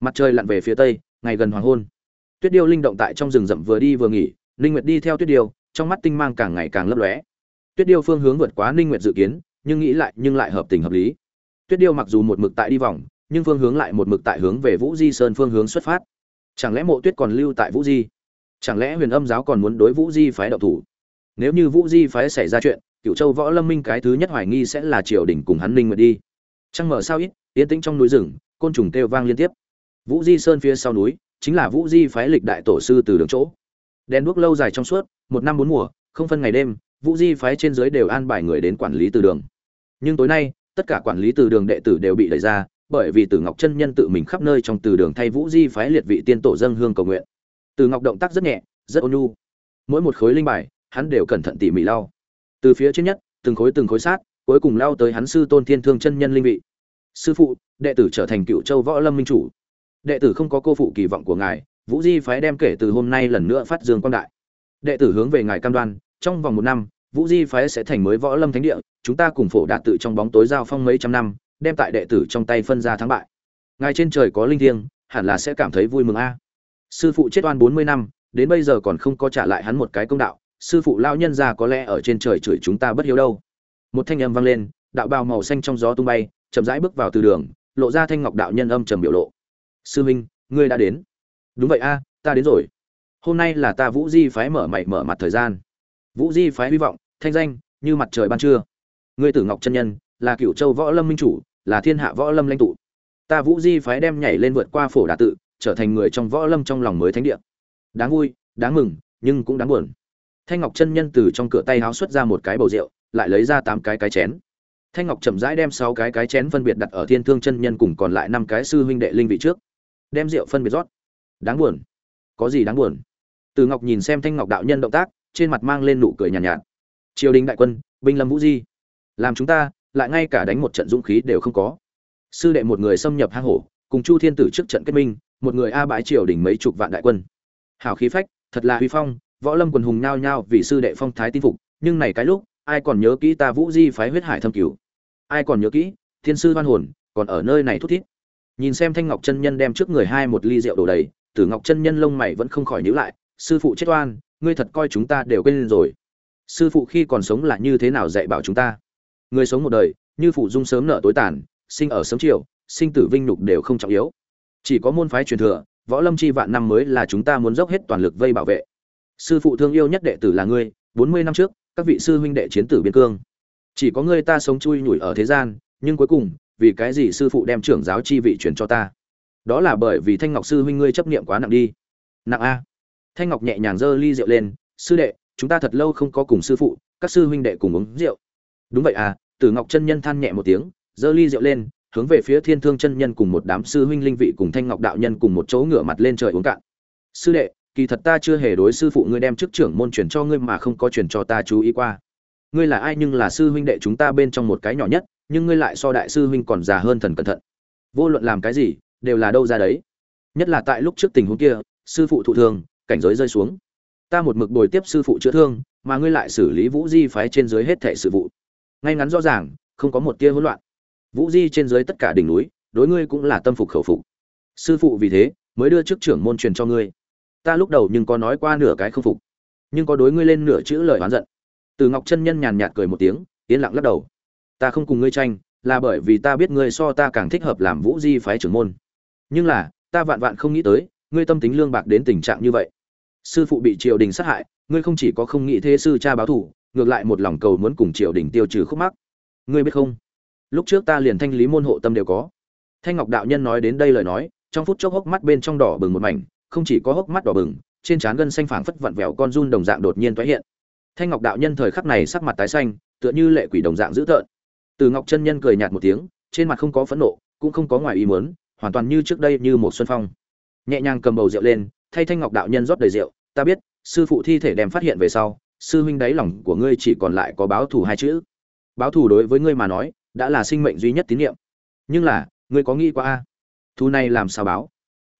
mặt trời lặn về phía tây, ngày gần hoàng hôn. Tuyết điêu linh động tại trong rừng rậm vừa đi vừa nghỉ, ninh nguyệt đi theo tuyết điêu, trong mắt tinh mang càng ngày càng lấp lóe. Tuyết điêu phương hướng vượt quá ninh nguyệt dự kiến, nhưng nghĩ lại, nhưng lại hợp tình hợp lý. Tuyết điêu mặc dù một mực tại đi vòng, nhưng phương hướng lại một mực tại hướng về vũ di sơn phương hướng xuất phát. Chẳng lẽ mộ tuyết còn lưu tại vũ di? Chẳng lẽ huyền âm giáo còn muốn đối vũ di phái đạo thủ? Nếu như vũ di phái xảy ra chuyện cựu châu võ lâm minh cái thứ nhất hoài nghi sẽ là triều đình cùng hắn ninh nguyệt đi. Trăng mở sao ít, yên tĩnh trong núi rừng, côn trùng kêu vang liên tiếp vũ di sơn phía sau núi chính là vũ di phái lịch đại tổ sư từ đường chỗ đèn đuốc lâu dài trong suốt một năm bốn mùa không phân ngày đêm vũ di phái trên dưới đều an bài người đến quản lý từ đường nhưng tối nay tất cả quản lý từ đường đệ tử đều bị đẩy ra bởi vì Từ Ngọc chân nhân tự mình khắp nơi trong từ đường thay Vũ Di phái liệt vị tiên tổ dâng hương cầu nguyện. Từ Ngọc động tác rất nhẹ, rất ôn nhu. Mỗi một khối linh bài, hắn đều cẩn thận tỉ mỉ lau. Từ phía trên nhất, từng khối từng khối sát, cuối cùng lau tới hắn sư Tôn Thiên Thương chân nhân linh vị. Sư phụ, đệ tử trở thành Cựu Châu Võ Lâm minh chủ. Đệ tử không có cô phụ kỳ vọng của ngài, Vũ Di phái đem kể từ hôm nay lần nữa phát dương quang đại. Đệ tử hướng về ngài cam đoan, trong vòng một năm, Vũ Di phái sẽ thành mới Võ Lâm thánh địa, chúng ta cùng phổ đạt tự trong bóng tối giao phong mấy trăm năm, đem tại đệ tử trong tay phân ra thắng bại. Ngài trên trời có linh thiêng hẳn là sẽ cảm thấy vui mừng a. Sư phụ chết oan bốn mươi năm đến bây giờ còn không có trả lại hắn một cái công đạo sư phụ lao nhân ra có lẽ ở trên trời chửi chúng ta bất hiếu đâu. Một thanh âm vang lên đạo bào màu xanh trong gió tung bay chậm rãi bước vào từ đường lộ ra thanh ngọc đạo nhân âm trầm biểu lộ sư minh ngươi đã đến. Đúng vậy a, ta đến rồi. Hôm nay là ta vũ di phái mở mày mở mặt thời gian. Vũ di phái hy vọng, thanh danh, như mặt trời ban trưa. Ngươi tử ngọc chân nhân, là cựu châu võ lâm minh chủ, là thiên hạ võ lâm lãnh tụ. Ta vũ di phái đem nhảy lên vượt qua phổ đà tự, trở thành người trong võ lâm trong lòng mới thánh địa. Đáng vui, đáng mừng, nhưng cũng đáng buồn. Thanh ngọc chân nhân từ trong cửa tay háo xuất ra một cái bầu rượu, lại lấy ra tám cái cái chén. Thanh ngọc chậm rãi đem sáu cái cái chén phân biệt đặt ở thiên thương chân nhân cùng còn lại năm cái sư huynh đệ linh vị trước đem rượu phân biệt rót. Đáng buồn. Có gì đáng buồn? Từ ngọc nhìn xem thanh ngọc đạo nhân động tác trên mặt mang lên nụ cười nhàn nhạt, nhạt. Triều đình đại quân binh lâm vũ di. Làm chúng ta lại ngay cả đánh một trận dũng khí đều không có. Sư đệ một người xâm nhập hang hổ cùng chu thiên tử trước trận kết minh một người a bãi triều đình mấy chục vạn đại quân. Hào khí phách thật là huy phong võ lâm quần hùng nhao nhao vì sư đệ phong thái tin phục nhưng này cái lúc ai còn nhớ kỹ ta vũ di phái huyết hải thâm cửu? Ai còn nhớ kỹ thiên sư hoan hồn còn ở nơi này thút thít? Nhìn xem thanh ngọc chân nhân đem trước người hai một ly rượu đổ đầy, tử ngọc chân nhân lông mày vẫn không khỏi nhíu lại, sư phụ chết oan, ngươi thật coi chúng ta đều quên rồi. Sư phụ khi còn sống là như thế nào dạy bảo chúng ta? Người sống một đời, như phụ dung sớm nợ tối tàn, sinh ở sớm chiều, sinh tử vinh nhục đều không trọng yếu. Chỉ có môn phái truyền thừa, võ lâm chi vạn năm mới là chúng ta muốn dốc hết toàn lực vây bảo vệ. Sư phụ thương yêu nhất đệ tử là ngươi, bốn mươi năm trước, các vị sư huynh đệ chiến tử biên cương. Chỉ có ngươi ta sống chui nhủi ở thế gian, nhưng cuối cùng vì cái gì sư phụ đem trưởng giáo chi vị truyền cho ta? Đó là bởi vì thanh ngọc sư huynh ngươi chấp niệm quá nặng đi. Nặng a. Thanh ngọc nhẹ nhàng giơ ly rượu lên, sư đệ, chúng ta thật lâu không có cùng sư phụ, các sư huynh đệ cùng uống rượu. Đúng vậy à. Tử ngọc chân nhân than nhẹ một tiếng, giơ ly rượu lên, hướng về phía thiên thương chân nhân cùng một đám sư huynh linh vị cùng thanh ngọc đạo nhân cùng một chỗ ngửa mặt lên trời uống cạn. Sư đệ, kỳ thật ta chưa hề đối sư phụ ngươi đem chức trưởng môn truyền cho ngươi mà không có truyền cho ta chú ý qua. Ngươi là ai nhưng là sư huynh đệ chúng ta bên trong một cái nhỏ nhất nhưng ngươi lại so đại sư huynh còn già hơn thần cẩn thận. Vô luận làm cái gì, đều là đâu ra đấy. Nhất là tại lúc trước tình huống kia, sư phụ thụ thương, cảnh giới rơi xuống. Ta một mực bồi tiếp sư phụ chữa thương, mà ngươi lại xử lý vũ di phái trên dưới hết thệ sự vụ. Ngay ngắn rõ ràng, không có một tia hỗn loạn. Vũ di trên dưới tất cả đỉnh núi, đối ngươi cũng là tâm phục khẩu phục. Sư phụ vì thế, mới đưa chức trưởng môn truyền cho ngươi. Ta lúc đầu nhưng có nói qua nửa cái không phục, nhưng có đối ngươi lên nửa chữ lời oán giận. Từ ngọc chân nhân nhàn nhạt cười một tiếng, yên lặng lắc đầu ta không cùng ngươi tranh, là bởi vì ta biết ngươi so ta càng thích hợp làm vũ di phái trưởng môn. Nhưng là, ta vạn vạn không nghĩ tới, ngươi tâm tính lương bạc đến tình trạng như vậy. Sư phụ bị triều đình sát hại, ngươi không chỉ có không nghĩ thế sư cha báo thủ ngược lại một lòng cầu muốn cùng triều đình tiêu trừ khúc mắc. Ngươi biết không? Lúc trước ta liền thanh lý môn hộ tâm đều có. Thanh ngọc đạo nhân nói đến đây lời nói, trong phút chốc hốc mắt bên trong đỏ bừng một mảnh, không chỉ có hốc mắt đỏ bừng, trên trán gân xanh phảng phất vặn vẹo con run đồng dạng đột nhiên tái hiện. Thanh ngọc đạo nhân thời khắc này sắc mặt tái xanh, tựa như lệ quỷ đồng dạng dữ tợn từ ngọc chân nhân cười nhạt một tiếng, trên mặt không có phẫn nộ, cũng không có ngoài ý muốn, hoàn toàn như trước đây như một xuân phong. Nhẹ nhàng cầm bầu rượu lên, thay thanh ngọc đạo nhân rót đầy rượu, ta biết, sư phụ thi thể đem phát hiện về sau, sư huynh đáy lòng của ngươi chỉ còn lại có báo thù hai chữ. Báo thù đối với ngươi mà nói, đã là sinh mệnh duy nhất tín nhiệm nhưng là, ngươi có nghĩ qua a? Thú này làm sao báo?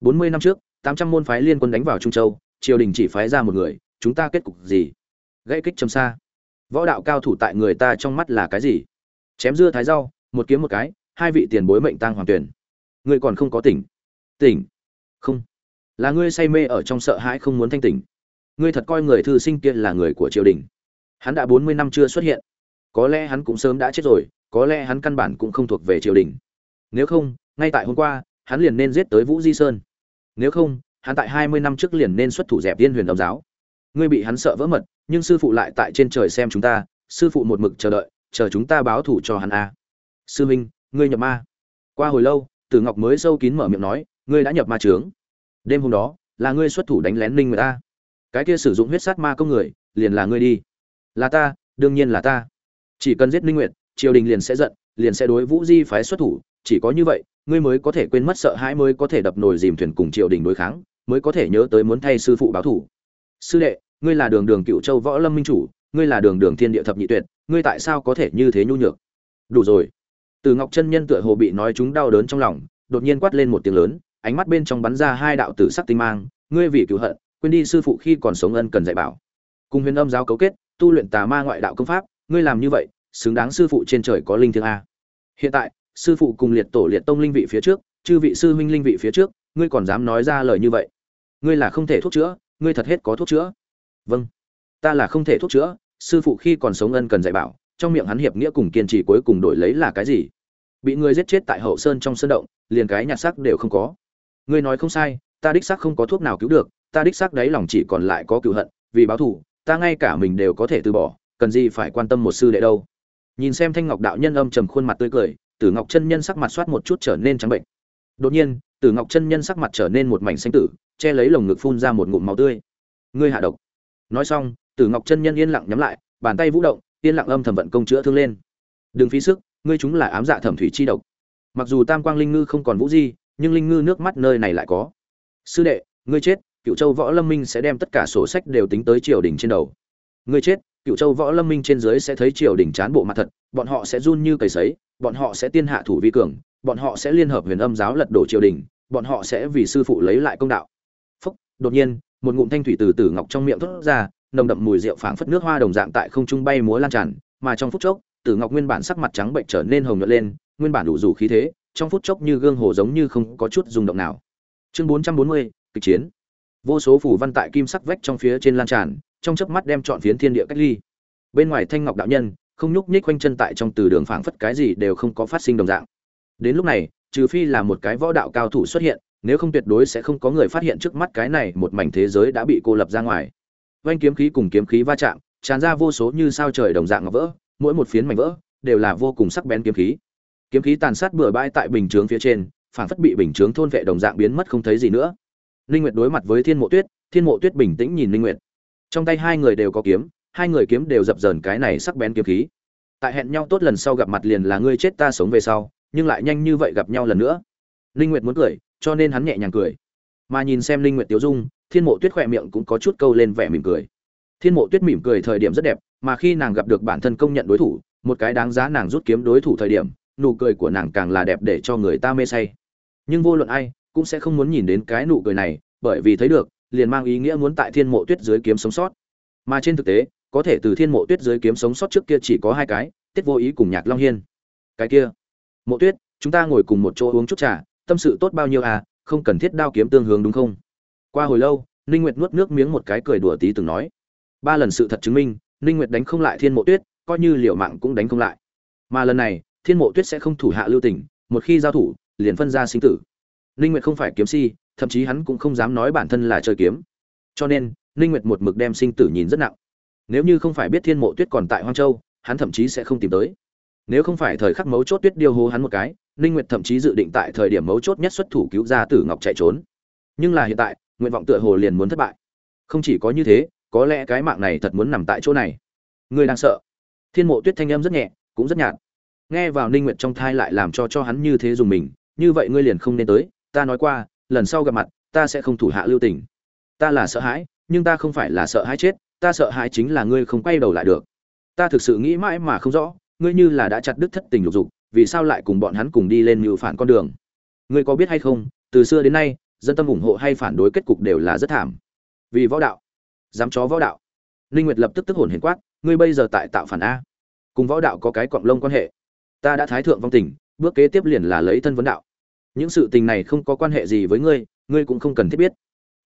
Bốn mươi năm trước, tám trăm môn phái liên quân đánh vào trung châu, triều đình chỉ phái ra một người, chúng ta kết cục gì? Gãy kích trầm xa. Võ đạo cao thủ tại người ta trong mắt là cái gì? Chém dưa thái rau, một kiếm một cái, hai vị tiền bối mệnh tang hoàng tuyển. Ngươi còn không có tỉnh. Tỉnh? Không. Là ngươi say mê ở trong sợ hãi không muốn thanh tỉnh. Ngươi thật coi người thư sinh kia là người của triều đình. Hắn đã bốn mươi năm chưa xuất hiện. Có lẽ hắn cũng sớm đã chết rồi, có lẽ hắn căn bản cũng không thuộc về triều đình. Nếu không, ngay tại hôm qua, hắn liền nên giết tới vũ di sơn. Nếu không, hắn tại hai mươi năm trước liền nên xuất thủ dẹp tiên huyền đồng giáo. Ngươi bị hắn sợ vỡ mật, nhưng sư phụ lại tại trên trời xem chúng ta, sư phụ một mực chờ đợi chờ chúng ta báo thủ cho hắn a sư minh, ngươi nhập ma. Qua hồi lâu, tử ngọc mới sâu kín mở miệng nói, ngươi đã nhập ma trướng. Đêm hôm đó, là ngươi xuất thủ đánh lén linh người ta cái kia sử dụng huyết sát ma công người, liền là ngươi đi. Là ta, đương nhiên là ta. Chỉ cần giết linh nguyệt, triều đình liền sẽ giận, liền sẽ đối vũ di phái xuất thủ. Chỉ có như vậy, ngươi mới có thể quên mất sợ hãi, mới có thể đập nồi dìm thuyền cùng triều đình đối kháng, mới có thể nhớ tới muốn thay sư phụ báo thủ sư đệ, ngươi là đường đường cựu châu võ lâm minh chủ, ngươi là đường đường thiên địa thập nhị tuyệt ngươi tại sao có thể như thế nhu nhược? Đủ rồi. Từ ngọc chân nhân tựa hồ bị nói chúng đau đớn trong lòng, đột nhiên quát lên một tiếng lớn, ánh mắt bên trong bắn ra hai đạo tử sắc tinh mang, ngươi vì cứu hận, quên đi sư phụ khi còn sống ân cần dạy bảo. Cùng huyền âm giáo cấu kết, tu luyện tà ma ngoại đạo công pháp, ngươi làm như vậy, xứng đáng sư phụ trên trời có linh thiêng a. Hiện tại, sư phụ cùng liệt tổ liệt tông linh vị phía trước, chư vị sư huynh linh vị phía trước, ngươi còn dám nói ra lời như vậy? Ngươi là không thể thuốc chữa, ngươi thật hết có thuốc chữa. Vâng. Ta là không thể thuốc chữa sư phụ khi còn sống ân cần dạy bảo, trong miệng hắn hiệp nghĩa cùng kiên trì cuối cùng đổi lấy là cái gì? Bị người giết chết tại hậu sơn trong sơn động, liền cái nhặt xác đều không có. Ngươi nói không sai, ta đích xác không có thuốc nào cứu được, ta đích xác đấy lòng chỉ còn lại có cựu hận, vì báo thù, ta ngay cả mình đều có thể từ bỏ, cần gì phải quan tâm một sư đệ đâu. Nhìn xem thanh ngọc đạo nhân âm trầm khuôn mặt tươi cười, tử ngọc chân nhân sắc mặt soát một chút trở nên trắng bệnh. Đột nhiên, tử ngọc chân nhân sắc mặt trở nên một mảnh xanh tử, che lấy lồng ngực phun ra một ngụm máu tươi. Ngươi hạ độc. Nói xong tử ngọc chân nhân yên lặng nhắm lại, bàn tay vũ động, yên lặng âm thầm vận công chữa thương lên. Đừng phí sức, ngươi chúng là ám dạ thẩm thủy chi độc. Mặc dù tam quang linh ngư không còn vũ di, nhưng linh ngư nước mắt nơi này lại có. Sư đệ, ngươi chết cựu châu võ lâm minh sẽ đem tất cả sổ sách đều tính tới triều đình trên đầu. Ngươi chết cựu châu võ lâm minh trên dưới sẽ thấy triều đình chán bộ mặt thật, bọn họ sẽ run như cầy sấy, bọn họ sẽ tiên hạ thủ vi cường, bọn họ sẽ liên hợp huyền âm giáo lật đổ triều đình, bọn họ sẽ vì sư phụ lấy lại công đạo. Phúc, đột nhiên, một ngụm thanh thủy từ tử ngọc trong miệng thoát ra nồng đậm mùi rượu phảng phất nước hoa đồng dạng tại không trung bay múa lan tràn, mà trong phút chốc, tử ngọc nguyên bản sắc mặt trắng bệnh trở nên hồng nhuận lên, nguyên bản đủ rủ khí thế, trong phút chốc như gương hồ giống như không có chút rung động nào. Chương bốn trăm bốn mươi, kịch chiến. Vô số phù văn tại kim sắc vách trong phía trên lan tràn, trong chớp mắt đem trọn phiến thiên địa cách ly. Bên ngoài thanh ngọc đạo nhân, không nhúc nhích quanh chân tại trong từ đường phảng phất cái gì đều không có phát sinh đồng dạng. Đến lúc này, trừ phi là một cái võ đạo cao thủ xuất hiện, nếu không tuyệt đối sẽ không có người phát hiện trước mắt cái này một mảnh thế giới đã bị cô lập ra ngoài vanh kiếm khí cùng kiếm khí va chạm, tràn ra vô số như sao trời đồng dạng ngọc vỡ, mỗi một phiến mảnh vỡ đều là vô cùng sắc bén kiếm khí. Kiếm khí tàn sát bừa bãi tại bình chướng phía trên, phảng phất bị bình chướng thôn vệ đồng dạng biến mất không thấy gì nữa. Linh nguyệt đối mặt với thiên mộ tuyết, thiên mộ tuyết bình tĩnh nhìn linh nguyệt. Trong tay hai người đều có kiếm, hai người kiếm đều dập dờn cái này sắc bén kiếm khí. Tại hẹn nhau tốt lần sau gặp mặt liền là ngươi chết ta sống về sau, nhưng lại nhanh như vậy gặp nhau lần nữa. Linh nguyệt muốn cười, cho nên hắn nhẹ nhàng cười. Mà nhìn xem linh nguyệt tiểu dung thiên mộ tuyết khỏe miệng cũng có chút câu lên vẻ mỉm cười. Thiên mộ tuyết mỉm cười thời điểm rất đẹp, mà khi nàng gặp được bản thân công nhận đối thủ, một cái đáng giá nàng rút kiếm đối thủ thời điểm, nụ cười của nàng càng là đẹp để cho người ta mê say. Nhưng vô luận ai, cũng sẽ không muốn nhìn đến cái nụ cười này, bởi vì thấy được, liền mang ý nghĩa muốn tại thiên mộ tuyết dưới kiếm sống sót. Mà trên thực tế, có thể từ thiên mộ tuyết dưới kiếm sống sót trước kia chỉ có hai cái, tiết vô ý cùng nhạc long hiên. Cái kia, mộ tuyết, chúng ta ngồi cùng một chỗ uống chút trà, tâm sự tốt bao nhiêu à không cần thiết đao kiếm tương hướng đúng không? Qua hồi lâu, ninh nguyệt nuốt nước miếng một cái cười đùa tí từng nói. Ba lần sự thật chứng minh, ninh nguyệt đánh không lại thiên mộ tuyết, coi như liều mạng cũng đánh không lại. Mà lần này, thiên mộ tuyết sẽ không thủ hạ lưu tình, một khi giao thủ, liền phân ra sinh tử. Ninh nguyệt không phải kiếm si, thậm chí hắn cũng không dám nói bản thân là chơi kiếm. Cho nên, ninh nguyệt một mực đem sinh tử nhìn rất nặng. Nếu như không phải biết thiên mộ tuyết còn tại hoang châu, hắn thậm chí sẽ không tìm tới. Nếu không phải thời khắc mấu chốt tuyết điêu hô hắn một cái, ninh nguyệt thậm chí dự định tại thời điểm mấu chốt nhất xuất thủ cứu ra tử ngọc chạy trốn. Nhưng là hiện tại nguyện vọng tựa hồ liền muốn thất bại. Không chỉ có như thế, có lẽ cái mạng này thật muốn nằm tại chỗ này. Ngươi đang sợ. Thiên mộ tuyết thanh âm rất nhẹ, cũng rất nhạt. Nghe vào ninh nguyệt trong thai lại làm cho cho hắn như thế dùng mình, như vậy ngươi liền không nên tới, ta nói qua, lần sau gặp mặt, ta sẽ không thủ hạ lưu tình. Ta là sợ hãi, nhưng ta không phải là sợ hãi chết, ta sợ hãi chính là ngươi không quay đầu lại được. Ta thực sự nghĩ mãi mà không rõ, ngươi như là đã chặt đứt thất tình lục dục, vì sao lại cùng bọn hắn cùng đi lên mưu phản con đường? Ngươi có biết hay không, từ xưa đến nay dân tâm ủng hộ hay phản đối kết cục đều là rất thảm. Vì võ đạo, dám chó võ đạo. Linh nguyệt lập tức tức hồn hiền quát, ngươi bây giờ tại tạo phản a. Cùng võ đạo có cái quặng lông quan hệ. Ta đã thái thượng vong tình, bước kế tiếp liền là lấy thân vấn đạo. Những sự tình này không có quan hệ gì với ngươi ngươi cũng không cần thiết biết.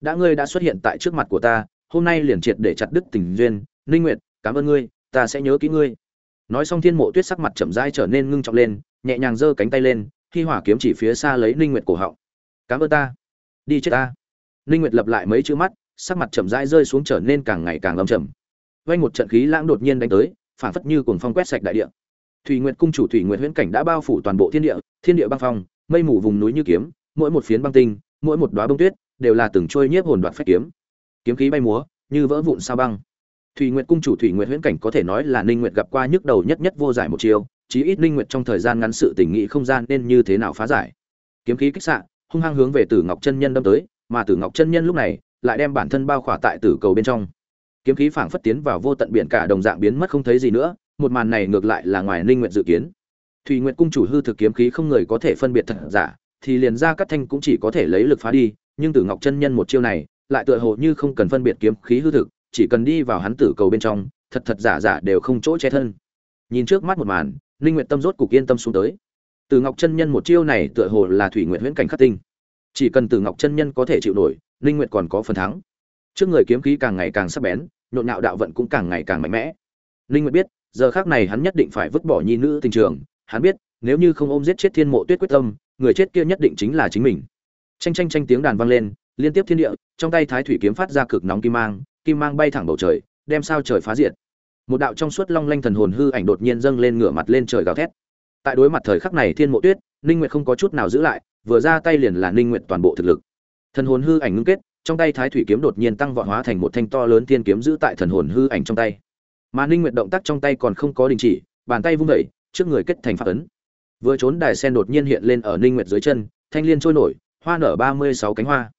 Đã ngươi đã xuất hiện tại trước mặt của ta, hôm nay liền triệt để chặt đứt tình duyên. Ninh nguyệt, cảm ơn ngươi, ta sẽ nhớ kỹ ngươi. Nói xong thiên mộ tuyết sắc mặt chậm rãi trở nên ngưng trọng lên, nhẹ nhàng giơ cánh tay lên khi hỏa kiếm chỉ phía xa lấy ninh nguyệt cổ họng. Cảm ơn ta đi chết ta. Ninh nguyệt lập lại mấy chữ mắt, sắc mặt chậm rãi rơi xuống trở nên càng ngày càng lâm trầm. Vay một trận khí lãng đột nhiên đánh tới, phản phất như cuồng phong quét sạch đại địa. Thủy nguyệt cung chủ thủy nguyệt huyễn cảnh đã bao phủ toàn bộ thiên địa thiên địa băng phong, mây mù vùng núi như kiếm, mỗi một phiến băng tinh, mỗi một đóa bông tuyết, đều là từng trôi nhiếp hồn đoạt phách kiếm. Kiếm khí bay múa, như vỡ vụn sao băng. Thủy nguyệt cung chủ thủy nguyệt huyễn cảnh có thể nói là ninh nguyệt gặp qua nhức đầu nhất nhất vô giải một chiều chí ít ninh nguyệt trong thời gian ngắn sự tình nghị không gian nên như thế nào phá giải. Kiếm khí kích xạ hung hăng hướng về tử ngọc chân nhân đâm tới, mà tử ngọc chân nhân lúc này lại đem bản thân bao khỏa tại tử cầu bên trong. Kiếm khí phảng phất tiến vào vô tận biển cả đồng dạng biến mất không thấy gì nữa, một màn này ngược lại là ngoài ninh nguyệt dự kiến. Thủy nguyệt cung chủ hư thực kiếm khí không người có thể phân biệt thật giả, thì liền ra cắt thanh cũng chỉ có thể lấy lực phá đi, nhưng tử ngọc chân nhân một chiêu này lại tựa hồ như không cần phân biệt kiếm khí hư thực, chỉ cần đi vào hắn tử cầu bên trong, thật thật giả giả đều không chỗ che thân. Nhìn trước mắt một màn, ninh nguyệt tâm rốt cục yên tâm xuống tới từ ngọc chân nhân một chiêu này tựa hồ là thủy nguyệt huyễn cảnh khắc tinh. Chỉ cần từ ngọc chân nhân có thể chịu nổi linh nguyệt còn có phần thắng. Trước người kiếm khí càng ngày càng sắc bén, nhộn nhạo đạo vận cũng càng ngày càng mạnh mẽ. Linh nguyệt biết, giờ khắc này hắn nhất định phải vứt bỏ nhi nữ tình trường. Hắn biết, nếu như không ôm giết chết thiên mộ tuyết quyết tâm, người chết kia nhất định chính là chính mình. Tranh tranh tranh tiếng đàn vang lên, liên tiếp thiên địa, trong tay thái thủy kiếm phát ra cực nóng kim mang kim mang bay thẳng bầu trời, đem sao trời phá diệt. Một đạo trong suốt long lanh thần hồn hư ảnh đột nhiên dâng lên ngửa mặt lên trời gào thét tại đối mặt thời khắc này thiên mộ tuyết, ninh nguyệt không có chút nào giữ lại, vừa ra tay liền là ninh nguyệt toàn bộ thực lực. Thần hồn hư ảnh ngưng kết, trong tay thái thủy kiếm đột nhiên tăng vọt hóa thành một thanh to lớn tiên kiếm giữ tại thần hồn hư ảnh trong tay. Mà ninh nguyệt động tác trong tay còn không có đình chỉ, bàn tay vung đẩy trước người kết thành pháp ấn. Vừa trốn đài sen đột nhiên hiện lên ở ninh nguyệt dưới chân, thanh liên trôi nổi, hoa nở 36 cánh hoa.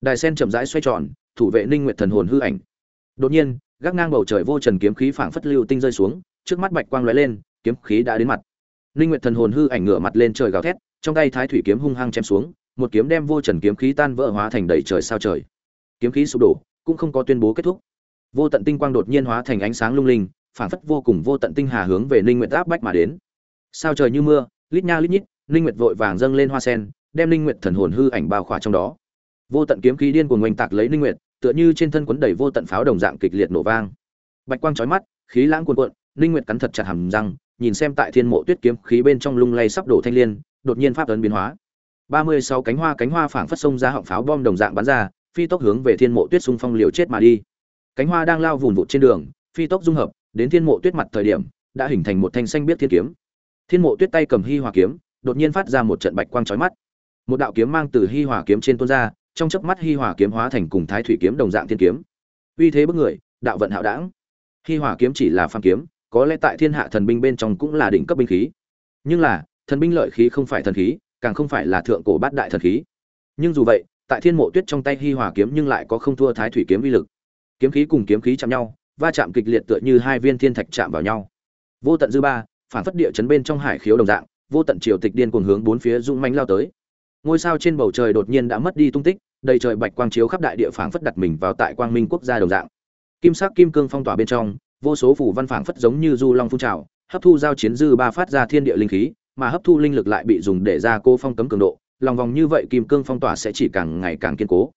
Đài sen chậm rãi xoay tròn, thủ vệ ninh nguyệt thần hồn hư ảnh. Đột nhiên, gác ngang bầu trời vô trần kiếm khí phảng phất lưu tinh rơi xuống, trước mắt bạch quang lóe lên, kiếm khí đã đến mặt ninh nguyệt thần hồn hư ảnh ngửa mặt lên trời gào thét, trong tay thái thủy kiếm hung hăng chém xuống, một kiếm đem vô trần kiếm khí tan vỡ hóa thành đầy trời sao trời. Kiếm khí sụp đổ, cũng không có tuyên bố kết thúc. Vô tận tinh quang đột nhiên hóa thành ánh sáng lung linh, phản phất vô cùng vô tận tinh hà hướng về ninh nguyệt áp bách mà đến. Sao trời như mưa, lít nha lít nhít ninh nguyệt vội vàng dâng lên hoa sen, đem ninh nguyệt thần hồn hư ảnh bao khỏa trong đó. Vô tận kiếm khí điên cuồng oanh tạc lấy ninh nguyệt, tựa như trên thân quấn đầy vô tận pháo đồng dạng kịch liệt nổ vang. Bạch quang chói mắt, khí lãng cuồn cuộn ninh nguyệt cắn thật chặt hàm răng nhìn xem tại thiên mộ tuyết kiếm khí bên trong lung lay sắp đổ thanh liên, đột nhiên pháp ấn biến hóa. Ba mươi sáu cánh hoa cánh hoa phảng phất sông ra họng pháo bom đồng dạng bắn ra, phi tốc hướng về thiên mộ tuyết xung phong liều chết mà đi. Cánh hoa đang lao vùn vụt trên đường, phi tốc dung hợp, đến thiên mộ tuyết mặt thời điểm, đã hình thành một thanh xanh biết thiên kiếm. Thiên mộ tuyết tay cầm hi hòa kiếm, đột nhiên phát ra một trận bạch quang chói mắt. Một đạo kiếm mang từ hi hòa kiếm trên tuôn ra, trong chớp mắt hi hòa kiếm hóa thành cùng thái thủy kiếm đồng dạng thiên kiếm. Uy thế bức người, đạo vận hạo đảng. Hi hòa kiếm chỉ là phàm kiếm có lẽ tại thiên hạ thần binh bên trong cũng là đỉnh cấp binh khí. Nhưng là, thần binh lợi khí không phải thần khí, càng không phải là thượng cổ bát đại thần khí. Nhưng dù vậy, tại thiên mộ tuyết trong tay hi hòa kiếm nhưng lại có không thua thái thủy kiếm uy lực. Kiếm khí cùng kiếm khí chạm nhau, va chạm kịch liệt tựa như hai viên thiên thạch chạm vào nhau. Vô tận dư ba, phản phất địa chấn bên trong hải khiếu đồng dạng, vô tận triều tịch điên cuồng hướng bốn phía rung manh lao tới. Ngôi sao trên bầu trời đột nhiên đã mất đi tung tích, đầy trời bạch quang chiếu khắp đại địa phảng phất đặt mình vào tại quang minh quốc gia đồng dạng. Kim sắc kim cương phong tỏa bên trong vô số phủ văn phảng phất giống như du long phun trào, hấp thu giao chiến dư ba phát ra thiên địa linh khí, mà hấp thu linh lực lại bị dùng để ra cô phong cấm cường độ, lòng vòng như vậy kim cương phong tỏa sẽ chỉ càng ngày càng kiên cố.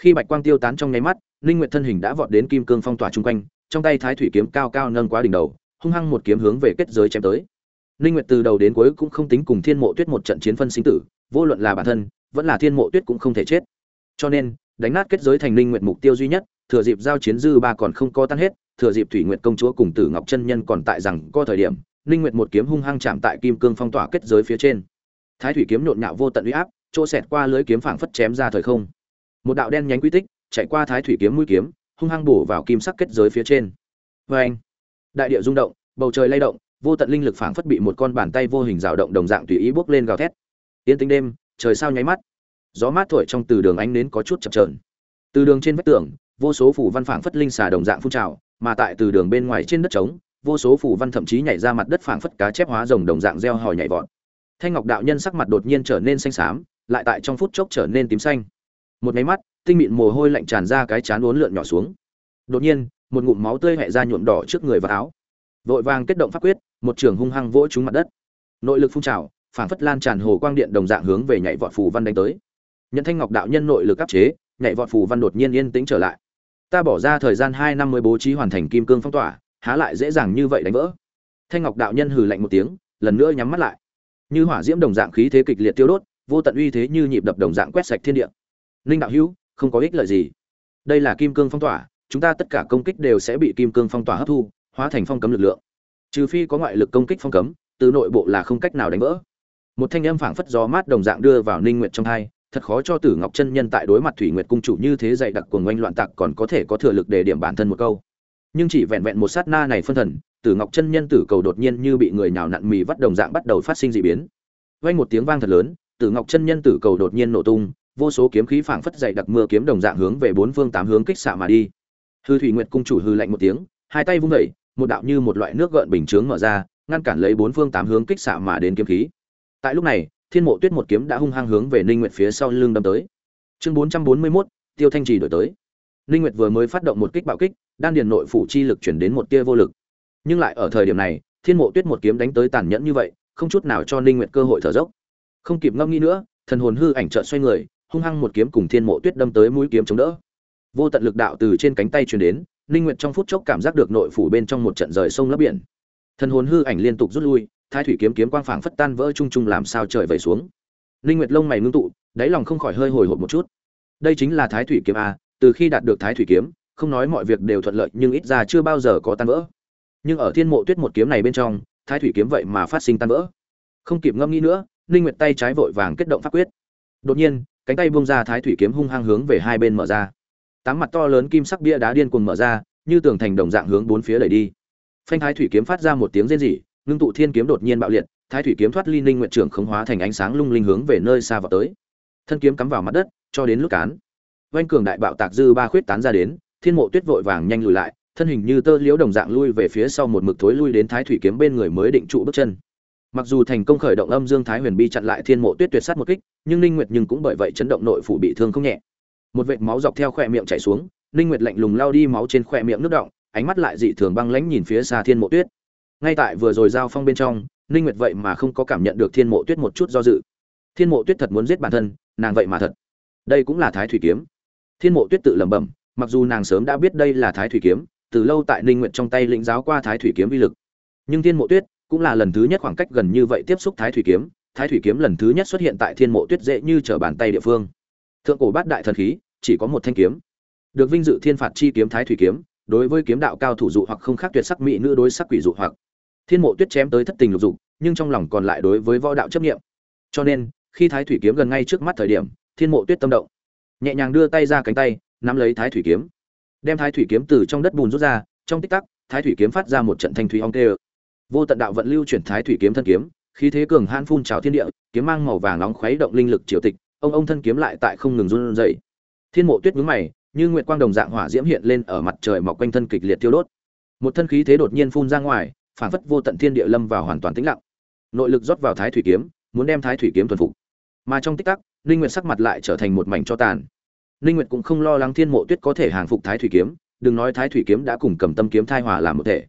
Khi bạch quang tiêu tán trong nháy mắt linh nguyệt thân hình đã vọt đến kim cương phong tỏa chung quanh, trong tay thái thủy kiếm cao cao nâng quá đỉnh đầu, hung hăng một kiếm hướng về kết giới chém tới. Linh nguyệt từ đầu đến cuối cũng không tính cùng thiên mộ tuyết một trận chiến phân sinh tử, vô luận là bản thân, vẫn là thiên mộ tuyết cũng không thể chết. Cho nên, đánh nát kết giới thành linh nguyệt mục tiêu duy nhất, thừa dịp giao chiến dư ba còn không có tan hết thừa dịp thủy nguyệt công chúa cùng tử ngọc chân nhân còn tại rằng có thời điểm linh nguyệt một kiếm hung hăng chạm tại kim cương phong tỏa kết giới phía trên. Thái thủy kiếm nhộn nhạo vô tận uy áp, chỗ xẹt qua lưới kiếm phảng phất chém ra thời không. Một đạo đen nhánh quy tích chạy qua thái thủy kiếm mũi kiếm, hung hăng bổ vào kim sắc kết giới phía trên. Vê anh, đại địa rung động, bầu trời lay động, vô tận linh lực phảng phất bị một con bàn tay vô hình rào động đồng dạng tùy ý bước lên gào thét. Yên tinh đêm, trời sao nháy mắt. Gió mát thổi trong từ đường ánh nến có chút chập chờn. Từ đường trên vách tường, vô số phủ văn phảng phất linh xà đồng dạng phun trào mà tại từ đường bên ngoài trên đất trống, vô số phủ văn thậm chí nhảy ra mặt đất phảng phất cá chép hóa rồng đồng dạng reo hò nhảy vọt. Thanh ngọc đạo nhân sắc mặt đột nhiên trở nên xanh xám, lại tại trong phút chốc trở nên tím xanh. Một máy mắt, tinh mịn mồ hôi lạnh tràn ra cái chán uốn lượn nhỏ xuống. Đột nhiên, một ngụm máu tươi hẹ ra nhuộm đỏ trước người và áo. Vội vàng kết động pháp quyết, một trường hung hăng vỗ trúng mặt đất. Nội lực phun trào, phảng phất lan tràn hồ quang điện đồng dạng hướng về nhảy vọt phù văn đánh tới. Nhận thanh ngọc đạo nhân nội lực áp chế, nhảy vọt phù văn đột nhiên yên tĩnh trở lại ta bỏ ra thời gian hai năm mới bố trí hoàn thành kim cương phong tỏa, há lại dễ dàng như vậy đánh vỡ. Thanh ngọc đạo nhân hừ lạnh một tiếng, lần nữa nhắm mắt lại. Như hỏa diễm đồng dạng khí thế kịch liệt tiêu đốt, vô tận uy thế như nhịp đập đồng dạng quét sạch thiên địa. Linh đạo hữu, không có ích lợi gì. Đây là kim cương phong tỏa, chúng ta tất cả công kích đều sẽ bị kim cương phong tỏa hấp thu, hóa thành phong cấm lực lượng. Trừ phi có ngoại lực công kích phong cấm, từ nội bộ là không cách nào đánh vỡ. Một thanh âm phảng phất gió mát đồng dạng đưa vào ninh nguyệt trong hai thật khó cho tử ngọc chân nhân tại đối mặt thủy nguyệt cung chủ như thế dạy đặc cuồng oanh loạn tạc còn có thể có thừa lực để điểm bản thân một câu. Nhưng chỉ vẹn vẹn một sát na này phân thần, tử ngọc chân nhân tử cầu đột nhiên như bị người nào nặn mì vắt đồng dạng bắt đầu phát sinh dị biến. Vang một tiếng vang thật lớn, tử ngọc chân nhân tử cầu đột nhiên nổ tung, vô số kiếm khí phảng phất dày đặc mưa kiếm đồng dạng hướng về bốn phương tám hướng kích xạ mà đi. Hư thủy nguyệt cung chủ hư lạnh một tiếng, hai tay vung vẩy một đạo như một loại nước gợn bình chướng mở ra, ngăn cản lấy bốn phương tám hướng kích xạ mà đến kiếm khí. Tại lúc này thiên mộ tuyết một kiếm đã hung hăng hướng về ninh nguyệt phía sau lưng đâm tới. Chương 441, tiêu thanh trì đổi tới. Ninh nguyệt vừa mới phát động một kích bạo kích đan điền nội phủ chi lực chuyển đến một tia vô lực. Nhưng lại ở thời điểm này thiên mộ tuyết một kiếm đánh tới tàn nhẫn như vậy không chút nào cho ninh nguyệt cơ hội thở dốc. Không kịp ngâm nghĩ nữa thần hồn hư ảnh chợt xoay người hung hăng một kiếm cùng thiên mộ tuyết đâm tới mũi kiếm chống đỡ. Vô tận lực đạo từ trên cánh tay truyền đến ninh nguyệt trong phút chốc cảm giác được nội phủ bên trong một trận rời sông lấp biển. Thần hồn hư ảnh liên tục rút lui thái thủy kiếm kiếm quang phảng phất tan vỡ chung chung làm sao trời vẩy xuống. Ninh nguyệt lông mày ngưng tụ, đáy lòng không khỏi hơi hồi hộp một chút. Đây chính là thái thủy kiếm a, từ khi đạt được thái thủy kiếm, không nói mọi việc đều thuận lợi nhưng ít ra chưa bao giờ có tan vỡ. Nhưng ở thiên mộ tuyết một kiếm này bên trong, thái thủy kiếm vậy mà phát sinh tan vỡ. Không kịp ngâm nghĩ nữa ninh nguyệt tay trái vội vàng kết động pháp quyết. Đột nhiên, cánh tay buông ra thái thủy kiếm hung hăng hướng về hai bên mở ra. Tám mặt to lớn kim sắc bia đá điên cuồng mở ra, như tường thành đồng dạng hướng bốn phía đẩy đi. Phanh thái thủy kiếm phát ra một tiếng rên rỉ ngưng tụ thiên kiếm đột nhiên bạo liệt, thái thủy kiếm thoát ly ninh nguyện trưởng khống hóa thành ánh sáng lung linh hướng về nơi xa vào tới. Thân kiếm cắm vào mặt đất, cho đến lúc cán. Oanh cường đại bạo tạc dư ba khuyết tán ra đến, thiên mộ tuyết vội vàng nhanh lùi lại, thân hình như tơ liễu đồng dạng lui về phía sau một mực thối lui đến thái thủy kiếm bên người mới định trụ bước chân. Mặc dù thành công khởi động âm dương thái huyền bi chặn lại thiên mộ tuyết tuyệt sát một kích, nhưng ninh nguyệt nhưng cũng bởi vậy chấn động nội phủ bị thương không nhẹ. Một vệt máu dọc theo khỏe miệng chảy xuống, ninh nguyệt lạnh lùng lao đi máu trên khỏe miệng nước động ánh mắt lại dị thường băng lãnh nhìn phía xa thiên mộ tuyết ngay tại vừa rồi giao phong bên trong, ninh nguyệt vậy mà không có cảm nhận được thiên mộ tuyết một chút do dự. Thiên mộ tuyết thật muốn giết bản thân, nàng vậy mà thật. Đây cũng là thái thủy kiếm. Thiên mộ tuyết tự lẩm bẩm, mặc dù nàng sớm đã biết đây là thái thủy kiếm, từ lâu tại ninh nguyệt trong tay lĩnh giáo qua thái thủy kiếm vi lực. Nhưng thiên mộ tuyết cũng là lần thứ nhất khoảng cách gần như vậy tiếp xúc thái thủy kiếm, thái thủy kiếm lần thứ nhất xuất hiện tại thiên mộ tuyết dễ như trở bàn tay địa phương. Thượng cổ bát đại thần khí, chỉ có một thanh kiếm. Được vinh dự thiên phạt chi kiếm thái thủy kiếm, đối với kiếm đạo cao thủ dụ hoặc không khác tuyệt sắc mỹ nữ đối sắc quỷ dụ hoặc thiên mộ tuyết chém tới thất tình lục dục, nhưng trong lòng còn lại đối với võ đạo chấp nghiệm cho nên, khi thái thủy kiếm gần ngay trước mắt thời điểm, thiên mộ tuyết tâm động. Nhẹ nhàng đưa tay ra cánh tay, nắm lấy thái thủy kiếm. Đem thái thủy kiếm từ trong đất bùn rút ra, trong tích tắc, thái thủy kiếm phát ra một trận thanh thủy ong tê vô tận đạo vận lưu chuyển thái thủy kiếm thân kiếm, khí thế cường han phun trào thiên địa, kiếm mang màu vàng nóng khuấy động linh lực triều tịch, ông ông thân kiếm lại tại không ngừng run rẩy. Thiên mộ tuyết nhướng mày, như nguyệt quang đồng dạng hỏa diễm hiện lên ở mặt trời mọc quanh thân kịch liệt tiêu đốt. Một thân khí thế đột nhiên phun ra ngoài phản phất vô tận thiên địa lâm vào hoàn toàn tĩnh lặng. Nội lực rót vào thái thủy kiếm, muốn đem thái thủy kiếm thuần phục. Mà trong tích tắc linh nguyệt sắc mặt lại trở thành một mảnh cho tàn. Linh nguyệt cũng không lo lắng thiên mộ tuyết có thể hàng phục thái thủy kiếm, đừng nói thái thủy kiếm đã cùng cầm tâm kiếm thai hòa làm một thể.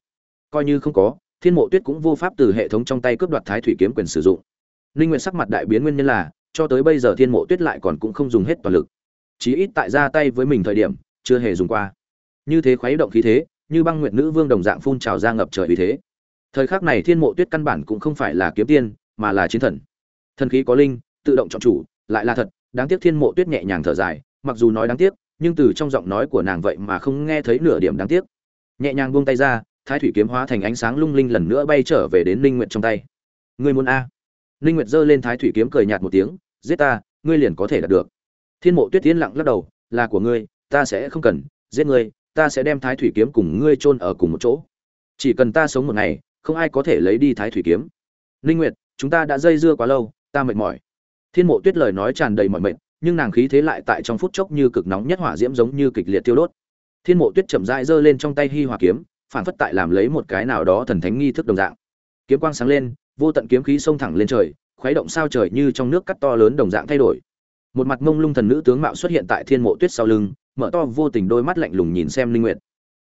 Coi như không có, thiên mộ tuyết cũng vô pháp từ hệ thống trong tay cướp đoạt thái thủy kiếm quyền sử dụng. Linh nguyệt sắc mặt đại biến nguyên nhân là, cho tới bây giờ thiên mộ tuyết lại còn cũng không dùng hết toàn lực. Chí ít tại ra tay với mình thời điểm, chưa hề dùng qua. Như thế khuấy động khí thế, như băng nguyệt nữ vương đồng dạng phun trào ra ngập trời vì thế thời khắc này thiên mộ tuyết căn bản cũng không phải là kiếm tiên, mà là chiến thần. Thần khí có linh, tự động chọn chủ, lại là thật, đáng tiếc thiên mộ tuyết nhẹ nhàng thở dài, mặc dù nói đáng tiếc, nhưng từ trong giọng nói của nàng vậy mà không nghe thấy nửa điểm đáng tiếc. Nhẹ nhàng buông tay ra, thái thủy kiếm hóa thành ánh sáng lung linh lần nữa bay trở về đến linh nguyệt trong tay. Ngươi muốn a? Linh nguyệt giơ lên thái thủy kiếm cười nhạt một tiếng, giết ta, ngươi liền có thể đạt được. Thiên mộ tuyết tiến lặng lắc đầu, là của ngươi, ta sẽ không cần, giết ngươi, ta sẽ đem thái thủy kiếm cùng ngươi chôn ở cùng một chỗ. Chỉ cần ta sống một ngày không ai có thể lấy đi thái thủy kiếm. Linh nguyệt, chúng ta đã dây dưa quá lâu, ta mệt mỏi. Thiên mộ tuyết lời nói tràn đầy mỏi mệt, nhưng nàng khí thế lại tại trong phút chốc như cực nóng nhất hỏa diễm giống như kịch liệt tiêu đốt. Thiên mộ tuyết chậm rãi giơ lên trong tay hi hỏa kiếm, phản phất tại làm lấy một cái nào đó thần thánh nghi thức đồng dạng. Kiếm quang sáng lên, vô tận kiếm khí xông thẳng lên trời, khuấy động sao trời như trong nước cắt to lớn đồng dạng thay đổi. Một mặt mông lung thần nữ tướng mạo xuất hiện tại thiên mộ tuyết sau lưng, mở to vô tình đôi mắt lạnh lùng nhìn xem linh nguyệt.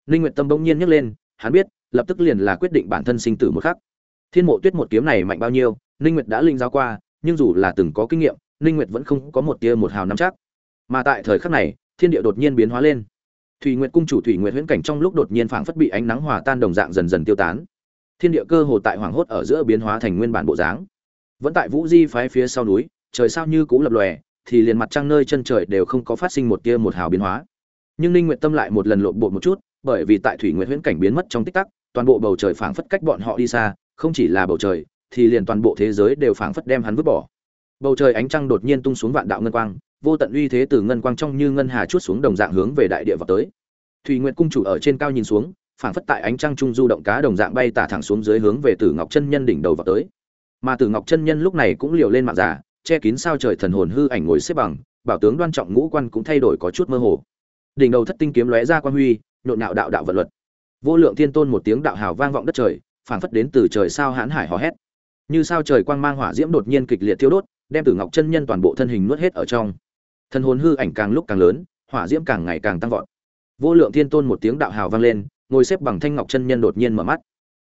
Linh nguyệt tâm bỗng nhiên nhấc lên, hắn biết lập tức liền là quyết định bản thân sinh tử một khắc. Thiên mộ tuyết một kiếm này mạnh bao nhiêu, ninh nguyệt đã linh giáo qua, nhưng dù là từng có kinh nghiệm, ninh nguyệt vẫn không có một tia một hào nắm chắc. Mà tại thời khắc này, thiên địa đột nhiên biến hóa lên. Thủy nguyệt cung chủ thủy nguyệt huyễn cảnh trong lúc đột nhiên phảng phất bị ánh nắng hòa tan đồng dạng dần dần tiêu tán. Thiên địa cơ hồ tại hoàng hốt ở giữa biến hóa thành nguyên bản bộ dáng. Vẫn tại vũ di phái phía sau núi, trời sao như cũ lập lòe, thì liền mặt trăng nơi chân trời đều không có phát sinh một tia một hào biến hóa. Nhưng ninh nguyệt tâm lại một lần lộn bộ một chút, bởi vì tại thủy nguyệt huyễn cảnh biến mất trong tích tắc toàn bộ bầu trời phảng phất cách bọn họ đi xa, không chỉ là bầu trời, thì liền toàn bộ thế giới đều phảng phất đem hắn vứt bỏ. Bầu trời ánh trăng đột nhiên tung xuống vạn đạo ngân quang, vô tận uy thế từ ngân quang trong như ngân hà chuốt xuống đồng dạng hướng về đại địa vào tới. Thủy nguyệt cung chủ ở trên cao nhìn xuống, phảng phất tại ánh trăng trung du động cá đồng dạng bay tả thẳng xuống dưới hướng về tử ngọc chân nhân đỉnh đầu vào tới. Mà tử ngọc chân nhân lúc này cũng liều lên mạng giả, che kín sao trời thần hồn hư ảnh ngồi xếp bằng, bảo tướng đoan trọng ngũ quan cũng thay đổi có chút mơ hồ. Đỉnh đầu thất tinh kiếm lóe ra quan huy, nhộn nhạo đạo đạo vật luật vô lượng thiên tôn một tiếng đạo hào vang vọng đất trời, phảng phất đến từ trời sao hãn hải hò hét. Như sao trời quang mang hỏa diễm đột nhiên kịch liệt thiêu đốt, đem tử ngọc chân nhân toàn bộ thân hình nuốt hết ở trong. Thân hồn hư ảnh càng lúc càng lớn, hỏa diễm càng ngày càng tăng vọt. Vô lượng thiên tôn một tiếng đạo hào vang lên, ngồi xếp bằng thanh ngọc chân nhân đột nhiên mở mắt.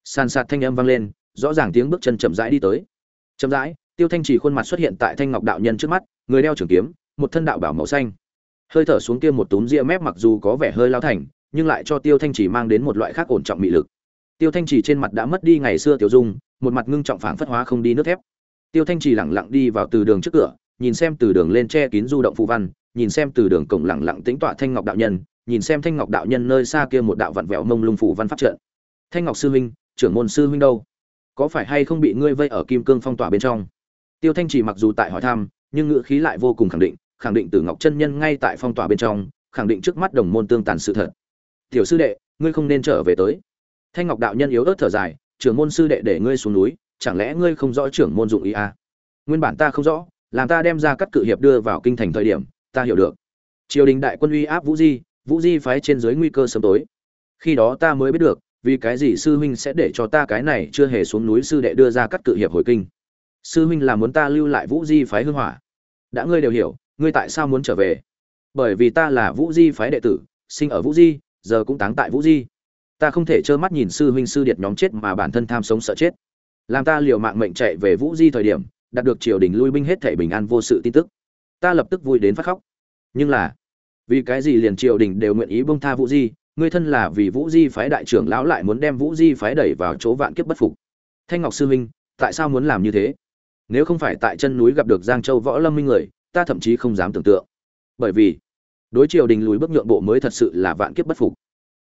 Sàn sạt thanh âm vang lên, rõ ràng tiếng bước chân chậm rãi đi tới. Chậm rãi, tiêu thanh trì khuôn mặt xuất hiện tại thanh ngọc đạo nhân trước mắt, người đeo trường kiếm, một thân đạo bảo màu xanh. Hơi thở xuống kia một túm ria mép mặc dù có vẻ hơi lao thành nhưng lại cho tiêu thanh trì mang đến một loại khác ổn trọng mị lực. Tiêu thanh trì trên mặt đã mất đi ngày xưa tiểu dung, một mặt ngưng trọng phảng phất hóa không đi nước thép. Tiêu thanh trì lẳng lặng đi vào từ đường trước cửa, nhìn xem từ đường lên che kín du động phù văn, nhìn xem từ đường cổng lẳng lặng tĩnh tọa thanh ngọc đạo nhân, nhìn xem thanh ngọc đạo nhân nơi xa kia một đạo vặn vẹo mông lung phủ văn pháp trận. Thanh ngọc sư huynh, trưởng môn sư huynh đâu? Có phải hay không bị ngươi vây ở kim cương phong tỏa bên trong? Tiêu thanh chỉ mặc dù tại hỏi thăm, nhưng ngữ khí lại vô cùng khẳng định khẳng định từ ngọc chân nhân ngay tại phong tỏa bên trong, khẳng định trước mắt đồng môn tương tàn sự thật tiểu sư đệ, ngươi không nên trở về tới. Thanh ngọc đạo nhân yếu ớt thở dài, trưởng môn sư đệ để ngươi xuống núi, chẳng lẽ ngươi không rõ trưởng môn dụng ý à? nguyên bản ta không rõ, làm ta đem ra cắt cự hiệp đưa vào kinh thành thời điểm, ta hiểu được. Triều đình đại quân uy áp vũ di vũ di phái trên dưới nguy cơ sớm tối. Khi đó ta mới biết được, vì cái gì sư huynh sẽ để cho ta cái này chưa hề xuống núi sư đệ đưa ra cắt cự hiệp hồi kinh. Sư huynh là muốn ta lưu lại vũ di phái hưng hỏa. Đã ngươi đều hiểu, ngươi tại sao muốn trở về? Bởi vì ta là vũ di phái đệ tử, sinh ở vũ di giờ cũng táng tại vũ di. Ta không thể trơ mắt nhìn sư huynh sư điệt nhóm chết mà bản thân tham sống sợ chết. Làm ta liều mạng mệnh chạy về vũ di thời điểm, đạt được triều đình lui binh hết thể bình an vô sự tin tức. Ta lập tức vui đến phát khóc. Nhưng là, vì cái gì liền triều đình đều nguyện ý bông tha vũ di, ngươi thân là vì vũ di phái đại trưởng lão lại muốn đem vũ di phái đẩy vào chỗ vạn kiếp bất phục. Thanh ngọc sư huynh, tại sao muốn làm như thế? Nếu không phải tại chân núi gặp được giang châu võ lâm minh người, ta thậm chí không dám tưởng tượng. Bởi vì đối triều đình lùi bước nhượng bộ mới thật sự là vạn kiếp bất phục.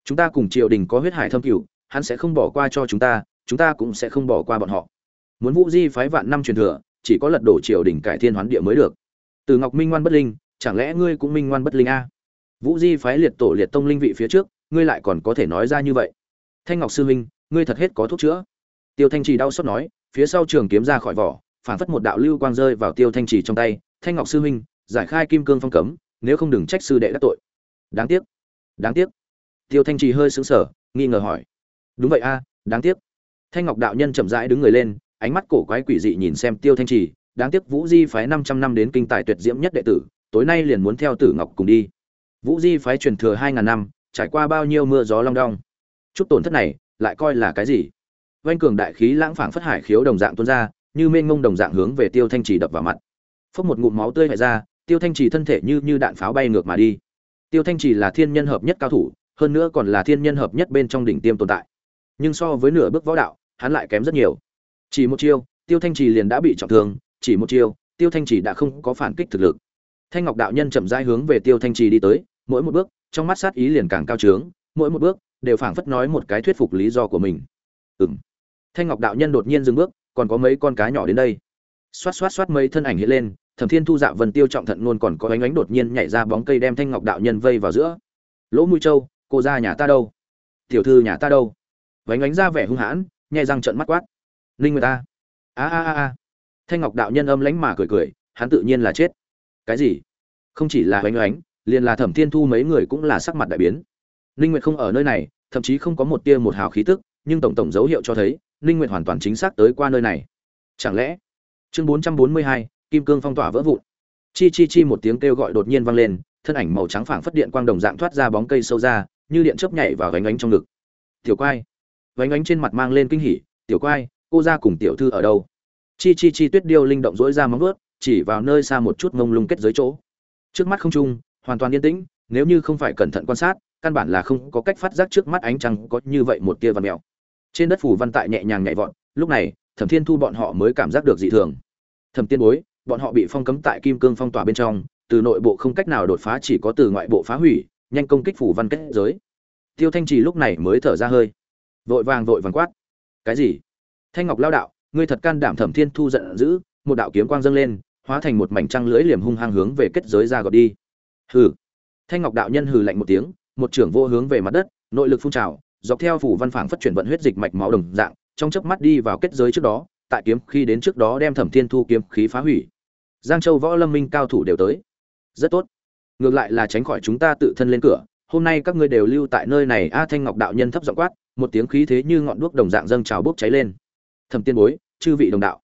Chúng ta cùng triều đình có huyết hải thâm cửu, hắn sẽ không bỏ qua cho chúng ta chúng ta cũng sẽ không bỏ qua bọn họ. Muốn vũ di phái vạn năm truyền thừa, chỉ có lật đổ triều đình cải thiên hoán địa mới được. Từ ngọc minh ngoan bất linh, chẳng lẽ ngươi cũng minh ngoan bất linh a? Vũ di phái liệt tổ liệt tông linh vị phía trước, ngươi lại còn có thể nói ra như vậy? Thanh ngọc sư huynh ngươi thật hết có thuốc chữa. Tiêu thanh trì đau xót nói, phía sau trường kiếm ra khỏi vỏ phản phất một đạo lưu quang rơi vào tiêu thanh trì trong tay. Thanh ngọc sư huynh giải khai kim cương phong cấm nếu không đừng trách sư đệ đắc tội. Đáng tiếc. Đáng tiếc. Tiêu thanh trì hơi sững sờ, nghi ngờ hỏi. Đúng vậy a, đáng tiếc. Thanh ngọc đạo nhân chậm rãi đứng người lên, ánh mắt cổ quái quỷ dị nhìn xem tiêu thanh trì, đáng tiếc vũ di phái 500 năm đến kinh tài tuyệt diễm nhất đệ tử, tối nay liền muốn theo tử ngọc cùng đi. Vũ di phái truyền thừa hai ngàn năm, trải qua bao nhiêu mưa gió long đong. Chút tổn thất này, lại coi là cái gì? Vanh cường đại khí lãng phảng phất hải khiếu đồng dạng tuôn ra, như mênh ngông đồng dạng hướng về tiêu thanh trì đập vào mặt. Phốc một ngụm máu tươi hại ra tiêu thanh trì thân thể như như đạn pháo bay ngược mà đi. Tiêu thanh trì là thiên nhân hợp nhất cao thủ, hơn nữa còn là thiên nhân hợp nhất bên trong đỉnh tiêm tồn tại. Nhưng so với nửa bước võ đạo, hắn lại kém rất nhiều. Chỉ một chiêu, tiêu thanh trì liền đã bị trọng thương, chỉ một chiêu, tiêu thanh trì đã không có phản kích thực lực. Thanh ngọc đạo nhân chậm rãi hướng về tiêu thanh trì đi tới, mỗi một bước, trong mắt sát ý liền càng cao trướng, mỗi một bước, đều phảng phất nói một cái thuyết phục lý do của mình. Ừng thanh ngọc đạo nhân đột nhiên dừng bước, còn có mấy con cá nhỏ đến đây xoát xoát xoát mấy thân ảnh hiện lên, thẩm thiên thu dạ vân tiêu trọng thận ngôn còn có ánh ánh đột nhiên nhảy ra bóng cây đem thanh ngọc đạo nhân vây vào giữa. Lỗ mũi châu, cô ra nhà ta đâu? Tiểu thư nhà ta đâu? Vánh ánh ra vẻ hung hãn, nhai răng trận mắt quát. Linh người ta. A a a a. Thanh ngọc đạo nhân âm lánh mà cười cười, hắn tự nhiên là chết. Cái gì? Không chỉ là oánh ánh, liền là thẩm thiên thu mấy người cũng là sắc mặt đại biến. Linh nguyệt không ở nơi này, thậm chí không có một tia một hào khí tức, nhưng tổng tổng dấu hiệu cho thấy Linh nguyệt hoàn toàn chính xác tới qua nơi này. Chẳng lẽ chương 442, kim cương phong tỏa vỡ vụn. Chi chi chi một tiếng kêu gọi đột nhiên vang lên thân ảnh màu trắng phảng phất điện quang đồng dạng thoát ra bóng cây sâu ra như điện chớp nhảy vào gánh ánh trong ngực. Tiểu quai. Gánh ánh trên mặt mang lên kinh hỉ tiểu quai cô ra cùng tiểu thư ở đâu? Chi chi chi tuyết điêu linh động dỗi ra móng vuốt chỉ vào nơi xa một chút ngông lung kết giới chỗ. Trước mắt không trung hoàn toàn yên tĩnh nếu như không phải cẩn thận quan sát căn bản là không có cách phát giác trước mắt ánh trăng có như vậy một tia văn mèo. Trên đất phủ văn tại nhẹ nhàng nhảy vọt lúc này thẩm thiên thu bọn họ mới cảm giác được dị thường. Thẩm tiên bối, bọn họ bị phong cấm tại kim cương phong tỏa bên trong, từ nội bộ không cách nào đột phá chỉ có từ ngoại bộ phá hủy, nhanh công kích phủ văn kết giới. Tiêu thanh trì lúc này mới thở ra hơi. Vội vàng vội vàng quát. Cái gì? Thanh ngọc lao đạo, ngươi thật can đảm thẩm thiên thu giận dữ, một đạo kiếm quang dâng lên, hóa thành một mảnh trăng lưỡi liềm hung hăng hướng về kết giới ra gọt đi. Hừ. Thanh ngọc đạo nhân hừ lạnh một tiếng, một trưởng vô hướng về mặt đất, nội lực phun trào, dọc theo phủ văn phảng phát chuyển vận huyết dịch mạch máu đồng dạng trong chớp mắt đi vào kết giới trước đó, tại kiếm khi đến trước đó đem thẩm thiên thu kiếm khí phá hủy. Giang châu võ lâm minh cao thủ đều tới. Rất tốt. Ngược lại là tránh khỏi chúng ta tự thân lên cửa, hôm nay các ngươi đều lưu tại nơi này, a thanh ngọc đạo nhân thấp giọng quát, một tiếng khí thế như ngọn đuốc đồng dạng dâng trào bốc cháy lên. Thẩm tiên bối, chư vị đồng đạo.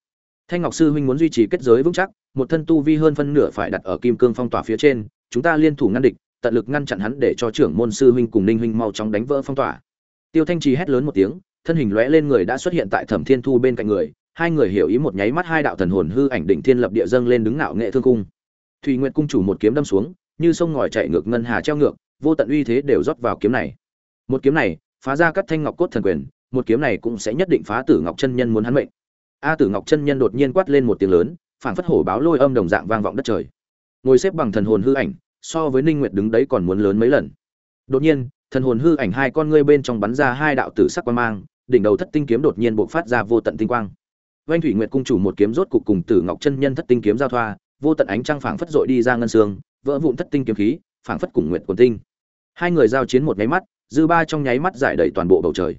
Thanh ngọc sư huynh muốn duy trì kết giới vững chắc, một thân tu vi hơn phân nửa phải đặt ở kim cương phong tỏa phía trên, chúng ta liên thủ ngăn địch, tận lực ngăn chặn hắn để cho trưởng môn sư huynh cùng ninh huynh mau chóng đánh vỡ phong tỏa. Tiêu thanh trì hét lớn một tiếng thân hình lóe lên người đã xuất hiện tại thẩm thiên thu bên cạnh người, hai người hiểu ý một nháy mắt hai đạo thần hồn hư ảnh đỉnh thiên lập địa dâng lên đứng ngạo nghệ thương cung. Thùy nguyệt cung chủ một kiếm đâm xuống, như sông ngòi chạy ngược ngân hà treo ngược, vô tận uy thế đều rót vào kiếm này. Một kiếm này, phá ra các thanh ngọc cốt thần quyền, một kiếm này cũng sẽ nhất định phá tử ngọc chân nhân muốn hắn mệnh. A tử ngọc chân nhân đột nhiên quát lên một tiếng lớn, phảng phất hổ báo lôi âm đồng dạng vang vọng đất trời. Ngồi xếp bằng thần hồn hư ảnh, so với ninh nguyệt đứng đấy còn muốn lớn mấy lần. Đột nhiên, thần hồn hư ảnh hai con ngươi bên trong bắn ra hai đạo tử sắc quang mang đỉnh đầu thất tinh kiếm đột nhiên bộc phát ra vô tận tinh quang Vành Thủy Nguyệt cung chủ một kiếm rốt cục cùng Tử Ngọc chân nhân thất tinh kiếm giao thoa, vô tận ánh trăng phảng phất rọi đi ra ngân sương, vỡ vụn thất tinh kiếm khí, phảng phất cùng nguyệt quần tinh. Hai người giao chiến một nháy mắt, dư ba trong nháy mắt giải đầy toàn bộ bầu trời.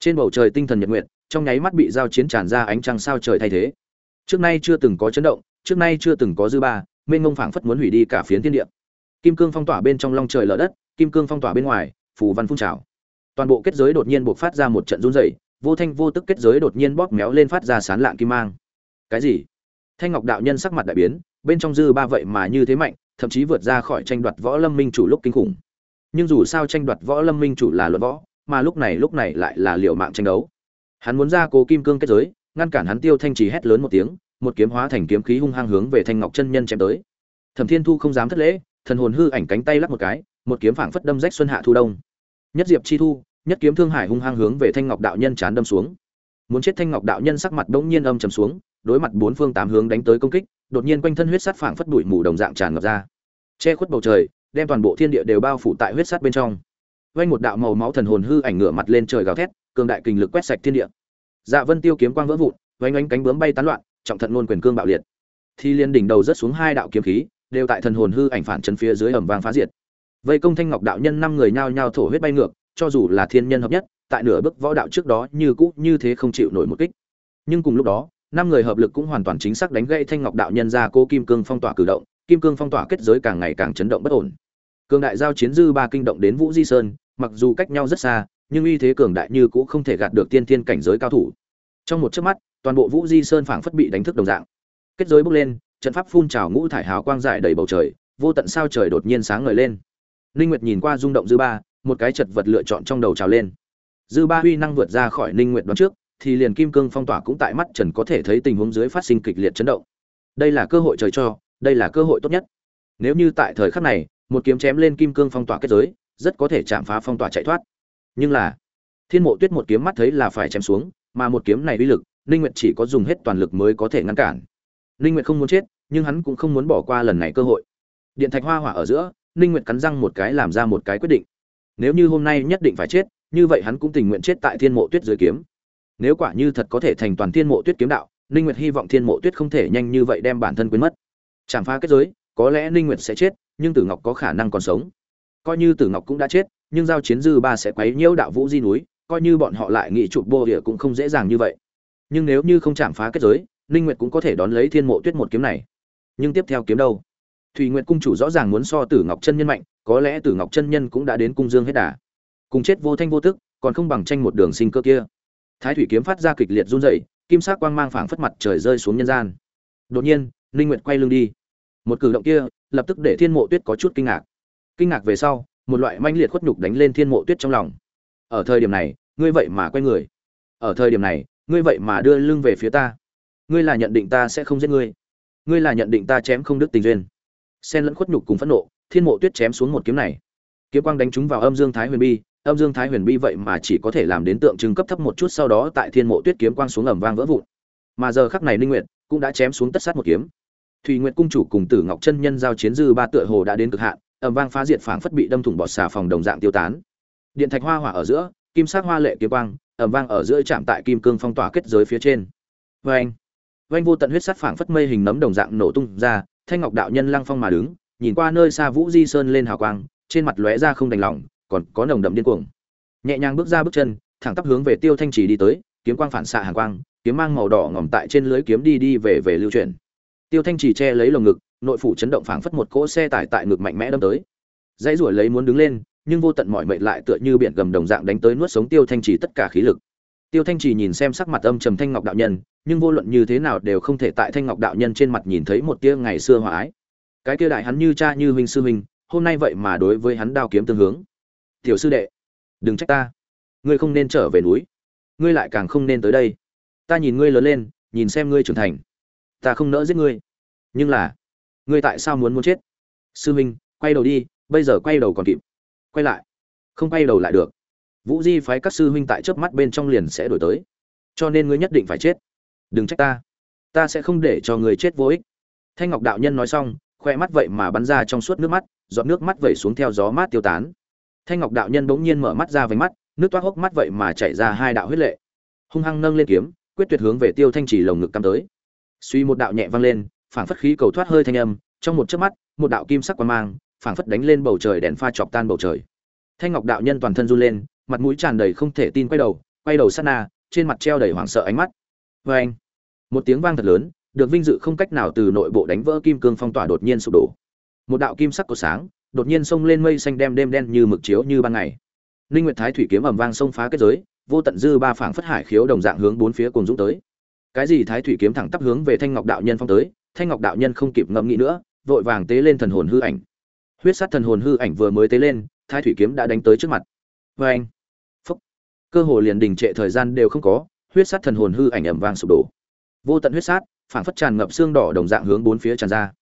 Trên bầu trời tinh thần nhật nguyệt, trong nháy mắt bị giao chiến tràn ra ánh trăng sao trời thay thế. Trước nay chưa từng có chấn động, trước nay chưa từng có dư ba, mênh mông phảng phất muốn hủy đi cả phiến thiên địa. Kim cương phong tỏa bên trong long trời lở đất, kim cương phong tỏa bên ngoài, phù văn phun trào. Toàn bộ kết giới đột nhiên bộc phát ra một trận run rẩy, vô thanh vô tức kết giới đột nhiên bóp méo lên phát ra sán lạng kim mang. Cái gì? Thanh ngọc đạo nhân sắc mặt đại biến bên trong dư ba vậy mà như thế mạnh thậm chí vượt ra khỏi tranh đoạt võ lâm minh chủ lúc kinh khủng. Nhưng dù sao tranh đoạt võ lâm minh chủ là luật võ mà lúc này lúc này lại là liều mạng tranh đấu. Hắn muốn ra cố kim cương kết giới ngăn cản hắn tiêu thanh trì hét lớn một tiếng một kiếm hóa thành kiếm khí hung hăng hướng về thanh ngọc chân nhân chém tới. Thẩm thiên thu không dám thất lễ thần hồn hư ảnh cánh tay lắc một cái một kiếm phảng phất đâm rách xuân hạ thu đông nhất diệp chi thu, nhất kiếm thương hải hung hăng hướng về thanh ngọc đạo nhân chán đâm xuống. Muốn chết thanh ngọc đạo nhân sắc mặt bỗng nhiên âm trầm xuống, đối mặt bốn phương tám hướng đánh tới công kích, đột nhiên quanh thân huyết sắt phảng phất bụi mù đồng dạng tràn ngập ra. Che khuất bầu trời, đem toàn bộ thiên địa đều bao phủ tại huyết sắt bên trong. Vanh một đạo màu máu thần hồn hư ảnh ngửa mặt lên trời gào thét, cường đại kình lực quét sạch thiên địa. Dạ vân tiêu kiếm quang vỡ vụn vây ánh cánh bướm bay tán loạn, trọng thận ngôn quyền cương bạo liệt. Thi liên đỉnh đầu rớt xuống hai đạo kiếm khí, đều tại thần hồn hư ảnh phản chân phía dưới ẩm vang phá diệt vây công thanh ngọc đạo nhân năm người nhao nhao thổ huyết bay ngược cho dù là thiên nhân hợp nhất, tại nửa bước võ đạo trước đó như cũ như thế không chịu nổi một kích. Nhưng cùng lúc đó, năm người hợp lực cũng hoàn toàn chính xác đánh gãy Thanh Ngọc đạo nhân ra cô kim cương phong tỏa cử động, kim cương phong tỏa kết giới càng ngày càng chấn động bất ổn. Cường đại giao chiến dư ba kinh động đến Vũ Di Sơn, mặc dù cách nhau rất xa, nhưng uy thế cường đại như cũ không thể gạt được tiên thiên cảnh giới cao thủ. Trong một chớp mắt, toàn bộ Vũ Di Sơn phảng phất bị đánh thức đồng dạng. Kết giới bốc lên, trận pháp phun trào ngũ thải hào quang rải đầy bầu trời, vô tận sao trời đột nhiên sáng ngời lên. Ninh Nguyệt nhìn qua rung động dư ba, một cái chật vật lựa chọn trong đầu trào lên. Dư ba huy năng vượt ra khỏi ninh Nguyệt đoán trước thì liền kim cương phong tỏa cũng tại mắt trần có thể thấy tình huống dưới phát sinh kịch liệt chấn động. Đây là cơ hội trời cho đây là cơ hội tốt nhất. Nếu như tại thời khắc này một kiếm chém lên kim cương phong tỏa kết giới rất có thể chạm phá phong tỏa chạy thoát. Nhưng là thiên mộ tuyết một kiếm mắt thấy là phải chém xuống mà một kiếm này uy lực ninh nguyệt chỉ có dùng hết toàn lực mới có thể ngăn cản. Ninh nguyệt không muốn chết nhưng hắn cũng không muốn bỏ qua lần này cơ hội. Điện thạch hoa hỏa ở giữa ninh nguyệt cắn răng một cái làm ra một cái quyết định. Nếu như hôm nay nhất định phải chết, như vậy hắn cũng tình nguyện chết tại thiên mộ tuyết dưới kiếm. Nếu quả như thật có thể thành toàn thiên mộ tuyết kiếm đạo, ninh nguyệt hy vọng thiên mộ tuyết không thể nhanh như vậy đem bản thân quên mất. Chạm phá kết giới, có lẽ ninh nguyệt sẽ chết, nhưng tử ngọc có khả năng còn sống. Coi như tử ngọc cũng đã chết, nhưng giao chiến dư ba sẽ quấy nhiễu đạo vũ di núi, coi như bọn họ lại nghị chụp bô địa cũng không dễ dàng như vậy. Nhưng nếu như không chạm phá kết giới, ninh nguyệt cũng có thể đón lấy thiên mộ tuyết một kiếm này. Nhưng tiếp theo kiếm đâu? Thủy nguyệt cung chủ rõ ràng muốn so tử ngọc chân nhân mạnh có lẽ Tử Ngọc chân nhân cũng đã đến cung dương hết đà. Cùng chết vô thanh vô tức, còn không bằng tranh một đường sinh cơ kia. Thái thủy kiếm phát ra kịch liệt run rẩy, kim sắc quang mang phảng phất mặt trời rơi xuống nhân gian. Đột nhiên, Linh Nguyệt quay lưng đi. Một cử động kia, lập tức để Thiên Mộ Tuyết có chút kinh ngạc. Kinh ngạc về sau, một loại manh liệt khuất nhục đánh lên Thiên Mộ Tuyết trong lòng. Ở thời điểm này, ngươi vậy mà quay người. Ở thời điểm này, ngươi vậy mà đưa lưng về phía ta. ngươi là nhận định ta sẽ không giết ngươi ngươi là nhận định ta chém không đứt tình duyên xen lẫn khuất nhục cùng phẫn nộ, thiên mộ tuyết chém xuống một kiếm này. Kiếm quang đánh trúng vào âm dương thái huyền bi, âm dương thái huyền bi vậy mà chỉ có thể làm đến tượng trưng cấp thấp một chút, sau đó tại thiên mộ tuyết kiếm quang xuống ẩm vang vỡ vụn. Mà giờ khắc này ninh nguyệt cũng đã chém xuống tất sát một kiếm. Thùy nguyệt cung chủ cùng tử ngọc chân nhân giao chiến dư ba tựa hồ đã đến cực hạn ẩm vang phá diệt phảng phất bị đâm thủng bọt xà phòng đồng dạng tiêu tán. Điện thạch hoa hỏa ở giữa, kim sắc hoa lệ kiếm quang ẩm vang ở giữa chạm tại kim cương phong tỏa kết giới phía trên. Vang vanh vô tận huyết sắt phảng phất mây hình nấm đồng dạng nổ tung ra, thanh ngọc đạo nhân lăng phong mà đứng, nhìn qua nơi xa vũ di sơn lên hào quang, trên mặt lóe ra không đành lòng, còn có nồng đậm điên cuồng. Nhẹ nhàng bước ra bước chân, thẳng tắp hướng về tiêu thanh trì đi tới, kiếm quang phản xạ hàng quang, kiếm mang màu đỏ ngòm tại trên lưới kiếm đi đi về về lưu chuyển. Tiêu thanh trì che lấy lồng ngực, nội phủ chấn động phảng phất một cỗ xe tải tại ngực mạnh mẽ đâm tới. Dãy ruổi lấy muốn đứng lên, nhưng vô tận mọi mệnh lại tựa như biển gầm đồng dạng đánh tới nuốt sống tiêu thanh trì tất cả khí lực tiêu thanh trì nhìn xem sắc mặt âm trầm thanh ngọc đạo nhân, nhưng vô luận như thế nào đều không thể tại thanh ngọc đạo nhân trên mặt nhìn thấy một tia ngày xưa hòa ái. Cái kia đại hắn như cha như huynh sư huynh, hôm nay vậy mà đối với hắn đao kiếm tương hướng. Tiểu sư đệ, đừng trách ta. Ngươi không nên trở về núi. Ngươi lại càng không nên tới đây. Ta nhìn ngươi lớn lên, nhìn xem ngươi trưởng thành. Ta không nỡ giết ngươi. Nhưng là, ngươi tại sao muốn muốn chết? Sư huynh, quay đầu đi, bây giờ quay đầu còn kịp. Quay lại. Không quay đầu lại được vũ di phái các sư huynh tại chớp mắt bên trong liền sẽ đổi tới. Cho nên ngươi nhất định phải chết. Đừng trách ta. Ta sẽ không để cho người chết vô ích. Thanh ngọc đạo nhân nói xong, khoe mắt vậy mà bắn ra trong suốt nước mắt, giọt nước mắt vẩy xuống theo gió mát tiêu tán. Thanh ngọc đạo nhân bỗng nhiên mở mắt ra với mắt, nước toát hốc mắt vậy mà chảy ra hai đạo huyết lệ. Hung hăng nâng lên kiếm, quyết tuyệt hướng về tiêu thanh trì lồng ngực cắm tới. Suy một đạo nhẹ vang lên, phảng phất khí cầu thoát hơi thanh âm, trong một chớp mắt, một đạo kim sắc quang mang, phảng phất đánh lên bầu trời đèn pha chọc tan bầu trời. Thanh ngọc đạo nhân toàn thân run lên mặt mũi tràn đầy không thể tin quay đầu quay đầu sát na, trên mặt treo đầy hoảng sợ ánh mắt. Vê anh, một tiếng vang thật lớn, được vinh dự không cách nào từ nội bộ đánh vỡ kim cương phong tỏa đột nhiên sụp đổ. Một đạo kim sắc của sáng, đột nhiên xông lên mây xanh đem đêm đen như mực chiếu như ban ngày. Linh nguyệt thái thủy kiếm ầm vang xông phá kết giới, vô tận dư ba phảng phất hải khiếu đồng dạng hướng bốn phía cùng dũng tới. Cái gì thái thủy kiếm thẳng tắp hướng về thanh ngọc đạo nhân phong tới, thanh ngọc đạo nhân không kịp ngẫm nghĩ nữa, vội vàng tế lên thần hồn hư ảnh. Huyết sát thần hồn hư ảnh vừa mới tế lên, thái thủy kiếm đã đánh tới trước mặt. Vê anh cơ hồ liền đình trệ thời gian đều không có, huyết sát thần hồn hư ảnh ẩm vang sụp đổ. Vô tận huyết sát, phảng phất tràn ngập xương đỏ đồng dạng hướng bốn phía tràn ra.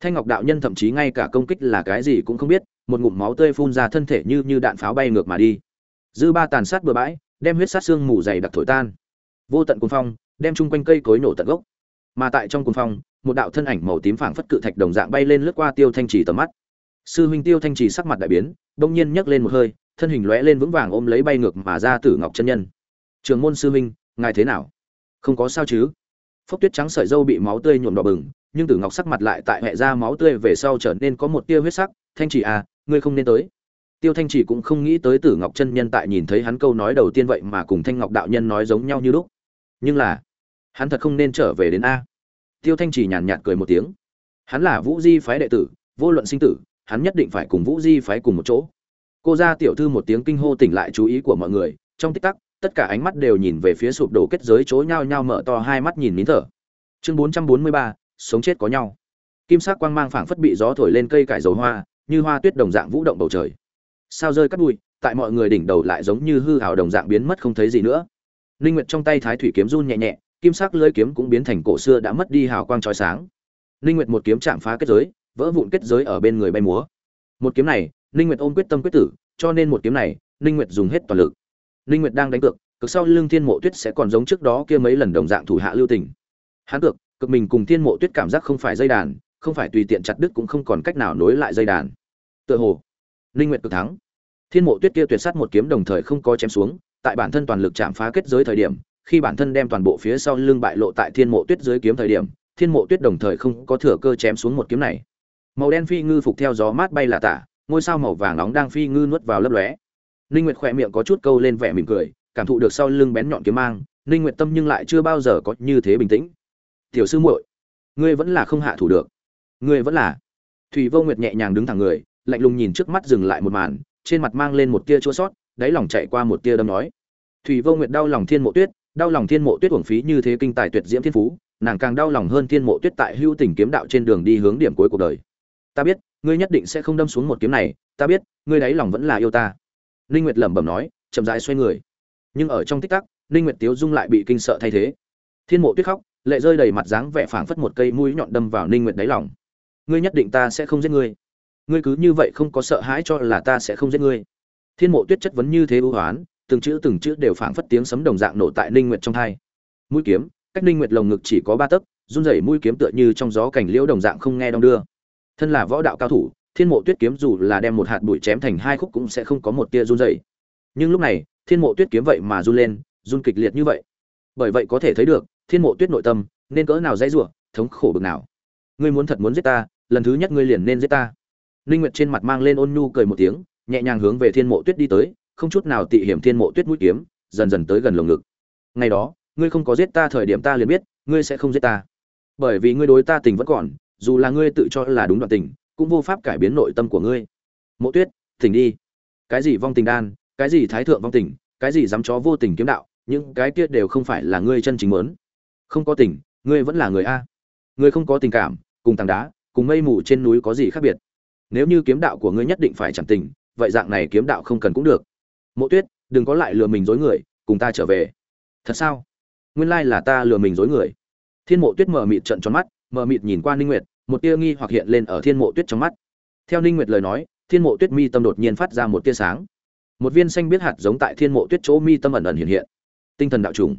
Thanh ngọc đạo nhân thậm chí ngay cả công kích là cái gì cũng không biết, một ngụm máu tươi phun ra thân thể như như đạn pháo bay ngược mà đi. Dư ba tàn sát bừa bãi, đem huyết sát xương mù dày đặc thổi tan. Vô tận cuồng phong, đem chung quanh cây cối nổ tận gốc. Mà tại trong cuồng phong, một đạo thân ảnh màu tím phảng phất cự thạch đồng dạng bay lên lướt qua tiêu thanh trì tầm mắt. Sư huynh tiêu thanh trì sắc mặt đại biến bỗng nhiên nhấc lên một hơi thân hình lóe lên vững vàng ôm lấy bay ngược mà ra tử ngọc chân nhân. Trường môn sư huynh, ngài thế nào? Không có sao chứ? Phốc tuyết trắng sợi dâu bị máu tươi nhuộm đỏ bừng, nhưng tử ngọc sắc mặt lại tại hệ ra máu tươi về sau trở nên có một tia huyết sắc. Thanh chỉ à ngươi không nên tới. Tiêu thanh chỉ cũng không nghĩ tới tử ngọc chân nhân tại nhìn thấy hắn câu nói đầu tiên vậy mà cùng thanh ngọc đạo nhân nói giống nhau như lúc. Nhưng là, hắn thật không nên trở về đến a. Tiêu thanh chỉ nhàn nhạt cười một tiếng. Hắn là vũ di phái đệ tử, vô luận sinh tử, hắn nhất định phải cùng vũ di phái cùng một chỗ cô ra tiểu thư một tiếng kinh hô tỉnh lại chú ý của mọi người, trong tích tắc, tất cả ánh mắt đều nhìn về phía sụp đổ kết giới chối nhao nhao mở to hai mắt nhìn nín thở. Chương bốn trăm bốn mươi ba, sống chết có nhau. Kim sắc quang mang phảng phất bị gió thổi lên cây cải dầu hoa, như hoa tuyết đồng dạng vũ động bầu trời. Sao rơi cắt bụi, tại mọi người đỉnh đầu lại giống như hư hào đồng dạng biến mất không thấy gì nữa. Linh nguyệt trong tay thái thủy kiếm run nhẹ nhẹ, kim sắc lưỡi kiếm cũng biến thành cổ xưa đã mất đi hào quang chói sáng. Linh nguyệt một kiếm chạm phá kết giới, vỡ vụn kết giới ở bên người bay múa. Một kiếm này Ninh nguyệt ôm quyết tâm quyết tử, cho nên một kiếm này, Ninh nguyệt dùng hết toàn lực. Ninh nguyệt đang đánh cược cực sau lưng thiên mộ tuyết sẽ còn giống trước đó kia mấy lần đồng dạng thủ hạ lưu tình. Hắn cược cực mình cùng thiên mộ tuyết cảm giác không phải dây đàn, không phải tùy tiện chặt đứt cũng không còn cách nào nối lại dây đàn. Tựa hồ, Ninh nguyệt cực thắng. Thiên mộ tuyết kia tuyệt sát một kiếm đồng thời không có chém xuống, tại bản thân toàn lực chạm phá kết giới thời điểm, khi bản thân đem toàn bộ phía sau lưng bại lộ tại thiên mộ tuyết dưới kiếm thời điểm, thiên mộ tuyết đồng thời không có thừa cơ chém xuống một kiếm này. Màu đen phi ngư phục theo gió mát bay là tả ngôi sao màu vàng nóng đang phi ngư nuốt vào lấp lóe. Ninh nguyệt khỏe miệng có chút câu lên vẻ mỉm cười, cảm thụ được sau lưng bén nhọn kiếm mang, ninh nguyệt tâm nhưng lại chưa bao giờ có như thế bình tĩnh. Tiểu sư muội, ngươi vẫn là không hạ thủ được. Ngươi vẫn là. Thủy vô nguyệt nhẹ nhàng đứng thẳng người, lạnh lùng nhìn trước mắt dừng lại một màn, trên mặt mang lên một tia chua sót, đáy lòng chạy qua một tia đâm nói. Thủy vô nguyệt đau lòng thiên mộ tuyết, đau lòng thiên mộ tuyết uổng phí như thế kinh tài tuyệt diễm thiên phú, nàng càng đau lòng hơn thiên mộ tuyết tại hưu tình kiếm đạo trên đường đi hướng điểm cuối cuộc đời. Ta biết ngươi nhất định sẽ không đâm xuống một kiếm này, ta biết, ngươi đáy lòng vẫn là yêu ta. Ninh nguyệt lẩm bẩm nói, chậm rãi xoay người. Nhưng ở trong tích tắc, ninh nguyệt tiếu dung lại bị kinh sợ thay thế. Thiên mộ tuyết khóc, lệ rơi đầy mặt dáng vẻ phảng phất một cây mũi nhọn đâm vào ninh nguyệt đáy lòng. Ngươi nhất định ta sẽ không giết ngươi. Ngươi cứ như vậy không có sợ hãi cho là ta sẽ không giết ngươi. Thiên mộ tuyết chất vấn như thế ưu hoán từng chữ từng chữ đều phảng phất tiếng sấm đồng dạng nổ tại ninh nguyệt trong thai mũi kiếm, cách ninh nguyệt lồng ngực chỉ có ba tấc, run rẩy mũi kiếm tựa như trong gió cảnh liễu đồng dạng không nghe đong đưa thân là võ đạo cao thủ, thiên mộ tuyết kiếm dù là đem một hạt bụi chém thành hai khúc cũng sẽ không có một tia run rẩy. Nhưng lúc này, thiên mộ tuyết kiếm vậy mà run lên, run kịch liệt như vậy. Bởi vậy có thể thấy được, thiên mộ tuyết nội tâm nên cỡ nào dãy rủa, thống khổ bực nào. Ngươi muốn thật muốn giết ta, lần thứ nhất ngươi liền nên giết ta. Linh nguyệt trên mặt mang lên ôn nhu cười một tiếng, nhẹ nhàng hướng về thiên mộ tuyết đi tới, không chút nào tị hiểm thiên mộ tuyết mũi kiếm, dần dần tới gần lồng ngực. Ngày đó, ngươi không có giết ta thời điểm ta liền biết, ngươi sẽ không giết ta. Bởi vì ngươi đối ta tình vẫn còn dù là ngươi tự cho là đúng đoạn tình, cũng vô pháp cải biến nội tâm của ngươi. Mộ tuyết thỉnh đi. Cái gì vong tình đan, cái gì thái thượng vong tình, cái gì dám chó vô tình kiếm đạo, những cái kia đều không phải là ngươi chân chính muốn. Không có tình, ngươi vẫn là người a. Ngươi không có tình cảm, cùng tảng đá, cùng mây mù trên núi có gì khác biệt? Nếu như kiếm đạo của ngươi nhất định phải chẳng tình, vậy dạng này kiếm đạo không cần cũng được. Mộ tuyết, đừng có lại lừa mình dối người, cùng ta trở về. Thật sao? Nguyên lai là ta lừa mình dối người. Thiên mộ tuyết mở mịt trận tròn mắt. Mờ mịt nhìn qua ninh nguyệt, một tia nghi hoặc hiện lên ở thiên mộ tuyết trong mắt. Theo ninh nguyệt lời nói, thiên mộ tuyết mi tâm đột nhiên phát ra một tia sáng. Một viên xanh biết hạt giống tại thiên mộ tuyết chỗ mi tâm ẩn ẩn hiện hiện. Tinh thần đạo trùng.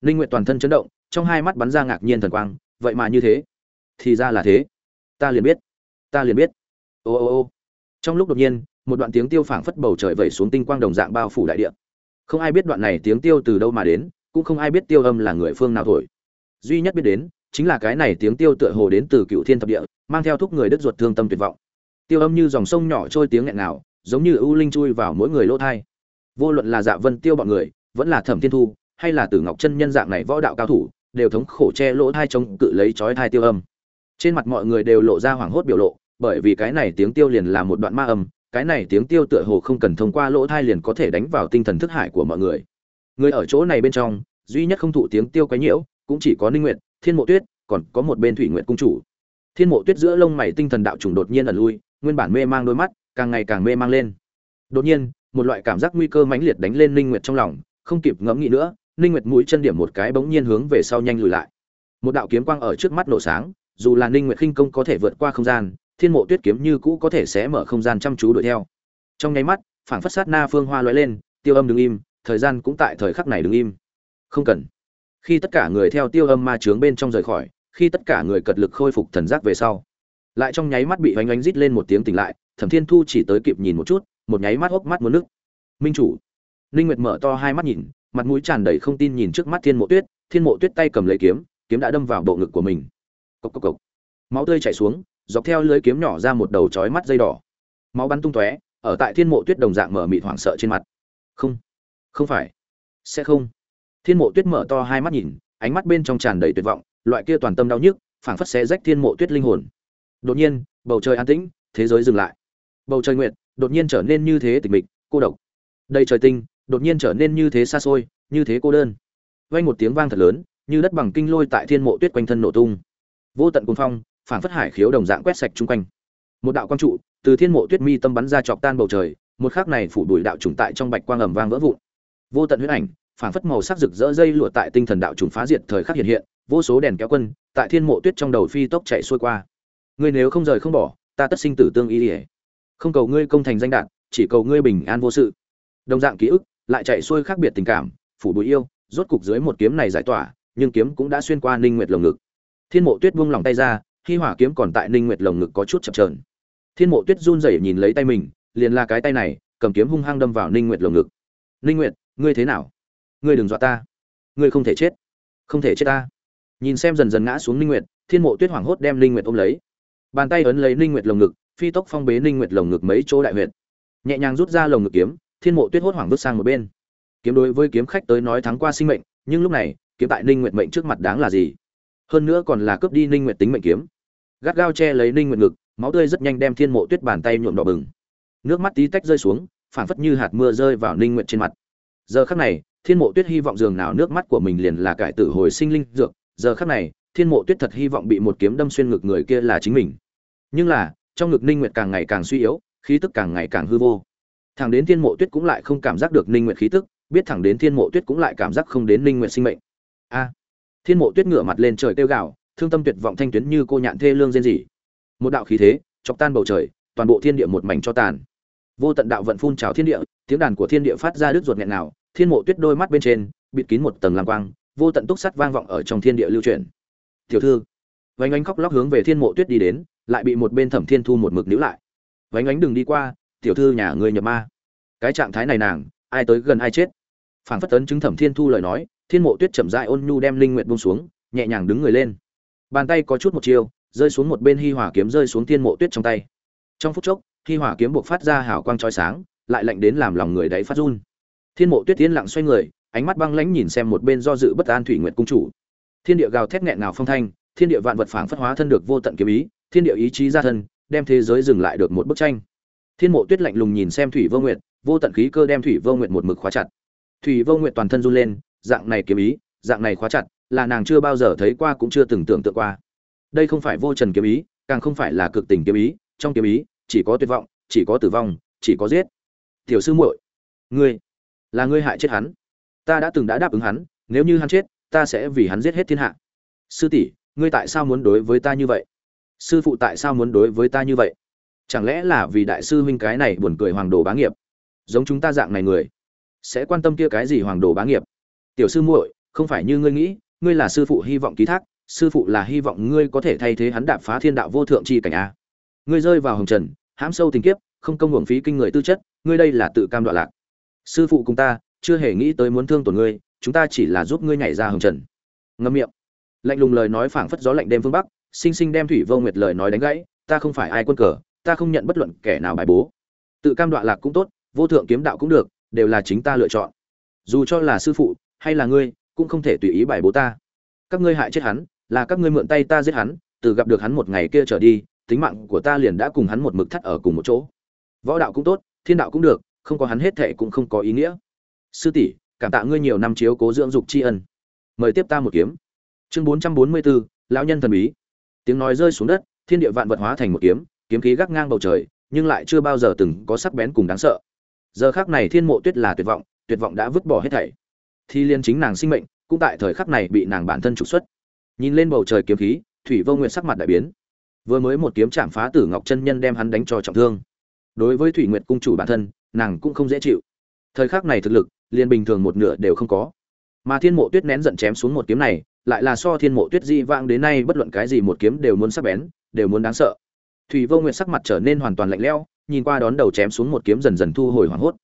Ninh nguyệt toàn thân chấn động, trong hai mắt bắn ra ngạc nhiên thần quang, vậy mà như thế? Thì ra là thế. Ta liền biết. Ta liền biết. Ô ô ô. Trong lúc đột nhiên, một đoạn tiếng tiêu phảng phất bầu trời vẩy xuống tinh quang đồng dạng bao phủ đại địa. Không ai biết đoạn này tiếng tiêu từ đâu mà đến, cũng không ai biết tiêu âm là người phương nào thổi. Duy nhất biết đến chính là cái này tiếng tiêu tựa hồ đến từ cựu thiên thập địa, mang theo thúc người đứt ruột thương tâm tuyệt vọng. Tiêu âm như dòng sông nhỏ trôi tiếng nghẹn nào giống như ưu linh chui vào mỗi người lỗ thai. Vô luận là dạ vân tiêu bọn người, vẫn là thẩm thiên thu, hay là tử ngọc chân nhân dạng này võ đạo cao thủ, đều thống khổ che lỗ thai chống cự lấy chói thai tiêu âm. Trên mặt mọi người đều lộ ra hoảng hốt biểu lộ, bởi vì cái này tiếng tiêu liền là một đoạn ma âm, cái này tiếng tiêu tựa hồ không cần thông qua lỗ thai liền có thể đánh vào tinh thần thức hải của mọi người. Người ở chỗ này bên trong, duy nhất không thụ tiếng tiêu quấy nhiễu, cũng chỉ có ninh nguyệt thiên mộ tuyết, còn có một bên thủy nguyện cung chủ. Thiên mộ tuyết giữa lông mày tinh thần đạo trùng đột nhiên ẩn lui, nguyên bản mê mang đôi mắt, càng ngày càng mê mang lên. Đột nhiên, một loại cảm giác nguy cơ mãnh liệt đánh lên linh nguyệt trong lòng, không kịp ngẫm nghĩ nữa linh nguyệt mũi chân điểm một cái bỗng nhiên hướng về sau nhanh lùi lại. Một đạo kiếm quang ở trước mắt nổ sáng, dù là linh nguyệt khinh công có thể vượt qua không gian, thiên mộ tuyết kiếm như cũ có thể sẽ mở không gian chăm chú đuổi theo. Trong nháy mắt, phảng phất sát na phương hoa lóe lên, tiêu âm đứng im, thời gian cũng tại thời khắc này đứng im. Không cần khi tất cả người theo tiêu âm ma trướng bên trong rời khỏi, khi tất cả người cật lực khôi phục thần giác về sau, lại trong nháy mắt bị oanh oanh rít lên một tiếng tỉnh lại, thẩm thiên thu chỉ tới kịp nhìn một chút, một nháy mắt hốc mắt muốn nước minh chủ. Ninh nguyệt mở to hai mắt nhìn, mặt mũi tràn đầy không tin nhìn trước mắt thiên mộ tuyết, thiên mộ tuyết tay cầm lấy kiếm kiếm đã đâm vào bộ ngực của mình. Cốc cốc cốc. máu tươi chảy xuống, dọc theo lưới kiếm nhỏ ra một đầu chói mắt dây đỏ. Máu bắn tung tóe, ở tại thiên mộ tuyết đồng dạng mở mịt hoảng sợ trên mặt. Không. Không phải. Sẽ không thiên mộ tuyết mở to hai mắt nhìn, ánh mắt bên trong tràn đầy tuyệt vọng, loại kia toàn tâm đau nhức, phảng phất xé rách thiên mộ tuyết linh hồn. Đột nhiên, bầu trời an tĩnh, thế giới dừng lại. Bầu trời nguyện đột nhiên trở nên như thế tịch mịch, cô độc. Đây trời tinh, đột nhiên trở nên như thế xa xôi, như thế cô đơn. Vang một tiếng vang thật lớn, như đất bằng kinh lôi tại thiên mộ tuyết quanh thân nổ tung. Vô tận cuồng phong, phảng phất hải khiếu đồng dạng quét sạch chung quanh. Một đạo quang trụ, từ thiên mộ tuyết mi tâm bắn ra chọc tan bầu trời, một khắc này phủ đuổi đạo trùng tại trong bạch quang ầm vang vỡ vụn. Vô tận huyết ảnh phảng phất màu sắc rực rỡ dây lụa tại tinh thần đạo trùng phá diệt thời khắc hiện hiện, vô số đèn kéo quân tại thiên mộ tuyết trong đầu phi tốc chạy xuôi qua. Ngươi nếu không rời không bỏ, ta tất sinh tử tương y liệt không cầu ngươi công thành danh đạt chỉ cầu ngươi bình an vô sự. Đồng dạng ký ức, lại chạy xuôi khác biệt tình cảm, phủ bụi yêu, rốt cục dưới một kiếm này giải tỏa, nhưng kiếm cũng đã xuyên qua ninh nguyệt lồng ngực. Thiên mộ tuyết buông lòng tay ra, khi hỏa kiếm còn tại ninh nguyệt lồng ngực có chút chập chờn. Thiên mộ tuyết run rẩy nhìn lấy tay mình, liền là cái tay này, cầm kiếm hung hăng đâm vào ninh nguyệt lồng ngực. Ninh nguyệt, ngươi thế nào? Ngươi đừng dọa ta. Ngươi không thể chết. Không thể chết ta. Nhìn xem dần dần ngã xuống ninh nguyệt, thiên mộ tuyết hoảng hốt đem ninh nguyệt ôm lấy. Bàn tay ấn lấy ninh nguyệt lồng ngực, phi tốc phong bế ninh nguyệt lồng ngực mấy chỗ đại huyệt. Nhẹ nhàng rút ra lồng ngực kiếm, thiên mộ tuyết hốt hoảng vứt sang một bên. Kiếm đối với kiếm khách tới nói thắng qua sinh mệnh, nhưng lúc này, kiếm tại ninh nguyệt mệnh trước mặt đáng là gì? Hơn nữa còn là cướp đi ninh nguyệt tính mệnh kiếm. Gắt gao che lấy ninh nguyệt ngực, máu tươi rất nhanh đem thiên mộ tuyết bàn tay nhuộm đỏ bừng. Nước mắt tí tách rơi xuống, phảng phất như hạt mưa rơi vào ninh nguyệt trên mặt. Giờ khắc này thiên mộ tuyết hy vọng dường nào nước mắt của mình liền là cải tử hồi sinh linh dược, giờ khắc này, thiên mộ tuyết thật hy vọng bị một kiếm đâm xuyên ngực người kia là chính mình. Nhưng là, trong ngực ninh nguyệt càng ngày càng suy yếu, khí tức càng ngày càng hư vô. Thẳng đến thiên mộ tuyết cũng lại không cảm giác được ninh nguyệt khí tức, biết thẳng đến thiên mộ tuyết cũng lại cảm giác không đến ninh nguyệt sinh mệnh. A! À, thiên mộ tuyết ngửa mặt lên trời kêu gào, thương tâm tuyệt vọng thanh tuyến như cô nhạn thê lương rên rỉ. Một đạo khí thế, chọc tan bầu trời, toàn bộ thiên địa một mảnh cho tàn. Vô tận đạo vận phun trào thiên địa, tiếng đàn của thiên địa phát ra đứt ruột nghẹn nào thiên mộ tuyết đôi mắt bên trên, bịt kín một tầng lam quang, vô tận túc sắt vang vọng ở trong thiên địa lưu truyền tiểu thư. Vánh ánh khóc lóc hướng về thiên mộ tuyết đi đến, lại bị một bên thẩm thiên thu một mực níu lại. Vánh ánh đừng đi qua, tiểu thư nhà ngươi nhập ma. Cái trạng thái này nàng, ai tới gần ai chết. Phảng phất tấn chứng thẩm thiên thu lời nói, thiên mộ tuyết chậm dại ôn nhu đem linh nguyện buông xuống, nhẹ nhàng đứng người lên. Bàn tay có chút một chiêu rơi xuống một bên hi hỏa kiếm rơi xuống thiên mộ tuyết trong tay. Trong phút chốc, hi hỏa kiếm buộc phát ra hào quang trói sáng, lại lạnh đến làm lòng người đáy phát run thiên mộ tuyết tiên lặng xoay người, ánh mắt băng lãnh nhìn xem một bên do dự bất an thủy nguyện cung chủ. Thiên địa gào thét nghẹn ngào phong thanh, thiên địa vạn vật phảng phất hóa thân được vô tận kiếm ý, thiên địa ý chí ra thân, đem thế giới dừng lại được một bức tranh. Thiên mộ tuyết lạnh lùng nhìn xem thủy vô nguyệt, vô tận khí cơ đem thủy vô nguyệt một mực khóa chặt. Thủy vô nguyệt toàn thân run lên, dạng này kiếm ý, dạng này khóa chặt, là nàng chưa bao giờ thấy qua cũng chưa từng tưởng tượng qua. Đây không phải vô trần kiếm ý, càng không phải là cực tình kiếm ý, trong kiếm ý, chỉ có tuyệt vọng, chỉ có tử vong, chỉ có giết. Tiểu sư muội, ngươi là ngươi hại chết hắn. Ta đã từng đã đáp ứng hắn, nếu như hắn chết, ta sẽ vì hắn giết hết thiên hạ. Sư tỷ, ngươi tại sao muốn đối với ta như vậy? Sư phụ tại sao muốn đối với ta như vậy? Chẳng lẽ là vì đại sư huynh cái này buồn cười hoàng đồ bá nghiệp? Giống chúng ta dạng này người, sẽ quan tâm kia cái gì hoàng đồ bá nghiệp? Tiểu sư muội, không phải như ngươi nghĩ, ngươi là sư phụ hy vọng ký thác, sư phụ là hy vọng ngươi có thể thay thế hắn đạp phá thiên đạo vô thượng chi cảnh a. Ngươi rơi vào hồng trần, hãm sâu tình kiếp, không công hưởng phí kinh người tư chất, ngươi đây là tự cam đoạn lạc sư phụ cùng ta, chưa hề nghĩ tới muốn thương tổn ngươi, chúng ta chỉ là giúp ngươi nhảy ra hồng trần. Ngâm miệng. Lạnh lùng lời nói phảng phất gió lạnh đêm phương bắc sinh sinh đem thủy vô nguyệt lời nói đánh gãy, ta không phải ai quân cờ, ta không nhận bất luận kẻ nào bài bố. Tự cam đoạn lạc cũng tốt, vô thượng kiếm đạo cũng được, đều là chính ta lựa chọn. Dù cho là sư phụ, hay là ngươi, cũng không thể tùy ý bài bố ta. Các ngươi hại chết hắn, là các ngươi mượn tay ta giết hắn, từ gặp được hắn một ngày kia trở đi, tính mạng của ta liền đã cùng hắn một mực thắt ở cùng một chỗ. Võ đạo cũng tốt, thiên đạo cũng được không có hắn hết thệ cũng không có ý nghĩa. Sư tỷ, cảm tạ ngươi nhiều năm chiếu cố dưỡng dục tri ân. Mời tiếp ta một kiếm. Chương bốn trăm bốn mươi bốn lão nhân thần bí. Tiếng nói rơi xuống đất, thiên địa vạn vật hóa thành một kiếm kiếm khí gác ngang bầu trời, nhưng lại chưa bao giờ từng có sắc bén cùng đáng sợ. Giờ khắc này thiên mộ tuyết là tuyệt vọng tuyệt vọng đã vứt bỏ hết thảy. Thi liên chính nàng sinh mệnh, cũng tại thời khắc này bị nàng bản thân trục xuất. Nhìn lên bầu trời kiếm khí, thủy vô nguyệt sắc mặt đại biến. Vừa mới một kiếm chạm phá tử ngọc chân nhân đem hắn đánh cho trọng thương. Đối với thủy nguyệt cung chủ bản thân nàng cũng không dễ chịu. Thời khắc này thực lực, liền bình thường một nửa đều không có. Mà thiên mộ tuyết nén giận chém xuống một kiếm này, lại là so thiên mộ tuyết di vang đến nay bất luận cái gì một kiếm đều muốn sắc bén, đều muốn đáng sợ. Thủy vô nguyệt sắc mặt trở nên hoàn toàn lạnh lẽo, nhìn qua đón đầu chém xuống một kiếm dần dần thu hồi hoảng hốt.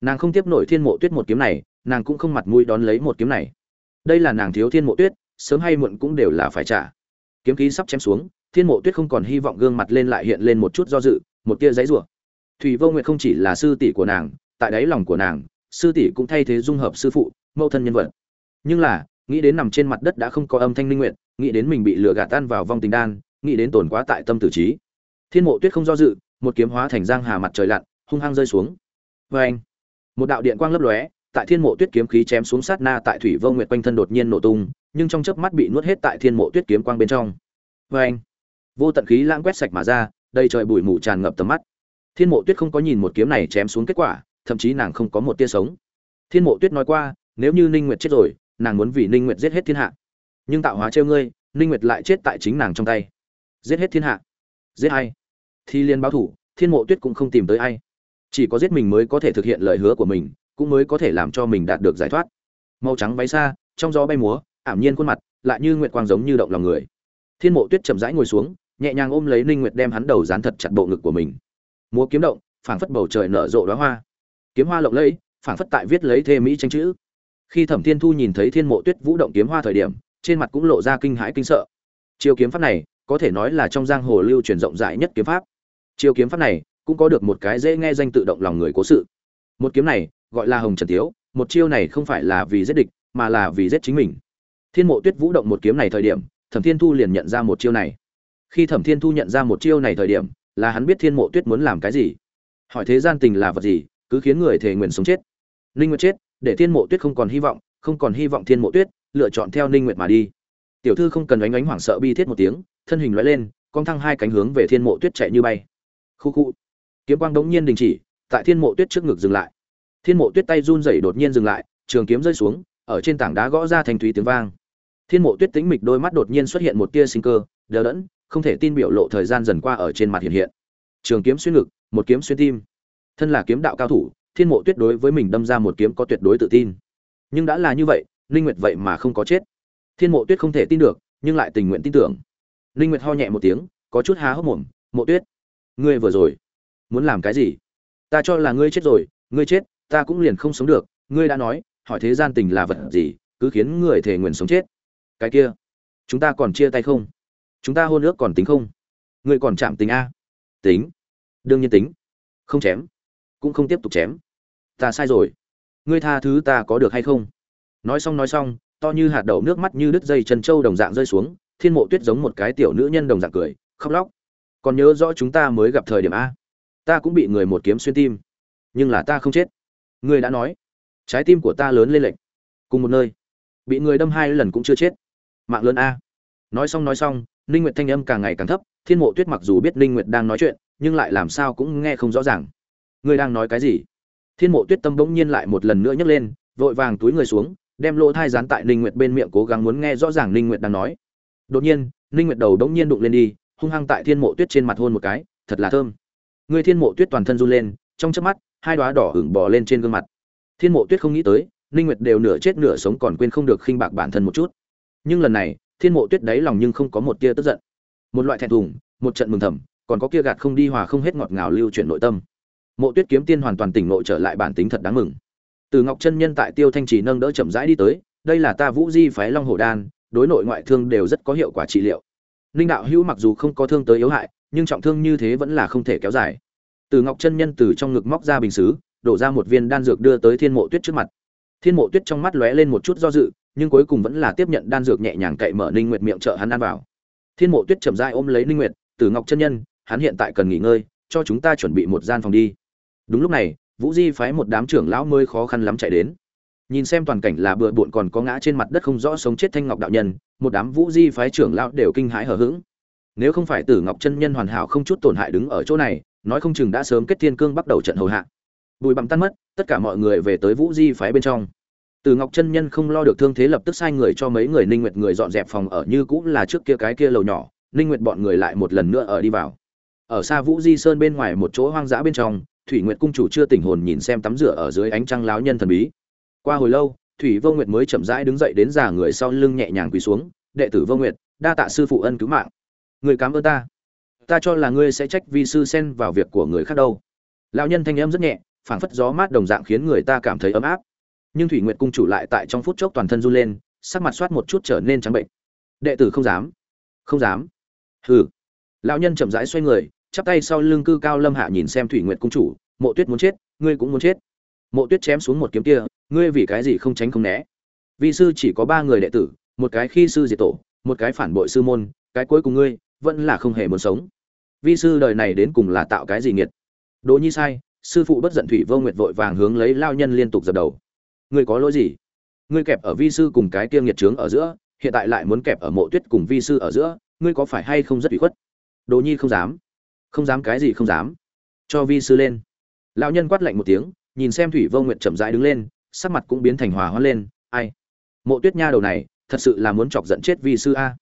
Nàng không tiếp nổi thiên mộ tuyết một kiếm này, nàng cũng không mặt mũi đón lấy một kiếm này. Đây là nàng thiếu thiên mộ tuyết, sớm hay muộn cũng đều là phải trả. Kiếm khí sắp chém xuống, thiên mộ tuyết không còn hy vọng gương mặt lên lại hiện lên một chút do dự, một tia giấy rủa thủy vô nguyệt không chỉ là sư tỷ của nàng, tại đáy lòng của nàng, sư tỷ cũng thay thế dung hợp sư phụ, mẫu thân nhân vật. Nhưng là, nghĩ đến nằm trên mặt đất đã không có âm thanh linh nguyện nghĩ đến mình bị lừa gạt tan vào vong tình đan, nghĩ đến tổn quá tại tâm tử trí. Thiên mộ tuyết không do dự, một kiếm hóa thành giang hà mặt trời lặn, hung hăng rơi xuống. Oeng! một đạo điện quang lấp lóe, tại thiên mộ tuyết kiếm khí chém xuống sát na tại thủy vô nguyệt quanh thân đột nhiên nổ tung, nhưng trong chớp mắt bị nuốt hết tại thiên mộ tuyết kiếm quang bên trong. Oeng! vô tận khí lãng quét sạch mà ra, đầy trời bụi mù tràn ngập tầm mắt thiên mộ tuyết không có nhìn một kiếm này chém xuống kết quả, thậm chí nàng không có một tia sống. Thiên mộ tuyết nói qua, nếu như ninh nguyệt chết rồi, nàng muốn vì ninh nguyệt giết hết thiên hạ. Nhưng tạo hóa trêu ngươi, ninh nguyệt lại chết tại chính nàng trong tay. Giết hết thiên hạ. Giết ai? Thì liên báo thủ, thiên mộ tuyết cũng không tìm tới ai. Chỉ có giết mình mới có thể thực hiện lời hứa của mình, cũng mới có thể làm cho mình đạt được giải thoát. Màu trắng váy xa, trong gió bay múa, ảm nhiên khuôn mặt, lại như nguyệt quang giống như động lòng người. Thiên mộ tuyết chậm rãi ngồi xuống, nhẹ nhàng ôm lấy ninh nguyệt đem hắn đầu dán thật chặt bộ ngực của mình múa kiếm động phảng phất bầu trời nở rộ đóa hoa. Kiếm hoa lộng lẫy phảng phất tại viết lấy thê mỹ tranh chữ. Khi thẩm thiên thu nhìn thấy thiên mộ tuyết vũ động kiếm hoa thời điểm trên mặt cũng lộ ra kinh hãi kinh sợ. Chiêu kiếm pháp này có thể nói là trong giang hồ lưu truyền rộng rãi nhất kiếm pháp. Chiêu kiếm pháp này cũng có được một cái dễ nghe danh tự động lòng người cố sự. Một kiếm này gọi là hồng trần thiếu, một chiêu này không phải là vì giết địch mà là vì giết chính mình. Thiên mộ tuyết vũ động một kiếm này thời điểm thẩm thiên thu liền nhận ra một chiêu này. Khi thẩm thiên thu nhận ra một chiêu này thời điểm là hắn biết thiên mộ tuyết muốn làm cái gì. Hỏi thế gian tình là vật gì, cứ khiến người thề nguyện sống chết. Ninh nguyệt chết, để thiên mộ tuyết không còn hy vọng, không còn hy vọng thiên mộ tuyết, lựa chọn theo ninh nguyệt mà đi. Tiểu thư không cần ánh ánh hoảng sợ bi thiết một tiếng, thân hình lóe lên, con thăng hai cánh hướng về thiên mộ tuyết chạy như bay. Khu khu. Kiếm quang đống nhiên đình chỉ, tại thiên mộ tuyết trước ngực dừng lại. Thiên mộ tuyết tay run rẩy đột nhiên dừng lại, trường kiếm rơi xuống, ở trên tảng đá gõ ra thành thúy tiếng vang. Thiên mộ tuyết tĩnh mịch đôi mắt đột nhiên xuất hiện một tia sinh cơ, đờ đẫn không thể tin biểu lộ thời gian dần qua ở trên mặt hiện hiện. Trường kiếm xuyên ngực, một kiếm xuyên tim. Thân là kiếm đạo cao thủ, thiên mộ tuyết đối với mình đâm ra một kiếm có tuyệt đối tự tin. Nhưng đã là như vậy, linh nguyệt vậy mà không có chết. Thiên mộ tuyết không thể tin được, nhưng lại tình nguyện tin tưởng. Linh nguyệt ho nhẹ một tiếng, có chút há hốc mồm, mộ tuyết, ngươi vừa rồi muốn làm cái gì? Ta cho là ngươi chết rồi, ngươi chết, ta cũng liền không sống được. Ngươi đã nói, hỏi thế gian tình là vật gì, cứ khiến người thể nguyện sống chết. Cái kia, chúng ta còn chia tay không? Chúng ta hôn ước còn tính không? Ngươi còn chạm tính a. Tính. Đương nhiên tính. Không chém. Cũng không tiếp tục chém. Ta sai rồi. Ngươi tha thứ ta có được hay không? Nói xong nói xong, to như hạt đậu nước mắt như đứt dây chân trâu đồng dạng rơi xuống, thiên mộ tuyết giống một cái tiểu nữ nhân đồng dạng cười, khóc lóc. Còn nhớ rõ chúng ta mới gặp thời điểm a. Ta cũng bị người một kiếm xuyên tim. Nhưng là ta không chết. Ngươi đã nói. Trái tim của ta lớn lên lệnh cùng một nơi. Bị người đâm hai lần cũng chưa chết. Mạng lớn a. Nói xong nói xong ninh nguyệt thanh âm càng ngày càng thấp, thiên mộ tuyết mặc dù biết ninh nguyệt đang nói chuyện, nhưng lại làm sao cũng nghe không rõ ràng. Ngươi đang nói cái gì? Thiên mộ tuyết tâm bỗng nhiên lại một lần nữa nhấc lên, vội vàng túi người xuống, đem lỗ thai dán tại ninh nguyệt bên miệng cố gắng muốn nghe rõ ràng ninh nguyệt đang nói. Đột nhiên, ninh nguyệt đầu đống nhiên đụng lên đi, hung hăng tại thiên mộ tuyết trên mặt hôn một cái, thật là thơm. Người thiên mộ tuyết toàn thân run lên, trong chớp mắt, hai đóa đỏ hửng bò lên trên gương mặt. Thiên mộ tuyết không nghĩ tới, ninh nguyệt đều nửa chết nửa sống còn quên không được khinh bạc bản thân một chút. Nhưng lần này thiên mộ tuyết đáy lòng nhưng không có một tia tức giận. Một loại thẹn thùng, một trận mừng thầm, còn có kia gạt không đi hòa không hết ngọt ngào lưu chuyển nội tâm. Mộ tuyết kiếm tiên hoàn toàn tỉnh nội trở lại bản tính thật đáng mừng. Từ ngọc chân nhân tại tiêu thanh trì nâng đỡ chậm rãi đi tới, đây là ta vũ di phái long hồ đan, đối nội ngoại thương đều rất có hiệu quả trị liệu. Ninh đạo hữu mặc dù không có thương tới yếu hại, nhưng trọng thương như thế vẫn là không thể kéo dài. Từ ngọc chân nhân từ trong ngực móc ra bình xứ, đổ ra một viên đan dược đưa tới thiên mộ tuyết trước mặt. Thiên mộ tuyết trong mắt lóe lên một chút do dự nhưng cuối cùng vẫn là tiếp nhận đan dược nhẹ nhàng cậy mở ninh nguyệt miệng trợ hắn ăn vào. Thiên mộ tuyết chậm rãi ôm lấy ninh nguyệt từ ngọc chân nhân, hắn hiện tại cần nghỉ ngơi, cho chúng ta chuẩn bị một gian phòng đi. Đúng lúc này, vũ di phái một đám trưởng lão mới khó khăn lắm chạy đến. Nhìn xem toàn cảnh là bừa bộn còn có ngã trên mặt đất không rõ sống chết thanh ngọc đạo nhân, một đám vũ di phái trưởng lão đều kinh hãi hở hững. Nếu không phải tử ngọc chân nhân hoàn hảo không chút tổn hại đứng ở chỗ này, nói không chừng đã sớm kết thiên cương bắt đầu trận hầu hạ. Bùi bặm tan mất, tất cả mọi người về tới vũ di phái bên trong từ ngọc chân nhân không lo được thương thế lập tức sai người cho mấy người ninh nguyệt người dọn dẹp phòng ở như cũ là trước kia cái kia lầu nhỏ, ninh nguyệt bọn người lại một lần nữa ở đi vào. Ở xa vũ di sơn bên ngoài một chỗ hoang dã bên trong, thủy nguyệt cung chủ chưa tỉnh hồn nhìn xem tắm rửa ở dưới ánh trăng láo nhân thần bí. Qua hồi lâu, thủy vô nguyệt mới chậm rãi đứng dậy đến già người sau lưng nhẹ nhàng quỳ xuống, đệ tử vô nguyệt, đa tạ sư phụ ân cứu mạng. Người cảm ơn ta. Ta cho là ngươi sẽ trách vi sư xen vào việc của người khác đâu. Lão nhân thanh âm rất nhẹ, phảng phất gió mát đồng dạng khiến người ta cảm thấy ấm áp nhưng thủy nguyệt cung chủ lại tại trong phút chốc toàn thân run lên, sắc mặt soát một chút trở nên trắng bệnh. Đệ tử không dám không dám. Hừ. Lão nhân chậm rãi xoay người, chắp tay sau lưng cư cao lâm hạ nhìn xem thủy nguyệt cung chủ, mộ tuyết muốn chết, ngươi cũng muốn chết. Mộ tuyết chém xuống một kiếm kia, ngươi vì cái gì không tránh không né? Vi sư chỉ có ba người đệ tử, một cái khi sư diệt tổ, một cái phản bội sư môn, cái cuối cùng ngươi vẫn là không hề muốn sống. Vi sư đời này đến cùng là tạo cái gì nghiệt? Đỗ nhi sai, sư phụ bất giận thủy vô nguyệt vội vàng hướng lấy lao nhân liên tục dập đầu ngươi có lỗi gì? Ngươi kẹp ở vi sư cùng cái kia nghiệt trướng ở giữa, hiện tại lại muốn kẹp ở mộ tuyết cùng vi sư ở giữa, ngươi có phải hay không rất bị khuất? Đồ nhi không dám. Không dám cái gì không dám. Cho vi sư lên. Lão nhân quát lạnh một tiếng, nhìn xem thủy vô nguyệt chậm rãi đứng lên, sắc mặt cũng biến thành hòa hoãn lên, ai? Mộ tuyết nha đầu này, thật sự là muốn chọc giận chết vi sư a.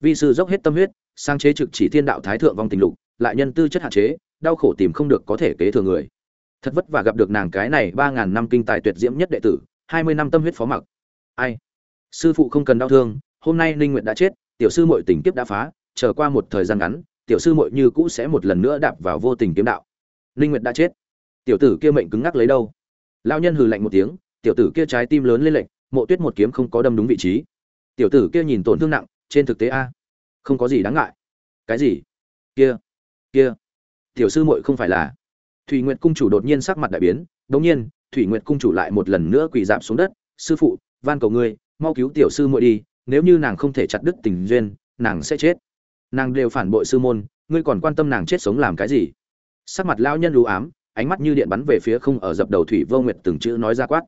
Vi sư dốc hết tâm huyết sang chế trực chỉ thiên đạo thái thượng vong tình lục, lại nhân tư chất hạn chế, đau khổ tìm không được có thể kế thừa người. Thật vất vả gặp được nàng cái này ba ngàn năm kinh tài tuyệt diễm nhất đệ tử hai mươi năm tâm huyết phó mặc. Ai? Sư phụ không cần đau thương, hôm nay ninh nguyện đã chết, tiểu sư muội tình kiếp đã phá trở qua một thời gian ngắn, tiểu sư muội như cũ sẽ một lần nữa đạp vào vô tình kiếm đạo. Ninh nguyện đã chết. Tiểu tử kia mệnh cứng ngắc lấy đâu? Lão nhân hừ lạnh một tiếng, tiểu tử kia trái tim lớn lên lệnh mộ tuyết một kiếm không có đâm đúng vị trí. Tiểu tử kia nhìn tổn thương nặng, trên thực tế a, không có gì đáng ngại. Cái gì? Kia kia. Tiểu sư muội không phải là. Thùy nguyệt cung chủ đột nhiên sắc mặt đại biến, đống nhiên thủy nguyệt cung chủ lại một lần nữa quỳ dạp xuống đất, sư phụ, van cầu ngươi, mau cứu tiểu sư muội đi, nếu như nàng không thể chặt đứt tình duyên, nàng sẽ chết. Nàng đều phản bội sư môn, ngươi còn quan tâm nàng chết sống làm cái gì? Sắc mặt lão nhân lú ám, ánh mắt như điện bắn về phía không ở dập đầu thủy vô nguyệt từng chữ nói ra quát.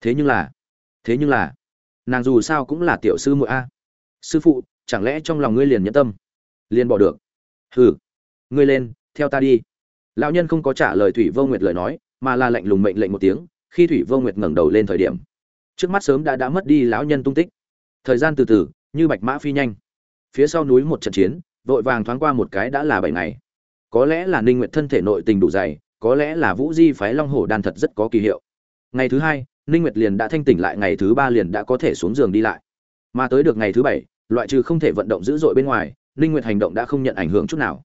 Thế nhưng là, thế nhưng là, nàng dù sao cũng là tiểu sư muội a. Sư phụ, chẳng lẽ trong lòng ngươi liền nhẫn tâm? Liền bỏ được. Hừ, ngươi lên, theo ta đi. Lão nhân không có trả lời thủy vô nguyệt lời nói mà là lạnh lùng mệnh lệnh một tiếng, khi thủy vô nguyệt ngẩng đầu lên thời điểm. Trước mắt sớm đã đã mất đi lão nhân tung tích. Thời gian từ từ, như bạch mã phi nhanh. Phía sau núi một trận chiến, vội vàng thoáng qua một cái đã là bảy ngày. Có lẽ là ninh nguyệt thân thể nội tình đủ dày, có lẽ là vũ di phái long hổ đan thật rất có kỳ hiệu. Ngày thứ hai, ninh nguyệt liền đã thanh tỉnh lại, ngày thứ ba liền đã có thể xuống giường đi lại. Mà tới được ngày thứ bảy, loại trừ không thể vận động dữ dội bên ngoài, ninh nguyệt hành động đã không nhận ảnh hưởng chút nào.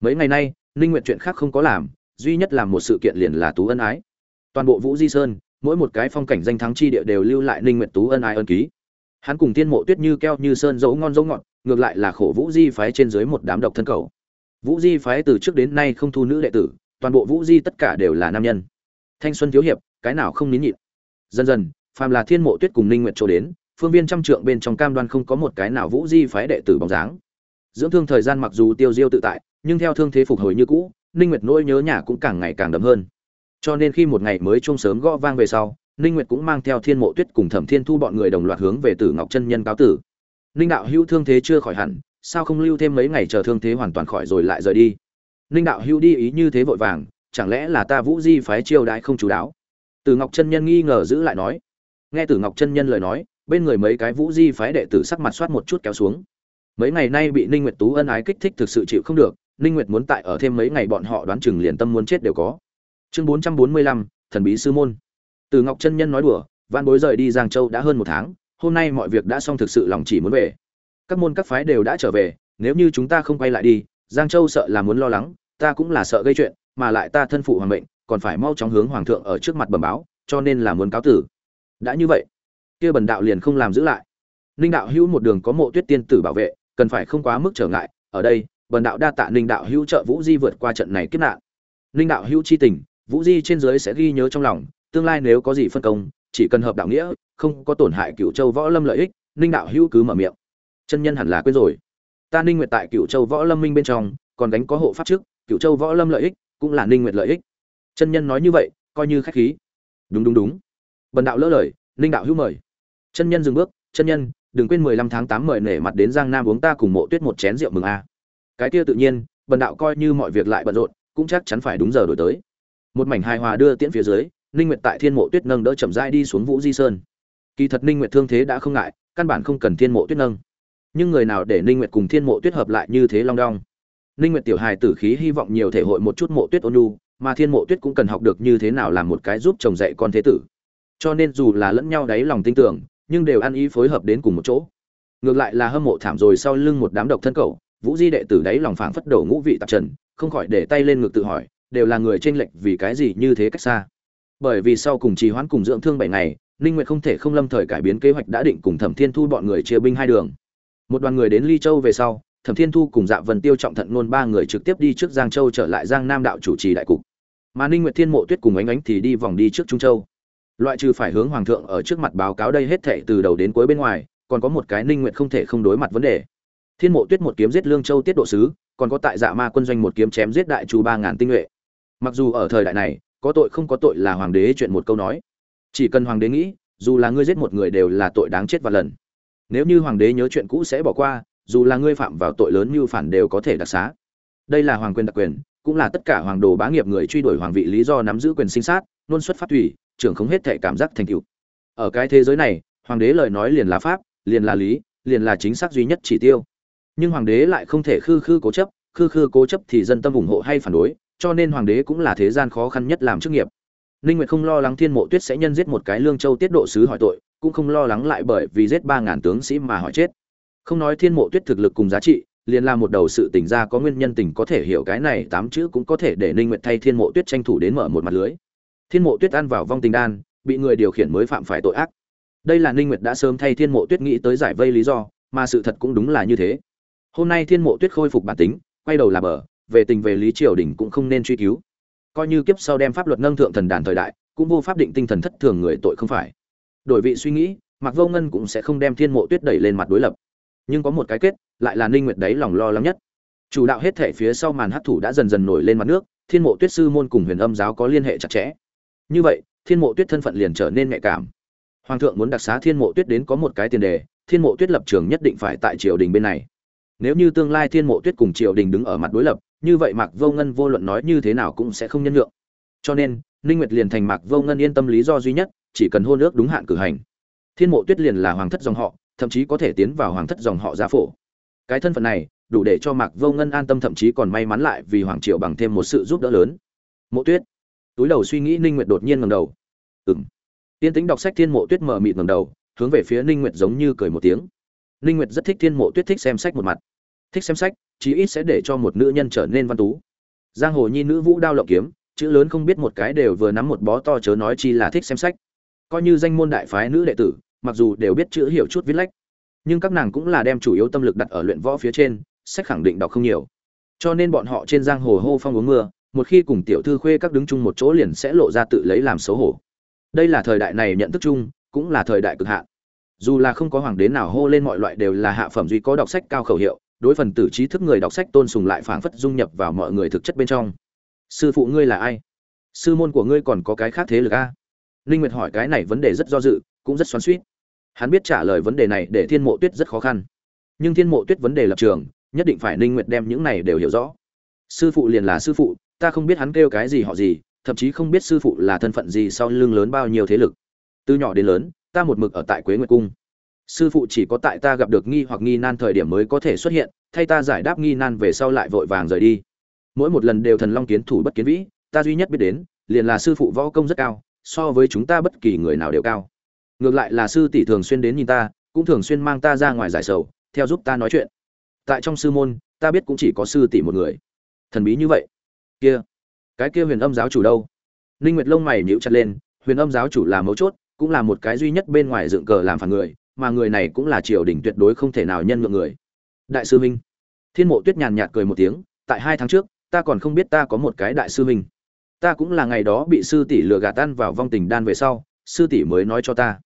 Mấy ngày nay, ninh nguyệt chuyện khác không có làm duy nhất làm một sự kiện liền là tú ân ái. Toàn bộ vũ di sơn, mỗi một cái phong cảnh danh thắng chi địa đều lưu lại ninh nguyệt tú ân ái ân ký. Hắn cùng tiên mộ tuyết như keo như sơn dấu ngon dấu ngọt, ngược lại là khổ vũ di phái trên dưới một đám độc thân cầu. Vũ di phái từ trước đến nay không thu nữ đệ tử, toàn bộ vũ di tất cả đều là nam nhân. Thanh xuân thiếu hiệp, cái nào không nín nhịn. Dần dần, phàm là thiên mộ tuyết cùng ninh nguyệt chỗ đến, phương viên trăm trượng bên trong cam đoan không có một cái nào vũ di phái đệ tử bóng dáng. Dưỡng thương thời gian mặc dù tiêu diêu tự tại, nhưng theo thương thế phục hồi như cũ ninh nguyệt nỗi nhớ nhà cũng càng ngày càng đậm hơn. Cho nên khi một ngày mới chung sớm gõ vang về sau, ninh nguyệt cũng mang theo thiên mộ tuyết cùng thẩm thiên thu bọn người đồng loạt hướng về tử ngọc chân nhân cáo tử. Ninh đạo hữu thương thế chưa khỏi hẳn, sao không lưu thêm mấy ngày chờ thương thế hoàn toàn khỏi rồi lại rời đi? Ninh đạo hữu đi ý như thế vội vàng, chẳng lẽ là ta vũ di phái chiêu đãi không chú đáo? Tử ngọc chân nhân nghi ngờ giữ lại nói. Nghe tử ngọc chân nhân lời nói, bên người mấy cái vũ di phái đệ tử sắc mặt soát một chút kéo xuống. Mấy ngày nay bị ninh nguyệt tú ân ái kích thích thực sự chịu không được ninh nguyệt muốn tại ở thêm mấy ngày bọn họ đoán chừng liền tâm muốn chết đều có. Chương 445, thần bí sư môn. Từ ngọc chân nhân nói đùa Vạn bối rời đi giang châu đã hơn một tháng hôm nay mọi việc đã xong thực sự lòng chỉ muốn về. Các môn các phái đều đã trở về nếu như chúng ta không quay lại đi giang châu sợ là muốn lo lắng ta cũng là sợ gây chuyện mà lại ta thân phụ hoàng mệnh còn phải mau chóng hướng hoàng thượng ở trước mặt bẩm báo cho nên là muốn cáo tử. Đã như vậy kia bần đạo liền không làm giữ lại. Ninh đạo hữu một đường có mộ tuyết tiên tử bảo vệ cần phải không quá mức trở ngại ở đây bần đạo đa tạ ninh đạo hữu trợ vũ di vượt qua trận này kiếp nạn. Ninh đạo hữu chi tình, vũ di trên dưới sẽ ghi nhớ trong lòng, tương lai nếu có gì phân công, chỉ cần hợp đạo nghĩa, không có tổn hại cựu châu võ lâm lợi ích, ninh đạo hữu cứ mở miệng. Chân nhân hẳn là quên rồi. Ta ninh nguyệt tại cựu châu võ lâm minh bên trong, còn đánh có hộ pháp trước cựu châu võ lâm lợi ích, cũng là ninh nguyệt lợi ích. Chân nhân nói như vậy, coi như khách khí. Đúng đúng đúng. Bần đạo lỡ lời, ninh đạo hữu mời. Chân nhân dừng bước, chân nhân, đừng quên mười lăm tháng tám mời nể mặt đến giang nam uống ta cùng mộ tuyết một chén rượu mừng a cái kia tự nhiên, bần đạo coi như mọi việc lại bận rộn, cũng chắc chắn phải đúng giờ đổi tới. Một mảnh hài hòa đưa tiễn phía dưới, ninh nguyệt tại thiên mộ tuyết nâng đỡ chậm rãi đi xuống vũ di sơn. Kỳ thật ninh nguyệt thương thế đã không ngại, căn bản không cần thiên mộ tuyết nâng. Nhưng người nào để ninh nguyệt cùng thiên mộ tuyết hợp lại như thế long đong? Ninh nguyệt tiểu hài tử khí hy vọng nhiều thể hội một chút mộ tuyết ôn nhu, mà thiên mộ tuyết cũng cần học được như thế nào làm một cái giúp chồng dạy con thế tử. Cho nên dù là lẫn nhau đáy lòng tin tưởng, nhưng đều ăn ý phối hợp đến cùng một chỗ. Ngược lại là hâm mộ thảm rồi sau lưng một đám độc thân cậu vũ di đệ tử đáy lòng phảng phất đầu ngũ vị tạp trần, không khỏi để tay lên ngực tự hỏi, đều là người trên lệch vì cái gì như thế cách xa. Bởi vì sau cùng trì hoãn cùng dưỡng thương bảy ngày, ninh nguyệt không thể không lâm thời cải biến kế hoạch đã định cùng thẩm thiên thu bọn người chia binh hai đường. Một đoàn người đến ly châu về sau, thẩm thiên thu cùng dạ vân tiêu trọng thận nôn ba người trực tiếp đi trước giang châu trở lại giang nam đạo chủ trì đại cục. Mà ninh nguyệt thiên mộ tuyết cùng ánh ánh thì đi vòng đi trước trung châu. Loại trừ phải hướng hoàng thượng ở trước mặt báo cáo đây hết thệ từ đầu đến cuối bên ngoài, còn có một cái ninh nguyệt không thể không đối mặt vấn đề thiên mộ tuyết một kiếm giết lương châu tiết độ sứ, còn có tại dạ ma quân doanh một kiếm chém giết đại chu ba ngàn tinh nhuệ. Mặc dù ở thời đại này, có tội không có tội là hoàng đế chuyện một câu nói. Chỉ cần hoàng đế nghĩ, dù là ngươi giết một người đều là tội đáng chết và lần. Nếu như hoàng đế nhớ chuyện cũ sẽ bỏ qua, dù là ngươi phạm vào tội lớn như phản đều có thể đặc xá. Đây là hoàng quyền đặc quyền, cũng là tất cả hoàng đồ bá nghiệp người truy đuổi hoàng vị lý do nắm giữ quyền sinh sát, nôn xuất phát thủy, trưởng không hết thể cảm giác thành tựu. Ở cái thế giới này, hoàng đế lời nói liền là pháp, liền là lý, liền là chính xác duy nhất chỉ tiêu nhưng hoàng đế lại không thể khư khư cố chấp, khư khư cố chấp thì dân tâm ủng hộ hay phản đối, cho nên hoàng đế cũng là thế gian khó khăn nhất làm chức nghiệp. Ninh nguyệt không lo lắng thiên mộ tuyết sẽ nhân giết một cái lương châu tiết độ sứ hỏi tội, cũng không lo lắng lại bởi vì giết ba ngàn tướng sĩ mà hỏi chết. Không nói thiên mộ tuyết thực lực cùng giá trị, liền là một đầu sự tình ra có nguyên nhân tình có thể hiểu cái này tám chữ cũng có thể để ninh nguyệt thay thiên mộ tuyết tranh thủ đến mở một mặt lưới. Thiên mộ tuyết ăn vào vong tình đan, bị người điều khiển mới phạm phải tội ác. Đây là ninh nguyệt đã sớm thay thiên mộ tuyết nghĩ tới giải vây lý do, mà sự thật cũng đúng là như thế hôm nay thiên mộ tuyết khôi phục bản tính, quay đầu là bờ, về tình về lý triều đình cũng không nên truy cứu. Coi như kiếp sau đem pháp luật nâng thượng thần đàn thời đại, cũng vô pháp định tinh thần thất thường người tội không phải. Đổi vị suy nghĩ mặc vô ngân cũng sẽ không đem thiên mộ tuyết đẩy lên mặt đối lập. Nhưng có một cái kết, lại là ninh nguyệt đấy lòng lo lắng nhất. Chủ đạo hết thể phía sau màn hấp thủ đã dần dần nổi lên mặt nước, thiên mộ tuyết sư môn cùng huyền âm giáo có liên hệ chặt chẽ. Như vậy, thiên mộ tuyết thân phận liền trở nên nhạy cảm. Hoàng thượng muốn đặc xá thiên mộ tuyết đến có một cái tiền đề, thiên mộ tuyết lập trường nhất định phải tại triều đình bên này nếu như tương lai thiên mộ tuyết cùng triều đình đứng ở mặt đối lập, như vậy mạc vô ngân vô luận nói như thế nào cũng sẽ không nhân nhượng. Cho nên, ninh nguyệt liền thành mạc vô ngân yên tâm lý do duy nhất, chỉ cần hôn ước đúng hạn cử hành. Thiên mộ tuyết liền là hoàng thất dòng họ, thậm chí có thể tiến vào hoàng thất dòng họ gia phổ. Cái thân phận này, đủ để cho mạc vô ngân an tâm, thậm chí còn may mắn lại vì hoàng triệu bằng thêm một sự giúp đỡ lớn. Mộ tuyết. Túi đầu suy nghĩ ninh nguyệt đột nhiên ngẩng đầu. Ừm. Tiên tính đọc sách thiên mộ tuyết mở mịt ngẩng đầu, hướng về phía ninh nguyệt giống như cười một tiếng. Ninh nguyệt rất thích thiên mộ tuyết thích xem sách một mặt thích xem sách, chí ít sẽ để cho một nữ nhân trở nên văn tú. Giang hồ nhi nữ vũ đao lộng kiếm, chữ lớn không biết một cái đều vừa nắm một bó to chớ nói chi là thích xem sách. Coi như danh môn đại phái nữ đệ tử, mặc dù đều biết chữ hiểu chút viết lách, nhưng các nàng cũng là đem chủ yếu tâm lực đặt ở luyện võ phía trên, sách khẳng định đọc không nhiều. Cho nên bọn họ trên giang hồ hô phong uống mưa, một khi cùng tiểu thư khuê các đứng chung một chỗ liền sẽ lộ ra tự lấy làm xấu hổ. Đây là thời đại này nhận thức chung, cũng là thời đại cực hạn. Dù là không có hoàng đế nào hô lên mọi loại đều là hạ phẩm duy có đọc sách cao khẩu hiệu đối phần tử trí thức người đọc sách tôn sùng lại phảng phất dung nhập vào mọi người thực chất bên trong. Sư phụ ngươi là ai? Sư môn của ngươi còn có cái khác thế lực a? Ninh nguyệt hỏi cái này vấn đề rất do dự, cũng rất xoắn xuýt. Hắn biết trả lời vấn đề này để thiên mộ tuyết rất khó khăn. Nhưng thiên mộ tuyết vấn đề lập trường, nhất định phải ninh nguyệt đem những này đều hiểu rõ. Sư phụ liền là sư phụ, ta không biết hắn kêu cái gì họ gì, thậm chí không biết sư phụ là thân phận gì sau lưng lớn bao nhiêu thế lực. Từ nhỏ đến lớn, ta một mực ở tại quế nguyệt cung sư phụ chỉ có tại ta gặp được nghi hoặc nghi nan thời điểm mới có thể xuất hiện, thay ta giải đáp nghi nan về sau lại vội vàng rời đi. Mỗi một lần đều thần long kiến thủ bất kiến vĩ, ta duy nhất biết đến, liền là sư phụ võ công rất cao, so với chúng ta bất kỳ người nào đều cao. Ngược lại là sư tỷ thường xuyên đến nhìn ta, cũng thường xuyên mang ta ra ngoài giải sầu, theo giúp ta nói chuyện. Tại trong sư môn, ta biết cũng chỉ có sư tỷ một người. Thần bí như vậy. Kia. Cái kia huyền âm giáo chủ đâu? Ninh nguyệt lông mày nhíu chặt lên, huyền âm giáo chủ là mấu chốt, cũng là một cái duy nhất bên ngoài dựng cờ làm phản người mà người này cũng là triều đình tuyệt đối không thể nào nhân nhượng người. Đại sư minh. Thiên mộ tuyết nhàn nhạt cười một tiếng, tại hai tháng trước, ta còn không biết ta có một cái đại sư minh. Ta cũng là ngày đó bị sư tỷ lừa gạt tan vào vong tình đan về sau, sư tỷ mới nói cho ta.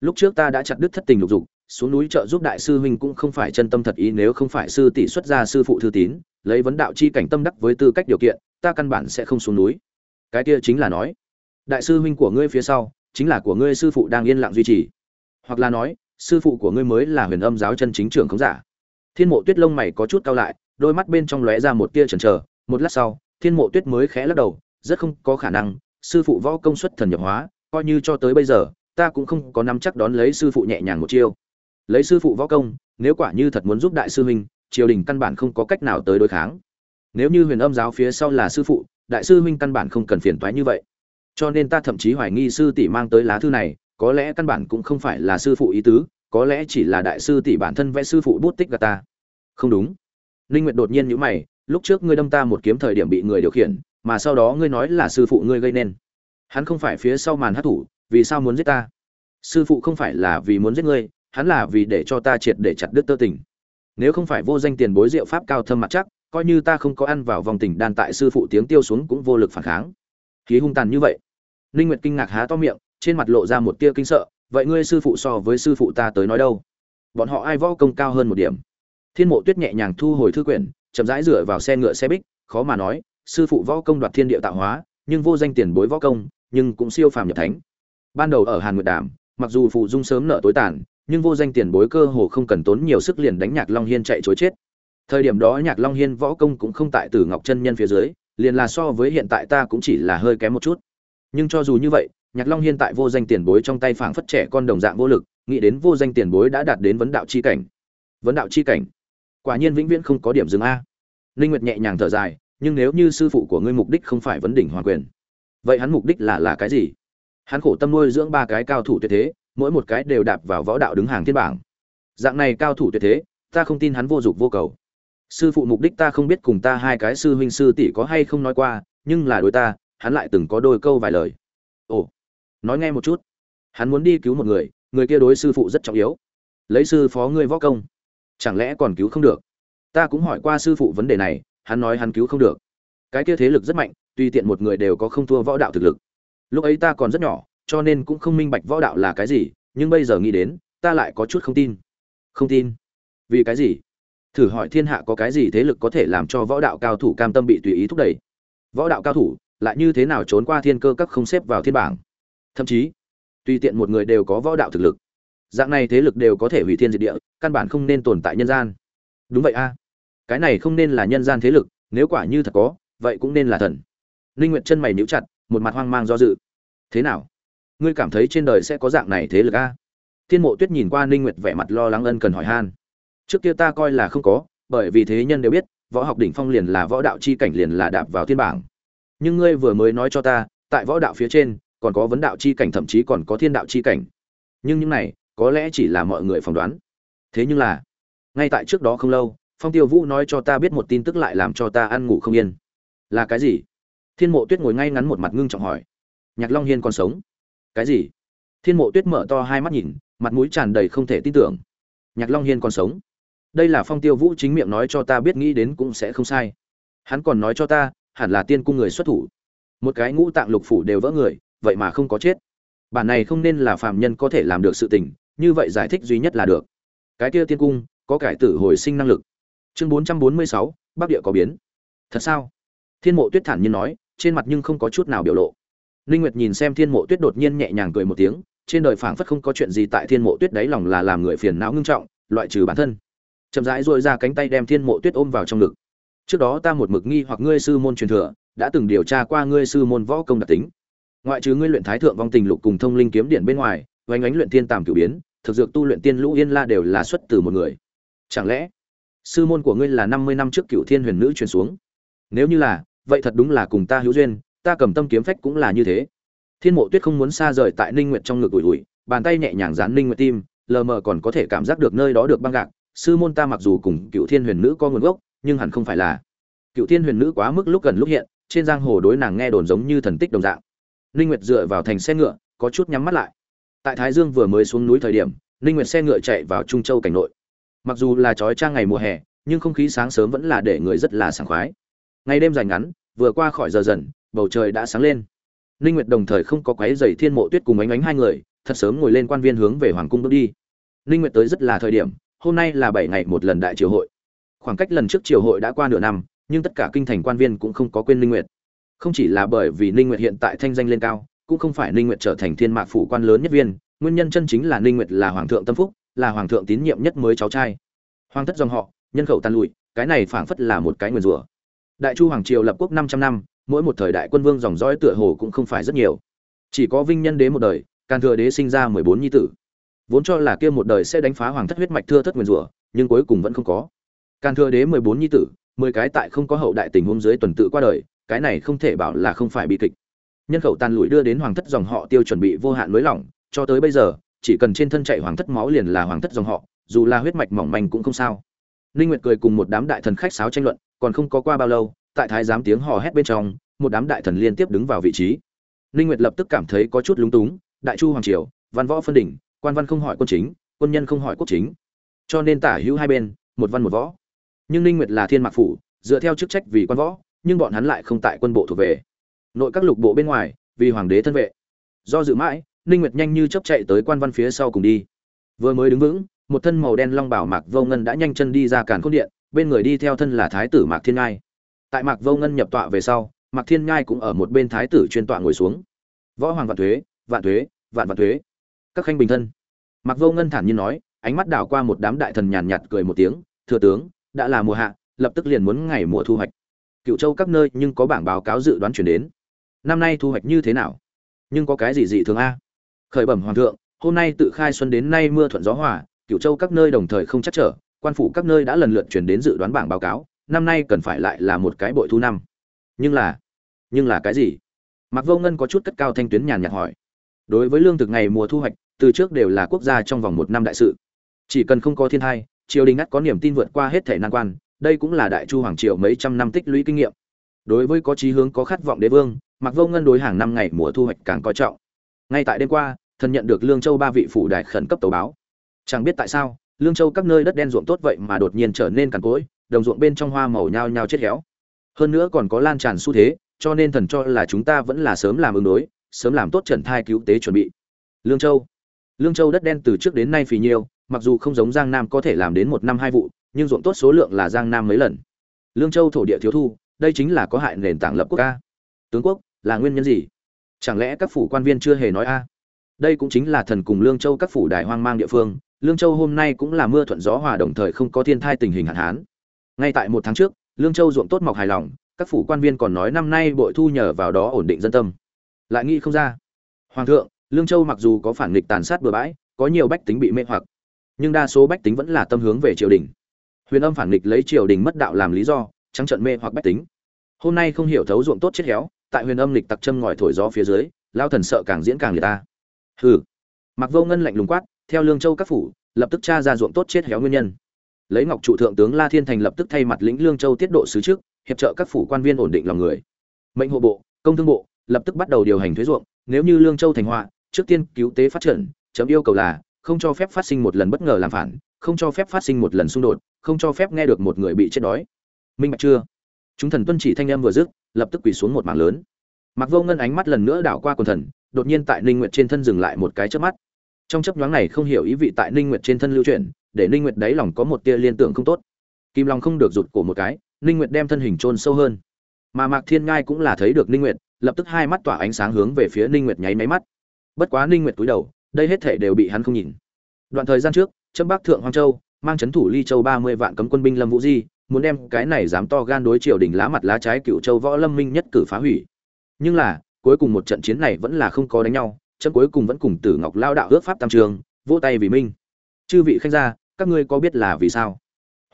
Lúc trước ta đã chặt đứt thất tình lục dục, xuống núi trợ giúp đại sư huynh cũng không phải chân tâm thật ý nếu không phải sư tỷ xuất ra sư phụ thư tín, lấy vấn đạo chi cảnh tâm đắc với tư cách điều kiện, ta căn bản sẽ không xuống núi. Cái kia chính là nói, đại sư huynh của ngươi phía sau, chính là của ngươi sư phụ đang yên lặng duy trì. Hoặc là nói sư phụ của ngươi mới là huyền âm giáo chân chính trưởng khống giả. Thiên mộ tuyết lông mày có chút cao lại, đôi mắt bên trong lóe ra một tia chần chờ, một lát sau, thiên mộ tuyết mới khẽ lắc đầu, rất không có khả năng, sư phụ võ công suất thần nhập hóa, coi như cho tới bây giờ, ta cũng không có nắm chắc đón lấy sư phụ nhẹ nhàng một chiêu. Lấy sư phụ võ công, nếu quả như thật muốn giúp đại sư huynh, triều đình căn bản không có cách nào tới đối kháng. Nếu như huyền âm giáo phía sau là sư phụ, đại sư huynh căn bản không cần phiền toái như vậy. Cho nên ta thậm chí hoài nghi sư tỷ mang tới lá thư này có lẽ căn bản cũng không phải là sư phụ ý tứ, có lẽ chỉ là đại sư tỷ bản thân vẽ sư phụ bút tích gà ta. Không đúng. Linh nguyệt đột nhiên nhíu mày, lúc trước ngươi đâm ta một kiếm thời điểm bị người điều khiển, mà sau đó ngươi nói là sư phụ ngươi gây nên. Hắn không phải phía sau màn hát thủ, vì sao muốn giết ta? Sư phụ không phải là vì muốn giết ngươi, hắn là vì để cho ta triệt để chặt đứt tơ tình. Nếu không phải vô danh tiền bối diệu pháp cao thâm mặt chắc, coi như ta không có ăn vào vòng tình đan tại sư phụ tiếng tiêu xuống cũng vô lực phản kháng. Khí hung tàn như vậy. Ninh nguyệt kinh ngạc há to miệng trên mặt lộ ra một tia kinh sợ, vậy ngươi sư phụ so với sư phụ ta tới nói đâu? Bọn họ ai võ công cao hơn một điểm? Thiên mộ tuyết nhẹ nhàng thu hồi thư quyển, chậm rãi dựa vào xe ngựa xe bích, khó mà nói, sư phụ võ công đoạt thiên địa tạo hóa, nhưng vô danh tiền bối võ công, nhưng cũng siêu phàm nhập thánh. Ban đầu ở hàn nguyệt đàm, mặc dù phụ dung sớm nợ tối tàn, nhưng vô danh tiền bối cơ hồ không cần tốn nhiều sức liền đánh nhạc long hiên chạy chối chết. Thời điểm đó nhạc long hiên võ công cũng không tại tử ngọc chân nhân phía dưới, liền là so với hiện tại ta cũng chỉ là hơi kém một chút. Nhưng cho dù như vậy nhạc long hiên tại vô danh tiền bối trong tay phảng phất trẻ con đồng dạng vô lực, nghĩ đến vô danh tiền bối đã đạt đến vấn đạo chi cảnh. Vấn đạo chi cảnh? Quả nhiên vĩnh viễn không có điểm dừng a. Linh nguyệt nhẹ nhàng thở dài, nhưng nếu như sư phụ của ngươi mục đích không phải vấn đỉnh hoàn quyền, vậy hắn mục đích là là cái gì? Hắn khổ tâm nuôi dưỡng ba cái cao thủ tuyệt thế, mỗi một cái đều đạp vào võ đạo đứng hàng thiên bảng. Dạng này cao thủ tuyệt thế, ta không tin hắn vô dụng vô cầu. Sư phụ mục đích ta không biết cùng ta hai cái sư huynh sư tỷ có hay không nói qua, nhưng là đối ta, hắn lại từng có đôi câu vài lời. Ồ nói nghe một chút. Hắn muốn đi cứu một người người kia đối sư phụ rất trọng yếu. Lấy sư phó ngươi võ công, chẳng lẽ còn cứu không được? Ta cũng hỏi qua sư phụ vấn đề này, hắn nói hắn cứu không được. Cái kia thế lực rất mạnh, tùy tiện một người đều có không thua võ đạo thực lực. Lúc ấy ta còn rất nhỏ, cho nên cũng không minh bạch võ đạo là cái gì, nhưng bây giờ nghĩ đến, ta lại có chút không tin. Không tin? Vì cái gì? Thử hỏi thiên hạ có cái gì thế lực có thể làm cho võ đạo cao thủ cam tâm bị tùy ý thúc đẩy? Võ đạo cao thủ, lại như thế nào trốn qua thiên cơ các không xếp vào thiên bảng? Thậm chí, tùy tiện một người đều có võ đạo thực lực. Dạng này thế lực đều có thể hủy thiên diệt địa, căn bản không nên tồn tại nhân gian. Đúng vậy a. Cái này không nên là nhân gian thế lực, nếu quả như thật có, vậy cũng nên là thần. Linh nguyệt chân mày nhíu chặt, một mặt hoang mang do dự. Thế nào? Ngươi cảm thấy trên đời sẽ có dạng này thế lực a? Thiên mộ tuyết nhìn qua ninh nguyệt vẻ mặt lo lắng ân cần hỏi han. Trước kia ta coi là không có, bởi vì thế nhân đều biết, võ học đỉnh phong liền là võ đạo chi cảnh liền là đạp vào thiên bảng. Nhưng ngươi vừa mới nói cho ta, tại võ đạo phía trên còn có vấn đạo chi cảnh, thậm chí còn có thiên đạo chi cảnh. Nhưng những này, có lẽ chỉ là mọi người phỏng đoán. Thế nhưng là, ngay tại trước đó không lâu, phong tiêu vũ nói cho ta biết một tin tức lại làm cho ta ăn ngủ không yên. Là cái gì? Thiên mộ tuyết ngồi ngay ngắn một mặt ngưng trọng hỏi. Nhạc long hiên còn sống? Cái gì? Thiên mộ tuyết mở to hai mắt nhìn, mặt mũi tràn đầy không thể tin tưởng. Nhạc long hiên còn sống? Đây là phong tiêu vũ chính miệng nói cho ta biết nghĩ đến cũng sẽ không sai. Hắn còn nói cho ta, hẳn là tiên cung người xuất thủ. Một cái ngũ tạng lục phủ đều vỡ người vậy mà không có chết. Bản này không nên là phạm nhân có thể làm được sự tình, như vậy giải thích duy nhất là được. Cái kia tiên cung, có cải tử hồi sinh năng lực. Chương bốn trăm bốn mươi sáu, bắc địa có biến. Thật sao? Thiên mộ tuyết thản nhiên nói, trên mặt nhưng không có chút nào biểu lộ. Ninh nguyệt nhìn xem thiên mộ tuyết đột nhiên nhẹ nhàng cười một tiếng, trên đời phảng phất không có chuyện gì tại thiên mộ tuyết đáy lòng là làm người phiền não ngưng trọng, loại trừ bản thân. Chậm rãi duỗi ra cánh tay đem thiên mộ tuyết ôm vào trong ngực. Trước đó ta một mực nghi hoặc ngươi sư môn truyền thừa, đã từng điều tra qua ngươi sư môn võ công đặc tính ngoại trừ ngươi luyện thái thượng vong tình lục cùng thông linh kiếm điện bên ngoài, oanh ánh luyện thiên tàm cửu biến, thực dược tu luyện tiên lũ yên la đều là xuất từ một người. Chẳng lẽ, sư môn của ngươi là năm mươi năm trước cửu thiên huyền nữ truyền xuống? Nếu như là, vậy thật đúng là cùng ta hữu duyên, ta cầm tâm kiếm phách cũng là như thế. Thiên mộ tuyết không muốn xa rời tại ninh nguyệt trong ngực ủi ủi, bàn tay nhẹ nhàng dán ninh nguyệt tim, lờ mờ còn có thể cảm giác được nơi đó được băng gạc. Sư môn ta mặc dù cùng cựu thiên huyền nữ có nguồn gốc, nhưng hẳn không phải là. Cựu thiên huyền nữ quá mức lúc gần lúc hiện, trên giang hồ đối nàng nghe đồn giống như thần tích đồng dạng ninh nguyệt dựa vào thành xe ngựa, có chút nhắm mắt lại. Tại thái dương vừa mới xuống núi thời điểm, ninh nguyệt xe ngựa chạy vào trung châu cảnh nội. Mặc dù là trói trang ngày mùa hè, nhưng không khí sáng sớm vẫn là để người rất là sảng khoái. Ngày đêm dài ngắn, vừa qua khỏi giờ dần, bầu trời đã sáng lên. Ninh nguyệt đồng thời không có quấy giày thiên mộ tuyết cùng ánh ánh hai người, thật sớm ngồi lên quan viên hướng về hoàng cung bước đi. Ninh nguyệt tới rất là thời điểm, hôm nay là bảy ngày một lần đại triều hội. Khoảng cách lần trước triều hội đã qua nửa năm, nhưng tất cả kinh thành quan viên cũng không có quên ninh nguyệt không chỉ là bởi vì ninh nguyệt hiện tại thanh danh lên cao, cũng không phải ninh nguyệt trở thành thiên mạc phủ quan lớn nhất viên, nguyên nhân chân chính là ninh nguyệt là hoàng thượng tâm phúc, là hoàng thượng tín nhiệm nhất mới cháu trai. Hoàng thất dòng họ, nhân khẩu tan lụi, cái này phảng phất là một cái nguyên rủa. Đại chu hoàng triều lập quốc 500 năm, mỗi một thời đại quân vương dòng dõi tựa hồ cũng không phải rất nhiều. Chỉ có vinh nhân đế một đời, càn thừa đế sinh ra 14 nhi tử. Vốn cho là kia một đời sẽ đánh phá hoàng thất huyết mạch thưa thất nguyên rủa, nhưng cuối cùng vẫn không có. Càn thừa đế 14 nhi tử 10 cái tại không có hậu đại tình huống dưới tuần tự qua đời cái này không thể bảo là không phải bi kịch. Nhân khẩu tàn lụi đưa đến hoàng thất dòng họ tiêu chuẩn bị vô hạn lối lỏng, cho tới bây giờ, chỉ cần trên thân chạy hoàng thất máu liền là hoàng thất dòng họ, dù là huyết mạch mỏng manh cũng không sao. Ninh nguyệt cười cùng một đám đại thần khách sáo tranh luận, còn không có qua bao lâu, tại thái giám tiếng hò hét bên trong, một đám đại thần liên tiếp đứng vào vị trí. Ninh nguyệt lập tức cảm thấy có chút lúng túng, đại chu hoàng triều, văn võ phân đỉnh, quan văn không hỏi quân chính, quân nhân không hỏi quốc chính. Cho nên tả hữu hai bên, một văn một võ. Nhưng ninh nguyệt là thiên mạc phủ, dựa theo chức trách vì quan võ nhưng bọn hắn lại không tại quân bộ thuộc về. Nội các lục bộ bên ngoài, vì hoàng đế thân vệ. Do dự mãi, ninh nguyệt nhanh như chấp chạy tới quan văn phía sau cùng đi. Vừa mới đứng vững, một thân màu đen long bảo mạc vô ngân đã nhanh chân đi ra càn khôn điện, bên người đi theo thân là thái tử mạc thiên ngai. Tại mạc vô ngân nhập tọa về sau, mạc thiên ngai cũng ở một bên thái tử chuyên tọa ngồi xuống. Võ hoàng vạn thuế vạn thuế, vạn vạn thuế. Các khanh bình thân. Mạc vô ngân thản nhiên nói, ánh mắt đảo qua một đám đại thần nhàn nhạt cười một tiếng, thừa tướng, đã là mùa hạ, lập tức liền muốn ngày mùa thu hoạch cựu châu các nơi nhưng có bảng báo cáo dự đoán chuyển đến. Năm nay thu hoạch như thế nào? Nhưng có cái gì dị thường a? Khởi bẩm hoàng thượng, hôm nay tự khai xuân đến nay mưa thuận gió hòa, cựu châu các nơi đồng thời không chắc trở, quan phủ các nơi đã lần lượt chuyển đến dự đoán bảng báo cáo, năm nay cần phải lại là một cái bội thu năm. Nhưng là nhưng là cái gì? Mặc vô ngân có chút cất cao thanh tuyến nhàn nhạt hỏi. Đối với lương thực ngày mùa thu hoạch, từ trước đều là quốc gia trong vòng một năm đại sự. Chỉ cần không có thiên hai triều đình ngắt có niềm tin vượt qua hết thể nan quan đây cũng là đại chu hoàng triều mấy trăm năm tích lũy kinh nghiệm. Đối với có chí hướng, có khát vọng đế vương mặc vô ngân đối hàng năm ngày mùa thu hoạch càng coi trọng. Ngay tại đêm qua, thần nhận được lương châu ba vị phủ đại khẩn cấp tàu báo. Chẳng biết tại sao, lương châu các nơi đất đen ruộng tốt vậy mà đột nhiên trở nên cằn cỗi, đồng ruộng bên trong hoa màu nhao nhao chết héo. Hơn nữa còn có lan tràn xu thế, cho nên thần cho là chúng ta vẫn là sớm làm ứng đối, sớm làm tốt trần thai cứu tế chuẩn bị. Lương châu. Lương châu đất đen từ trước đến nay phì nhiêu, mặc dù không giống giang nam có thể làm đến một năm hai vụ nhưng ruộng tốt số lượng là giang nam mấy lần. Lương châu thổ địa thiếu thu, đây chính là có hại nền tảng lập quốc ca. Tướng quốc, là nguyên nhân gì? Chẳng lẽ các phủ quan viên chưa hề nói a? Đây cũng chính là thần cùng lương châu các phủ đại hoang mang địa phương, lương châu hôm nay cũng là mưa thuận gió hòa đồng thời không có thiên thai tình hình hạn hán. Ngay tại một tháng trước, lương châu ruộng tốt mọc hài lòng, các phủ quan viên còn nói năm nay bội thu nhờ vào đó ổn định dân tâm. Lại nghĩ không ra. Hoàng thượng, lương châu mặc dù có phản nghịch tàn sát bừa bãi, có nhiều bách tính bị mê hoặc, nhưng đa số bách tính vẫn là tâm hướng về triều đình huyền âm phản nghịch lấy triều đình mất đạo làm lý do, trắng trận mê hoặc bách tính. Hôm nay không hiểu thấu ruộng tốt chết héo, tại huyền âm lịch tặc châm ngòi thổi gió phía dưới, lao thần sợ càng diễn càng liệt ta. Hừ. Mặc vô ngân lạnh lùng quát, theo lương châu các phủ, lập tức tra ra ruộng tốt chết héo nguyên nhân. Lấy ngọc trụ thượng tướng la thiên thành lập tức thay mặt lĩnh lương châu tiết độ sứ trước, hiệp trợ các phủ quan viên ổn định lòng người. Mệnh hộ bộ, công thương bộ, lập tức bắt đầu điều hành thuế ruộng, nếu như lương châu thành họa, trước tiên cứu tế phát triển, chấm yêu cầu là không cho phép phát sinh một lần bất ngờ làm phản, không cho phép phát sinh một lần xung đột, không cho phép nghe được một người bị chết đói. Minh bạch chưa? Chúng thần tuân chỉ thanh em vừa dứt, lập tức quỳ xuống một mảng lớn. Mặc vô ngân ánh mắt lần nữa đảo qua quần thần, đột nhiên tại ninh nguyệt trên thân dừng lại một cái chớp mắt. Trong chấp nhoáng này không hiểu ý vị tại ninh nguyệt trên thân lưu chuyển, để ninh nguyệt đáy lòng có một tia liên tưởng không tốt. Kim long không được rụt cổ một cái, ninh nguyệt đem thân hình chôn sâu hơn. Mà mạc thiên ngai cũng là thấy được ninh nguyệt, lập tức hai mắt tỏa ánh sáng hướng về phía ninh nguyệt nháy máy mắt. Bất quá ninh nguyệt cúi đầu đây hết thể đều bị hắn không nhìn. Đoạn thời gian trước, trâm bắc thượng hoàng châu, mang chấn thủ ly châu 30 vạn cấm quân binh lâm vũ di, muốn đem cái này dám to gan đối triều đình lá mặt lá trái cựu châu võ lâm minh nhất cử phá hủy. Nhưng là, cuối cùng một trận chiến này vẫn là không có đánh nhau chấm cuối cùng vẫn cùng tử ngọc lao đạo ước pháp tam trường, vỗ tay vì minh. Chư vị khanh gia, các ngươi có biết là vì sao?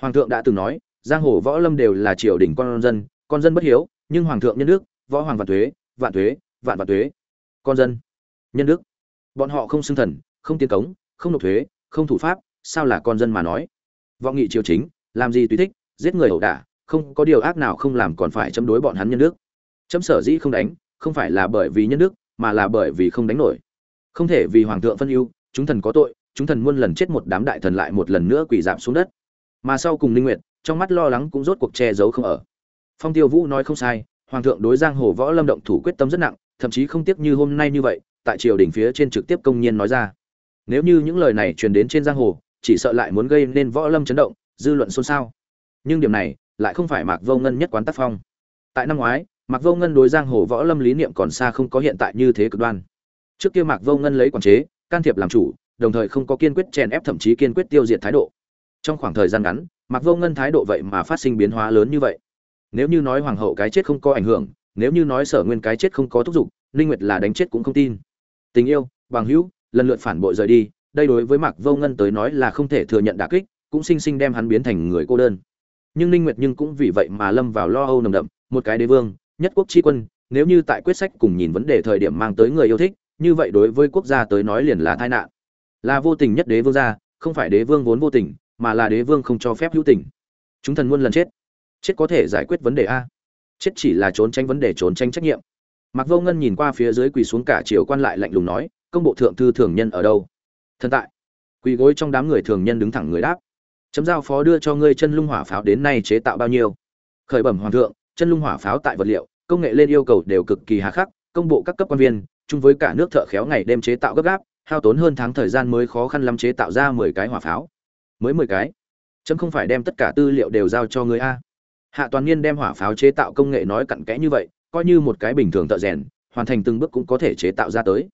Hoàng thượng đã từng nói, giang hồ võ lâm đều là triều đình con dân con dân bất hiếu, nhưng hoàng thượng nhân đức, võ hoàng vạn thuế vạn thuế, vạn vạn thuế, con dân, nhân đức bọn họ không xưng thần, không tiến cống, không nộp thuế, không thủ pháp, sao là con dân mà nói? Vọng nghị triều chính, làm gì tùy thích, giết người ẩu đả, không có điều ác nào không làm còn phải chấm đối bọn hắn nhân đức. Chấm sở dĩ không đánh, không phải là bởi vì nhân đức, mà là bởi vì không đánh nổi. Không thể vì hoàng thượng phân ưu, chúng thần có tội, chúng thần muôn lần chết một đám đại thần lại một lần nữa quỳ giảm xuống đất. Mà sau cùng linh nguyệt, trong mắt lo lắng cũng rốt cuộc che giấu không ở. Phong tiêu vũ nói không sai, hoàng thượng đối giang hồ võ lâm động thủ quyết tâm rất nặng, thậm chí không tiếc như hôm nay như vậy tại triều đình phía trên trực tiếp công nhiên nói ra. Nếu như những lời này truyền đến trên giang hồ, chỉ sợ lại muốn gây nên võ lâm chấn động, dư luận xôn xao. Nhưng điểm này, lại không phải mạc vô ngân nhất quán tác phong. Tại năm ngoái, mạc vô ngân đối giang hồ võ lâm lý niệm còn xa không có hiện tại như thế cực đoan. Trước kia mạc vô ngân lấy quản chế, can thiệp làm chủ, đồng thời không có kiên quyết chèn ép thậm chí kiên quyết tiêu diệt thái độ. Trong khoảng thời gian ngắn, mạc vô ngân thái độ vậy mà phát sinh biến hóa lớn như vậy. Nếu như nói hoàng hậu cái chết không có ảnh hưởng, nếu như nói sở nguyên cái chết không có thúc giục, ninh nguyệt là đánh chết cũng không tin tình yêu, bằng hữu, lần lượt phản bội rời đi, đây đối với mạc vô ngân tới nói là không thể thừa nhận đả kích, cũng sinh sinh đem hắn biến thành người cô đơn. Nhưng ninh nguyệt nhưng cũng vì vậy mà lâm vào lo âu nồng đậm, một cái đế vương, nhất quốc chi quân, nếu như tại quyết sách cùng nhìn vấn đề thời điểm mang tới người yêu thích, như vậy đối với quốc gia tới nói liền là tai nạn. Là vô tình nhất đế vương gia, không phải đế vương vốn vô tình, mà là đế vương không cho phép hữu tình. Chúng thần muôn lần chết. Chết có thể giải quyết vấn đề a. Chết chỉ là trốn tránh vấn đề trốn tránh trách nhiệm. Mạc Vô Ngân nhìn qua phía dưới quỳ xuống cả triều quan lại lạnh lùng nói, công bộ thượng thư thường nhân ở đâu? Thần tại. Quỳ gối trong đám người thường nhân đứng thẳng người đáp. Chấm giao phó đưa cho ngươi chân lung hỏa pháo đến nay chế tạo bao nhiêu? Khởi bẩm hoàng thượng, chân lung hỏa pháo tại vật liệu, công nghệ lên yêu cầu đều cực kỳ hà khắc, công bộ các cấp quan viên, chung với cả nước thợ khéo ngày đêm chế tạo gấp gáp, hao tốn hơn tháng thời gian mới khó khăn lắm chế tạo ra 10 cái hỏa pháo. Mới 10 cái. Chấm không phải đem tất cả tư liệu đều giao cho ngươi a. Hạ Toàn Niên đem hỏa pháo chế tạo công nghệ nói cặn kẽ như vậy, coi như một cái bình thường thợ rèn, hoàn thành từng bước cũng có thể chế tạo ra tới.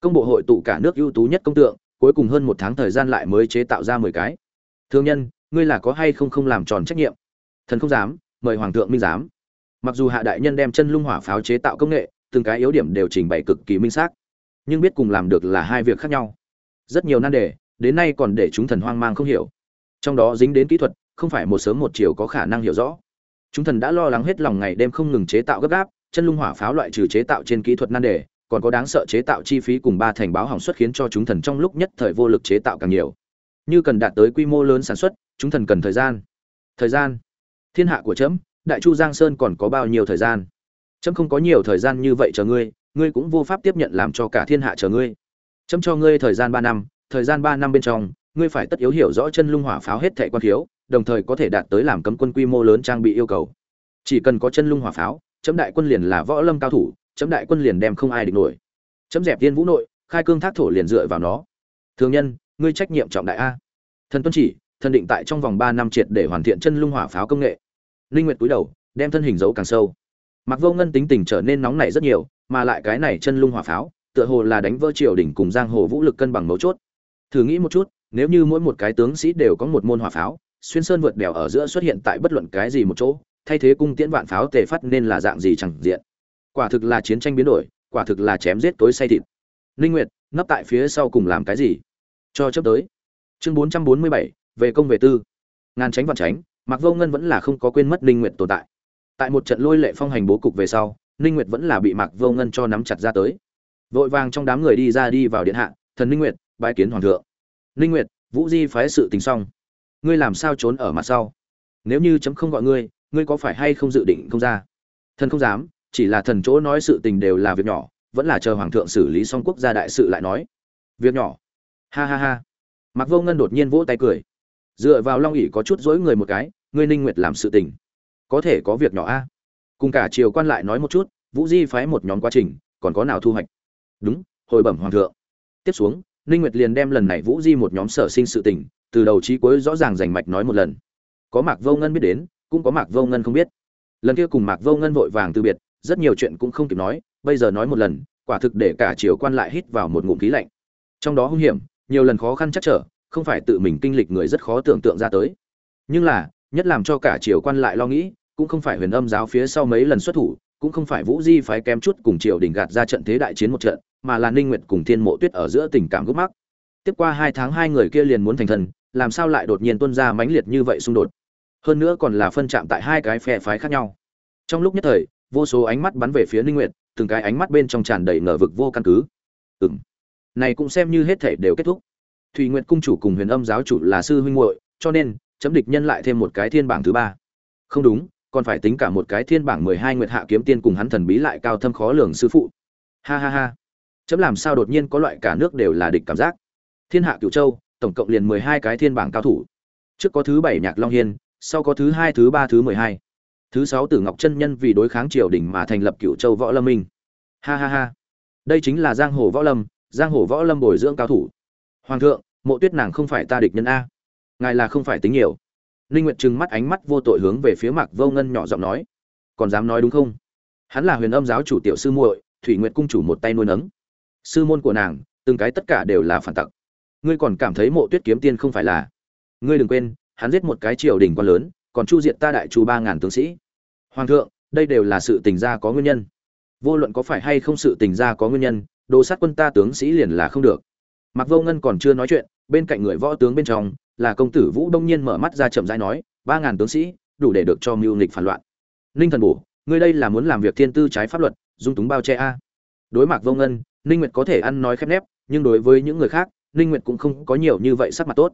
Công bộ hội tụ cả nước ưu tú nhất công tượng, cuối cùng hơn một tháng thời gian lại mới chế tạo ra 10 cái. Thương nhân, ngươi là có hay không không làm tròn trách nhiệm? Thần không dám, mời hoàng thượng minh giám. Mặc dù hạ đại nhân đem chân lung hỏa pháo chế tạo công nghệ, từng cái yếu điểm đều trình bày cực kỳ minh xác, nhưng biết cùng làm được là hai việc khác nhau. Rất nhiều nan đề, đến nay còn để chúng thần hoang mang không hiểu. Trong đó dính đến kỹ thuật, không phải một sớm một chiều có khả năng hiểu rõ. Chúng thần đã lo lắng hết lòng ngày đêm không ngừng chế tạo gấp gáp, chân lung hỏa pháo loại trừ chế tạo trên kỹ thuật nan đề, còn có đáng sợ chế tạo chi phí cùng ba thành báo hỏng suất khiến cho chúng thần trong lúc nhất thời vô lực chế tạo càng nhiều. Như cần đạt tới quy mô lớn sản xuất, chúng thần cần thời gian. Thời gian. Thiên hạ của trẫm, Đại Chu Giang Sơn còn có bao nhiêu thời gian? Trẫm không có nhiều thời gian như vậy chờ ngươi, ngươi cũng vô pháp tiếp nhận làm cho cả thiên hạ chờ ngươi. Trẫm cho ngươi thời gian ba năm, thời gian ba năm bên trong, ngươi phải tất yếu hiểu rõ chân lung hỏa pháo hết thẻ quan thiếu, đồng thời có thể đạt tới làm cấm quân quy mô lớn trang bị yêu cầu. Chỉ cần có chân lung hỏa pháo, chấm đại quân liền là võ lâm cao thủ, chấm đại quân liền đem không ai địch nổi. Chấm dẹp tiên vũ nội, khai cương thác thổ liền dựa vào nó. Thường nhân, ngươi trách nhiệm trọng đại a. Thần tuân chỉ, thần định tại trong vòng ba năm triệt để hoàn thiện chân lung hỏa pháo công nghệ. Linh Nguyệt cúi đầu, đem thân hình giấu càng sâu. Mặc Vô Ngân tính tình trở nên nóng nảy rất nhiều, mà lại cái này chân lung hỏa pháo, tựa hồ là đánh vỡ triều đỉnh cùng giang hồ vũ lực cân bằng mấu chốt. Thử nghĩ một chút, nếu như mỗi một cái tướng sĩ đều có một môn hỏa pháo, xuyên sơn vượt đèo ở giữa xuất hiện tại bất luận cái gì một chỗ, thay thế cung tiễn vạn pháo tề phát nên là dạng gì chẳng diện. Quả thực là chiến tranh biến đổi, quả thực là chém giết tối say thịt. Linh Nguyệt, nấp tại phía sau cùng làm cái gì? cho chấp tới. Chương bốn trăm bốn mươi bảy về công về tư. Ngàn tránh vạn tránh mặc vô ngân vẫn là không có quên mất ninh nguyệt tồn tại. Tại một trận lôi lệ phong hành bố cục về sau ninh nguyệt vẫn là bị mặc vô ngân cho nắm chặt ra tới. Vội vàng trong đám người đi ra đi vào điện hạ thần ninh nguyệt bái kiến hoàng thượng. Ninh nguyệt vũ di phái sự tình xong. Ngươi làm sao trốn ở mặt sau? Nếu như chấm không gọi ngươi ngươi có phải hay không dự định không ra? Thần không dám, chỉ là thần chỗ nói sự tình đều là việc nhỏ, vẫn là chờ hoàng thượng xử lý xong quốc gia đại sự lại nói. Việc nhỏ. Ha ha ha. Mặc vô ngân đột nhiên vỗ tay cười. Dựa vào long ỉ có chút dối người một cái, ngươi ninh nguyệt làm sự tình. Có thể có việc nhỏ a. Cùng cả triều quan lại nói một chút, vũ di phái một nhóm quá trình, còn có nào thu hoạch? Đúng, hồi bẩm hoàng thượng. Tiếp xuống, ninh nguyệt liền đem lần này vũ di một nhóm sở sinh sự tình, từ đầu chí cuối rõ ràng rành mạch nói một lần. Có mạc vô ngân biết đến cũng có mạc vô ngân không biết. Lần kia cùng mạc vô ngân vội vàng từ biệt, rất nhiều chuyện cũng không kịp nói, bây giờ nói một lần, quả thực để cả triều quan lại hít vào một ngụm khí lạnh. Trong đó hung hiểm, nhiều lần khó khăn chắc trở, không phải tự mình kinh lịch người rất khó tưởng tượng ra tới. Nhưng là, nhất làm cho cả triều quan lại lo nghĩ, cũng không phải huyền âm giáo phía sau mấy lần xuất thủ, cũng không phải vũ di phái kém chút cùng triều đình gạt ra trận thế đại chiến một trận, mà là ninh nguyệt cùng thiên mộ tuyết ở giữa tình cảm gốc mắc. Tiếp qua hai tháng hai người kia liền muốn thành thần, làm sao lại đột nhiên tuôn ra mãnh liệt như vậy xung đột? Hơn nữa còn là phân chạm tại hai cái phe phái khác nhau. Trong lúc nhất thời, vô số ánh mắt bắn về phía ninh nguyệt, từng cái ánh mắt bên trong tràn đầy ngờ vực vô căn cứ. Ừm. Này cũng xem như hết thể đều kết thúc. Thùy nguyệt cung chủ cùng huyền âm giáo chủ là sư huynh muội, cho nên, chấm địch nhân lại thêm một cái thiên bảng thứ ba. Không đúng, còn phải tính cả một cái thiên bảng mười hai nguyệt hạ kiếm tiên cùng hắn thần bí lại cao thâm khó lường sư phụ. Ha ha ha. Chấm làm sao đột nhiên có loại cả nước đều là địch cảm giác. Thiên hạ cửu châu, tổng cộng liền mười hai cái thiên bảng cao thủ. Trước có thứ bảy nhạc long hiên sau có thứ hai, thứ ba, thứ mười hai. Thứ sáu, tử ngọc chân nhân vì đối kháng triều đình mà thành lập cựu châu võ lâm minh. Ha ha ha. Đây chính là giang hồ võ lâm, giang hồ võ lâm bồi dưỡng cao thủ. Hoàng thượng, mộ tuyết nàng không phải ta địch nhân a. Ngài là không phải tính nhiều. Ninh nguyệt trừng mắt ánh mắt vô tội hướng về phía mạc vô ngân nhỏ giọng nói. Còn dám nói đúng không? Hắn là huyền âm giáo chủ tiểu sư muội, thủy nguyệt cung chủ một tay nuôi nấng. Sư môn của nàng, từng cái tất cả đều là phản tặc. Ngươi còn cảm thấy mộ tuyết kiếm tiên không phải là. Ngươi đừng quên hắn giết một cái triều đình quan lớn, còn chu diện ta đại chu ba ngàn tướng sĩ. Hoàng thượng, đây đều là sự tình gia có nguyên nhân. Vô luận có phải hay không sự tình gia có nguyên nhân, đồ sát quân ta tướng sĩ liền là không được. Mặc vô ngân còn chưa nói chuyện, bên cạnh người võ tướng bên trong, là công tử vũ đông nhiên mở mắt ra chậm rãi nói, ba ngàn tướng sĩ, đủ để được cho mưu nghịch phản loạn. Ninh thần bổ, ngươi đây là muốn làm việc thiên tư trái pháp luật, dung túng bao che a. Đối mặt vô ngân, ninh nguyệt có thể ăn nói khép nép, nhưng đối với những người khác, ninh nguyệt cũng không có nhiều như vậy sắc mặt tốt.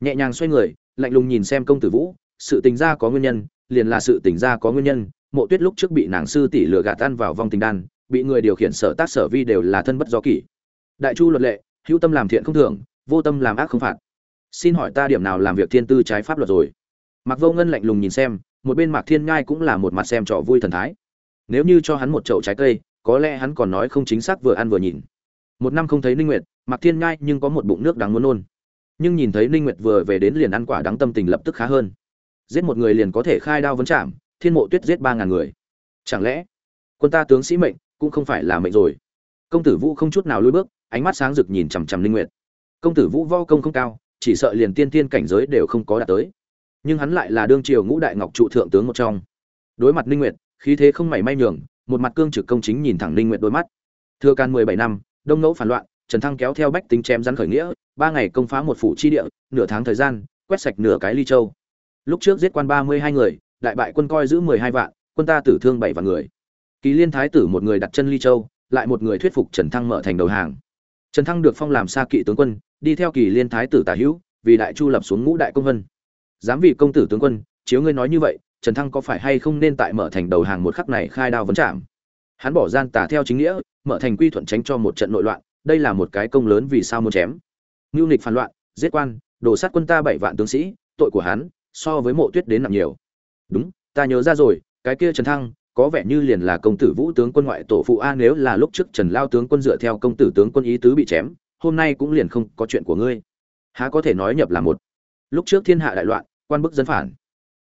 Nhẹ nhàng xoay người lạnh lùng nhìn xem công tử vũ, sự tình ra có nguyên nhân, liền là sự tình ra có nguyên nhân, mộ tuyết lúc trước bị nàng sư tỷ lừa gạt tan vào vong tình đan, bị người điều khiển sở tác sở vi đều là thân bất do kỷ. Đại chu luật lệ, hữu tâm làm thiện không thưởng, vô tâm làm ác không phạt. Xin hỏi ta điểm nào làm việc thiên tư trái pháp luật rồi? Mặc vô ngân lạnh lùng nhìn xem, một bên mạc thiên ngai cũng là một mặt xem trò vui thần thái. Nếu như cho hắn một chậu trái cây, có lẽ hắn còn nói không chính xác vừa ăn vừa nhìn. Một năm không thấy ninh nguyệt, mạc thiên ngai nhưng có một bụng nước đáng muốn nôn nhưng nhìn thấy ninh nguyệt vừa về đến liền ăn quả đắng tâm tình lập tức khá hơn. Giết một người liền có thể khai đao vấn chạm thiên mộ tuyết giết ba ngàn người. Chẳng lẽ, quân ta tướng sĩ mệnh cũng không phải là mệnh rồi? Công tử vũ không chút nào lùi bước, ánh mắt sáng rực nhìn chằm chằm linh nguyệt. Công tử vũ võ công không cao, chỉ sợ liền tiên tiên cảnh giới đều không có đạt tới. Nhưng hắn lại là đương triều ngũ đại ngọc trụ thượng tướng một trong. Đối mặt linh nguyệt, khí thế không mảy may nhường, một mặt cương trực công chính nhìn thẳng linh nguyệt đôi mắt. Thừa can 17 năm, đông ngẫu phản loạn trần thăng kéo theo bách tính chém rắn khởi nghĩa, ba ngày công phá một phủ chi địa, nửa tháng thời gian, quét sạch nửa cái ly châu. Lúc trước giết quan 32 người, đại bại quân coi giữ 12 vạn, quân ta tử thương 7 vạn người. Kỳ liên thái tử một người đặt chân ly châu, lại một người thuyết phục trần thăng mở thành đầu hàng. Trần thăng được phong làm xa kỵ tướng quân, đi theo kỳ liên thái tử tả hữu, vì đại chu lập xuống ngũ đại công vân. Dám vì công tử tướng quân, chiếu ngươi nói như vậy, trần thăng có phải hay không nên tại mở thành đầu hàng một khắc này khai đao vấn chạm hắn bỏ gian tả theo chính nghĩa, mở thành quy thuận tránh cho một trận nội loạn đây là một cái công lớn vì sao muốn chém. Ngưu nịch phản loạn, giết quan, đổ sát quân ta bảy vạn tướng sĩ, tội của hắn, so với mộ tuyết đến nặng nhiều. Đúng, ta nhớ ra rồi, cái kia trần thăng, có vẻ như liền là công tử vũ tướng quân ngoại tổ phụ a nếu là lúc trước trần lao tướng quân dựa theo công tử tướng quân ý tứ bị chém, hôm nay cũng liền không có chuyện của ngươi. Há có thể nói nhập là một. Lúc trước thiên hạ đại loạn, quan bức dân phản.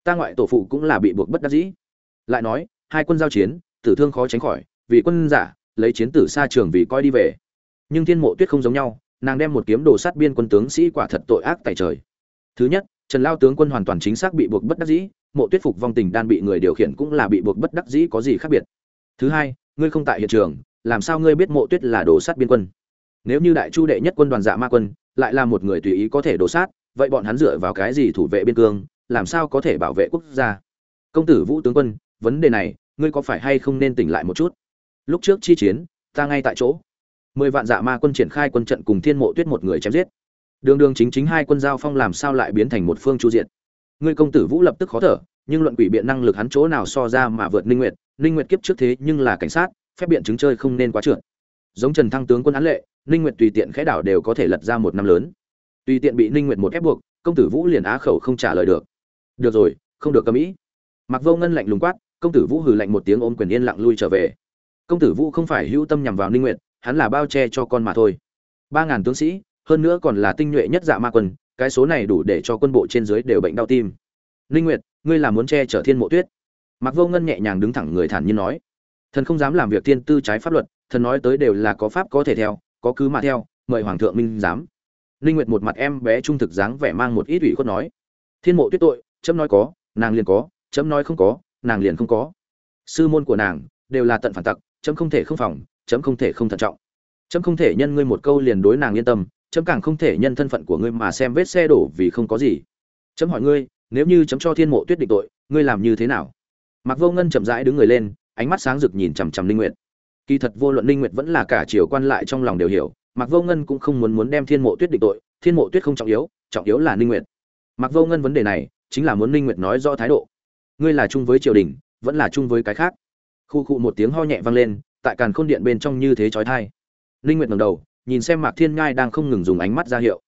Ta ngoại tổ phụ cũng là bị buộc bất đắc dĩ. Lại nói, hai quân giao chiến, tử thương khó tránh khỏi, vì quân giả, lấy chiến tử xa trường vì coi đi về nhưng thiên mộ tuyết không giống nhau, nàng đem một kiếm đồ sát biên quân tướng sĩ quả thật tội ác tại trời. Thứ nhất, trần lao tướng quân hoàn toàn chính xác bị buộc bất đắc dĩ, mộ tuyết phục vong tình đan bị người điều khiển cũng là bị buộc bất đắc dĩ có gì khác biệt. Thứ hai, ngươi không tại hiện trường, làm sao ngươi biết mộ tuyết là đồ sát biên quân? Nếu như đại chu đệ nhất quân đoàn dạ ma quân, lại là một người tùy ý có thể đồ sát, vậy bọn hắn dựa vào cái gì thủ vệ biên cương, làm sao có thể bảo vệ quốc gia? Công tử vũ tướng quân, vấn đề này, ngươi có phải hay không nên tỉnh lại một chút? Lúc trước chi chiến, ta ngay tại chỗ mười vạn dạ ma quân triển khai quân trận cùng thiên mộ tuyết một người chém giết. Đường đường chính chính hai quân giao phong làm sao lại biến thành một phương chu diện ngươi công tử vũ lập tức khó thở, nhưng luận quỷ biện năng lực hắn chỗ nào so ra mà vượt ninh nguyệt ninh nguyệt kiếp trước thế nhưng là cảnh sát, phép biện chứng chơi không nên quá trượt. Giống trần thăng tướng quân án lệ, ninh nguyệt tùy tiện khẽ đảo đều có thể lật ra một năm lớn. Tùy tiện bị ninh nguyệt một ép buộc, công tử vũ liền á khẩu không trả lời được. Được rồi, không được cầm ý. Mặc vô ngân lạnh lùng quát, công tử vũ hừ lạnh một tiếng ôm quyền yên lặng lui trở về. Công tử vũ không phải hữu tâm nhằm vào ninh nguyệt hắn là bao che cho con mà thôi. Ba ngàn tướng sĩ, hơn nữa còn là tinh nhuệ nhất dạ ma quân, cái số này đủ để cho quân bộ trên dưới đều bệnh đau tim. Linh nguyệt, ngươi là muốn che chở thiên mộ tuyết? Mặc vô ngân nhẹ nhàng đứng thẳng người thản nhiên nói. Thần không dám làm việc tiên tư trái pháp luật, thần nói tới đều là có pháp có thể theo, có cứ mà theo, mời hoàng thượng minh giám. Linh nguyệt một mặt em bé trung thực dáng vẻ mang một ít ủy khuất nói. Thiên mộ tuyết tội, chấm nói có, nàng liền có, chấm nói không có, nàng liền không có. Sư môn của nàng đều là tận phản tặc, chấm không thể không phòng chấm không thể không thận trọng. Chấm không thể nhân ngươi một câu liền đối nàng yên tâm, chấm càng không thể nhân thân phận của ngươi mà xem vết xe đổ vì không có gì. Chấm hỏi ngươi, nếu như chấm cho thiên mộ tuyết định tội, ngươi làm như thế nào? Mặc vô ngân chậm rãi đứng người lên, ánh mắt sáng rực nhìn chằm chằm linh nguyệt. Kỳ thật vô luận linh nguyệt vẫn là cả triều quan lại trong lòng đều hiểu mặc vô ngân cũng không muốn muốn đem thiên mộ tuyết định tội, thiên mộ tuyết không trọng yếu trọng yếu là linh nguyệt. Mặc vô ngân vấn đề này, chính là muốn linh nguyệt nói rõ thái độ. Ngươi là chung với triều đình, vẫn là chung với cái khác. Khu cụ một tiếng ho nhẹ vang lên tại càn khôn điện bên trong như thế chói tai linh nguyệt ngẩng đầu nhìn xem mạc thiên nhai đang không ngừng dùng ánh mắt ra hiệu.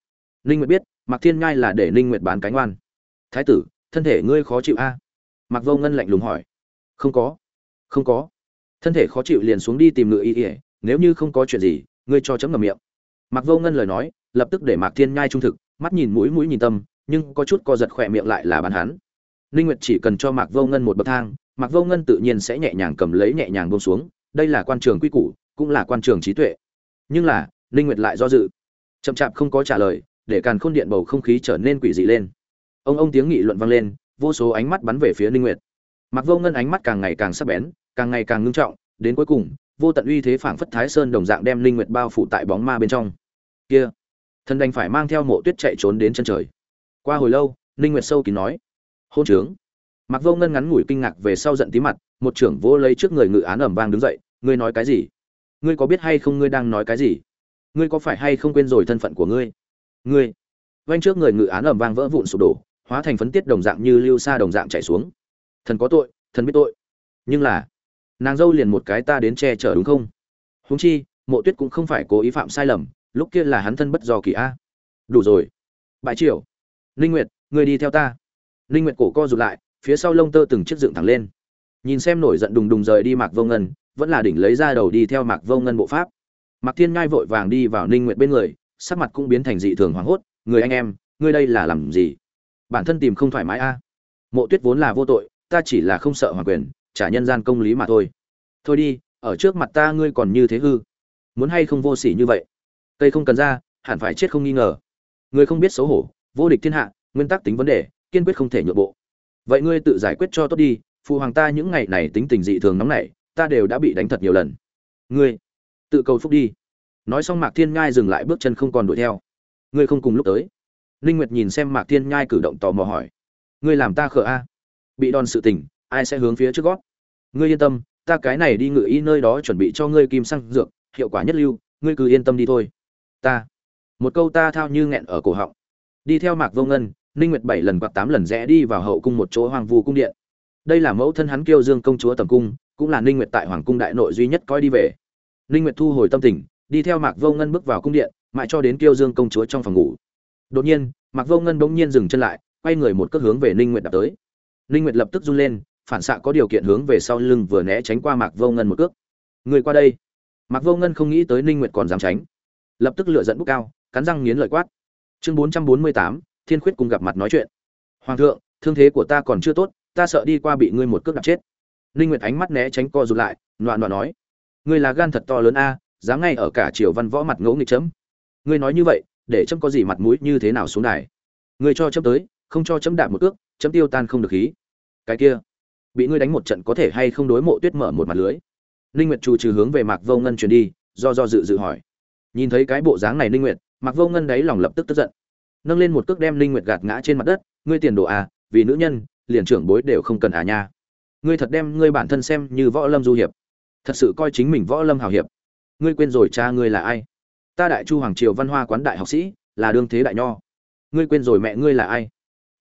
Linh nguyệt biết mạc thiên nhai là để linh nguyệt bán cánh oan. Thái tử thân thể ngươi khó chịu a? À? mạc vô ngân lạnh lùng hỏi. Không có không có. Thân thể khó chịu liền xuống đi tìm ngựa y y, nếu như không có chuyện gì ngươi cho chấm ngậm miệng. Mạc vô ngân lời nói lập tức để mạc thiên nhai trung thực mắt nhìn mũi mũi nhìn tâm nhưng có chút co giật khỏe miệng lại là bán hắn. Ninh nguyệt chỉ cần cho mạc vô ngân một bậc thang mạc vô ngân tự nhiên sẽ nhẹ nhàng cầm lấy nhẹ nhàng buông xuống đây là quan trường quy củ, cũng là quan trường trí tuệ. Nhưng là, ninh nguyệt lại do dự. Chậm chạp không có trả lời, để càn khôn điện bầu không khí trở nên quỷ dị lên. Ông ông tiếng nghị luận vang lên, vô số ánh mắt bắn về phía ninh nguyệt. Mặc vô ngân ánh mắt càng ngày càng sắc bén, càng ngày càng ngưng trọng, đến cuối cùng, vô tận uy thế phảng phất thái sơn đồng dạng đem ninh nguyệt bao phủ tại bóng ma bên trong. Kia, thần đành phải mang theo mộ tuyết chạy trốn đến chân trời. Qua hồi lâu, ninh nguyệt sâu kín nói, hôn trướng mặc vô ngân ngắn ngủi kinh ngạc về sau giận tí mặt, một trưởng vô lấy trước người ngự án ẩm vang đứng dậy, ngươi nói cái gì? Ngươi có biết hay không ngươi đang nói cái gì? Ngươi có phải hay không quên rồi thân phận của ngươi? Ngươi. Vanh trước người ngự án ẩm vang vỡ vụn sụp đổ, hóa thành phấn tiết đồng dạng như lưu sa đồng dạng chảy xuống. Thần có tội, thần biết tội. Nhưng là, nàng dâu liền một cái ta đến che chở đúng không? Huống chi, mộ tuyết cũng không phải cố ý phạm sai lầm, lúc kia là hắn thân bất do kỳ a. Đủ rồi. Bãi triều. Linh nguyệt, ngươi đi theo ta. Linh nguyệt cổ co rụt lại phía sau lông tơ từng chiếc dựng thẳng lên. Nhìn xem nổi giận đùng đùng rời đi mạc vô ngân, vẫn là đỉnh lấy ra đầu đi theo mạc vô ngân bộ pháp. Mạc thiên ngai vội vàng đi vào ninh nguyệt bên người, sắc mặt cũng biến thành dị thường hoảng hốt, người anh em, ngươi đây là làm gì? Bản thân tìm không thoải mái a. Mộ tuyết vốn là vô tội, ta chỉ là không sợ hoàng quyền, trả nhân gian công lý mà thôi. Thôi đi, ở trước mặt ta ngươi còn như thế hư. Muốn hay không vô sỉ như vậy? Cây không cần ra, hẳn phải chết không nghi ngờ. Ngươi không biết xấu hổ, vô địch thiên hạ, nguyên tắc tính vấn đề, kiên quyết không thể nhượng bộ vậy ngươi tự giải quyết cho tốt đi, phụ hoàng ta những ngày này tính tình dị thường nóng nảy, ta đều đã bị đánh thật nhiều lần. Ngươi, tự cầu phúc đi. Nói xong mạc thiên ngai dừng lại bước chân không còn đuổi theo. Ngươi không cùng lúc tới. Ninh nguyệt nhìn xem mạc thiên nhai cử động tò mò hỏi. Ngươi làm ta khờ a? Bị đòn sự tình, ai sẽ hướng phía trước gót? Ngươi yên tâm, ta cái này đi ngự y nơi đó chuẩn bị cho ngươi kim xăng dược, hiệu quả nhất lưu, ngươi cứ yên tâm đi thôi. Ta. Một câu ta thao như nghẹn ở cổ họng. Đi theo mạc vô ngân ninh nguyệt bảy lần hoặc tám lần rẽ đi vào hậu cung một chỗ hoàng vu cung điện. Đây là mẫu thân hắn kêu dương công chúa tầm cung cũng là ninh nguyệt tại hoàng cung đại nội duy nhất coi đi về. Ninh nguyệt thu hồi tâm tình đi theo mạc vô ngân bước vào cung điện mãi cho đến kêu dương công chúa trong phòng ngủ. Đột nhiên mạc vô ngân bỗng nhiên dừng chân lại quay người một cước hướng về ninh nguyệt đạp tới. Ninh nguyệt lập tức run lên phản xạ có điều kiện hướng về sau lưng vừa né tránh qua mạc vô ngân một cước. Người qua đây. Mạc vô ngân không nghĩ tới ninh nguyệt còn dám tránh. Lập tức lựa giận bút cao cắn răng nghiến lợi quát. Chương 448, thiên khuyết cùng gặp mặt nói chuyện. Hoàng thượng, thương thế của ta còn chưa tốt, ta sợ đi qua bị ngươi một cước đạp chết. Ninh nguyệt ánh mắt né tránh co rụt lại loạn loạn nói. Ngươi là gan thật to lớn a, dám ngay ở cả triều văn võ mặt ngỗ nghịch chấm. Ngươi nói như vậy, để chấm có gì mặt mũi như thế nào xuống đài? Ngươi cho chấm tới, không cho chấm đạp một cước, chấm tiêu tan không được khí. Cái kia, bị ngươi đánh một trận có thể hay không đối mộ tuyết mở một mặt lưới? Ninh nguyệt trù trừ hướng về mạc vô ngân truyền đi, do do dự dự hỏi. Nhìn thấy cái bộ dáng này ninh nguyệt mặc vô ngân đấy lòng lập tức tức giận nâng lên một cước đem linh nguyệt gạt ngã trên mặt đất, ngươi tiền đồ à vì nữ nhân, liền trưởng bối đều không cần à nha. Ngươi thật đem ngươi bản thân xem như võ lâm du hiệp. Thật sự coi chính mình võ lâm hào hiệp. Ngươi quên rồi cha ngươi là ai? Ta đại chu hoàng triều văn hoa quán đại học sĩ, là đương thế đại nho. Ngươi quên rồi mẹ ngươi là ai?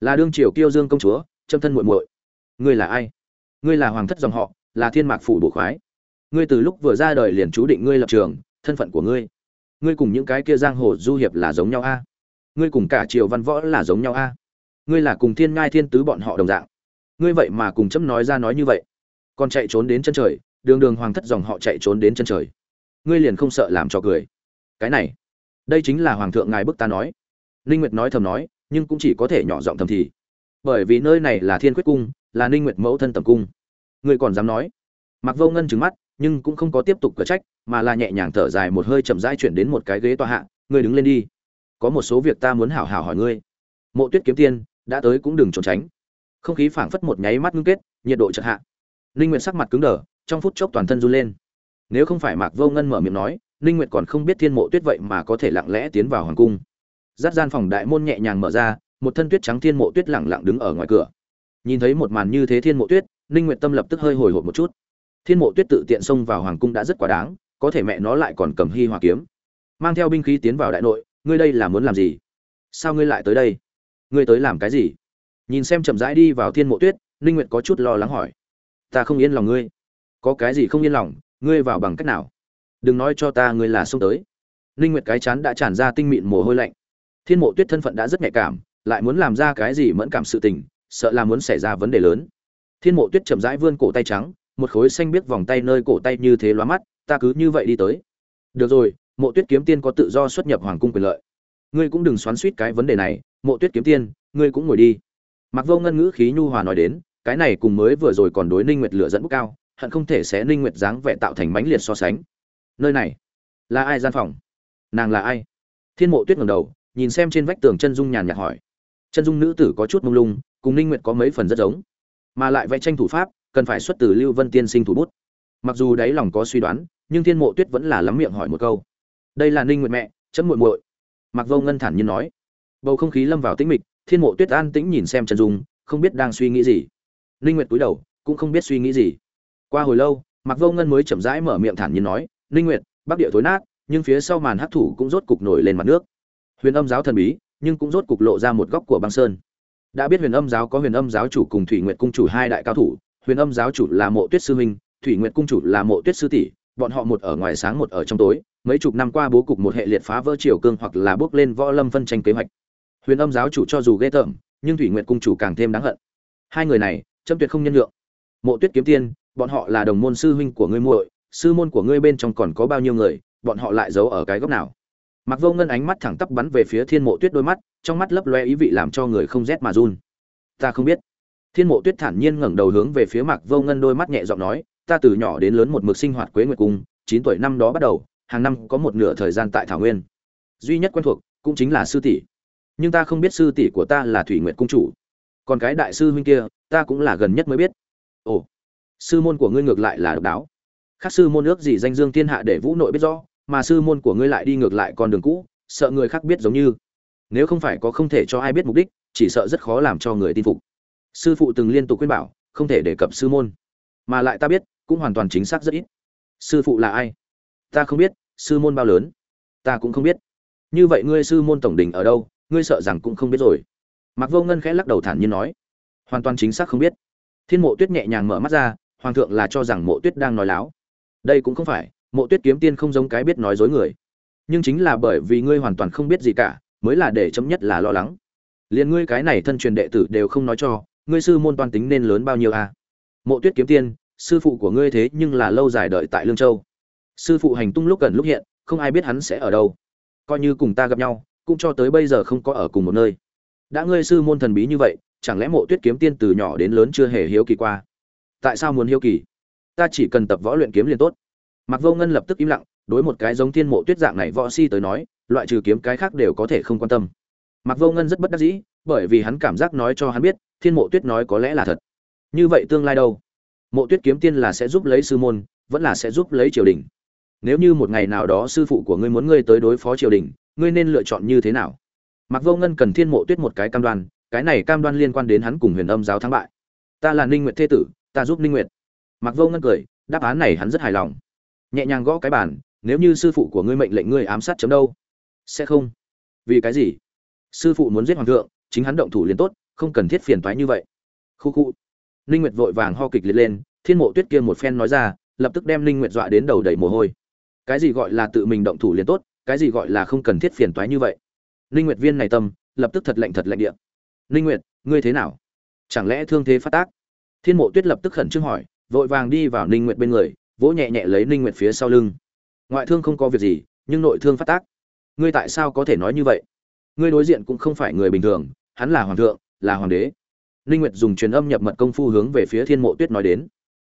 Là đương triều kiêu dương công chúa, châm thân muội muội. Ngươi là ai? Ngươi là hoàng thất dòng họ, là thiên mạc phủ bổ khoái. Ngươi từ lúc vừa ra đời liền chú định ngươi lập trường, thân phận của ngươi. Ngươi cùng những cái kia giang hồ du hiệp là giống nhau a ngươi cùng cả triều văn võ là giống nhau a? Ngươi là cùng thiên ngai thiên tứ bọn họ đồng dạng. Ngươi vậy mà cùng chấm nói ra nói như vậy. Còn chạy trốn đến chân trời, đường đường hoàng thất dòng họ chạy trốn đến chân trời. Ngươi liền không sợ làm cho cười. Cái này, đây chính là hoàng thượng ngài bức ta nói. Ninh nguyệt nói thầm nói, nhưng cũng chỉ có thể nhỏ giọng thầm thì. Bởi vì nơi này là thiên quyết cung, là ninh nguyệt mẫu thân tầm cung. Ngươi còn dám nói? Mặc vô ngân trừng mắt, nhưng cũng không có tiếp tục cở trách, mà là nhẹ nhàng thở dài một hơi chậm rãi chuyển đến một cái ghế tòa hạ, ngươi đứng lên đi có một số việc ta muốn hảo hảo hỏi ngươi. Mộ tuyết kiếm tiên, đã tới cũng đừng trốn tránh. Không khí phảng phất một nháy mắt ngưng kết, nhiệt độ chợt hạ. Ninh nguyệt sắc mặt cứng đờ, trong phút chốc toàn thân run lên. Nếu không phải mạc vô ngân mở miệng nói, ninh nguyệt còn không biết thiên mộ tuyết vậy mà có thể lặng lẽ tiến vào hoàng cung. Dắt gian phòng đại môn nhẹ nhàng mở ra, một thân tuyết trắng thiên mộ tuyết lặng lặng đứng ở ngoài cửa. Nhìn thấy một màn như thế thiên mộ tuyết, ninh nguyệt tâm lập tức hơi hồi hộp một chút. Thiên mộ tuyết tự tiện xông vào hoàng cung đã rất quá đáng, có thể mẹ nó lại còn cầm hy hỏa kiếm. Mang theo binh khí tiến vào đại nội ngươi đây là muốn làm gì? Sao ngươi lại tới đây? Ngươi tới làm cái gì? Nhìn xem chậm rãi đi vào thiên mộ tuyết, ninh nguyệt có chút lo lắng hỏi. Ta không yên lòng ngươi. Có cái gì không yên lòng, ngươi vào bằng cách nào? Đừng nói cho ta ngươi là xông tới. Ninh nguyệt cái chán đã tràn ra tinh mịn mồ hôi lạnh. Thiên mộ tuyết thân phận đã rất nhạy cảm, lại muốn làm ra cái gì mẫn cảm sự tình, sợ là muốn xảy ra vấn đề lớn. Thiên mộ tuyết chậm rãi vươn cổ tay trắng, một khối xanh biếc vòng tay nơi cổ tay như thế lóa mắt, ta cứ như vậy đi tới. Được rồi mộ tuyết kiếm tiên có tự do xuất nhập hoàng cung quyền lợi. Ngươi cũng đừng xoắn suýt cái vấn đề này, mộ tuyết kiếm tiên, ngươi cũng ngồi đi. Mặc vô ngân ngữ khí nhu hòa nói đến, cái này cùng mới vừa rồi còn đối ninh nguyệt lửa dẫn bốc cao, hận không thể sẽ ninh nguyệt dáng vẻ tạo thành mãnh liệt so sánh. Nơi này, là ai gian phòng? Nàng là ai? Thiên mộ tuyết ngẩng đầu, nhìn xem trên vách tường chân dung nhàn nhạt hỏi. Chân dung nữ tử có chút mông lung, cùng ninh nguyệt có mấy phần rất giống. Mà lại vẽ tranh thủ pháp, cần phải xuất từ lưu vân tiên sinh thủ bút. Mặc dù đáy lòng có suy đoán, nhưng thiên mộ tuyết vẫn là lắm miệng hỏi một câu đây là ninh nguyệt mẹ, chấm muội muội. Mặc vô ngân thản nhiên nói. Bầu không khí lâm vào tĩnh mịch, thiên mộ tuyết an tĩnh nhìn xem Trần dung, không biết đang suy nghĩ gì. Ninh nguyệt cúi đầu, cũng không biết suy nghĩ gì. Qua hồi lâu mặc vô ngân mới chậm rãi mở miệng thản nhiên nói, ninh nguyệt, bắc địa thối nát, nhưng phía sau màn hắc thủ cũng rốt cục nổi lên mặt nước. Huyền âm giáo thần bí, nhưng cũng rốt cục lộ ra một góc của băng sơn. Đã biết huyền âm giáo có huyền âm giáo chủ cùng thủy nguyệt cung chủ hai đại cao thủ, huyền âm giáo chủ là mộ tuyết sư huynh, thủy nguyệt cung chủ là mộ tuyết sư tỷ, bọn họ một ở ngoài sáng một ở trong tối mấy chục năm qua bố cục một hệ liệt phá vỡ triều cương hoặc là bước lên võ lâm phân tranh kế hoạch. Huyền âm giáo chủ cho dù ghê tởm, nhưng thủy nguyệt cung chủ càng thêm đáng hận. Hai người này, châm tuyệt không nhân lượng mộ tuyết kiếm tiên, bọn họ là đồng môn sư huynh của ngươi muội, sư môn của ngươi bên trong còn có bao nhiêu người, bọn họ lại giấu ở cái góc nào? Mặc vô ngân ánh mắt thẳng tắp bắn về phía thiên mộ tuyết đôi mắt, trong mắt lấp loe ý vị làm cho người không rét mà run. Ta không biết. Thiên mộ tuyết thản nhiên ngẩng đầu hướng về phía mặc vô ngân đôi mắt nhẹ giọng nói, ta từ nhỏ đến lớn một mực sinh hoạt quế nguyệt cung, chín tuổi năm đó bắt đầu hàng năm có một nửa thời gian tại thảo nguyên. Duy nhất quen thuộc cũng chính là sư tỷ. Nhưng ta không biết sư tỷ của ta là thủy nguyệt cung chủ. Còn cái đại sư huynh kia, ta cũng là gần nhất mới biết. Ồ, sư môn của ngươi ngược lại là độc đáo. Khác sư môn ước gì danh dương thiên hạ để vũ nội biết rõ, mà sư môn của ngươi lại đi ngược lại con đường cũ, sợ người khác biết giống như. Nếu không phải có không thể cho ai biết mục đích, chỉ sợ rất khó làm cho người tin phục. Sư phụ từng liên tục khuyên bảo, không thể đề cập sư môn. Mà lại ta biết, cũng hoàn toàn chính xác rất ít. Sư phụ là ai? Ta không biết, sư môn bao lớn. Ta cũng không biết. Như vậy ngươi sư môn tổng đình ở đâu, ngươi sợ rằng cũng không biết rồi. Mặc vô ngân khẽ lắc đầu thản nhiên nói. Hoàn toàn chính xác không biết. Thiên mộ tuyết nhẹ nhàng mở mắt ra, hoàng thượng là cho rằng mộ tuyết đang nói láo. Đây cũng không phải, mộ tuyết kiếm tiên không giống cái biết nói dối người. Nhưng chính là bởi vì ngươi hoàn toàn không biết gì cả, mới là để chấm nhất là lo lắng. Liền ngươi cái này thân truyền đệ tử đều không nói cho, ngươi sư môn toàn tính nên lớn bao nhiêu à? mộ tuyết kiếm tiên, sư phụ của ngươi thế nhưng là lâu dài đợi tại lương châu sư phụ hành tung lúc gần lúc hiện, không ai biết hắn sẽ ở đâu. Coi như cùng ta gặp nhau, cũng cho tới bây giờ không có ở cùng một nơi. Đã ngươi sư môn thần bí như vậy, chẳng lẽ mộ tuyết kiếm tiên từ nhỏ đến lớn chưa hề hiếu kỳ qua? Tại sao muốn hiếu kỳ? Ta chỉ cần tập võ luyện kiếm liền tốt. Mặc vô ngân lập tức im lặng, đối một cái giống thiên mộ tuyết dạng này võ si tới nói, loại trừ kiếm cái khác đều có thể không quan tâm. Mặc vô ngân rất bất đắc dĩ, bởi vì hắn cảm giác nói cho hắn biết, thiên mộ tuyết nói có lẽ là thật. Như vậy tương lai đâu? Mộ tuyết kiếm tiên là sẽ giúp lấy sư môn, vẫn là sẽ giúp lấy triều đình nếu như một ngày nào đó sư phụ của ngươi muốn ngươi tới đối phó triều đình, ngươi nên lựa chọn như thế nào? Mặc vô ngân cần thiên mộ tuyết một cái cam đoan, cái này cam đoan liên quan đến hắn cùng huyền âm giáo thắng bại. Ta là ninh nguyệt thế tử, ta giúp ninh nguyệt. Mặc vô ngân cười, đáp án này hắn rất hài lòng. Nhẹ nhàng gõ cái bàn, nếu như sư phụ của ngươi mệnh lệnh ngươi ám sát chấm đâu? Sẽ không. Vì cái gì? Sư phụ muốn giết hoàng thượng, chính hắn động thủ liền tốt, không cần thiết phiền toái như vậy. Khu khu. Ninh nguyệt vội vàng ho kịch liệt lên, thiên mộ tuyết kia một phen nói ra, lập tức đem ninh nguyệt dọa đến đầu đầy mồ hôi cái gì gọi là tự mình động thủ liền tốt, cái gì gọi là không cần thiết phiền toái như vậy. Ninh nguyệt viên này tâm, lập tức thật lạnh thật lạnh địa. Ninh nguyệt, ngươi thế nào? Chẳng lẽ thương thế phát tác? Thiên mộ tuyết lập tức khẩn trương hỏi, vội vàng đi vào ninh nguyệt bên người, vỗ nhẹ nhẹ lấy ninh nguyệt phía sau lưng. Ngoại thương không có việc gì, nhưng nội thương phát tác. Ngươi tại sao có thể nói như vậy? Ngươi đối diện cũng không phải người bình thường, hắn là hoàng thượng, là hoàng đế. Ninh nguyệt dùng truyền âm nhập mật công phu hướng về phía thiên mộ tuyết nói đến.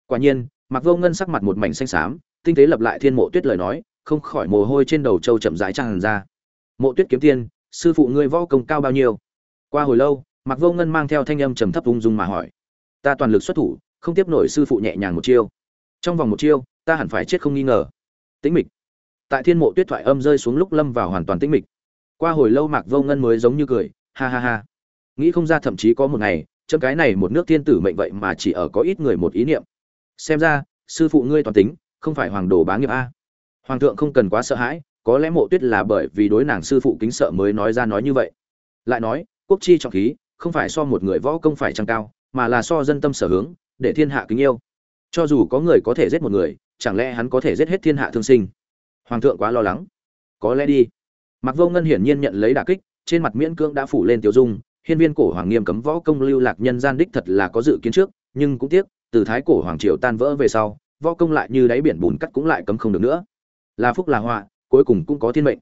Quả nhiên mặc vô ngân sắc mặt một mảnh xanh xám tinh tế lập lại thiên mộ tuyết lời nói, không khỏi mồ hôi trên đầu châu chậm rãi tràn ra. Mộ tuyết kiếm tiên, sư phụ ngươi võ công cao bao nhiêu? Qua hồi lâu mặc vô ngân mang theo thanh âm trầm thấp ung dung mà hỏi. Ta toàn lực xuất thủ, không tiếp nổi sư phụ nhẹ nhàng một chiêu. Trong vòng một chiêu, ta hẳn phải chết không nghi ngờ. Tĩnh mịch. Tại thiên mộ tuyết thoại âm rơi xuống lúc lâm vào hoàn toàn tĩnh mịch. Qua hồi lâu mạc vô ngân mới giống như cười, ha ha ha. Nghĩ không ra thậm chí có một ngày, chấm cái này một nước thiên tử mệnh vậy mà chỉ ở có ít người một ý niệm. Xem ra, sư phụ ngươi toàn tính không phải hoàng đồ bá nghiệp a. Hoàng thượng không cần quá sợ hãi, có lẽ mộ tuyết là bởi vì đối nàng sư phụ kính sợ mới nói ra nói như vậy. Lại nói, quốc chi trọng khí, không phải so một người võ công phải trăng cao, mà là so dân tâm sở hướng, để thiên hạ kính yêu. Cho dù có người có thể giết một người, chẳng lẽ hắn có thể giết hết thiên hạ thương sinh? Hoàng thượng quá lo lắng. Có lẽ đi. Mặc vô ngân hiển nhiên nhận lấy đả kích, trên mặt miễn cưỡng đã phủ lên tiểu dung, hiên viên cổ hoàng nghiêm cấm võ công lưu lạc nhân gian đích thật là có dự kiến trước, nhưng cũng tiếc, từ thái cổ hoàng triều tan vỡ về sau võ công lại như đáy biển bùn cắt cũng lại cấm không được nữa. Là phúc là họa, cuối cùng cũng có thiên mệnh.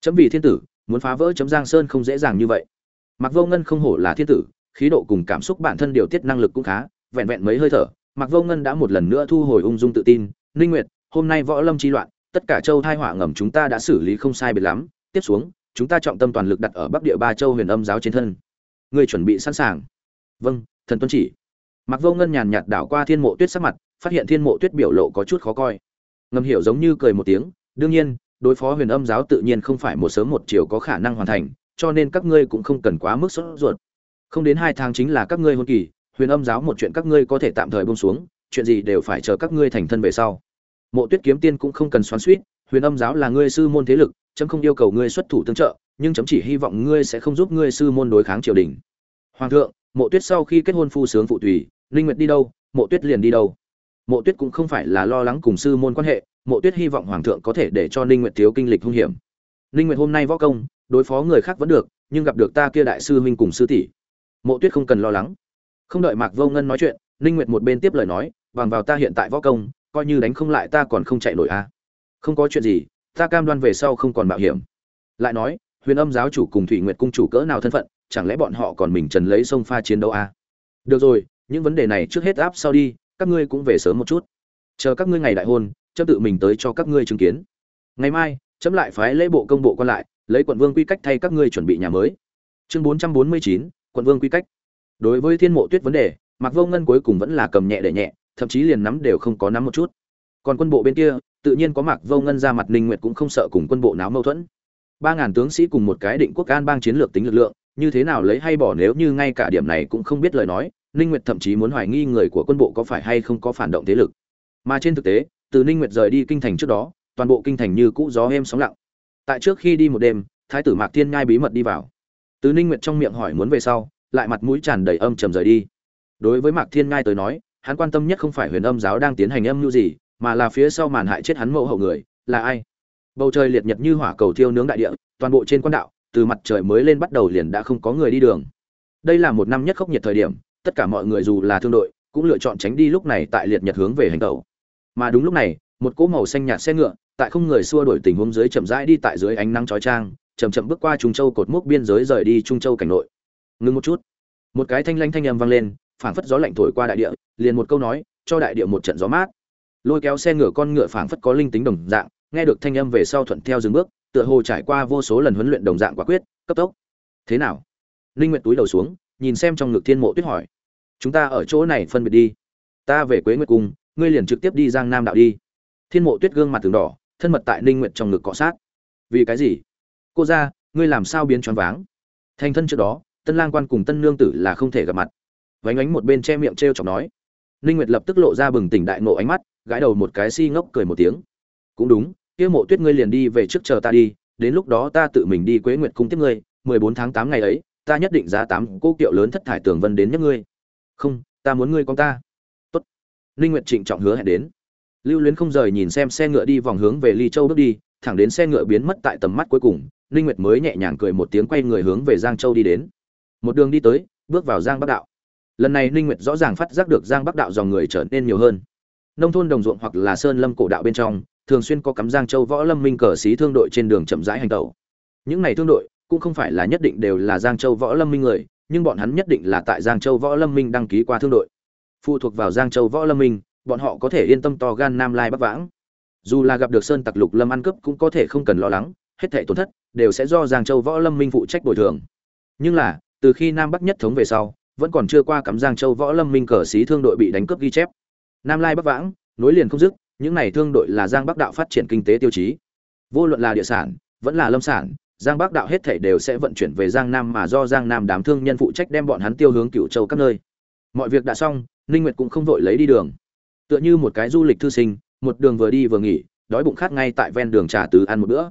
Chấm vì thiên tử, muốn phá vỡ chấm giang sơn không dễ dàng như vậy. Mặc vô ngân không hổ là thiên tử, khí độ cùng cảm xúc bản thân điều tiết năng lực cũng khá, vẹn vẹn mấy hơi thở mặc vô ngân đã một lần nữa thu hồi ung dung tự tin, ninh nguyệt, hôm nay võ lâm chi loạn, tất cả châu thai hỏa ngầm chúng ta đã xử lý không sai biệt lắm, tiếp xuống, chúng ta trọng tâm toàn lực đặt ở bắc địa ba châu huyền âm giáo trên thân. Người chuẩn bị sẵn sàng. Vâng thần tuân chỉ. Mặc vô ngân nhàn nhạt đảo qua thiên mộ tuyết sắc mặt phát hiện thiên mộ tuyết biểu lộ có chút khó coi. Ngầm hiểu giống như cười một tiếng, đương nhiên, đối phó huyền âm giáo tự nhiên không phải một sớm một chiều có khả năng hoàn thành, cho nên các ngươi cũng không cần quá mức sốt ruột. Không đến hai tháng chính là các ngươi hôn kỳ, huyền âm giáo một chuyện các ngươi có thể tạm thời buông xuống, chuyện gì đều phải chờ các ngươi thành thân về sau. Mộ tuyết kiếm tiên cũng không cần xoắn suýt huyền âm giáo là ngươi sư môn thế lực, chấm không yêu cầu ngươi xuất thủ tương trợ, nhưng chấm chỉ hy vọng ngươi sẽ không giúp ngươi sư môn đối kháng triều đình. Hoàng thượng, mộ tuyết sau khi kết hôn phu sướng phụ tùy, linh nguyệt đi đâu, mộ tuyết liền đi đâu mộ tuyết cũng không phải là lo lắng cùng sư môn quan hệ, mộ tuyết hy vọng hoàng thượng có thể để cho ninh nguyệt thiếu kinh lịch hung hiểm ninh nguyệt hôm nay võ công, đối phó người khác vẫn được, nhưng gặp được ta kia đại sư huynh cùng sư tỷ mộ tuyết không cần lo lắng không đợi mạc vô ngân nói chuyện, ninh nguyệt một bên tiếp lời nói, bằng vào ta hiện tại võ công, coi như đánh không lại ta còn không chạy nổi a à. không có chuyện gì, ta cam đoan về sau không còn mạo hiểm lại nói, huyền âm giáo chủ cùng thủy nguyệt cung chủ cỡ nào thân phận, chẳng lẽ bọn họ còn mình trần lấy sông pha chiến đấu a à? được rồi, những vấn đề này trước hết áp sau đi các ngươi cũng về sớm một chút. Chờ các ngươi ngày đại hôn, chấm tự mình tới cho các ngươi chứng kiến. Ngày mai, chấm lại phái lễ bộ công bộ còn lại, lấy quận vương quy cách thay các ngươi chuẩn bị nhà mới. Chương bốn trăm bốn mươi chín, quận vương quy cách. Đối với thiên mộ tuyết vấn đề mặc vô ngân cuối cùng vẫn là cầm nhẹ để nhẹ, thậm chí liền nắm đều không có nắm một chút. Còn quân bộ bên kia, tự nhiên có mặc vô ngân ra mặt ninh nguyệt cũng không sợ cùng quân bộ náo mâu thuẫn. Ba ngàn tướng sĩ cùng một cái định quốc an bang chiến lược tính lực lượng, như thế nào lấy hay bỏ nếu như ngay cả điểm này cũng không biết lời nói ninh nguyệt thậm chí muốn hoài nghi người của quân bộ có phải hay không có phản động thế lực. Mà trên thực tế, từ ninh nguyệt rời đi kinh thành trước đó, toàn bộ kinh thành như cũ gió êm sóng lặng. Tại trước khi đi một đêm, thái tử mạc thiên nhai bí mật đi vào. Từ ninh nguyệt trong miệng hỏi muốn về sau, lại mặt mũi tràn đầy âm trầm rời đi. Đối với mạc thiên nhai tới nói, hắn quan tâm nhất không phải huyền âm giáo đang tiến hành âm mưu gì, mà là phía sau màn hại chết hắn mẫu hậu người, là ai? Bầu trời liệt nhật như hỏa cầu thiêu nướng đại địa, toàn bộ trên quan đạo, từ mặt trời mới lên bắt đầu liền đã không có người đi đường. Đây là một năm nhất khốc nhiệt thời điểm tất cả mọi người dù là thương đội, cũng lựa chọn tránh đi lúc này tại liệt nhật hướng về hành tẩu. Mà đúng lúc này, một cỗ màu xanh nhạt xe ngựa, tại không người xua đổi tình huống dưới chậm rãi đi tại dưới ánh nắng chói chang, chậm chậm bước qua trung châu cột mốc biên giới rời đi trung châu cảnh nội. Ngưng một chút. Một cái thanh lanh thanh âm vang lên, phảng phất gió lạnh thổi qua đại địa, liền một câu nói, cho đại địa một trận gió mát. Lôi kéo xe ngựa con ngựa phảng phất có linh tính đồng dạng, nghe được thanh âm về sau thuận theo dừng bước, tựa hồ trải qua vô số lần huấn luyện đồng dạng quả quyết, cấp tốc. Thế nào? Linh nguyện túi đầu xuống, nhìn xem trong ngực thiên mộ tuyết hỏi chúng ta ở chỗ này phân biệt đi. Ta về quế nguyệt cung, ngươi liền trực tiếp đi giang nam đạo đi. Thiên mộ tuyết gương mặt tường đỏ, thân mật tại ninh nguyệt trong ngực cọ sát. Vì cái gì? Cô ra ngươi làm sao biến choáng váng? Thành thân trước đó, tân lang quan cùng tân nương tử là không thể gặp mặt. Vánh ánh một bên che miệng t r e o chọc nói. Ninh nguyệt lập tức lộ ra bừng tỉnh đại nộ ánh mắt, gãi đầu một cái si ngốc cười một tiếng. Cũng đúng, kia mộ tuyết ngươi liền đi về trước chờ ta đi, đến lúc đó ta tự mình đi quế nguyệt cung tiếp ngươi, mười bốn tháng tám ngày ấy, ta nhất định giá tám cô kiệu lớn thất thải tường vân đến nhất ngươi không, ta muốn ngươi con ta. Tốt. Ninh nguyệt trịnh trọng hứa hẹn đến. Lưu luyến không rời nhìn xem xe ngựa đi vòng hướng về ly châu bước đi, thẳng đến xe ngựa biến mất tại tầm mắt cuối cùng, ninh nguyệt mới nhẹ nhàng cười một tiếng quay người hướng về giang châu đi đến. Một đường đi tới, bước vào giang bắc đạo. Lần này ninh nguyệt rõ ràng phát giác được giang bắc đạo dòng người trở nên nhiều hơn. Nông thôn đồng ruộng hoặc là sơn lâm cổ đạo bên trong, thường xuyên có cắm giang châu võ lâm minh cờ xí thương đội trên đường chậm rãi hành tẩu. Những này thương đội, cũng không phải là nhất định đều là giang châu võ lâm minh người nhưng bọn hắn nhất định là tại giang châu võ lâm minh đăng ký qua thương đội. Phụ thuộc vào giang châu võ lâm minh, bọn họ có thể yên tâm to gan nam lai bắc vãng. Dù là gặp được sơn tặc lục lâm ăn cướp cũng có thể không cần lo lắng, hết thảy tổn thất đều sẽ do giang châu võ lâm minh phụ trách bồi thường. Nhưng là, từ khi nam bắc nhất thống về sau, vẫn còn chưa qua cắm giang châu võ lâm minh cờ xí thương đội bị đánh cướp ghi chép. Nam lai bắc vãng, nối liền không dứt, những này thương đội là giang bắc đạo phát triển kinh tế tiêu chí. Vô luận là địa sản, vẫn là lâm sản giang bắc đạo hết thảy đều sẽ vận chuyển về giang nam mà do giang nam đám thương nhân phụ trách đem bọn hắn tiêu hướng cựu châu các nơi. Mọi việc đã xong, ninh nguyệt cũng không vội lấy đi đường. Tựa như một cái du lịch thư sinh, một đường vừa đi vừa nghỉ, đói bụng khát ngay tại ven đường trà tứ ăn một bữa.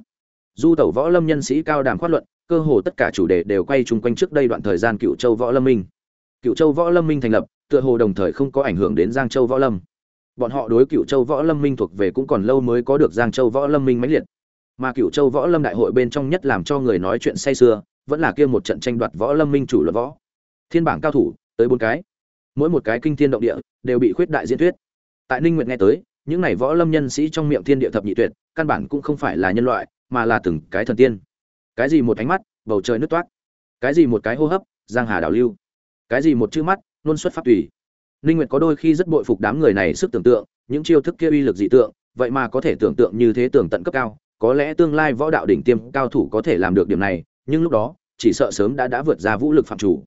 Du tẩu võ lâm nhân sĩ cao đàm khoát luận, cơ hồ tất cả chủ đề đều quay chung quanh trước đây đoạn thời gian cựu châu võ lâm minh. Cựu châu võ lâm minh thành lập, tựa hồ đồng thời không có ảnh hưởng đến giang châu võ lâm. Bọn họ đối cựu châu võ lâm minh thuộc về cũng còn lâu mới có được giang châu võ lâm minh mãnh liệt mà cựu châu võ lâm đại hội bên trong nhất làm cho người nói chuyện say sưa, vẫn là kia một trận tranh đoạt võ lâm minh chủ luật võ. Thiên bảng cao thủ, tới bốn cái. Mỗi một cái kinh thiên động địa, đều bị khuyết đại diễn thuyết. Tại ninh nguyện nghe tới, những này võ lâm nhân sĩ trong miệng thiên địa thập nhị tuyệt, căn bản cũng không phải là nhân loại, mà là từng cái thần tiên. Cái gì một ánh mắt, bầu trời nứt toát cái gì một cái hô hấp, giang hà đảo lưu. Cái gì một chữ mắt luôn xuất phát tùy. Ninh nguyệt có đôi khi rất bội phục đám người này sức tưởng tượng, những chiêu thức kia uy lực dị tượng, vậy mà có thể tưởng tượng như thế tưởng tận cấp cao có lẽ tương lai võ đạo đỉnh tiêm cao thủ có thể làm được điểm này, nhưng lúc đó, chỉ sợ sớm đã đã vượt ra vũ lực phạm chủ.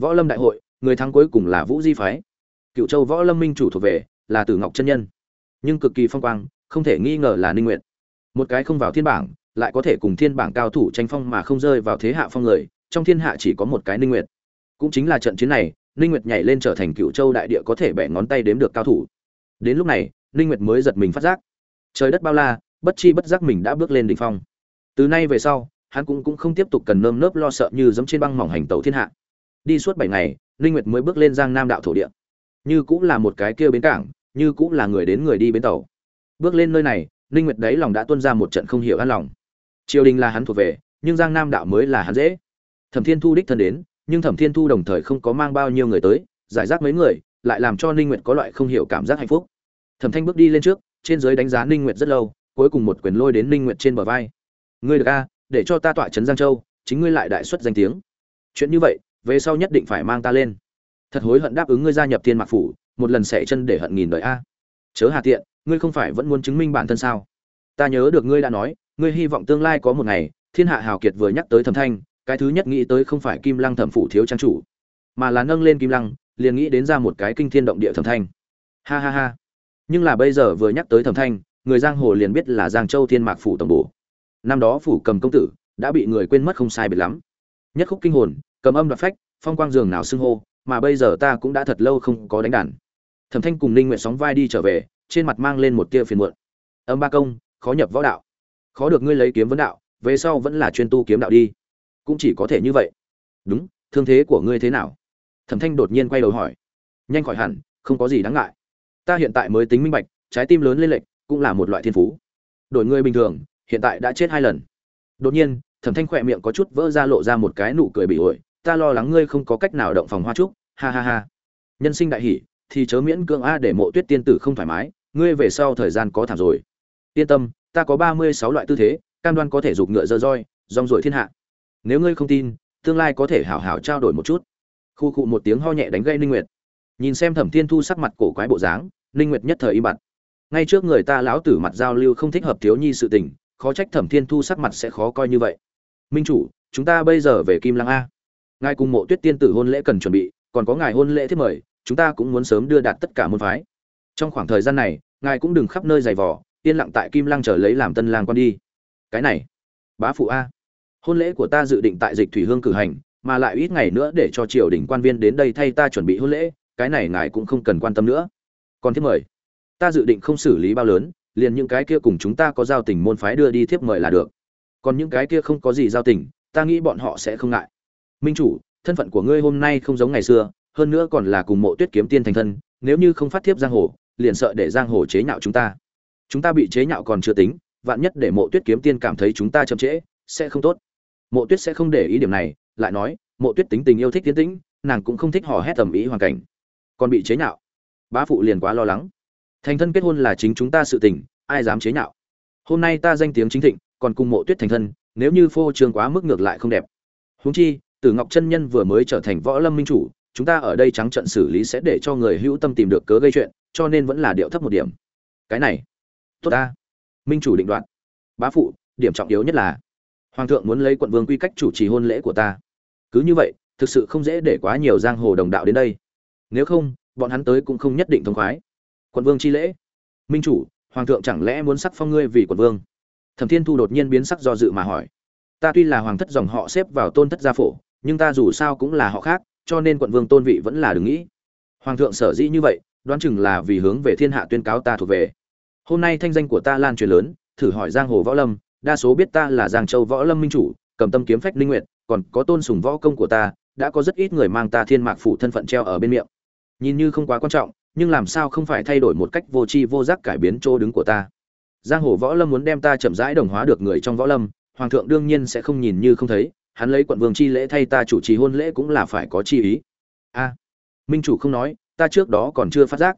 Võ lâm đại hội, người thắng cuối cùng là vũ di phái. Cựu châu võ lâm minh chủ thuộc về là tử ngọc chân nhân. Nhưng cực kỳ phong quang, không thể nghi ngờ là ninh nguyệt. Một cái không vào thiên bảng, lại có thể cùng thiên bảng cao thủ tranh phong mà không rơi vào thế hạ phong người, trong thiên hạ chỉ có một cái ninh nguyệt. Cũng chính là trận chiến này, ninh nguyệt nhảy lên trở thành cựu châu đại địa có thể bẻ ngón tay đếm được cao thủ. Đến lúc này, ninh nguyệt mới giật mình phát giác. Trời đất bao la bất chi bất giác mình đã bước lên đỉnh phong. Từ nay về sau, hắn cũng cũng không tiếp tục cần nơm nớp lo sợ như giống trên băng mỏng hành tẩu thiên hạ. Đi suốt bảy ngày, ninh nguyệt mới bước lên giang nam đạo thổ địa. Như cũng là một cái kia bến cảng, như cũng là người đến người đi bến tàu. Bước lên nơi này, ninh nguyệt đấy lòng đã tuôn ra một trận không hiểu an lòng. Triều đình là hắn thuộc về, nhưng giang nam đạo mới là hắn dễ. Thẩm thiên thu đích thân đến, nhưng thẩm thiên thu đồng thời không có mang bao nhiêu người tới, giải rác mấy người, lại làm cho ninh nguyệt có loại không hiểu cảm giác hạnh phúc. Thẩm thanh bước đi lên trước, trên dưới đánh giá ninh nguyệt rất lâu cuối cùng một quyền lôi đến ninh nguyệt trên bờ vai. Ngươi được a, để cho ta tọa trấn giang châu, chính ngươi lại đại xuất danh tiếng. Chuyện như vậy, về sau nhất định phải mang ta lên. Thật hối hận đáp ứng ngươi gia nhập thiên mạc phủ, một lần xẻ chân để hận nghìn đời a. Chớ hà tiện, ngươi không phải vẫn muốn chứng minh bản thân sao? Ta nhớ được ngươi đã nói, ngươi hy vọng tương lai có một ngày, thiên hạ hào kiệt vừa nhắc tới thẩm thanh, cái thứ nhất nghĩ tới không phải kim lăng thẩm phủ thiếu trang chủ, mà là nâng lên kim lăng, liền nghĩ đến ra một cái kinh thiên động địa thẩm thanh. Ha ha ha. Nhưng là bây giờ vừa nhắc tới thẩm thanh người giang hồ liền biết là giang châu thiên mạc phủ tổng bổ. Năm đó phủ cầm công tử đã bị người quên mất không sai biệt lắm. Nhất khúc kinh hồn, cầm âm đoạt phách, phong quang giường nào xưng hô, mà bây giờ ta cũng đã thật lâu không có đánh đàn. Thẩm thanh cùng ninh nguyện sóng vai đi trở về, trên mặt mang lên một tia phiền muộn. Âm ba công, khó nhập võ đạo. Khó được ngươi lấy kiếm vấn đạo, về sau vẫn là chuyên tu kiếm đạo đi. Cũng chỉ có thể như vậy. Đúng, thương thế của ngươi thế nào? Thẩm thanh đột nhiên quay đầu hỏi. Nhanh khỏi hẳn, không có gì đáng ngại. Ta hiện tại mới tính minh bạch, trái tim lớn lên lệch cũng là một loại thiên phú. Đổi ngươi bình thường, hiện tại đã chết hai lần. Đột nhiên, thẩm thanh khỏe miệng có chút vỡ ra lộ ra một cái nụ cười bị ổi, ta lo lắng ngươi không có cách nào động phòng hoa trúc. Ha ha ha. Nhân sinh đại hỷ thì chớ miễn cưỡng a để mộ tuyết tiên tử không thoải mái, ngươi về sau thời gian có thảm rồi. Yên tâm, ta có ba mươi sáu loại tư thế, cam đoan có thể giục ngựa dơ roi, rong rổi thiên hạ. Nếu ngươi không tin, tương lai có thể hảo hảo trao đổi một chút. Khu cụ một tiếng ho nhẹ đánh gây ninh nguyệt. Nhìn xem thẩm thiên thu sắc mặt cổ quái bộ dáng, ninh nguyệt nhất thời im bặt ngay trước người ta lão tử mặt giao lưu không thích hợp thiếu nhi sự tình, khó trách thẩm thiên thu sắc mặt sẽ khó coi như vậy. Minh chủ, chúng ta bây giờ về kim lăng a. Ngài cùng mộ tuyết tiên tử hôn lễ cần chuẩn bị, còn có ngài hôn lễ thiết mời, chúng ta cũng muốn sớm đưa đạt tất cả môn phái. Trong khoảng thời gian này, ngài cũng đừng khắp nơi giày vò, yên lặng tại kim lăng chờ lấy làm tân lang quan đi. Cái này, bá phụ a. Hôn lễ của ta dự định tại dịch thủy hương cử hành, mà lại ít ngày nữa để cho triều đình quan viên đến đây thay ta chuẩn bị hôn lễ, cái này ngài cũng không cần quan tâm nữa. Còn thiết mời ta dự định không xử lý bao lớn, liền những cái kia cùng chúng ta có giao tình môn phái đưa đi thiếp mời là được. Còn những cái kia không có gì giao tình, ta nghĩ bọn họ sẽ không ngại. Minh chủ, thân phận của ngươi hôm nay không giống ngày xưa, hơn nữa còn là cùng mộ tuyết kiếm tiên thành thân, nếu như không phát thiếp giang hồ, liền sợ để giang hồ chế nhạo chúng ta. Chúng ta bị chế nhạo còn chưa tính, vạn nhất để mộ tuyết kiếm tiên cảm thấy chúng ta chậm trễ, sẽ không tốt. Mộ tuyết sẽ không để ý điểm này, lại nói, mộ tuyết tính tình yêu thích tiến tĩnh, nàng cũng không thích hò hét tầm ý hoàn cảnh. Còn bị chế nhạo, bá phụ liền quá lo lắng thành thân kết hôn là chính chúng ta sự tình, ai dám chế nhạo? Hôm nay ta danh tiếng chính thịnh, còn cùng mộ tuyết thành thân, nếu như phô trương quá mức ngược lại không đẹp. Huống chi, tử ngọc chân nhân vừa mới trở thành võ lâm minh chủ, chúng ta ở đây trắng trận xử lý sẽ để cho người hữu tâm tìm được cớ gây chuyện, cho nên vẫn là điệu thấp một điểm. Cái này, tốt ta. Minh chủ định đoạt. Bá phụ, điểm trọng yếu nhất là, hoàng thượng muốn lấy quận vương quy cách chủ trì hôn lễ của ta. Cứ như vậy, thực sự không dễ để quá nhiều giang hồ đồng đạo đến đây. Nếu không, bọn hắn tới cũng không nhất định thông khoái quận vương chi lễ. Minh chủ, hoàng thượng chẳng lẽ muốn sắc phong ngươi vì quận vương? Thẩm thiên thu đột nhiên biến sắc do dự mà hỏi. Ta tuy là hoàng thất dòng họ xếp vào tôn thất gia phổ, nhưng ta dù sao cũng là họ khác, cho nên quận vương tôn vị vẫn là đừng nghĩ. Hoàng thượng sở dĩ như vậy, đoán chừng là vì hướng về thiên hạ tuyên cáo ta thuộc về. Hôm nay thanh danh của ta lan truyền lớn, thử hỏi giang hồ võ lâm, đa số biết ta là giang châu võ lâm minh chủ, cầm tâm kiếm phách linh nguyện còn có tôn sùng võ công của ta, đã có rất ít người mang ta thiên mạc phủ thân phận treo ở bên miệng. Nhìn như không quá quan trọng nhưng làm sao không phải thay đổi một cách vô tri vô giác cải biến chỗ đứng của ta? Giang hồ võ lâm muốn đem ta chậm rãi đồng hóa được người trong võ lâm, hoàng thượng đương nhiên sẽ không nhìn như không thấy, hắn lấy quận vương chi lễ thay ta chủ trì hôn lễ cũng là phải có chi ý. A, minh chủ không nói, ta trước đó còn chưa phát giác.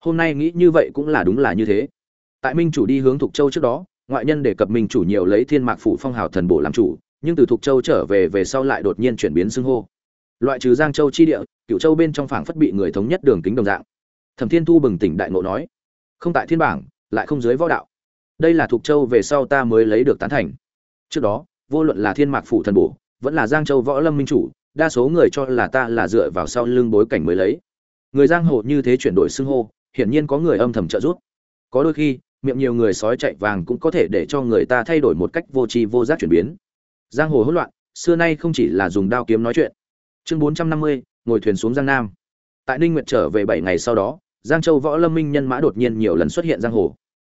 Hôm nay nghĩ như vậy cũng là đúng là như thế. Tại minh chủ đi hướng thục châu trước đó, ngoại nhân đề cập minh chủ nhiều lấy thiên mạc phủ phong hào thần bổ làm chủ, nhưng từ thục châu trở về về sau lại đột nhiên chuyển biến xưng hô. Loại trừ giang châu chi địa cựu châu bên trong phảng phất bị người thống nhất đường kính đồng dạng thẩm thiên thu bừng tỉnh đại ngộ nói, không tại thiên bảng, lại không dưới võ đạo. Đây là thuộc châu về sau ta mới lấy được tán thành. Trước đó, vô luận là thiên mạc phủ thần bổ, vẫn là giang châu võ lâm minh chủ, đa số người cho là ta là dựa vào sau lưng bối cảnh mới lấy. Người giang hồ như thế chuyển đổi xưng hô, hiển nhiên có người âm thầm trợ giúp. Có đôi khi, miệng nhiều người sói chạy vàng cũng có thể để cho người ta thay đổi một cách vô tri vô giác chuyển biến. Giang hồ hỗn loạn, xưa nay không chỉ là dùng đao kiếm nói chuyện. Chương bốn trăm năm mươi, ngồi thuyền xuống giang nam. Tại ninh nguyệt trở về bảy ngày sau đó giang châu võ lâm minh nhân mã đột nhiên nhiều lần xuất hiện giang hồ.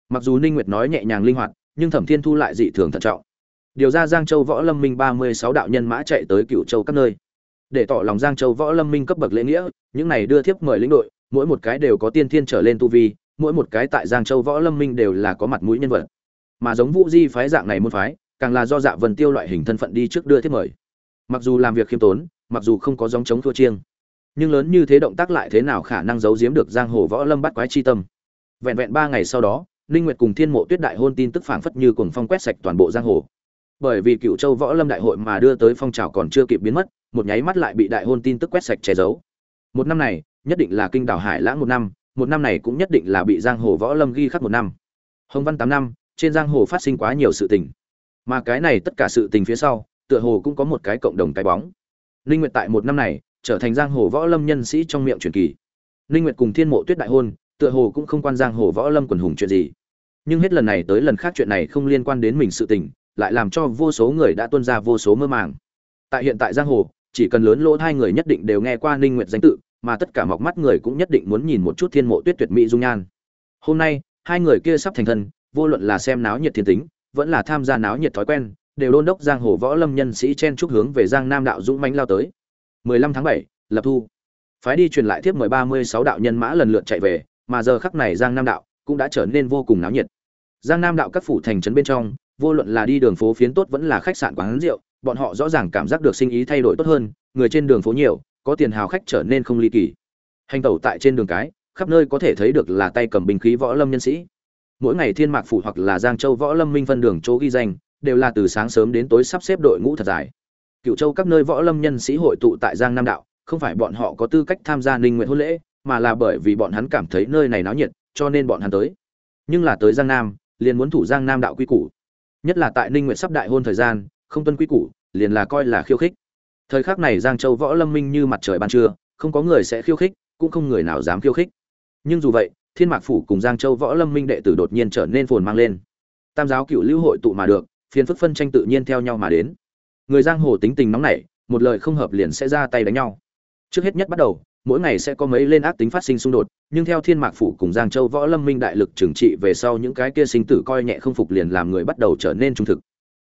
Mặc dù ninh nguyệt nói nhẹ nhàng linh hoạt, nhưng thẩm thiên thu lại dị thường thận trọng. Điều ra giang châu võ lâm minh ba mươi sáu đạo nhân mã chạy tới cựu châu các nơi. Để tỏ lòng giang châu võ lâm minh cấp bậc lễ nghĩa, những này đưa thiếp mời lĩnh đội, mỗi một cái đều có tiên thiên trở lên tu vi, mỗi một cái tại giang châu võ lâm minh đều là có mặt mũi nhân vật. Mà giống vũ di phái dạng này môn phái, càng là do dạ vần tiêu loại hình thân phận đi trước đưa thiếp mời. Mặc dù làm việc khiêm tốn, mặc dù không có giống chống thua chiêng nhưng lớn như thế động tác lại thế nào khả năng giấu giếm được giang hồ võ lâm bắt quái chi tâm? Vẹn vẹn ba ngày sau đó, ninh nguyệt cùng thiên mộ tuyết đại hôn tin tức phảng phất như cuồng phong quét sạch toàn bộ giang hồ. Bởi vì cựu châu võ lâm đại hội mà đưa tới phong trào còn chưa kịp biến mất, một nháy mắt lại bị đại hôn tin tức quét sạch che giấu. Một năm này, nhất định là kinh đảo hải lãng một năm một năm này cũng nhất định là bị giang hồ võ lâm ghi khắc một năm. Hồng văn tám năm, trên giang hồ phát sinh quá nhiều sự tình. Mà cái này tất cả sự tình phía sau, tựa hồ cũng có một cái cộng đồng cái bóng. Ninh nguyệt tại một năm này trở thành giang hồ võ lâm nhân sĩ trong miệng truyền kỳ. Ninh nguyệt cùng thiên mộ tuyết đại hôn, tựa hồ cũng không quan giang hồ võ lâm quần hùng chuyện gì. Nhưng hết lần này tới lần khác chuyện này không liên quan đến mình sự tình, lại làm cho vô số người đã tuân ra vô số mơ màng. Tại hiện tại giang hồ, chỉ cần lớn lỗ hai người nhất định đều nghe qua ninh nguyệt danh tự, mà tất cả mọc mắt người cũng nhất định muốn nhìn một chút thiên mộ tuyết tuyệt mỹ dung nhan. Hôm nay, hai người kia sắp thành thân, vô luận là xem náo nhiệt thiên tính, vẫn là tham gia náo nhiệt thói quen, đều đôn đốc giang hồ võ lâm nhân sĩ chen chúc hướng về giang nam đạo dũng mãnh lao tới. 15 tháng 7, lập thu. Phái đi truyền lại tiếp mời 36 đạo nhân mã lần lượt chạy về mà giờ khắc này giang nam đạo cũng đã trở nên vô cùng náo nhiệt. Giang nam đạo các phủ thành trấn bên trong vô luận là đi đường phố phiến tốt vẫn là khách sạn quán rượu bọn họ rõ ràng cảm giác được sinh ý thay đổi tốt hơn người trên đường phố nhiều có tiền hào khách trở nên không ly kỳ. Hành tẩu tại trên đường cái khắp nơi có thể thấy được là tay cầm binh khí võ lâm nhân sĩ. Mỗi ngày thiên mạc phủ hoặc là giang châu võ lâm minh phân đường chỗ ghi danh đều là từ sáng sớm đến tối sắp xếp đội ngũ thật dài cựu châu các nơi võ lâm nhân sĩ hội tụ tại giang nam đạo, không phải bọn họ có tư cách tham gia ninh nguyện hôn lễ, mà là bởi vì bọn hắn cảm thấy nơi này náo nhiệt, cho nên bọn hắn tới. Nhưng là tới giang nam, liền muốn thủ giang nam đạo quy củ. Nhất là tại ninh nguyện sắp đại hôn thời gian, không tuân quy củ, liền là coi là khiêu khích. Thời khắc này giang châu võ lâm minh như mặt trời ban trưa, không có người sẽ khiêu khích, cũng không người nào dám khiêu khích. Nhưng dù vậy, thiên mạc phủ cùng giang châu võ lâm minh đệ tử đột nhiên trở nên phồn mang lên. Tam giáo cựu lưu hội tụ mà được phiền phức phân tranh tự nhiên theo nhau mà đến người giang hồ tính tình nóng nảy, một lời không hợp liền sẽ ra tay đánh nhau. Trước hết nhất bắt đầu, mỗi ngày sẽ có mấy lên ác tính phát sinh xung đột, nhưng theo thiên mạc phủ cùng giang châu võ lâm minh đại lực trừng trị về sau những cái kia sinh tử coi nhẹ không phục liền làm người bắt đầu trở nên trung thực.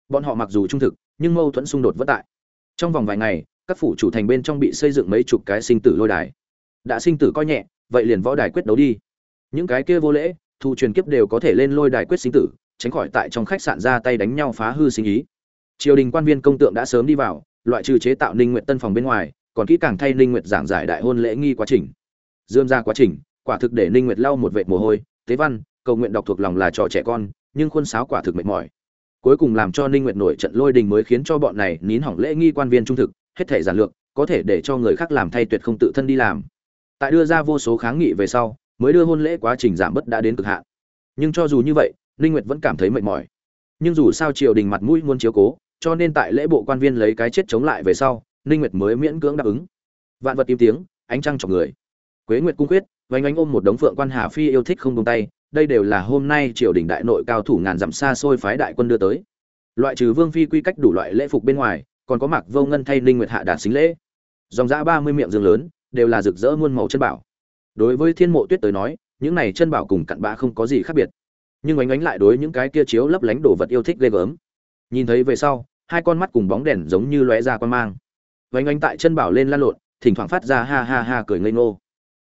Bọn họ mặc dù trung thực, nhưng mâu thuẫn xung đột vất tại. Trong vòng vài ngày, các phủ chủ thành bên trong bị xây dựng mấy chục cái sinh tử lôi đài. Đã sinh tử coi nhẹ, vậy liền võ đài quyết đấu đi. Những cái kia vô lễ, thu truyền kiếp đều có thể lên lôi đài quyết sinh tử, tránh khỏi tại trong khách sạn ra tay đánh nhau phá hư sinh ý triều đình quan viên công tượng đã sớm đi vào, loại trừ chế tạo ninh nguyện tân phòng bên ngoài, còn kỹ càng thay ninh nguyện giảng giải đại hôn lễ nghi quá trình. Dươm ra quá trình, quả thực để ninh nguyệt lau một vệt mồ hôi, tế văn, cầu nguyện đọc thuộc lòng là trò trẻ con, nhưng khuôn sáo quả thực mệt mỏi. Cuối cùng làm cho ninh nguyệt nổi trận lôi đình mới khiến cho bọn này nín hỏng lễ nghi quan viên trung thực, hết thể giản lược, có thể để cho người khác làm thay tuyệt không tự thân đi làm. Tại đưa ra vô số kháng nghị về sau, mới đưa hôn lễ quá trình giảm bớt đã đến cực hạn. Nhưng cho dù như vậy, ninh nguyệt vẫn cảm thấy mệt mỏi. Nhưng dù sao triều đình mặt mũi muốn chiếu cố cho nên tại lễ bộ quan viên lấy cái chết chống lại về sau, ninh nguyệt mới miễn cưỡng đáp ứng. Vạn vật im tiếng, ánh trăng chọc người. Quế nguyệt cung quyết vánh ánh ôm một đống phượng quan hà phi yêu thích không buông tay, đây đều là hôm nay triều đình đại nội cao thủ ngàn dặm xa xôi phái đại quân đưa tới. Loại trừ vương phi quy cách đủ loại lễ phục bên ngoài, còn có mặc vô ngân thay ninh nguyệt hạ đạt xính lễ. Dòng dã ba mươi miệng dương lớn, đều là rực rỡ muôn màu chân bảo. Đối với thiên mộ tuyết tới nói, những này chân bảo cùng cặn bã không có gì khác biệt. Nhưng ánh ánh lại đối những cái kia chiếu lấp lánh đồ vật yêu thích ghê gớm. Nhìn thấy về sau hai con mắt cùng bóng đèn giống như lóe ra quan mang. Vánh ánh tại chân bảo lên lan lộn, thỉnh thoảng phát ra ha ha ha cười ngây ngô.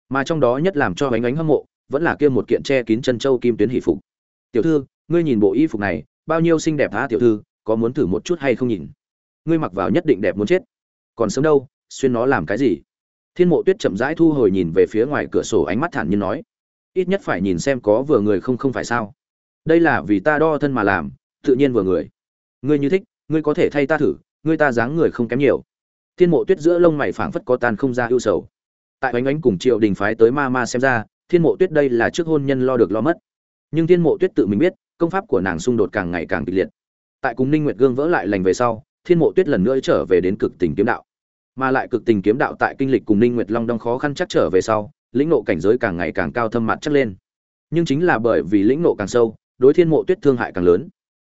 Mà trong đó nhất làm cho vánh ánh hâm mộ, vẫn là kia một kiện che kín chân châu kim tuyến hỷ phục. Tiểu thư, ngươi nhìn bộ y phục này, bao nhiêu xinh đẹp hả tiểu thư, có muốn thử một chút hay không nhìn? Ngươi mặc vào nhất định đẹp muốn chết. Còn sớm đâu, xuyên nó làm cái gì? Thiên mộ tuyết chậm rãi thu hồi nhìn về phía ngoài cửa sổ ánh mắt thản nhiên nói, ít nhất phải nhìn xem có vừa người không không phải sao? Đây là vì ta đo thân mà làm, tự nhiên vừa người. Ngươi như thích ngươi có thể thay ta thử, ngươi ta dáng người không kém nhiều. Thiên mộ tuyết giữa lông mày phảng phất có tan không ra ưu sầu. Tại oánh oánh cùng triệu đình phái tới ma ma xem ra, thiên mộ tuyết đây là trước hôn nhân lo được lo mất. Nhưng thiên mộ tuyết tự mình biết, công pháp của nàng xung đột càng ngày càng kịch liệt. Tại cùng ninh nguyệt gương vỡ lại lành về sau, thiên mộ tuyết lần nữa trở về đến cực tình kiếm đạo. Mà lại cực tình kiếm đạo tại kinh lịch cùng ninh nguyệt long đong khó khăn chắc trở về sau, lĩnh nộ cảnh giới càng ngày càng cao thâm mặt chắc lên. Nhưng chính là bởi vì lĩnh nộ càng sâu, đối thiên mộ tuyết thương hại càng lớn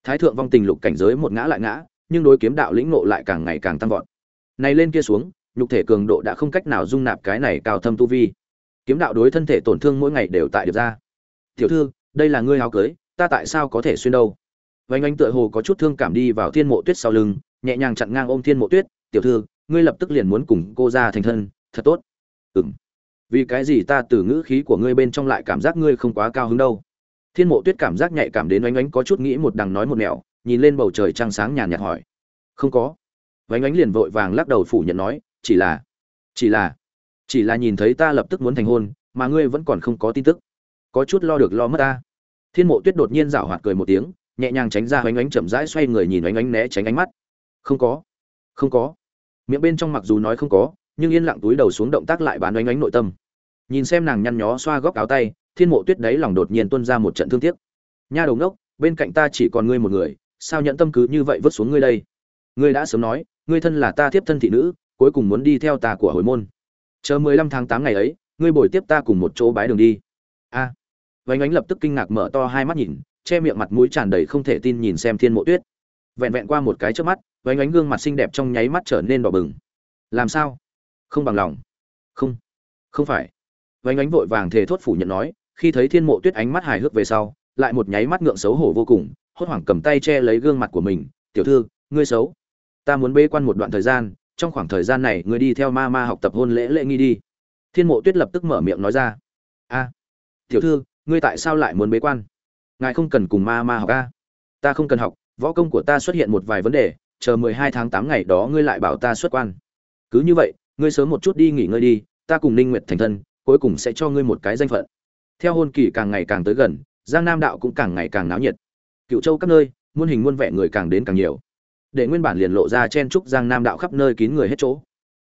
thái thượng vong tình lục cảnh giới một ngã lại ngã, nhưng đối kiếm đạo lĩnh nộ lại càng ngày càng tăng vọt. Này lên kia xuống, nhục thể cường độ đã không cách nào dung nạp cái này cao thâm tu vi. Kiếm đạo đối thân thể tổn thương mỗi ngày đều tại được ra. Tiểu thư, đây là ngươi áo cưới, ta tại sao có thể xuyên đâu? Vánh anh tựa hồ có chút thương cảm đi vào thiên mộ tuyết sau lưng, nhẹ nhàng chặn ngang ôm thiên mộ tuyết, tiểu thư, ngươi lập tức liền muốn cùng cô ra thành thân, thật tốt. Ừm. Vì cái gì ta từ ngữ khí của ngươi bên trong lại cảm giác ngươi không quá cao hứng đâu? Thiên mộ tuyết cảm giác nhạy cảm đến oanh oánh có chút nghĩ một đằng nói một nẻo, nhìn lên bầu trời trăng sáng nhàn nhạt hỏi. Không có. Oanh oánh liền vội vàng lắc đầu phủ nhận nói, chỉ là chỉ là chỉ là nhìn thấy ta lập tức muốn thành hôn, mà ngươi vẫn còn không có tin tức. Có chút lo được lo mất ta. Thiên mộ tuyết đột nhiên rảo hoạt cười một tiếng, nhẹ nhàng tránh ra oanh oánh chậm rãi xoay người nhìn oanh oánh né tránh ánh mắt. Không có. Không có. Miệng bên trong mặc dù nói không có, nhưng yên lặng túi đầu xuống động tác lại bán oanh oánh nội tâm. Nhìn xem nàng nhăn nhó xoa góc áo tay thiên mộ tuyết đấy lòng đột nhiên tuôn ra một trận thương tiếc. Nha đầu ngốc bên cạnh ta chỉ còn ngươi một người sao nhận tâm cứ như vậy vứt xuống ngươi đây? Ngươi đã sớm nói ngươi thân là ta tiếp thân thị nữ cuối cùng muốn đi theo ta của hồi môn. Chờ mười lăm tháng tám ngày ấy ngươi bồi tiếp ta cùng một chỗ bái đường đi. A. À, vánh ánh lập tức kinh ngạc mở to hai mắt nhìn che miệng mặt mũi tràn đầy không thể tin nhìn xem thiên mộ tuyết. Vẹn vẹn qua một cái trước mắt vánh ánh gương mặt xinh đẹp trong nháy mắt trở nên đỏ bừng. Làm sao? Không bằng lòng. Không. Không phải. Vánh ánh vội vàng thề thốt phủ nhận nói khi thấy thiên mộ tuyết ánh mắt hài hước về sau, lại một nháy mắt ngượng xấu hổ vô cùng, hốt hoảng cầm tay che lấy gương mặt của mình, tiểu thư, ngươi xấu. Ta muốn bế quan một đoạn thời gian, trong khoảng thời gian này ngươi đi theo ma ma học tập hôn lễ lễ nghi đi. Thiên mộ tuyết lập tức mở miệng nói ra. A, tiểu thư, ngươi tại sao lại muốn bế quan? Ngài không cần cùng ma ma học a. Ta không cần học, võ công của ta xuất hiện một vài vấn đề, chờ mười hai tháng tám ngày đó ngươi lại bảo ta xuất quan. Cứ như vậy, ngươi sớm một chút đi nghỉ ngơi đi, ta cùng ninh nguyệt thành thân, cuối cùng sẽ cho ngươi một cái danh phận theo hôn kỳ càng ngày càng tới gần, giang nam đạo cũng càng ngày càng náo nhiệt. Cựu châu các nơi, muôn hình muôn vẻ người càng đến càng nhiều. Để nguyên bản liền lộ ra chen trúc giang nam đạo khắp nơi kín người hết chỗ.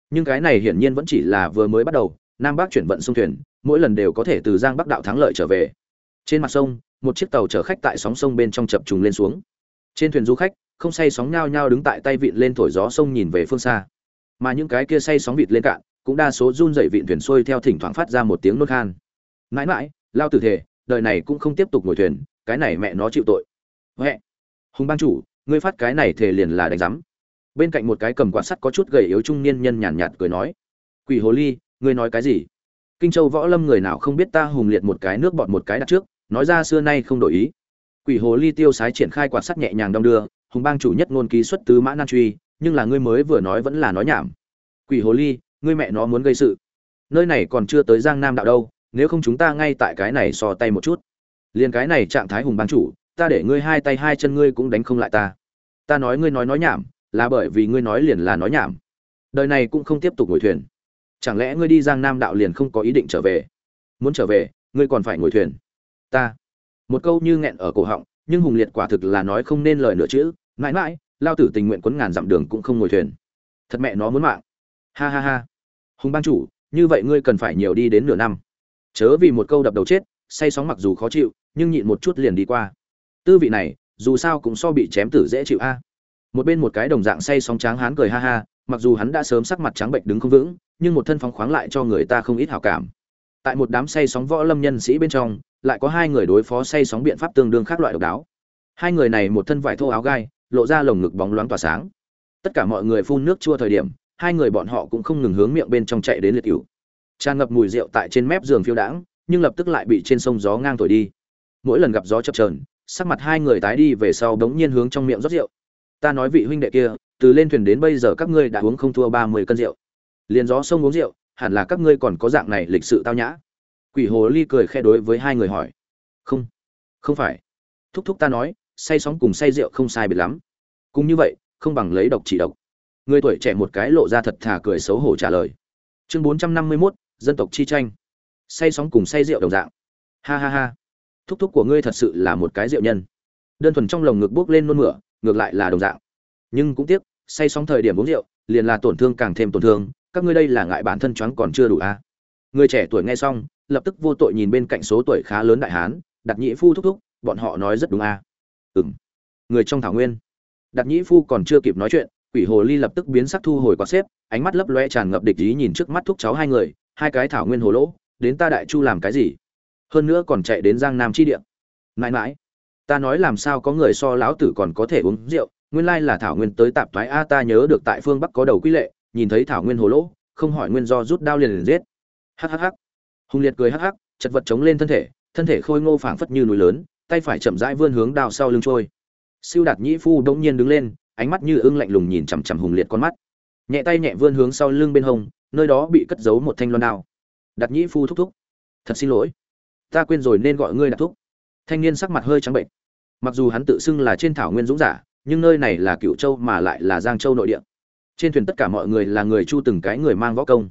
Nhưng cái này hiển nhiên vẫn chỉ là vừa mới bắt đầu, nam bắc chuyển vận sông thuyền, mỗi lần đều có thể từ giang bắc đạo thắng lợi trở về. Trên mặt sông, một chiếc tàu chở khách tại sóng sông bên trong chập trùng lên xuống. Trên thuyền du khách, không say sóng nhao nhao đứng tại tay vịn lên thổi gió sông nhìn về phương xa. Mà những cái kia say sóng vịt lên cạn, cũng đa số run dậy vịn thuyền xuôi theo thỉnh thoảng phát ra một tiếng nốt khan. Mãi mãi lao tử thể đời này cũng không tiếp tục ngồi thuyền cái này mẹ nó chịu tội. Huệ hùng ban chủ ngươi phát cái này thể liền là đánh rắm bên cạnh một cái cầm quạt sắt có chút gầy yếu trung niên nhân nhàn nhạt, nhạt cười nói quỷ hồ ly ngươi nói cái gì? Kinh châu võ lâm người nào không biết ta hùng liệt một cái nước bọt một cái đặt trước nói ra xưa nay không đổi ý. Quỷ hồ ly tiêu sái triển khai quạt sắt nhẹ nhàng đong đưa hùng bang chủ nhất ngôn ký xuất tứ mã nan truy nhưng là ngươi mới vừa nói vẫn là nói nhảm. Quỷ hồ ly ngươi mẹ nó muốn gây sự. Nơi này còn chưa tới giang nam đạo đâu nếu không chúng ta ngay tại cái này so tay một chút. Liền cái này trạng thái hùng bang chủ, ta để ngươi hai tay hai chân ngươi cũng đánh không lại ta. Ta nói ngươi nói nói nhảm, là bởi vì ngươi nói liền là nói nhảm. Đời này cũng không tiếp tục ngồi thuyền. Chẳng lẽ ngươi đi giang nam đạo liền không có ý định trở về? Muốn trở về, ngươi còn phải ngồi thuyền. Ta. Một câu như nghẹn ở cổ họng, nhưng hùng liệt quả thực là nói không nên lời nữa chữ mãi mãi, lao tử tình nguyện quấn ngàn dặm đường cũng không ngồi thuyền. Thật mẹ nó muốn mạng. Ha ha ha. Hùng ban chủ, như vậy ngươi cần phải nhiều đi đến nửa năm chớ vì một câu đập đầu chết, say sóng mặc dù khó chịu, nhưng nhịn một chút liền đi qua. Tư vị này, dù sao cũng so bị chém tử dễ chịu a. Một bên một cái đồng dạng say sóng tráng hán cười ha ha, mặc dù hắn đã sớm sắc mặt trắng bệnh đứng không vững, nhưng một thân phóng khoáng lại cho người ta không ít hảo cảm. Tại một đám say sóng võ lâm nhân sĩ bên trong, lại có hai người đối phó say sóng biện pháp tương đương khác loại độc đáo. Hai người này một thân vải thô áo gai, lộ ra lồng ngực bóng loáng tỏa sáng. Tất cả mọi người phun nước chua thời điểm, hai người bọn họ cũng không ngừng hướng miệng bên trong chạy đến liệt cựu tràn ngập mùi rượu tại trên mép giường phiêu đãng, nhưng lập tức lại bị trên sông gió ngang thổi đi. Mỗi lần gặp gió chập trờn sắc mặt hai người tái đi về sau đống nhiên hướng trong miệng rót rượu. Ta nói vị huynh đệ kia, từ lên thuyền đến bây giờ các ngươi đã uống không thua ba mươi cân rượu. Liền gió sông uống rượu, hẳn là các ngươi còn có dạng này lịch sự tao nhã. Quỷ hồ ly cười khe đối với hai người hỏi. Không không phải. Thúc thúc ta nói, say sóng cùng say rượu không sai biệt lắm. Cũng như vậy, không bằng lấy độc chỉ độc. Người tuổi trẻ một cái lộ ra thật thà cười xấu hổ trả lời. Chương bốn trăm năm mươi mốt dân tộc chi tranh. Say sóng cùng say rượu đồng dạng. Ha ha ha. Thúc thúc của ngươi thật sự là một cái rượu nhân. Đơn thuần trong lồng ngực bước lên nôn mửa, ngược lại là đồng dạng. Nhưng cũng tiếc, say sóng thời điểm uống rượu, liền là tổn thương càng thêm tổn thương, các ngươi đây là ngại bản thân choáng còn chưa đủ a à? người trẻ tuổi nghe xong, lập tức vô tội nhìn bên cạnh số tuổi khá lớn đại hán đặt nhĩ phu thúc thúc, bọn họ nói rất đúng a à? ừng người trong thảo nguyên. Đặt nhĩ phu còn chưa kịp nói chuyện, quỷ hồ ly lập tức biến sắc thu hồi quạt xếp, ánh mắt lấp loe tràn ngập địch ý nhìn trước mắt thúc cháu hai người hai cái thảo nguyên hồ lỗ, đến ta đại chu làm cái gì? Hơn nữa còn chạy đến giang nam chi địa. Mãi mãi, ta nói làm sao có người so lão tử còn có thể uống rượu, nguyên lai là thảo nguyên tới tạp thoái a, ta nhớ được tại phương bắc có đầu quy lệ, nhìn thấy thảo nguyên hồ lỗ, không hỏi nguyên do rút đao liền liền giết. Hhh hùng liệt cười hắc hắc, chật vật chống lên thân thể thân thể khôi ngô phảng phất như núi lớn, tay phải chậm rãi vươn hướng đao sau lưng trôi. Siêu đạt nhĩ phu đống nhiên đứng lên, ánh mắt như ưng lạnh lùng nhìn chằm chằm hùng liệt con mắt. Nhẹ tay nhẹ vươn hướng sau lưng bên hông nơi đó bị cất giấu một thanh loan đao. Đặt nhĩ phu thúc thúc. Thật xin lỗi. Ta quên rồi nên gọi ngươi đặt thúc. Thanh niên sắc mặt hơi trắng bệnh. Mặc dù hắn tự xưng là trên thảo nguyên dũng giả, nhưng nơi này là cựu châu mà lại là giang châu nội địa. Trên thuyền tất cả mọi người là người chu từng cái người mang võ công.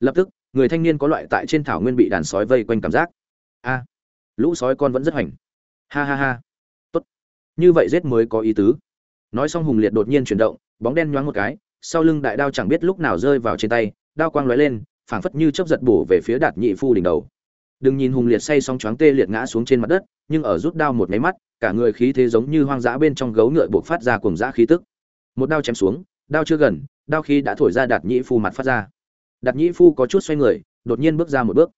Lập tức, người thanh niên có loại tại trên thảo nguyên bị đàn sói vây quanh cảm giác. A, lũ sói con vẫn rất hoành. Ha ha ha. Tốt. Như vậy giết mới có ý tứ. Nói xong hùng liệt đột nhiên chuyển động, bóng đen nhoáng một cái, sau lưng đại đao chẳng biết lúc nào rơi vào trên tay đao quang lóe lên, phảng phất như chớp giật bổ về phía đạt nhị phu đỉnh đầu. Đừng nhìn hùng liệt say sóng choáng tê liệt ngã xuống trên mặt đất, nhưng ở rút đao một máy mắt, cả người khí thế giống như hoang dã bên trong gấu ngựa buộc phát ra cùng dã khí tức. Một đao chém xuống, đao chưa gần, đao khí đã thổi ra đạt nhị phu mặt phát ra. Đạt nhị phu có chút xoay người, đột nhiên bước ra một bước.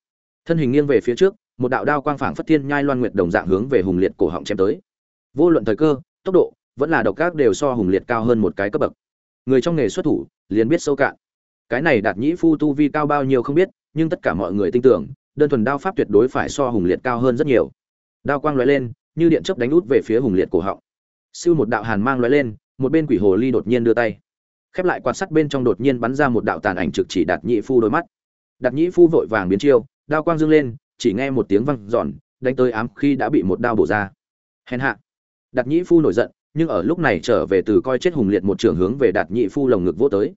Thân hình nghiêng về phía trước, một đạo đao quang phảng phất thiên nhai loan nguyệt đồng dạng hướng về hùng liệt cổ họng chém tới. Vô luận thời cơ, tốc độ, vẫn là độc các đều so hùng liệt cao hơn một cái cấp bậc. Người trong nghề xuất thủ, liền biết sâu cạn cái này đạt nhĩ phu tu vi cao bao nhiêu không biết, nhưng tất cả mọi người tin tưởng, đơn thuần đao pháp tuyệt đối phải so hùng liệt cao hơn rất nhiều. Đao quang lóe lên, như điện chớp đánh út về phía hùng liệt cổ họng. Siêu một đạo hàn mang lóe lên, một bên quỷ hồ ly đột nhiên đưa tay. Khép lại quan sát bên trong đột nhiên bắn ra một đạo tàn ảnh trực chỉ đạt nhĩ phu đôi mắt. Đạt nhĩ phu vội vàng biến chiêu, đao quang dâng lên, chỉ nghe một tiếng vang giòn đánh tới ám khi đã bị một đao bổ ra. Hèn hạ. Đạt nhĩ phu nổi giận, nhưng ở lúc này trở về từ coi chết hùng liệt một trường hướng về đạt nhĩ phu lồng ngực vô tới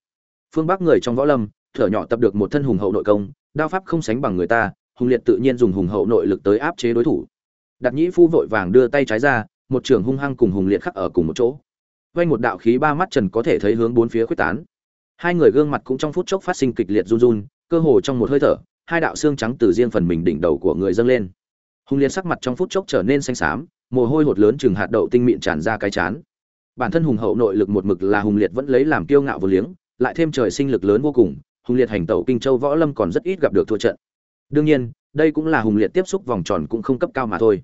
phương bắc người trong võ lâm, thở nhỏ tập được một thân hùng hậu nội công, đao pháp không sánh bằng người ta, hùng liệt tự nhiên dùng hùng hậu nội lực tới áp chế đối thủ. Đạt nhĩ phu vội vàng đưa tay trái ra, một trường hung hăng cùng hùng liệt khắc ở cùng một chỗ. Quanh một đạo khí ba mắt trần có thể thấy hướng bốn phía quyết tán. Hai người gương mặt cũng trong phút chốc phát sinh kịch liệt run run, cơ hồ trong một hơi thở, hai đạo xương trắng từ riêng phần mình đỉnh đầu của người dâng lên. Hùng liệt sắc mặt trong phút chốc trở nên xanh xám, mồ hôi hột lớn chừng hạt đậu tinh mịn tràn ra cái chán. Bản thân hùng hậu nội lực một mực là hùng liệt vẫn lấy làm kiêu ngạo vô liếng lại thêm trời sinh lực lớn vô cùng, hùng liệt hành tẩu kinh châu võ lâm còn rất ít gặp được thua trận. Đương nhiên, đây cũng là hùng liệt tiếp xúc vòng tròn cũng không cấp cao mà thôi.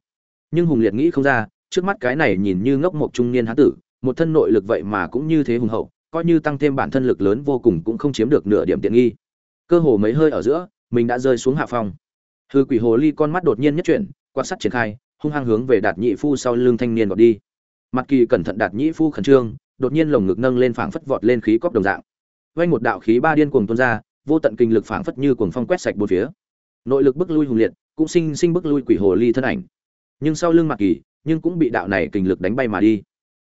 Nhưng hùng liệt nghĩ không ra, trước mắt cái này nhìn như ngốc một trung niên hán tử, một thân nội lực vậy mà cũng như thế hùng hậu, coi như tăng thêm bản thân lực lớn vô cùng cũng không chiếm được nửa điểm tiện nghi. Cơ hồ mấy hơi ở giữa, mình đã rơi xuống hạ phòng. hư quỷ hồ ly con mắt đột nhiên nhất chuyển, quan sát triển khai, hung hăng hướng về đạt nhị phu sau lưng thanh niên vọt đi. Mặt kỳ cẩn thận đạt nhị phu khẩn trương, đột nhiên lồng ngực nâng lên phảng phất vọt lên khí cốc đồng dạng vanh một đạo khí ba điên cuồng tuôn ra, vô tận kinh lực phảng phất như cuồng phong quét sạch bốn phía. Nội lực bức lui hùng liệt, cũng sinh sinh bức lui quỷ hồ ly thân ảnh. Nhưng sau lưng mặt kỳ, nhưng cũng bị đạo này kinh lực đánh bay mà đi.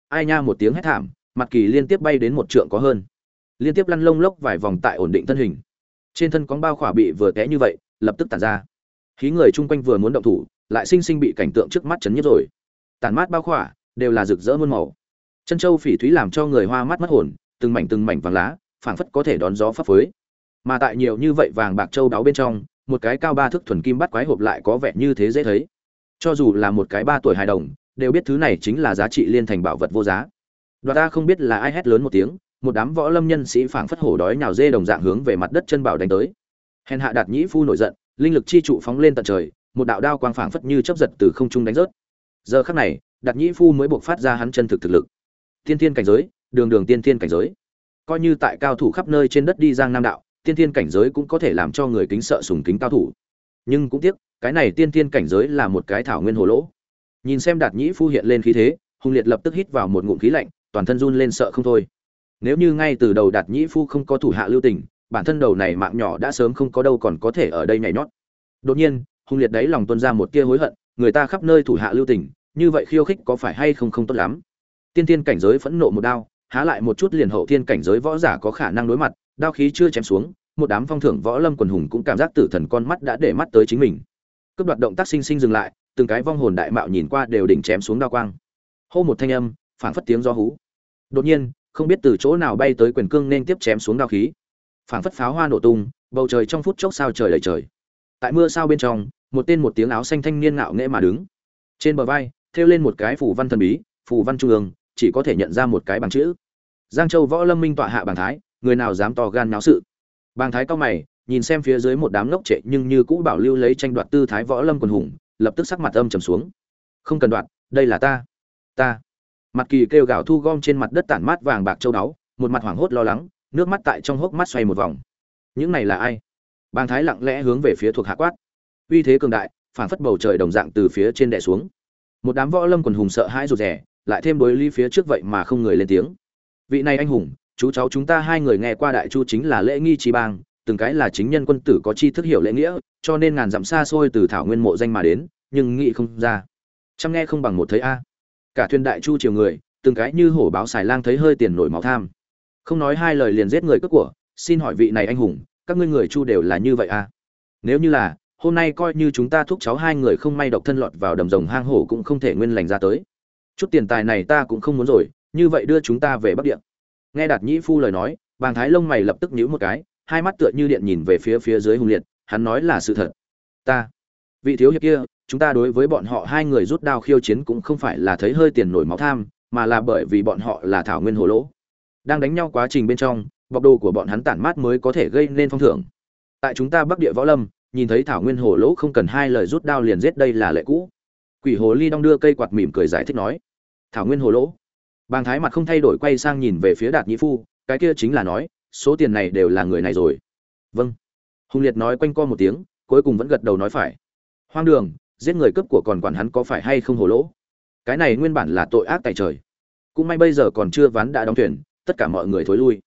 Ai nha một tiếng hét thảm mặt kỳ liên tiếp bay đến một trượng có hơn. Liên tiếp lăn lông lốc vài vòng tại ổn định thân hình. Trên thân có bao khỏa bị vừa té như vậy, lập tức tản ra. Khí người chung quanh vừa muốn động thủ, lại sinh sinh bị cảnh tượng trước mắt chấn nhức rồi. Tàn mát bao khỏa, đều là rực rỡ muôn màu. Chân châu phỉ thúy làm cho người hoa mắt mất hồn, từng mảnh từng mảnh vàng lá phảng phất có thể đón gió phấp phới. Mà tại nhiều như vậy vàng bạc châu đáo bên trong, một cái cao ba thước thuần kim bắt quái hộp lại có vẻ như thế dễ thấy. Cho dù là một cái ba tuổi hài đồng, đều biết thứ này chính là giá trị liên thành bảo vật vô giá. Đoạt ta không biết là ai hét lớn một tiếng, một đám võ lâm nhân sĩ phảng phất hổ đói nhào dê đồng dạng hướng về mặt đất chân bảo đánh tới. Hèn hạ đạt nhĩ phu nổi giận, linh lực chi trụ phóng lên tận trời, một đạo đao quang phảng phất như chấp giật từ không trung đánh rớt. Giờ khắc này, đạt nhĩ phu mới buộc phát ra hắn chân thực thực lực. Tiên thiên cảnh giới, đường đường tiên thiên cảnh giới coi như tại cao thủ khắp nơi trên đất đi giang nam đạo, tiên thiên cảnh giới cũng có thể làm cho người kính sợ sùng kính cao thủ. Nhưng cũng tiếc, cái này tiên thiên cảnh giới là một cái thảo nguyên hồ lỗ. Nhìn xem đạt nhĩ phu hiện lên khí thế, hùng liệt lập tức hít vào một ngụm khí lạnh, toàn thân run lên sợ không thôi. Nếu như ngay từ đầu đạt nhĩ phu không có thủ hạ lưu tình, bản thân đầu này mạng nhỏ đã sớm không có đâu còn có thể ở đây nhảy nhót. Đột nhiên, hùng liệt đấy lòng tuân ra một tia hối hận, người ta khắp nơi thủ hạ lưu tình, như vậy khiêu khích có phải hay không không tốt lắm? Tiên tiên cảnh giới phẫn nộ một đao há lại một chút liền hậu thiên cảnh giới võ giả có khả năng đối mặt, đao khí chưa chém xuống, một đám phong thưởng võ lâm quần hùng cũng cảm giác tử thần con mắt đã để mắt tới chính mình. Cướp đoạt động tác sinh sinh dừng lại, từng cái vong hồn đại mạo nhìn qua đều đỉnh chém xuống đao quang. Hô một thanh âm, phảng phất tiếng do hú. Đột nhiên, không biết từ chỗ nào bay tới quyền cương nên tiếp chém xuống đao khí. Phảng phất pháo hoa nổ tung, bầu trời trong phút chốc sao trời đầy trời. Tại mưa sao bên trong, một tên một tiếng áo xanh thanh niên ngạo nghễ mà đứng. Trên bờ vai, thêu lên một cái phủ văn thần bí phủ văn trung ương, chỉ có thể nhận ra một cái bằng chữ giang châu võ lâm minh tọa hạ bàng thái, người nào dám to gan náo sự? Bàng thái cao mày, nhìn xem phía dưới một đám ngốc trệ nhưng như cũ bảo lưu lấy tranh đoạt tư thái võ lâm quần hùng, lập tức sắc mặt âm trầm xuống. Không cần đoạt, đây là ta ta. Mặt kỳ kêu gào thu gom trên mặt đất tản mát vàng bạc châu đáo một mặt hoảng hốt lo lắng, nước mắt tại trong hốc mắt xoay một vòng. Những này là ai? Bàng thái lặng lẽ hướng về phía thuộc hạ quát. Uy thế cường đại, phản phất bầu trời đồng dạng từ phía trên đè xuống. Một đám võ lâm quần hùng sợ hãi rụt rè, lại thêm đối ly phía trước vậy mà không người lên tiếng vị này anh hùng, chú cháu chúng ta hai người nghe qua đại chu chính là lễ nghi trí bang, từng cái là chính nhân quân tử có chi thức hiểu lễ nghĩa, cho nên ngàn dặm xa xôi từ thảo nguyên mộ danh mà đến, nhưng nghĩ không ra. Chăm nghe không bằng một thấy a. Cả thuyền đại chu triều người, từng cái như hổ báo xài lang thấy hơi tiền nổi máu tham. Không nói hai lời liền giết người cướp của, xin hỏi vị này anh hùng, các ngươi người chu đều là như vậy à nếu như là, hôm nay coi như chúng ta thúc cháu hai người không may độc thân lọt vào đầm rồng hang hổ cũng không thể nguyên lành ra tới. Chút tiền tài này ta cũng không muốn rồi như vậy đưa chúng ta về bắc địa. Nghe đạt nhĩ phu lời nói, bàng thái lông mày lập tức nhíu một cái, hai mắt tựa như điện nhìn về phía phía dưới hùng liệt, hắn nói là sự thật. Ta, vị thiếu hiệp kia, chúng ta đối với bọn họ hai người rút đao khiêu chiến cũng không phải là thấy hơi tiền nổi máu tham, mà là bởi vì bọn họ là thảo nguyên hồ lỗ. Đang đánh nhau quá trình bên trong, bọc đồ của bọn hắn tản mát mới có thể gây nên phong thưởng. Tại chúng ta bắc địa võ lâm, nhìn thấy thảo nguyên hồ lỗ không cần hai lời rút đao liền giết đây là lệ cũ. Quỷ hồ ly đong đưa cây quạt mỉm cười giải thích nói, thảo nguyên hồ lỗ bàng thái mặt không thay đổi quay sang nhìn về phía đạt nhĩ phu, cái kia chính là nói, số tiền này đều là người này rồi. Vâng. Hùng liệt nói quanh co một tiếng, cuối cùng vẫn gật đầu nói phải. Hoang đường, giết người cướp của còn quản hắn có phải hay không hồ lỗ? Cái này nguyên bản là tội ác tại trời. Cũng may bây giờ còn chưa ván đã đóng thuyền, tất cả mọi người thối lui.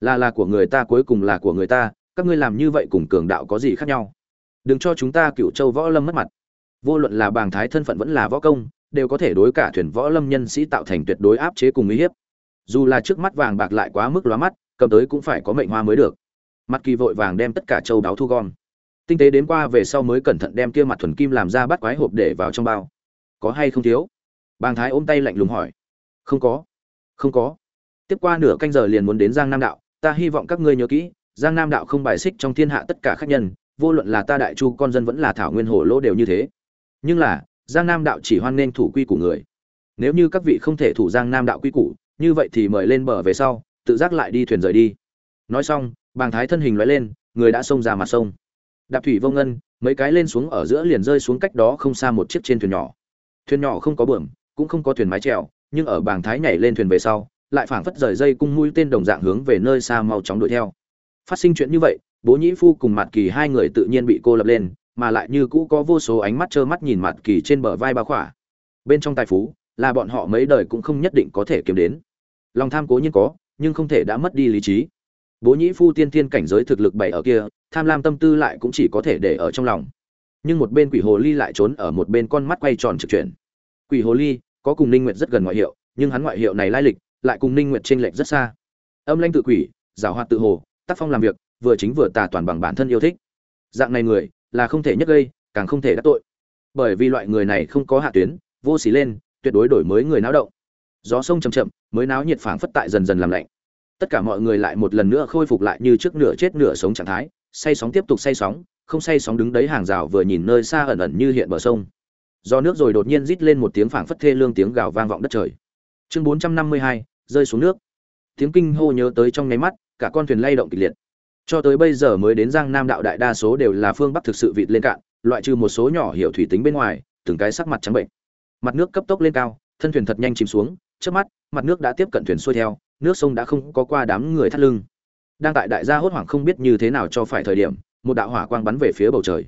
Là là của người ta, cuối cùng là của người ta, các ngươi làm như vậy cùng cường đạo có gì khác nhau? Đừng cho chúng ta cựu châu võ lâm mất mặt. Vô luận là bàng thái thân phận vẫn là võ công đều có thể đối cả thuyền võ lâm nhân sĩ tạo thành tuyệt đối áp chế cùng uy hiếp. Dù là trước mắt vàng bạc lại quá mức lóa mắt, cầm tới cũng phải có mệnh hoa mới được. Mặt kỳ vội vàng đem tất cả châu đáo thu gom. Tinh tế đến qua về sau mới cẩn thận đem kia mặt thuần kim làm ra bắt quái hộp để vào trong bao. Có hay không thiếu? Bàng thái ôm tay lạnh lùng hỏi. Không có. Không có. Tiếp qua nửa canh giờ liền muốn đến giang nam đạo, ta hy vọng các ngươi nhớ kỹ, giang nam đạo không bài xích trong thiên hạ tất cả khách nhân, vô luận là ta đại chu con dân vẫn là thảo nguyên hồ lỗ đều như thế. Nhưng là giang nam đạo chỉ hoan nên thủ quy của người. Nếu như các vị không thể thủ giang nam đạo quy củ, như vậy thì mời lên bờ về sau, tự giác lại đi thuyền rời đi. Nói xong, bàng thái thân hình loại lên, người đã xông ra mặt sông. Đạp thủy vô ngân, mấy cái lên xuống ở giữa liền rơi xuống cách đó không xa một chiếc trên thuyền nhỏ. Thuyền nhỏ không có bờm, cũng không có thuyền mái trèo nhưng ở bàng thái nhảy lên thuyền về sau, lại phảng phất rời dây cung mũi tên đồng dạng hướng về nơi xa mau chóng đuổi theo. Phát sinh chuyện như vậy, bố nhĩ phu cùng mặt kỳ hai người tự nhiên bị cô lập lên mà lại như cũ có vô số ánh mắt trơ mắt nhìn mặt kỳ trên bờ vai bao khỏa. Bên trong tài phú, là bọn họ mấy đời cũng không nhất định có thể kiếm đến. Lòng tham cố nhiên có, nhưng không thể đã mất đi lý trí. Bố nhĩ phu tiên tiên cảnh giới thực lực bảy ở kia, tham lam tâm tư lại cũng chỉ có thể để ở trong lòng. Nhưng một bên quỷ hồ ly lại trốn ở một bên con mắt quay tròn trực chuyển. Quỷ hồ ly, có cùng ninh nguyệt rất gần ngoại hiệu, nhưng hắn ngoại hiệu này lai lịch, lại cùng ninh nguyệt trên lệch rất xa. Âm lãnh tự quỷ, giảo hoạt tự hồ, tác phong làm việc, vừa chính vừa tà toàn bằng bản thân yêu thích. Dạng này người là không thể nhất gây, càng không thể đắc tội. Bởi vì loại người này không có hạ tuyến, vô xí lên, tuyệt đối đổi mới người náo động. Gió sông chậm chậm, mới náo nhiệt phảng phất tại dần dần làm lạnh. Tất cả mọi người lại một lần nữa khôi phục lại như trước nửa chết nửa sống trạng thái, say sóng tiếp tục say sóng, không say sóng đứng đấy hàng rào vừa nhìn nơi xa ẩn ẩn như hiện bờ sông. Do nước rồi đột nhiên rít lên một tiếng phảng phất thê lương tiếng gào vang vọng đất trời. Chương bốn trăm năm mươi hai, rơi xuống nước. Tiếng kinh hô nhớ tới trong nháy mắt, cả con thuyền lay động kịch liệt cho tới bây giờ mới đến giang nam đạo đại đa số đều là phương bắc thực sự vịt lên cạn, loại trừ một số nhỏ hiểu thủy tính bên ngoài, từng cái sắc mặt trắng bệnh. Mặt nước cấp tốc lên cao, thân thuyền thật nhanh chìm xuống trước mắt, mặt nước đã tiếp cận thuyền xuôi theo, nước sông đã không có qua đám người thắt lưng. Đang tại đại gia hốt hoảng không biết như thế nào cho phải thời điểm, một đạo hỏa quang bắn về phía bầu trời.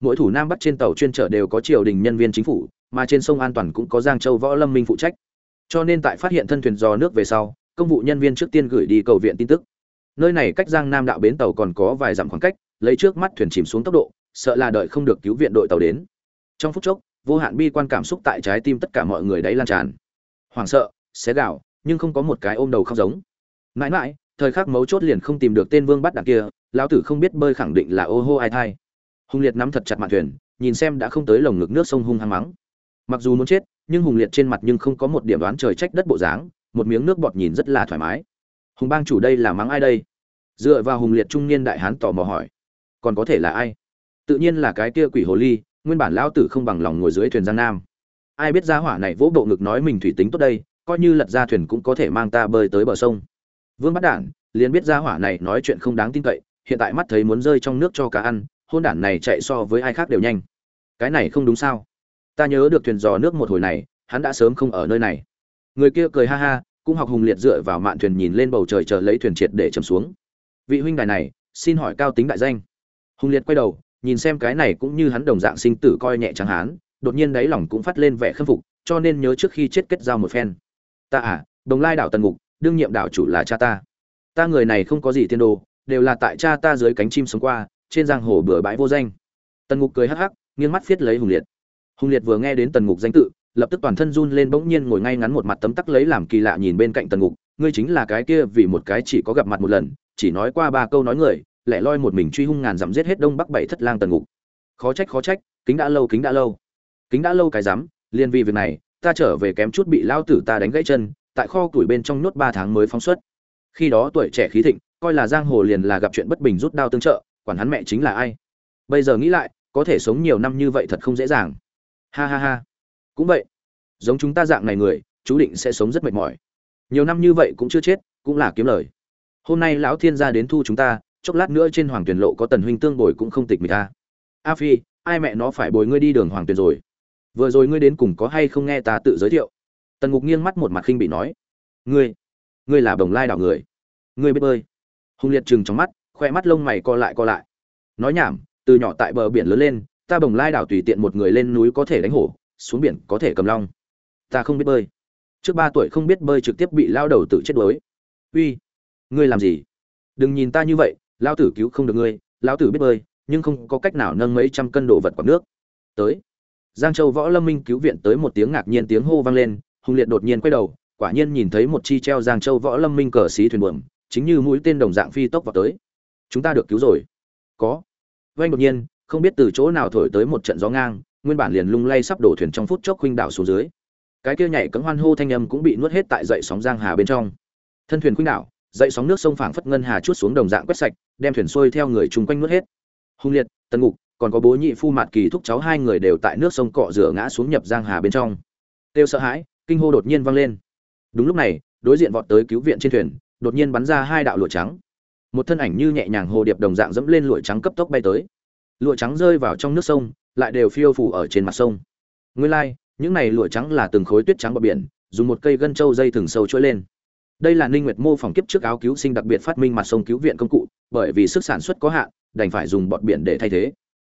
Mỗi thủ nam bắc trên tàu chuyên trở đều có triều đình nhân viên chính phủ, mà trên sông an toàn cũng có giang châu võ lâm minh phụ trách. Cho nên tại phát hiện thân thuyền do nước về sau, công vụ nhân viên trước tiên gửi đi cầu viện tin tức nơi này cách giang nam đạo bến tàu còn có vài dặm khoảng cách, lấy trước mắt thuyền chìm xuống tốc độ, sợ là đợi không được cứu viện đội tàu đến. Trong phút chốc, vô hạn bi quan cảm xúc tại trái tim tất cả mọi người đấy lan tràn. Hoảng sợ, xé gạo, nhưng không có một cái ôm đầu khóc giống. Mãi mãi, thời khắc mấu chốt liền không tìm được tên vương bắt đạn kia, lão tử không biết bơi khẳng định là ô hô ai thai. Hùng liệt nắm thật chặt mạn thuyền, nhìn xem đã không tới lồng ngực nước sông hung hăng mắng. Mặc dù muốn chết, nhưng hùng liệt trên mặt nhưng không có một điểm đoán trời trách đất bộ dáng, một miếng nước bọt nhìn rất là thoải mái. Hùng bang chủ đây là mắng ai đây? Dựa vào hùng liệt trung niên đại hán tò mò hỏi, còn có thể là ai? Tự nhiên là cái kia quỷ hồ ly, nguyên bản lão tử không bằng lòng ngồi dưới thuyền giang nam. Ai biết ra hỏa này vỗ bộ ngực nói mình thủy tính tốt đây, coi như lật ra thuyền cũng có thể mang ta bơi tới bờ sông. Vương bắt đản liền biết ra hỏa này nói chuyện không đáng tin cậy, hiện tại mắt thấy muốn rơi trong nước cho cá ăn, hôn đản này chạy so với ai khác đều nhanh. Cái này không đúng sao? Ta nhớ được thuyền dò nước một hồi này, hắn đã sớm không ở nơi này. Người kia cười ha ha, cũng học hùng liệt dựa vào mạn thuyền nhìn lên bầu trời chờ lấy thuyền triệt để chầm xuống vị huynh đài này, xin hỏi cao tính đại danh. Hùng liệt quay đầu, nhìn xem cái này cũng như hắn đồng dạng sinh tử coi nhẹ chẳng hán, đột nhiên đáy lòng cũng phát lên vẻ khâm phục, cho nên nhớ trước khi chết kết giao một phen. Ta à đồng lai đảo tần ngục, đương nhiệm đảo chủ là cha ta. Ta người này không có gì tiên đồ, đều là tại cha ta dưới cánh chim sống qua, trên giang hồ bừa bãi vô danh. Tần ngục cười hắc hắc, nghiêng mắt viết lấy hùng liệt. Hùng liệt vừa nghe đến tần ngục danh tự, lập tức toàn thân run lên bỗng nhiên ngồi ngay ngắn một mặt tấm tắc lấy làm kỳ lạ nhìn bên cạnh tần ngục. Ngươi chính là cái kia vì một cái chỉ có gặp mặt một lần chỉ nói qua ba câu nói người, lẻ loi một mình truy hung ngàn dặm giết hết đông bắc bảy thất lang tần ngục. Khó trách khó trách, kính đã lâu, kính đã lâu. Kính đã lâu cái rắm liên vì việc này, ta trở về kém chút bị lao tử ta đánh gãy chân, tại kho tuổi bên trong nhốt ba tháng mới phóng xuất. Khi đó tuổi trẻ khí thịnh, coi là giang hồ liền là gặp chuyện bất bình rút đao tương trợ, quản hắn mẹ chính là ai. Bây giờ nghĩ lại, có thể sống nhiều năm như vậy thật không dễ dàng. Ha ha ha. Cũng vậy, giống chúng ta dạng này người, chú định sẽ sống rất mệt mỏi. Nhiều năm như vậy cũng chưa chết, cũng là kiếm lời hôm nay lão thiên gia đến thu chúng ta, chốc lát nữa trên hoàng tuyển lộ có tần huynh tương bồi cũng không tịch mịch ta a phi, ai mẹ nó phải bồi ngươi đi đường hoàng tuyển rồi. Vừa rồi ngươi đến cùng có hay không nghe ta tự giới thiệu? Tần ngục nghiêng mắt một mặt khinh bị nói. Ngươi ngươi là bồng lai đảo người. Ngươi biết bơi. Hùng liệt chừng trong mắt, khoe mắt lông mày co lại co lại. Nói nhảm, từ nhỏ tại bờ biển lớn lên, ta bồng lai đảo tùy tiện một người lên núi có thể đánh hổ, xuống biển có thể cầm long. Ta không biết bơi. Trước ba tuổi không biết bơi trực tiếp bị lao đầu tự chết đuối. Uy ngươi làm gì? Đừng nhìn ta như vậy lao tử cứu không được ngươi lao tử biết bơi, nhưng không có cách nào nâng mấy trăm cân đồ vật quạt nước. Tới. Giang châu võ lâm minh cứu viện tới một tiếng ngạc nhiên tiếng hô vang lên hùng liệt đột nhiên quay đầu, quả nhiên nhìn thấy một chi treo giang châu võ lâm minh cờ xí thuyền buồm, chính như mũi tên đồng dạng phi tốc vào tới. Chúng ta được cứu rồi. Có. Vanh đột nhiên, không biết từ chỗ nào thổi tới một trận gió ngang, nguyên bản liền lung lay sắp đổ thuyền trong phút chốc khuynh đảo xuống dưới. Cái kia nhảy cấm hoan hô thanh âm cũng bị nuốt hết tại dậy sóng giang hà bên trong. Thân thuyền khuynh đảo dậy sóng nước sông phảng phất ngân hà chút xuống đồng dạng quét sạch đem thuyền xuôi theo người chung quanh nuốt hết. Hung liệt tân ngục còn có bố nhị phu mạt kỳ thúc cháu hai người đều tại nước sông cọ rửa ngã xuống nhập giang hà bên trong. Tiêu sợ hãi kinh hô đột nhiên vang lên. Đúng lúc này đối diện vọt tới cứu viện trên thuyền đột nhiên bắn ra hai đạo lụa trắng. Một thân ảnh như nhẹ nhàng hồ điệp đồng dạng dẫm lên lụa trắng cấp tốc bay tới. Lụa trắng rơi vào trong nước sông lại đều phiêu phủ ở trên mặt sông. Nguyên lai、like, những này lụa trắng là từng khối tuyết trắng bờ biển dùng một cây gân trâu dây thừng sâu chuỗi lên đây là ninh nguyệt mô phỏng kiếp trước áo cứu sinh đặc biệt phát minh mặt sông cứu viện công cụ, bởi vì sức sản xuất có hạn, đành phải dùng bọt biển để thay thế.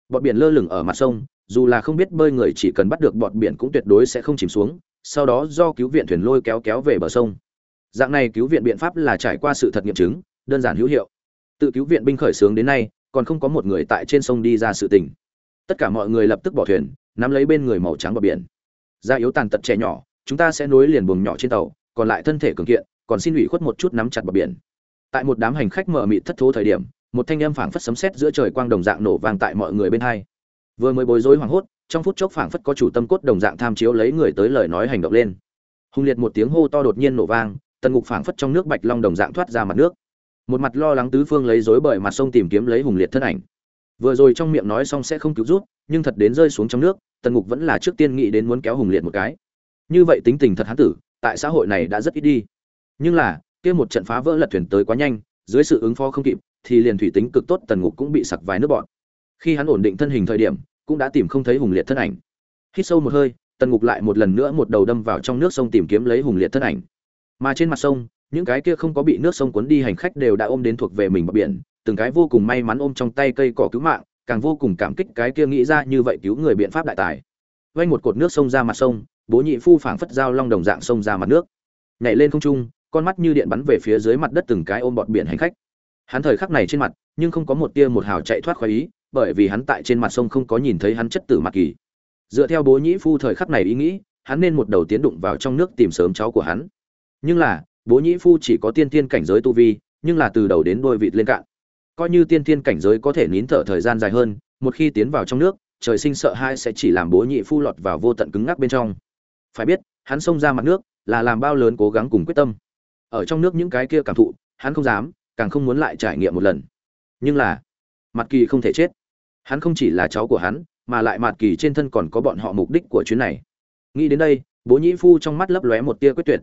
Bọt biển lơ lửng ở mặt sông, dù là không biết bơi người chỉ cần bắt được bọt biển cũng tuyệt đối sẽ không chìm xuống, sau đó do cứu viện thuyền lôi kéo kéo về bờ sông. Dạng này cứu viện biện pháp là trải qua sự thật nghiệm chứng, đơn giản hữu hiệu. Tự cứu viện binh khởi xướng đến nay, còn không có một người tại trên sông đi ra sự tình. Tất cả mọi người lập tức bỏ thuyền, nắm lấy bên người màu trắng bờ biển. Da yếu tàn tật trẻ nhỏ, chúng ta sẽ nối liền buồng nhỏ trên tàu, còn lại thân thể cường kiện còn xin ủy khuất một chút nắm chặt bờ biển. Tại một đám hành khách mở mịt thất thố thời điểm, một thanh âm phảng phất sấm sét giữa trời quang đồng dạng nổ vang tại mọi người bên hai. Vừa mới bối rối hoảng hốt, trong phút chốc phảng phất có chủ tâm cốt đồng dạng tham chiếu lấy người tới lời nói hành động lên. Hùng liệt một tiếng hô to đột nhiên nổ vang, tần ngục phảng phất trong nước bạch long đồng dạng thoát ra mặt nước. Một mặt lo lắng tứ phương lấy rối bởi mặt sông tìm kiếm lấy hùng liệt thân ảnh. Vừa rồi trong miệng nói xong sẽ không cứu rút nhưng thật đến rơi xuống trong nước, tần ngục vẫn là trước tiên nghĩ đến muốn kéo hùng liệt một cái. Như vậy tính tình thật hán tử, tại xã hội này đã rất ít đi nhưng là, kia một trận phá vỡ lật thuyền tới quá nhanh, dưới sự ứng phó không kịp, thì liền thủy tính cực tốt tần ngục cũng bị sặc vài nước bọn. Khi hắn ổn định thân hình thời điểm, cũng đã tìm không thấy hùng liệt thân ảnh. Hít sâu một hơi, tần ngục lại một lần nữa một đầu đâm vào trong nước sông tìm kiếm lấy hùng liệt thân ảnh. Mà trên mặt sông, những cái kia không có bị nước sông cuốn đi hành khách đều đã ôm đến thuộc về mình bờ biển, từng cái vô cùng may mắn ôm trong tay cây cỏ cứu mạng, càng vô cùng cảm kích cái kia nghĩ ra như vậy cứu người biện pháp đại tài. Vay một cột nước sông ra mặt sông, bố nhị phu phảng phất dao long đồng dạng sông ra mặt nước. Nhảy lên không trung con mắt như điện bắn về phía dưới mặt đất từng cái ôm bọt biển hành khách. Hắn thời khắc này trên mặt, nhưng không có một tia một hào chạy thoát khỏi ý, bởi vì hắn tại trên mặt sông không có nhìn thấy hắn chất tử mặt kỳ. Dựa theo bố nhĩ phu thời khắc này ý nghĩ, hắn nên một đầu tiến đụng vào trong nước tìm sớm cháu của hắn. Nhưng là, bố nhĩ phu chỉ có tiên tiên cảnh giới tu vi, nhưng là từ đầu đến đôi vịt lên cạn. Coi như tiên tiên cảnh giới có thể nín thở thời gian dài hơn, một khi tiến vào trong nước, trời sinh sợ hai sẽ chỉ làm bố nhị phu lọt vào vô tận cứng ngắc bên trong. Phải biết, hắn xông ra mặt nước, là làm bao lớn cố gắng cùng quyết tâm ở trong nước những cái kia cảm thụ, hắn không dám, càng không muốn lại trải nghiệm một lần. Nhưng là mặt kỳ không thể chết. Hắn không chỉ là cháu của hắn, mà lại mặt kỳ trên thân còn có bọn họ mục đích của chuyến này. Nghĩ đến đây, bố nhĩ phu trong mắt lấp lóe một tia quyết tuyệt.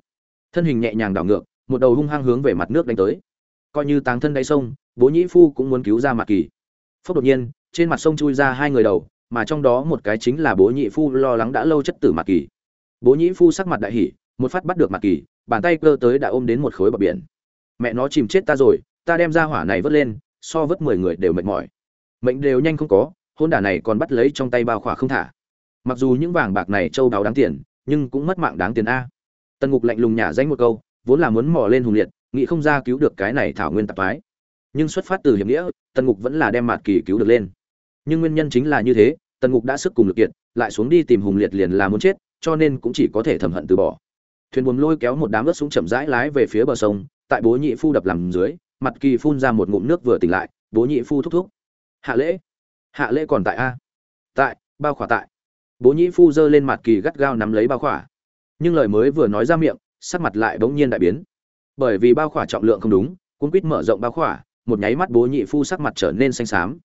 Thân hình nhẹ nhàng đảo ngược, một đầu hung hăng hướng về mặt nước đánh tới. Coi như táng thân đáy sông, bố nhĩ phu cũng muốn cứu ra mặt kỳ. Phốc đột nhiên, trên mặt sông chui ra hai người đầu, mà trong đó một cái chính là bố nhị phu lo lắng đã lâu chất tử mặt kỳ. Bố nhĩ phu sắc mặt đại hỉ, một phát bắt được mặt kỳ bàn tay cơ tới đã ôm đến một khối bờ biển. Mẹ nó chìm chết ta rồi, ta đem ra hỏa này vớt lên, so vớt mười người đều mệt mỏi. Mệnh đều nhanh không có, hôn đả này còn bắt lấy trong tay bao khỏa không thả. Mặc dù những vàng bạc này châu đáo đáng tiền, nhưng cũng mất mạng đáng tiền a. Tần ngục lạnh lùng nhả danh một câu, vốn là muốn mò lên hùng liệt, nghĩ không ra cứu được cái này thảo nguyên tạp thái nhưng xuất phát từ hiểm nghĩa, tần ngục vẫn là đem mạt kỳ cứu được lên. Nhưng nguyên nhân chính là như thế, tần ngục đã sức cùng lực kiệt, lại xuống đi tìm hùng liệt liền là muốn chết, cho nên cũng chỉ có thể thầm hận từ bỏ thuyền buồm lôi kéo một đám ướt súng chậm rãi lái về phía bờ sông, tại bố nhị phu đập làm dưới, mặt kỳ phun ra một ngụm nước vừa tỉnh lại, bố nhị phu thúc thúc. Hạ lễ hạ lễ còn tại a? Tại, bao khỏa tại. Bố nhị phu giơ lên mặt kỳ gắt gao nắm lấy bao khỏa. Nhưng lời mới vừa nói ra miệng, sắc mặt lại bỗng nhiên đại biến. Bởi vì bao khỏa trọng lượng không đúng, cuốn quýt mở rộng bao khỏa, một nháy mắt bố nhị phu sắc mặt trở nên xanh xám.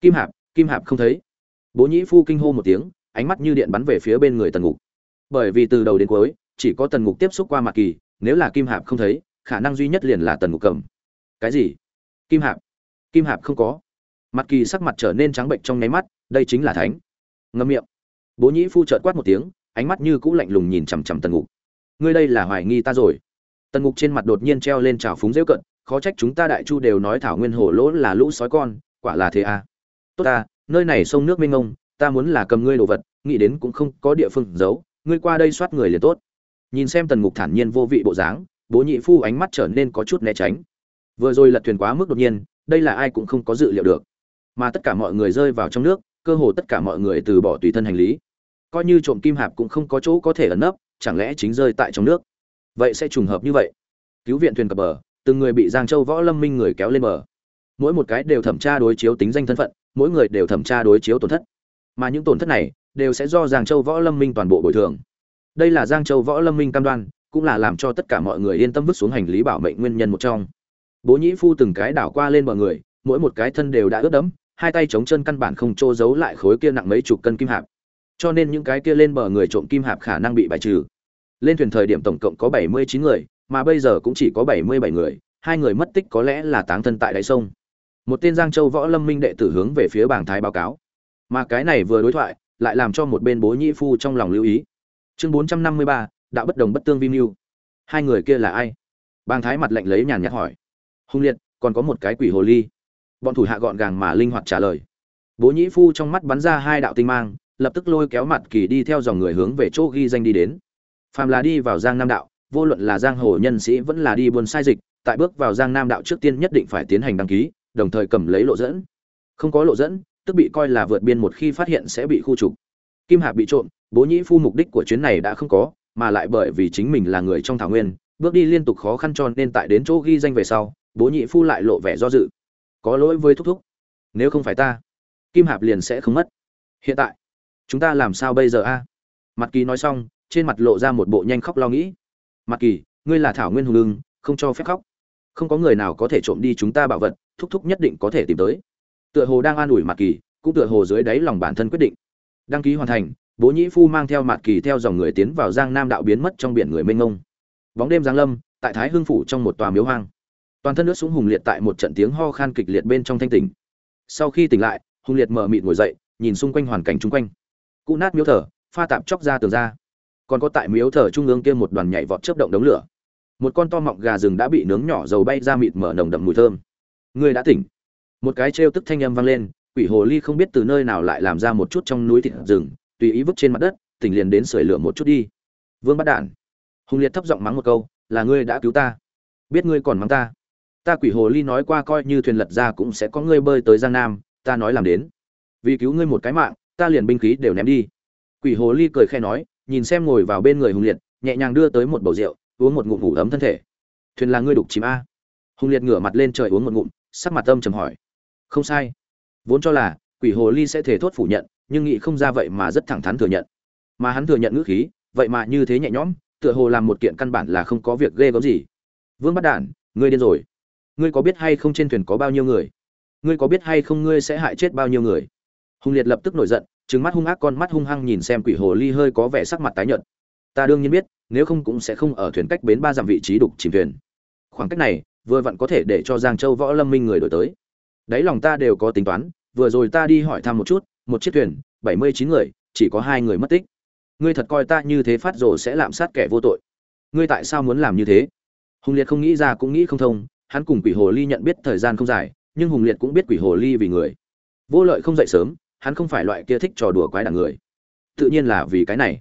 Kim hạp kim hạp không thấy. Bố nhị phu kinh hô một tiếng, ánh mắt như điện bắn về phía bên người tần ngục. Bởi vì từ đầu đến cuối chỉ có tần ngục tiếp xúc qua mặt kỳ, nếu là kim hạp không thấy, khả năng duy nhất liền là tần ngục cầm. Cái gì? Kim hạp? Kim hạp không có. Mặt kỳ sắc mặt trở nên trắng bệnh trong nháy mắt, đây chính là thánh. Ngâm miệng. Bố nhĩ phu trợt quát một tiếng, ánh mắt như cũ lạnh lùng nhìn chằm chằm tần ngục ngươi đây là hoài nghi ta rồi. Tần ngục trên mặt đột nhiên treo lên trào phúng rêu cận, khó trách chúng ta đại chu đều nói thảo nguyên hổ lỗ là lũ sói con, quả là thế à. tốt ta, nơi này sông nước mênh ngông ta muốn là cầm ngươi đồ vật, nghĩ đến cũng không có địa phương giấu, ngươi qua đây soát người liền tốt nhìn xem tần ngục thản nhiên vô vị bộ dáng, bố nhị phu ánh mắt trở nên có chút né tránh. Vừa rồi lật thuyền quá mức đột nhiên, đây là ai cũng không có dự liệu được. Mà tất cả mọi người rơi vào trong nước, cơ hồ tất cả mọi người từ bỏ tùy thân hành lý. Coi như trộm kim hạp cũng không có chỗ có thể ẩn nấp, chẳng lẽ chính rơi tại trong nước? Vậy sẽ trùng hợp như vậy. Cứu viện thuyền cập bờ, từng người bị giang châu võ lâm minh người kéo lên bờ. Mỗi một cái đều thẩm tra đối chiếu tính danh thân phận, mỗi người đều thẩm tra đối chiếu tổn thất. Mà những tổn thất này, đều sẽ do giang châu võ lâm minh toàn bộ bồi thường đây là giang châu võ lâm minh cam đoan, cũng là làm cho tất cả mọi người yên tâm vứt xuống hành lý bảo mệnh nguyên nhân một trong. Bố nhĩ phu từng cái đảo qua lên bờ người, mỗi một cái thân đều đã ướt đẫm, hai tay chống chân căn bản không trô giấu lại khối kia nặng mấy chục cân kim hạp. Cho nên những cái kia lên bờ người trộm kim hạp khả năng bị bài trừ. Lên thuyền thời điểm tổng cộng có bảy mươi chín người, mà bây giờ cũng chỉ có bảy mươi bảy người, hai người mất tích có lẽ là táng thân tại đáy sông. Một tên giang châu võ lâm minh đệ tử hướng về phía bảng thái báo cáo. Mà cái này vừa đối thoại, lại làm cho một bên bố nhĩ phu trong lòng lưu ý chương bốn trăm năm mươi ba, đạo bất đồng bất tương vi mưu. Hai người kia là ai? Bàng thái mặt lạnh lấy nhàn nhạt hỏi. Hung liệt, còn có một cái quỷ hồ ly. Bọn thủ hạ gọn gàng mà linh hoạt trả lời. Bố nhĩ phu trong mắt bắn ra hai đạo tinh mang, lập tức lôi kéo mặt kỳ đi theo dòng người hướng về chỗ ghi danh đi đến. Phàm là đi vào giang nam đạo, vô luận là giang hồ nhân sĩ vẫn là đi buôn sai dịch, tại bước vào giang nam đạo trước tiên nhất định phải tiến hành đăng ký, đồng thời cầm lấy lộ dẫn. Không có lộ dẫn, tức bị coi là vượt biên một khi phát hiện sẽ bị khu trục kim hạp bị trộm, bố nhĩ phu mục đích của chuyến này đã không có, mà lại bởi vì chính mình là người trong thảo nguyên, bước đi liên tục khó khăn cho nên tại đến chỗ ghi danh về sau, bố nhị phu lại lộ vẻ do dự. Có lỗi với thúc thúc. Nếu không phải ta, kim hạp liền sẽ không mất. Hiện tại, chúng ta làm sao bây giờ a? Mặt kỳ nói xong, trên mặt lộ ra một bộ nhanh khóc lo nghĩ. Mặt kỳ, ngươi là thảo nguyên hùng lưng không cho phép khóc. Không có người nào có thể trộm đi chúng ta bảo vật, thúc thúc nhất định có thể tìm tới. Tựa hồ đang an ủi mặt kỳ, cũng tựa hồ dưới đáy lòng bản thân quyết định đăng ký hoàn thành, bố nhĩ phu mang theo mặt kỳ theo dòng người tiến vào giang nam đạo biến mất trong biển người mênh mông. Bóng đêm giang lâm, tại thái hưng phủ trong một tòa miếu hoang. Toàn thân nước súng hùng liệt tại một trận tiếng ho khan kịch liệt bên trong thanh tỉnh. Sau khi tỉnh lại, hùng liệt mở mịt ngồi dậy, nhìn xung quanh hoàn cảnh chung quanh. Cụ nát miếu thờ, pha tạp chóc ra tường ra. Còn có tại miếu thờ trung ương kia một đoàn nhảy vọt chớp động đống lửa. Một con to mọng gà rừng đã bị nướng nhỏ dầu bay ra mịt mở nồng đậm mùi thơm. Người đã tỉnh. Một cái trêu tức thanh âm vang lên quỷ hồ ly không biết từ nơi nào lại làm ra một chút trong núi thịt rừng, tùy ý vứt trên mặt đất, tỉnh liền đến sưởi lửa một chút đi. Vương bắt đản, hùng liệt thấp giọng mắng một câu, là ngươi đã cứu ta, biết ngươi còn mắng ta. Ta quỷ hồ ly nói qua coi như thuyền lật ra cũng sẽ có ngươi bơi tới giang nam, ta nói làm đến. Vì cứu ngươi một cái mạng, ta liền binh khí đều ném đi. Quỷ hồ ly cười khe nói, nhìn xem ngồi vào bên người hùng liệt, nhẹ nhàng đưa tới một bầu rượu, uống một ngụm ngủ ấm thân thể. Thuyền là ngươi đục chìm a. Hùng liệt ngửa mặt lên trời uống một ngụm, sắc mặt âm trầm hỏi, không sai vốn cho là quỷ hồ ly sẽ thể thốt phủ nhận, nhưng nghĩ không ra vậy mà rất thẳng thắn thừa nhận. Mà hắn thừa nhận ngữ khí, vậy mà như thế nhẹ nhõm, tựa hồ làm một kiện căn bản là không có việc ghê gớm gì. Vương bắt đản, ngươi điên rồi. Ngươi có biết hay không trên thuyền có bao nhiêu người? Ngươi có biết hay không ngươi sẽ hại chết bao nhiêu người? Hùng liệt lập tức nổi giận, trừng mắt hung ác con mắt hung hăng nhìn xem quỷ hồ ly hơi có vẻ sắc mặt tái nhợt. Ta đương nhiên biết, nếu không cũng sẽ không ở thuyền cách bến ba dặm vị trí đục chìm thuyền. Khoảng cách này, vừa vặn có thể để cho giang châu võ lâm minh người đổi tới đấy lòng ta đều có tính toán, vừa rồi ta đi hỏi thăm một chút, một chiếc thuyền, bảy mươi chín người, chỉ có hai người mất tích. Ngươi thật coi ta như thế phát rồ sẽ lạm sát kẻ vô tội. Ngươi tại sao muốn làm như thế? Hùng liệt không nghĩ ra cũng nghĩ không thông, hắn cùng quỷ hồ ly nhận biết thời gian không dài, nhưng hùng liệt cũng biết quỷ hồ ly vì người. Vô lợi không dậy sớm, hắn không phải loại kia thích trò đùa quái đảng người. Tự nhiên là vì cái này.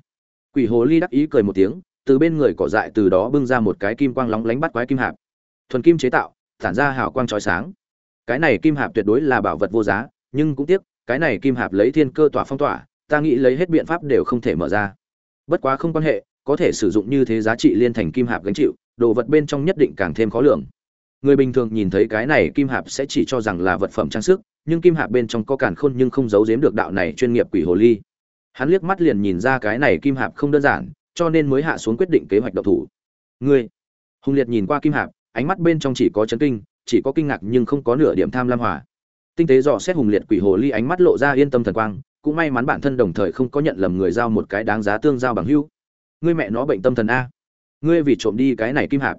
Quỷ hồ ly đắc ý cười một tiếng, từ bên người cỏ dại từ đó bưng ra một cái kim quang lóng lánh bắt quái kim hạp. Thuần kim chế tạo, tản ra hào quang trói sáng cái này kim hạp tuyệt đối là bảo vật vô giá, nhưng cũng tiếc, cái này kim hạp lấy thiên cơ tỏa phong tỏa, ta nghĩ lấy hết biện pháp đều không thể mở ra. Bất quá không quan hệ, có thể sử dụng như thế giá trị liên thành kim hạp gánh chịu, đồ vật bên trong nhất định càng thêm khó lường. Người bình thường nhìn thấy cái này kim hạp sẽ chỉ cho rằng là vật phẩm trang sức, nhưng kim hạp bên trong có càn khôn nhưng không giấu giếm được đạo này chuyên nghiệp quỷ hồ ly. Hắn liếc mắt liền nhìn ra cái này kim hạp không đơn giản, cho nên mới hạ xuống quyết định kế hoạch độc thủ. Ngươi, hùng liệt nhìn qua kim hạp, ánh mắt bên trong chỉ có chấn kinh chỉ có kinh ngạc nhưng không có nửa điểm tham lam hòa. Tinh tế dò xét hùng liệt quỷ hồ ly ánh mắt lộ ra yên tâm thần quang, cũng may mắn bản thân đồng thời không có nhận lầm người giao một cái đáng giá tương giao bằng hưu ngươi mẹ nó bệnh tâm thần a. Ngươi vì trộm đi cái này kim hạp.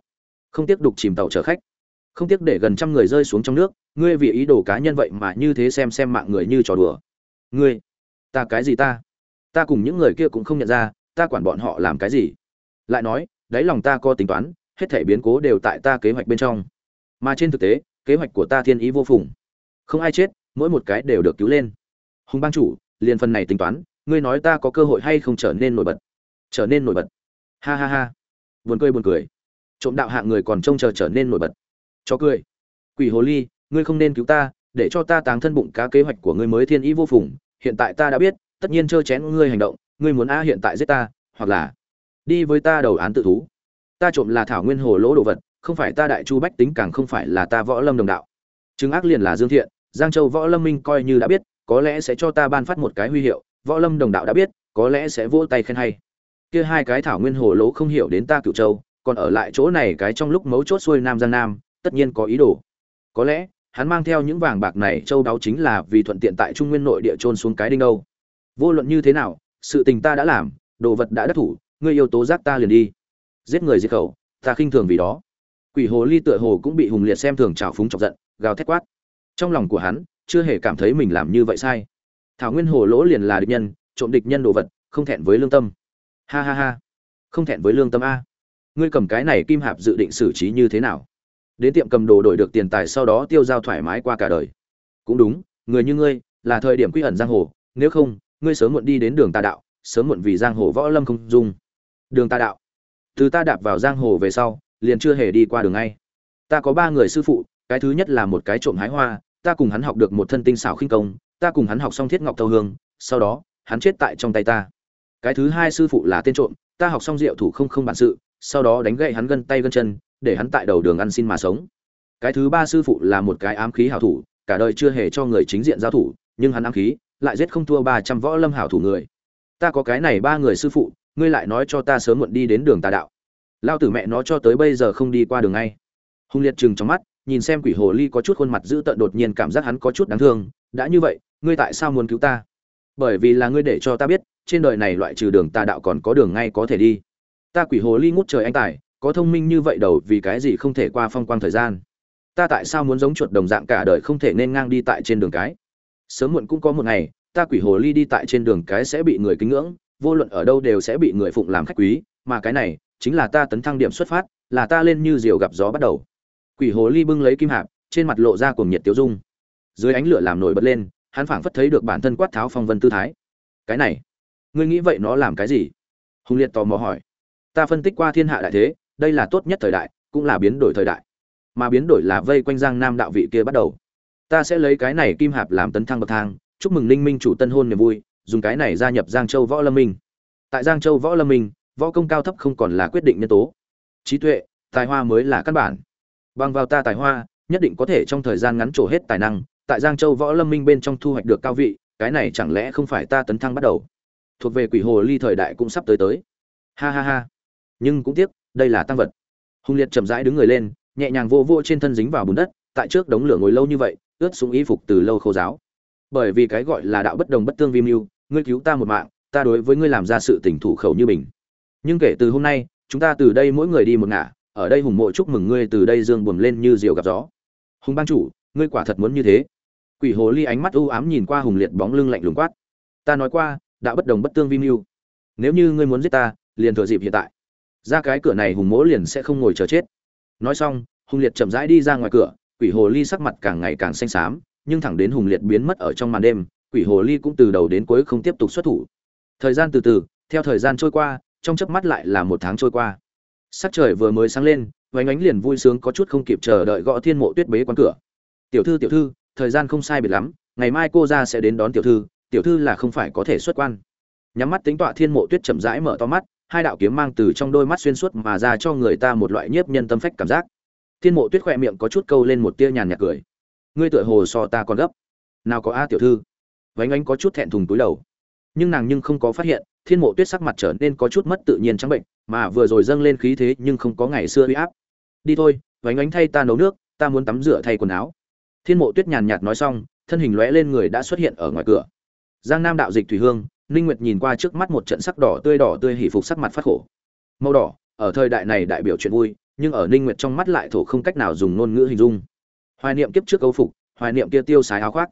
Không tiếc đục chìm tàu chở khách. Không tiếc để gần trăm người rơi xuống trong nước, ngươi vì ý đồ cá nhân vậy mà như thế xem xem mạng người như trò đùa. Ngươi, ta cái gì ta? Ta cùng những người kia cũng không nhận ra, ta quản bọn họ làm cái gì? Lại nói, đáy lòng ta có tính toán, hết thể biến cố đều tại ta kế hoạch bên trong mà trên thực tế, kế hoạch của ta thiên ý vô phùng. Không ai chết, mỗi một cái đều được cứu lên. Hùng bang chủ, liền phần này tính toán, ngươi nói ta có cơ hội hay không trở nên nổi bật? Trở nên nổi bật. Ha ha ha. Buồn cười buồn cười. Trộm đạo hạng người còn trông chờ trở nên nổi bật. Cho cười. Quỷ hồ ly, ngươi không nên cứu ta, để cho ta táng thân bụng cá kế hoạch của ngươi mới thiên ý vô phùng. Hiện tại ta đã biết, tất nhiên trơ chén ngươi hành động, ngươi muốn a hiện tại giết ta, hoặc là đi với ta đầu án tự thú. Ta trộm là thảo nguyên hồ lỗ đồ vật không phải ta đại chu bách tính càng không phải là ta võ lâm đồng đạo. Chứng ác liền là dương thiện, giang châu võ lâm minh coi như đã biết, có lẽ sẽ cho ta ban phát một cái huy hiệu, võ lâm đồng đạo đã biết, có lẽ sẽ vỗ tay khen hay. Kia hai cái thảo nguyên hồ lỗ không hiểu đến ta cựu châu, còn ở lại chỗ này cái trong lúc mấu chốt xuôi nam giang nam, tất nhiên có ý đồ. Có lẽ, hắn mang theo những vàng bạc này châu đáo chính là vì thuận tiện tại trung nguyên nội địa trôn xuống cái đinh đâu. Vô luận như thế nào, sự tình ta đã làm, đồ vật đã đắc thủ, ngươi yêu tố giác ta liền đi. Giết người diệt khẩu, ta khinh thường vì đó quỷ hồ ly tựa hồ cũng bị hùng liệt xem thường trào phúng chọc giận, gào thét quát. Trong lòng của hắn, chưa hề cảm thấy mình làm như vậy sai. Thảo nguyên hồ lỗ liền là địch nhân, trộm địch nhân đồ vật, không thẹn với lương tâm. Ha ha ha. Không thẹn với lương tâm a. Ngươi cầm cái này kim hạp dự định xử trí như thế nào? Đến tiệm cầm đồ đổi được tiền tài sau đó tiêu giao thoải mái qua cả đời. Cũng đúng, người như ngươi, là thời điểm quy ẩn giang hồ. Nếu không, ngươi sớm muộn đi đến đường tà đạo, sớm muộn vì giang hồ võ lâm không dung. Đường tà đạo. Từ ta đạp vào giang hồ về sau liền chưa hề đi qua đường ngay. Ta có ba người sư phụ, cái thứ nhất là một cái trộm hái hoa, ta cùng hắn học được một thân tinh xảo khinh công, ta cùng hắn học xong thiết ngọc thâu hương, sau đó, hắn chết tại trong tay ta. Cái thứ hai sư phụ là tên trộm, ta học xong rượu thủ không không bản sự, sau đó đánh gậy hắn gân tay gân chân, để hắn tại đầu đường ăn xin mà sống. Cái thứ ba sư phụ là một cái ám khí hảo thủ, cả đời chưa hề cho người chính diện giao thủ, nhưng hắn ám khí, lại giết không thua ba trăm võ lâm hảo thủ người. Ta có cái này ba người sư phụ, ngươi lại nói cho ta sớm muộn đi đến đường tà đạo lao tử mẹ nó cho tới bây giờ không đi qua đường ngay. Hung liệt chừng trong mắt, nhìn xem quỷ hồ ly có chút khuôn mặt dữ tợn đột nhiên cảm giác hắn có chút đáng thương, đã như vậy, ngươi tại sao muốn cứu ta? Bởi vì là ngươi để cho ta biết, trên đời này loại trừ đường tà đạo còn có đường ngay có thể đi. Ta quỷ hồ ly ngút trời anh tài, có thông minh như vậy đầu vì cái gì không thể qua phong quang thời gian? Ta tại sao muốn giống chuột đồng dạng cả đời không thể nên ngang đi tại trên đường cái? Sớm muộn cũng có một ngày, ta quỷ hồ ly đi tại trên đường cái sẽ bị người kính ngưỡng, vô luận ở đâu đều sẽ bị người phụng làm khách quý, mà cái này chính là ta tấn thăng điểm xuất phát, là ta lên như diều gặp gió bắt đầu. Quỷ hồ ly bưng lấy kim hạp, trên mặt lộ ra cuồng nhiệt tiêu dung. Dưới ánh lửa làm nổi bật lên, hắn phảng phất thấy được bản thân quát tháo phong vân tư thái. Cái này, ngươi nghĩ vậy nó làm cái gì? Hùng liệt tò mò hỏi. Ta phân tích qua thiên hạ đại thế, đây là tốt nhất thời đại, cũng là biến đổi thời đại. Mà biến đổi là vây quanh giang nam đạo vị kia bắt đầu. Ta sẽ lấy cái này kim hạp làm tấn thăng bậc thang, chúc mừng linh minh chủ tân hôn niềm vui, dùng cái này gia nhập giang châu võ lâm minh. Tại giang châu võ lâm minh võ công cao thấp không còn là quyết định nhân tố. Trí tuệ, tài hoa mới là căn bản. Bằng vào ta tài hoa, nhất định có thể trong thời gian ngắn trổ hết tài năng, tại giang châu võ lâm minh bên trong thu hoạch được cao vị, cái này chẳng lẽ không phải ta tấn thăng bắt đầu? Thuộc về quỷ hồ ly thời đại cũng sắp tới tới. Ha ha ha. Nhưng cũng tiếc, đây là tăng vật. Hùng liệt chậm rãi đứng người lên, nhẹ nhàng vô vô trên thân dính vào bùn đất, tại trước đống lửa ngồi lâu như vậy, ướt xuống y phục từ lâu khô giáo bởi vì cái gọi là đạo bất đồng bất tương vi mưu, ngươi cứu ta một mạng, ta đối với ngươi làm ra sự tình thủ khẩu như mình nhưng kể từ hôm nay, chúng ta từ đây mỗi người đi một ngả, ở đây hùng mộ chúc mừng ngươi từ đây dương buồm lên như diều gặp gió. Hùng ban chủ, ngươi quả thật muốn như thế. Quỷ hồ ly ánh mắt u ám nhìn qua hùng liệt bóng lưng lạnh lùng quát. Ta nói qua, đã bất đồng bất tương vi mưu. Nếu như ngươi muốn giết ta, liền thừa dịp hiện tại. Ra cái cửa này hùng mỗ liền sẽ không ngồi chờ chết. Nói xong, hùng liệt chậm rãi đi ra ngoài cửa, quỷ hồ ly sắc mặt càng ngày càng xanh xám, nhưng thẳng đến hùng liệt biến mất ở trong màn đêm, quỷ hồ ly cũng từ đầu đến cuối không tiếp tục xuất thủ. Thời gian từ từ, theo thời gian trôi qua trong chớp mắt lại là một tháng trôi qua. Sắc trời vừa mới sáng lên vánh ánh liền vui sướng có chút không kịp chờ đợi gõ thiên mộ tuyết bế quán cửa. Tiểu thư tiểu thư, thời gian không sai biệt lắm, ngày mai cô ra sẽ đến đón tiểu thư tiểu thư là không phải có thể xuất quan. Nhắm mắt tính tọa thiên mộ tuyết chậm rãi mở to mắt, hai đạo kiếm mang từ trong đôi mắt xuyên suốt mà ra cho người ta một loại nhiếp nhân tâm phách cảm giác. Thiên mộ tuyết khẽ miệng có chút câu lên một tia nhàn nhạt cười. Ngươi tựa hồ so ta còn gấp. Nào có a, tiểu thư. Vánh ánh có chút thẹn thùng túi đầu. Nhưng nàng nhưng không có phát hiện thiên mộ tuyết sắc mặt trở nên có chút mất tự nhiên trắng bệnh, mà vừa rồi dâng lên khí thế nhưng không có ngày xưa uy áp. Đi thôi, vánh ánh thay ta nấu nước, ta muốn tắm rửa thay quần áo. Thiên mộ tuyết nhàn nhạt nói xong, thân hình lóe lên người đã xuất hiện ở ngoài cửa. Giang nam đạo dịch thủy hương, ninh nguyệt nhìn qua trước mắt một trận sắc đỏ tươi đỏ tươi hỉ phục sắc mặt phát khổ. Màu đỏ, ở thời đại này đại biểu chuyện vui, nhưng ở ninh nguyệt trong mắt lại thổ không cách nào dùng ngôn ngữ hình dung. Hoài niệm kiếp trước câu phục, hoài niệm kia tiêu sái áo khoác.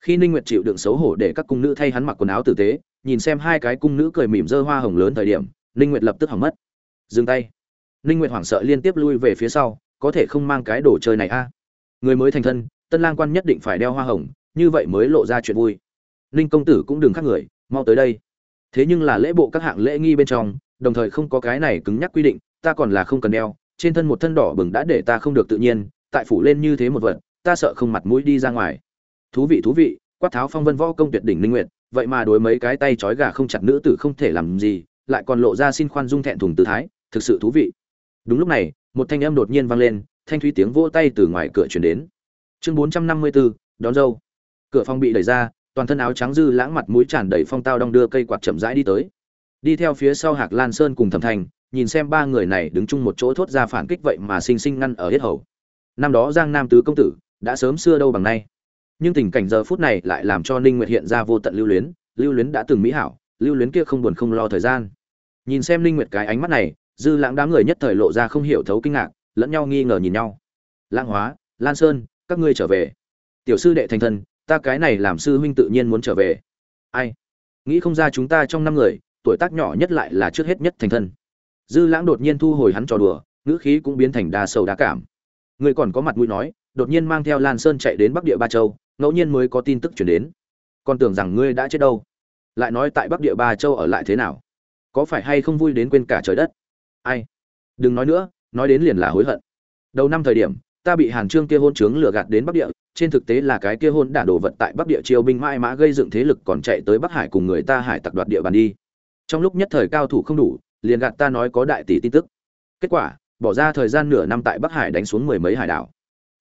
Khi ninh nguyệt chịu đựng xấu hổ để các cung nữ thay hắn mặc quần áo tử tế nhìn xem hai cái cung nữ cười mỉm dơ hoa hồng lớn thời điểm, ninh nguyệt lập tức hỏng mất. Dừng tay. Ninh nguyệt hoảng sợ liên tiếp lui về phía sau, có thể không mang cái đồ chơi này a? Người mới thành thân, tân lang quan nhất định phải đeo hoa hồng, như vậy mới lộ ra chuyện vui. Ninh công tử cũng đừng khác người, mau tới đây. Thế nhưng là lễ bộ các hạng lễ nghi bên trong, đồng thời không có cái này cứng nhắc quy định, ta còn là không cần đeo, trên thân một thân đỏ bừng đã để ta không được tự nhiên, tại phủ lên như thế một vật, ta sợ không mặt mũi đi ra ngoài. Thú vị thú vị, quát tháo phong vân võ công tuyệt đỉnh linh Nguyệt vậy mà đối mấy cái tay trói gà không chặt nữ tử không thể làm gì, lại còn lộ ra xin khoan dung thẹn thùng tư thái, thực sự thú vị. Đúng lúc này, một thanh âm đột nhiên vang lên, thanh thúy tiếng vỗ tay từ ngoài cửa truyền đến. Chương bốn trăm năm mươi bốn đón dâu. Cửa phòng bị đẩy ra, toàn thân áo trắng dư lãng mặt mũi tràn đầy phong tao đong đưa cây quạt chậm rãi đi tới. Đi theo phía sau hạc lan sơn cùng thẩm thành, nhìn xem ba người này đứng chung một chỗ thốt ra phản kích vậy mà sinh sinh ngăn ở hết hầu. Năm đó giang nam tứ công tử, đã sớm xưa đâu bằng nay nhưng tình cảnh giờ phút này lại làm cho ninh nguyệt hiện ra vô tận lưu luyến lưu luyến đã từng mỹ hảo, lưu luyến kia không buồn không lo thời gian. Nhìn xem ninh nguyệt cái ánh mắt này, dư lãng đám người nhất thời lộ ra không hiểu thấu kinh ngạc, lẫn nhau nghi ngờ nhìn nhau. Lãng hóa, lan sơn, các ngươi trở về. Tiểu sư đệ thành thân, ta cái này làm sư huynh tự nhiên muốn trở về. Ai? Nghĩ không ra chúng ta trong năm người, tuổi tác nhỏ nhất lại là trước hết nhất thành thân. Dư lãng đột nhiên thu hồi hắn trò đùa, ngữ khí cũng biến thành đa sầu đa cảm. Người còn có mặt mũi nói, đột nhiên mang theo lan sơn chạy đến bắc địa ba châu ngẫu nhiên mới có tin tức chuyển đến. Còn tưởng rằng ngươi đã chết đâu. Lại nói tại bắc địa ba châu ở lại thế nào? Có phải hay không vui đến quên cả trời đất? Ai? Đừng nói nữa, nói đến liền là hối hận. Đầu năm thời điểm, ta bị hàn trương kia hôn trướng lừa gạt đến bắc địa, trên thực tế là cái kia hôn đả đồ vật tại bắc địa triều binh mãi mã gây dựng thế lực còn chạy tới bắc hải cùng người ta hải tặc đoạt địa bàn đi. Trong lúc nhất thời cao thủ không đủ, liền gạt ta nói có đại tỷ tin tức. Kết quả, bỏ ra thời gian nửa năm tại bắc hải đánh xuống mười mấy hải đảo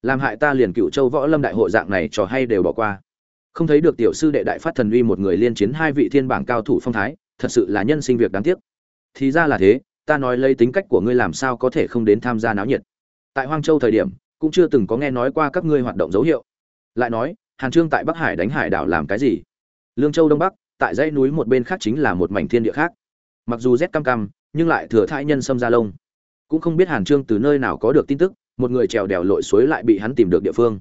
làm hại ta liền cựu châu võ lâm đại hội dạng này trò hay đều bỏ qua. Không thấy được tiểu sư đệ đại phát thần uy một người liên chiến hai vị thiên bảng cao thủ phong thái, thật sự là nhân sinh việc đáng tiếc. Thì ra là thế, ta nói lấy tính cách của ngươi làm sao có thể không đến tham gia náo nhiệt. Tại hoang châu thời điểm, cũng chưa từng có nghe nói qua các ngươi hoạt động dấu hiệu. Lại nói, hàn trương tại bắc hải đánh hải đảo làm cái gì? Lương châu đông bắc, tại dãy núi một bên khác chính là một mảnh thiên địa khác. Mặc dù rét cam cam, nhưng lại thừa thãi nhân sâm ra lông. Cũng không biết hàn trương từ nơi nào có được tin tức một người trèo đèo lội suối lại bị hắn tìm được địa phương.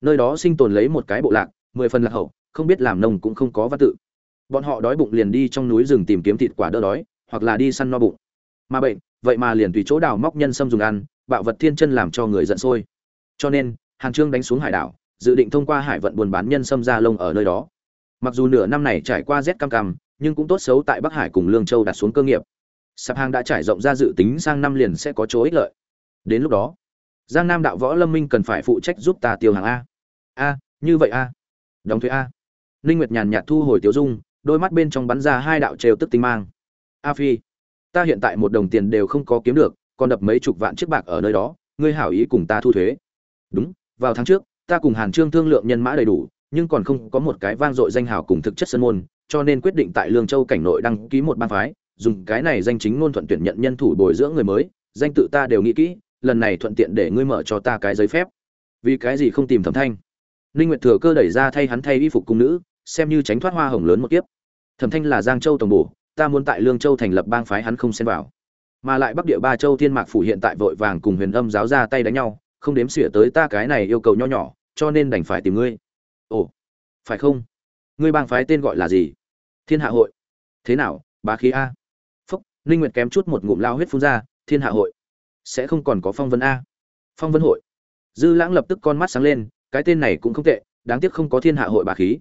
Nơi đó sinh tồn lấy một cái bộ lạc, mười phần lạc hậu, không biết làm nông cũng không có văn tự. Bọn họ đói bụng liền đi trong núi rừng tìm kiếm thịt quả đỡ đói, hoặc là đi săn no bụng. Mà bệnh, vậy mà liền tùy chỗ đào móc nhân sâm dùng ăn, bạo vật thiên chân làm cho người giận sôi. Cho nên, hàn trương đánh xuống hải đảo, dự định thông qua hải vận buôn bán nhân sâm ra lông ở nơi đó. Mặc dù nửa năm này trải qua rét cam cam nhưng cũng tốt xấu tại bắc hải cùng lương châu đặt xuống cơ nghiệp. Sạp hàng đã trải rộng ra dự tính sang năm liền sẽ có chỗ ích lợi. Đến lúc đó giang nam đạo võ lâm minh cần phải phụ trách giúp ta tiêu hàng a. A, như vậy a. Đóng thuế a. Ninh nguyệt nhàn nhạt thu hồi tiêu dung, đôi mắt bên trong bắn ra hai đạo trêu tức tinh mang. A phi, ta hiện tại một đồng tiền đều không có kiếm được, còn đập mấy chục vạn chiếc bạc ở nơi đó, ngươi hảo ý cùng ta thu thuế. Đúng, vào tháng trước, ta cùng hàn trương thương lượng nhân mã đầy đủ, nhưng còn không có một cái vang dội danh hào cùng thực chất sân môn, cho nên quyết định tại lương châu cảnh nội đăng ký một bang phái, dùng cái này danh chính ngôn thuận tuyển nhận nhân thủ bồi dưỡng người mới, danh tự ta đều nghĩ kỹ lần này thuận tiện để ngươi mở cho ta cái giấy phép. Vì cái gì không tìm thẩm thanh? Ninh nguyệt thừa cơ đẩy ra thay hắn thay y phục cung nữ, xem như tránh thoát hoa hồng lớn một kiếp. Thẩm thanh là giang châu tổng bổ, ta muốn tại lương châu thành lập bang phái hắn không xen vào. Mà lại bắc địa ba châu thiên mạc phủ hiện tại vội vàng cùng huyền âm giáo ra tay đánh nhau, không đếm xỉa tới ta cái này yêu cầu nho nhỏ, cho nên đành phải tìm ngươi. Ồ, phải không? Ngươi bang phái tên gọi là gì? Thiên hạ hội. Thế nào, bá khí a? Phúc, ninh nguyệt kém chút một ngụm lao huyết phun ra, thiên hạ hội sẽ không còn có phong vân a. Phong vân hội. Dư lãng lập tức con mắt sáng lên, cái tên này cũng không tệ, đáng tiếc không có thiên hạ hội bà khí.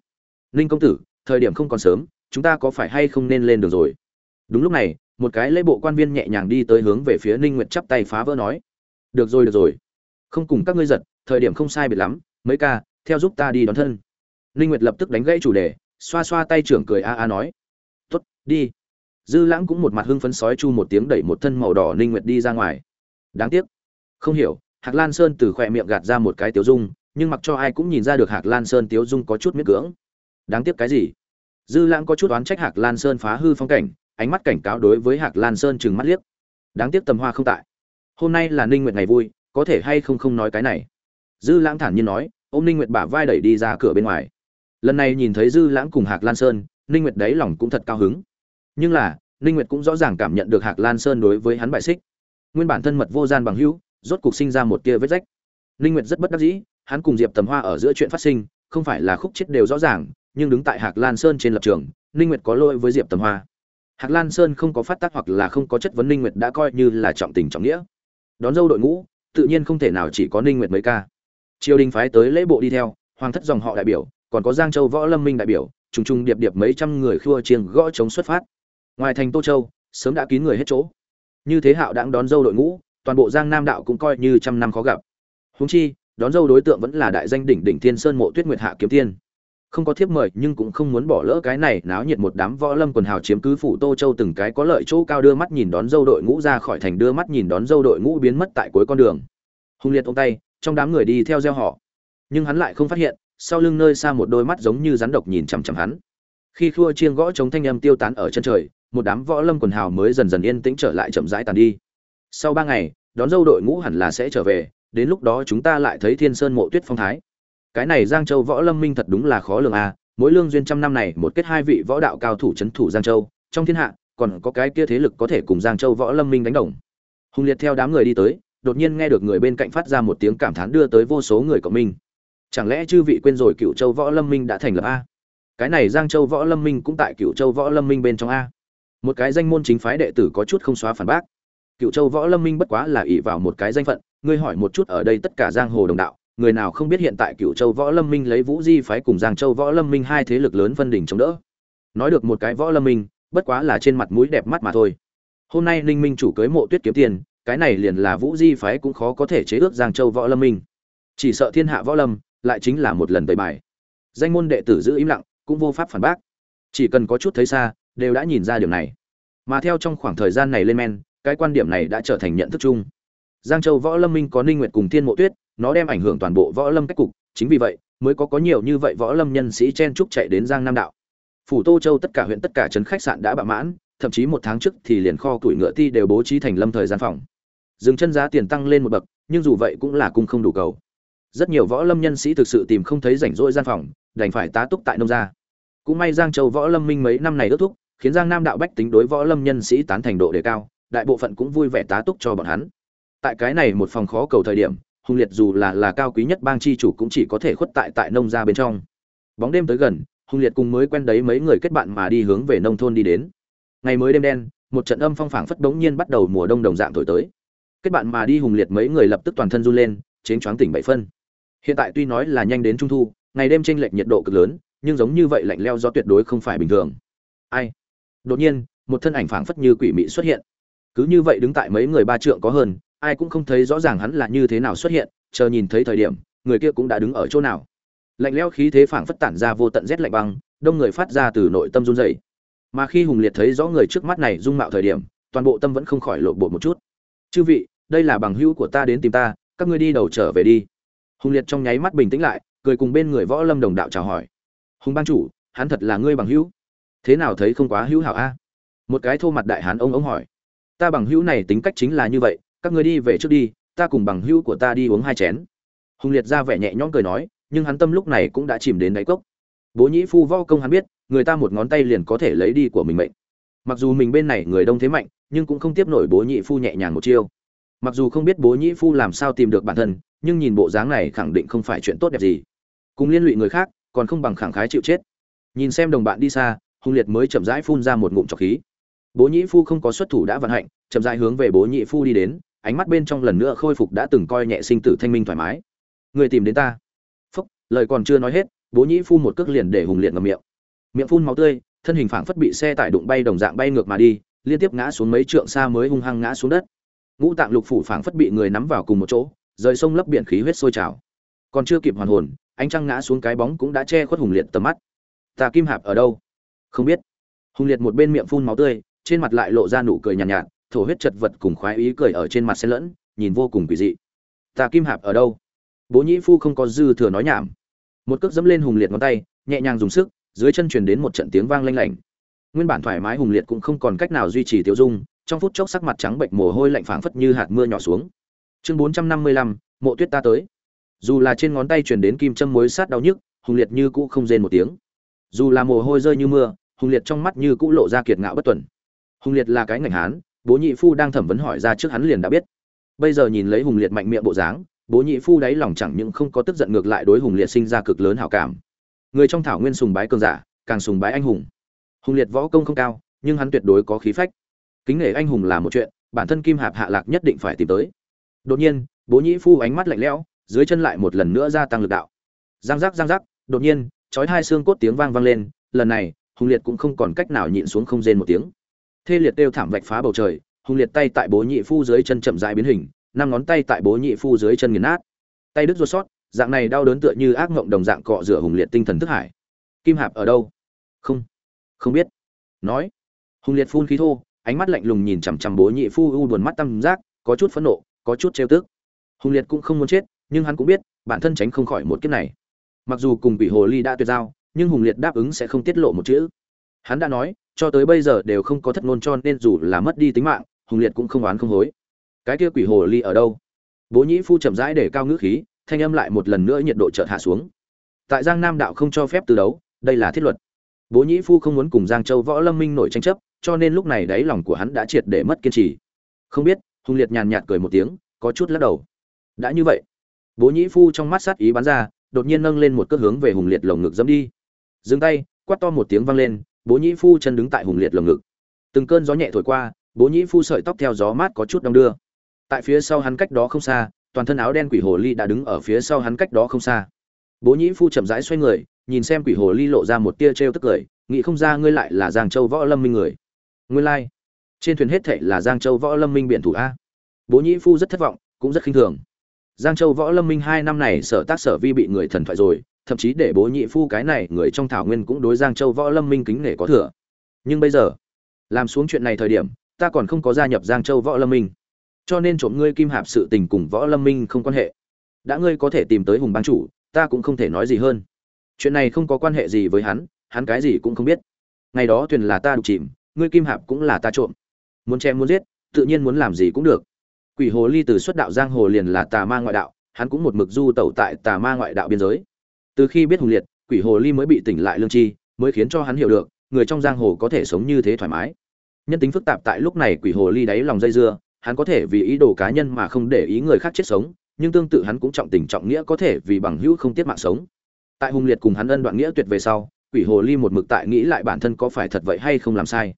Ninh công tử, thời điểm không còn sớm, chúng ta có phải hay không nên lên đường rồi? Đúng lúc này, một cái lễ bộ quan viên nhẹ nhàng đi tới hướng về phía ninh nguyệt chắp tay phá vỡ nói. Được rồi được rồi. Không cùng các ngươi giật, thời điểm không sai biệt lắm, mấy ca, theo giúp ta đi đón thân. Ninh nguyệt lập tức đánh gãy chủ đề, xoa xoa tay trưởng cười a a nói. Tốt, đi. Dư lãng cũng một mặt hưng phấn sói chu một tiếng đẩy một thân màu đỏ ninh nguyệt đi ra ngoài đáng tiếc. Không hiểu, hạc lan sơn từ khỏe miệng gạt ra một cái tiếu dung, nhưng mặc cho ai cũng nhìn ra được hạc lan sơn tiếu dung có chút miết cưỡng. Đáng tiếc cái gì? Dư lãng có chút oán trách hạc lan sơn phá hư phong cảnh, ánh mắt cảnh cáo đối với hạc lan sơn chừng mắt liếc. Đáng tiếc tầm hoa không tại. Hôm nay là ninh nguyệt ngày vui, có thể hay không không nói cái này. Dư lãng thản nhiên nói, ôm ninh nguyệt bả vai đẩy đi ra cửa bên ngoài. Lần này nhìn thấy dư lãng cùng hạc lan sơn, ninh nguyệt đấy lòng cũng thật cao hứng. Nhưng là, ninh nguyệt cũng rõ ràng cảm nhận được hạc lan sơn đối với hắn bại xích nguyên bản thân mật vô gian bằng hữu, rốt cục sinh ra một tia vết rách. Ninh nguyệt rất bất đắc dĩ, hắn cùng diệp tầm hoa ở giữa chuyện phát sinh, không phải là khúc chết đều rõ ràng, nhưng đứng tại hạc lan sơn trên lập trường, ninh nguyệt có lỗi với diệp tầm hoa. Hạc lan sơn không có phát tác hoặc là không có chất vấn ninh nguyệt đã coi như là trọng tình trọng nghĩa. Đón dâu đội ngũ, tự nhiên không thể nào chỉ có ninh nguyệt mấy ca. Triều đình phái tới lễ bộ đi theo, hoàng thất dòng họ đại biểu, còn có giang châu võ lâm minh đại biểu, trùng trùng điệp điệp mấy trăm người khua chiêng gõ chống xuất phát. Ngoài thành tô châu, sớm đã kín người hết chỗ như thế hạo đãng đón dâu đội ngũ, toàn bộ giang nam đạo cũng coi như trăm năm khó gặp. Húng chi, đón dâu đối tượng vẫn là đại danh đỉnh đỉnh thiên sơn mộ tuyết nguyệt hạ kiếm tiên. Không có thiếp mời nhưng cũng không muốn bỏ lỡ cái này náo nhiệt một đám võ lâm quần hào chiếm cứ phủ tô châu từng cái có lợi chỗ cao đưa mắt nhìn đón dâu đội ngũ ra khỏi thành, đưa mắt nhìn đón dâu đội ngũ biến mất tại cuối con đường. Hung liệt ông tay, trong đám người đi theo gieo họ. Nhưng hắn lại không phát hiện, sau lưng nơi xa một đôi mắt giống như rắn độc nhìn chằm chằm hắn. Khi khua chiêng gõ chống thanh âm tiêu tán ở chân trời một đám võ lâm quần hào mới dần dần yên tĩnh trở lại chậm rãi tàn đi sau ba ngày, đón dâu đội ngũ hẳn là sẽ trở về, đến lúc đó chúng ta lại thấy thiên sơn mộ tuyết phong thái cái này giang châu võ lâm minh thật đúng là khó lường a à. mỗi lương duyên trăm năm này, một kết hai vị võ đạo cao thủ trấn thủ giang châu, trong thiên hạ, còn có cái kia thế lực có thể cùng giang châu võ lâm minh đánh đồng hùng liệt theo đám người đi tới, đột nhiên nghe được người bên cạnh phát ra một tiếng cảm thán đưa tới vô số người cộng mình. chẳng lẽ chư vị quên rồi cựu châu võ lâm minh đã thành lập a cái này giang châu võ lâm minh cũng tại cựu châu võ lâm minh bên trong a một cái danh môn chính phái đệ tử có chút không xóa phản bác. Cựu châu võ lâm minh bất quá là ỷ vào một cái danh phận, ngươi hỏi một chút ở đây tất cả giang hồ đồng đạo, người nào không biết hiện tại cựu châu võ lâm minh lấy vũ di phái cùng giang châu võ lâm minh hai thế lực lớn phân đỉnh chống đỡ. Nói được một cái võ lâm minh, bất quá là trên mặt mũi đẹp mắt mà thôi. Hôm nay ninh minh chủ cưới mộ tuyết kiếm tiền, cái này liền là vũ di phái cũng khó có thể chế ước giang châu võ lâm minh. Chỉ sợ thiên hạ võ lâm, lại chính là một lần tẩy bài. Danh môn đệ tử giữ im lặng, cũng vô pháp phản bác. Chỉ cần có chút thấy xa đều đã nhìn ra điều này. Mà theo trong khoảng thời gian này lên men, cái quan điểm này đã trở thành nhận thức chung. Giang châu võ lâm minh có ninh nguyệt cùng thiên mộ tuyết, nó đem ảnh hưởng toàn bộ võ lâm cách cục, chính vì vậy, mới có có nhiều như vậy võ lâm nhân sĩ chen trúc chạy đến giang nam đạo. Phủ tô châu tất cả huyện tất cả trấn khách sạn đã bạ mãn, thậm chí một tháng trước thì liền kho tuổi ngựa ti đều bố trí thành lâm thời gian phòng. Dừng chân giá tiền tăng lên một bậc, nhưng dù vậy cũng là cung không đủ cầu. Rất nhiều võ lâm nhân sĩ thực sự tìm không thấy rảnh rỗi gian phòng, đành phải tá túc tại nông gia. Cũng may giang châu võ lâm minh mấy năm này ước thúc khiến giang nam đạo bách tính đối võ lâm nhân sĩ tán thành độ đề cao, đại bộ phận cũng vui vẻ tá túc cho bọn hắn. Tại cái này một phòng khó cầu thời điểm, hùng liệt dù là là cao quý nhất bang chi chủ cũng chỉ có thể khuất tại tại nông gia bên trong. Bóng đêm tới gần, hùng liệt cùng mới quen đấy mấy người kết bạn mà đi hướng về nông thôn đi đến. Ngày mới đêm đen, một trận âm phong phảng phất đống nhiên bắt đầu mùa đông đồng dạng thổi tới. Kết bạn mà đi hùng liệt mấy người lập tức toàn thân run lên chến choáng tỉnh bảy phân. Hiện tại tuy nói là nhanh đến trung thu, ngày đêm tranh lệch nhiệt độ cực lớn, nhưng giống như vậy lạnh leo do tuyệt đối không phải bình thường. Ai? Đột nhiên, một thân ảnh phảng phất như quỷ mị xuất hiện. Cứ như vậy đứng tại mấy người ba trượng có hơn, ai cũng không thấy rõ ràng hắn là như thế nào xuất hiện, chờ nhìn thấy thời điểm, người kia cũng đã đứng ở chỗ nào. Lạnh lẽo khí thế phảng phất tản ra vô tận rét lạnh băng, đông người phát ra từ nội tâm run rẩy. Mà khi hùng liệt thấy rõ người trước mắt này dung mạo thời điểm, toàn bộ tâm vẫn không khỏi lộ bộ một chút. Chư vị, đây là bằng hữu của ta đến tìm ta, các ngươi đi đầu trở về đi. Hùng liệt trong nháy mắt bình tĩnh lại, cười cùng bên người võ lâm đồng đạo chào hỏi. Hùng ban chủ, hắn thật là ngươi bằng hữu thế nào thấy không quá hữu hảo a? Một cái thô mặt đại hán ông ông hỏi. Ta bằng hữu này tính cách chính là như vậy, các ngươi đi về trước đi, ta cùng bằng hữu của ta đi uống hai chén. Hùng liệt ra vẻ nhẹ nhõm cười nói, nhưng hắn tâm lúc này cũng đã chìm đến đáy cốc. Bố nhĩ phu võ công hắn biết, người ta một ngón tay liền có thể lấy đi của mình mệnh. Mặc dù mình bên này người đông thế mạnh, nhưng cũng không tiếp nổi bố nhị phu nhẹ nhàng một chiêu. Mặc dù không biết bố nhị phu làm sao tìm được bản thân, nhưng nhìn bộ dáng này khẳng định không phải chuyện tốt đẹp gì. Cùng liên lụy người khác, còn không bằng khẳng khái chịu chết. Nhìn xem đồng bạn đi xa hung liệt mới chậm rãi phun ra một ngụm trọc khí. Bố nhị phu không có xuất thủ đã vận hạnh, chậm rãi hướng về bố nhị phu đi đến, ánh mắt bên trong lần nữa khôi phục đã từng coi nhẹ sinh tử thanh minh thoải mái. Người tìm đến ta. Phúc, lời còn chưa nói hết, bố nhị phu một cước liền để hùng liệt ngầm miệng. Miệng phun máu tươi, thân hình phảng phất bị xe tải đụng bay đồng dạng bay ngược mà đi, liên tiếp ngã xuống mấy trượng xa mới hung hăng ngã xuống đất. Ngũ tạng lục phủ phảng phất bị người nắm vào cùng một chỗ, rời sông lấp biển khí huyết sôi trào. Còn chưa kịp hoàn hồn, ánh trăng ngã xuống cái bóng cũng đã che khuất hùng liệt tầm mắt. Tà kim hạp ở đâu? Không biết. Hùng liệt một bên miệng phun máu tươi trên mặt lại lộ ra nụ cười nhàn nhạt, nhạt thổ huyết chật vật cùng khoái ý cười ở trên mặt xen lẫn nhìn vô cùng quỷ dị. Tà kim hạp ở đâu? Bố nhĩ phu không có dư thừa nói nhảm. Một cước dẫm lên hùng liệt ngón tay nhẹ nhàng dùng sức dưới chân truyền đến một trận tiếng vang lanh lảnh. Nguyên bản thoải mái hùng liệt cũng không còn cách nào duy trì tiêu dung trong phút chốc sắc mặt trắng bệnh mồ hôi lạnh phảng phất như hạt mưa nhỏ xuống. Chương bốn trăm năm mươi lăm mộ tuyết ta tới. Dù là trên ngón tay truyền đến kim châm muối sát đau nhức hùng liệt như cũ không rên một tiếng. Dù là mồ hôi rơi như mưa hùng liệt trong mắt như cũ lộ ra kiệt ngạo bất tuần. Hùng liệt là cái ngành hán, bố nhị phu đang thẩm vấn hỏi ra trước hắn liền đã biết. Bây giờ nhìn lấy hùng liệt mạnh miệng bộ dáng, bố nhị phu đáy lòng chẳng những không có tức giận ngược lại đối hùng liệt sinh ra cực lớn hảo cảm. Người trong thảo nguyên sùng bái cường giả, càng sùng bái anh hùng. Hùng liệt võ công không cao, nhưng hắn tuyệt đối có khí phách. Kính nể anh hùng là một chuyện, bản thân kim hạp hạ lạc nhất định phải tìm tới. Đột nhiên, bố nhị phu ánh mắt lạnh lẽo, dưới chân lại một lần nữa gia tăng lực đạo. Giang giác giang giác, đột nhiên, chói hai xương cốt tiếng vang vang lên, lần này hùng liệt cũng không còn cách nào nhịn xuống không rên một tiếng. Thê liệt đều thảm vạch phá bầu trời, hùng liệt tay tại bố nhị phu dưới chân chậm rãi biến hình, năm ngón tay tại bố nhị phu dưới chân nghiền nát. Tay đứt ruột sót, dạng này đau đớn tựa như ác mộng đồng dạng cọ rửa hùng liệt tinh thần thức hải. Kim hạp ở đâu? Không không biết. Nói, hùng liệt phun khí thô, ánh mắt lạnh lùng nhìn chằm chằm bố nhị phu u buồn mắt tâm giác, có chút phẫn nộ, có chút trêu tức. Hùng liệt cũng không muốn chết, nhưng hắn cũng biết, bản thân tránh không khỏi một kiếp này. Mặc dù cùng bị hồ ly đã tuyệt giao nhưng hùng liệt đáp ứng sẽ không tiết lộ một chữ. Hắn đã nói, cho tới bây giờ đều không có thất ngôn cho nên dù là mất đi tính mạng, hùng liệt cũng không oán không hối. Cái kia quỷ hồ ly ở đâu? Bố nhĩ phu chậm rãi để cao ngữ khí, thanh âm lại một lần nữa nhiệt độ chợt hạ xuống. Tại giang nam đạo không cho phép từ đấu, đây là thiết luật. Bố nhĩ phu không muốn cùng giang châu võ lâm minh nổi tranh chấp, cho nên lúc này đáy lòng của hắn đã triệt để mất kiên trì. Không biết, hùng liệt nhàn nhạt cười một tiếng, có chút lắc đầu. Đã như vậy, bố nhĩ phu trong mắt sát ý bắn ra, đột nhiên nâng lên một cước hướng về hùng liệt lồng ngực dẫm đi dừng tay, quát to một tiếng vang lên, bố nhĩ phu chân đứng tại hùng liệt lồng ngực. Từng cơn gió nhẹ thổi qua, bố nhĩ phu sợi tóc theo gió mát có chút đong đưa. Tại phía sau hắn cách đó không xa, toàn thân áo đen quỷ hồ ly đã đứng ở phía sau hắn cách đó không xa. Bố nhĩ phu chậm rãi xoay người, nhìn xem quỷ hồ ly lộ ra một tia trêu tức cười, nghĩ không ra ngươi lại là giang châu võ lâm minh người. Nguyên lai、like. trên thuyền hết thệ là giang châu võ lâm minh biện thủ a. Bố nhĩ phu rất thất vọng, cũng rất khinh thường. Giang châu võ lâm minh hai năm này sở tác sở vi bị người thần thoại rồi thậm chí để bố nhị phu cái này người trong thảo nguyên cũng đối giang châu võ lâm minh kính nể có thừa. Nhưng bây giờ, làm xuống chuyện này thời điểm, ta còn không có gia nhập giang châu võ lâm minh. Cho nên trộm ngươi kim hạp sự tình cùng võ lâm minh không quan hệ. Đã ngươi có thể tìm tới hùng bang chủ, ta cũng không thể nói gì hơn. Chuyện này không có quan hệ gì với hắn hắn cái gì cũng không biết. Ngày đó thuyền là ta đục chìm, ngươi kim hạp cũng là ta trộm. Muốn chém muốn giết, tự nhiên muốn làm gì cũng được. Quỷ hồ ly từ xuất đạo giang hồ liền là tà ma ngoại đạo, hắn cũng một mực du tẩu tại tà ma ngoại đạo biên giới từ khi biết hùng liệt, quỷ hồ ly mới bị tỉnh lại lương chi, mới khiến cho hắn hiểu được, người trong giang hồ có thể sống như thế thoải mái. Nhân tính phức tạp tại lúc này quỷ hồ ly đáy lòng dây dưa, hắn có thể vì ý đồ cá nhân mà không để ý người khác chết sống, nhưng tương tự hắn cũng trọng tình trọng nghĩa có thể vì bằng hữu không tiết mạng sống. Tại hùng liệt cùng hắn ân đoạn nghĩa tuyệt về sau, quỷ hồ ly một mực tại nghĩ lại bản thân có phải thật vậy hay không làm sai.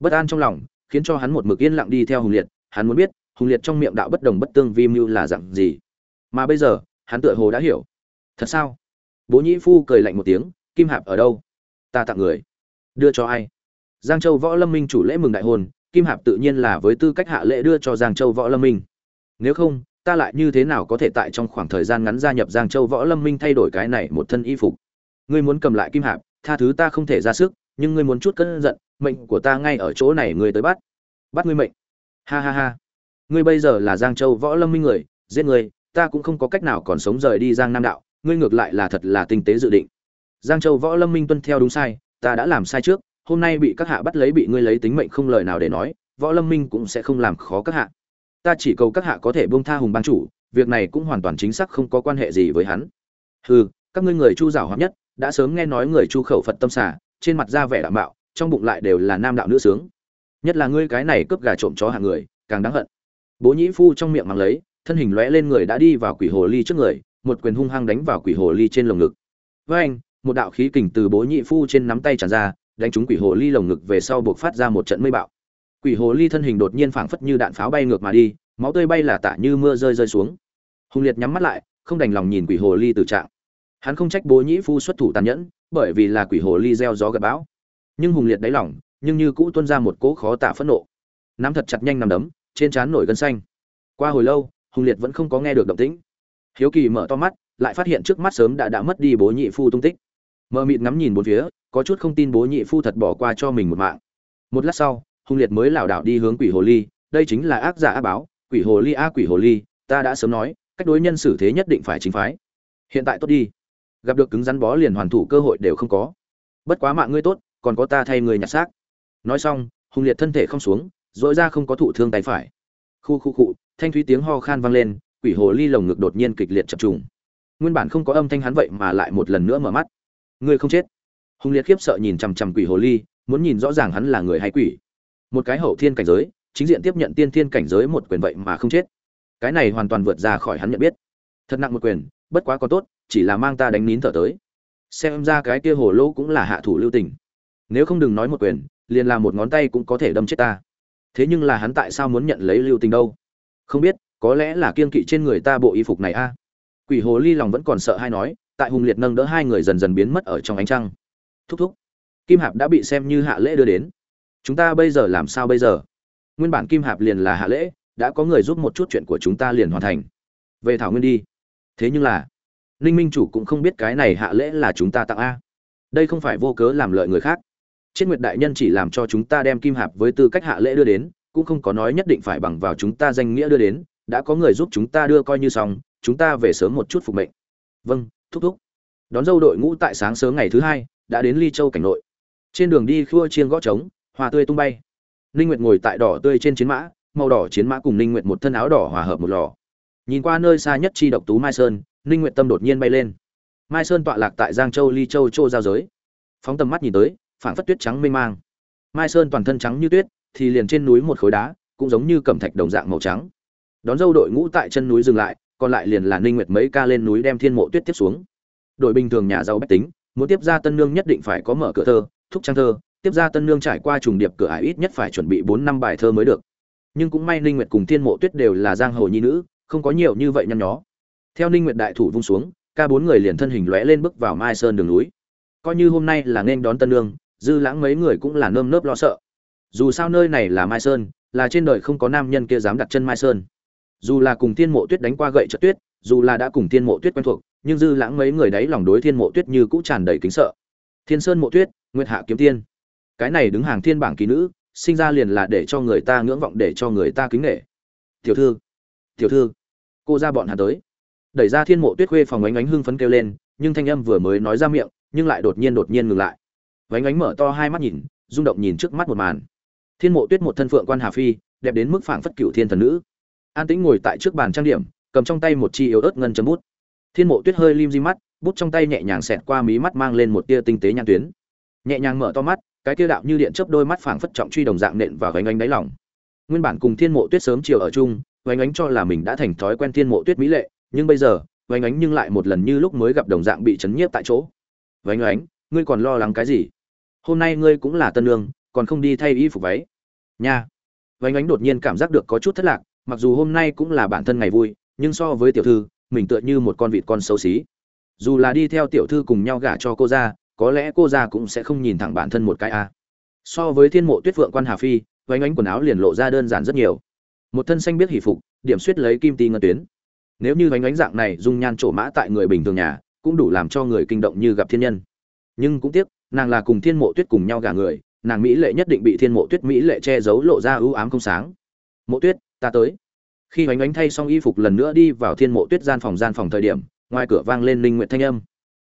Bất an trong lòng, khiến cho hắn một mực yên lặng đi theo hùng liệt, hắn muốn biết, hùng liệt trong miệng đạo bất đồng bất tương vi mưu là dạng gì. Mà bây giờ, hắn tựa hồ đã hiểu. Thật sao? Bố nhĩ phu cười lạnh một tiếng, kim hạp ở đâu? Ta tặng người. Đưa cho ai? Giang châu võ lâm minh chủ lễ mừng đại hôn, kim hạp tự nhiên là với tư cách hạ lễ đưa cho giang châu võ lâm minh. Nếu không, ta lại như thế nào có thể tại trong khoảng thời gian ngắn gia nhập giang châu võ lâm minh thay đổi cái này một thân y phục? Ngươi muốn cầm lại kim hạp, tha thứ ta không thể ra sức, nhưng ngươi muốn chút cơn giận, mệnh của ta ngay ở chỗ này ngươi tới bắt. Bắt ngươi mệnh. Ha ha ha. Ngươi bây giờ là giang châu võ lâm minh người, giết ngươi, ta cũng không có cách nào còn sống rời đi giang nam đạo ngươi ngược lại là thật là tinh tế dự định. Giang châu võ lâm minh tuân theo đúng sai ta đã làm sai trước hôm nay bị các hạ bắt lấy bị ngươi lấy tính mệnh không lời nào để nói võ lâm minh cũng sẽ không làm khó các hạ. Ta chỉ cầu các hạ có thể buông tha hùng bang chủ việc này cũng hoàn toàn chính xác không có quan hệ gì với hắn. Hừ các ngươi người chu giảo hợp nhất đã sớm nghe nói người chu khẩu phật tâm xả trên mặt da vẻ đạm bảo, trong bụng lại đều là nam đạo nữ sướng. Nhất là ngươi cái này cướp gà trộm chó hạng người càng đáng hận. Bố nhĩ phu trong miệng mắng lấy thân hình lóe lên người đã đi vào quỷ hồ ly trước người một quyền hung hăng đánh vào quỷ hồ ly trên lồng ngực. Với anh, một đạo khí kình từ bố nhị phu trên nắm tay tràn ra, đánh trúng quỷ hồ ly lồng ngực về sau buộc phát ra một trận mây bạo. Quỷ hồ ly thân hình đột nhiên phảng phất như đạn pháo bay ngược mà đi, máu tươi bay là tả như mưa rơi rơi xuống. Hùng liệt nhắm mắt lại, không đành lòng nhìn quỷ hồ ly từ trạng. Hắn không trách bố nhĩ phu xuất thủ tàn nhẫn, bởi vì là quỷ hồ ly gieo gió gặp bão. Nhưng hùng liệt đáy lòng, nhưng như cũ tuôn ra một cỗ khó tả phẫn nộ. Nắm thật chặt nhanh nằm đấm, trên trán nổi gân xanh. Qua hồi lâu hùng liệt vẫn không có nghe được động tĩnh hiếu kỳ mở to mắt, lại phát hiện trước mắt sớm đã đã mất đi bố nhị phu tung tích. Mờ mịt ngắm nhìn bốn phía, có chút không tin bố nhị phu thật bỏ qua cho mình một mạng. Một lát sau hùng liệt mới lảo đảo đi hướng quỷ hồ ly, đây chính là ác giả ác báo, quỷ hồ ly a quỷ hồ ly, ta đã sớm nói, cách đối nhân xử thế nhất định phải chính phái. Hiện tại tốt đi. Gặp được cứng rắn bó liền hoàn thủ cơ hội đều không có. Bất quá mạng ngươi tốt, còn có ta thay người nhặt xác. Nói xong hùng liệt thân thể không xuống dội ra không có thụ thương tay phải. Khu khu cụ thanh thúy tiếng ho khan vang lên quỷ hồ ly lồng ngực đột nhiên kịch liệt chập trùng. Nguyên bản không có âm thanh hắn vậy mà lại một lần nữa mở mắt. Ngươi không chết. Hùng liệt khiếp sợ nhìn chằm chằm quỷ hồ ly, muốn nhìn rõ ràng hắn là người hay quỷ. Một cái hậu thiên cảnh giới, chính diện tiếp nhận tiên thiên cảnh giới một quyền vậy mà không chết. Cái này hoàn toàn vượt ra khỏi hắn nhận biết. Thật nặng một quyền, bất quá có tốt, chỉ là mang ta đánh nín thở tới. Xem ra cái kia hồ lô cũng là hạ thủ lưu tình. Nếu không đừng nói một quyền, liền là một ngón tay cũng có thể đâm chết ta. Thế nhưng là hắn tại sao muốn nhận lấy lưu tình đâu? Không biết có lẽ là kiên kỵ trên người ta bộ y phục này a. Quỷ hồ ly lòng vẫn còn sợ hay nói, tại hùng liệt nâng đỡ hai người dần dần biến mất ở trong ánh trăng. Thúc thúc, kim hạp đã bị xem như hạ lễ đưa đến. Chúng ta bây giờ làm sao bây giờ? Nguyên bản kim hạp liền là hạ lễ, đã có người giúp một chút chuyện của chúng ta liền hoàn thành. Về thảo nguyên đi. Thế nhưng là, ninh minh chủ cũng không biết cái này hạ lễ là chúng ta tặng a. Đây không phải vô cớ làm lợi người khác. Chết nguyệt đại nhân chỉ làm cho chúng ta đem kim hạp với tư cách hạ lễ đưa đến, cũng không có nói nhất định phải bằng vào chúng ta danh nghĩa đưa đến đã có người giúp chúng ta đưa coi như xong, chúng ta về sớm một chút phục mệnh. Vâng thúc thúc. Đón dâu đội ngũ tại sáng sớm ngày thứ hai, đã đến ly châu cảnh nội. Trên đường đi khua chiên gõ trống, hoa tươi tung bay. Ninh nguyệt ngồi tại đỏ tươi trên chiến mã, màu đỏ chiến mã cùng ninh nguyệt một thân áo đỏ hòa hợp một lò. Nhìn qua nơi xa nhất chi độc tú mai sơn, ninh nguyệt tâm đột nhiên bay lên. Mai sơn tọa lạc tại giang châu ly châu châu giao giới. Phóng tầm mắt nhìn tới, phảng phất tuyết trắng mênh mang. Mai sơn toàn thân trắng như tuyết, thì liền trên núi một khối đá, cũng giống như cẩm thạch đồng dạng màu trắng đón dâu đội ngũ tại chân núi dừng lại, còn lại liền là ninh nguyệt mấy ca lên núi đem thiên mộ tuyết tiếp xuống. Đội bình thường nhà giàu bách tính, muốn tiếp ra tân nương nhất định phải có mở cửa thơ, thúc trang thơ, tiếp ra tân nương trải qua trùng điệp cửa ải ít nhất phải chuẩn bị bốn năm bài thơ mới được. Nhưng cũng may ninh nguyệt cùng thiên mộ tuyết đều là giang hồ nhi nữ, không có nhiều như vậy nhăn nhó. Theo ninh nguyệt đại thủ vung xuống, ca bốn người liền thân hình lóe lên bước vào mai sơn đường núi. Coi như hôm nay là nên đón tân nương, dư lãng mấy người cũng là nơm nớp lo sợ. Dù sao nơi này là mai sơn, là trên đời không có nam nhân kia dám đặt chân mai sơn dù là cùng thiên mộ tuyết đánh qua gậy trật tuyết, dù là đã cùng thiên mộ tuyết quen thuộc, nhưng dư lãng mấy người đấy lòng đối thiên mộ tuyết như cũ tràn đầy kính sợ. Thiên sơn mộ tuyết, nguyệt hạ kiếm tiên. Cái này đứng hàng thiên bảng kỳ nữ, sinh ra liền là để cho người ta ngưỡng vọng, để cho người ta kính nể. Tiểu thư tiểu thư, cô ra bọn hà tới. Đẩy ra thiên mộ tuyết khuê phòng ánh ánh hưng phấn kêu lên, nhưng thanh âm vừa mới nói ra miệng, nhưng lại đột nhiên đột nhiên ngừng lại. Vánh ánh mở to hai mắt nhìn, rung động nhìn trước mắt một màn. Thiên mộ tuyết một thân phượng quan hà phi, đẹp đến mức phảng phất cựu thiên thần nữ an tĩnh ngồi tại trước bàn trang điểm, cầm trong tay một chi yếu ớt ngân chấm bút. Thiên mộ tuyết hơi lim di mắt, bút trong tay nhẹ nhàng xẹt qua mí mắt mang lên một tia tinh tế nhãn tuyến. Nhẹ nhàng mở to mắt, cái tia đạo như điện chớp đôi mắt phảng phất trọng truy đồng dạng nện vào gánh ánh đáy lòng. Nguyên bản cùng thiên mộ tuyết sớm chiều ở chung, gánh ánh cho là mình đã thành thói quen thiên mộ tuyết mỹ lệ, nhưng bây giờ vánh ánh nhưng lại một lần như lúc mới gặp đồng dạng bị chấn nhiếp tại chỗ. Vánh ánh, ngươi còn lo lắng cái gì? Hôm nay ngươi cũng là tân lương, còn không đi thay y phục váy. Nha. Vánh ánh đột nhiên cảm giác được có chút thất lạc mặc dù hôm nay cũng là bản thân ngày vui, nhưng so với tiểu thư, mình tựa như một con vịt con xấu xí. Dù là đi theo tiểu thư cùng nhau gả cho cô ra có lẽ cô ra cũng sẽ không nhìn thẳng bản thân một cái a. So với thiên mộ tuyết vượng quan hà phi, vánh ánh quần áo liền lộ ra đơn giản rất nhiều. Một thân xanh biết hỷ phục, điểm suýt lấy kim ti ngân tuyến. Nếu như vánh ánh dạng này dung nhan trổ mã tại người bình thường nhà, cũng đủ làm cho người kinh động như gặp thiên nhân. Nhưng cũng tiếc, nàng là cùng thiên mộ tuyết cùng nhau gả người, nàng mỹ lệ nhất định bị thiên mộ tuyết mỹ lệ che giấu lộ ra ưu ám không sáng. Mộ tuyết ta tới. Khi bánh bánh thay xong y phục lần nữa đi vào thiên mộ tuyết gian phòng gian phòng thời điểm ngoài cửa vang lên linh nguyệt thanh âm.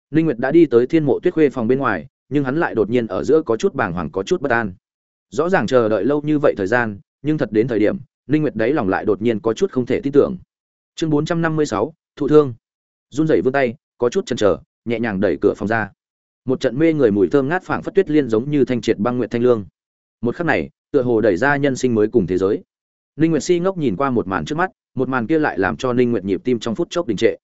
Linh nguyệt đã đi tới thiên mộ tuyết khuê phòng bên ngoài nhưng hắn lại đột nhiên ở giữa có chút bàng hoàng có chút bất an. Rõ ràng chờ đợi lâu như vậy thời gian nhưng thật đến thời điểm linh nguyệt đấy lòng lại đột nhiên có chút không thể tin tưởng. Chương 456, thụ thương. Run rẩy vươn tay có chút chần chờ nhẹ nhàng đẩy cửa phòng ra. Một trận mê người mùi thơm ngát phảng phất tuyết liên giống như thanh triệt băng nguyệt thanh lương. Một khắc này tựa hồ đẩy ra nhân sinh mới cùng thế giới ninh nguyệt si ngốc nhìn qua một màn trước mắt, một màn kia lại làm cho ninh nguyệt nhịp tim trong phút chốc đình trệ.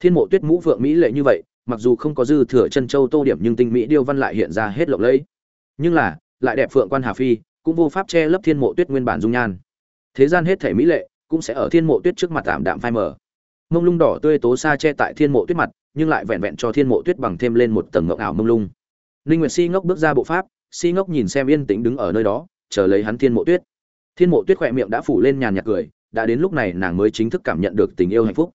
Thiên mộ tuyết mũ vượng mỹ lệ như vậy, mặc dù không có dư thừa chân châu tô điểm nhưng tinh mỹ điêu văn lại hiện ra hết lộng lẫy. Nhưng là, lại đẹp phượng quan hà phi, cũng vô pháp che lấp thiên mộ tuyết nguyên bản dung nhan. Thế gian hết thể mỹ lệ, cũng sẽ ở thiên mộ tuyết trước mặt tạm đạm phai mờ. Mông lung đỏ tươi tố xa che tại thiên mộ tuyết mặt, nhưng lại vẹn vẹn cho thiên mộ tuyết bằng thêm lên một tầng ngọc ảo mông lung. Ninh nguyệt si ngốc bước ra bộ pháp, si ngốc nhìn xem yên tĩnh đứng ở nơi đó, chờ lấy hắn thiên mộ tuyết thiên mộ tuyết khỏe miệng đã phủ lên nhàn nhạt cười, đã đến lúc này nàng mới chính thức cảm nhận được tình yêu hạnh phúc.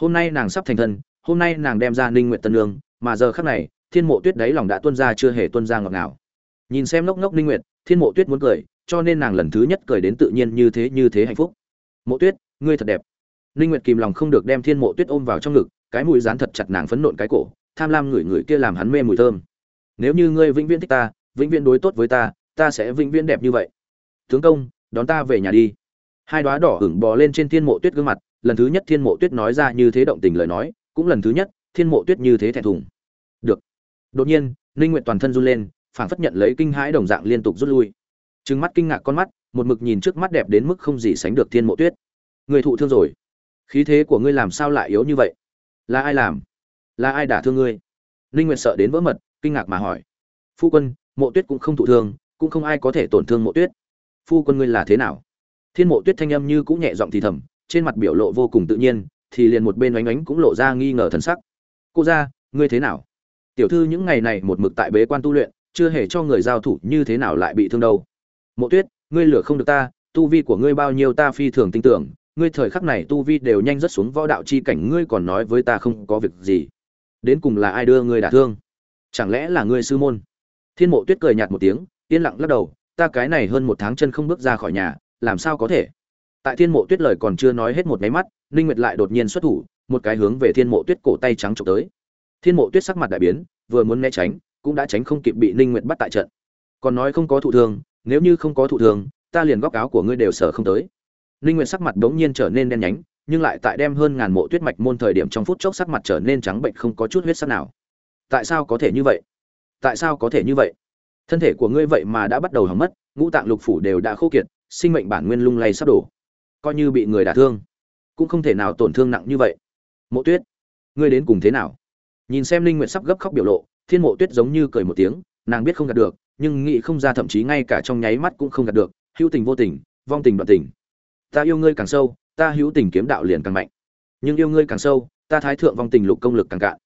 Hôm nay nàng sắp thành thân, hôm nay nàng đem ra ninh nguyệt tân lương mà giờ khắc này, thiên mộ tuyết đáy lòng đã tuôn ra chưa hề tuôn ra ngọt ngào. Nhìn xem lốc ngốc ninh nguyệt, thiên mộ tuyết muốn cười, cho nên nàng lần thứ nhất cười đến tự nhiên như thế như thế hạnh phúc. Mộ tuyết, ngươi thật đẹp. Ninh nguyệt kìm lòng không được đem thiên mộ tuyết ôm vào trong ngực, cái mũi dán thật chặt nàng phấn nộn cái cổ, tham lam ngửi ngửi kia làm hắn mê mùi thơm. Nếu như ngươi vĩnh viễn thích ta, vĩnh viễn đối tốt với ta ta sẽ vĩnh viễn đẹp như vậy. Tướng công đón ta về nhà đi. Hai đóa đỏ hửng bò lên trên thiên mộ tuyết gương mặt, lần thứ nhất thiên mộ tuyết nói ra như thế động tình lời nói, cũng lần thứ nhất, thiên mộ tuyết như thế thẹn thùng. Được. Đột nhiên, ninh nguyện toàn thân run lên, phảng phất nhận lấy kinh hãi đồng dạng liên tục rút lui. Trừng mắt kinh ngạc con mắt, một mực nhìn trước mắt đẹp đến mức không gì sánh được thiên mộ tuyết. Người thụ thương rồi. Khí thế của ngươi làm sao lại yếu như vậy? Là ai làm? Là ai đả thương ngươi? Ninh nguyện sợ đến vỡ mật, kinh ngạc mà hỏi. Phu quân, mộ tuyết cũng không thụ thương, cũng không ai có thể tổn thương mộ tuyết phu quân ngươi là thế nào? Thiên mộ tuyết thanh âm như cũng nhẹ giọng thì thầm, trên mặt biểu lộ vô cùng tự nhiên, thì liền một bên oánh oánh cũng lộ ra nghi ngờ thần sắc. Cô ra ngươi thế nào? Tiểu thư những ngày này một mực tại bế quan tu luyện, chưa hề cho người giao thủ như thế nào lại bị thương đâu. Mộ tuyết, ngươi lửa không được ta, tu vi của ngươi bao nhiêu ta phi thường tin tưởng, ngươi thời khắc này tu vi đều nhanh rất xuống võ đạo chi cảnh, ngươi còn nói với ta không có việc gì. Đến cùng là ai đưa ngươi đả thương? Chẳng lẽ là ngươi sư môn? Thiên mộ tuyết cười nhạt một tiếng, yên lặng lắc đầu ta cái này hơn một tháng chân không bước ra khỏi nhà, làm sao có thể? Tại thiên mộ tuyết lời còn chưa nói hết một máy mắt, ninh nguyệt lại đột nhiên xuất thủ, một cái hướng về thiên mộ tuyết cổ tay trắng trộm tới. Thiên mộ tuyết sắc mặt đại biến, vừa muốn né tránh, cũng đã tránh không kịp bị ninh nguyệt bắt tại trận. Còn nói không có thụ thương, nếu như không có thụ thương, ta liền góc áo của ngươi đều sở không tới. Ninh nguyệt sắc mặt đống nhiên trở nên đen nhánh, nhưng lại tại đem hơn ngàn mộ tuyết mạch môn thời điểm trong phút chốc sắc mặt trở nên trắng bệnh không có chút huyết sắc nào. Tại sao có thể như vậy? Tại sao có thể như vậy? Thân thể của ngươi vậy mà đã bắt đầu hỏng mất, ngũ tạng lục phủ đều đã khô kiệt, sinh mệnh bản nguyên lung lay sắp đổ. Coi như bị người đả thương, cũng không thể nào tổn thương nặng như vậy. Mộ tuyết, ngươi đến cùng thế nào? Nhìn xem linh nguyện sắp gấp khóc biểu lộ, thiên mộ tuyết giống như cười một tiếng, nàng biết không gạt được, nhưng nghĩ không ra thậm chí ngay cả trong nháy mắt cũng không gạt được, hữu tình vô tình, vong tình đoạn tình. Ta yêu ngươi càng sâu, ta hữu tình kiếm đạo liền càng mạnh. Nhưng yêu ngươi càng sâu, ta thái thượng vong tình lục công lực càng cạn.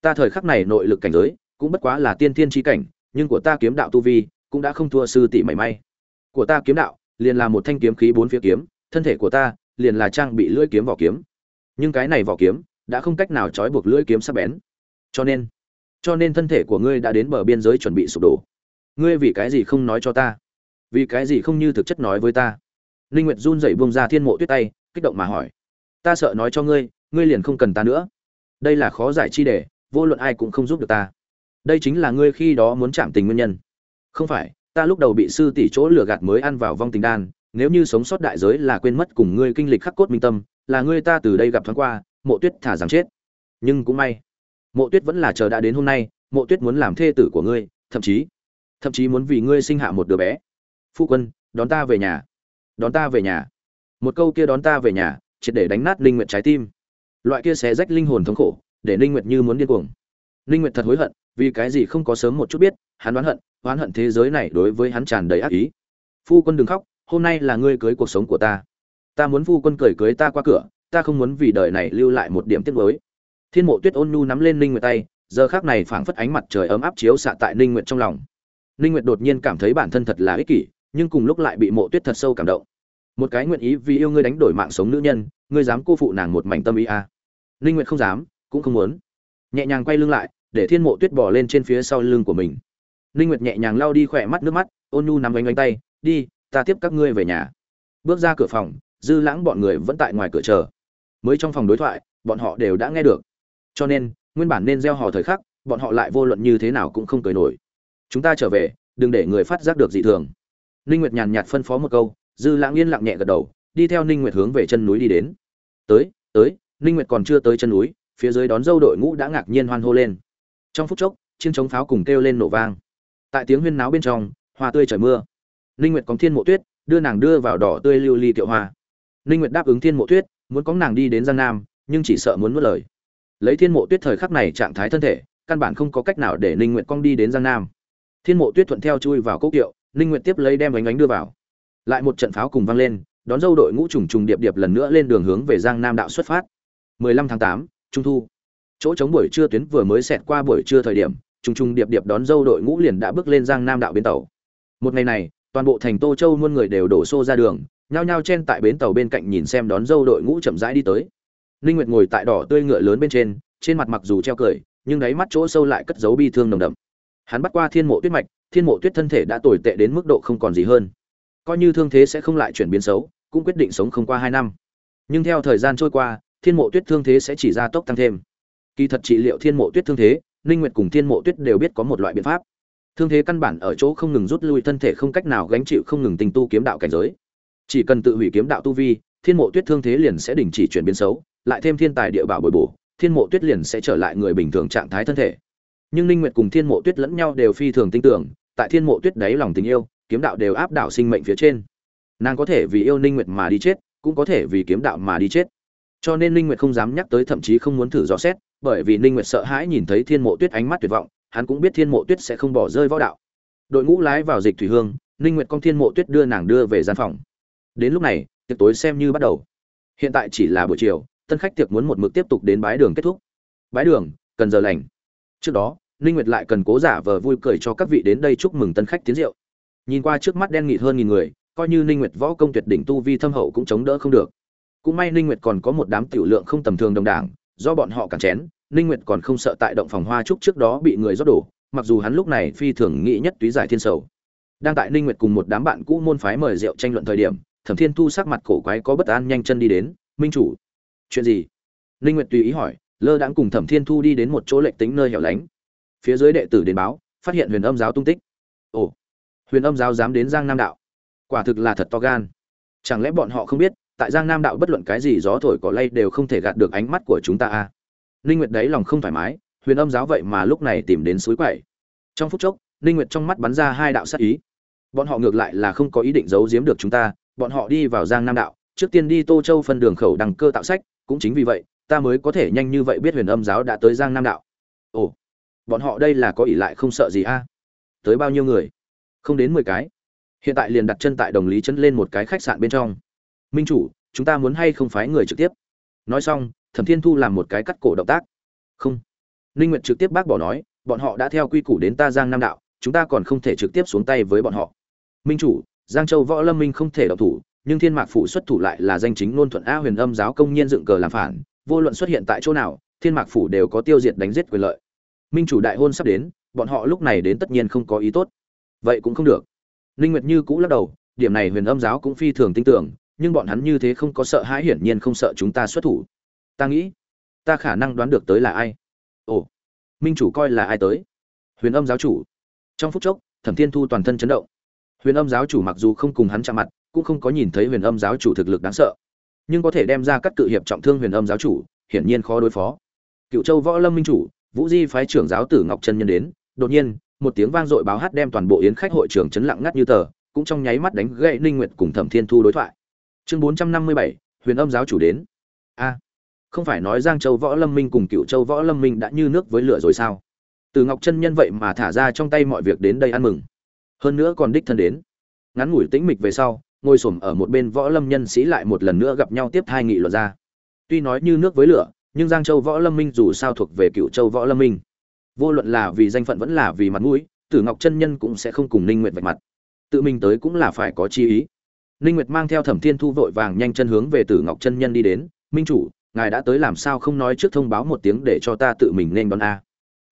Ta thời khắc này nội lực cảnh giới, cũng bất quá là tiên thiên chi cảnh nhưng của ta kiếm đạo tu vi cũng đã không thua sư tỷ mảy may. Của ta kiếm đạo liền là một thanh kiếm khí bốn phía kiếm, thân thể của ta liền là trang bị lưỡi kiếm vỏ kiếm. Nhưng cái này vỏ kiếm đã không cách nào trói buộc lưỡi kiếm sắc bén. Cho nên cho nên thân thể của ngươi đã đến bờ biên giới chuẩn bị sụp đổ. Ngươi vì cái gì không nói cho ta? Vì cái gì không như thực chất nói với ta? Linh nguyệt run rẩy buông ra thiên mộ tuyết tay, kích động mà hỏi. Ta sợ nói cho ngươi ngươi liền không cần ta nữa. Đây là khó giải chi đề, vô luận ai cũng không giúp được ta đây chính là ngươi khi đó muốn chạm tình nguyên nhân. Không phải, ta lúc đầu bị sư tỷ chỗ lừa gạt mới ăn vào vong tình đan, nếu như sống sót đại giới là quên mất cùng ngươi kinh lịch khắc cốt minh tâm, là ngươi ta từ đây gặp thoáng qua, mộ tuyết thả rằng chết. Nhưng cũng may, mộ tuyết vẫn là chờ đã đến hôm nay, mộ tuyết muốn làm thê tử của ngươi, thậm chí thậm chí muốn vì ngươi sinh hạ một đứa bé. Phu quân, đón ta về nhà. Đón ta về nhà. Một câu kia đón ta về nhà, triệt để đánh nát linh nguyện trái tim. Loại kia xé rách linh hồn thống khổ, để linh nguyện như muốn điên cuồng. Linh nguyện thật hối hận vì cái gì không có sớm một chút biết, hắn oán hận oán hận thế giới này đối với hắn tràn đầy ác ý. Phu quân đừng khóc, hôm nay là ngươi cưới cuộc sống của ta. Ta muốn phu quân cười cưới ta qua cửa, ta không muốn vì đời này lưu lại một điểm tiếc mới thiên mộ tuyết ôn nhu nắm lên ninh nguyệt tay, giờ khắc này phảng phất ánh mặt trời ấm áp chiếu xạ tại ninh nguyệt trong lòng. Ninh nguyệt đột nhiên cảm thấy bản thân thật là ích kỷ, nhưng cùng lúc lại bị mộ tuyết thật sâu cảm động. Một cái nguyện ý vì yêu ngươi đánh đổi mạng sống nữ nhân, ngươi dám cô phụ nàng một mảnh tâm ý à. ninh nguyệt không dám, cũng không muốn. Nhẹ nhàng quay lưng lại để thiên mộ tuyết bỏ lên trên phía sau lưng của mình. Ninh nguyệt nhẹ nhàng lau đi khỏe mắt nước mắt, ôn nhu nắm anh anh tay, đi, ta tiếp các ngươi về nhà. Bước ra cửa phòng, dư lãng bọn người vẫn tại ngoài cửa chờ. Mới trong phòng đối thoại, bọn họ đều đã nghe được. Cho nên, nguyên bản nên gieo hò thời khắc, bọn họ lại vô luận như thế nào cũng không cười nổi. Chúng ta trở về, đừng để người phát giác được dị thường. Ninh nguyệt nhàn nhạt phân phó một câu, dư lãng yên lặng nhẹ gật đầu, đi theo ninh nguyệt hướng về chân núi đi đến. Tới tới ninh nguyệt còn chưa tới chân núi, phía dưới đón dâu đội ngũ đã ngạc nhiên hoan hô lên trong phút chốc chiên chống pháo cùng kêu lên nổ vang. Tại tiếng huyên náo bên trong hoa tươi trời mưa. Ninh nguyệt cóng thiên mộ tuyết đưa nàng đưa vào đỏ tươi lưu ly tiệu hoa. Ninh nguyệt đáp ứng thiên mộ tuyết muốn có nàng đi đến giang nam nhưng chỉ sợ muốn nuốt lời. Lấy thiên mộ tuyết thời khắc này trạng thái thân thể căn bản không có cách nào để ninh nguyệt cong đi đến giang nam. Thiên mộ tuyết thuận theo chui vào cốc tiệu ninh nguyệt tiếp lấy đem ánh ánh đưa vào. Lại một trận pháo cùng vang lên đón dâu đội ngũ trùng trùng điệp điệp lần nữa lên đường hướng về giang nam đạo xuất phát. 15 tháng 8, trung thu chỗ chống buổi trưa tuyến vừa mới xẹt qua buổi trưa thời điểm trùng trùng điệp điệp đón dâu đội ngũ liền đã bước lên giang nam đạo bến tàu một ngày này toàn bộ thành tô châu muôn người đều đổ xô ra đường nhao nhao chen tại bến tàu bên cạnh nhìn xem đón dâu đội ngũ chậm rãi đi tới Ninh Nguyệt ngồi tại đỏ tươi ngựa lớn bên trên, trên mặt mặc dù treo cười, nhưng đáy mắt chỗ sâu lại cất giấu bi thương nồng đậm. Hắn bắt qua Thiên Mộ Tuyết mạch, Thiên Mộ Tuyết thân thể đã tồi tệ đến mức độ không còn gì hơn. Coi như thương thế sẽ không lại chuyển biến xấu, cũng quyết định sống không qua 2 năm. Nhưng theo thời gian trôi qua, Thiên Mộ Tuyết thương thế sẽ chỉ ra tốc tăng thêm. Kỳ thật trị liệu Thiên Mộ Tuyết thương thế, Ninh Nguyệt cùng Thiên Mộ Tuyết đều biết có một loại biện pháp. Thương thế căn bản ở chỗ không ngừng rút lui thân thể không cách nào gánh chịu không ngừng tinh tu kiếm đạo cảnh giới. Chỉ cần tự hủy kiếm đạo tu vi, Thiên Mộ Tuyết thương thế liền sẽ đình chỉ chuyển biến xấu, lại thêm thiên tài địa bảo bồi bổ thiên mộ tuyết liền sẽ trở lại người bình thường trạng thái thân thể nhưng ninh nguyệt cùng thiên mộ tuyết lẫn nhau đều phi thường tin tưởng tại thiên mộ tuyết đáy lòng tình yêu kiếm đạo đều áp đảo sinh mệnh phía trên nàng có thể vì yêu ninh nguyệt mà đi chết cũng có thể vì kiếm đạo mà đi chết cho nên ninh nguyệt không dám nhắc tới thậm chí không muốn thử dò xét bởi vì ninh nguyệt sợ hãi nhìn thấy thiên mộ tuyết ánh mắt tuyệt vọng, hắn cũng biết thiên mộ tuyết sẽ không bỏ rơi võ đạo. Đội ngũ lái vào dịch thủy hương, ninh nguyệt con thiên mộ tuyết đưa nàng đưa về gian phòng. Đến lúc này, tiệc tối xem như bắt đầu. Hiện tại chỉ là buổi chiều, tân khách tiệc muốn một mực tiếp tục đến bái đường kết thúc. Bái đường, cần giờ lành. Trước đó, ninh nguyệt lại cần cố giả vờ vui cười cho các vị đến đây chúc mừng tân khách tiến rượu. Nhìn qua trước mắt đen nghịt hơn nghìn người, coi như ninh nguyệt võ công tuyệt đỉnh tu vi thâm hậu cũng chống đỡ không được. Cũng may ninh nguyệt còn có một đám tiểu lượng không tầm thường đồng đảng, do bọn họ cản chén ninh nguyệt còn không sợ tại động phòng hoa trúc trước đó bị người rót đổ, mặc dù hắn lúc này phi thường nghĩ nhất túy giải thiên sầu. Đang tại ninh nguyệt cùng một đám bạn cũ môn phái mời rượu tranh luận thời điểm, thẩm thiên thu sắc mặt cổ quái có bất an nhanh chân đi đến, minh chủ, chuyện gì? Ninh nguyệt tùy ý hỏi, lơ đãng cùng thẩm thiên thu đi đến một chỗ lệch tính nơi hẻo lánh. Phía dưới đệ tử đến báo, phát hiện huyền âm giáo tung tích. Ồ, huyền âm giáo dám đến giang nam đạo? Quả thực là thật to gan. Chẳng lẽ bọn họ không biết, tại giang nam đạo bất luận cái gì gió thổi cỏ lay đều không thể gạt được ánh mắt của chúng ta à? Ninh nguyệt đấy lòng không thoải mái, huyền âm giáo vậy mà lúc này tìm đến suối quậy. Trong phút chốc, ninh nguyệt trong mắt bắn ra hai đạo sát ý. Bọn họ ngược lại là không có ý định giấu giếm được chúng ta, bọn họ đi vào giang nam đạo, trước tiên đi tô châu phân đường khẩu đăng cơ tạo sách, cũng chính vì vậy, ta mới có thể nhanh như vậy biết huyền âm giáo đã tới giang nam đạo. Ồ, bọn họ đây là có ỷ lại không sợ gì a? Tới bao nhiêu người? Không đến mười cái. Hiện tại liền đặt chân tại đồng lý chân lên một cái khách sạn bên trong. Minh chủ, chúng ta muốn hay không phái người trực tiếp? Nói xong thẩm thiên thu làm một cái cắt cổ động tác. Không. Ninh nguyệt trực tiếp bác bỏ nói, bọn họ đã theo quy củ đến ta giang nam đạo, chúng ta còn không thể trực tiếp xuống tay với bọn họ. Minh chủ, giang châu võ lâm minh không thể động thủ, nhưng thiên mạc phủ xuất thủ lại là danh chính ngôn thuận a huyền âm giáo công nhiên dựng cờ làm phản, vô luận xuất hiện tại chỗ nào, thiên mạc phủ đều có tiêu diệt đánh giết quyền lợi. Minh chủ đại hôn sắp đến, bọn họ lúc này đến tất nhiên không có ý tốt. Vậy cũng không được. Ninh nguyệt như cũ lắc đầu, điểm này huyền âm giáo cũng phi thường tin tưởng, nhưng bọn hắn như thế không có sợ hãi hiển nhiên không sợ chúng ta xuất thủ ta nghĩ ta khả năng đoán được tới là ai. Ồ minh chủ coi là ai tới? Huyền âm giáo chủ. Trong phút chốc thẩm thiên thu toàn thân chấn động. Huyền âm giáo chủ mặc dù không cùng hắn chạm mặt cũng không có nhìn thấy huyền âm giáo chủ thực lực đáng sợ. Nhưng có thể đem ra các cự hiệp trọng thương huyền âm giáo chủ hiển nhiên khó đối phó. Cựu châu võ lâm minh chủ vũ di phái trưởng giáo tử ngọc trân nhân đến đột nhiên một tiếng vang dội báo hát đem toàn bộ yến khách hội trưởng chấn lặng ngắt như tờ cũng trong nháy mắt đánh gậy ninh nguyệt cùng thẩm thiên thu đối thoại. Chương 457, huyền âm giáo chủ đến. A không phải nói giang châu võ lâm minh cùng cựu châu võ lâm minh đã như nước với lửa rồi sao? Từ ngọc chân nhân vậy mà thả ra trong tay mọi việc đến đây ăn mừng. Hơn nữa còn đích thân đến. Ngắn ngủi tĩnh mịch về sau, ngồi xổm ở một bên võ lâm nhân sĩ lại một lần nữa gặp nhau tiếp hai nghị luận ra. Tuy nói như nước với lửa, nhưng giang châu võ lâm minh dù sao thuộc về cựu châu võ lâm minh. Vô luận là vì danh phận vẫn là vì mặt mũi, tử ngọc chân nhân cũng sẽ không cùng ninh nguyệt vạch mặt. Tự mình tới cũng là phải có chi ý. Ninh nguyệt mang theo thẩm thiên thu vội vàng nhanh chân hướng về tử ngọc chân nhân đi đến. Minh chủ ngài đã tới làm sao không nói trước thông báo một tiếng để cho ta tự mình nên đón a?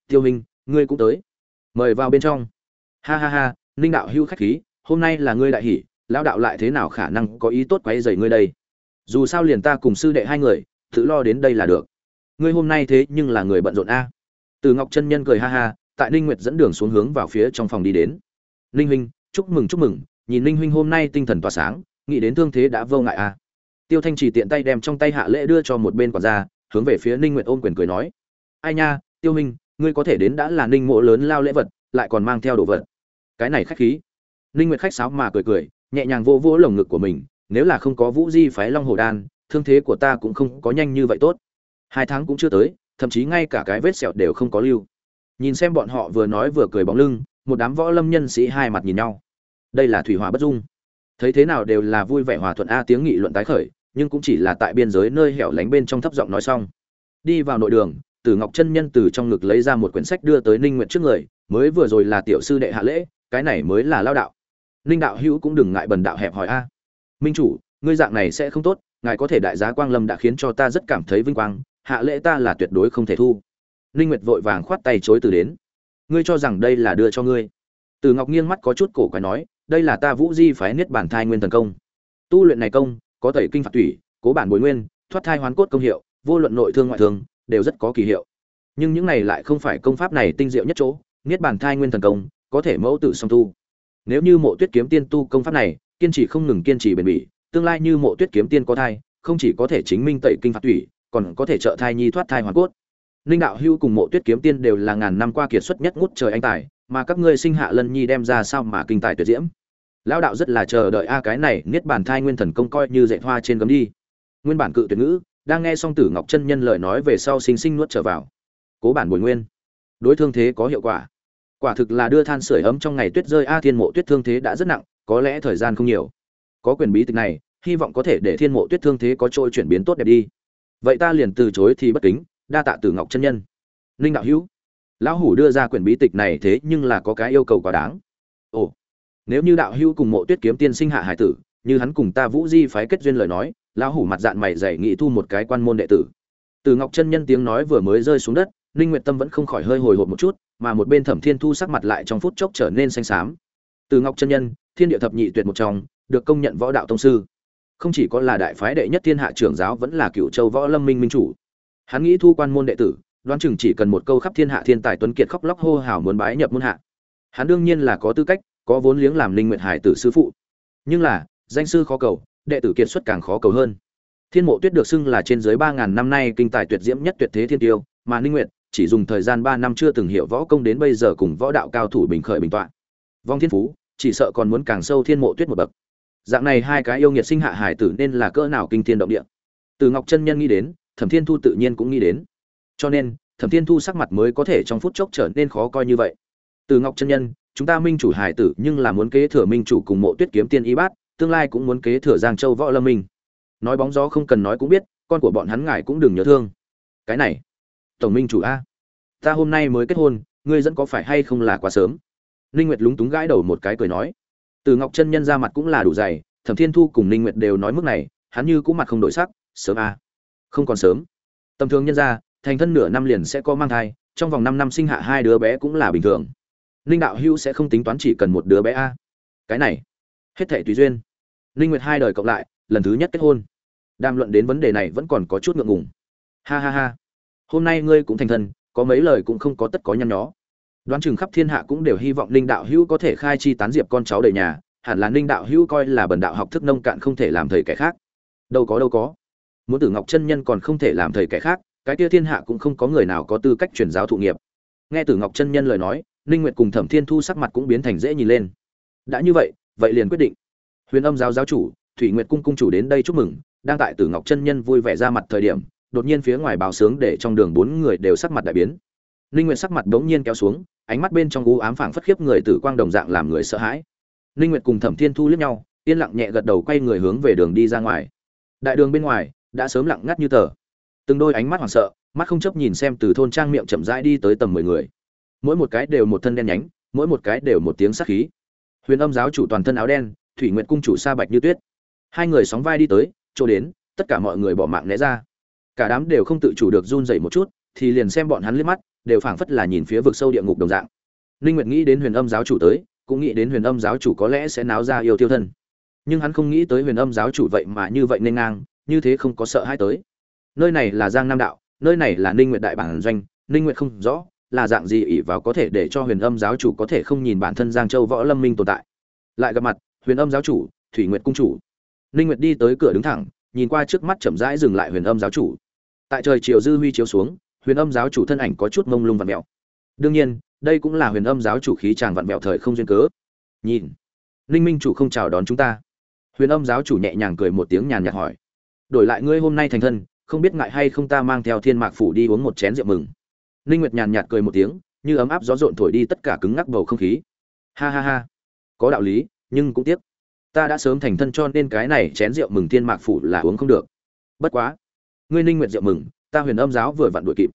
Tiêu minh, ngươi cũng tới. Mời vào bên trong. Ha ha ha, ninh đạo hưu khách khí, hôm nay là ngươi đại hỷ lão đạo lại thế nào khả năng có ý tốt quấy rầy ngươi đây? Dù sao liền ta cùng sư đệ hai người, tự lo đến đây là được. Ngươi hôm nay thế nhưng là người bận rộn a. Từ ngọc chân nhân cười ha ha, tại ninh nguyệt dẫn đường xuống hướng vào phía trong phòng đi đến. Ninh huynh, chúc mừng chúc mừng, nhìn ninh huynh hôm nay tinh thần tỏa sáng, nghĩ đến thương thế đã vô ngại a tiêu thanh chỉ tiện tay đem trong tay hạ lễ đưa cho một bên quản gia, hướng về phía ninh nguyệt ôm quyền cười nói, ai nha, tiêu huynh ngươi có thể đến đã là ninh mộ lớn lao lễ vật, lại còn mang theo đồ vật. Cái này khách khí. Ninh nguyệt khách sáo mà cười cười, nhẹ nhàng vô vỗ lồng ngực của mình, nếu là không có vũ di phái long hồ đan, thương thế của ta cũng không có nhanh như vậy tốt. Hai tháng cũng chưa tới, thậm chí ngay cả cái vết sẹo đều không có lưu. Nhìn xem bọn họ vừa nói vừa cười bóng lưng, một đám võ lâm nhân sĩ hai mặt nhìn nhau. Đây là thủy hòa bất dung. Thấy thế nào đều là vui vẻ hòa thuận a tiếng nghị luận tái khởi nhưng cũng chỉ là tại biên giới nơi hẻo lánh bên trong thấp giọng nói xong. Đi vào nội đường tử ngọc chân nhân từ trong ngực lấy ra một quyển sách đưa tới ninh nguyện trước người, mới vừa rồi là tiểu sư đệ hạ lễ, cái này mới là lao đạo. Ninh đạo hữu cũng đừng ngại bần đạo hẹp hỏi a. Minh chủ, ngươi dạng này sẽ không tốt, ngài có thể đại giá quang lâm đã khiến cho ta rất cảm thấy vinh quang, hạ lễ ta là tuyệt đối không thể thu. Ninh nguyệt vội vàng khoát tay chối từ đến. Ngươi cho rằng đây là đưa cho ngươi? Từ ngọc nghiêng mắt có chút cổ quái nói, đây là ta vũ di phái niết bản thai nguyên thần công. Tu luyện này công có tẩy kinh phạt tủy, cố bản bồi nguyên, thoát thai hoán cốt công hiệu, vô luận nội thương ngoại thương, đều rất có kỳ hiệu. Nhưng những này lại không phải công pháp này tinh diệu nhất chỗ, niết bàn thai nguyên thần công, có thể mẫu tử song tu. Nếu như mộ tuyết kiếm tiên tu công pháp này, kiên trì không ngừng kiên trì bền bỉ, tương lai như mộ tuyết kiếm tiên có thai, không chỉ có thể chính minh tẩy kinh phạt tủy, còn có thể trợ thai nhi thoát thai hoàn cốt. Ninh đạo hưu cùng mộ tuyết kiếm tiên đều là ngàn năm qua kiệt xuất nhất ngút trời anh tài, mà các ngươi sinh hạ lân nhi đem ra sao mà kinh tài tuyệt diễm? Lão đạo rất là chờ đợi a, cái này niết bản thai nguyên thần công coi như dạy hoa trên gấm đi. Nguyên bản cự tuyệt ngữ, đang nghe xong tử ngọc chân nhân lời nói về sau sinh sinh nuốt trở vào. Cố bản bồi nguyên. Đối thương thế có hiệu quả. Quả thực là đưa than sửa ấm trong ngày tuyết rơi a, thiên mộ tuyết thương thế đã rất nặng, có lẽ thời gian không nhiều. Có quyền bí tịch này, hy vọng có thể để thiên mộ tuyết thương thế có trôi chuyển biến tốt đẹp đi. Vậy ta liền từ chối thì bất kính, đa tạ tử ngọc chân nhân. Ninh đạo hữu. Lão hủ đưa ra quyển bí tịch này thế nhưng là có cái yêu cầu quá đáng. Ồ nếu như đạo hữu cùng mộ tuyết kiếm tiên sinh hạ hải tử, như hắn cùng ta vũ di phái kết duyên lời nói, lão hủ mặt dạng mày dày nghị thu một cái quan môn đệ tử. Từ ngọc chân nhân tiếng nói vừa mới rơi xuống đất, ninh nguyệt tâm vẫn không khỏi hơi hồi hộp một chút, mà một bên thẩm thiên thu sắc mặt lại trong phút chốc trở nên xanh xám. Từ ngọc chân nhân, thiên địa thập nhị tuyệt một trong, được công nhận võ đạo tông sư. Không chỉ có là đại phái đệ nhất thiên hạ trưởng giáo vẫn là cựu châu võ lâm minh minh chủ. Hắn nghĩ thu quan môn đệ tử, đoán chừng chỉ cần một câu khắp thiên hạ thiên tài tuấn kiệt khóc lóc hô hào muốn bái nhập môn hạ. Hắn đương nhiên là có tư cách có vốn liếng làm linh nguyệt hải tử sư phụ. Nhưng là, danh sư khó cầu, đệ tử kiệt xuất càng khó cầu hơn. Thiên mộ tuyết được xưng là trên dưới ba ngàn năm nay kinh tài tuyệt diễm nhất tuyệt thế thiên tiêu, mà ninh nguyệt chỉ dùng thời gian ba năm chưa từng hiểu võ công đến bây giờ cùng võ đạo cao thủ bình khởi bình toạn vong thiên phú, chỉ sợ còn muốn càng sâu thiên mộ tuyết một bậc. Dạng này hai cái yêu nghiệt sinh hạ hải tử nên là cỡ nào kinh thiên động địa. Từ ngọc chân nhân nghĩ đến, thẩm thiên thu tự nhiên cũng nghĩ đến. Cho nên, thẩm thiên thu sắc mặt mới có thể trong phút chốc trở nên khó coi như vậy. Từ ngọc chân nhân chúng ta minh chủ hải tử nhưng là muốn kế thừa minh chủ cùng mộ tuyết kiếm tiên y bát, tương lai cũng muốn kế thừa giang châu võ lâm minh. Nói bóng gió không cần nói cũng biết, con của bọn hắn ngài cũng đừng nhớ thương. Cái này, tổng minh chủ a, ta hôm nay mới kết hôn, ngươi dẫn có phải hay không là quá sớm? Ninh nguyệt lúng túng gãi đầu một cái cười nói. Từ ngọc chân nhân ra mặt cũng là đủ dày, thẩm thiên thu cùng ninh nguyệt đều nói mức này, hắn như cũng mặt không đổi sắc, sớm a. Không còn sớm. Tầm thường nhân ra, thành thân nửa năm liền sẽ có mang thai, trong vòng 5 năm sinh hạ hai đứa bé cũng là bình thường ninh đạo hữu sẽ không tính toán chỉ cần một đứa bé a. Cái này, hết thể tùy duyên. Ninh nguyệt hai đời cộng lại, lần thứ nhất kết hôn. Đàm luận đến vấn đề này vẫn còn có chút ngượng ngùng. Ha ha ha. Hôm nay ngươi cũng thành thân, có mấy lời cũng không có tất có nhăn nhó. Đoán chừng khắp thiên hạ cũng đều hy vọng ninh đạo hữu có thể khai chi tán diệp con cháu đời nhà, hẳn là ninh đạo hữu coi là bần đạo học thức nông cạn không thể làm thầy kẻ khác. Đâu có đâu có. Muốn tử ngọc chân nhân còn không thể làm thầy kẻ khác, cái kia thiên hạ cũng không có người nào có tư cách truyền giáo thụ nghiệp. Nghe tử ngọc chân nhân lời nói ninh nguyệt cùng thẩm thiên thu sắc mặt cũng biến thành dễ nhìn lên. Đã như vậy vậy liền quyết định. Huyền âm giáo giáo chủ, thủy nguyệt cung cung chủ đến đây chúc mừng, đang tại tử ngọc chân nhân vui vẻ ra mặt thời điểm, đột nhiên phía ngoài báo sướng để trong đường bốn người đều sắc mặt đại biến. Ninh nguyệt sắc mặt đống nhiên kéo xuống, ánh mắt bên trong u ám phảng phất khiếp người tử quang đồng dạng làm người sợ hãi. Ninh nguyệt cùng thẩm thiên thu liếc nhau, yên lặng nhẹ gật đầu quay người hướng về đường đi ra ngoài. Đại đường bên ngoài, đã sớm lặng ngắt như tờ. Từng đôi ánh mắt hoảng sợ, mắt không chấp nhìn xem từ thôn trang miệng chậm rãi đi tới tầm mười người mỗi một cái đều một thân đen nhánh, mỗi một cái đều một tiếng sắc khí. Huyền âm giáo chủ toàn thân áo đen, thủy nguyện cung chủ sa bạch như tuyết. Hai người sóng vai đi tới, chỗ đến, tất cả mọi người bỏ mạng né ra. Cả đám đều không tự chủ được run dậy một chút, thì liền xem bọn hắn liếc mắt, đều phảng phất là nhìn phía vực sâu địa ngục đồng dạng. Ninh nguyệt nghĩ đến huyền âm giáo chủ tới, cũng nghĩ đến huyền âm giáo chủ có lẽ sẽ náo ra yêu tiêu thân. Nhưng hắn không nghĩ tới huyền âm giáo chủ vậy mà như vậy nên ngang, như thế không có sợ hãi tới. Nơi này là giang nam đạo, nơi này là ninh nguyệt đại bản doanh, ninh nguyệt không rõ là dạng gì ỷ vào có thể để cho huyền âm giáo chủ có thể không nhìn bản thân giang châu võ lâm minh tồn tại. Lại gặp mặt, huyền âm giáo chủ, thủy nguyệt cung chủ. Ninh nguyệt đi tới cửa đứng thẳng, nhìn qua trước mắt chậm rãi dừng lại huyền âm giáo chủ. Tại trời chiều dư huy chiếu xuống, huyền âm giáo chủ thân ảnh có chút mông lung vặn mẹo đương nhiên, đây cũng là huyền âm giáo chủ khí tràng vặn mẹo thời không duyên cớ. Nhìn, ninh minh chủ không chào đón chúng ta. Huyền âm giáo chủ nhẹ nhàng cười một tiếng nhàn nhạt hỏi. Đổi lại ngươi hôm nay thành thân, không biết ngại hay không ta mang theo thiên mạc phủ đi uống một chén rượu mừng ninh nguyệt nhàn nhạt cười một tiếng, như ấm áp gió rộn thổi đi tất cả cứng ngắc bầu không khí. Ha ha ha, có đạo lý, nhưng cũng tiếc. Ta đã sớm thành thân cho nên cái này chén rượu mừng thiên mạc phủ là uống không được. Bất quá, ngươi ninh nguyệt rượu mừng, ta huyền âm giáo vừa vặn đuổi kịp.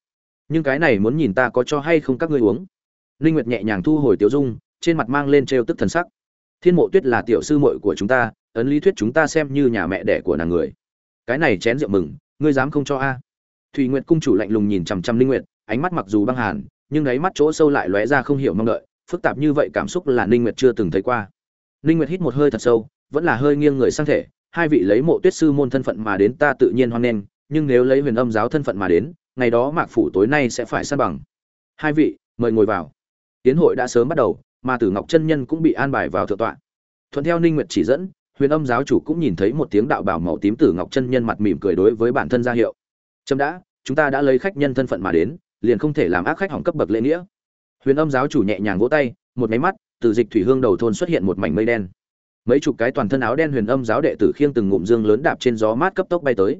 Nhưng cái này muốn nhìn ta có cho hay không các ngươi uống. Ninh nguyệt nhẹ nhàng thu hồi tiểu dung, trên mặt mang lên trêu tức thần sắc. Thiên mộ tuyết là tiểu sư muội của chúng ta, ấn lý thuyết chúng ta xem như nhà mẹ đẻ của nàng người. Cái này chén rượu mừng, ngươi dám không cho a? Thủy nguyệt cung chủ lạnh lùng nhìn chằm chằm ninh nguyệt ánh mắt mặc dù băng hàn, nhưng đáy mắt chỗ sâu lại lóe ra không hiểu mong đợi, phức tạp như vậy cảm xúc là ninh nguyệt chưa từng thấy qua. Ninh nguyệt hít một hơi thật sâu, vẫn là hơi nghiêng người sang thể, hai vị lấy mộ tuyết sư môn thân phận mà đến ta tự nhiên hoan nghênh, nhưng nếu lấy huyền âm giáo thân phận mà đến, ngày đó mạc phủ tối nay sẽ phải san bằng. Hai vị, mời ngồi vào. Tiến hội đã sớm bắt đầu, mà tử ngọc chân nhân cũng bị an bài vào thượng tọa. Thuận theo ninh nguyệt chỉ dẫn, huyền âm giáo chủ cũng nhìn thấy một tiếng đạo bảo màu tím tử ngọc chân nhân mặt mỉm cười đối với bản thân ra hiệu. Trâm đã, chúng ta đã lấy khách nhân thân phận mà đến liền không thể làm ác khách hỏng cấp bậc lễ nghĩa. Huyền âm giáo chủ nhẹ nhàng vỗ tay, một máy mắt, từ dịch thủy hương đầu thôn xuất hiện một mảnh mây đen. Mấy chục cái toàn thân áo đen huyền âm giáo đệ tử khiêng từng ngụm dương lớn đạp trên gió mát cấp tốc bay tới.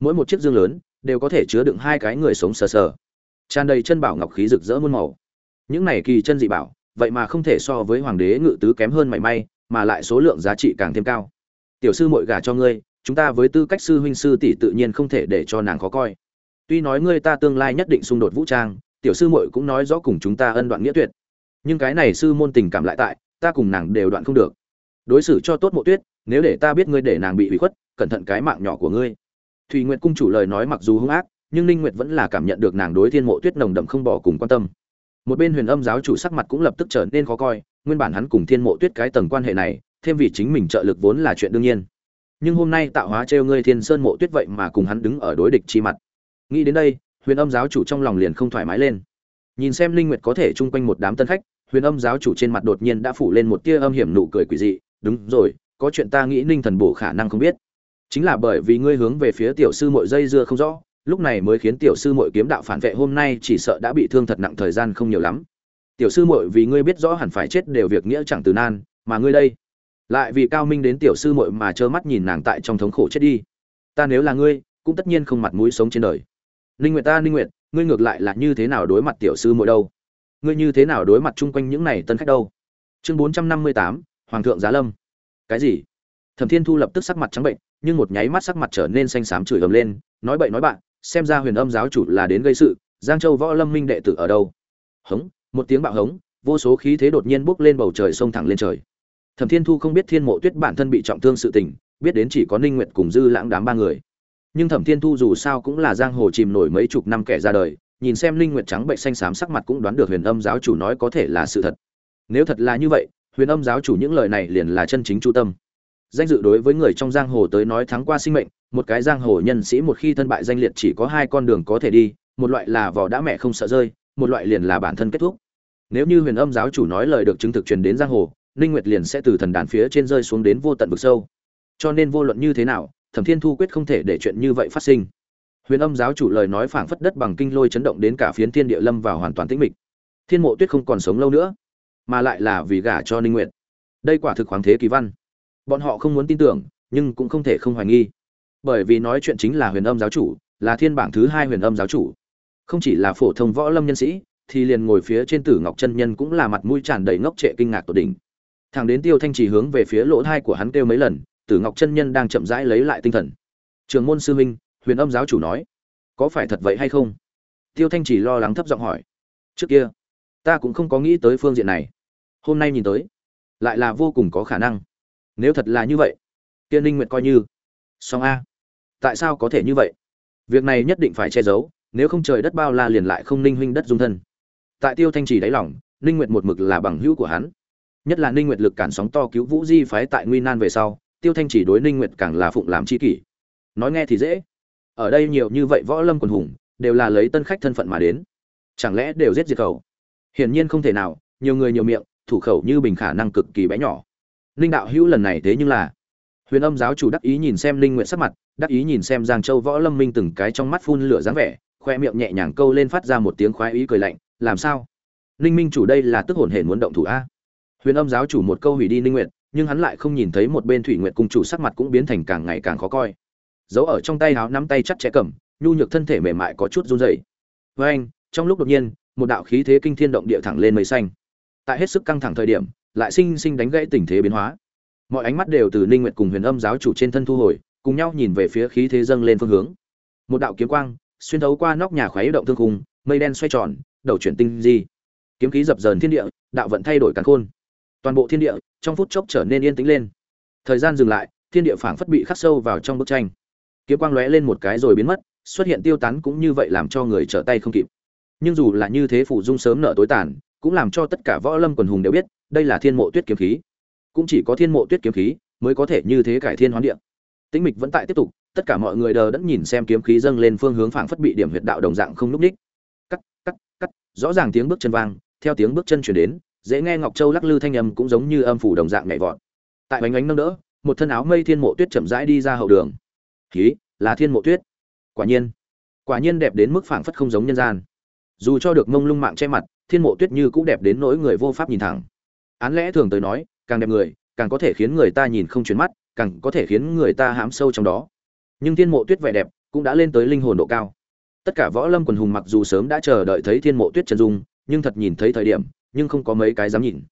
Mỗi một chiếc dương lớn đều có thể chứa đựng hai cái người sống sờ sờ. Tràn đầy chân bảo ngọc khí rực rỡ muôn màu. Những này kỳ chân dị bảo, vậy mà không thể so với hoàng đế ngự tứ kém hơn mảy may, mà lại số lượng giá trị càng thêm cao. Tiểu sư muội gả cho ngươi, chúng ta với tư cách sư huynh sư tỷ tự nhiên không thể để cho nàng khó coi tuy nói ngươi ta tương lai nhất định xung đột vũ trang, tiểu sư muội cũng nói rõ cùng chúng ta ân đoạn nghĩa tuyệt. Nhưng cái này sư môn tình cảm lại tại, ta cùng nàng đều đoạn không được. Đối xử cho tốt mộ tuyết, nếu để ta biết ngươi để nàng bị hủy khuất, cẩn thận cái mạng nhỏ của ngươi. Thùy nguyệt cung chủ lời nói mặc dù hung ác, nhưng ninh nguyệt vẫn là cảm nhận được nàng đối thiên mộ tuyết nồng đậm không bỏ cùng quan tâm. Một bên huyền âm giáo chủ sắc mặt cũng lập tức trở nên khó coi, nguyên bản hắn cùng thiên mộ tuyết cái tầng quan hệ này, thêm vì chính mình trợ lực vốn là chuyện đương nhiên. Nhưng hôm nay tạo hóa trêu ngươi thiên sơn mộ tuyết vậy mà cùng hắn đứng ở đối địch chi mặt nghĩ đến đây, huyền âm giáo chủ trong lòng liền không thoải mái lên. Nhìn xem linh nguyệt có thể chung quanh một đám tân khách, huyền âm giáo chủ trên mặt đột nhiên đã phủ lên một tia âm hiểm nụ cười quỷ dị. Đúng rồi, có chuyện ta nghĩ ninh thần bổ khả năng không biết. Chính là bởi vì ngươi hướng về phía tiểu sư muội dây dưa không rõ, lúc này mới khiến tiểu sư muội kiếm đạo phản vệ hôm nay chỉ sợ đã bị thương thật nặng thời gian không nhiều lắm. Tiểu sư muội vì ngươi biết rõ hẳn phải chết đều việc nghĩa chẳng từ nan, mà ngươi đây, lại vì cao minh đến tiểu sư muội mà trơ mắt nhìn nàng tại trong thống khổ chết đi. Ta nếu là ngươi, cũng tất nhiên không mặt mũi sống trên đời ninh nguyệt ta, ninh nguyệt, ngươi ngược lại là như thế nào đối mặt tiểu sư muội đâu? Ngươi như thế nào đối mặt chung quanh những này tân khách đâu? Chương bốn trăm năm mươi tám, hoàng thượng giá lâm. Cái gì? Thẩm thiên thu lập tức sắc mặt trắng bệnh, nhưng một nháy mắt sắc mặt trở nên xanh xám chửi ầm lên, nói bậy nói bạn, xem ra huyền âm giáo chủ là đến gây sự, giang châu võ lâm minh đệ tử ở đâu? Hống, một tiếng bạo hống, vô số khí thế đột nhiên bốc lên bầu trời xông thẳng lên trời. Thẩm thiên thu không biết thiên mộ tuyết bản thân bị trọng thương sự tình, biết đến chỉ có ninh nguyệt cùng dư lãng đám ba người nhưng thẩm thiên thu dù sao cũng là giang hồ chìm nổi mấy chục năm kẻ ra đời, nhìn xem linh nguyệt trắng bệnh xanh xám sắc mặt cũng đoán được huyền âm giáo chủ nói có thể là sự thật. Nếu thật là như vậy, huyền âm giáo chủ những lời này liền là chân chính chu tâm. Danh dự đối với người trong giang hồ tới nói thắng qua sinh mệnh, một cái giang hồ nhân sĩ một khi thân bại danh liệt chỉ có hai con đường có thể đi, một loại là vỏ đã mẹ không sợ rơi, một loại liền là bản thân kết thúc. Nếu như huyền âm giáo chủ nói lời được chứng thực truyền đến giang hồ ninh nguyệt liền sẽ từ thần đàn phía trên rơi xuống đến vô tận vực sâu. Cho nên vô luận như thế nào thẩm thiên thu quyết không thể để chuyện như vậy phát sinh. Huyền âm giáo chủ lời nói phảng phất đất bằng kinh lôi chấn động đến cả phiến thiên địa lâm vào hoàn toàn tĩnh mịch. Thiên mộ tuyết không còn sống lâu nữa, mà lại là vì gả cho ninh nguyệt. Đây quả thực khoáng thế kỳ văn. Bọn họ không muốn tin tưởng, nhưng cũng không thể không hoài nghi. Bởi vì nói chuyện chính là huyền âm giáo chủ, là thiên bảng thứ hai huyền âm giáo chủ. Không chỉ là phổ thông võ lâm nhân sĩ, thì liền ngồi phía trên tử ngọc chân nhân cũng là mặt mũi tràn đầy ngốc trệ kinh ngạc tột đỉnh. Thằng đến tiêu thanh trì hướng về phía lỗ thai của hắn kêu mấy lần tử ngọc chân nhân đang chậm rãi lấy lại tinh thần. Trường môn sư huynh huyền âm giáo chủ nói có phải thật vậy hay không? Tiêu thanh chỉ lo lắng thấp giọng hỏi trước kia ta cũng không có nghĩ tới phương diện này. Hôm nay nhìn tới lại là vô cùng có khả năng. Nếu thật là như vậy Tiên ninh Nguyệt coi như song a. Tại sao có thể như vậy? Việc này nhất định phải che giấu nếu không trời đất bao la liền lại không ninh huynh đất dung thân. Tại tiêu thanh Chỉ đáy lòng, ninh nguyệt một mực là bằng hữu của hắn. Nhất là ninh nguyệt lực cản sóng to cứu vũ di phái tại nguy nan về sau tiêu thanh chỉ đối ninh nguyệt càng là phụng làm chi kỷ. Nói nghe thì dễ. Ở đây nhiều như vậy võ lâm quần hùng, đều là lấy tân khách thân phận mà đến. Chẳng lẽ đều giết diệt khẩu? Hiển nhiên không thể nào, nhiều người nhiều miệng, thủ khẩu như bình khả năng cực kỳ bé nhỏ. Ninh đạo hữu lần này thế nhưng là huyền âm giáo chủ đắc ý nhìn xem linh nguyện sắc mặt, đắc ý nhìn xem giang châu võ lâm minh từng cái trong mắt phun lửa dáng vẻ, khoe miệng nhẹ nhàng câu lên phát ra một tiếng khoái ý cười lạnh, làm sao? Ninh minh chủ đây là tức hồn hển muốn động thủ a? Huyền âm giáo chủ một câu hủy đi ninh nguyện nhưng hắn lại không nhìn thấy một bên thủy nguyệt cung chủ sắc mặt cũng biến thành càng ngày càng khó coi. Giấu ở trong tay háo nắm tay chắc chẽ cầm, nhu nhược thân thể mềm mại có chút run rẩy. Với anh, trong lúc đột nhiên, một đạo khí thế kinh thiên động địa thẳng lên mây xanh. Tại hết sức căng thẳng thời điểm, lại sinh sinh đánh gãy tình thế biến hóa. Mọi ánh mắt đều từ ninh nguyệt cùng huyền âm giáo chủ trên thân thu hồi, cùng nhau nhìn về phía khí thế dâng lên phương hướng. Một đạo kiếm quang, xuyên thấu qua nóc nhà khoái động thương khung, mây đen xoay tròn, đầu chuyển tinh di. Kiếm khí dập dờn thiên địa, đạo vận thay đổi càn khôn toàn bộ thiên địa, trong phút chốc trở nên yên tĩnh lên. Thời gian dừng lại, thiên địa phảng phất bị khắc sâu vào trong bức tranh. Kiếm quang lóe lên một cái rồi biến mất, xuất hiện tiêu tán cũng như vậy làm cho người trở tay không kịp. Nhưng dù là như thế phủ dung sớm nợ tối tàn, cũng làm cho tất cả võ lâm quần hùng đều biết, đây là thiên mộ tuyết kiếm khí. Cũng chỉ có thiên mộ tuyết kiếm khí mới có thể như thế cải thiên hoán địa. Tĩnh mịch vẫn tại tiếp tục, tất cả mọi người đờ đẫn nhìn xem kiếm khí dâng lên phương hướng phảng phất bị điểm huyệt đạo đồng dạng không núp ních cắt cắt cắt, rõ ràng tiếng bước chân vang, theo tiếng bước chân chuyển đến dễ nghe ngọc châu lắc lư thanh âm cũng giống như âm phủ đồng dạng nhảy vọt. Tại bánh ánh nâng đỡ, một thân áo mây thiên mộ tuyết chậm rãi đi ra hậu đường. Khí là thiên mộ tuyết. Quả nhiên quả nhiên đẹp đến mức phảng phất không giống nhân gian. Dù cho được mông lung mạng che mặt, thiên mộ tuyết như cũng đẹp đến nỗi người vô pháp nhìn thẳng. Án lẽ thường tới nói, càng đẹp người, càng có thể khiến người ta nhìn không chuyển mắt, càng có thể khiến người ta hãm sâu trong đó. Nhưng thiên mộ tuyết vẻ đẹp cũng đã lên tới linh hồn độ cao. Tất cả võ lâm quần hùng mặc dù sớm đã chờ đợi thấy thiên mộ tuyết trần dung, nhưng thật nhìn thấy thời điểm nhưng không có mấy cái dám nhìn.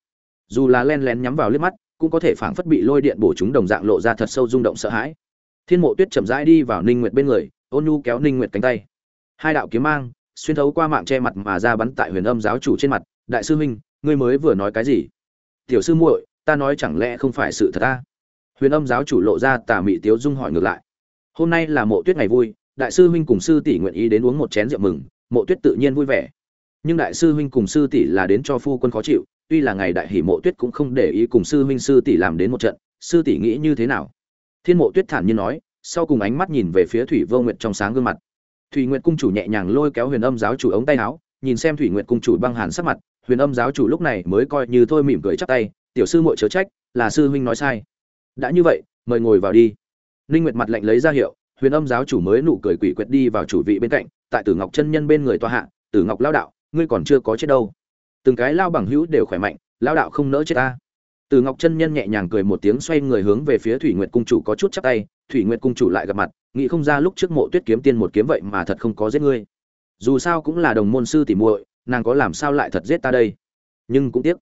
Dù là len lén nhắm vào liếc mắt, cũng có thể phảng phất bị lôi điện bổ chúng đồng dạng lộ ra thật sâu rung động sợ hãi. Thiên mộ tuyết chậm rãi đi vào ninh nguyệt bên người, ôn nhu kéo ninh nguyệt cánh tay. Hai đạo kiếm mang, xuyên thấu qua mạng che mặt mà ra bắn tại huyền âm giáo chủ trên mặt. Đại sư huynh, ngươi mới vừa nói cái gì? Tiểu sư muội, ta nói chẳng lẽ không phải sự thật ta? Huyền âm giáo chủ lộ ra tà mị tiếu dung hỏi ngược lại. Hôm nay là mộ tuyết ngày vui, đại sư huynh cùng sư tỷ nguyện ý đến uống một chén rượu mừng. Mộ tuyết tự nhiên vui vẻ nhưng đại sư huynh cùng sư tỷ là đến cho phu quân khó chịu, tuy là ngày đại hỷ mộ tuyết cũng không để ý cùng sư huynh sư tỷ làm đến một trận, sư tỷ nghĩ như thế nào? Thiên mộ tuyết thản nhiên nói, sau cùng ánh mắt nhìn về phía thủy vô nguyện trong sáng gương mặt. Thủy nguyện cung chủ nhẹ nhàng lôi kéo huyền âm giáo chủ ống tay áo, nhìn xem thủy nguyện cung chủ băng hàn sắc mặt, huyền âm giáo chủ lúc này mới coi như thôi mỉm cười chắp tay, tiểu sư muội chớ trách, là sư huynh nói sai. Đã như vậy, mời ngồi vào đi. Linh nguyệt mặt lạnh lấy ra hiệu, huyền âm giáo chủ mới nụ cười quỷ quyệt đi vào chủ vị bên cạnh, tại tử ngọc chân nhân bên người tòa hạ, tử ngọc lao đạo ngươi còn chưa có chết đâu. Từng cái lao bằng hữu đều khỏe mạnh, lao đạo không nỡ chết ta. Từ ngọc chân nhân nhẹ nhàng cười một tiếng xoay người hướng về phía thủy nguyệt cung chủ có chút chắc tay, thủy nguyệt cung chủ lại gặp mặt, nghĩ không ra lúc trước mộ tuyết kiếm tiên một kiếm vậy mà thật không có giết ngươi. Dù sao cũng là đồng môn sư tỉ muội, nàng có làm sao lại thật giết ta đây? Nhưng cũng tiếc.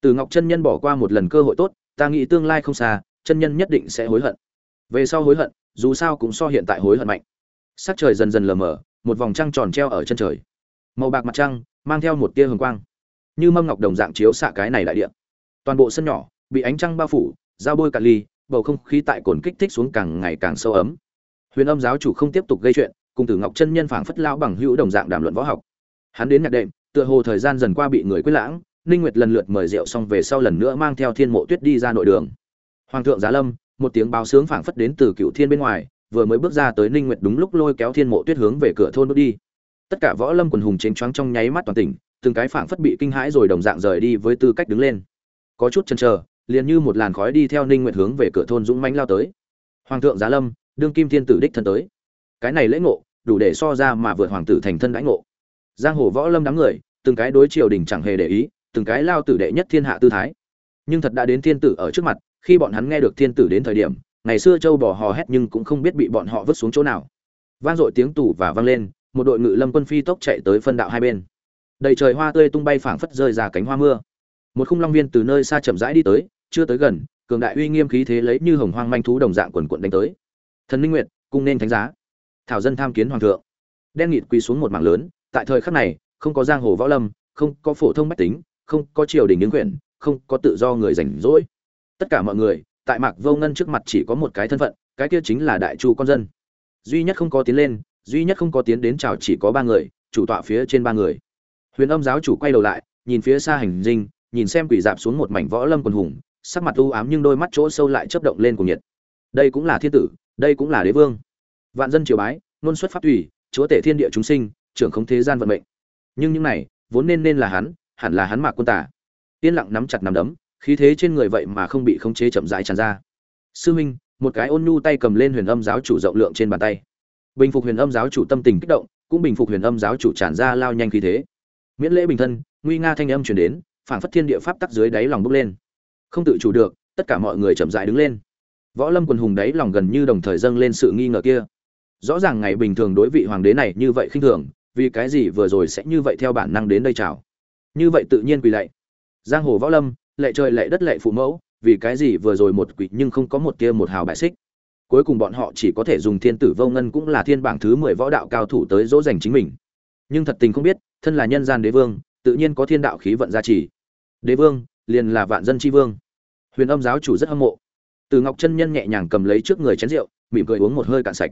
Từ ngọc chân nhân bỏ qua một lần cơ hội tốt, ta nghĩ tương lai không xa, chân nhân nhất định sẽ hối hận. Về sau hối hận, dù sao cũng so hiện tại hối hận mạnh. Sắc trời dần dần lờ mờ, một vòng trăng tròn treo ở chân trời màu bạc mặt trăng, mang theo một tia hồng quang. Như mâm ngọc đồng dạng chiếu xạ cái này đại địa. Toàn bộ sân nhỏ bị ánh trăng bao phủ, giao bôi cạn ly, bầu không khí tại cồn kích thích xuống càng ngày càng sâu ấm. Huyền âm giáo chủ không tiếp tục gây chuyện, cùng tử ngọc chân nhân phảng phất lão bằng hữu đồng dạng đàm luận võ học. Hắn đến nhạc đệm, tựa hồ thời gian dần qua bị người quyết lãng, ninh nguyệt lần lượt mời rượu xong về sau lần nữa mang theo thiên mộ tuyết đi ra nội đường. Hoàng thượng giá lâm, một tiếng báo sướng phảng phất đến từ cựu thiên bên ngoài, vừa mới bước ra tới ninh nguyệt đúng lúc lôi kéo thiên mộ tuyết hướng về cửa thôn bước đi tất cả võ lâm quần hùng chênh choáng trong nháy mắt toàn tỉnh, từng cái phảng phất bị kinh hãi rồi đồng dạng rời đi với tư cách đứng lên. Có chút chần chờ, liền như một làn khói đi theo ninh nguyện hướng về cửa thôn dũng mãnh lao tới. Hoàng thượng giá lâm, đương kim thiên tử đích thân tới. Cái này lễ ngộ, đủ để so ra mà vượt hoàng tử thành thân đãi ngộ. Giang hồ võ lâm đám người, từng cái đối triều đình chẳng hề để ý, từng cái lao tử đệ nhất thiên hạ tư thái. Nhưng thật đã đến thiên tử ở trước mặt, khi bọn hắn nghe được thiên tử đến thời điểm, ngày xưa châu bò hò hét nhưng cũng không biết bị bọn họ vứt xuống chỗ nào. Vang dội tiếng tủ và vang lên một đội ngự lâm quân phi tốc chạy tới phân đạo hai bên. Đầy trời hoa tươi tung bay phảng phất rơi ra cánh hoa mưa. Một khung long viên từ nơi xa chậm rãi đi tới, chưa tới gần, cường đại uy nghiêm khí thế lấy như hồng hoang manh thú đồng dạng quần quận đánh tới. Thần minh nguyệt, cung nên thánh giá. Thảo dân tham kiến hoàng thượng. Đen nghịt quỳ xuống một mảng lớn, tại thời khắc này, không có giang hồ võ lâm, không có phổ thông bách tính, không có triều đình những quyền, không có tự do người rảnh rỗi. Tất cả mọi người, tại mạc vô ngân trước mặt chỉ có một cái thân phận, cái kia chính là đại chu con dân. Duy nhất không có tiến lên duy nhất không có tiến đến chào chỉ có ba người, chủ tọa phía trên ba người. Huyền âm giáo chủ quay đầu lại, nhìn phía xa hành dinh, nhìn xem quỷ dạp xuống một mảnh võ lâm quần hùng, sắc mặt u ám nhưng đôi mắt chỗ sâu lại chớp động lên cùng nhiệt. Đây cũng là thiên tử, đây cũng là đế vương. Vạn dân triều bái nôn xuất pháp tùy, chúa tể thiên địa chúng sinh, trưởng không thế gian vận mệnh. Nhưng những này, vốn nên nên là hắn, hẳn là hắn mạc quân tả. Yên lặng nắm chặt nắm đấm, khí thế trên người vậy mà không bị khống chế chậm rãi tràn ra. Sư minh, một cái ôn nhu tay cầm lên huyền âm giáo chủ rộng lượng trên bàn tay bình phục huyền âm giáo chủ tâm tình kích động, cũng bình phục huyền âm giáo chủ tràn ra lao nhanh khí thế. Miễn lễ bình thân, nguy nga thanh âm truyền đến, phảng phất thiên địa pháp tắc dưới đáy lòng bốc lên. Không tự chủ được, tất cả mọi người chậm rãi đứng lên. Võ lâm quần hùng đáy lòng gần như đồng thời dâng lên sự nghi ngờ kia. Rõ ràng ngày bình thường đối vị hoàng đế này như vậy khinh thường, vì cái gì vừa rồi sẽ như vậy theo bản năng đến đây chào? Như vậy tự nhiên quỳ lạy. Giang hồ võ lâm, lệ trời lệ đất lệ phụ mẫu, vì cái gì vừa rồi một quỷ nhưng không có một tia một hào bại xích? Cuối cùng bọn họ chỉ có thể dùng thiên tử vô ngân cũng là thiên bảng thứ mười võ đạo cao thủ tới dỗ dành chính mình. Nhưng thật tình không biết, thân là nhân gian đế vương, tự nhiên có thiên đạo khí vận gia trì. Đế vương, liền là vạn dân tri vương. Huyền âm giáo chủ rất hâm mộ. Từ ngọc chân nhân nhẹ nhàng cầm lấy trước người chén rượu, mỉm cười uống một hơi cạn sạch.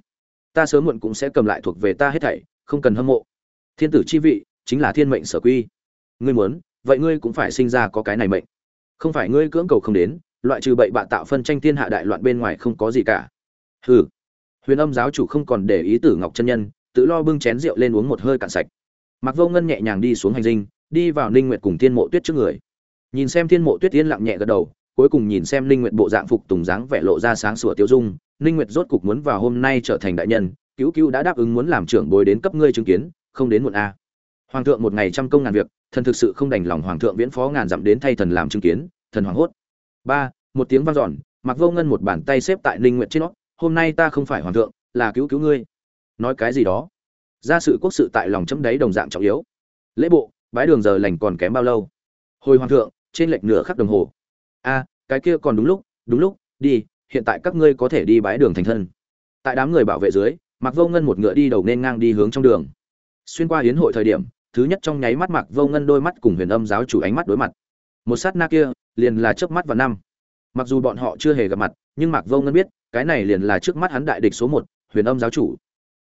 Ta sớm muộn cũng sẽ cầm lại thuộc về ta hết thảy, không cần hâm mộ. Thiên tử chi vị, chính là thiên mệnh sở quy. Ngươi muốn, vậy ngươi cũng phải sinh ra có cái này mệnh. Không phải ngươi cưỡng cầu không đến, loại trừ bậy bạ tạo phân tranh thiên hạ đại loạn bên ngoài không có gì cả hừ. Huyền âm giáo chủ không còn để ý tử ngọc chân nhân, tự lo bưng chén rượu lên uống một hơi cạn sạch. Mặc vô ngân nhẹ nhàng đi xuống hành dinh, đi vào ninh nguyệt cùng thiên mộ tuyết trước người. Nhìn xem thiên mộ tuyết yên lặng nhẹ gật đầu, cuối cùng nhìn xem ninh nguyệt bộ dạng phục tùng dáng vẻ lộ ra sáng sủa tiêu dung, ninh nguyệt rốt cục muốn vào hôm nay trở thành đại nhân, cứu cứu đã đáp ứng muốn làm trưởng bồi đến cấp ngươi chứng kiến, không đến muộn a. Hoàng thượng một ngày trăm công ngàn việc, thần thực sự không đành lòng hoàng thượng viễn phó ngàn dặm đến thay thần làm chứng kiến, thần hoàng hốt. Ba, một tiếng vang dọn mặc vô ngân một bàn tay xếp tại ninh nguyệt trên nó hôm nay ta không phải hoàng thượng, là cứu cứu ngươi. Nói cái gì đó. Ra sự quốc sự tại lòng chấm đáy đồng dạng trọng yếu. Lễ bộ, bái đường giờ lành còn kém bao lâu? Hồi hoàng thượng, trên lệch nửa khắc đồng hồ. A cái kia còn đúng lúc đúng lúc, đi, hiện tại các ngươi có thể đi bái đường thành thân. Tại đám người bảo vệ dưới mặc vô ngân một ngựa đi đầu nên ngang đi hướng trong đường. Xuyên qua hiến hội thời điểm, thứ nhất trong nháy mắt mặc vô ngân đôi mắt cùng huyền âm giáo chủ ánh mắt đối mặt. Một sát na kia, liền là chớp mắt và năm. Mặc dù bọn họ chưa hề gặp mặt, nhưng mặc vô ngân biết cái này liền là trước mắt hắn đại địch số một, huyền âm giáo chủ.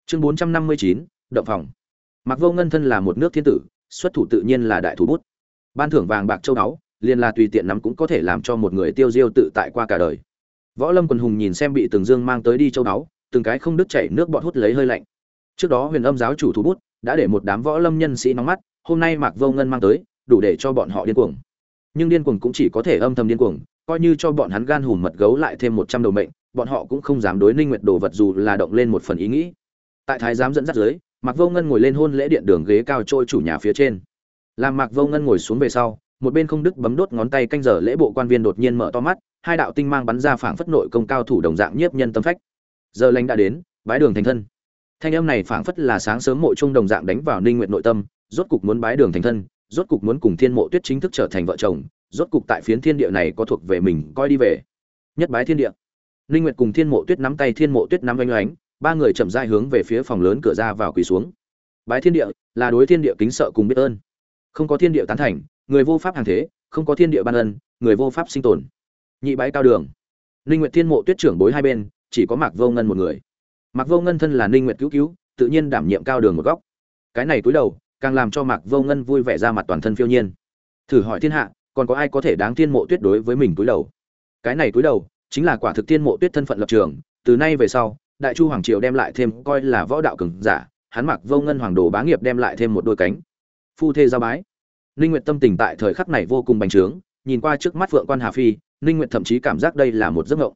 Chương bốn trăm năm mươi chín, động phòng. Mặc vô ngân thân là một nước thiên tử, xuất thủ tự nhiên là đại thủ bút. Ban thưởng vàng bạc châu báu, liền là tùy tiện nắm cũng có thể làm cho một người tiêu diêu tự tại qua cả đời. Võ lâm quần hùng nhìn xem bị từng dương mang tới đi châu báu, từng cái không đứt chảy nước bọt hút lấy hơi lạnh. Trước đó huyền âm giáo chủ thủ bút, đã để một đám võ lâm nhân sĩ nóng mắt, hôm nay mạc vô ngân mang tới, đủ để cho bọn họ điên cuồng. Nhưng điên cuồng cũng chỉ có thể âm thầm điên cuồng coi như cho bọn hắn gan hùm mật gấu lại thêm một trăm đầu mệnh, bọn họ cũng không dám đối ninh nguyệt đồ vật dù là động lên một phần ý nghĩ. Tại thái giám dẫn dắt dưới, mạc vô ngân ngồi lên hôn lễ điện đường ghế cao trôi chủ nhà phía trên. Làm mạc vô ngân ngồi xuống về sau, một bên không Đức bấm đốt ngón tay canh giờ lễ bộ quan viên đột nhiên mở to mắt, hai đạo tinh mang bắn ra phảng phất nội công cao thủ đồng dạng nhiếp nhân tâm phách. Giờ lành đã đến, bái đường thành thân. Thanh âm này phảng phất là sáng sớm mộ trung đồng dạng đánh vào ninh Nguyệt nội tâm, rốt cục muốn bái đường thành thân, rốt cục muốn cùng thiên mộ tuyết chính thức trở thành vợ chồng rốt cục tại phiến thiên địa này có thuộc về mình coi đi về. Nhất bái thiên địa. Ninh nguyệt cùng thiên mộ tuyết nắm tay, thiên mộ tuyết nắm oanh oánh, ba người chậm rãi hướng về phía phòng lớn cửa ra vào quỳ xuống. Bái thiên địa là đối thiên địa kính sợ cùng biết ơn. Không có thiên địa tán thành, người vô pháp hàng thế, không có thiên địa ban ân, người vô pháp sinh tồn. Nhị bái cao đường. Ninh nguyệt, thiên mộ tuyết trưởng bối hai bên, chỉ có mạc vô ngân một người. Mạc vô ngân thân là ninh nguyệt cứu cứu, tự nhiên đảm nhiệm cao đường một góc. Cái này cúi đầu, càng làm cho mạc vô ngân vui vẻ ra mặt toàn thân phiêu nhiên. Thử hỏi thiên hạ còn có ai có thể đáng thiên mộ tuyết đối với mình túi đầu? Cái này túi đầu chính là quả thực thiên mộ tuyết thân phận lập trường, từ nay về sau, đại chu hoàng triều đem lại thêm coi là võ đạo cường giả, hắn mặc vô ngân hoàng đồ bá nghiệp đem lại thêm một đôi cánh. Phu thê giao bái. Ninh nguyệt tâm tình tại thời khắc này vô cùng bành trướng, nhìn qua trước mắt vượng quan hà phi, ninh nguyệt thậm chí cảm giác đây là một giấc mộng.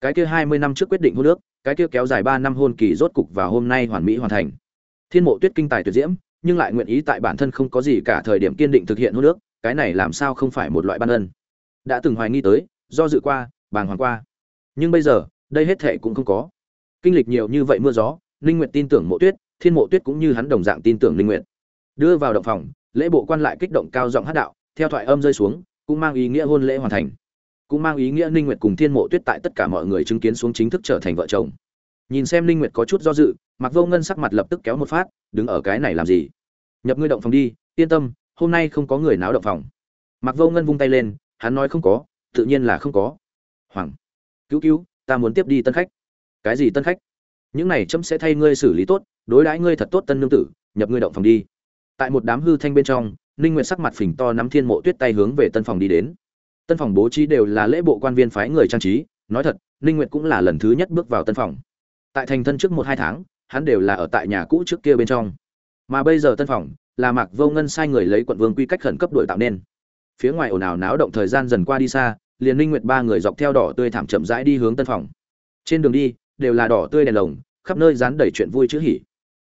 Cái kia 20 năm trước quyết định hôn nước cái kia kéo dài 3 năm hôn kỳ rốt cục vào hôm nay hoàn mỹ hoàn thành. Thiên mộ tuyết kinh tài tuyệt diễm, nhưng lại nguyện ý tại bản thân không có gì cả thời điểm kiên định thực hiện hôn nước cái này làm sao không phải một loại ban ân? Đã từng hoài nghi tới, do dự qua, bàng hoàng qua. Nhưng bây giờ, đây hết thệ cũng không có. Kinh lịch nhiều như vậy mưa gió, ninh nguyệt tin tưởng mộ tuyết, thiên mộ tuyết cũng như hắn đồng dạng tin tưởng ninh nguyệt. Đưa vào động phòng, lễ bộ quan lại kích động cao giọng hát đạo, theo thoại âm rơi xuống, cũng mang ý nghĩa hôn lễ hoàn thành. Cũng mang ý nghĩa ninh nguyệt cùng thiên mộ tuyết tại tất cả mọi người chứng kiến xuống chính thức trở thành vợ chồng. Nhìn xem ninh nguyệt có chút do dự mặc vô ngân sắc mặt lập tức kéo một phát, đứng ở cái này làm gì? Nhập ngươi động phòng đi, yên tâm hôm nay không có người náo động phòng. Mặc vô ngân vung tay lên, hắn nói không có, tự nhiên là không có. Hoàng, cứu cứu, ta muốn tiếp đi tân khách. Cái gì tân khách? Những này chấm sẽ thay ngươi xử lý tốt, đối đãi ngươi thật tốt tân nương tử, nhập ngươi động phòng đi. Tại một đám hư thanh bên trong, ninh nguyệt sắc mặt phình to nắm thiên mộ tuyết tay hướng về tân phòng đi đến. Tân phòng bố trí đều là lễ bộ quan viên phái người trang trí, nói thật, ninh nguyệt cũng là lần thứ nhất bước vào tân phòng. Tại thành thân trước một hai tháng, hắn đều là ở tại nhà cũ trước kia bên trong. Mà bây giờ tân phòng là mạc vô ngân sai người lấy quận vương quy cách khẩn cấp đội tạo nên. Phía ngoài ồn ào náo động thời gian dần qua đi xa, liền ninh nguyệt ba người dọc theo đỏ tươi thảm chậm rãi đi hướng tân phòng. Trên đường đi, đều là đỏ tươi đèn lồng, khắp nơi dán đầy chuyện vui chữ hỉ.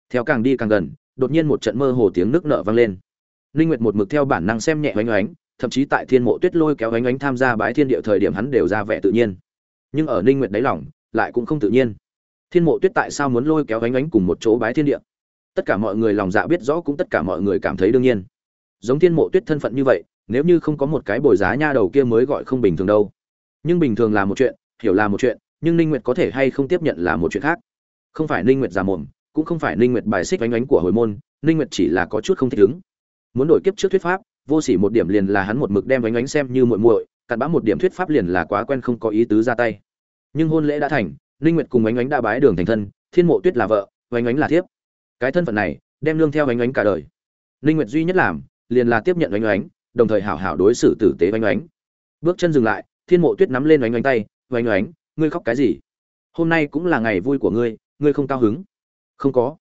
Theo càng đi càng gần, đột nhiên một trận mơ hồ tiếng nước nợ vang lên. Ninh nguyệt một mực theo bản năng xem nhẹ oánh oánh, thậm chí tại thiên mộ tuyết lôi kéo oánh oánh tham gia bái thiên địa thời điểm hắn đều ra vẻ tự nhiên. Nhưng ở ninh nguyệt đáy lòng, lại cũng không tự nhiên. Thiên mộ tuyết tại sao muốn lôi kéo oánh oánh cùng một chỗ bái thiên địa? Tất cả mọi người lòng dạ biết rõ cũng tất cả mọi người cảm thấy đương nhiên. Giống thiên mộ tuyết thân phận như vậy, nếu như không có một cái bồi giá nha đầu kia mới gọi không bình thường đâu. Nhưng bình thường là một chuyện, hiểu là một chuyện, nhưng ninh nguyệt có thể hay không tiếp nhận là một chuyện khác. Không phải ninh nguyệt già mồm, cũng không phải ninh nguyệt bài xích ánh ánh của hồi môn, ninh nguyệt chỉ là có chút không thích ứng. Muốn đổi kiếp trước thuyết pháp, vô sỉ một điểm liền là hắn một mực đem ánh ánh xem như muội muội, cặn bã một điểm thuyết pháp liền là quá quen không có ý tứ ra tay. Nhưng hôn lễ đã thành, ninh nguyệt cùng ánh ánh đã bái đường thành thân, thiên mộ tuyết là vợ, ánh ánh là thiếp cái thân phận này, đem lương theo ánh oánh cả đời. Ninh nguyệt duy nhất làm, liền là tiếp nhận ánh oánh, đồng thời hảo hảo đối xử tử tế ánh oánh. Bước chân dừng lại, thiên mộ tuyết nắm lên ánh oánh tay ánh oánh, ngươi khóc cái gì? Hôm nay cũng là ngày vui của ngươi ngươi không cao hứng. Không có.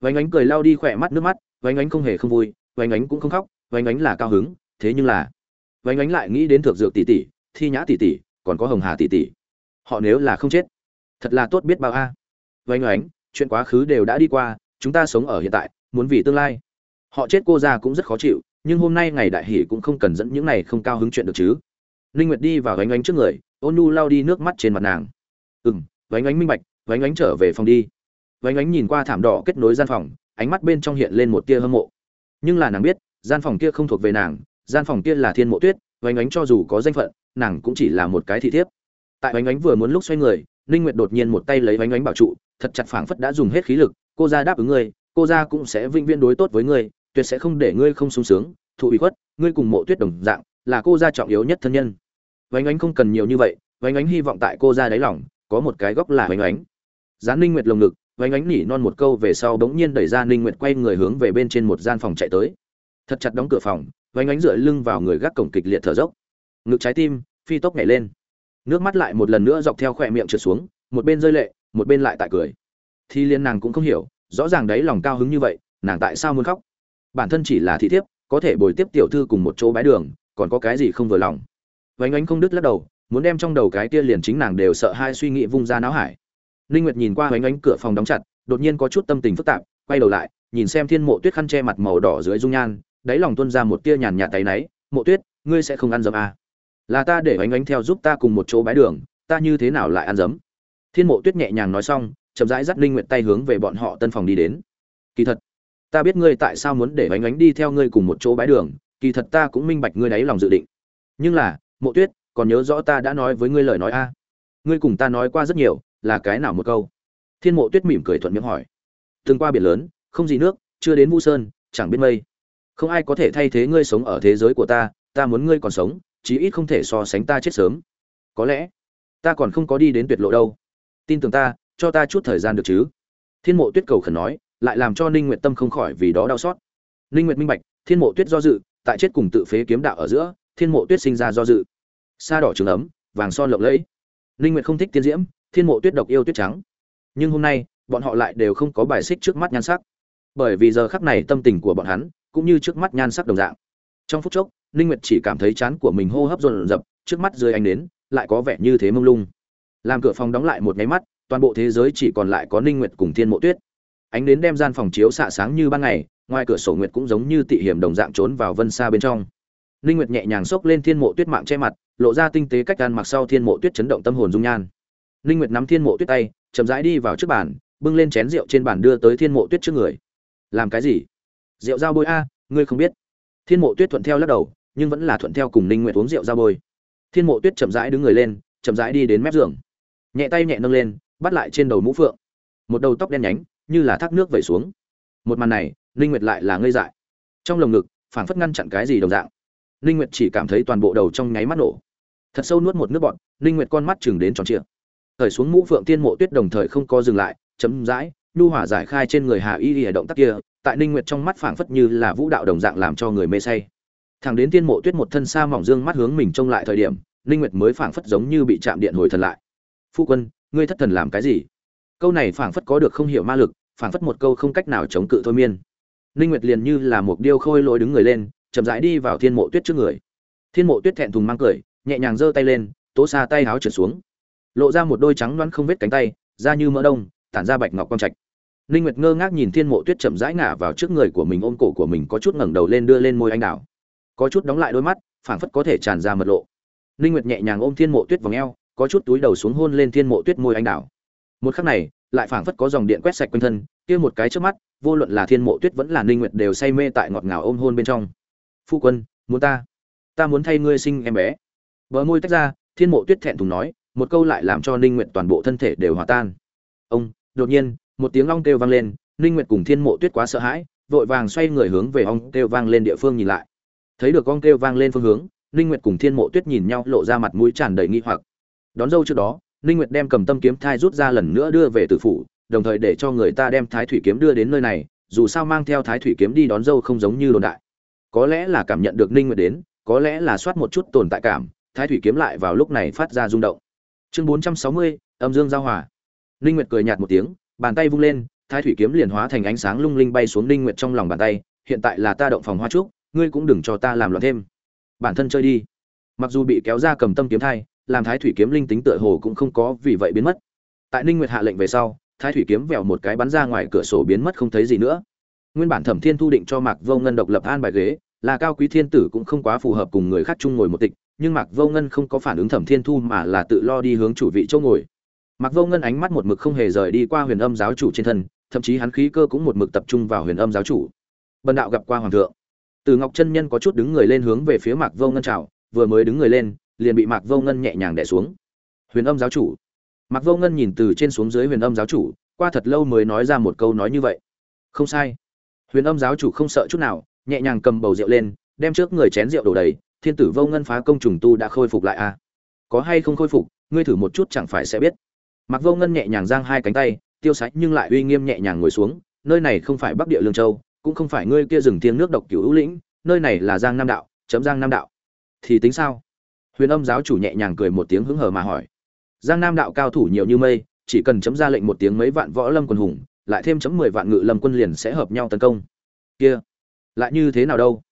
Ánh oánh cười lau đi khỏe mắt, nước mắt ánh oánh không hề không vui ánh oánh cũng không khóc ánh oánh là cao hứng, thế nhưng là ánh oánh lại nghĩ đến thượng dược tỷ tỷ, thi nhã tỷ tỷ, còn có hồng hà tỷ tỷ. Họ nếu là không chết, thật là tốt biết bao a. À. ánh oánh, chuyện quá khứ đều đã đi qua chúng ta sống ở hiện tại, muốn vì tương lai. Họ chết cô ra cũng rất khó chịu, nhưng hôm nay ngày đại hỷ cũng không cần dẫn những này không cao hứng chuyện được chứ. Linh nguyệt đi vào gánh ánh trước người, ôn nu lau đi nước mắt trên mặt nàng. Ừm, vánh ánh minh bạch, vánh ánh trở về phòng đi. Vánh ánh nhìn qua thảm đỏ kết nối gian phòng, ánh mắt bên trong hiện lên một tia hâm mộ. Nhưng là nàng biết, gian phòng kia không thuộc về nàng, gian phòng kia là thiên mộ tuyết, vánh ánh cho dù có danh phận, nàng cũng chỉ là một cái thị thiếp. Tại vánh ánh vừa muốn lúc xoay người, linh nguyệt đột nhiên một tay lấy vánh ánh bảo trụ, thật chặt phảng phất đã dùng hết khí lực cô ra đáp ứng ngươi, cô ra cũng sẽ vinh viễn đối tốt với ngươi, tuyệt sẽ không để ngươi không sung sướng, thụ ủy khuất, ngươi cùng mộ tuyết đồng dạng, là cô gia trọng yếu nhất thân nhân. Vánh ánh không cần nhiều như vậy, vánh ánh hy vọng tại cô gia đáy lòng, có một cái góc là vánh ánh. Gián ninh nguyệt lồng ngực, vánh ánh nỉ non một câu về sau bỗng nhiên đẩy ra ninh nguyệt quay người hướng về bên trên một gian phòng chạy tới. Thật chặt đóng cửa phòng, vánh ánh dựa lưng vào người gác cổng kịch liệt thở dốc. Ngực trái tim, phi tốc nhảy lên. Nước mắt lại một lần nữa dọc theo khỏe miệng trượt xuống, một bên rơi lệ, một bên lại tại cười thì liên nàng cũng không hiểu, rõ ràng đấy lòng cao hứng như vậy, nàng tại sao muốn khóc? Bản thân chỉ là thị thiếp, có thể bồi tiếp tiểu thư cùng một chỗ bái đường, còn có cái gì không vừa lòng? Vánh ánh không đứt lắc đầu, muốn đem trong đầu cái kia liền chính nàng đều sợ hai suy nghĩ vung ra não hải. Ninh nguyệt nhìn qua vánh ánh cửa phòng đóng chặt, đột nhiên có chút tâm tình phức tạp, quay đầu lại, nhìn xem thiên mộ tuyết khăn che mặt màu đỏ dưới dung nhan, đáy lòng tuôn ra một tia nhàn nhạt tay náy, mộ tuyết, ngươi sẽ không ăn dấm à. là ta để vánh ánh theo giúp ta cùng một chỗ bái đường, ta như thế nào lại ăn dấm? Thiên mộ tuyết nhẹ nhàng nói xong chậm rãi dắt linh nguyệt tay hướng về bọn họ tân phòng đi đến. Kỳ thật, ta biết ngươi tại sao muốn để bánh ánh đi theo ngươi cùng một chỗ bái đường, kỳ thật ta cũng minh bạch ngươi đáy lòng dự định. Nhưng là, mộ tuyết, còn nhớ rõ ta đã nói với ngươi lời nói a? Ngươi cùng ta nói qua rất nhiều, là cái nào một câu? Thiên mộ tuyết mỉm cười thuận miệng hỏi. Từng qua biển lớn, không gì nước, chưa đến vũ sơn, chẳng biết mây. Không ai có thể thay thế ngươi sống ở thế giới của ta ta muốn ngươi còn sống, chí ít không thể so sánh ta chết sớm. Có lẽ, ta còn không có đi đến tuyệt lộ đâu. Tin tưởng ta cho ta chút thời gian được chứ? Thiên mộ tuyết cầu khẩn nói, lại làm cho ninh nguyệt tâm không khỏi vì đó đau xót. Ninh nguyệt minh bạch, thiên mộ tuyết do dự, tại chết cùng tự phế kiếm đạo ở giữa, thiên mộ tuyết sinh ra do dự. Sa đỏ trường ấm, vàng son lộng lẫy. Ninh nguyệt không thích tiên diễm, thiên mộ tuyết độc yêu tuyết trắng. Nhưng hôm nay, bọn họ lại đều không có bài xích trước mắt nhan sắc. Bởi vì giờ khắc này tâm tình của bọn hắn cũng như trước mắt nhan sắc đồng dạng. Trong phút chốc, ninh nguyệt chỉ cảm thấy chán của mình hô hấp dồn dập, trước mắt dưới ánh nến lại có vẻ như thế mông lung. Làm cửa phòng đóng lại một nháy mắt toàn bộ thế giới chỉ còn lại có ninh nguyệt cùng thiên mộ tuyết. Ánh đến đem gian phòng chiếu xạ sáng như ban ngày, ngoài cửa sổ nguyệt cũng giống như tị hiểm đồng dạng trốn vào vân xa bên trong. Ninh nguyệt nhẹ nhàng xốc lên thiên mộ tuyết mạng che mặt, lộ ra tinh tế cách ăn mặc sau thiên mộ tuyết chấn động tâm hồn dung nhan. Ninh nguyệt nắm thiên mộ tuyết tay, chậm rãi đi vào trước bàn, bưng lên chén rượu trên bàn đưa tới thiên mộ tuyết trước người. Làm cái gì? Rượu giao bôi a, ngươi không biết. Thiên mộ tuyết thuận theo lắc đầu, nhưng vẫn là thuận theo cùng ninh nguyệt uống rượu giao bôi. Thiên mộ tuyết chậm rãi đứng người lên, chậm rãi đi đến mép giường. Nhẹ tay nhẹ nâng lên bắt lại trên đầu mũ phượng. Một đầu tóc đen nhánh, như là thác nước vẩy xuống. Một màn này, ninh nguyệt lại là ngây dại. Trong lồng ngực, phảng phất ngăn chặn cái gì đồng dạng. Ninh nguyệt chỉ cảm thấy toàn bộ đầu trong nháy mắt nổ. Thật sâu nuốt một nước bọt, ninh nguyệt con mắt chừng đến tròn trịa. Thời xuống mũ phượng tiên mộ tuyết đồng thời không có dừng lại chấm dãi nhu hỏa giải khai trên người hà y y động tác kia, tại ninh nguyệt trong mắt phảng phất như là vũ đạo đồng dạng làm cho người mê say. Thẳng đến tiên mộ tuyết một thân xa mỏng dương mắt hướng mình trông lại thời điểm, ninh nguyệt mới phảng phất giống như bị chạm điện hồi thần lại. Phu quân ngươi thất thần làm cái gì? Câu này phảng phất có được không hiểu ma lực phảng phất một câu không cách nào chống cự thôi miên. Ninh nguyệt liền như là một điêu khôi lỗi đứng người lên chậm rãi đi vào thiên mộ tuyết trước người. Thiên mộ tuyết thẹn thùng mang cười nhẹ nhàng giơ tay lên tố xa tay háo trượt xuống. Lộ ra một đôi trắng đoán không vết cánh tay da như mỡ đông tản ra bạch ngọc quang trạch. Ninh nguyệt ngơ ngác nhìn thiên mộ tuyết chậm rãi ngả vào trước người của mình ôm cổ của mình có chút ngẩng đầu lên đưa lên môi anh đảo, có chút đóng lại đôi mắt phảng phất có thể tràn ra mật lộ. Ninh nguyệt nhẹ nhàng ôm thiên mộ tuyết vòng eo có chút túi đầu xuống hôn lên thiên mộ tuyết môi anh đào. Một khắc này, lại phảng phất có dòng điện quét sạch quanh thân, kia một cái trước mắt, vô luận là thiên mộ tuyết vẫn là ninh nguyệt đều say mê tại ngọt ngào ôm hôn bên trong. Phu quân, muốn ta ta muốn thay ngươi sinh em bé. Bờ môi tách ra, thiên mộ tuyết thẹn thùng nói, một câu lại làm cho ninh nguyệt toàn bộ thân thể đều hòa tan. Ông, đột nhiên, một tiếng ong kêu vang lên, ninh nguyệt cùng thiên mộ tuyết quá sợ hãi, vội vàng xoay người hướng về ong kêu vang lên địa phương nhìn lại. Thấy được ong kêu vang lên phương hướng, ninh nguyệt cùng thiên mộ tuyết nhìn nhau lộ ra mặt mũi tràn đầy nghi hoặc đón dâu trước đó ninh nguyệt đem cầm tâm kiếm thai rút ra lần nữa đưa về tử phủ đồng thời để cho người ta đem thái thủy kiếm đưa đến nơi này dù sao mang theo thái thủy kiếm đi đón dâu không giống như đồn đại. Có lẽ là cảm nhận được ninh nguyệt đến có lẽ là soát một chút tồn tại cảm thái thủy kiếm lại vào lúc này phát ra rung động. Chương 460, âm dương giao hòa. Ninh nguyệt cười nhạt một tiếng bàn tay vung lên thái thủy kiếm liền hóa thành ánh sáng lung linh bay xuống ninh nguyệt trong lòng bàn tay hiện tại là ta động phòng hoa trúc ngươi cũng đừng cho ta làm loạn thêm. Bản thân chơi đi. Mặc dù bị kéo ra cầm tâm kiếm thai làm thái thủy kiếm linh tính tựa hồ cũng không có vì vậy biến mất. Tại ninh nguyệt hạ lệnh về sau, thái thủy kiếm vèo một cái bắn ra ngoài cửa sổ biến mất không thấy gì nữa. Nguyên bản thẩm thiên thu định cho mạc vô ngân độc lập an bài ghế, là cao quý thiên tử cũng không quá phù hợp cùng người khác chung ngồi một tịch, nhưng mạc vô ngân không có phản ứng thẩm thiên thu mà là tự lo đi hướng chủ vị chỗ ngồi. Mạc vô ngân ánh mắt một mực không hề rời đi qua huyền âm giáo chủ trên thân, thậm chí hắn khí cơ cũng một mực tập trung vào huyền âm giáo chủ. Bần đạo gặp qua hoàng thượng. Từ ngọc chân nhân có chút đứng người lên hướng về phía mạc vô ngân chào, vừa mới đứng người lên liền bị mạc vô ngân nhẹ nhàng đẻ xuống. Huyền âm giáo chủ. Mạc vô ngân nhìn từ trên xuống dưới huyền âm giáo chủ, qua thật lâu mới nói ra một câu nói như vậy. Không sai. Huyền âm giáo chủ không sợ chút nào, nhẹ nhàng cầm bầu rượu lên, đem trước người chén rượu đổ đầy, thiên tử vô ngân phá công trùng tu đã khôi phục lại à? Có hay không khôi phục, ngươi thử một chút chẳng phải sẽ biết. Mặc vô ngân nhẹ nhàng giang hai cánh tay, tiêu sái nhưng lại uy nghiêm nhẹ nhàng ngồi xuống, nơi này không phải bắc địa lương châu, cũng không phải ngươi kia rừng tiếng nước độc cửu hữu lĩnh, nơi này là giang nam đạo, chấm giang nam đạo. Thì tính sao? Huyền âm giáo chủ nhẹ nhàng cười một tiếng hứng hờ mà hỏi. Giang nam đạo cao thủ nhiều như mây, chỉ cần chấm ra lệnh một tiếng mấy vạn võ lâm quân hùng, lại thêm chấm mười vạn ngự lâm quân liền sẽ hợp nhau tấn công. Kia, lại như thế nào đâu?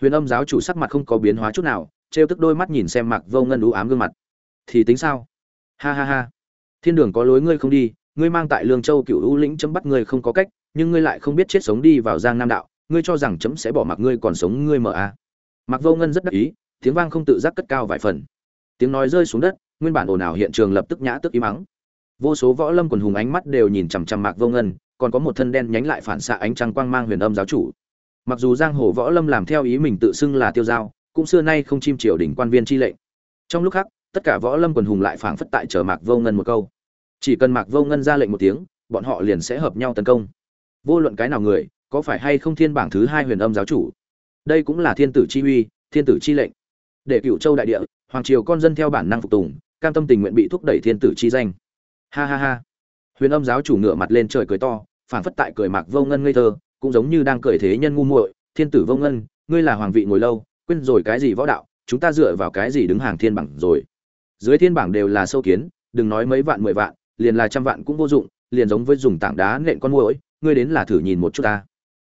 Huyền âm giáo chủ sắc mặt không có biến hóa chút nào, trêu tức đôi mắt nhìn xem mặc vô ngân u ám gương mặt. Thì tính sao? Ha ha ha. Thiên đường có lối ngươi không đi, ngươi mang tại lương châu cựu ưu lĩnh chấm bắt ngươi không có cách, nhưng ngươi lại không biết chết sống đi vào giang nam đạo, ngươi cho rằng chấm sẽ bỏ mặc ngươi còn sống ngươi mở à. mặc vô ngân rất đắc ý tiếng vang không tự giác cất cao vài phần. Tiếng nói rơi xuống đất, nguyên bản ồn ào hiện trường lập tức nhã tức im mắng vô số võ lâm quần hùng ánh mắt đều nhìn chằm chằm mạc vô ngân, còn có một thân đen nhánh lại phản xạ ánh trăng quang mang huyền âm giáo chủ. Mặc dù giang hồ võ lâm làm theo ý mình tự xưng là tiêu giao, cũng xưa nay không chim triều đình quan viên chi lệnh. Trong lúc khác tất cả võ lâm quần hùng lại phảng phất tại chờ mạc vô ngân một câu. Chỉ cần mạc vô ngân ra lệnh một tiếng, bọn họ liền sẽ hợp nhau tấn công. Vô luận cái nào người, có phải hay không thiên bảng thứ hai huyền âm giáo chủ? Đây cũng là thiên tử chi uy, thiên tử chi lệnh để cựu châu đại địa, hoàng triều con dân theo bản năng phục tùng, cam tâm tình nguyện bị thúc đẩy thiên tử chi danh. Ha ha ha. Huyền âm giáo chủ ngửa mặt lên trời cười to, phảng phất tại cười mạc vô ngân ngây thơ, cũng giống như đang cười thế nhân ngu muội, thiên tử vô ngân, ngươi là hoàng vị ngồi lâu, quên rồi cái gì võ đạo, chúng ta dựa vào cái gì đứng hàng thiên bảng rồi? Dưới thiên bảng đều là sâu kiến, đừng nói mấy vạn mười vạn, liền là trăm vạn cũng vô dụng, liền giống với dùng tảng đá nện con muỗi, ngươi đến là thử nhìn một chút ta.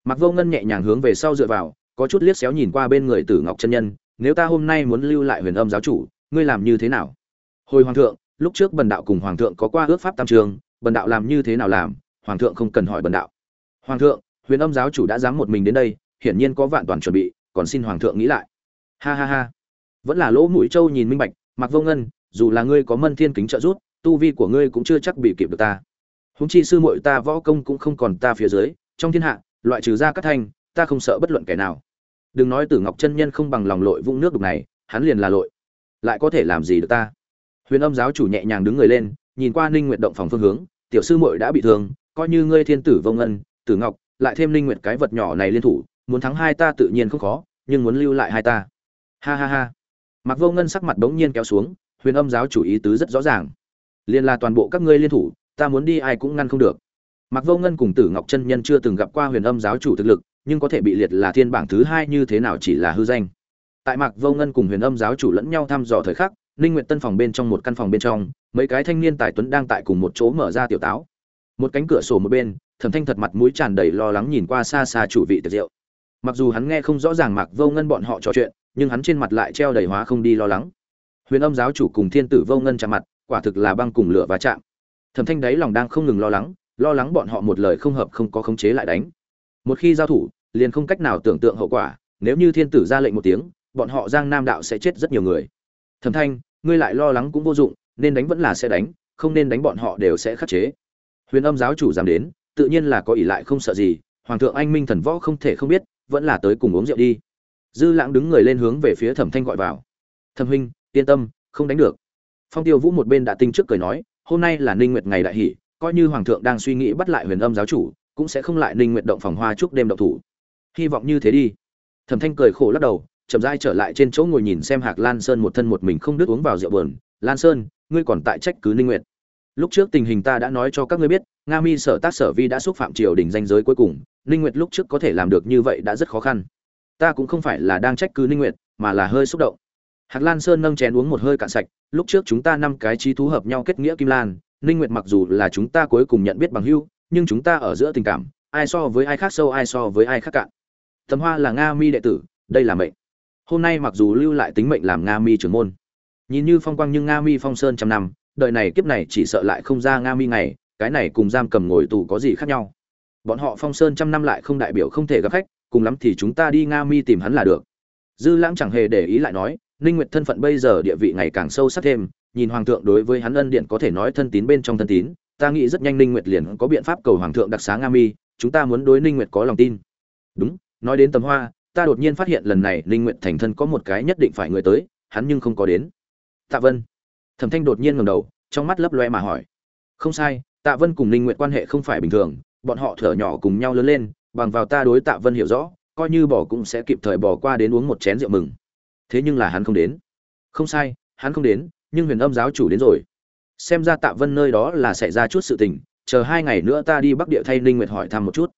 Mặc vô ngân nhẹ nhàng hướng về sau dựa vào, có chút liếc xéo nhìn qua bên người tử ngọc chân nhân nếu ta hôm nay muốn lưu lại huyền âm giáo chủ, ngươi làm như thế nào? Hồi hoàng thượng, lúc trước bần đạo cùng hoàng thượng có qua ước pháp tam trường, bần đạo làm như thế nào làm, hoàng thượng không cần hỏi bần đạo. Hoàng thượng, huyền âm giáo chủ đã dám một mình đến đây, hiển nhiên có vạn toàn chuẩn bị, còn xin hoàng thượng nghĩ lại. Ha ha ha. Vẫn là lỗ mũi trâu nhìn minh bạch mặc vô ngân, dù là ngươi có mân thiên kính trợ giúp, tu vi của ngươi cũng chưa chắc bị kịp được ta. Húng chi sư muội ta võ công cũng không còn ta phía dưới, trong thiên hạ, loại trừ ra các thanh, ta không sợ bất luận kẻ nào đừng nói tử ngọc chân nhân không bằng lòng lội vũng nước đục này, hắn liền là lội. Lại có thể làm gì được ta? Huyền âm giáo chủ nhẹ nhàng đứng người lên, nhìn qua ninh nguyệt động phòng phương hướng, tiểu sư muội đã bị thương, coi như ngươi thiên tử vông ân, tử ngọc, lại thêm ninh nguyệt cái vật nhỏ này liên thủ, muốn thắng hai ta tự nhiên không khó, nhưng muốn lưu lại hai ta. Ha ha ha. Mặc vô ngân sắc mặt đống nhiên kéo xuống, huyền âm giáo chủ ý tứ rất rõ ràng. Liền là toàn bộ các ngươi liên thủ, ta muốn đi ai cũng ngăn không được. Mặc vô ngân cùng tử ngọc chân nhân chưa từng gặp qua huyền âm giáo chủ thực lực nhưng có thể bị liệt là thiên bảng thứ hai như thế nào chỉ là hư danh. Tại mạc vô ngân cùng huyền âm giáo chủ lẫn nhau thăm dò thời khắc, ninh nguyện tân phòng bên trong một căn phòng bên trong, mấy cái thanh niên tài tuấn đang tại cùng một chỗ mở ra tiểu táo. Một cánh cửa sổ một bên, thẩm thanh thật mặt mũi tràn đầy lo lắng nhìn qua xa xa chủ vị tiệc rượu. Mặc dù hắn nghe không rõ ràng mạc vô ngân bọn họ trò chuyện, nhưng hắn trên mặt lại treo đầy hóa không đi lo lắng. Huyền âm giáo chủ cùng thiên tử vô ngân chạm mặt, quả thực là băng cùng lửa và chạm. Thẩm thanh đáy lòng đang không ngừng lo lắng lo lắng bọn họ một lời không hợp không có khống chế lại đánh một khi giao thủ, liền không cách nào tưởng tượng hậu quả, nếu như thiên tử ra lệnh một tiếng, bọn họ giang nam đạo sẽ chết rất nhiều người. Thẩm thanh, ngươi lại lo lắng cũng vô dụng, nên đánh vẫn là sẽ đánh, không nên đánh bọn họ đều sẽ khắc chế. Huyền âm giáo chủ dám đến, tự nhiên là có ỷ lại không sợ gì, hoàng thượng anh minh thần võ không thể không biết, vẫn là tới cùng uống rượu đi. Dư lãng đứng người lên hướng về phía thẩm thanh gọi vào. Thẩm huynh, yên tâm, không đánh được. Phong tiêu vũ một bên đã tinh trước cười nói, hôm nay là ninh nguyệt ngày đại hỷ, coi như hoàng thượng đang suy nghĩ bắt lại huyền âm giáo chủ cũng sẽ không lại ninh nguyện động phòng hoa chúc đêm động thủ. Hy vọng như thế đi. Thẩm thanh cười khổ lắc đầu, chậm rãi trở lại trên chỗ ngồi nhìn xem hạc lan sơn một thân một mình không đứt uống vào rượu bờn lan sơn, ngươi còn tại trách cứ ninh nguyện lúc trước tình hình ta đã nói cho các ngươi biết, nga mi sở tác sở vi đã xúc phạm triều đình danh giới cuối cùng, ninh nguyệt lúc trước có thể làm được như vậy đã rất khó khăn. Ta cũng không phải là đang trách cứ ninh nguyệt, mà là hơi xúc động. Hạc lan sơn nâng chén uống một hơi cạn sạch, lúc trước chúng ta năm cái trí thú hợp nhau kết nghĩa kim lan, ninh nguyệt mặc dù là chúng ta cuối cùng nhận biết bằng hữu nhưng chúng ta ở giữa tình cảm, ai so với ai khác sâu, ai so với ai khác cạn. Tấm hoa là nga mi đệ tử, đây là mệnh. Hôm nay mặc dù lưu lại tính mệnh làm nga mi trưởng môn, nhìn như phong quang nhưng nga mi phong sơn trăm năm, đời này kiếp này chỉ sợ lại không ra nga mi ngày, cái này cùng giam cầm ngồi tù có gì khác nhau. Bọn họ phong sơn trăm năm lại không đại biểu không thể gặp khách, cùng lắm thì chúng ta đi nga mi tìm hắn là được. Dư lãng chẳng hề để ý lại nói, ninh nguyệt thân phận bây giờ địa vị ngày càng sâu sắc thêm, nhìn hoàng thượng đối với hắn ân điện có thể nói thân tín bên trong thân tín ta nghĩ rất nhanh ninh nguyệt liền có biện pháp cầu hoàng thượng đặc xá nga mi, chúng ta muốn đối ninh nguyệt có lòng tin. Đúng, nói đến tầm hoa, ta đột nhiên phát hiện lần này ninh nguyệt thành thân có một cái nhất định phải người tới, hắn nhưng không có đến. Tạ vân. Thẩm thanh đột nhiên ngẩng đầu, trong mắt lấp loe mà hỏi. Không sai, tạ vân cùng ninh nguyệt quan hệ không phải bình thường, bọn họ thở nhỏ cùng nhau lớn lên, bằng vào ta đối tạ vân hiểu rõ, coi như bỏ cũng sẽ kịp thời bỏ qua đến uống một chén rượu mừng. Thế nhưng là hắn không đến. Không sai, hắn không đến, nhưng huyền âm giáo chủ đến rồi xem ra tạ vân nơi đó là xảy ra chút sự tình, chờ hai ngày nữa ta đi bắc địa thay ninh nguyệt hỏi thăm một chút.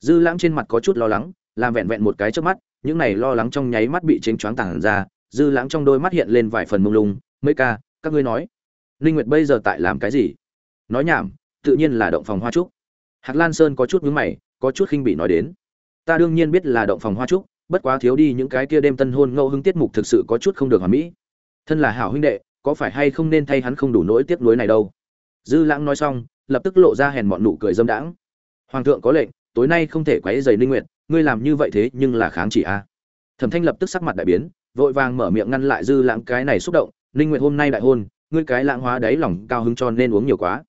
Dư lãng trên mặt có chút lo lắng, làm vẹn vẹn một cái trước mắt, những này lo lắng trong nháy mắt bị chênh choáng tàng ra, dư lãng trong đôi mắt hiện lên vài phần mông lung, mấy ca, các ngươi nói, ninh nguyệt bây giờ tại làm cái gì? Nói nhảm, tự nhiên là động phòng hoa trúc. Hạc lan sơn có chút nhướng mày, có chút khinh bỉ nói đến, ta đương nhiên biết là động phòng hoa trúc, bất quá thiếu đi những cái kia đêm tân hôn ngẫu hứng tiết mục thực sự có chút không được hoàn mỹ. Thân là hảo huynh đệ có phải hay không nên thay hắn không đủ nỗi tiếc nuối này đâu? Dư lãng nói xong, lập tức lộ ra hèn mọn nụ cười dâm đãng. Hoàng thượng có lệnh, tối nay không thể quấy rầy ninh nguyện. ngươi làm như vậy thế nhưng là kháng chỉ a. Thẩm thanh lập tức sắc mặt đại biến, vội vàng mở miệng ngăn lại dư lãng cái này xúc động, ninh nguyện hôm nay đại hôn, ngươi cái lãng hóa đấy lòng cao hứng cho nên uống nhiều quá.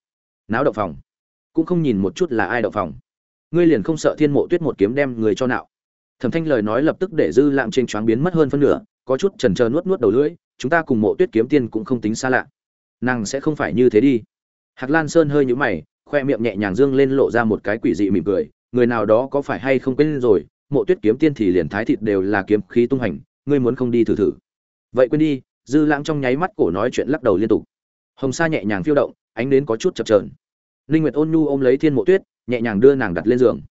Náo động phòng. Cũng không nhìn một chút là ai động phòng. Ngươi liền không sợ thiên mộ tuyết một kiếm đem người cho nạo. Thẩm thanh lời nói lập tức để dư lãng trên choáng biến mất hơn phân nửa có chút chần chờ nuốt nuốt đầu lưỡi, chúng ta cùng mộ tuyết kiếm tiên cũng không tính xa lạ. Nàng sẽ không phải như thế đi. Hạc lan sơn hơi nhũ mày, khoe miệng nhẹ nhàng dương lên lộ ra một cái quỷ dị mỉm cười, người nào đó có phải hay không quên rồi, mộ tuyết kiếm tiên thì liền thái thịt đều là kiếm khí tung hành, ngươi muốn không đi thử thử. Vậy quên đi, dư lãng trong nháy mắt cổ nói chuyện lắc đầu liên tục. Hồng sa nhẹ nhàng phiêu động, ánh đến có chút chập trờn linh nguyệt ôn nhu ôm lấy thiên mộ tuyết, nhẹ nhàng đưa nàng đặt lên giường.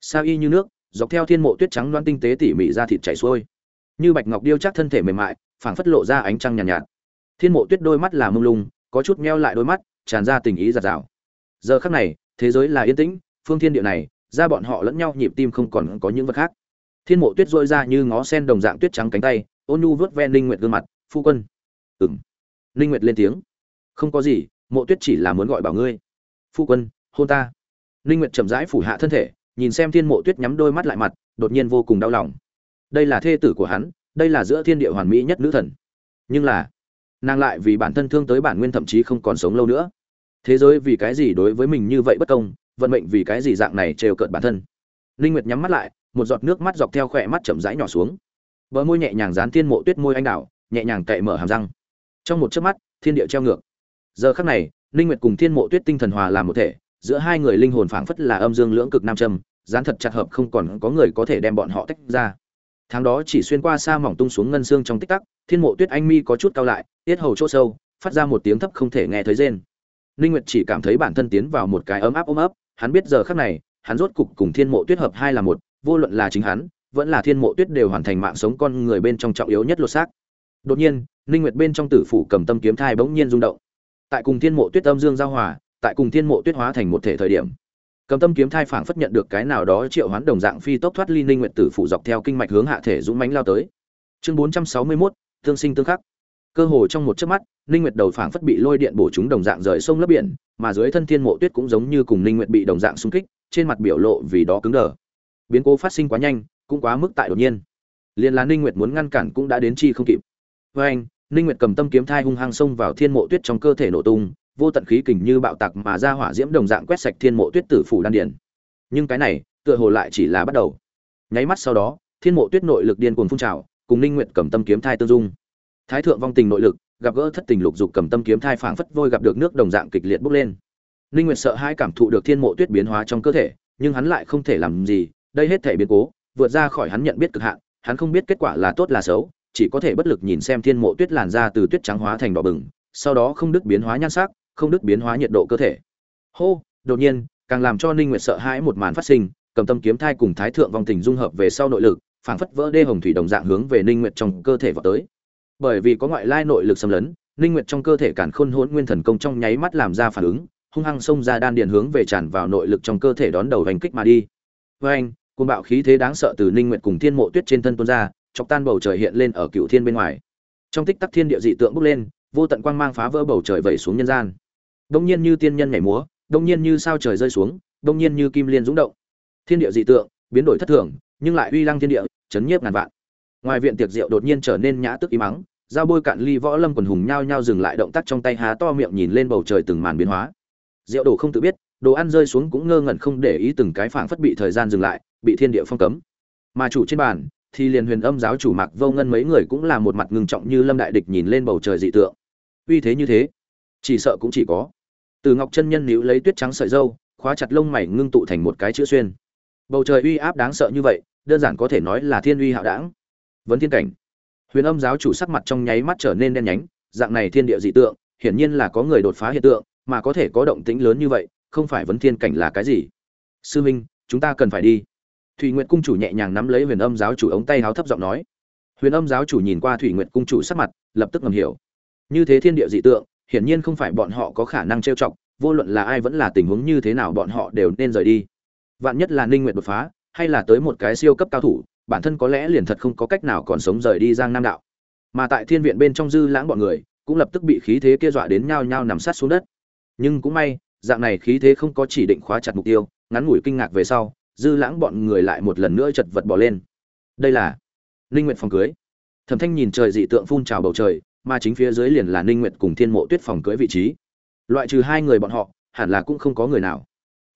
Sa y như nước, dọc theo thiên mộ tuyết trắng loan tinh tế tỉ mỉ ra thịt chảy xuôi như bạch ngọc điêu chắc thân thể mềm mại phảng phất lộ ra ánh trăng nhàn nhạt, nhạt. Thiên mộ tuyết đôi mắt là mông lung có chút meo lại đôi mắt tràn ra tình ý giạt rào. Giờ khắc này thế giới là yên tĩnh phương thiên địa này ra bọn họ lẫn nhau nhịp tim không còn có những vật khác. Thiên mộ tuyết dội ra như ngó sen đồng dạng tuyết trắng cánh tay ôn nhu vớt ven linh nguyệt gương mặt phu quân. Ừng linh nguyệt lên tiếng. Không có gì mộ tuyết chỉ là muốn gọi bảo ngươi. Phu quân hôn ta. Linh nguyệt chậm rãi phủ hạ thân thể nhìn xem thiên mộ tuyết nhắm đôi mắt lại mặt đột nhiên vô cùng đau lòng đây là thê tử của hắn đây là giữa thiên địa hoàn mỹ nhất nữ thần. Nhưng là nàng lại vì bản thân thương tới bản nguyên thậm chí không còn sống lâu nữa. Thế giới vì cái gì đối với mình như vậy bất công vận mệnh vì cái gì dạng này trêu cợt bản thân. Linh nguyệt nhắm mắt lại một giọt nước mắt dọc theo khỏe mắt chậm rãi nhỏ xuống. Bờ môi nhẹ nhàng dán thiên mộ tuyết môi anh đảo, nhẹ nhàng cậy mở hàm răng. Trong một chớp mắt thiên địa treo ngược. Giờ khắc này linh nguyệt cùng thiên mộ tuyết tinh thần hòa làm một thể giữa hai người linh hồn phảng phất là âm dương lưỡng cực nam châm dán thật chặt hợp không còn có người có thể đem bọn họ tách ra tháng đó chỉ xuyên qua xa mỏng tung xuống ngân xương trong tích tắc, thiên mộ tuyết anh mi có chút cao lại, tiết hầu chỗ sâu, phát ra một tiếng thấp không thể nghe thấy rên. Ninh nguyệt chỉ cảm thấy bản thân tiến vào một cái ấm áp ôm ấp, hắn biết giờ khắc này, hắn rốt cục cùng thiên mộ tuyết hợp hai là một, vô luận là chính hắn, vẫn là thiên mộ tuyết đều hoàn thành mạng sống con người bên trong trọng yếu nhất lột xác. Đột nhiên, ninh nguyệt bên trong tử phủ cầm tâm kiếm thai bỗng nhiên rung động. Tại cùng thiên mộ tuyết âm dương giao hòa, tại cùng thiên mộ tuyết hóa thành một thể thời điểm cầm tâm kiếm thai phảng phất nhận được cái nào đó triệu hoán đồng dạng phi tốc thoát ly ninh nguyện tử phụ dọc theo kinh mạch hướng hạ thể dũng mãnh lao tới. Chương 461, tương sinh tương khắc. Cơ hồ trong một chớp mắt ninh nguyệt đầu phảng phất bị lôi điện bổ chúng đồng dạng rời sông lấp biển mà dưới thân thiên mộ tuyết cũng giống như cùng ninh nguyệt bị đồng dạng xung kích trên mặt biểu lộ vì đó cứng đờ. Biến cố phát sinh quá nhanh cũng quá mức tại đột nhiên. Liền là ninh nguyệt muốn ngăn cản cũng đã đến chi không kịp. Với anh ninh nguyệt cầm tâm kiếm thai hung hăng xông vào thiên mộ tuyết trong cơ thể nổ tung vô tận khí kình như bạo tạc mà ra hỏa diễm đồng dạng quét sạch thiên mộ tuyết tử phủ đan điền. Nhưng cái này, tựa hồ lại chỉ là bắt đầu. Nháy mắt sau đó, thiên mộ tuyết nội lực điên cuồng phun trào, cùng ninh nguyệt cầm tâm kiếm thai tương dung. Thái thượng vong tình nội lực, gặp gỡ thất tình lục dục cầm tâm kiếm thai phảng phất vôi gặp được nước đồng dạng kịch liệt bốc lên. Ninh nguyệt sợ hai cảm thụ được thiên mộ tuyết biến hóa trong cơ thể, nhưng hắn lại không thể làm gì, đây hết thể biến cố, vượt ra khỏi hắn nhận biết cực hạn, hắn không biết kết quả là tốt là xấu, chỉ có thể bất lực nhìn xem thiên mộ tuyết làn ra từ tuyết trắng hóa thành đỏ bừng, sau đó không đứt biến hóa nhan sắc không đứt biến hóa nhiệt độ cơ thể. Hô, đột nhiên, càng làm cho ninh nguyệt sợ hãi một màn phát sinh, cầm tâm kiếm thai cùng thái thượng vong tình dung hợp về sau nội lực, phảng phất vỡ đê hồng thủy đồng dạng hướng về ninh nguyệt trong cơ thể vào tới. Bởi vì có ngoại lai nội lực xâm lấn, ninh nguyệt trong cơ thể cản khôn hỗn nguyên thần công trong nháy mắt làm ra phản ứng, hung hăng xông ra đan điền hướng về tràn vào nội lực trong cơ thể đón đầu hành kích mà đi. Với anh cuồng bạo khí thế đáng sợ từ ninh nguyệt cùng thiên mộ tuyết trên thân tuôn ra, chọc tan bầu trời hiện lên ở cựu thiên bên ngoài. Trong tích tắc thiên địa dị tượng bốc lên, vô tận quang mang phá vỡ bầu trời vẩy xuống nhân gian đông nhiên như tiên nhân nhảy múa, đông nhiên như sao trời rơi xuống, đông nhiên như kim liên rung động. Thiên địa dị tượng, biến đổi thất thường, nhưng lại uy lăng thiên địa, chấn nhiếp ngàn vạn. Ngoài viện tiệc rượu đột nhiên trở nên nhã tức y mắng, giao bôi cạn ly võ lâm quần hùng nhao nhao dừng lại động tác trong tay há to miệng nhìn lên bầu trời từng màn biến hóa. Rượu đồ không tự biết, đồ ăn rơi xuống cũng ngơ ngẩn không để ý từng cái phảng phất bị thời gian dừng lại, bị thiên địa phong cấm. Mà chủ trên bàn, thì liền huyền âm giáo chủ mạc vô ngân mấy người cũng là một mặt ngưng trọng như lâm đại địch nhìn lên bầu trời dị tượng. Uy thế như thế, chỉ sợ cũng chỉ có từ ngọc chân nhân níu lấy tuyết trắng sợi dâu, khóa chặt lông mày ngưng tụ thành một cái chữ xuyên. Bầu trời uy áp đáng sợ như vậy, đơn giản có thể nói là thiên uy hạo đảng. Vấn thiên cảnh. Huyền âm giáo chủ sắc mặt trong nháy mắt trở nên đen nhánh, dạng này thiên địa dị tượng, hiển nhiên là có người đột phá hiện tượng, mà có thể có động tĩnh lớn như vậy, không phải vấn thiên cảnh là cái gì? Sư minh, chúng ta cần phải đi. Thủy nguyệt cung chủ nhẹ nhàng nắm lấy huyền âm giáo chủ ống tay háo thấp giọng nói. Huyền âm giáo chủ nhìn qua thủy nguyệt cung chủ sắc mặt, lập tức ngầm hiểu. Như thế thiên địa dị tượng hiển nhiên không phải bọn họ có khả năng trêu chọc, vô luận là ai vẫn là tình huống như thế nào bọn họ đều nên rời đi. Vạn nhất là ninh nguyệt đột phá, hay là tới một cái siêu cấp cao thủ, bản thân có lẽ liền thật không có cách nào còn sống rời đi giang nam đạo. Mà tại thiên viện bên trong dư lãng bọn người, cũng lập tức bị khí thế kia dọa đến nhao nhao nằm sát xuống đất. Nhưng cũng may, dạng này khí thế không có chỉ định khóa chặt mục tiêu, ngắn ngủi kinh ngạc về sau, dư lãng bọn người lại một lần nữa chật vật bỏ lên. Đây là ninh nguyệt phòng cưới. Thẩm thanh nhìn trời dị tượng phun trào bầu trời mà chính phía dưới liền là ninh nguyệt cùng thiên mộ tuyết phòng cưới vị trí. Loại trừ hai người bọn họ, hẳn là cũng không có người nào.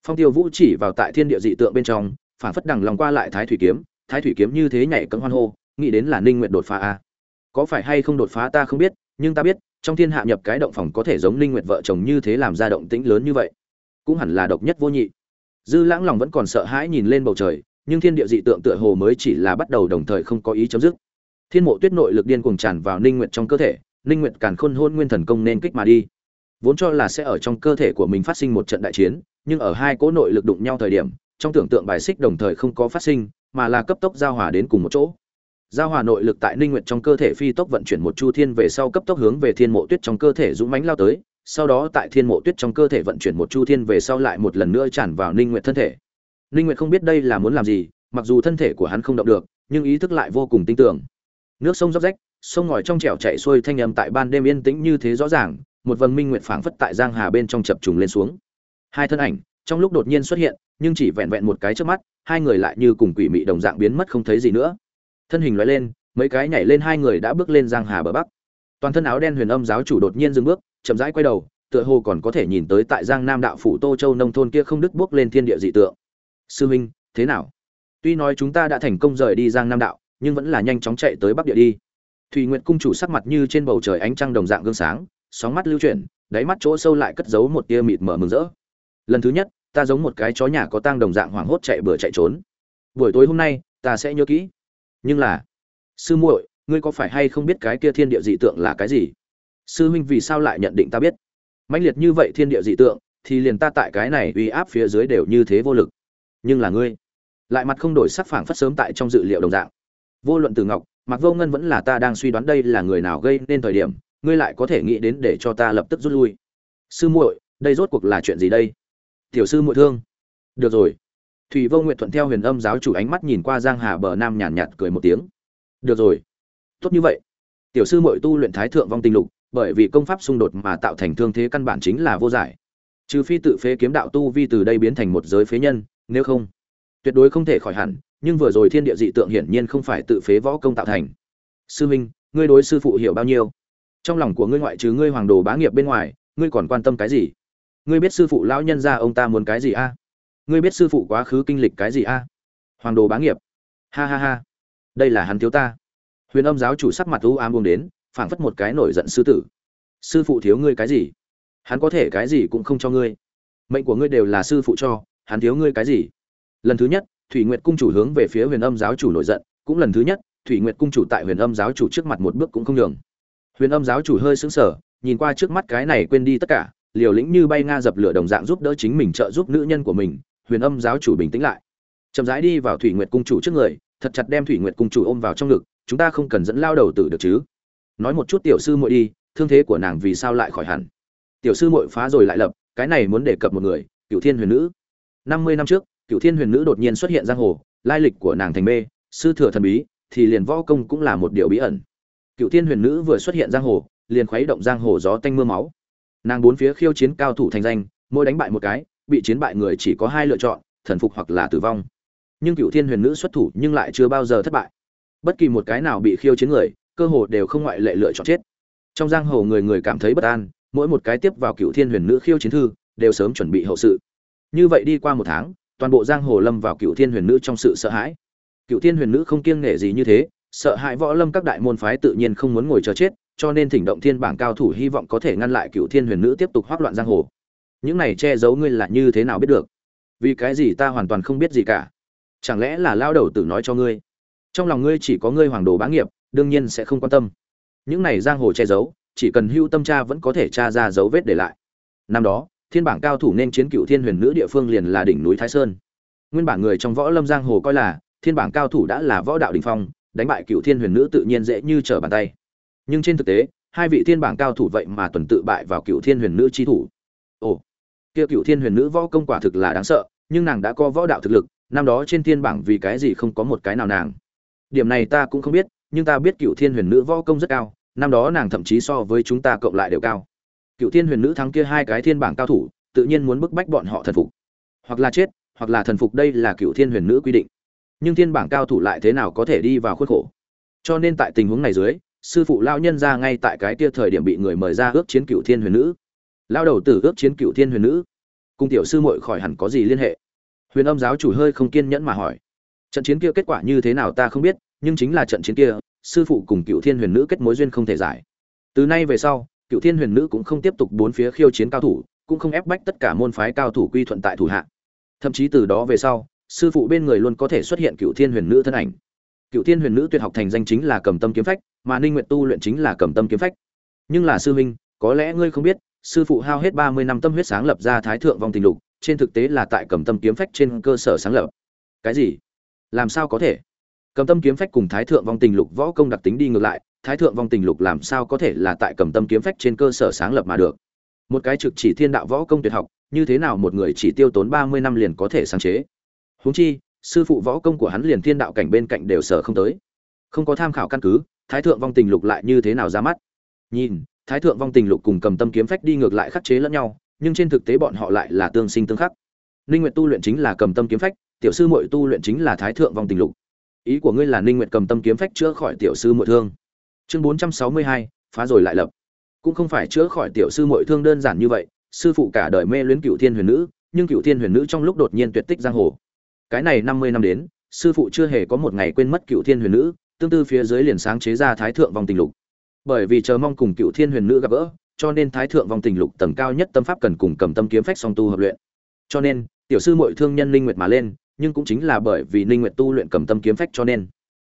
Phong tiêu vũ chỉ vào tại thiên địa dị tượng bên trong phản phất đằng lòng qua lại thái thủy kiếm, thái thủy kiếm như thế nhảy cấm hoan hô, nghĩ đến là ninh nguyệt đột phá a. Có phải hay không đột phá ta không biết, nhưng ta biết, trong thiên hạ nhập cái động phòng có thể giống linh nguyệt vợ chồng như thế làm ra động tĩnh lớn như vậy, cũng hẳn là độc nhất vô nhị. Dư lãng lòng vẫn còn sợ hãi nhìn lên bầu trời, nhưng thiên địa dị tượng tựa hồ mới chỉ là bắt đầu đồng thời không có ý chấm dứt thiên mộ tuyết nội lực điên cuồng tràn vào ninh nguyệt trong cơ thể, ninh nguyệt càn khôn hôn nguyên thần công nên kích mà đi. Vốn cho là sẽ ở trong cơ thể của mình phát sinh một trận đại chiến, nhưng ở hai cỗ nội lực đụng nhau thời điểm, trong tưởng tượng bài xích đồng thời không có phát sinh, mà là cấp tốc giao hòa đến cùng một chỗ. Giao hòa nội lực tại ninh nguyệt trong cơ thể phi tốc vận chuyển một chu thiên về sau cấp tốc hướng về thiên mộ tuyết trong cơ thể dũng mãnh lao tới, sau đó tại thiên mộ tuyết trong cơ thể vận chuyển một chu thiên về sau lại một lần nữa tràn vào ninh nguyệt thân thể. Ninh nguyệt không biết đây là muốn làm gì, mặc dù thân thể của hắn không động được, nhưng ý thức lại vô cùng tinh tưởng nước sông róc rách, sông ngòi trong trẻo chạy xuôi thanh âm tại ban đêm yên tĩnh như thế rõ ràng, một vầng minh nguyệt phảng phất tại giang hà bên trong chập trùng lên xuống. Hai thân ảnh, trong lúc đột nhiên xuất hiện, nhưng chỉ vẹn vẹn một cái trước mắt, hai người lại như cùng quỷ mị đồng dạng biến mất không thấy gì nữa. Thân hình lóe lên, mấy cái nhảy lên hai người đã bước lên giang hà bờ bắc. Toàn thân áo đen huyền âm giáo chủ đột nhiên dừng bước, chậm rãi quay đầu, tựa hồ còn có thể nhìn tới tại giang nam đạo phủ tô châu nông thôn kia không đứt bước lên thiên địa dị tượng. Sư minh, thế nào? Tuy nói chúng ta đã thành công rời đi giang nam đạo nhưng vẫn là nhanh chóng chạy tới bắc địa đi. Thùy nguyệt cung chủ sắc mặt như trên bầu trời ánh trăng đồng dạng gương sáng, sóng mắt lưu chuyển, đáy mắt chỗ sâu lại cất giấu một tia mịt mở mừng rỡ. Lần thứ nhất, ta giống một cái chó nhà có tang đồng dạng hoảng hốt chạy bừa chạy trốn. Buổi tối hôm nay, ta sẽ nhớ kỹ. Nhưng là, sư muội, ngươi có phải hay không biết cái kia thiên địa dị tượng là cái gì? Sư huynh vì sao lại nhận định ta biết? Mãnh liệt như vậy thiên địa dị tượng, thì liền ta tại cái này uy áp phía dưới đều như thế vô lực. Nhưng là ngươi, lại mặt không đổi sắc phảng phất sớm tại trong dự liệu đồng dạng vô luận từ ngọc mặc vô ngân vẫn là ta đang suy đoán đây là người nào gây nên thời điểm ngươi lại có thể nghĩ đến để cho ta lập tức rút lui. Sư muội đây rốt cuộc là chuyện gì đây? Tiểu sư muội thương. Được rồi. Thủy vô nguyện thuận theo huyền âm giáo chủ ánh mắt nhìn qua giang hà bờ nam nhàn nhạt, nhạt cười một tiếng. Được rồi. Tốt như vậy. Tiểu sư muội tu luyện thái thượng vong tinh lục bởi vì công pháp xung đột mà tạo thành thương thế căn bản chính là vô giải. Trừ phi tự phế kiếm đạo tu vi từ đây biến thành một giới phế nhân nếu không tuyệt đối không thể khỏi hẳn nhưng vừa rồi thiên địa dị tượng hiển nhiên không phải tự phế võ công tạo thành. Sư minh, ngươi đối sư phụ hiểu bao nhiêu? Trong lòng của ngươi ngoại trừ ngươi hoàng đồ bá nghiệp bên ngoài, ngươi còn quan tâm cái gì? Ngươi biết sư phụ lão nhân gia ông ta muốn cái gì a? Ngươi biết sư phụ quá khứ kinh lịch cái gì a? Hoàng đồ bá nghiệp. Ha ha ha. Đây là hắn thiếu ta. Huyền âm giáo chủ sắc mặt u ám buông đến, phảng phất một cái nổi giận sư tử. Sư phụ thiếu ngươi cái gì? Hắn có thể cái gì cũng không cho ngươi. Mệnh của ngươi đều là sư phụ cho, hắn thiếu ngươi cái gì? Lần thứ nhất thủy nguyệt cung chủ hướng về phía huyền âm giáo chủ nổi giận, cũng lần thứ nhất, thủy nguyệt cung chủ tại huyền âm giáo chủ trước mặt một bước cũng không nhường. Huyền âm giáo chủ hơi sững sờ, nhìn qua trước mắt cái này quên đi tất cả, liều lĩnh như bay nga dập lửa đồng dạng giúp đỡ chính mình trợ giúp nữ nhân của mình, huyền âm giáo chủ bình tĩnh lại. Chậm rãi đi vào thủy nguyệt cung chủ trước người, thật chặt đem thủy nguyệt cung chủ ôm vào trong ngực, chúng ta không cần dẫn lao đầu tử được chứ. Nói một chút tiểu sư muội đi, thương thế của nàng vì sao lại khỏi hẳn? Tiểu sư muội phá rồi lại lập, cái này muốn đề cập một người, Cửu thiên huyền nữ. Năm mươi năm trước cựu thiên huyền nữ đột nhiên xuất hiện giang hồ, lai lịch của nàng thành mê, sư thừa thần bí, thì liền võ công cũng là một điều bí ẩn. Cựu thiên huyền nữ vừa xuất hiện giang hồ, liền khuấy động giang hồ gió tanh mưa máu. Nàng bốn phía khiêu chiến cao thủ thành danh, mỗi đánh bại một cái, bị chiến bại người chỉ có hai lựa chọn, thần phục hoặc là tử vong. Nhưng cựu thiên huyền nữ xuất thủ nhưng lại chưa bao giờ thất bại. Bất kỳ một cái nào bị khiêu chiến người, cơ hồ đều không ngoại lệ lựa chọn chết. Trong giang hồ người người cảm thấy bất an, mỗi một cái tiếp vào cựu thiên huyền nữ khiêu chiến thư, đều sớm chuẩn bị hậu sự. Như vậy đi qua một tháng toàn bộ giang hồ lâm vào cựu thiên huyền nữ trong sự sợ hãi. Cựu thiên huyền nữ không kiêng nể gì như thế, sợ hãi võ lâm các đại môn phái tự nhiên không muốn ngồi chờ chết, cho nên thỉnh động thiên bảng cao thủ hy vọng có thể ngăn lại cựu thiên huyền nữ tiếp tục hoác loạn giang hồ. Những này che giấu ngươi là như thế nào biết được? Vì cái gì ta hoàn toàn không biết gì cả? Chẳng lẽ là lao đầu tử nói cho ngươi? Trong lòng ngươi chỉ có ngươi hoàng đồ bá nghiệp, đương nhiên sẽ không quan tâm. Những này giang hồ che giấu, chỉ cần hưu tâm tra vẫn có thể tra ra dấu vết để lại. Năm đó thiên bảng cao thủ nên chiến cựu thiên huyền nữ địa phương liền là đỉnh núi thái sơn. Nguyên bản người trong võ lâm giang hồ coi là, thiên bảng cao thủ đã là võ đạo đình phong, đánh bại cựu thiên huyền nữ tự nhiên dễ như trở bàn tay. Nhưng trên thực tế, hai vị thiên bảng cao thủ vậy mà tuần tự bại vào cựu thiên huyền nữ chi thủ. Ồ, kia cựu thiên huyền nữ võ công quả thực là đáng sợ, nhưng nàng đã có võ đạo thực lực, năm đó trên thiên bảng vì cái gì không có một cái nào nàng. Điểm này ta cũng không biết, nhưng ta biết cựu thiên huyền nữ võ công rất cao, năm đó nàng thậm chí so với chúng ta cộng lại đều cao cựu thiên huyền nữ thắng kia hai cái thiên bảng cao thủ, tự nhiên muốn bức bách bọn họ thần phục. Hoặc là chết, hoặc là thần phục đây là cựu thiên huyền nữ quy định. Nhưng thiên bảng cao thủ lại thế nào có thể đi vào khuất khổ? Cho nên tại tình huống này dưới, sư phụ lao nhân ra ngay tại cái kia thời điểm bị người mời ra ước chiến cựu thiên huyền nữ. Lao đầu tử ước chiến cựu thiên huyền nữ. Cùng tiểu sư muội khỏi hẳn có gì liên hệ? Huyền âm giáo chủ hơi không kiên nhẫn mà hỏi. Trận chiến kia kết quả như thế nào ta không biết, nhưng chính là trận chiến kia, sư phụ cùng cựu thiên huyền nữ kết mối duyên không thể giải. Từ nay về sau cựu thiên huyền nữ cũng không tiếp tục bốn phía khiêu chiến cao thủ, cũng không ép bách tất cả môn phái cao thủ quy thuận tại thủ hạ. Thậm chí từ đó về sau, sư phụ bên người luôn có thể xuất hiện cựu thiên huyền nữ thân ảnh. Cựu thiên huyền nữ tuyệt học thành danh chính là cầm tâm kiếm phách, mà ninh nguyện tu luyện chính là cầm tâm kiếm phách. Nhưng là sư huynh, có lẽ ngươi không biết, sư phụ hao hết ba mươi năm tâm huyết sáng lập ra thái thượng vong tình lục, trên thực tế là tại cầm tâm kiếm phách trên cơ sở sáng lập. Cái gì? Làm sao có thể? Cầm tâm kiếm phách cùng thái thượng vong tình lục võ công đặc tính đi ngược lại thái thượng vong tình lục làm sao có thể là tại cầm tâm kiếm phách trên cơ sở sáng lập mà được? Một cái trực chỉ thiên đạo võ công tuyệt học, như thế nào một người chỉ tiêu tốn ba mươi năm liền có thể sáng chế? Huống chi, sư phụ võ công của hắn liền thiên đạo cảnh bên cạnh đều sở không tới. Không có tham khảo căn cứ, thái thượng vong tình lục lại như thế nào ra mắt? Nhìn, thái thượng vong tình lục cùng cầm tâm kiếm phách đi ngược lại khắc chế lẫn nhau, nhưng trên thực tế bọn họ lại là tương sinh tương khắc. Ninh nguyện tu luyện chính là cầm tâm kiếm phách, tiểu sư muội tu luyện chính là thái thượng vong tình lục. Ý của ngươi là ninh nguyện cầm tâm kiếm phách chữa khỏi tiểu sư muội thương chương bốn trăm sáu mươi hai, phá rồi lại lập. Cũng không phải chữa khỏi tiểu sư muội thương đơn giản như vậy, sư phụ cả đời mê luyến cựu thiên huyền nữ, nhưng cựu thiên huyền nữ trong lúc đột nhiên tuyệt tích giang hồ. Cái này năm mươi năm đến, sư phụ chưa hề có một ngày quên mất cựu thiên huyền nữ, tương tư phía dưới liền sáng chế ra thái thượng vong tình lục. Bởi vì chờ mong cùng cựu thiên huyền nữ gặp gỡ, cho nên thái thượng vong tình lục tầng cao nhất tâm pháp cần cùng cầm tâm kiếm phách song tu hợp luyện. Cho nên, tiểu sư muội thương nhân linh nguyệt mà lên, nhưng cũng chính là bởi vì linh nguyệt tu luyện cầm tâm kiếm phách cho nên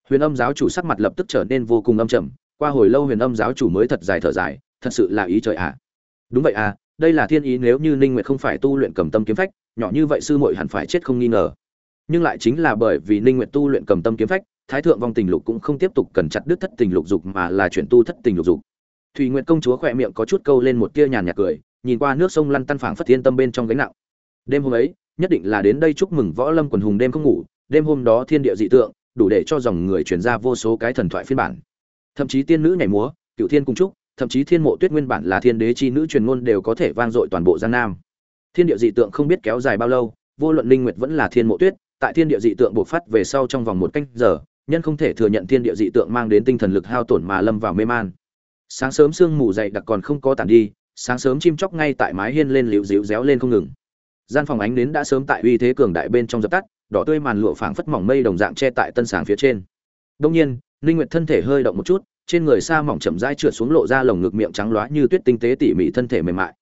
huyền âm giáo chủ sắc mặt lập tức trở nên vô cùng âm trầm, qua hồi lâu huyền âm giáo chủ mới thật dài thở dài, thật sự là ý trời ạ. À. đúng vậy à đây là thiên ý nếu như ninh nguyệt không phải tu luyện cầm tâm kiếm phách, nhỏ như vậy sư muội hẳn phải chết không nghi ngờ. Nhưng lại chính là bởi vì ninh nguyệt tu luyện cầm tâm kiếm phách, thái thượng vong tình lục cũng không tiếp tục cần chặt đứt thất tình lục dục mà là chuyển tu thất tình lục dục. Thủy nguyệt công chúa khỏe miệng có chút câu lên một tia nhàn nhạt cười, nhìn qua nước sông lăn tăn phảng phất thiên tâm bên trong gánh nặng. Đêm hôm ấy, nhất định là đến đây chúc mừng võ lâm quần hùng đêm không ngủ, đêm hôm đó thiên địa dị tượng đủ để cho dòng người truyền ra vô số cái thần thoại phiên bản. Thậm chí tiên nữ nhảy múa cựu thiên cung trúc thậm chí thiên mộ tuyết nguyên bản là thiên đế chi nữ truyền ngôn đều có thể vang dội toàn bộ giang nam. Thiên địa dị tượng không biết kéo dài bao lâu vô luận linh nguyệt vẫn là thiên mộ tuyết tại thiên địa dị tượng bộc phát về sau trong vòng một canh giờ nhân không thể thừa nhận thiên địa dị tượng mang đến tinh thần lực hao tổn mà lâm vào mê man. Sáng sớm sương mù dậy, đặc còn không có tàn đi sáng sớm chim chóc ngay tại mái hiên lên liễu díu réo lên không ngừng. Gian phòng ánh nến đã sớm tại uy thế cường đại bên trong dập tắt đỏ tươi màn lụa phảng phất mỏng mây đồng dạng che tại tân sàng phía trên. Đông nhiên linh nguyệt thân thể hơi động một chút, trên người sa mỏng chậm rãi trượt xuống lộ ra lồng ngực miệng trắng loá như tuyết tinh tế tỉ mỉ thân thể mềm mại.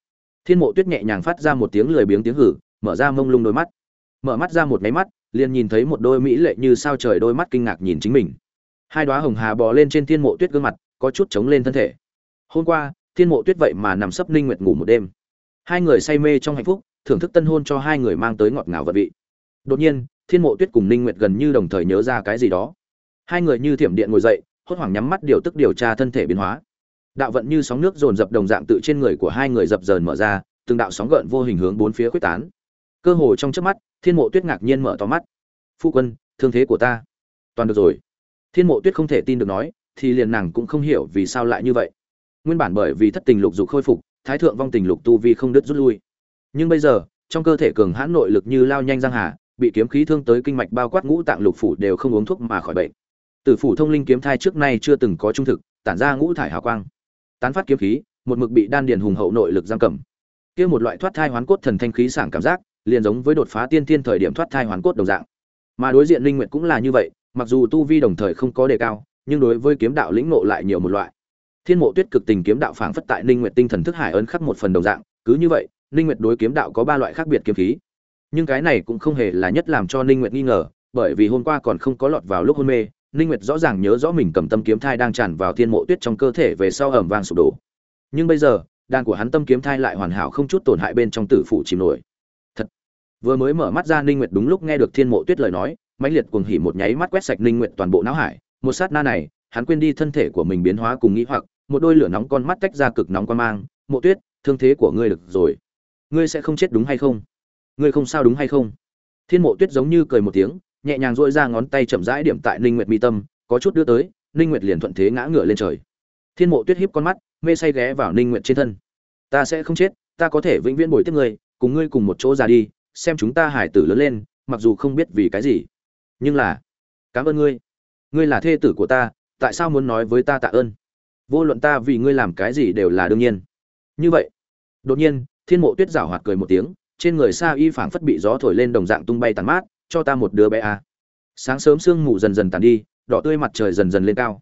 Thiên mộ tuyết nhẹ nhàng phát ra một tiếng lười biếng tiếng hử, mở ra mông lung đôi mắt. Mở mắt ra một máy mắt, liền nhìn thấy một đôi mỹ lệ như sao trời đôi mắt kinh ngạc nhìn chính mình. Hai đóa hồng hà bò lên trên thiên mộ tuyết gương mặt, có chút chống lên thân thể. Hôm qua, thiên mộ tuyết vậy mà nằm sấp ninh nguyệt ngủ một đêm. Hai người say mê trong hạnh phúc, thưởng thức tân hôn cho hai người mang tới ngọt ngào vật vị. Đột nhiên thiên mộ tuyết cùng ninh nguyệt gần như đồng thời nhớ ra cái gì đó. Hai người như thiểm điện ngồi dậy, hốt hoảng nhắm mắt điều tức điều tra thân thể biến hóa. Đạo vận như sóng nước dồn dập đồng dạng tự trên người của hai người dập dờn mở ra, từng đạo sóng gợn vô hình hướng bốn phía quyết tán. Cơ hồ trong chớp mắt, thiên mộ tuyết ngạc nhiên mở to mắt. Phu quân, thương thế của ta. Toàn được rồi. Thiên mộ tuyết không thể tin được nói, thì liền nàng cũng không hiểu vì sao lại như vậy. Nguyên bản bởi vì thất tình lục dục khôi phục, thái thượng vong tình lục tu vi không đứt rút lui. Nhưng bây giờ, trong cơ thể cường hãn nội lực như lao nhanh giang hà bị kiếm khí thương tới kinh mạch bao quát ngũ tạng lục phủ đều không uống thuốc mà khỏi bệnh. Tử phủ thông linh kiếm thai trước nay chưa từng có trung thực, tản ra ngũ thải hào quang. Tán phát kiếm khí, một mực bị đan điền hùng hậu nội lực giam cầm. Kia một loại thoát thai hoán cốt thần thanh khí sảng cảm giác, liền giống với đột phá tiên tiên thời điểm thoát thai hoán cốt đồng dạng. Mà đối diện linh nguyệt cũng là như vậy, mặc dù tu vi đồng thời không có đề cao, nhưng đối với kiếm đạo lĩnh ngộ lại nhiều một loại. Thiên mộ tuyết cực tình kiếm đạo phảng phất tại linh nguyệt tinh thần thức hải ấn khắc một phần đồng dạng, cứ như vậy, linh nguyệt đối kiếm đạo có ba loại khác biệt kiếm khí nhưng cái này cũng không hề là nhất làm cho linh nguyệt nghi ngờ, bởi vì hôm qua còn không có lọt vào lúc hôn mê linh nguyệt rõ ràng nhớ rõ mình cầm tâm kiếm thai đang tràn vào thiên mộ tuyết trong cơ thể về sau ẩm vang sụp đổ. Nhưng bây giờ đàn của hắn tâm kiếm thai lại hoàn hảo không chút tổn hại bên trong tử phụ chìm nổi. Thật. Vừa mới mở mắt ra linh nguyệt đúng lúc nghe được thiên mộ tuyết lời nói, mãnh liệt cuồng hỉ một nháy mắt quét sạch linh nguyệt toàn bộ não hải. Một sát na này, hắn quên đi thân thể của mình biến hóa cùng nghĩ hoặc, một đôi lửa nóng con mắt tách ra cực nóng quan mang. Mộ tuyết, thương thế của ngươi được rồi. Ngươi sẽ không chết đúng hay không? Ngươi không sao đúng hay không? Thiên mộ tuyết giống như cười một tiếng, nhẹ nhàng dội ra ngón tay chậm rãi điểm tại ninh nguyệt mi tâm, có chút đưa tới, ninh nguyệt liền thuận thế ngã ngửa lên trời. Thiên mộ tuyết hiếp con mắt, mê say ghé vào ninh nguyệt trên thân. Ta sẽ không chết, ta có thể vĩnh viễn bồi tiếp ngươi, cùng ngươi cùng một chỗ ra đi, xem chúng ta hải tử lớn lên, mặc dù không biết vì cái gì. Nhưng là, cảm ơn ngươi. Ngươi là thê tử của ta, tại sao muốn nói với ta tạ ơn? Vô luận ta vì ngươi làm cái gì đều là đương nhiên. Như vậy, đột nhiên, thiên mộ tuyết giảo hoạt cười một tiếng trên người sa y phảng phất bị gió thổi lên đồng dạng tung bay tàn mát, cho ta một đứa bé à. sáng sớm sương mù dần dần tàn đi, đỏ tươi mặt trời dần dần lên cao.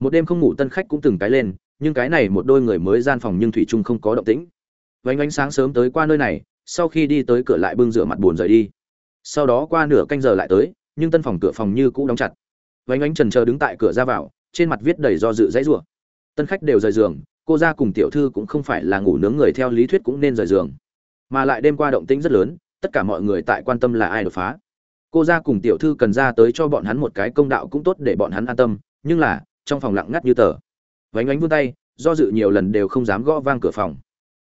Một đêm không ngủ tân khách cũng từng cái lên, nhưng cái này một đôi người mới gian phòng nhưng thủy trung không có động tĩnh. Vánh ánh sáng sớm tới qua nơi này, sau khi đi tới cửa lại bưng rửa mặt buồn rời đi. Sau đó qua nửa canh giờ lại tới, nhưng tân phòng cửa phòng như cũ đóng chặt. Vánh ánh trần chờ đứng tại cửa ra vào, trên mặt viết đầy do dự dãy rủa. Tân khách đều rời giường, cô ra cùng tiểu thư cũng không phải là ngủ nướng người theo lý thuyết cũng nên rời giường mà lại đêm qua động tĩnh rất lớn, tất cả mọi người tại quan tâm là ai đột phá. Cô ra cùng tiểu thư cần ra tới cho bọn hắn một cái công đạo cũng tốt để bọn hắn an tâm, nhưng là, trong phòng lặng ngắt như tờ. Vánh ánh vươn tay, do dự nhiều lần đều không dám gõ vang cửa phòng.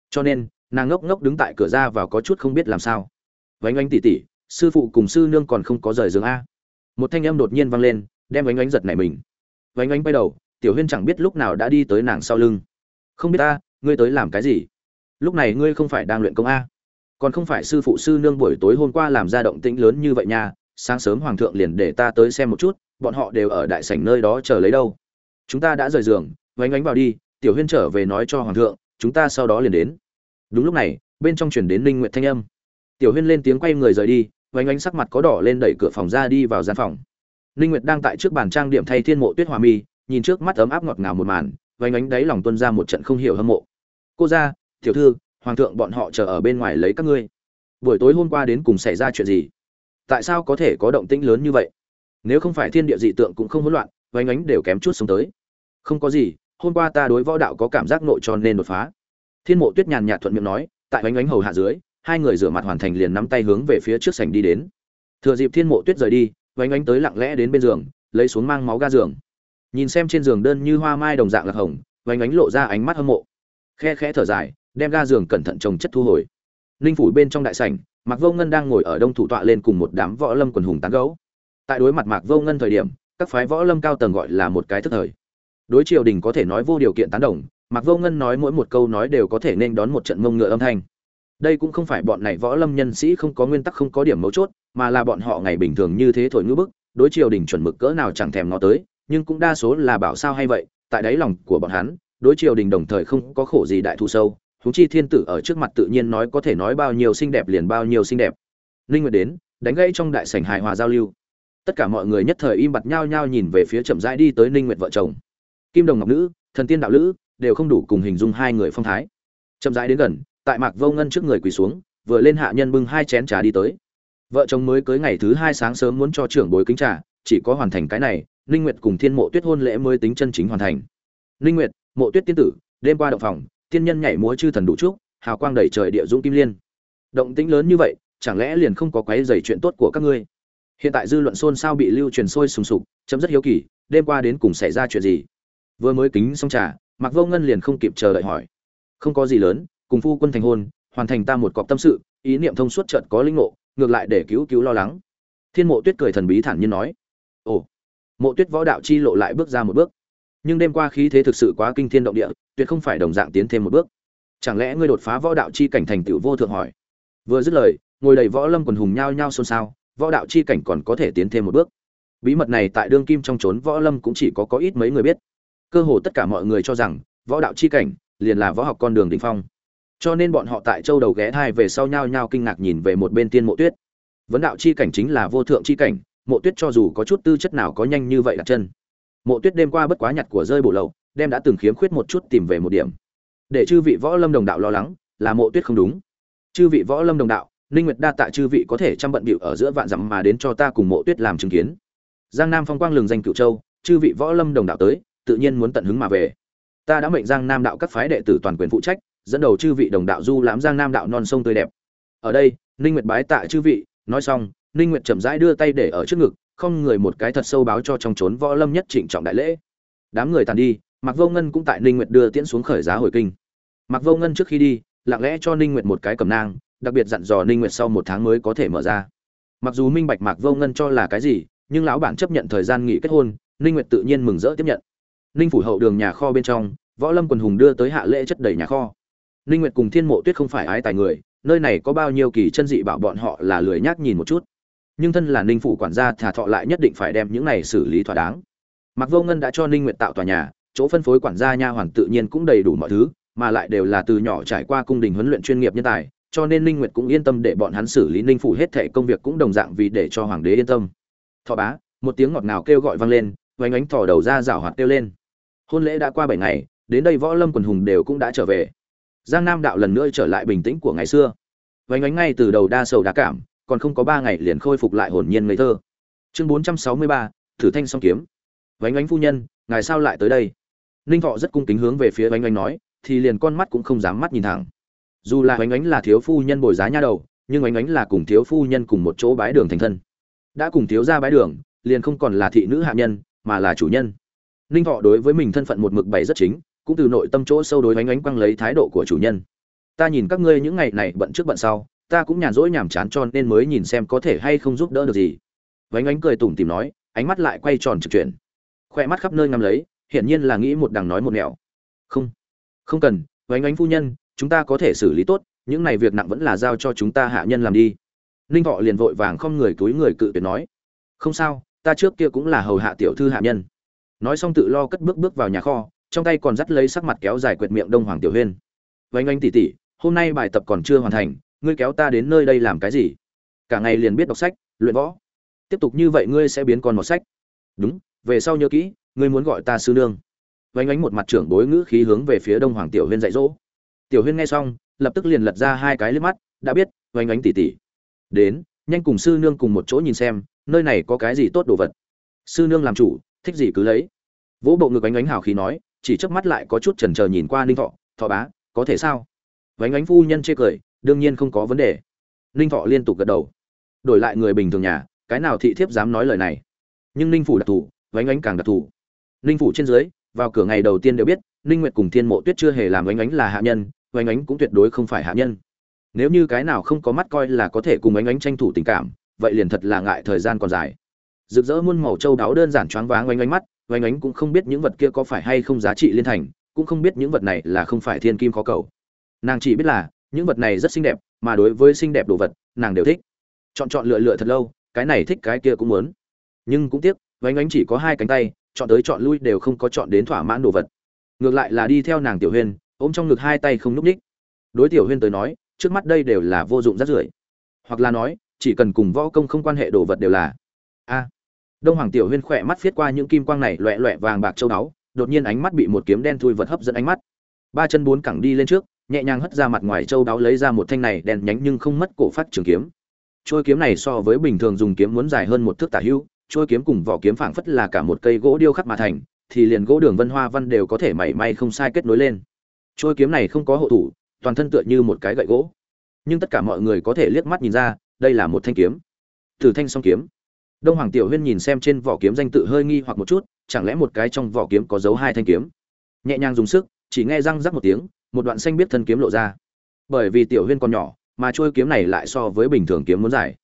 Cho nên, nàng ngốc ngốc đứng tại cửa ra vào có chút không biết làm sao. Vánh ánh tỉ tỉ, sư phụ cùng sư nương còn không có rời giường a. Một thanh âm đột nhiên vang lên, đem vánh ánh giật nảy mình. Vánh ánh bay đầu, tiểu huyên chẳng biết lúc nào đã đi tới nàng sau lưng. Không biết ta, ngươi tới làm cái gì? Lúc này ngươi không phải đang luyện công a còn không phải sư phụ sư nương buổi tối hôm qua làm ra động tĩnh lớn như vậy nha, sáng sớm hoàng thượng liền để ta tới xem một chút, bọn họ đều ở đại sảnh nơi đó chờ lấy đâu. Chúng ta đã rời giường vánh ánh vào đi, tiểu huyên trở về nói cho hoàng thượng, chúng ta sau đó liền đến. Đúng lúc này, bên trong chuyển đến ninh nguyện thanh âm. Tiểu huyên lên tiếng quay người rời đi vánh ánh sắc mặt có đỏ lên đẩy cửa phòng ra đi vào gian phòng. Ninh nguyệt đang tại trước bàn trang điểm thay thiên mộ tuyết hòa mi, nhìn trước mắt ấm áp ngọt ngào một màn vánh ánh đáy lòng tuân ra một trận không hiểu hâm mộ. Cô ra tiểu thư hoàng thượng bọn họ chờ ở bên ngoài lấy các ngươi. Buổi tối hôm qua đến cùng xảy ra chuyện gì? Tại sao có thể có động tĩnh lớn như vậy? Nếu không phải thiên địa dị tượng cũng không hỗn loạn vánh ánh đều kém chút xuống tới. Không có gì, hôm qua ta đối võ đạo có cảm giác nội cho nên đột phá. Thiên mộ tuyết nhàn nhạt thuận miệng nói, tại vánh ánh hầu hạ dưới, hai người rửa mặt hoàn thành liền nắm tay hướng về phía trước sảnh đi đến. Thừa dịp thiên mộ tuyết rời đi vánh ánh tới lặng lẽ đến bên giường, lấy xuống mang máu ga giường. Nhìn xem trên giường đơn như hoa mai đồng dạng lạc hồng vánh ánh lộ ra ánh mắt hâm mộ. Khe khẽ thở dài đem ga giường cẩn thận trồng chất thu hồi. Ninh phủ bên trong đại sảnh, mạc vô ngân đang ngồi ở đông thủ tọa lên cùng một đám võ lâm quần hùng tán gấu tại đối mặt mạc vô ngân thời điểm, các phái võ lâm cao tầng gọi là một cái thức thời. Đối triều đình có thể nói vô điều kiện tán đồng, mạc vô ngân nói mỗi một câu nói đều có thể nên đón một trận mông ngựa âm thanh. Đây cũng không phải bọn này võ lâm nhân sĩ không có nguyên tắc không có điểm mấu chốt, mà là bọn họ ngày bình thường như thế thổi ngữ bức, đối triều đình chuẩn mực cỡ nào chẳng thèm nó tới, nhưng cũng đa số là bảo sao hay vậy, tại đáy lòng của bọn hắn, đối triều đình đồng thời không có khổ gì đại thù sâu huống chi thiên tử ở trước mặt tự nhiên nói có thể nói bao nhiêu xinh đẹp liền bao nhiêu xinh đẹp. Linh nguyệt đến, đánh gãy trong đại sảnh hài hòa giao lưu. Tất cả mọi người nhất thời im bặt nhau nhau nhìn về phía chậm rãi đi tới ninh nguyệt vợ chồng. Kim đồng ngọc nữ, thần tiên đạo lữ, đều không đủ cùng hình dung hai người phong thái. Chậm rãi đến gần, tại mạc vô ngân trước người quỳ xuống, vừa lên hạ nhân bưng hai chén trà đi tới. Vợ chồng mới cưới ngày thứ hai sáng sớm muốn cho trưởng bối kính trà, chỉ có hoàn thành cái này ninh nguyệt cùng thiên mộ tuyết hôn lễ mới tính chân chính hoàn thành. Ninh nguyệt, mộ tuyết tiên tử, đêm qua động phòng tiên nhân nhảy múa chư thần đủ trúc, hào quang đầy trời địa dũng kim liên. Động tĩnh lớn như vậy, chẳng lẽ liền không có quấy rầy chuyện tốt của các ngươi? Hiện tại dư luận xôn xao bị lưu truyền sôi sùng sục, chấm rất hiếu kỳ, đêm qua đến cùng xảy ra chuyện gì? Vừa mới kính xong trà mặc vô ngân liền không kịp chờ đợi hỏi. Không có gì lớn, cùng phu quân thành hôn, hoàn thành ta một cọc tâm sự, ý niệm thông suốt chợt có linh ngộ, ngược lại để cứu cứu lo lắng. Thiên mộ tuyết cười thần bí thản nhiên nói. Ồ, mộ tuyết võ đạo chi lộ lại bước ra một bước nhưng đêm qua khí thế thực sự quá kinh thiên động địa, tuyệt không phải đồng dạng tiến thêm một bước. Chẳng lẽ ngươi đột phá võ đạo chi cảnh thành tựu vô thượng hỏi? Vừa dứt lời, ngồi đầy võ lâm quần hùng nhao nhao xôn xao, võ đạo chi cảnh còn có thể tiến thêm một bước. Bí mật này tại đương kim trong trốn võ lâm cũng chỉ có có ít mấy người biết. Cơ hồ tất cả mọi người cho rằng, võ đạo chi cảnh liền là võ học con đường đỉnh phong. Cho nên bọn họ tại châu đầu ghé thai về sau nhao nhao kinh ngạc nhìn về một bên tiên mộ tuyết. Vấn đạo chi cảnh chính là vô thượng chi cảnh, mộ tuyết cho dù có chút tư chất nào có nhanh như vậy đặt chân mộ tuyết đêm qua bất quá nhặt của rơi bộ lậu, đem đã từng khiếm khuyết một chút tìm về một điểm. Để chư vị võ lâm đồng đạo lo lắng, là mộ tuyết không đúng. Chư vị võ lâm đồng đạo, ninh nguyệt đa tạ chư vị có thể chăm bận bịu ở giữa vạn dặm mà đến cho ta cùng mộ tuyết làm chứng kiến. Giang nam phong quang lường danh cựu châu, chư vị võ lâm đồng đạo tới, tự nhiên muốn tận hứng mà về. Ta đã mệnh giang nam đạo các phái đệ tử toàn quyền phụ trách, dẫn đầu chư vị đồng đạo du lãm giang nam đạo non sông tươi đẹp. Ở đây, ninh nguyệt bái tạ chư vị, nói xong ninh nguyệt chậm rãi đưa tay để ở trước ngực không người một cái thật sâu báo cho trong trốn võ lâm nhất trịnh trọng đại lễ đám người tàn đi mặc Vô Ngân cũng tại Ninh Nguyệt đưa tiễn xuống khởi giá hồi kinh. Mặc Vô Ngân trước khi đi, lặng lẽ cho Ninh Nguyệt một cái cầm nang, đặc biệt dặn dò Ninh Nguyệt sau một tháng mới có thể mở ra. Mặc dù minh bạch Mạc Vô Ngân cho là cái gì, nhưng lão bản chấp nhận thời gian nghỉ kết hôn, Ninh Nguyệt tự nhiên mừng rỡ tiếp nhận. Ninh phủ hậu đường nhà kho bên trong, Võ Lâm quần hùng đưa tới hạ lễ chất đầy nhà kho. Ninh Nguyệt cùng Thiên Mộ Tuyết không phải ái tài người, nơi này có bao nhiêu kỳ chân dị bảo bọn họ là lười nhác nhìn một chút. Nhưng thân là Ninh phủ quản gia thả thọ lại nhất định phải đem những này xử lý thỏa đáng. Mặc Vô Ngân đã cho Ninh Nguyệt tạo tòa nhà, chỗ phân phối quản gia nha hoàn tự nhiên cũng đầy đủ mọi thứ, mà lại đều là từ nhỏ trải qua cung đình huấn luyện chuyên nghiệp nhân tài, cho nên Ninh Nguyệt cũng yên tâm để bọn hắn xử lý Ninh phủ hết thảy công việc cũng đồng dạng vì để cho hoàng đế yên tâm. Thọ bá, một tiếng ngọt ngào kêu gọi vang lên, vánh ánh thỏ đầu ra rảo hoạt kêu lên. hôn lễ đã qua bảy ngày đến đây võ lâm quần hùng đều cũng đã trở về giang nam đạo lần nữa trở lại bình tĩnh của ngày xưa vánh ánh ngay từ đầu đa sầu đa cảm còn không có ba ngày liền khôi phục lại hồn nhiên ngây thơ. Chương bốn trăm sáu mươi ba, thử thanh song kiếm. Vánh ánh phu nhân, ngài sao lại tới đây? Ninh thọ rất cung kính hướng về phía vánh ánh nói, thì liền con mắt cũng không dám mắt nhìn thẳng. Dù là vánh ánh là thiếu phu nhân bồi giá nha đầu, nhưng vánh ánh là cùng thiếu phu nhân cùng một chỗ bái đường thành thân. Đã cùng thiếu ra bái đường, liền không còn là thị nữ hạ nhân, mà là chủ nhân. Ninh thọ đối với mình thân phận một mực bày rất chính, cũng từ nội tâm chỗ sâu đối vánh ánh quăng lấy thái độ của chủ nhân. Ta nhìn các ngươi những ngày này bận trước bận sau ta cũng nhàn rỗi nhàm chán cho nên mới nhìn xem có thể hay không giúp đỡ được gì. Vánh ánh cười tủm tìm nói, ánh mắt lại quay tròn trực chuyển. Khoe mắt khắp nơi ngắm lấy, hiển nhiên là nghĩ một đằng nói một nẻo. Không không cần, vánh ánh phu nhân, chúng ta có thể xử lý tốt, những này việc nặng vẫn là giao cho chúng ta hạ nhân làm đi. Ninh thọ liền vội vàng không người túi người cự tuyệt nói. Không sao, ta trước kia cũng là hầu hạ tiểu thư hạ nhân. Nói xong tự lo cất bước bước vào nhà kho, trong tay còn dắt lấy sắc mặt kéo dài quệt miệng đông hoàng tiểu huyên. Vánh ánh tỉ tỉ, hôm nay bài tập còn chưa hoàn thành ngươi kéo ta đến nơi đây làm cái gì? Cả ngày liền biết đọc sách, luyện võ. Tiếp tục như vậy ngươi sẽ biến con một sách. Đúng, về sau nhớ kỹ, ngươi muốn gọi ta sư nương. Vánh ánh một mặt trưởng bối ngữ khí hướng về phía đông hoàng tiểu huyên dạy dỗ. Tiểu huyên nghe xong, lập tức liền lật ra hai cái liếc mắt, đã biết, vánh ánh tỉ tỉ. Đến, nhanh cùng sư nương cùng một chỗ nhìn xem, nơi này có cái gì tốt đồ vật. Sư nương làm chủ, thích gì cứ lấy. Vỗ bộ ngực ánh ánh hào khí nói, chỉ chớp mắt lại có chút chần chờ nhìn qua ninh thọ. Thọ bá, có thể sao? Vánh ánh phu nhân chê cười đương nhiên không có vấn đề. Ninh thọ liên tục gật đầu. Đổi lại người bình thường nhà, cái nào thị thiếp dám nói lời này? Nhưng ninh phủ đặc thù vánh ánh càng đặc thù. Ninh phủ trên dưới, vào cửa ngày đầu tiên đều biết, ninh nguyệt cùng thiên mộ tuyết chưa hề làm vánh ánh là hạ nhân vánh ánh cũng tuyệt đối không phải hạ nhân. Nếu như cái nào không có mắt coi là có thể cùng vánh ánh tranh thủ tình cảm, vậy liền thật là ngại thời gian còn dài. Rực rỡ muôn màu châu đáo đơn giản choáng váng oanh oanh mắt oanh oanh cũng không biết những vật kia có phải hay không giá trị liên thành, cũng không biết những vật này là không phải thiên kim khó cầu. Nàng chỉ biết là những vật này rất xinh đẹp, mà đối với xinh đẹp đồ vật, nàng đều thích. Chọn chọn lựa lựa thật lâu, cái này thích cái kia cũng muốn. Nhưng cũng tiếc, vánh ánh chỉ có hai cánh tay, chọn tới chọn lui đều không có chọn đến thỏa mãn đồ vật. Ngược lại là đi theo nàng tiểu huyên, ôm trong ngực hai tay không núp ních. Đối tiểu huyên tới nói, trước mắt đây đều là vô dụng rác rưởi. Hoặc là nói, chỉ cần cùng võ công không quan hệ đồ vật đều là. A. Đông hoàng tiểu huyên khỏe mắt viết qua những kim quang này loẹ loẹ vàng bạc châu đáo, đột nhiên ánh mắt bị một kiếm đen thui vật hấp dẫn ánh mắt. Ba chân bốn cẳng đi lên trước nhẹ nhàng hất ra mặt ngoài châu đáo lấy ra một thanh này đen nhánh nhưng không mất cổ phát trường kiếm. Trôi kiếm này so với bình thường dùng kiếm muốn dài hơn một thước tả hữu trôi kiếm cùng vỏ kiếm phảng phất là cả một cây gỗ điêu khắc mà thành, thì liền gỗ đường vân hoa văn đều có thể mảy may không sai kết nối lên. Trôi kiếm này không có hộ thủ, toàn thân tựa như một cái gậy gỗ. Nhưng tất cả mọi người có thể liếc mắt nhìn ra, đây là một thanh kiếm. Thử thanh song kiếm. Đông hoàng tiểu huyên nhìn xem trên vỏ kiếm danh tự hơi nghi hoặc một chút, chẳng lẽ một cái trong vỏ kiếm có dấu hai thanh kiếm? Nhẹ nhàng dùng sức, chỉ nghe răng rắc một tiếng một đoạn xanh biết thân kiếm lộ ra. Bởi vì tiểu huyên còn nhỏ, mà trôi kiếm này lại so với bình thường kiếm muốn dài.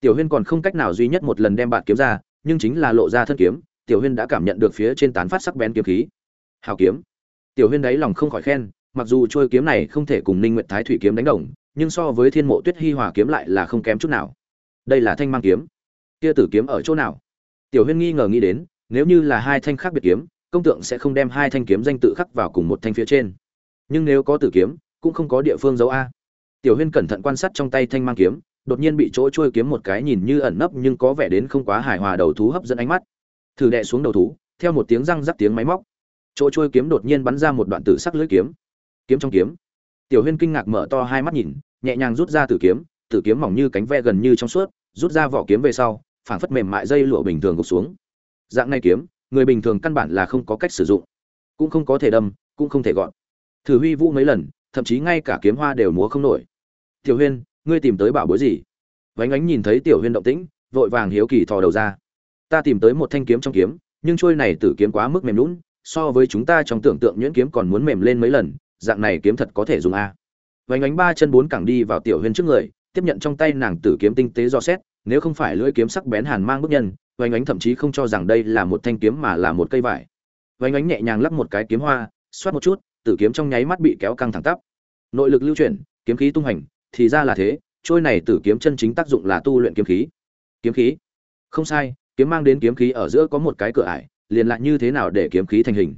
Tiểu huyên còn không cách nào duy nhất một lần đem bạn kiếm ra, nhưng chính là lộ ra thân kiếm, tiểu huyên đã cảm nhận được phía trên tán phát sắc bén kiếm khí. Hào kiếm. Tiểu huyên đáy lòng không khỏi khen, mặc dù trôi kiếm này không thể cùng ninh nguyện thái thủy kiếm đánh đồng, nhưng so với thiên mộ tuyết hi hòa kiếm lại là không kém chút nào. Đây là thanh mang kiếm. Kia tử kiếm ở chỗ nào? Tiểu huyên nghi ngờ nghĩ đến, nếu như là hai thanh khác biệt kiếm, công tượng sẽ không đem hai thanh kiếm danh tự khắc vào cùng một thanh phía trên nhưng nếu có tử kiếm, cũng không có địa phương giấu a. Tiểu huyên cẩn thận quan sát trong tay thanh mang kiếm, đột nhiên bị chỗ trôi kiếm một cái nhìn như ẩn nấp nhưng có vẻ đến không quá hài hòa đầu thú hấp dẫn ánh mắt. Thử đệ xuống đầu thú, theo một tiếng răng rắc tiếng máy móc, chỗ trôi kiếm đột nhiên bắn ra một đoạn tử sắc lưỡi kiếm. Kiếm trong kiếm. Tiểu huyên kinh ngạc mở to hai mắt nhìn, nhẹ nhàng rút ra tử kiếm tử kiếm mỏng như cánh ve gần như trong suốt, rút ra vỏ kiếm về sau, phảng phất mềm mại dây lụa bình thường gục xuống. Dạng này kiếm, người bình thường căn bản là không có cách sử dụng. Cũng không có thể đâm, cũng không thể gọn thử huy vũ mấy lần, thậm chí ngay cả kiếm hoa đều múa không nổi. Tiểu huyên, ngươi tìm tới bảo bối gì? Vánh ánh nhìn thấy tiểu huyên động tĩnh, vội vàng hiếu kỳ thò đầu ra. Ta tìm tới một thanh kiếm trong kiếm, nhưng trôi này tử kiếm quá mức mềm lún so với chúng ta trong tưởng tượng nhuyễn kiếm còn muốn mềm lên mấy lần, dạng này kiếm thật có thể dùng a. Vánh ánh ba chân bốn cẳng đi vào tiểu huyên trước người, tiếp nhận trong tay nàng tử kiếm tinh tế do xét, nếu không phải lưỡi kiếm sắc bén hàn mang bức nhân, vánh ánh thậm chí không cho rằng đây là một thanh kiếm mà là một cây vải. Vánh ánh nhẹ nhàng lắp một cái kiếm hoa, xoát một chút tử kiếm trong nháy mắt bị kéo căng thẳng tắp. Nội lực lưu chuyển, kiếm khí tung hành, thì ra là thế, trôi này tử kiếm chân chính tác dụng là tu luyện kiếm khí. Kiếm khí? Không sai, kiếm mang đến kiếm khí ở giữa có một cái cửa ải, liền lại như thế nào để kiếm khí thành hình?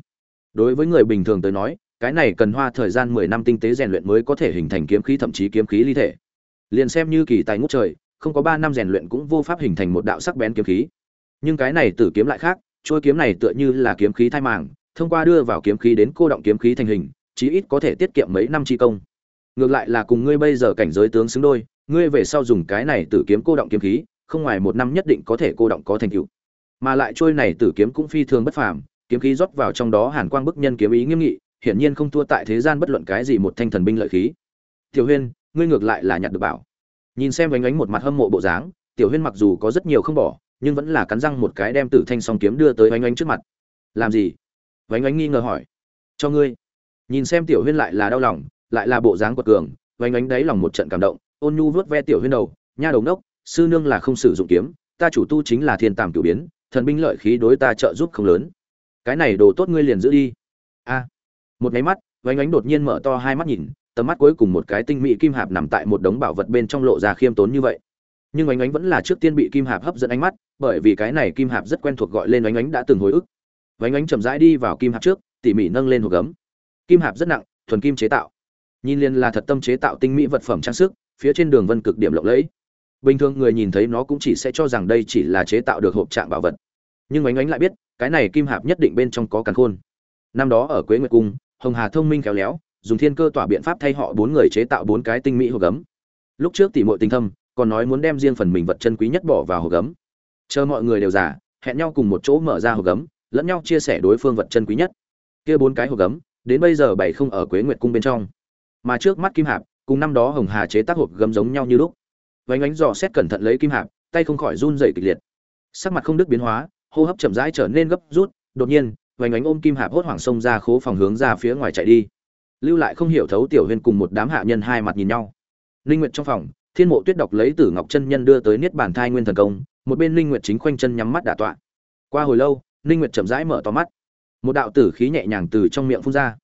Đối với người bình thường tới nói, cái này cần hoa thời gian mười năm tinh tế rèn luyện mới có thể hình thành kiếm khí thậm chí kiếm khí ly thể. Liền xem như kỳ tài ngút trời, không có ba năm rèn luyện cũng vô pháp hình thành một đạo sắc bén kiếm khí. Nhưng cái này tử kiếm lại khác, trôi kiếm này tựa như là kiếm khí thai màng thông qua đưa vào kiếm khí đến cô động kiếm khí thành hình, chí ít có thể tiết kiệm mấy năm chi công. Ngược lại là cùng ngươi bây giờ cảnh giới tướng xứng đôi, ngươi về sau dùng cái này tử kiếm cô động kiếm khí, không ngoài một năm nhất định có thể cô động có thành tựu. Mà lại trôi này tử kiếm cũng phi thường bất phàm, kiếm khí rót vào trong đó hàn quang bức nhân kiếm ý nghiêm nghị, hiển nhiên không thua tại thế gian bất luận cái gì một thanh thần binh lợi khí. Tiểu huyên, ngươi ngược lại là nhặt được bảo. Nhìn xem vánh ánh một mặt hâm mộ bộ dáng, tiểu huyên mặc dù có rất nhiều không bỏ, nhưng vẫn là cắn răng một cái đem tử thanh song kiếm đưa tới vánh ánh trước mặt. Làm gì? Vánh ánh nghi ngờ hỏi. Cho ngươi. Nhìn xem tiểu huyên lại là đau lòng, lại là bộ dáng quật cường, vánh ánh đáy lòng một trận cảm động, ôn nhu vớt ve tiểu huyên đầu. Nha đầu nốc sư nương là không sử dụng kiếm, ta chủ tu chính là thiên tàm cửu biến, thần binh lợi khí đối ta trợ giúp không lớn. Cái này đồ tốt ngươi liền giữ đi. A. Một máy mắt, vánh ánh đột nhiên mở to hai mắt nhìn, tầm mắt cuối cùng một cái tinh mỹ kim hạp nằm tại một đống bảo vật bên trong lộ ra khiêm tốn như vậy. Nhưng ánh ánh vẫn là trước tiên bị kim hạp hấp dẫn ánh mắt, bởi vì cái này kim hạp rất quen thuộc gọi lên ánh ánh đã từng hồi ức ánh ánh chậm rãi đi vào kim hạp trước, tỉ mỉ nâng lên hộp gấm. Kim hạp rất nặng, thuần kim chế tạo. Nhìn liền là thật tâm chế tạo tinh mỹ vật phẩm trang sức, phía trên đường vân cực điểm lộng lẫy. Bình thường người nhìn thấy nó cũng chỉ sẽ cho rằng đây chỉ là chế tạo được hộp trạng bảo vật. Nhưng ánh ánh lại biết, cái này kim hạp nhất định bên trong có càn khôn. Năm đó ở quế nguyệt cung, hồng hà thông minh khéo léo, dùng thiên cơ tỏa biện pháp thay họ bốn người chế tạo bốn cái tinh mỹ hộp gấm. Lúc trước tỷ muội tinh thâm, còn nói muốn đem riêng phần mình vật chân quý nhất bỏ vào hộp gấm. Chờ mọi người đều giả hẹn nhau cùng một chỗ mở ra hộp gấm lẫn nhau chia sẻ đối phương vật chân quý nhất. Kia bốn cái hộp gấm, đến bây giờ bảy không ở quế nguyệt cung bên trong. Mà trước mắt kim hạp, cùng năm đó hồng hà chế tác hộp gấm giống nhau như lúc. Vánh ánh dò xét cẩn thận lấy kim hạp, tay không khỏi run dày kịch liệt. Sắc mặt không đức biến hóa, hô hấp chậm rãi trở nên gấp rút, đột nhiên vánh ánh ôm kim hạp hốt hoảng xông ra khố phòng hướng ra phía ngoài chạy đi. Lưu lại không hiểu thấu tiểu huyên cùng một đám hạ nhân hai mặt nhìn nhau. Linh nguyệt trong phòng, thiên mộ tuyết đọc lấy tử ngọc chân nhân đưa tới niết bàn thai nguyên thần công, một bên linh nguyệt chính khoanh chân nhắm mắt đả tọa. Qua hồi lâu Ninh nguyệt chậm rãi mở to mắt. Một đạo tử khí nhẹ nhàng từ trong miệng phun ra.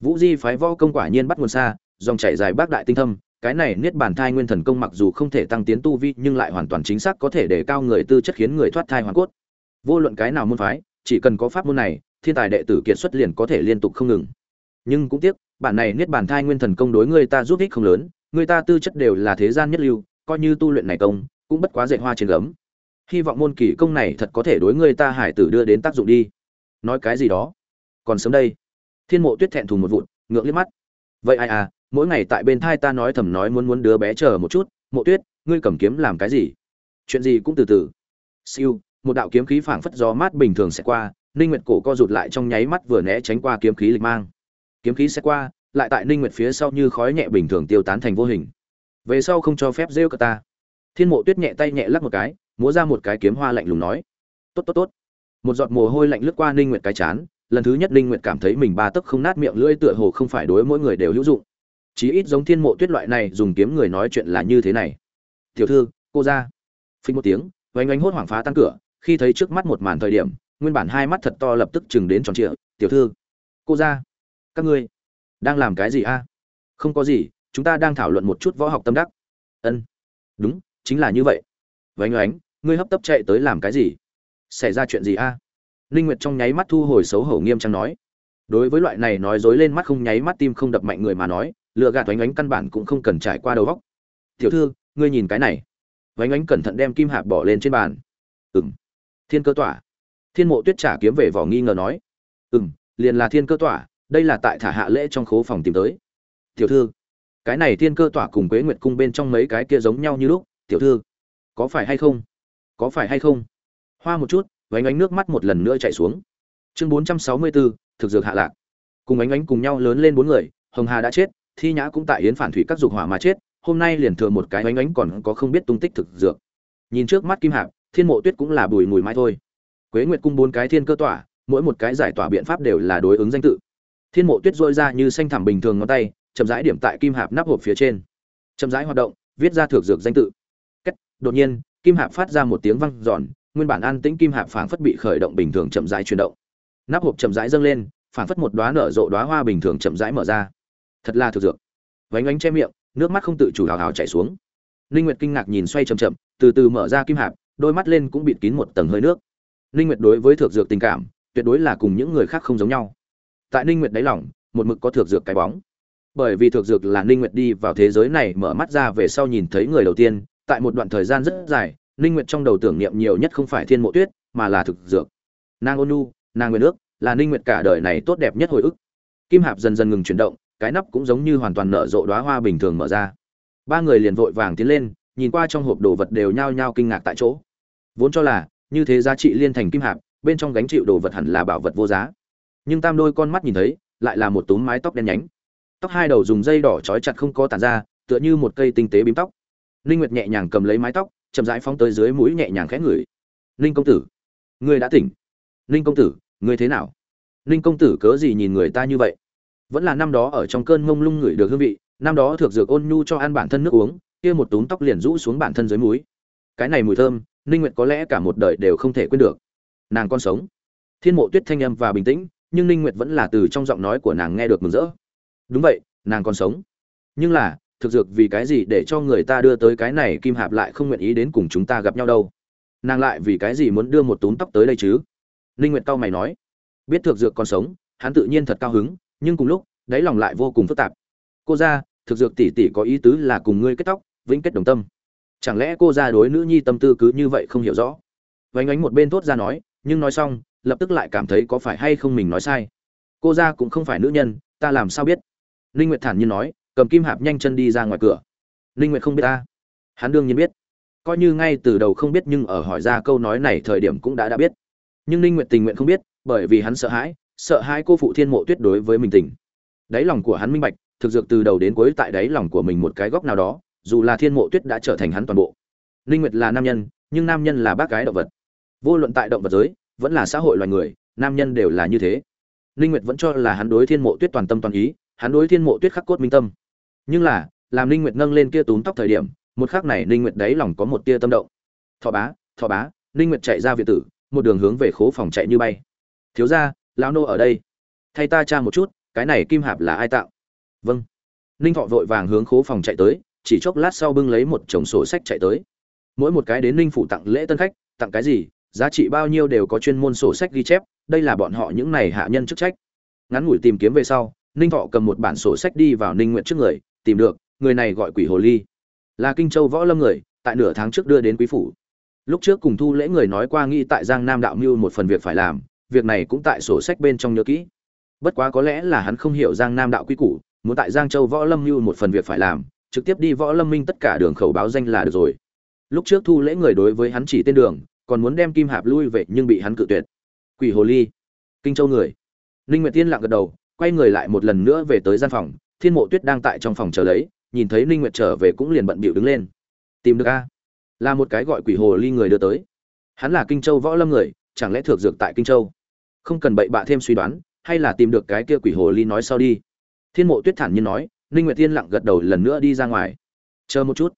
Vũ di phái võ công quả nhiên bắt nguồn xa, dòng chảy dài bác đại tinh thâm, cái này niết bàn thai nguyên thần công mặc dù không thể tăng tiến tu vi, nhưng lại hoàn toàn chính xác có thể để cao người tư chất khiến người thoát thai hoàn cốt. Vô luận cái nào môn phái, chỉ cần có pháp môn này, thiên tài đệ tử kiệt xuất liền có thể liên tục không ngừng. Nhưng cũng tiếc, bản này niết bàn thai nguyên thần công đối người ta giúp ích không lớn, người ta tư chất đều là thế gian nhất lưu, coi như tu luyện này công, cũng bất quá dạy hoa trên gấm hy vọng môn kỳ công này thật có thể đối người ta hải tử đưa đến tác dụng đi. Nói cái gì đó? Còn sớm đây. Thiên mộ tuyết thẹn thùng một vụn, ngượng liếc mắt. Vậy ai à mỗi ngày tại bên thai ta nói thầm nói muốn muốn đứa bé chờ một chút. Mộ tuyết, ngươi cầm kiếm làm cái gì? Chuyện gì cũng từ từ. Siêu, một đạo kiếm khí phảng phất gió mát bình thường sẽ qua, ninh nguyệt cổ co rụt lại trong nháy mắt vừa né tránh qua kiếm khí lịch mang. Kiếm khí sẽ qua, lại tại ninh nguyệt phía sau như khói nhẹ bình thường tiêu tán thành vô hình. Về sau không cho phép rêu cả ta. Thiên mộ tuyết nhẹ tay nhẹ lắc một cái múa ra một cái kiếm hoa lạnh lùng nói, tốt tốt tốt. Một giọt mồ hôi lạnh lướt qua ninh nguyệt cái chán, lần thứ nhất ninh nguyệt cảm thấy mình ba tấc không nát miệng lưỡi tựa hồ không phải đối mỗi người đều hữu dụng. Chí ít giống thiên mộ tuyết loại này dùng kiếm người nói chuyện là như thế này. Tiểu thư, cô ra. Phình một tiếng vánh ánh hốt hoảng phá tan cửa, khi thấy trước mắt một màn thời điểm, nguyên bản hai mắt thật to lập tức chừng đến tròn trịa, tiểu thư, cô ra, các ngươi đang làm cái gì a? Không có gì, chúng ta đang thảo luận một chút võ học tâm đắc. Ân, đúng, chính là như vậy vánh ánh ngươi hấp tấp chạy tới làm cái gì? Xảy ra chuyện gì a? Linh nguyệt trong nháy mắt thu hồi xấu hổ nghiêm trang nói. Đối với loại này nói dối lên mắt không nháy mắt tim không đập mạnh người mà nói lựa gạt vánh ánh căn bản cũng không cần trải qua đầu vóc tiểu thư ngươi nhìn cái này. Vánh ánh cẩn thận đem kim hạp bỏ lên trên bàn. Ừm. thiên cơ tỏa. Thiên mộ tuyết trả kiếm về vỏ nghi ngờ nói. Ừm, liền là thiên cơ tỏa đây là tại thả hạ lễ trong khố phòng tìm tới. Tiểu thư cái này thiên cơ tỏa cùng quế nguyệt cung bên trong mấy cái kia giống nhau như lúc. Tiểu thư có phải hay không? Có phải hay không? Hoa một chút, vánh ánh nước mắt một lần nữa chạy xuống. Chương bốn trăm sáu mươi bốn thực dược hạ lạc. Cùng ánh ánh cùng nhau lớn lên bốn người, hồng hà đã chết, thi nhã cũng tại yến phản thủy các dục hỏa mà chết, hôm nay liền thừa một cái ánh ánh còn có không biết tung tích thực dược. Nhìn trước mắt kim hạc thiên mộ tuyết cũng là bùi mùi mai thôi. Quế nguyệt cung bốn cái thiên cơ tỏa, mỗi một cái giải tỏa biện pháp đều là đối ứng danh tự. Thiên mộ tuyết dôi ra như xanh thảm bình thường ngón tay, chậm rãi điểm tại kim hạp nắp hộp phía trên. Chậm rãi hoạt động, viết ra thược dược danh tự đột nhiên, kim hạp phát ra một tiếng văng giòn nguyên bản an tĩnh kim hạp phảng phất bị khởi động bình thường chậm rãi chuyển động. Nắp hộp chậm rãi dâng lên, phảng phất một đóa nở rộ đóa hoa bình thường chậm rãi mở ra. Thật là thực dược. Vánh ánh che miệng, nước mắt không tự chủ hào hào chảy xuống. Ninh nguyệt kinh ngạc nhìn xoay chậm chậm, từ từ mở ra kim hạp, đôi mắt lên cũng bịt kín một tầng hơi nước. Ninh nguyệt đối với thực dược tình cảm, tuyệt đối là cùng những người khác không giống nhau. Tại ninh nguyệt đáy lòng, một mực có thực dược cái bóng. Bởi vì thực dược là ninh nguyệt đi vào thế giới này mở mắt ra về sau nhìn thấy người đầu tiên tại một đoạn thời gian rất dài, ninh nguyệt trong đầu tưởng niệm nhiều nhất không phải thiên mộ tuyết, mà là thực dược. Nàng ôn nu nàng nguyện nước là ninh nguyệt cả đời này tốt đẹp nhất hồi ức. Kim hạp dần dần ngừng chuyển động, cái nắp cũng giống như hoàn toàn nở rộ đóa hoa bình thường mở ra. Ba người liền vội vàng tiến lên, nhìn qua trong hộp đồ vật đều nhao nhao kinh ngạc tại chỗ. Vốn cho là, như thế giá trị liên thành kim hạp, bên trong gánh chịu đồ vật hẳn là bảo vật vô giá. Nhưng tam đôi con mắt nhìn thấy, lại là một túm mái tóc đen nhánh. Tóc hai đầu dùng dây đỏ trói chặt không có tàn ra, tựa như một cây tinh tế bím tóc ninh nguyệt nhẹ nhàng cầm lấy mái tóc, chậm rãi phóng tới dưới mũi nhẹ nhàng khẽ ngửi. Ninh công tử, ngươi đã tỉnh. Ninh công tử, ngươi thế nào? Ninh công tử, cớ gì nhìn người ta như vậy? Vẫn là năm đó ở trong cơn mông lung ngửi được hương vị, năm đó thược dược ôn nhu cho ăn bản thân nước uống, kia một túm tóc liền rũ xuống bản thân dưới mũi. Cái này mùi thơm, ninh nguyệt có lẽ cả một đời đều không thể quên được. Nàng con sống. Thiên mộ tuyết thanh âm và bình tĩnh, nhưng ninh nguyệt vẫn là từ trong giọng nói của nàng nghe được mừng rỡ. Đúng vậy, nàng còn sống. Nhưng là thực dược vì cái gì để cho người ta đưa tới cái này kim hạp lại không nguyện ý đến cùng chúng ta gặp nhau đâu? Nàng lại vì cái gì muốn đưa một túm tóc tới đây chứ? Ninh nguyệt cao mày nói. Biết thực dược còn sống, hắn tự nhiên thật cao hứng, nhưng cùng lúc, đáy lòng lại vô cùng phức tạp. Cô ra thực dược tỷ tỷ có ý tứ là cùng ngươi kết tóc, vĩnh kết đồng tâm. Chẳng lẽ cô ra đối nữ nhi tâm tư cứ như vậy không hiểu rõ? Vánh ánh một bên thốt ra nói, nhưng nói xong, lập tức lại cảm thấy có phải hay không mình nói sai. Cô ra cũng không phải nữ nhân, ta làm sao biết? Ninh nguyệt thản nhiên nói cầm kim hạp nhanh chân đi ra ngoài cửa. Ninh nguyệt không biết ta. Hắn đương nhiên biết. Coi như ngay từ đầu không biết nhưng ở hỏi ra câu nói này thời điểm cũng đã đã biết. Nhưng ninh nguyệt tình nguyện không biết, bởi vì hắn sợ hãi sợ hãi cô phụ thiên mộ tuyết đối với mình tình. Đáy lòng của hắn minh bạch, thực dược từ đầu đến cuối tại đáy lòng của mình một cái góc nào đó, dù là thiên mộ tuyết đã trở thành hắn toàn bộ. Ninh nguyệt là nam nhân, nhưng nam nhân là bác gái động vật. Vô luận tại động vật giới, vẫn là xã hội loài người, nam nhân đều là như thế. Ninh nguyệt vẫn cho là hắn đối thiên mộ tuyết toàn tâm toàn ý, hắn đối thiên mộ tuyết khắc cốt minh tâm nhưng là, làm ninh nguyệt nâng lên kia túm tóc thời điểm, một khắc này ninh nguyệt đấy lòng có một tia tâm động. Thọ bá thọ bá, ninh nguyệt chạy ra viện tử, một đường hướng về khố phòng chạy như bay. Thiếu gia, lão nô ở đây. Thay ta tra một chút, cái này kim hạp là ai tạo? Vâng. Ninh thọ vội vàng hướng khố phòng chạy tới, chỉ chốc lát sau bưng lấy một chồng sổ sách chạy tới. Mỗi một cái đến ninh phủ tặng lễ tân khách, tặng cái gì, giá trị bao nhiêu đều có chuyên môn sổ sách ghi chép, đây là bọn họ những này hạ nhân chức trách. Ngắn ngủi tìm kiếm về sau, ninh thọ cầm một bản sổ sách đi vào ninh nguyện trước người tìm được, người này gọi quỷ hồ ly. Là kinh châu võ lâm người, tại nửa tháng trước đưa đến quý phủ. Lúc trước cùng thu lễ người nói qua nghĩ tại giang nam đạo mưu một phần việc phải làm, việc này cũng tại sổ sách bên trong nhớ kỹ. Bất quá có lẽ là hắn không hiểu giang nam đạo quy củ, muốn tại giang châu võ lâm mưu một phần việc phải làm, trực tiếp đi võ lâm minh tất cả đường khẩu báo danh là được rồi. Lúc trước thu lễ người đối với hắn chỉ tên đường, còn muốn đem kim hạp lui về nhưng bị hắn cự tuyệt. Quỷ hồ ly. Kinh châu người. Ninh nguyệt tiên lặng gật đầu, quay người lại một lần nữa về tới gian phòng thiên mộ tuyết đang tại trong phòng chờ lấy, nhìn thấy ninh nguyệt trở về cũng liền bận bịu đứng lên. Tìm được a? Là một cái gọi quỷ hồ ly người đưa tới. Hắn là kinh châu võ lâm người, chẳng lẽ thượng dược tại kinh châu? Không cần bậy bạ thêm suy đoán, hay là tìm được cái kia quỷ hồ ly nói sau đi. Thiên mộ tuyết thản nhiên nói, ninh nguyệt tiên lặng gật đầu lần nữa đi ra ngoài. Chờ một chút.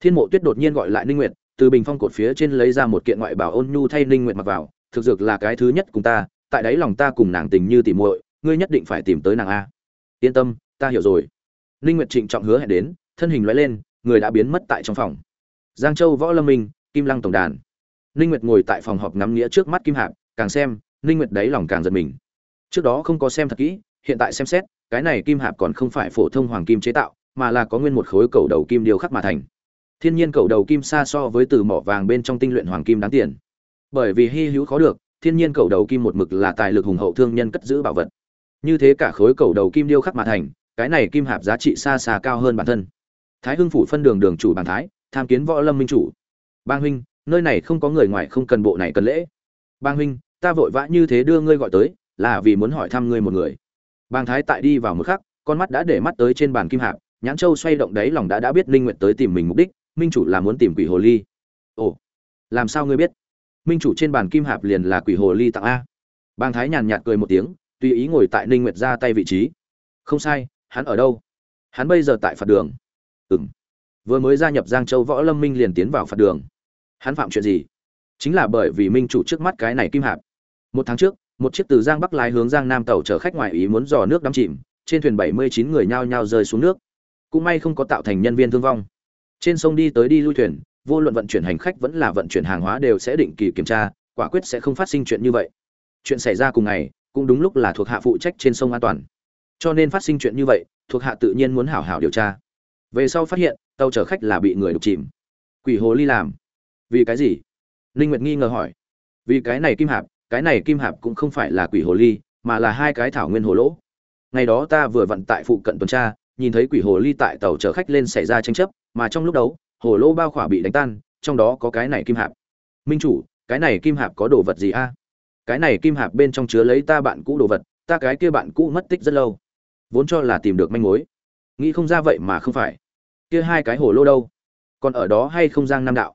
Thiên mộ tuyết đột nhiên gọi lại ninh nguyệt, từ bình phong cột phía trên lấy ra một kiện ngoại bảo ôn nhu thay ninh nguyệt mặc vào thực dược là cái thứ nhất cùng ta, tại đấy lòng ta cùng nàng tình như tỉ muội, ngươi nhất định phải tìm tới nàng a. Yên tâm ta hiểu rồi. Ninh nguyệt trịnh trọng hứa hẹn đến, thân hình lóe lên, người đã biến mất tại trong phòng. Giang châu, võ lâm minh, kim lăng tổng đàn. Ninh nguyệt ngồi tại phòng họp ngắm nghĩa trước mắt kim hạp càng xem, ninh nguyệt đấy lòng càng giật mình. Trước đó không có xem thật kỹ, hiện tại xem xét, cái này kim hạp còn không phải phổ thông hoàng kim chế tạo, mà là có nguyên một khối cầu đầu kim điêu khắc mà thành. Thiên nhiên cầu đầu kim xa so với từ mỏ vàng bên trong tinh luyện hoàng kim đáng tiền. Bởi vì hy hữu khó được, thiên nhiên cầu đầu kim một mực là tài lực hùng hậu thương nhân cất giữ bảo vật. Như thế cả khối cầu đầu kim điêu khắc mà thành cái này kim hạp giá trị xa xa cao hơn bản thân. Thái hưng phủ phân đường đường chủ bàn thái, tham kiến võ lâm minh chủ. Bang huynh, nơi này không có người ngoài không cần bộ này cần lễ. Bang huynh, ta vội vã như thế đưa ngươi gọi tới, là vì muốn hỏi thăm ngươi một người. Bang thái tại đi vào một khắc, con mắt đã để mắt tới trên bàn kim hạp, nhãn châu xoay động đấy lòng đã đã biết linh nguyện tới tìm mình mục đích, minh chủ là muốn tìm quỷ hồ ly. Ồ, làm sao ngươi biết? Minh chủ trên bàn kim hạp liền là quỷ hồ ly tặng a. Bang thái nhàn nhạt cười một tiếng, tùy ý ngồi tại ninh nguyệt ra tay vị trí. Không sai hắn ở đâu? Hắn bây giờ tại phạt đường. Ừm. Vừa mới gia nhập giang châu, võ lâm minh liền tiến vào phạt đường. Hắn phạm chuyện gì? Chính là bởi vì minh chủ trước mắt cái này kim hạp. Một tháng trước, một chiếc từ giang bắc lái hướng giang nam tàu chở khách ngoại ý muốn dò nước đắm chìm, trên thuyền 79 người nhao nhao rơi xuống nước. Cũng may không có tạo thành nhân viên thương vong. Trên sông đi tới đi lui thuyền, vô luận vận chuyển hành khách vẫn là vận chuyển hàng hóa đều sẽ định kỳ kiểm tra, quả quyết sẽ không phát sinh chuyện như vậy. Chuyện xảy ra cùng ngày, cũng đúng lúc là thuộc hạ phụ trách trên sông an toàn cho nên phát sinh chuyện như vậy, thuộc hạ tự nhiên muốn hảo hảo điều tra. Về sau phát hiện, tàu chở khách là bị người đục chìm. Quỷ hồ ly làm. Vì cái gì? Ninh nguyệt nghi ngờ hỏi. Vì cái này kim hạp, cái này kim hạp cũng không phải là quỷ hồ ly, mà là hai cái thảo nguyên hồ lỗ. Ngày đó ta vừa vận tại phụ cận tuần tra, nhìn thấy quỷ hồ ly tại tàu chở khách lên xảy ra tranh chấp, mà trong lúc đấu, hồ lô bao khỏa bị đánh tan, trong đó có cái này kim hạp. Minh chủ, cái này kim hạp có đồ vật gì a? Cái này kim hạp bên trong chứa lấy ta bạn cũ đồ vật, ta cái kia bạn cũ mất tích rất lâu vốn cho là tìm được manh mối. Nghĩ không ra vậy mà không phải. Kia hai cái hồ lô đâu? Còn ở đó hay không giang nam đạo?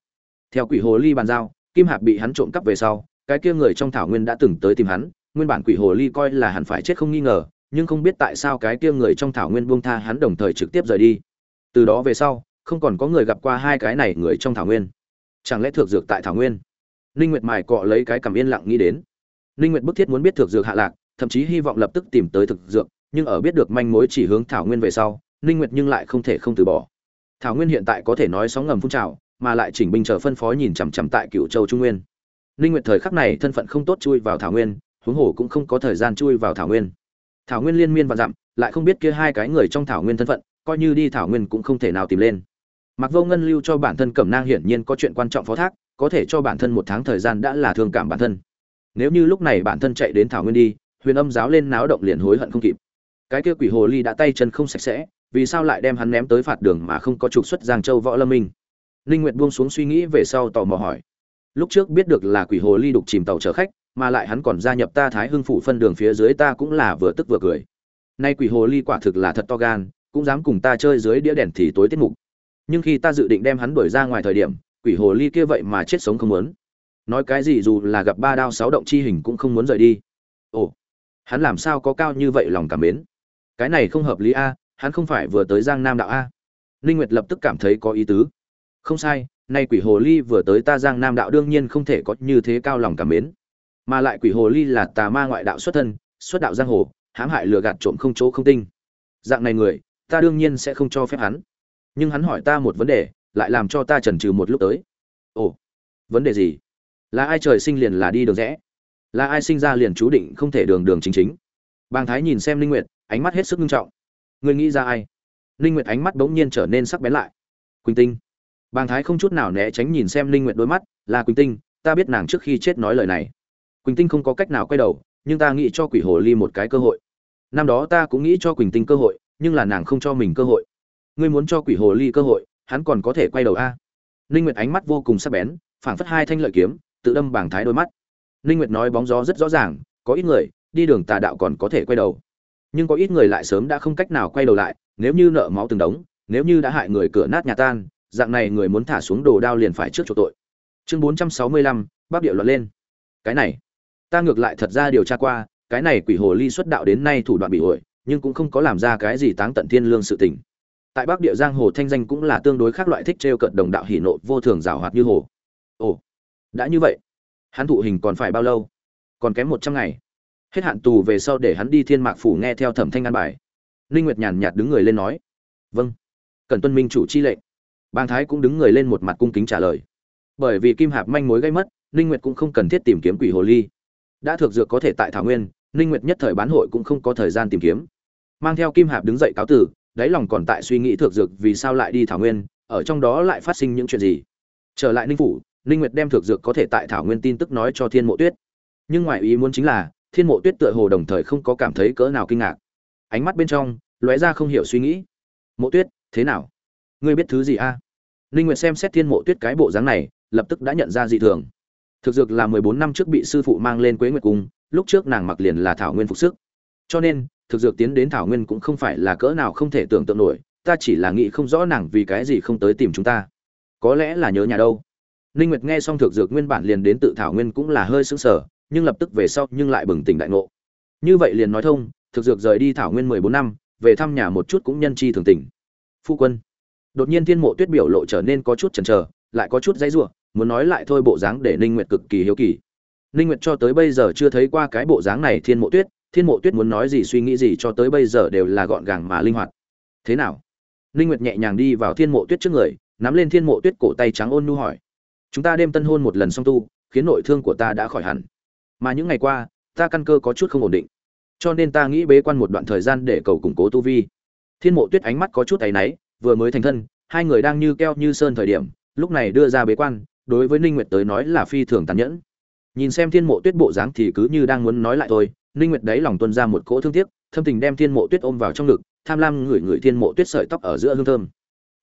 Theo quỷ hồ ly bàn giao, kim hạp bị hắn trộm cắp về sau, cái kia người trong thảo nguyên đã từng tới tìm hắn, nguyên bản quỷ hồ ly coi là hắn phải chết không nghi ngờ, nhưng không biết tại sao cái kia người trong thảo nguyên buông tha hắn đồng thời trực tiếp rời đi. Từ đó về sau, không còn có người gặp qua hai cái này người trong thảo nguyên. Chẳng lẽ thược dược tại thảo nguyên? Ninh nguyệt mài cọ lấy cái cảm yên lặng nghĩ đến. Ninh nguyệt bức thiết muốn biết thược dược hạ lạc, thậm chí hy vọng lập tức tìm tới thực dược nhưng ở biết được manh mối chỉ hướng thảo nguyên về sau, ninh nguyệt nhưng lại không thể không từ bỏ. Thảo nguyên hiện tại có thể nói sóng ngầm phun trào, mà lại chỉnh binh chờ phân phó nhìn chằm chằm tại cựu châu trung nguyên. Ninh nguyệt thời khắc này thân phận không tốt chui vào thảo nguyên, huống hồ cũng không có thời gian chui vào thảo nguyên. Thảo nguyên liên miên và dặm, lại không biết kia hai cái người trong thảo nguyên thân phận, coi như đi thảo nguyên cũng không thể nào tìm lên. Mặc vô ngân lưu cho bản thân cẩm nang hiển nhiên có chuyện quan trọng phó thác, có thể cho bản thân một tháng thời gian đã là thương cảm bản thân. Nếu như lúc này bản thân chạy đến thảo nguyên đi, huyền âm giáo lên náo động liền hối hận không kịp cái kia quỷ hồ ly đã tay chân không sạch sẽ, vì sao lại đem hắn ném tới phạt đường mà không có trục xuất giang châu võ lâm minh? Ninh nguyệt buông xuống suy nghĩ về sau tò mò hỏi. Lúc trước biết được là quỷ hồ ly đục chìm tàu chở khách, mà lại hắn còn gia nhập ta thái hưng phủ phân đường phía dưới ta cũng là vừa tức vừa cười. Nay quỷ hồ ly quả thực là thật to gan, cũng dám cùng ta chơi dưới đĩa đèn thì tối tiết mục. Nhưng khi ta dự định đem hắn đuổi ra ngoài thời điểm, quỷ hồ ly kia vậy mà chết sống không muốn. Nói cái gì dù là gặp ba đao sáu động chi hình cũng không muốn rời đi. Ồ, hắn làm sao có cao như vậy lòng cảm mến? Cái này không hợp lý a, hắn không phải vừa tới giang nam đạo a. Ninh nguyệt lập tức cảm thấy có ý tứ. Không sai, nay quỷ hồ ly vừa tới ta giang nam đạo đương nhiên không thể có như thế cao lòng cảm mến. Mà lại quỷ hồ ly là tà ma ngoại đạo xuất thân, xuất đạo giang hồ, hãm hại lừa gạt trộm không chỗ không tinh. Dạng này người, ta đương nhiên sẽ không cho phép hắn. Nhưng hắn hỏi ta một vấn đề, lại làm cho ta chần chừ một lúc tới. Ồ, vấn đề gì? Là ai trời sinh liền là đi đường rẽ? Là ai sinh ra liền chú định không thể đường đường chính chính? Bàng thái nhìn xem linh nguyệt ánh mắt hết sức nghiêm trọng. Người nghĩ ra ai? Linh nguyệt ánh mắt bỗng nhiên trở nên sắc bén lại. Quỳnh tinh. Bàng thái không chút nào né tránh nhìn xem linh nguyệt đôi mắt, là quỳnh tinh, ta biết nàng trước khi chết nói lời này. Quỳnh tinh không có cách nào quay đầu, nhưng ta nghĩ cho quỷ hồ ly một cái cơ hội. Năm đó ta cũng nghĩ cho quỳnh tinh cơ hội, nhưng là nàng không cho mình cơ hội. Ngươi muốn cho quỷ hồ ly cơ hội, hắn còn có thể quay đầu a? Linh nguyệt ánh mắt vô cùng sắc bén, phảng phất hai thanh lợi kiếm, tự đâm Bàng thái đôi mắt. Linh nguyệt nói bóng gió rất rõ ràng, có ít người, đi đường tà đạo còn có thể quay đầu nhưng có ít người lại sớm đã không cách nào quay đầu lại nếu như nợ máu từng đống nếu như đã hại người cửa nát nhà tan dạng này người muốn thả xuống đồ đao liền phải trước chỗ tội. Chương 465, bắc địa luận lên. Cái này ta ngược lại thật ra điều tra qua cái này quỷ hồ ly xuất đạo đến nay thủ đoạn bị ổi nhưng cũng không có làm ra cái gì táng tận thiên lương sự tình. Tại bắc địa giang hồ thanh danh cũng là tương đối khác loại thích t r e o cận đồng đạo hỷ nộ vô thường rào hoạt như hồ. Ồ đã như vậy. Hắn thụ hình còn phải bao lâu? Còn kém một trăm ngày hết hạn tù về sau để hắn đi thiên mạc phủ nghe theo thẩm thanh an bài. Ninh nguyệt nhàn nhạt đứng người lên nói vâng. Cần tuân minh chủ chi lệnh. Bang thái cũng đứng người lên một mặt cung kính trả lời. Bởi vì kim hạp manh mối gây mất, ninh nguyệt cũng không cần thiết tìm kiếm quỷ hồ ly. Đã thực dược có thể tại thảo nguyên, ninh nguyệt nhất thời bán hội cũng không có thời gian tìm kiếm. Mang theo kim hạp đứng dậy cáo tử, đáy lòng còn tại suy nghĩ thực dược vì sao lại đi thảo nguyên, ở trong đó lại phát sinh những chuyện gì. Trở lại ninh phủ, ninh nguyệt đem thực dược có thể tại thảo nguyên tin tức nói cho thiên mộ tuyết. Nhưng ngoài ý muốn chính là thiên mộ tuyết tựa hồ đồng thời không có cảm thấy cỡ nào kinh ngạc. Ánh mắt bên trong, lóe ra không hiểu suy nghĩ. Mộ tuyết, thế nào? Ngươi biết thứ gì a? Ninh nguyệt xem xét thiên mộ tuyết cái bộ dáng này, lập tức đã nhận ra dị thường. Thực dược là 14 năm trước bị sư phụ mang lên quế nguyệt cung, lúc trước nàng mặc liền là thảo nguyên phục sức. Cho nên, thực dược tiến đến thảo nguyên cũng không phải là cỡ nào không thể tưởng tượng nổi, ta chỉ là nghĩ không rõ nàng vì cái gì không tới tìm chúng ta. Có lẽ là nhớ nhà đâu. Ninh nguyệt nghe xong thực dược nguyên bản liền đến tự thảo nguyên cũng là hơi sững sờ nhưng lập tức về sau nhưng lại bừng tỉnh đại ngộ. Như vậy liền nói thông, thực dược rời đi thảo nguyên 14 năm, về thăm nhà một chút cũng nhân chi thường tình. Phu quân. Đột nhiên thiên mộ tuyết biểu lộ trở nên có chút chần chờ, lại có chút dãy rủa, muốn nói lại thôi bộ dáng để ninh nguyệt cực kỳ hiếu kỳ. Ninh nguyệt cho tới bây giờ chưa thấy qua cái bộ dáng này thiên mộ tuyết, thiên mộ tuyết muốn nói gì suy nghĩ gì cho tới bây giờ đều là gọn gàng mà linh hoạt. Thế nào? Ninh nguyệt nhẹ nhàng đi vào thiên mộ tuyết trước người, nắm lên thiên mộ tuyết cổ tay trắng ôn nu hỏi. Chúng ta đêm tân hôn một lần xong tu, khiến nội thương của ta đã khỏi hẳn mà những ngày qua, ta căn cơ có chút không ổn định. Cho nên ta nghĩ bế quan một đoạn thời gian để cầu củng cố tu vi. Thiên mộ tuyết ánh mắt có chút áy náy, vừa mới thành thân, hai người đang như keo như sơn thời điểm, lúc này đưa ra bế quan, đối với ninh nguyệt tới nói là phi thường tàn nhẫn. Nhìn xem thiên mộ tuyết bộ dáng thì cứ như đang muốn nói lại thôi, ninh nguyệt đấy lòng tuân ra một cỗ thương tiếc, thâm tình đem thiên mộ tuyết ôm vào trong ngực, tham lam ngửi ngửi thiên mộ tuyết sợi tóc ở giữa hương thơm.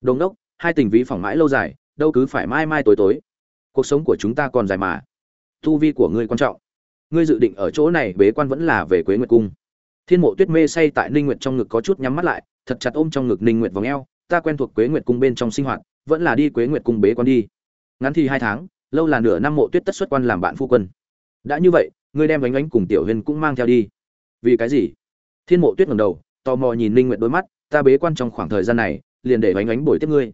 Đống đốc hai tình ví phỏng mãi lâu dài, đâu cứ phải mai mai tối tối. Cuộc sống của chúng ta còn dài mà. Tu vi của ngươi quan trọng ngươi dự định ở chỗ này bế quan vẫn là về quế nguyệt cung. Thiên mộ tuyết mê say tại ninh nguyệt trong ngực có chút nhắm mắt lại, thật chặt ôm trong ngực ninh nguyệt vòng eo, ta quen thuộc quế nguyệt cung bên trong sinh hoạt, vẫn là đi quế nguyệt cung bế quan đi. Ngắn thì hai tháng, lâu là nửa năm mộ tuyết tất xuất quan làm bạn phu quân. Đã như vậy, ngươi đem Ánh Ánh cùng tiểu huyền cũng mang theo đi. Vì cái gì? Thiên mộ tuyết ngẩng đầu, tò mò nhìn ninh nguyệt đôi mắt, ta bế quan trong khoảng thời gian này, liền để Ánh Ánh bồi tiếp ngươi.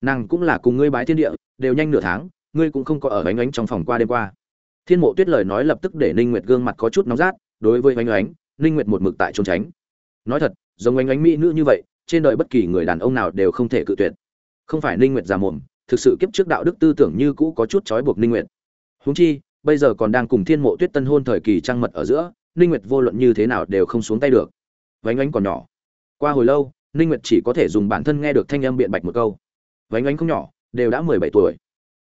Nàng cũng là cùng ngươi bái thiên địa, đều nhanh nửa tháng, ngươi cũng không có ở Ánh Ánh trong phòng qua đêm qua thiên mộ tuyết lời nói lập tức để ninh nguyệt gương mặt có chút nóng rát, đối với oanh oánh, ninh nguyệt một mực tại trốn tránh. Nói thật, giống oanh oánh mỹ nữ như vậy, trên đời bất kỳ người đàn ông nào đều không thể cự tuyệt. Không phải ninh nguyệt già mồm, thực sự kiếp trước đạo đức tư tưởng như cũ có chút trói buộc ninh nguyệt. Huống chi, bây giờ còn đang cùng thiên mộ tuyết tân hôn thời kỳ trăng mật ở giữa, ninh nguyệt vô luận như thế nào đều không xuống tay được. Vánh ánh còn nhỏ. Qua hồi lâu, ninh nguyệt chỉ có thể dùng bản thân nghe được thanh âm biện bạch một câu. Vánh ánh không nhỏ, đều đã 17 tuổi.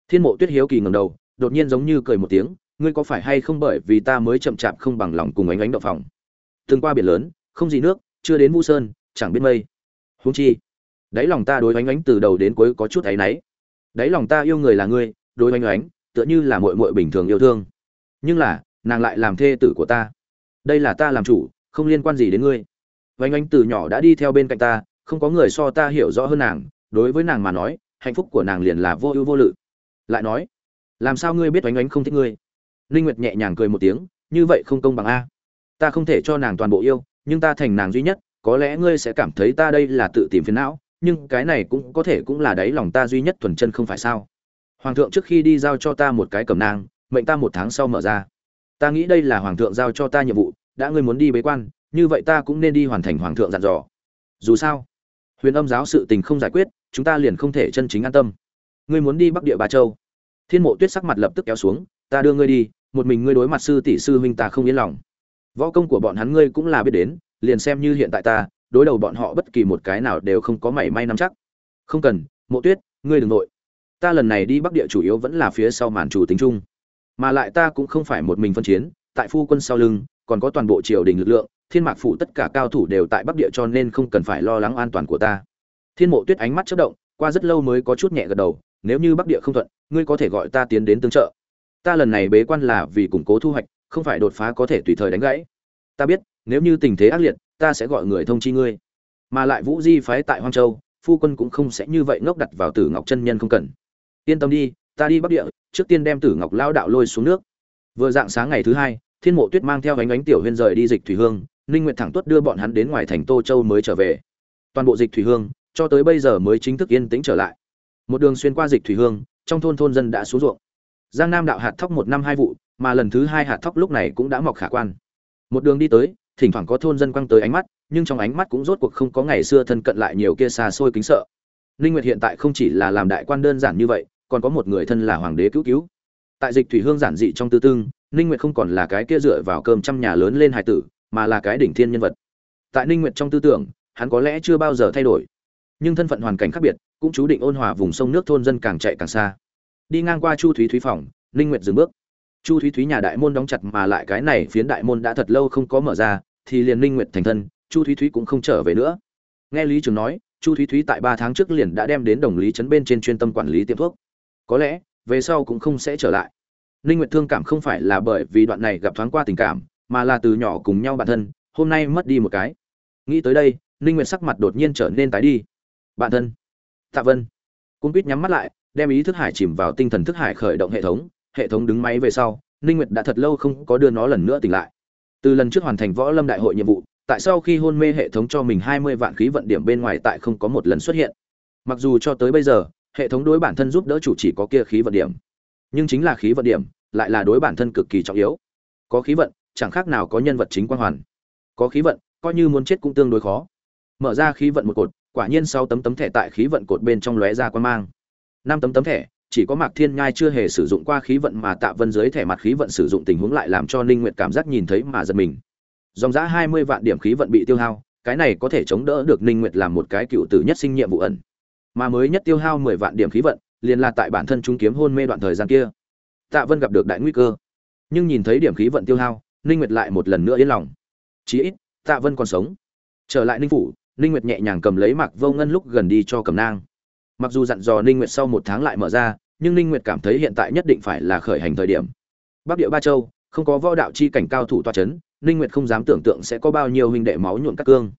Thiên mộ tuyết hiếu kỳ ngẩng đầu, đột nhiên giống như cười một tiếng ngươi có phải hay không bởi vì ta mới chậm chạp không bằng lòng cùng ánh ánh động phòng? Từng qua biển lớn, không gì nước, chưa đến vu sơn, chẳng biết mây. Huống chi, đáy lòng ta đối ánh ánh từ đầu đến cuối có chút áy náy. Đáy lòng ta yêu người là ngươi, đối ánh ánh, tựa như là muội muội bình thường yêu thương. Nhưng là, nàng lại làm thê tử của ta. Đây là ta làm chủ, không liên quan gì đến ngươi. Vánh ánh từ nhỏ đã đi theo bên cạnh ta, không có người so ta hiểu rõ hơn nàng. Đối với nàng mà nói, hạnh phúc của nàng liền là vô ưu vô lự. Lại nói, làm sao ngươi biết vánh ánh không thích ngươi? Ninh nguyệt nhẹ nhàng cười một tiếng, như vậy không công bằng a. Ta không thể cho nàng toàn bộ yêu, nhưng ta thành nàng duy nhất, có lẽ ngươi sẽ cảm thấy ta đây là tự tìm phiền não, nhưng cái này cũng có thể cũng là đáy lòng ta duy nhất thuần chân không phải sao? Hoàng thượng trước khi đi giao cho ta một cái cầm nang, mệnh ta một tháng sau mở ra. Ta nghĩ đây là hoàng thượng giao cho ta nhiệm vụ, đã ngươi muốn đi bế quan, như vậy ta cũng nên đi hoàn thành hoàng thượng dặn dò. Dù sao, huyền âm giáo sự tình không giải quyết, chúng ta liền không thể chân chính an tâm. Ngươi muốn đi bắc địa Bà châu. Thiên mộ tuyết sắc mặt lập tức kéo xuống, ta đưa ngươi đi một mình ngươi đối mặt sư tỷ sư huynh ta không yên lòng. Võ công của bọn hắn ngươi cũng là biết đến, liền xem như hiện tại ta, đối đầu bọn họ bất kỳ một cái nào đều không có mảy may nắm chắc. Không cần, mộ tuyết, ngươi đừng nội. Ta lần này đi bắc địa chủ yếu vẫn là phía sau màn chủ tính chung. Mà lại ta cũng không phải một mình phân chiến, tại phu quân sau lưng, còn có toàn bộ triều đình lực lượng, thiên mạc phủ tất cả cao thủ đều tại bắc địa cho nên không cần phải lo lắng an toàn của ta. Thiên mộ tuyết ánh mắt chất động, qua rất lâu mới có chút nhẹ gật đầu, nếu như bắc địa không thuận, ngươi có thể gọi ta tiến đến tương trợ ta lần này bế quan là vì củng cố thu hoạch, không phải đột phá có thể tùy thời đánh gãy. Ta biết, nếu như tình thế ác liệt, ta sẽ gọi người thông chi ngươi. Mà lại vũ di phái tại hoang châu, phu quân cũng không sẽ như vậy ngốc đặt vào tử ngọc chân nhân không cần. Yên tâm đi, ta đi bắc địa, trước tiên đem tử ngọc lao đạo lôi xuống nước. Vừa dạng sáng ngày thứ hai, thiên mộ tuyết mang theo ánh ánh tiểu huyên rời đi dịch thủy hương, ninh nguyện thẳng tuất đưa bọn hắn đến ngoài thành tô châu mới trở về. Toàn bộ dịch thủy hương, cho tới bây giờ mới chính thức yên tĩnh trở lại. Một đường xuyên qua dịch thủy hương, trong thôn thôn dân đã xuống ruộng giang nam đạo hạt thóc một năm hai vụ, mà lần thứ hai hạt thóc lúc này cũng đã mọc khả quan. Một đường đi tới, thỉnh thoảng có thôn dân quăng tới ánh mắt, nhưng trong ánh mắt cũng rốt cuộc không có ngày xưa thân cận lại nhiều kia xa xôi kính sợ. Ninh nguyệt hiện tại không chỉ là làm đại quan đơn giản như vậy, còn có một người thân là hoàng đế cứu cứu. Tại dịch thủy hương giản dị trong tư tương, ninh nguyệt không còn là cái kia dựa vào cơm trăm nhà lớn lên hải tử, mà là cái đỉnh thiên nhân vật. Tại ninh nguyệt trong tư tưởng, hắn có lẽ chưa bao giờ thay đổi. Nhưng thân phận hoàn cảnh khác biệt, cũng chú định ôn hòa vùng sông nước thôn dân càng chạy càng xa đi ngang qua chu thúy thúy phòng, ninh nguyệt dừng bước. Chu thúy thúy nhà đại môn đóng chặt mà lại cái này phiến đại môn đã thật lâu không có mở ra, thì liền ninh nguyệt thành thân, chu thúy thúy cũng không trở về nữa. Nghe lý trường nói, chu thúy thúy tại ba tháng trước liền đã đem đến đồng lý trấn bên trên chuyên tâm quản lý tiệm thuốc. Có lẽ, về sau cũng không sẽ trở lại. Ninh nguyệt thương cảm không phải là bởi vì đoạn này gặp thoáng qua tình cảm, mà là từ nhỏ cùng nhau bản thân, hôm nay mất đi một cái. Nghĩ tới đây, ninh nguyệt sắc mặt đột nhiên trở nên tái đi. Bạn thân. Tạ vân. Cung quýt nhắm mắt lại đem ý thức hải chìm vào tinh thần thức hải khởi động hệ thống hệ thống đứng máy về sau, ninh nguyệt đã thật lâu không có đưa nó lần nữa tỉnh lại. Từ lần trước hoàn thành võ lâm đại hội nhiệm vụ, tại sau khi hôn mê hệ thống cho mình 20 vạn khí vận điểm bên ngoài tại không có một lần xuất hiện. Mặc dù cho tới bây giờ, hệ thống đối bản thân giúp đỡ chủ chỉ có kia khí vận điểm. Nhưng chính là khí vận điểm, lại là đối bản thân cực kỳ trọng yếu. Có khí vận, chẳng khác nào có nhân vật chính quan hoàn. Có khí vận, coi như muốn chết cũng tương đối khó. Mở ra khí vận một cột, quả nhiên sau tấm tấm thẻ tại khí vận cột bên trong lóe ra quan mang năm tấm tấm thẻ, chỉ có mạc thiên nhai chưa hề sử dụng qua khí vận mà tạ vân dưới thẻ mặt khí vận sử dụng tình huống lại làm cho ninh nguyệt cảm giác nhìn thấy mà giật mình. Dòng giá 20 vạn điểm khí vận bị tiêu hao, cái này có thể chống đỡ được ninh nguyệt làm một cái cựu tử nhất sinh nhiệm vụ ẩn. Mà mới nhất tiêu hao 10 vạn điểm khí vận, liền là tại bản thân trung kiếm hôn mê đoạn thời gian kia. Tạ vân gặp được đại nguy cơ. Nhưng nhìn thấy điểm khí vận tiêu hao, ninh nguyệt lại một lần nữa yên lòng. Chí ít, tạ vân còn sống. Trở lại ninh phủ, ninh nguyệt nhẹ nhàng cầm lấy mặc vô ngân lúc gần đi cho cầm nang mặc dù dặn dò ninh nguyệt sau một tháng lại mở ra, nhưng ninh nguyệt cảm thấy hiện tại nhất định phải là khởi hành thời điểm. Bắc địa ba châu, không có võ đạo chi cảnh cao thủ toa chấn, ninh nguyệt không dám tưởng tượng sẽ có bao nhiêu huynh đệ máu nhuộm các cương.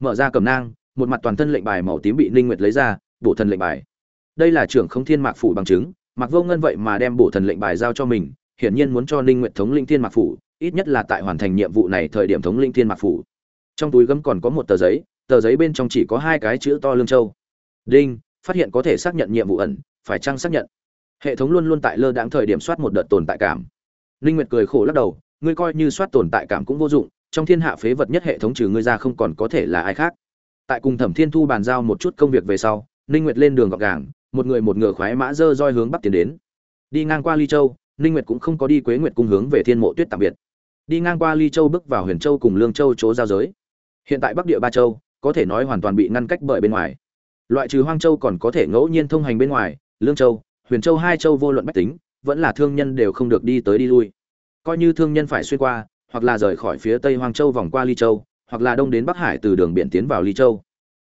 Mở ra cầm nang, một mặt toàn thân lệnh bài màu tím bị ninh nguyệt lấy ra, bổ thần lệnh bài. Đây là trưởng không thiên mạc phủ bằng chứng mặc vô ngân vậy mà đem bổ thần lệnh bài giao cho mình, hiển nhiên muốn cho ninh nguyệt thống linh thiên mạc phủ, ít nhất là tại hoàn thành nhiệm vụ này thời điểm thống linh thiên mạc phủ. Trong túi gấm còn có một tờ giấy tờ giấy bên trong chỉ có hai cái chữ to lương châu. Đinh phát hiện có thể xác nhận nhiệm vụ ẩn, phải chăng xác nhận? Hệ thống luôn luôn tại lơ đáng thời điểm soát một đợt tồn tại cảm. Linh nguyệt cười khổ lắc đầu, ngươi coi như soát tồn tại cảm cũng vô dụng, trong thiên hạ phế vật nhất hệ thống trừ ngươi ra không còn có thể là ai khác. Tại cùng thẩm thiên thu bàn giao một chút công việc về sau ninh nguyệt lên đường gọc gàng, một người một ngựa khoái mã dơ roi hướng bắc tiến đến. Đi ngang qua ly châu ninh nguyệt cũng không có đi quế nguyệt cung hướng về thiên mộ tuyết tạm biệt. Đi ngang qua ly châu bước vào huyền châu cùng lương châu chỗ giao giới. Hiện tại bắc địa ba châu, có thể nói hoàn toàn bị ngăn cách bởi bên ngoài loại trừ hoang châu còn có thể ngẫu nhiên thông hành bên ngoài, lương châu, huyền châu hai châu vô luận bách tính, vẫn là thương nhân đều không được đi tới đi lui. Coi như thương nhân phải xuyên qua, hoặc là rời khỏi phía tây hoang châu vòng qua ly châu, hoặc là đông đến bắc hải từ đường biển tiến vào ly châu.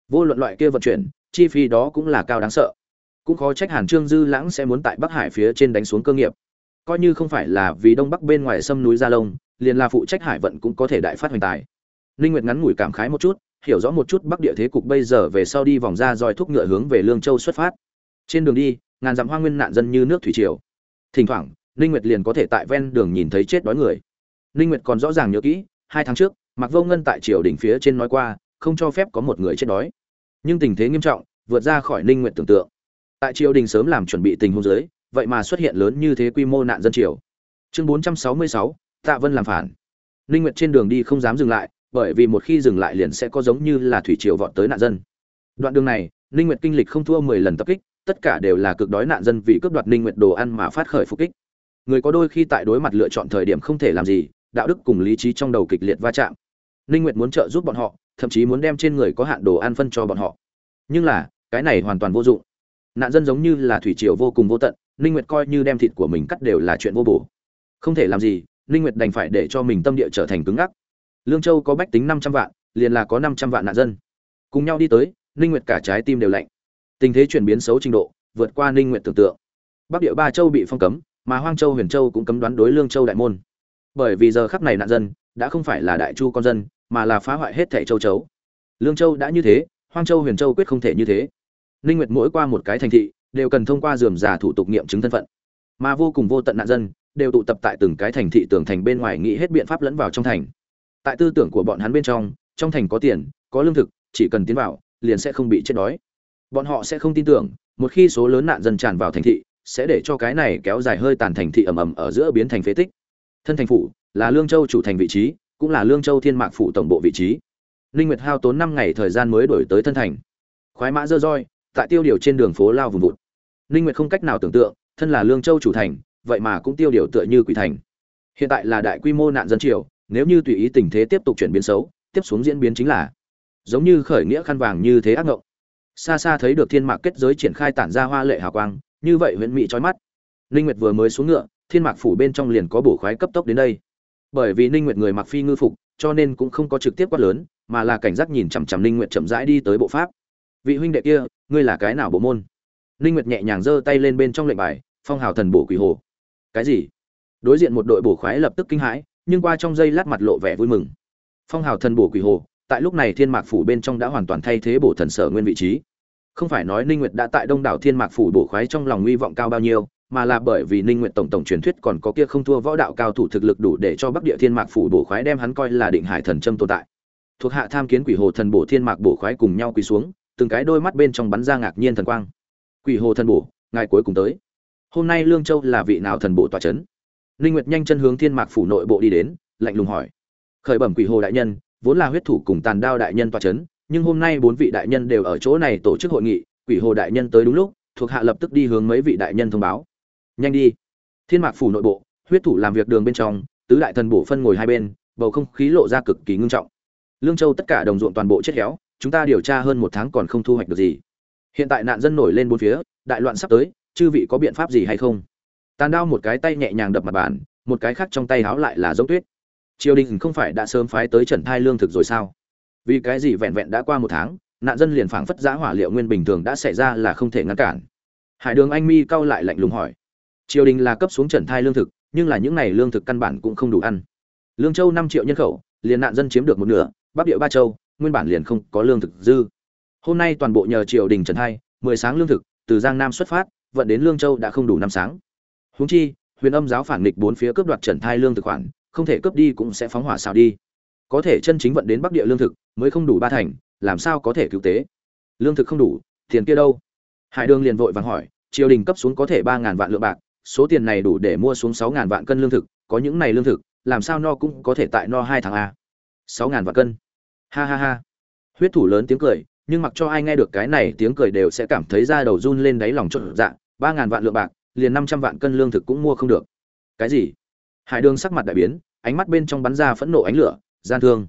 Vô luận loại kia vận chuyển, chi phí đó cũng là cao đáng sợ. Cũng khó trách hàn trương dư lãng sẽ muốn tại bắc hải phía trên đánh xuống cơ nghiệp. Coi như không phải là vì đông bắc bên ngoài sâm núi gia lông liền là phụ trách hải vận cũng có thể đại phát hoành tài. Ninh nguyệt ngắn ngủi cảm khái một chút hiểu rõ một chút bắc địa thế cục bây giờ về sau đi vòng ra dòi thúc ngựa hướng về lương châu xuất phát. Trên đường đi ngàn dặm hoa nguyên nạn dân như nước thủy triều. Thỉnh thoảng ninh nguyệt liền có thể tại ven đường nhìn thấy chết đói người. Ninh nguyệt còn rõ ràng nhớ kỹ hai tháng trước mặc vô ngân tại triều đỉnh phía trên nói qua không cho phép có một người chết đói. Nhưng tình thế nghiêm trọng vượt ra khỏi ninh nguyệt tưởng tượng. Tại triều đình sớm làm chuẩn bị tình huống dưới vậy mà xuất hiện lớn như thế quy mô nạn dân triều. Chương 466, tạ vân làm phản. Ninh nguyệt trên đường đi không dám dừng lại bởi vì một khi dừng lại liền sẽ có giống như là thủy triều vọt tới nạn dân. Đoạn đường này, ninh nguyệt kinh lịch không thua 10 lần tập kích, tất cả đều là cực đói nạn dân vì cướp đoạt ninh nguyệt đồ ăn mà phát khởi phục kích. Người có đôi khi tại đối mặt lựa chọn thời điểm không thể làm gì, đạo đức cùng lý trí trong đầu kịch liệt va chạm. Ninh nguyệt muốn trợ giúp bọn họ, thậm chí muốn đem trên người có hạn đồ ăn phân cho bọn họ. Nhưng là, cái này hoàn toàn vô dụng. Nạn dân giống như là thủy triều vô cùng vô tận, ninh nguyệt coi như đem thịt của mình cắt đều là chuyện vô bổ. Không thể làm gì, ninh nguyệt đành phải để cho mình tâm địa trở thành cứng ngắc lương châu có bách tính 500 vạn, liền là có 500 vạn nạn dân. Cùng nhau đi tới, ninh nguyệt cả trái tim đều lạnh. Tình thế chuyển biến xấu trình độ, vượt qua ninh nguyệt tưởng tượng. Bắc địa ba châu bị phong cấm, mà hoang châu, huyền châu cũng cấm đoán đối lương châu đại môn. Bởi vì giờ khắc này nạn dân đã không phải là đại chu con dân, mà là phá hoại hết thảy châu chấu. Lương châu đã như thế, hoang châu, huyền châu quyết không thể như thế. Ninh nguyệt mỗi qua một cái thành thị, đều cần thông qua dườm giả thủ tục nghiệm chứng thân phận. Mà vô cùng vô tận nạn dân, đều tụ tập tại từng cái thành thị tường thành bên ngoài nghĩ hết biện pháp lẫn vào trong thành tại tư tưởng của bọn hắn bên trong trong thành có tiền, có lương thực, chỉ cần tiến vào, liền sẽ không bị chết đói. Bọn họ sẽ không tin tưởng, một khi số lớn nạn dân tràn vào thành thị, sẽ để cho cái này kéo dài hơi tàn thành thị ầm ầm ở giữa biến thành phế tích. Thân thành phủ, là lương châu chủ thành vị trí, cũng là lương châu thiên mạc phủ tổng bộ vị trí. Ninh nguyệt hao tốn 5 ngày thời gian mới đổi tới thân thành. Khoái mã dơ roi, tại tiêu điều trên đường phố lao vùng vụt. Ninh nguyệt không cách nào tưởng tượng, thân là lương châu chủ thành, vậy mà cũng tiêu điều tựa như quỷ thành. Hiện tại là đại quy mô nạn dân triều nếu như tùy ý tình thế tiếp tục chuyển biến xấu, tiếp xuống diễn biến chính là giống như khởi nghĩa khăn vàng như thế ác ngộng. Xa xa thấy được thiên mạc kết giới triển khai tản ra hoa lệ hào quang, như vậy huyện mỹ trói mắt. Ninh nguyệt vừa mới xuống ngựa, thiên mạc phủ bên trong liền có bổ khoái cấp tốc đến đây. Bởi vì ninh nguyệt người mặc phi ngư phục, cho nên cũng không có trực tiếp quát lớn, mà là cảnh giác nhìn chằm chằm ninh nguyệt chậm rãi đi tới bộ pháp. Vị huynh đệ kia, ngươi là cái nào bộ môn? Ninh nguyệt nhẹ nhàng giơ tay lên bên trong lệnh bài, phong hào thần bổ quỷ hồ. Cái gì? Đối diện một đội bổ khoái lập tức kinh hãi nhưng qua trong giây lát mặt lộ vẻ vui mừng. Phong hào thần bổ quỷ hồ, tại lúc này thiên mạc phủ bên trong đã hoàn toàn thay thế bổ thần sở nguyên vị trí. Không phải nói ninh nguyệt đã tại đông đảo thiên mạc phủ bổ khoái trong lòng nguy vọng cao bao nhiêu, mà là bởi vì ninh nguyệt tổng tổng truyền thuyết còn có kia không thua võ đạo cao thủ thực lực đủ để cho bắc địa thiên mạc phủ bổ khoái đem hắn coi là định hải thần châm tồn tại. Thuộc hạ tham kiến quỷ hồ thần bổ thiên mạc bổ khoái cùng nhau quỳ xuống, từng cái đôi mắt bên trong bắn ra ngạc nhiên thần quang. Quỷ hồ thần bổ ngài cuối cùng tới. Hôm nay lương châu là vị nào thần bổ tọa chấn? Linh nguyệt nhanh chân hướng thiên mạc phủ nội bộ đi đến, lạnh lùng hỏi. Khởi bẩm quỷ hồ đại nhân, vốn là huyết thủ cùng tàn đao đại nhân tọa chấn, nhưng hôm nay bốn vị đại nhân đều ở chỗ này tổ chức hội nghị, quỷ hồ đại nhân tới đúng lúc, thuộc hạ lập tức đi hướng mấy vị đại nhân thông báo. Nhanh đi. Thiên mạc phủ nội bộ, huyết thủ làm việc đường bên trong, tứ đại thần bổ phân ngồi hai bên, bầu không khí lộ ra cực kỳ ngưng trọng. Lương châu tất cả đồng ruộng toàn bộ chết héo, chúng ta điều tra hơn một tháng còn không thu hoạch được gì. Hiện tại nạn dân nổi lên bốn phía, đại loạn sắp tới, chư vị có biện pháp gì hay không? Tàn đao một cái tay nhẹ nhàng đập mặt bàn, một cái khác trong tay háo lại là dấu tuyết. Triều đình không phải đã sớm phái tới trần thai lương thực rồi sao? Vì cái gì vẹn vẹn đã qua một tháng, nạn dân liền phảng phất giã hỏa liệu nguyên bình thường đã xảy ra là không thể ngăn cản. Hải đường anh mi cau lại lạnh lùng hỏi. Triều đình là cấp xuống trần thai lương thực, nhưng là những này lương thực căn bản cũng không đủ ăn. Lương châu năm triệu nhân khẩu, liền nạn dân chiếm được một nửa, bắc địa ba châu, nguyên bản liền không có lương thực dư. Hôm nay toàn bộ nhờ triều đình trần thai, mười sáng lương thực, từ giang nam xuất phát, vận đến lương châu đã không đủ năm sáng huống chi, huyền âm giáo phản nghịch bốn phía cướp đoạt trần thai lương thực khoản, không thể cướp đi cũng sẽ phóng hỏa xào đi. Có thể chân chính vận đến bắc địa lương thực, mới không đủ ba thành, làm sao có thể cứu tế? Lương thực không đủ, tiền kia đâu? Hải đường liền vội vàng hỏi, triều đình cấp xuống có thể ba ngàn vạn lượng bạc, số tiền này đủ để mua xuống sáu ngàn vạn cân lương thực, có những này lương thực, làm sao no cũng có thể tại no hai tháng a? Sáu ngàn vạn cân. Ha ha ha. Huyết thủ lớn tiếng cười, nhưng mặc cho ai nghe được cái này tiếng cười đều sẽ cảm thấy da đầu run lên đáy lòng trộn dạ ba ngàn vạn lượng bạc liền năm trăm vạn cân lương thực cũng mua không được. Cái gì? Hải đường sắc mặt đại biến, ánh mắt bên trong bắn ra phẫn nộ ánh lửa, gian thương.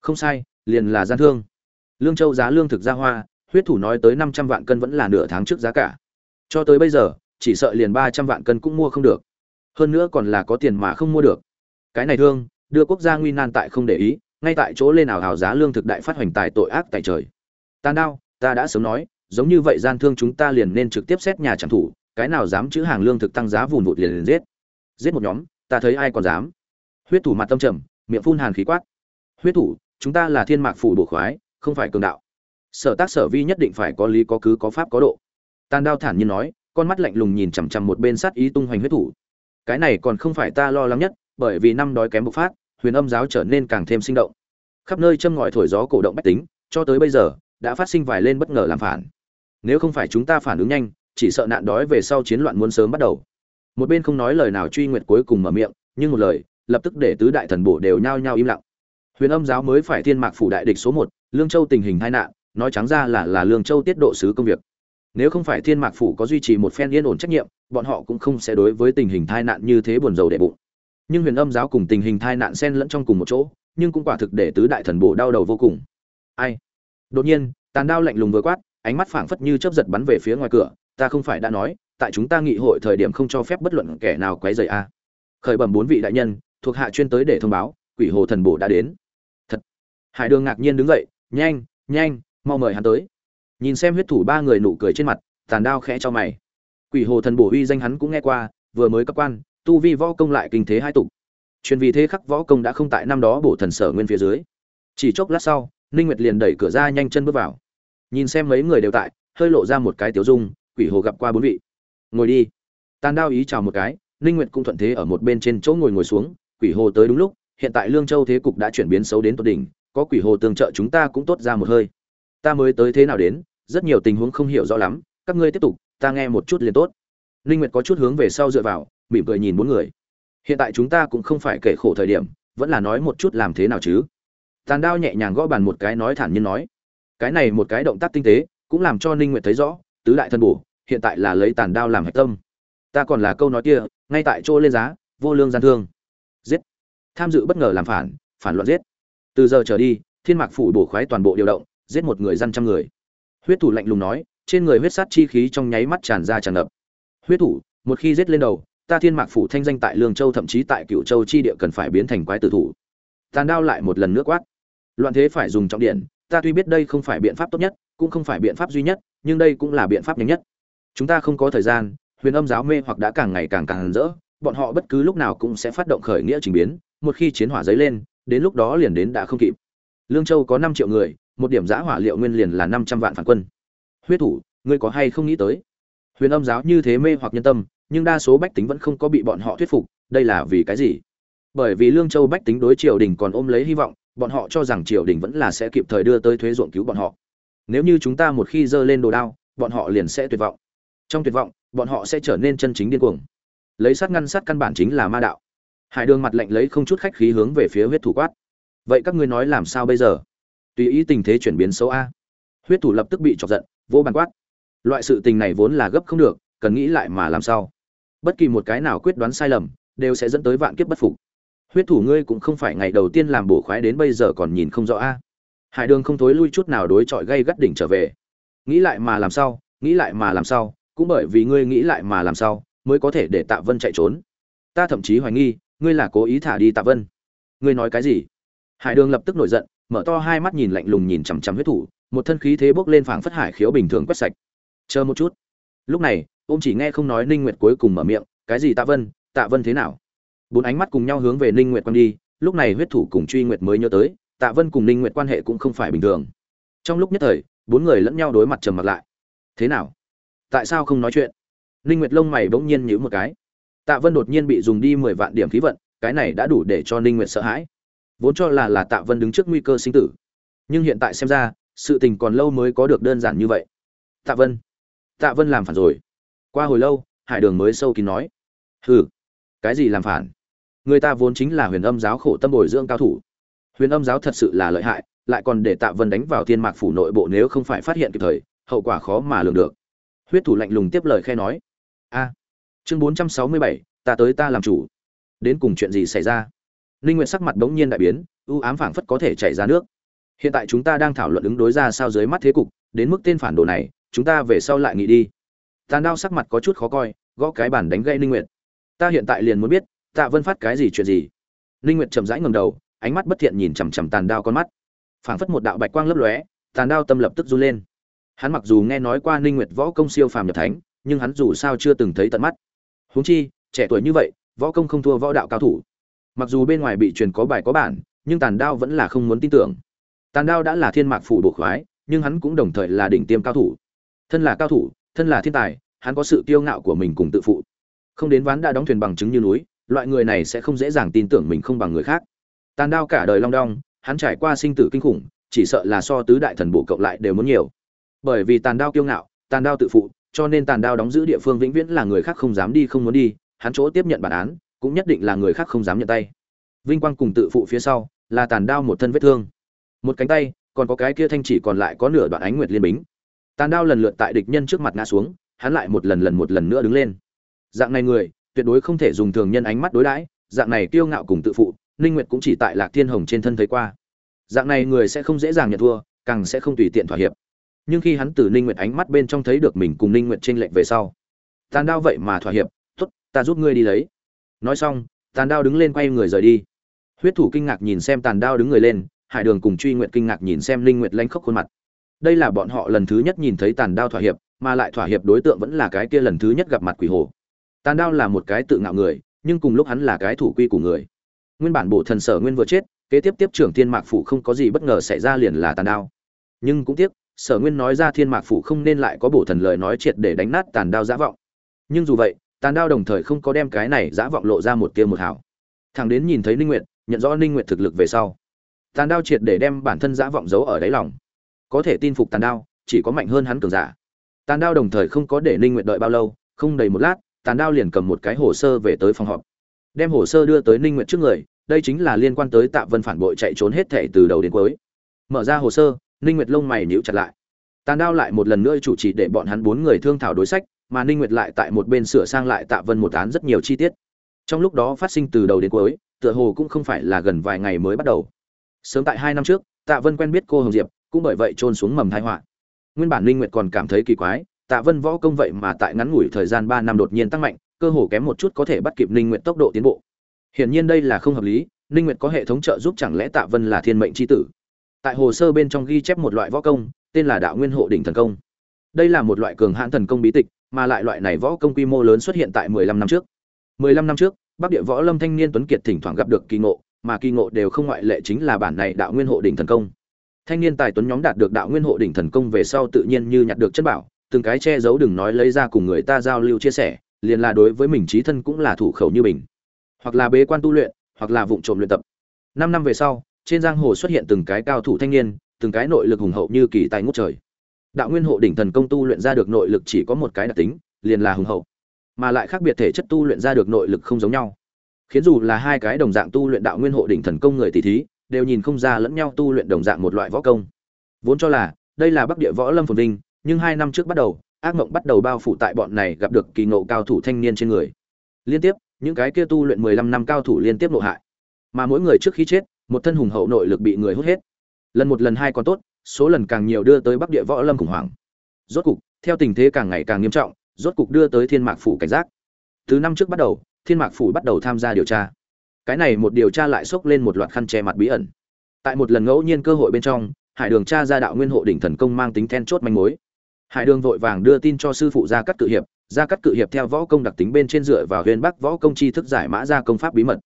Không sai, liền là gian thương. Lương châu giá lương thực ra hoa, huyết thủ nói tới năm trăm vạn cân vẫn là nửa tháng trước giá cả. Cho tới bây giờ, chỉ sợ liền ba trăm vạn cân cũng mua không được. Hơn nữa còn là có tiền mà không mua được. Cái này thương, đưa quốc gia nguy nan tại không để ý, ngay tại chỗ lên ảo hào giá lương thực đại phát hoành tài tội ác tại trời. Ta đao ta đã sớm nói, giống như vậy gian thương chúng ta liền nên trực tiếp xét nhà trảm thủ cái nào dám chữ hàng lương thực tăng giá vùn vụt liền liền giết. Giết một nhóm, ta thấy ai còn dám? Huyết thủ mặt tâm trầm, miệng phun hàn khí quát. Huyết thủ, chúng ta là thiên mạc phủ bổ khoái, không phải cường đạo. Sở tác sở vi nhất định phải có lý có cứ có pháp có độ. Tàn đao thản nhiên nói, con mắt lạnh lùng nhìn chằm chằm một bên sát ý tung hoành huyết thủ. Cái này còn không phải ta lo lắng nhất, bởi vì năm đói kém bộc phát, huyền âm giáo trở nên càng thêm sinh động. Khắp nơi châm ngòi thổi gió cổ động bách tính, cho tới bây giờ, đã phát sinh vài lên bất ngờ làm phản. Nếu không phải chúng ta phản ứng nhanh chỉ sợ nạn đói về sau chiến loạn muốn sớm bắt đầu. Một bên không nói lời nào truy nguyệt cuối cùng mở miệng, nhưng một lời, lập tức để tứ đại thần bổ đều nhao nhao im lặng. Huyền âm giáo mới phải thiên mạc phủ đại địch số một, lương châu tình hình tai nạn, nói trắng ra là là lương châu tiết độ sứ công việc. Nếu không phải thiên mạc phủ có duy trì một phen yên ổn trách nhiệm, bọn họ cũng không sẽ đối với tình hình tai nạn như thế buồn rầu đệ bụng. Nhưng huyền âm giáo cùng tình hình tai nạn xen lẫn trong cùng một chỗ, nhưng cũng quả thực để tứ đại thần bổ đau đầu vô cùng. Ai? Đột nhiên, tàn đao lạnh lùng vừa quát, ánh mắt phảng phất như chớp giật bắn về phía ngoài cửa ta không phải đã nói, tại chúng ta nghị hội thời điểm không cho phép bất luận kẻ nào quấy rầy a. Khởi bẩm bốn vị đại nhân, thuộc hạ chuyên tới để thông báo, quỷ hồ thần bổ đã đến. Thật. Hải đường ngạc nhiên đứng dậy, nhanh nhanh, mau mời hắn tới. Nhìn xem huyết thủ ba người nụ cười trên mặt, tàn đao khẽ cho mày. Quỷ hồ thần bổ uy danh hắn cũng nghe qua, vừa mới cấp quan, tu vi võ công lại kinh thế hai tục truyền vì thế khắc võ công đã không tại năm đó bổ thần sở nguyên phía dưới. Chỉ chốc lát sau, ninh nguyệt liền đẩy cửa ra nhanh chân bước vào. Nhìn xem mấy người đều tại, hơi lộ ra một cái tiểu dung quỷ hồ gặp qua bốn vị. Ngồi đi. Tàn đao ý chào một cái, ninh nguyệt cũng thuận thế ở một bên trên chỗ ngồi ngồi xuống, quỷ hồ tới đúng lúc, hiện tại lương châu thế cục đã chuyển biến xấu đến tột đỉnh, có quỷ hồ tương trợ chúng ta cũng tốt ra một hơi. Ta mới tới thế nào đến, rất nhiều tình huống không hiểu rõ lắm, các ngươi tiếp tục, ta nghe một chút liền tốt. Ninh nguyệt có chút hướng về sau dựa vào, mỉm cười nhìn bốn người. Hiện tại chúng ta cũng không phải kể khổ thời điểm, vẫn là nói một chút làm thế nào chứ. Tàn đao nhẹ nhàng gõ bàn một cái nói thản nhiên nói. Cái này một cái động tác tinh tế, cũng làm cho ninh nguyệt thấy rõ, tứ đại thân bổ hiện tại là lấy tàn đao làm hạch tâm. Ta còn là câu nói kia, ngay tại chỗ lên giá, vô lương gian thương. Giết. Tham dự bất ngờ làm phản phản loạn giết. Từ giờ trở đi, thiên mạc phủ bổ khoái toàn bộ điều động, giết một người dân trăm người. Huyết thủ lạnh lùng nói, trên người huyết sát chi khí trong nháy mắt tràn ra tràn ngập. Huyết thủ, một khi giết lên đầu, ta thiên mạc phủ thanh danh tại lương châu thậm chí tại cựu châu chi địa cần phải biến thành quái tử thủ. Tàn đao lại một lần nước quát. Loạn thế phải dùng trọng điện, ta tuy biết đây không phải biện pháp tốt nhất, cũng không phải biện pháp duy nhất, nhưng đây cũng là biện pháp nhanh nhất chúng ta không có thời gian, huyền âm giáo mê hoặc đã càng ngày càng càng rỡ, bọn họ bất cứ lúc nào cũng sẽ phát động khởi nghĩa trình biến, một khi chiến hỏa dấy lên, đến lúc đó liền đến đã không kịp. Lương châu có năm triệu người, một điểm giã hỏa liệu nguyên liền là năm trăm vạn phản quân. Huyết thủ, ngươi có hay không nghĩ tới? Huyền âm giáo như thế mê hoặc nhân tâm, nhưng đa số bách tính vẫn không có bị bọn họ thuyết phục, đây là vì cái gì? Bởi vì lương châu bách tính đối triều đình còn ôm lấy hy vọng, bọn họ cho rằng triều đình vẫn là sẽ kịp thời đưa tới thuế ruộng cứu bọn họ. Nếu như chúng ta một khi dơ lên đồ đao, bọn họ liền sẽ tuyệt vọng trong tuyệt vọng, bọn họ sẽ trở nên chân chính điên cuồng. Lấy sát ngăn sát căn bản chính là ma đạo. Hải đường mặt lạnh lấy không chút khách khí hướng về phía huyết thủ quát. Vậy các ngươi nói làm sao bây giờ? Tùy ý tình thế chuyển biến xấu a. Huyết thủ lập tức bị chọc giận, vô bàn quát. Loại sự tình này vốn là gấp không được, cần nghĩ lại mà làm sao? Bất kỳ một cái nào quyết đoán sai lầm, đều sẽ dẫn tới vạn kiếp bất phục. Huyết thủ ngươi cũng không phải ngày đầu tiên làm bổ khoái đến bây giờ còn nhìn không rõ a. Hải đường không thối lui chút nào đối chọi gây gắt đỉnh trở về. Nghĩ lại mà làm sao, nghĩ lại mà làm sao cũng bởi vì ngươi nghĩ lại mà làm sao, mới có thể để tạ vân chạy trốn. Ta thậm chí hoài nghi, ngươi là cố ý thả đi tạ vân. Ngươi nói cái gì? Hải đường lập tức nổi giận, mở to hai mắt nhìn lạnh lùng nhìn chằm chằm huyết thủ, một thân khí thế bốc lên phảng phất hải khiếu bình thường quét sạch. Chờ một chút. Lúc này, ôm chỉ nghe không nói ninh nguyệt cuối cùng mở miệng, cái gì tạ vân? Tạ vân thế nào? Bốn ánh mắt cùng nhau hướng về ninh nguyệt quan đi, lúc này huyết thủ cùng truy nguyệt mới nhớ tới, tạ vân cùng ninh nguyệt quan hệ cũng không phải bình thường. Trong lúc nhất thời, bốn người lẫn nhau đối mặt trầm mặt lại. Thế nào? Tại sao không nói chuyện? Ninh nguyệt lông mày bỗng nhiên nhíu một cái. Tạ vân đột nhiên bị dùng đi 10 vạn điểm khí vận, cái này đã đủ để cho ninh nguyệt sợ hãi. Vốn cho là là tạ vân đứng trước nguy cơ sinh tử. Nhưng hiện tại xem ra, sự tình còn lâu mới có được đơn giản như vậy. Tạ vân tạ vân làm phản rồi. Qua hồi lâu, hải đường mới sâu kín nói. Hừ, cái gì làm phản? Người ta vốn chính là huyền âm giáo khổ tâm bồi dưỡng cao thủ. Huyền âm giáo thật sự là lợi hại, lại còn để tạ vân đánh vào thiên mạc phủ nội bộ nếu không phải phát hiện kịp thời, hậu quả khó mà lường được huyết thủ lạnh lùng tiếp lời khe nói. A, chương bốn trăm sáu mươi bảy, ta tới ta làm chủ. Đến cùng chuyện gì xảy ra? Ninh nguyệt sắc mặt bỗng nhiên đại biến ưu ám phảng phất có thể chảy ra nước. Hiện tại chúng ta đang thảo luận ứng đối ra sao dưới mắt thế cục, đến mức tên phản đồ này, chúng ta về sau lại nghĩ đi. Tàn đao sắc mặt có chút khó coi, gõ cái bản đánh gây ninh nguyệt. Ta hiện tại liền muốn biết tạ vân phát cái gì chuyện gì? Ninh nguyệt chậm rãi ngẩng đầu, ánh mắt bất thiện nhìn chằm chằm tàn đao con mắt. Phảng phất một đạo bạch quang lấp lóe, tàn đao tâm lập tức run lên hắn mặc dù nghe nói qua ninh nguyệt võ công siêu phàm nhập thánh, nhưng hắn dù sao chưa từng thấy tận mắt. Huống chi, trẻ tuổi như vậy, võ công không thua võ đạo cao thủ. Mặc dù bên ngoài bị truyền có bài có bản, nhưng tàn đao vẫn là không muốn tin tưởng. Tàn đao đã là thiên mạc phủ bộ khoái, nhưng hắn cũng đồng thời là đỉnh tiêm cao thủ. Thân là cao thủ, thân là thiên tài, hắn có sự kiêu ngạo của mình cùng tự phụ. Không đến ván đã đóng thuyền bằng chứng như núi, loại người này sẽ không dễ dàng tin tưởng mình không bằng người khác. Tàn đao cả đời long đong, hắn trải qua sinh tử kinh khủng, chỉ sợ là so tứ đại thần bộ cộng lại đều muốn nhiều bởi vì tàn đao kiêu ngạo, tàn đao tự phụ, cho nên tàn đao đóng giữ địa phương vĩnh viễn là người khác không dám đi không muốn đi, hắn chỗ tiếp nhận bản án, cũng nhất định là người khác không dám nhận tay. Vinh quang cùng tự phụ phía sau là tàn đao một thân vết thương. Một cánh tay, còn có cái kia thanh chỉ còn lại có nửa đoạn ánh nguyệt liên bính. Tàn đao lần lượt tại địch nhân trước mặt ngã xuống, hắn lại một lần lần một lần nữa đứng lên. Dạng này người, tuyệt đối không thể dùng thường nhân ánh mắt đối đãi, dạng này kiêu ngạo cùng tự phụ, ninh nguyệt cũng chỉ tại lạc thiên hồng trên thân thấy qua. Dạng này người sẽ không dễ dàng nhận thua, càng sẽ không tùy tiện thỏa hiệp nhưng khi hắn từ ninh nguyệt ánh mắt bên trong thấy được mình cùng ninh nguyệt trên lệnh về sau, tàn đao vậy mà thỏa hiệp, tốt, ta giúp ngươi đi lấy. Nói xong, tàn đao đứng lên quay người rời đi. Huyết thủ kinh ngạc nhìn xem tàn đao đứng người lên, hải đường cùng truy nguyện kinh ngạc nhìn xem linh nguyệt lanh khóc khuôn mặt. Đây là bọn họ lần thứ nhất nhìn thấy tàn đao thỏa hiệp, mà lại thỏa hiệp đối tượng vẫn là cái kia lần thứ nhất gặp mặt quỷ hồ. Tàn đao là một cái tự ngạo người, nhưng cùng lúc hắn là cái thủ quy của người. Nguyên bản bộ thần sở nguyên vừa chết, kế tiếp tiếp trưởng thiên mạc phủ không có gì bất ngờ xảy ra liền là tàn đao. Nhưng cũng tiếc sở nguyên nói ra thiên mạc phủ không nên lại có bổ thần lời nói triệt để đánh nát tàn đao giả vọng. Nhưng dù vậy, tàn đao đồng thời không có đem cái này giả vọng lộ ra một tia một hảo thằng đến nhìn thấy ninh nguyệt, nhận rõ ninh nguyệt thực lực về sau, tàn đao triệt để đem bản thân giả vọng giấu ở đáy lòng. Có thể tin phục tàn đao, chỉ có mạnh hơn hắn cường giả. Tàn đao đồng thời không có để ninh nguyệt đợi bao lâu, không đầy một lát, tàn đao liền cầm một cái hồ sơ về tới phòng họp. Đem hồ sơ đưa tới ninh nguyệt trước người, đây chính là liên quan tới tạ vân phản bội chạy trốn hết thảy từ đầu đến cuối. Mở ra hồ sơ ninh nguyệt lông mày nhíu chặt lại. Tàn đao lại một lần nữa chủ trì để bọn hắn bốn người thương thảo đối sách, mà ninh nguyệt lại tại một bên sửa sang lại tạ vân một án rất nhiều chi tiết. Trong lúc đó phát sinh từ đầu đến cuối, tựa hồ cũng không phải là gần vài ngày mới bắt đầu. Sớm tại hai năm trước, tạ vân quen biết cô hồng diệp, cũng bởi vậy trôn xuống mầm tai họa. Nguyên bản Ninh nguyệt còn cảm thấy kỳ quái, tạ vân võ công vậy mà tại ngắn ngủi thời gian ba năm đột nhiên tăng mạnh, cơ hồ kém một chút có thể bắt kịp Ninh nguyệt tốc độ tiến bộ. Hiển nhiên đây là không hợp lý, Ninh nguyệt có hệ thống trợ giúp chẳng lẽ tạ vân là thiên mệnh chi tử? Tại hồ sơ bên trong ghi chép một loại võ công, tên là đạo nguyên hộ đỉnh thần công. Đây là một loại cường hãn thần công bí tịch, mà lại loại này võ công quy mô lớn xuất hiện tại 15 năm trước. 15 năm trước, bắc địa võ lâm thanh niên tuấn kiệt thỉnh thoảng gặp được kỳ ngộ, mà kỳ ngộ đều không ngoại lệ chính là bản này đạo nguyên hộ đỉnh thần công. Thanh niên tài tuấn nhóm đạt được đạo nguyên hộ đỉnh thần công về sau tự nhiên như nhặt được chất bảo, từng cái che giấu đừng nói lấy ra cùng người ta giao lưu chia sẻ, liền là đối với mình trí thân cũng là thủ khẩu như mình. Hoặc là bế quan tu luyện, hoặc là vụng trộm luyện tập. Năm năm về sau trên giang hồ xuất hiện từng cái cao thủ thanh niên, từng cái nội lực hùng hậu như kỳ tài ngút trời. Đạo nguyên hộ đỉnh thần công tu luyện ra được nội lực chỉ có một cái đặc tính, liền là hùng hậu. Mà lại khác biệt thể chất tu luyện ra được nội lực không giống nhau. Khiến dù là hai cái đồng dạng tu luyện đạo nguyên hộ đỉnh thần công người tỷ thí, đều nhìn không ra lẫn nhau tu luyện đồng dạng một loại võ công. Vốn cho là, đây là bắc địa võ lâm phồn vinh, nhưng hai năm trước bắt đầu, ác mộng bắt đầu bao phủ tại bọn này gặp được kỳ ngộ cao thủ thanh niên trên người. Liên tiếp, những cái kia tu luyện mười lăm năm cao thủ liên tiếp nội hại. Mà mỗi người trước khi chết một thân hùng hậu nội lực bị người hút hết. Lần một lần hai còn tốt, số lần càng nhiều đưa tới bắc địa võ lâm khủng hoảng. Rốt cục, theo tình thế càng ngày càng nghiêm trọng, rốt cục đưa tới thiên mạc phủ cảnh giác. Từ năm trước bắt đầu, thiên mạc phủ bắt đầu tham gia điều tra. Cái này một điều tra lại xốc lên một loạt khăn che mặt bí ẩn. Tại một lần ngẫu nhiên cơ hội bên trong, hải đường tra ra đạo nguyên hộ đỉnh thần công mang tính then chốt manh mối. Hải đường vội vàng đưa tin cho sư phụ gia cắt cự hiệp, gia cắt cự hiệp theo võ công đặc tính bên trên dựa vào huyền bắc võ công chi thức giải mã ra công pháp bí mật.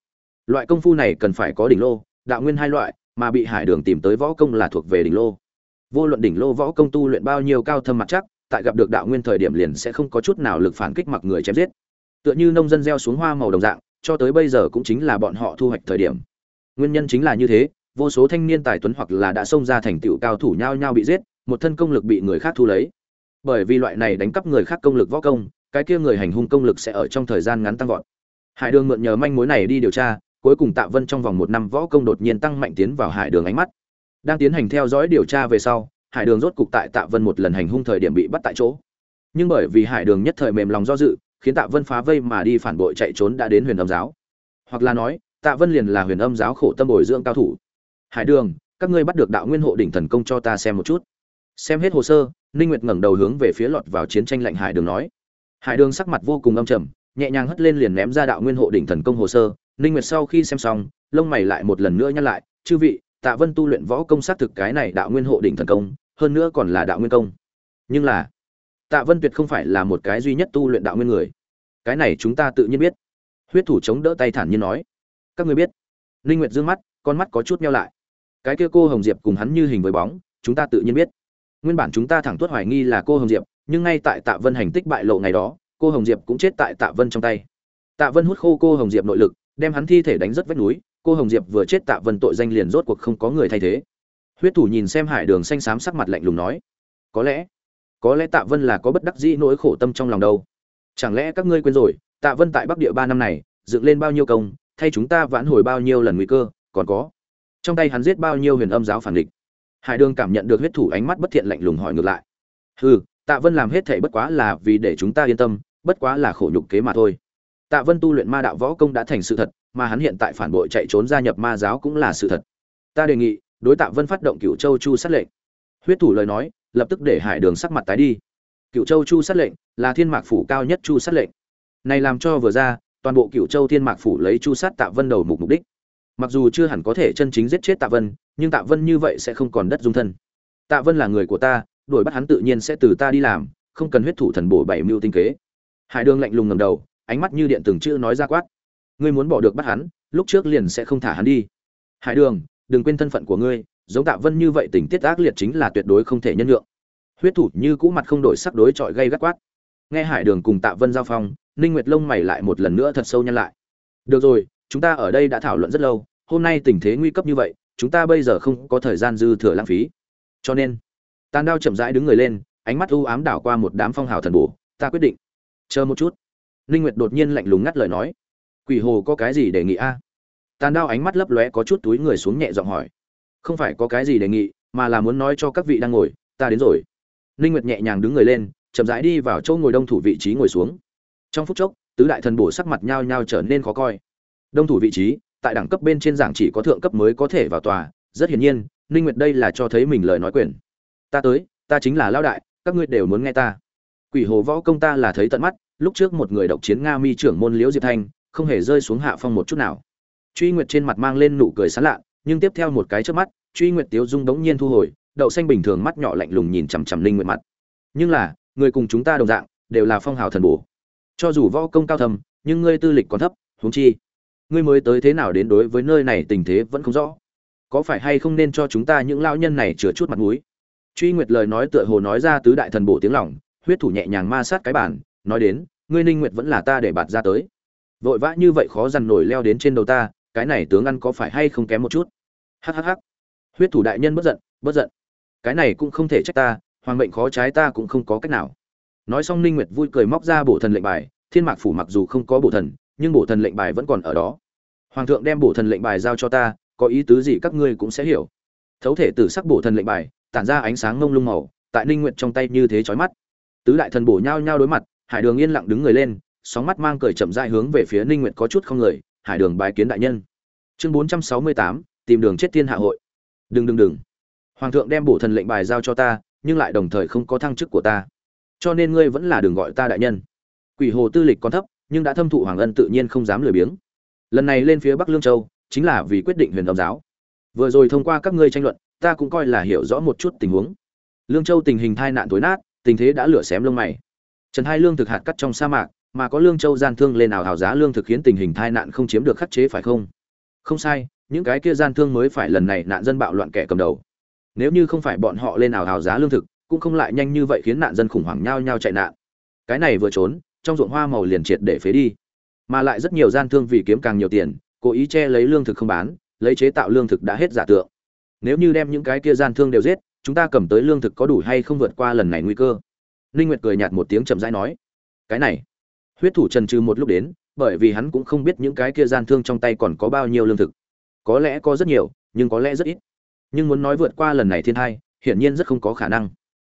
Loại công phu này cần phải có đỉnh lô đạo nguyên hai loại, mà bị hải đường tìm tới võ công là thuộc về đỉnh lô. Vô luận đỉnh lô võ công tu luyện bao nhiêu cao thâm mặt chắc, tại gặp được đạo nguyên thời điểm liền sẽ không có chút nào lực phản kích mặc người chém giết. Tựa như nông dân gieo xuống hoa màu đồng dạng, cho tới bây giờ cũng chính là bọn họ thu hoạch thời điểm. Nguyên nhân chính là như thế, vô số thanh niên tài tuấn hoặc là đã xông ra thành tựu cao thủ nhau nhau bị giết, một thân công lực bị người khác thu lấy. Bởi vì loại này đánh cắp người khác công lực võ công, cái kia người hành hung công lực sẽ ở trong thời gian ngắn tăng vọt. Hải đường mượn nhờ manh mối này đi điều tra cuối cùng tạ vân trong vòng một năm võ công đột nhiên tăng mạnh tiến vào hải đường ánh mắt. Đang tiến hành theo dõi điều tra về sau, hải đường rốt cục tại tạ vân một lần hành hung thời điểm bị bắt tại chỗ. Nhưng bởi vì hải đường nhất thời mềm lòng do dự, khiến tạ vân phá vây mà đi phản bội chạy trốn đã đến huyền âm giáo. Hoặc là nói, tạ vân liền là huyền âm giáo khổ tâm bồi dưỡng cao thủ. Hải đường, các ngươi bắt được đạo nguyên hộ đỉnh thần công cho ta xem một chút. Xem hết hồ sơ, ninh nguyệt ngẩng đầu hướng về phía lọt vào chiến tranh lạnh hải đường nói. Hải đường sắc mặt vô cùng âm trầm, nhẹ nhàng hất lên liền ném ra đạo nguyên hộ đỉnh thần công hồ sơ ninh nguyệt sau khi xem xong, lông mày lại một lần nữa nhăn lại, chư vị, tạ vân tu luyện võ công sát thực cái này đạo nguyên hộ đỉnh thần công, hơn nữa còn là đạo nguyên công. Nhưng là, tạ vân tuyệt không phải là một cái duy nhất tu luyện đạo nguyên người. Cái này chúng ta tự nhiên biết. Huyết thủ chống đỡ tay thản nhiên nói. Các ngươi biết. Ninh nguyệt dương mắt, con mắt có chút meo lại. Cái kia cô hồng diệp cùng hắn như hình với bóng, chúng ta tự nhiên biết. Nguyên bản chúng ta thẳng tuốt hoài nghi là cô hồng diệp, nhưng ngay tại tạ vân hành tích bại lộ ngày đó, cô hồng diệp cũng chết tại tạ vân trong tay. Tạ vân hút khô cô hồng diệp nội lực đem hắn thi thể đánh rất vách núi, cô hồng diệp vừa chết tạ vân tội danh liền rốt cuộc không có người thay thế. Huyết thủ nhìn xem hải đường xanh xám sắc mặt lạnh lùng nói, có lẽ có lẽ tạ vân là có bất đắc dĩ nỗi khổ tâm trong lòng đâu. Chẳng lẽ các ngươi quên rồi, tạ vân tại bắc địa ba năm này, dựng lên bao nhiêu công, thay chúng ta vãn hồi bao nhiêu lần nguy cơ, còn có, trong tay hắn giết bao nhiêu huyền âm giáo phản địch? Hải đường cảm nhận được huyết thủ ánh mắt bất thiện lạnh lùng hỏi ngược lại, hừ, tạ vân làm hết thể bất quá là vì để chúng ta yên tâm, bất quá là khổ nhục kế mà thôi tạ vân tu luyện ma đạo võ công đã thành sự thật, mà hắn hiện tại phản bội chạy trốn gia nhập ma giáo cũng là sự thật. Ta đề nghị, đối tạ vân phát động cựu châu chu sát lệnh. Huyết thủ lời nói, lập tức để hải đường sắc mặt tái đi. Cựu châu chu sát lệnh là thiên mạc phủ cao nhất chu sát lệnh. Này làm cho vừa ra, toàn bộ cựu châu thiên mạc phủ lấy chu sát tạ vân đầu mục mục đích. Mặc dù chưa hẳn có thể chân chính giết chết tạ vân, nhưng tạ vân như vậy sẽ không còn đất dung thân. Tạ vân là người của ta, đuổi bắt hắn tự nhiên sẽ từ ta đi làm, không cần huyết thủ thần bổ bảy mưu tinh kế. Hải đường lạnh lùng ngẩng đầu ánh mắt như điện từng chữ nói ra quát. Ngươi muốn bỏ được bắt hắn, lúc trước liền sẽ không thả hắn đi. Hải đường, đừng quên thân phận của ngươi, giống tạ vân như vậy tình tiết ác liệt chính là tuyệt đối không thể nhân nhượng. huyết thủ như cũ mặt không đổi sắc đối chọi gây gắt quát. Nghe hải đường cùng tạ vân giao phong, ninh nguyệt lông mày lại một lần nữa thật sâu nhăn lại. Được rồi, chúng ta ở đây đã thảo luận rất lâu, hôm nay tình thế nguy cấp như vậy, chúng ta bây giờ không có thời gian dư thừa lãng phí. Cho nên, tàn đao chậm rãi đứng người lên, ánh mắt u ám đảo qua một đám phong hào thần bổ, ta quyết định. Chờ một chút ninh nguyệt đột nhiên lạnh lùng ngắt lời nói. Quỷ hồ có cái gì đề nghị a? Tàn đao ánh mắt lấp lóe có chút túi người xuống nhẹ giọng hỏi. Không phải có cái gì đề nghị, mà là muốn nói cho các vị đang ngồi, ta đến rồi. Ninh nguyệt nhẹ nhàng đứng người lên, chậm rãi đi vào chỗ ngồi đông thủ vị trí ngồi xuống. Trong phút chốc, tứ đại thần bổ sắc mặt nhau nhao trở nên khó coi. Đông thủ vị trí, tại đẳng cấp bên trên giảng chỉ có thượng cấp mới có thể vào tòa, rất hiển nhiên ninh nguyệt đây là cho thấy mình lời nói quyền. Ta tới, ta chính là lao đại, các ngươi đều muốn nghe ta. Quỷ hồ võ công ta là thấy tận mắt lúc trước một người độc chiến nga mi trưởng môn liễu diệp thanh, không hề rơi xuống hạ phong một chút nào. Truy nguyệt trên mặt mang lên nụ cười sán lạ, nhưng tiếp theo một cái trước mắt, truy nguyệt tiếu dung đống nhiên thu hồi, đậu xanh bình thường mắt nhỏ lạnh lùng nhìn chằm chằm linh nguyệt mặt. Nhưng là, người cùng chúng ta đồng dạng, đều là phong hào thần bổ. Cho dù võ công cao thầm nhưng ngươi tư lịch còn thấp, huống chi, ngươi mới tới thế nào đến đối với nơi này tình thế vẫn không rõ. Có phải hay không nên cho chúng ta những lão nhân này chừa chút mặt mũi? Truy nguyệt lời nói tựa hồ nói ra tứ đại thần bổ tiếng lỏng huyết thủ nhẹ nhàng ma sát cái bản nói đến, ngươi ninh nguyệt vẫn là ta để bạt ra tới. Vội vã như vậy khó dằn nổi leo đến trên đầu ta, cái này tướng ăn có phải hay không kém một chút? Hhh huyết thủ đại nhân bất giận bất giận. Cái này cũng không thể trách ta, hoàng mệnh khó trái ta cũng không có cách nào. Nói xong ninh nguyệt vui cười móc ra bổ thần lệnh bài, thiên mạc phủ mặc dù không có bổ thần, nhưng bổ thần lệnh bài vẫn còn ở đó. Hoàng thượng đem bổ thần lệnh bài giao cho ta, có ý tứ gì các ngươi cũng sẽ hiểu. Thấu thể tử sắc bổ thần lệnh bài, tản ra ánh sáng ngông lung màu, tại ninh nguyệt trong tay như thế chói mắt. Tứ đại thần bổ nhau nhau đối mặt hải đường yên lặng đứng người lên sóng mắt mang cười chậm rãi hướng về phía ninh nguyệt có chút không người hải đường bái kiến đại nhân. Chương 468, tìm đường chết thiên hạ hội. Đừng đừng đừng. Hoàng thượng đem bổ thần lệnh bài giao cho ta nhưng lại đồng thời không có thăng chức của ta. Cho nên ngươi vẫn là đường gọi ta đại nhân. Quỷ hồ tư lịch còn thấp nhưng đã thâm thụ hoàng ân tự nhiên không dám lười biếng. Lần này lên phía bắc lương châu chính là vì quyết định huyền đồng giáo. Vừa rồi thông qua các ngươi tranh luận ta cũng coi là hiểu rõ một chút tình huống. Lương châu tình hình tai nạn tối nát tình thế đã lửa xém lông mày trần hai lương thực hạt cắt trong sa mạc, mà có lương châu gian thương lên nào hào giá lương thực khiến tình hình tai nạn không chiếm được khắc chế phải không? Không sai, những cái kia gian thương mới phải lần này nạn dân bạo loạn kẻ cầm đầu. Nếu như không phải bọn họ lên nào hào giá lương thực, cũng không lại nhanh như vậy khiến nạn dân khủng hoảng nhau nhau chạy nạn. Cái này vừa trốn, trong ruộng hoa màu liền triệt để phế đi. Mà lại rất nhiều gian thương vì kiếm càng nhiều tiền, cố ý che lấy lương thực không bán, lấy chế tạo lương thực đã hết giả tượng. Nếu như đem những cái kia gian thương đều giết, chúng ta cầm tới lương thực có đủ hay không vượt qua lần này nguy cơ? Ninh nguyệt cười nhạt một tiếng chậm rãi nói, cái này, huyết thủ trần trừ một lúc đến, bởi vì hắn cũng không biết những cái kia gian thương trong tay còn có bao nhiêu lương thực. Có lẽ có rất nhiều, nhưng có lẽ rất ít. Nhưng muốn nói vượt qua lần này thiên hai hiển nhiên rất không có khả năng.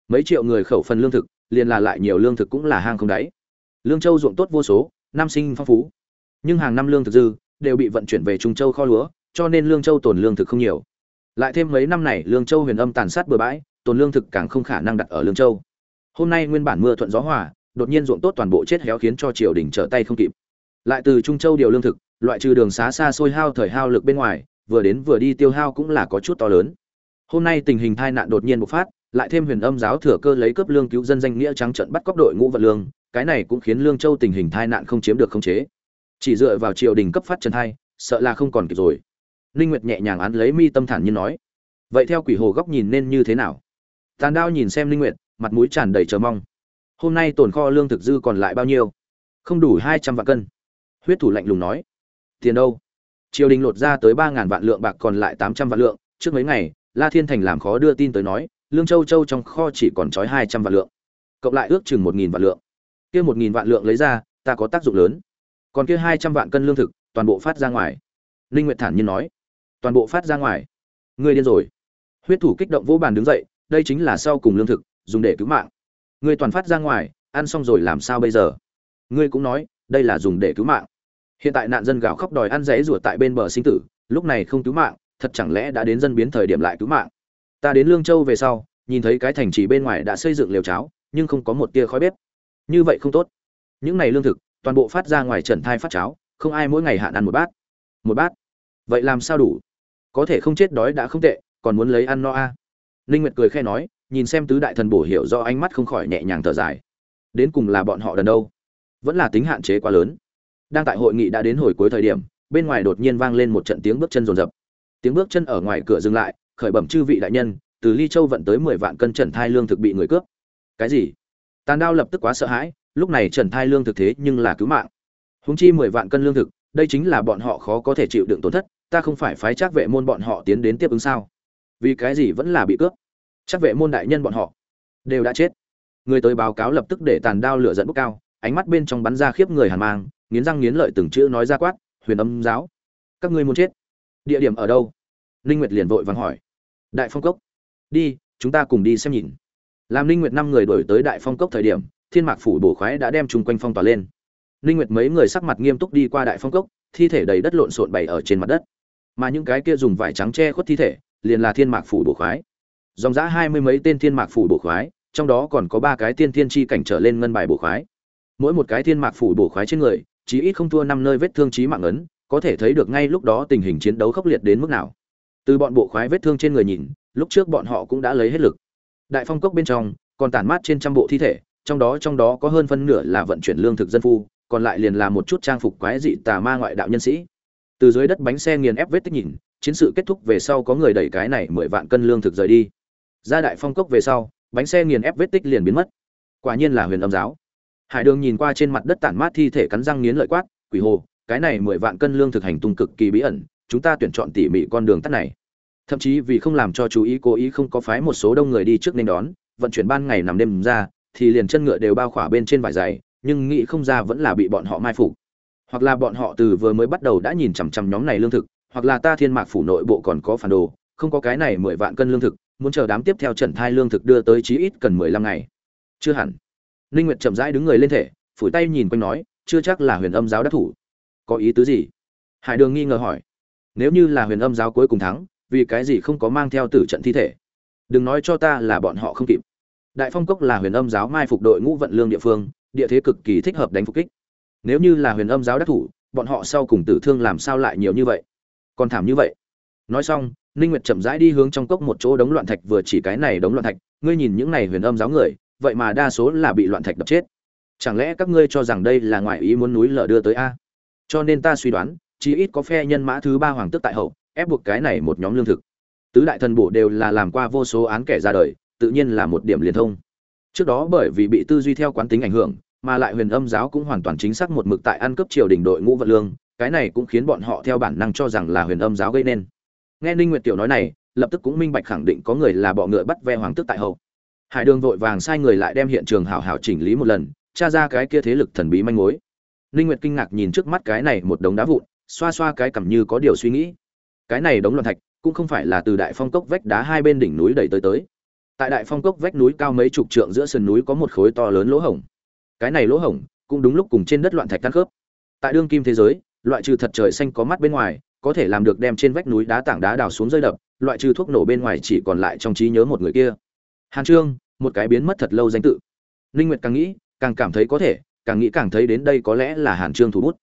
Mấy triệu người khẩu phần lương thực, liền là lại nhiều lương thực cũng là hang không đáy. Lương châu ruộng tốt vô số nam sinh phong phú. Nhưng hàng năm lương thực dư, đều bị vận chuyển về trung châu kho lúa, cho nên lương châu tồn lương thực không nhiều. Lại thêm mấy năm này, lương châu huyền âm tàn sát bừa bãi, tồn lương thực càng không khả năng đặt ở lương châu hôm nay nguyên bản mưa thuận gió hòa, đột nhiên ruộng tốt toàn bộ chết héo khiến cho triều đình trở tay không kịp. Lại từ trung châu điều lương thực, loại trừ đường xá xa xôi hao thời hao lực bên ngoài, vừa đến vừa đi tiêu hao cũng là có chút to lớn. Hôm nay tình hình tai nạn đột nhiên bộc phát, lại thêm huyền âm giáo thừa cơ lấy cướp lương cứu dân danh nghĩa trắng trận bắt cóc đội ngũ vật lương, cái này cũng khiến lương châu tình hình tai nạn không chiếm được khống chế. Chỉ dựa vào triều đình cấp phát trần hai, sợ là không còn kịp rồi. Ninh nguyệt nhẹ nhàng án lấy mi tâm thản như nói, vậy theo quỷ hồ góc nhìn nên như thế nào? Tàn đao nhìn xem ninh nguyệt mặt mũi tràn đầy chờ mong. Hôm nay tồn kho lương thực dư còn lại bao nhiêu? Không đủ hai trăm vạn cân. Huyết thủ lạnh lùng nói. Tiền đâu? Triều đình lột ra tới ba ngàn vạn lượng bạc còn lại tám trăm vạn lượng. Trước mấy ngày, la thiên thành làm khó đưa tin tới nói, lương châu châu trong kho chỉ còn trói hai trăm vạn lượng. Cộng lại ước chừng một nghìn vạn lượng. Kia một nghìn vạn lượng lấy ra, ta có tác dụng lớn. Còn kia hai trăm vạn cân lương thực, toàn bộ phát ra ngoài. Linh nguyệt thản nhiên nói. Toàn bộ phát ra ngoài. Ngươi điên rồi. Huyết thủ kích động vỗ bàn đứng dậy, đây chính là sau cùng lương thực dùng để cứu mạng. Ngươi toàn phát ra ngoài, ăn xong rồi làm sao bây giờ? Ngươi cũng nói, đây là dùng để cứu mạng. Hiện tại nạn dân gào khóc đòi ăn rễ rủa tại bên bờ sinh tử, lúc này không cứu mạng, thật chẳng lẽ đã đến dân biến thời điểm lại cứu mạng? Ta đến lương châu về sau, nhìn thấy cái thành trì bên ngoài đã xây dựng liều cháo, nhưng không có một tia khói bếp. Như vậy không tốt. Những này lương thực, toàn bộ phát ra ngoài trần thai phát cháo, không ai mỗi ngày hạn ăn một bát. Một bát? Vậy làm sao đủ? Có thể không chết đói đã không tệ, còn muốn lấy ăn no a? À. ninh nguyệt cười khẽ nói nhìn xem tứ đại thần bổ hiểu do ánh mắt không khỏi nhẹ nhàng thở dài. Đến cùng là bọn họ đần đâu? Vẫn là tính hạn chế quá lớn. Đang tại hội nghị đã đến hồi cuối thời điểm, bên ngoài đột nhiên vang lên một trận tiếng bước chân rồn rập. Tiếng bước chân ở ngoài cửa dừng lại, khởi bẩm chư vị đại nhân, từ ly châu vận tới mười vạn cân trần thai lương thực bị người cướp. Cái gì? Tàn đao lập tức quá sợ hãi, lúc này trần thai lương thực thế nhưng là cứu mạng. Húng chi mười vạn cân lương thực, đây chính là bọn họ khó có thể chịu đựng tổn thất, ta không phải phái trác vệ môn bọn họ tiến đến tiếp ứng sao? Vì cái gì vẫn là bị cướp? Chắc vệ môn đại nhân bọn họ đều đã chết. Người tới báo cáo lập tức để tàn đao lửa dẫn bốc cao, ánh mắt bên trong bắn ra khiếp người hàn mang, nghiến răng nghiến lợi từng chữ nói ra quát, huyền âm giáo, các ngươi muốn chết? Địa điểm ở đâu? Linh nguyệt liền vội vàng hỏi. Đại phong cốc. Đi, chúng ta cùng đi xem nhìn. Làm linh nguyệt năm người đổi tới đại phong cốc thời điểm, thiên mạc phủ bổ khoái đã đem chung quanh phong tỏa lên. Linh nguyệt mấy người sắc mặt nghiêm túc đi qua đại phong cốc, thi thể đầy đất lộn xộn bày ở trên mặt đất. Mà những cái kia dùng vải trắng che khuất thi thể, liền là thiên mạc phủ bổ khoái dòng giã hai mươi mấy tên thiên mạc phủ bổ khoái, trong đó còn có ba cái tiên thiên chi cảnh trở lên ngân bài bổ khoái. Mỗi một cái thiên mạc phủ bổ khoái trên người, chí ít không thua năm nơi vết thương chí mạng ấn, có thể thấy được ngay lúc đó tình hình chiến đấu khốc liệt đến mức nào. Từ bọn bộ khoái vết thương trên người nhìn, lúc trước bọn họ cũng đã lấy hết lực. Đại phong cốc bên trong, còn tản mát trên trăm bộ thi thể, trong đó trong đó có hơn phân nửa là vận chuyển lương thực dân phu, còn lại liền là một chút trang phục quái dị tà ma ngoại đạo nhân sĩ. Từ dưới đất bánh xe nghiền ép vết tích nhìn, chiến sự kết thúc về sau có người đẩy cái này mười vạn cân lương thực rời đi ra đại phong cốc về sau, bánh xe nghiền ép vết tích liền biến mất. Quả nhiên là huyền âm giáo. Hải đường nhìn qua trên mặt đất tản mát thi thể cắn răng nghiến lợi quát, quỷ hồ, cái này mười vạn cân lương thực hành tung cực kỳ bí ẩn, chúng ta tuyển chọn tỉ mỉ con đường tắt này. Thậm chí vì không làm cho chú ý cố ý không có phái một số đông người đi trước nên đón, vận chuyển ban ngày nằm đêm ra, thì liền chân ngựa đều bao khỏa bên trên vải dày nhưng nghĩ không ra vẫn là bị bọn họ mai phục. Hoặc là bọn họ từ vừa mới bắt đầu đã nhìn chằm chằm nhóm này lương thực, hoặc là ta thiên mạc phủ nội bộ còn có phản đồ, không có cái này mười vạn cân lương thực muốn chờ đám tiếp theo trận thai lương thực đưa tới chí ít cần mười lăm ngày. Chưa hẳn. Ninh nguyệt chậm rãi đứng người lên thể, phủi tay nhìn quanh nói, chưa chắc là huyền âm giáo đắc thủ. Có ý tứ gì? Hải đường nghi ngờ hỏi. Nếu như là huyền âm giáo cuối cùng thắng, vì cái gì không có mang theo tử trận thi thể? Đừng nói cho ta là bọn họ không kịp. Đại phong cốc là huyền âm giáo mai phục đội ngũ vận lương địa phương, địa thế cực kỳ thích hợp đánh phục kích. Nếu như là huyền âm giáo đắc thủ, bọn họ sau cùng tử thương làm sao lại nhiều như vậy? Còn thảm như vậy. Nói xong ninh nguyệt chậm rãi đi hướng trong cốc một chỗ đống loạn thạch vừa chỉ cái này đống loạn thạch, ngươi nhìn những này huyền âm giáo người, vậy mà đa số là bị loạn thạch đập chết. Chẳng lẽ các ngươi cho rằng đây là ngoại ý muốn núi lở đưa tới a? Cho nên ta suy đoán chỉ ít có phe nhân mã thứ ba hoàng tước tại hậu, ép buộc cái này một nhóm lương thực. Tứ đại thần bộ đều là làm qua vô số án kẻ ra đời, tự nhiên là một điểm liên thông. Trước đó bởi vì bị tư duy theo quán tính ảnh hưởng, mà lại huyền âm giáo cũng hoàn toàn chính xác một mực tại ăn cướp triều đình đội ngũ vật lương, cái này cũng khiến bọn họ theo bản năng cho rằng là huyền âm giáo gây nên nghe ninh nguyệt tiểu nói này, lập tức cũng minh bạch khẳng định có người là bọ ngựa bắt ve hoàng tước tại hậu. Hải đường vội vàng sai người lại đem hiện trường hảo hảo chỉnh lý một lần, tra ra cái kia thế lực thần bí manh mối. Ninh nguyệt kinh ngạc nhìn trước mắt cái này một đống đá vụn, xoa xoa cái cằm như có điều suy nghĩ. Cái này đống loạn thạch, cũng không phải là từ đại phong cốc vách đá hai bên đỉnh núi đẩy tới tới. Tại đại phong cốc vách núi cao mấy chục trượng giữa sườn núi có một khối to lớn lỗ hổng. Cái này lỗ hổng, cũng đúng lúc cùng trên đất loạn thạch tan khớp. Tại đương kim thế giới, loại trừ thật trời xanh có mắt bên ngoài có thể làm được đem trên vách núi đá tảng đá đào xuống rơi đập, loại trừ thuốc nổ bên ngoài chỉ còn lại trong trí nhớ một người kia. Hàn trương, một cái biến mất thật lâu danh tự. Linh nguyệt càng nghĩ, càng cảm thấy có thể, càng nghĩ càng thấy đến đây có lẽ là hàn trương thủ bút.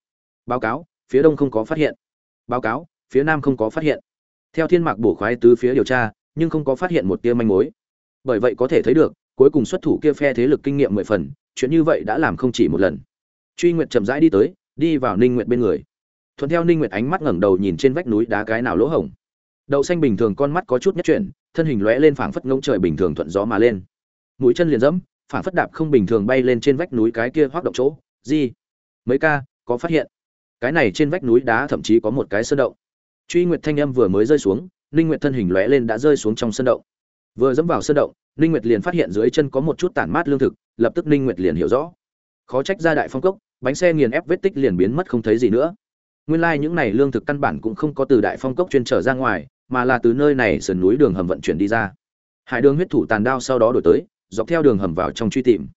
Báo cáo, phía đông không có phát hiện. Báo cáo, phía nam không có phát hiện. Theo thiên mạc bổ khoái tứ phía điều tra, nhưng không có phát hiện một tia manh mối. Bởi vậy có thể thấy được, cuối cùng xuất thủ kia phe thế lực kinh nghiệm mười phần, chuyện như vậy đã làm không chỉ một lần. Truy nguyệt chậm rãi đi tới, đi vào ninh nguyệt bên người thuận theo ninh nguyệt ánh mắt ngẩng đầu nhìn trên vách núi đá cái nào lỗ hổng. Đậu xanh bình thường con mắt có chút nhất chuyển, thân hình lóe lên phảng phất ngông trời bình thường thuận gió mà lên. Mũi chân liền dẫm, phảng phất đạp không bình thường bay lên trên vách núi cái kia hoác động chỗ. Gì mấy ca, có phát hiện? Cái này trên vách núi đá thậm chí có một cái sơn động. Truy nguyệt thanh âm vừa mới rơi xuống, ninh nguyệt thân hình lóe lên đã rơi xuống trong sơn động. Vừa dẫm vào sơn động, ninh nguyệt liền phát hiện dưới chân có một chút tản mát lương thực, lập tức ninh nguyệt liền hiểu rõ. Khó trách ra đại phong cốc, bánh xe nghiền ép vết tích liền biến mất không thấy gì nữa nguyên lai like những này lương thực căn bản cũng không có từ đại phong cốc chuyên trở ra ngoài, mà là từ nơi này sườn núi đường hầm vận chuyển đi ra. Hải đường huyết thủ tàn đao sau đó đổi tới, dọc theo đường hầm vào trong truy tìm.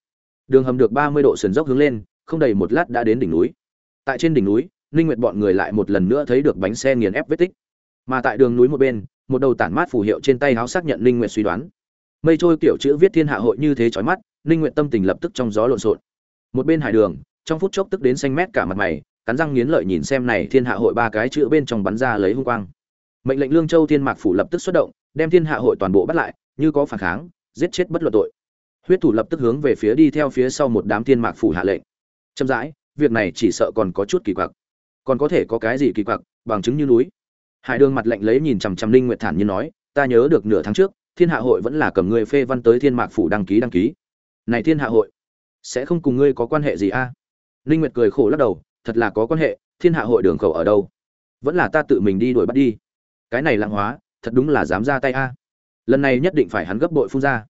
Đường hầm được 30 độ sườn dốc hướng lên, không đầy một lát đã đến đỉnh núi. Tại trên đỉnh núi, ninh nguyệt bọn người lại một lần nữa thấy được bánh xe nghiền ép vết tích. Mà tại đường núi một bên, một đầu tản mát phù hiệu trên tay háo xác nhận ninh nguyệt suy đoán. Mây trôi kiểu chữ viết thiên hạ hội như thế chói mắt, ninh nguyệt tâm tình lập tức trong gió lộn xộn. Một bên hải đường, trong phút chốc tức đến xanh mét cả mặt mày cắn răng nghiến lợi nhìn xem này thiên hạ hội ba cái chữ bên trong bắn ra lấy hung quang. Mệnh lệnh lương châu thiên mạc phủ lập tức xuất động, đem thiên hạ hội toàn bộ bắt lại, như có phản kháng, giết chết bất luận tội. Huyết thủ lập tức hướng về phía đi theo phía sau một đám thiên mạc phủ hạ lệnh. Chậm rãi, việc này chỉ sợ còn có chút kỳ quặc. Còn có thể có cái gì kỳ quặc, bằng chứng như núi. Hải đường mặt lạnh lấy nhìn chằm chằm linh nguyệt thản như nói, ta nhớ được nửa tháng trước, thiên hạ hội vẫn là cầm ngươi phê văn tới thiên mạc phủ đăng ký đăng ký. Này thiên hạ hội, sẽ không cùng ngươi có quan hệ gì a? À? linh nguyệt cười khổ lắc đầu thật là có quan hệ, thiên hạ hội đường khẩu ở đâu? Vẫn là ta tự mình đi đuổi bắt đi. Cái này lạng hóa, thật đúng là dám ra tay a. Lần này nhất định phải hắn gấp bội phun ra.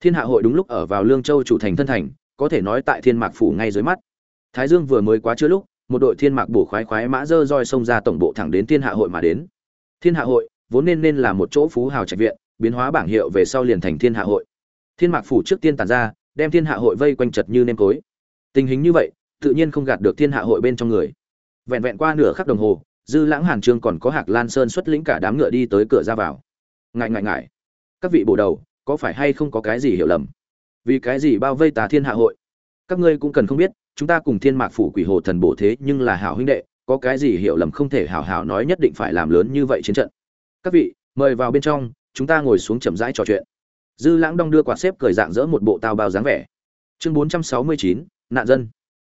Thiên hạ hội đúng lúc ở vào lương châu chủ thành thân thành, có thể nói tại thiên mạc phủ ngay dưới mắt. Thái dương vừa mới quá chưa lúc, một đội thiên mạc bổ khoái khoái mã dơ roi xông ra tổng bộ thẳng đến thiên hạ hội mà đến. Thiên hạ hội, vốn nên nên là một chỗ phú hào trạch viện, biến hóa bảng hiệu về sau liền thành thiên hạ hội. Thiên mạc phủ trước tiên tàn ra, đem thiên hạ hội vây quanh chật như nêm cối. Tình hình như vậy tự nhiên không gạt được thiên hạ hội bên trong người. Vẹn vẹn qua nửa khắc đồng hồ, dư lãng hàn trương còn có hạc lan sơn xuất lĩnh cả đám ngựa đi tới cửa ra vào. Ngại ngại ngại. Các vị bổ đầu, có phải hay không có cái gì hiểu lầm? Vì cái gì bao vây tà thiên hạ hội? Các ngươi cũng cần không biết, chúng ta cùng thiên mạc phủ quỷ hồ thần bổ thế nhưng là hảo huynh đệ, có cái gì hiểu lầm không thể hảo hảo nói nhất định phải làm lớn như vậy chiến trận. Các vị, mời vào bên trong, chúng ta ngồi xuống chậm rãi trò chuyện. Dư lãng đong đưa quạt xếp cười dạng dỡ một bộ tao bao dáng vẻ. Chương bốn trăm sáu mươi chín, nạn dân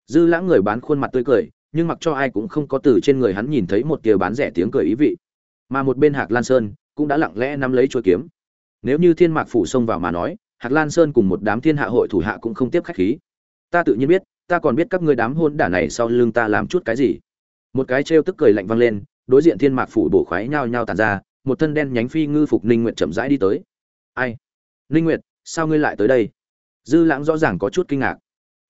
dư lãng người bán khuôn mặt tươi cười, nhưng mặc cho ai cũng không có từ trên người hắn nhìn thấy một tia bán rẻ tiếng cười ý vị. Mà một bên hạc lan sơn cũng đã lặng lẽ nắm lấy chuôi kiếm. Nếu như thiên mạc phủ xông vào mà nói, hạc lan sơn cùng một đám thiên hạ hội thủ hạ cũng không tiếp khách khí. Ta tự nhiên biết, ta còn biết các ngươi đám hôn đả này sau lưng ta làm chút cái gì. Một cái trêu tức cười lạnh vang lên, đối diện thiên mạc phủ bổ khoái nhao nhao tàn ra, một thân đen nhánh phi ngư phục ninh nguyệt chậm rãi đi tới. Ai? Ninh nguyệt, sao ngươi lại tới đây? Dư lãng rõ ràng có chút kinh ngạc.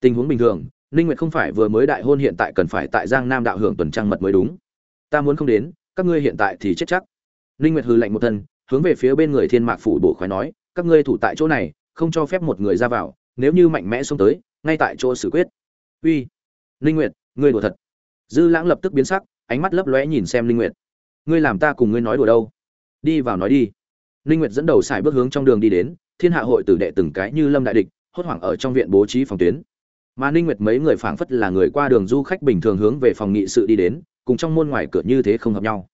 Tình huống bình thường ninh nguyệt không phải vừa mới đại hôn hiện tại cần phải tại giang nam đạo hưởng tuần trăng mật mới đúng. Ta muốn không đến, các ngươi hiện tại thì chết chắc. Ninh nguyệt hừ lạnh một thân, hướng về phía bên người thiên mạc phủ bổ khoái nói, các ngươi thủ tại chỗ này, không cho phép một người ra vào, nếu như mạnh mẽ xông tới, ngay tại chỗ xử quyết. Uy, ninh nguyệt, ngươi đùa thật. Dư lãng lập tức biến sắc, ánh mắt lấp lóe nhìn xem ninh nguyệt. Ngươi làm ta cùng ngươi nói đùa đâu? Đi vào nói đi. Ninh nguyệt dẫn đầu xài bước hướng trong đường đi đến, thiên hạ hội tử đệ từng cái như lâm đại địch, hốt hoảng ở trong viện bố trí phòng tuyến mà ninh nguyệt mấy người phảng phất là người qua đường du khách bình thường hướng về phòng nghị sự đi đến, cùng trong môn ngoài cửa như thế không hợp nhau.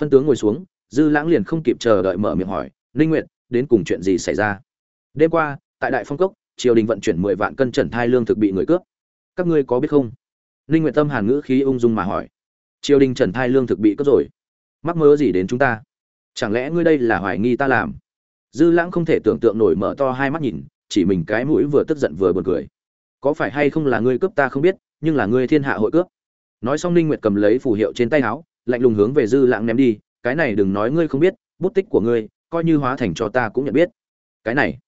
Phân tướng ngồi xuống, dư lãng liền không kịp chờ đợi mở miệng hỏi, ninh nguyệt, đến cùng chuyện gì xảy ra? Đêm qua, tại đại phong cốc, triều đình vận chuyển 10 vạn cân trần thai lương thực bị người cướp. Các ngươi có biết không? Ninh nguyệt tâm hàn ngữ khí ung dung mà hỏi, triều đình trần thai lương thực bị cướp rồi. Mắc mơ gì đến chúng ta? Chẳng lẽ ngươi đây là hoài nghi ta làm? Dư lãng không thể tưởng tượng nổi mở to hai mắt nhìn, chỉ mình cái mũi vừa tức giận vừa buồn cười có phải hay không là ngươi cướp ta không biết, nhưng là ngươi thiên hạ hội cướp. Nói xong ninh nguyệt cầm lấy phù hiệu trên tay áo, lạnh lùng hướng về dư lãng ném đi, cái này đừng nói ngươi không biết, bút tích của ngươi, coi như hóa thành cho ta cũng nhận biết. Cái này,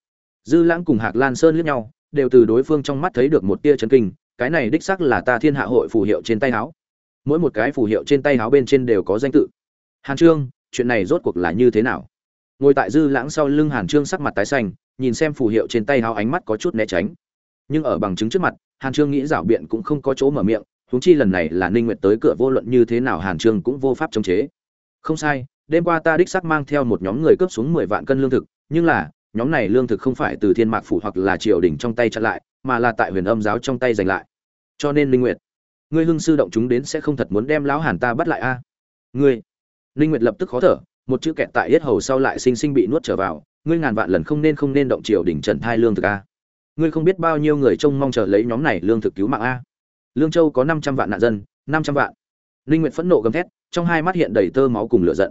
dư lãng cùng hạc lan sơn liếc nhau, đều từ đối phương trong mắt thấy được một tia chấn kinh, cái này đích xác là ta thiên hạ hội phù hiệu trên tay áo. Mỗi một cái phù hiệu trên tay áo bên trên đều có danh tự. Hàn trương, chuyện này rốt cuộc là như thế nào? Ngồi tại dư lãng sau lưng hàn trương sắc mặt tái xanh, nhìn xem phù hiệu trên tay áo ánh mắt có chút né tránh nhưng ở bằng chứng trước mặt, hàn trương nghĩ rảo biện cũng không có chỗ mở miệng, huống chi lần này là ninh nguyệt tới cửa vô luận như thế nào hàn trương cũng vô pháp chống chế. Không sai, đêm qua ta đích xác mang theo một nhóm người cướp xuống 10 vạn cân lương thực, nhưng là, nhóm này lương thực không phải từ thiên mạc phủ hoặc là triều đình trong tay chặn lại, mà là tại huyền âm giáo trong tay giành lại. Cho nên linh nguyệt, ngươi hưng sư động chúng đến sẽ không thật muốn đem lão hàn ta bắt lại a? Ngươi linh nguyệt lập tức khó thở, một chữ kẹt tại yết hầu sau lại sinh sinh bị nuốt trở vào, ngươi ngàn vạn lần không nên không nên động triều đình trần thai lương thực a ngươi không biết bao nhiêu người trông mong chờ lấy nhóm này lương thực cứu mạng a. Lương châu có 500 vạn nạn dân 500 vạn. Linh nguyệt phẫn nộ gầm thét, trong hai mắt hiện đầy tơ máu cùng lửa giận.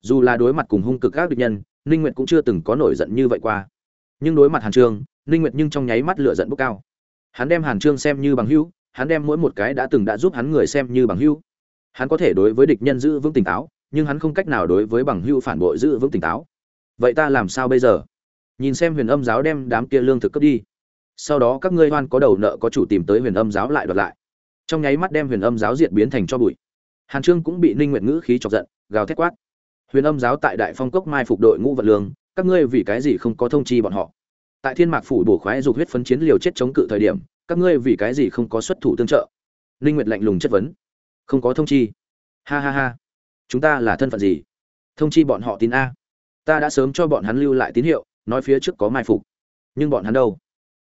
Dù là đối mặt cùng hung cực các địch nhân, ninh nguyệt cũng chưa từng có nổi giận như vậy qua. Nhưng đối mặt hàn trương ninh nguyệt nhưng trong nháy mắt lửa giận bốc cao. Hắn đem hàn trương xem như bằng hữu, hắn đem mỗi một cái đã từng đã giúp hắn người xem như bằng hữu. Hắn có thể đối với địch nhân giữ vững tỉnh táo, nhưng hắn không cách nào đối với bằng hữu phản bội giữ vững tỉnh táo. Vậy ta làm sao bây giờ? Nhìn xem huyền âm giáo đem đám kia lương thực cướp đi sau đó các ngươi hoan có đầu nợ có chủ tìm tới huyền âm giáo lại đoạt lại. Trong nháy mắt đem huyền âm giáo diệt biến thành cho bụi. Hàn trương cũng bị ninh nguyện ngữ khí chọc giận, gào thét quát. Huyền âm giáo tại đại phong cốc mai phục đội ngũ vật lương, các ngươi vì cái gì không có thông chi bọn họ? Tại thiên mạc phủ bổ khoái dục huyết phấn chiến liều chết chống cự thời điểm, các ngươi vì cái gì không có xuất thủ tương trợ? Ninh nguyệt lạnh lùng chất vấn. Không có thông chi. Ha ha ha. Chúng ta là thân phận gì? Thông chi bọn họ tin a. Ta đã sớm cho bọn hắn lưu lại tín hiệu, nói phía trước có mai phục. Nhưng bọn hắn đâu?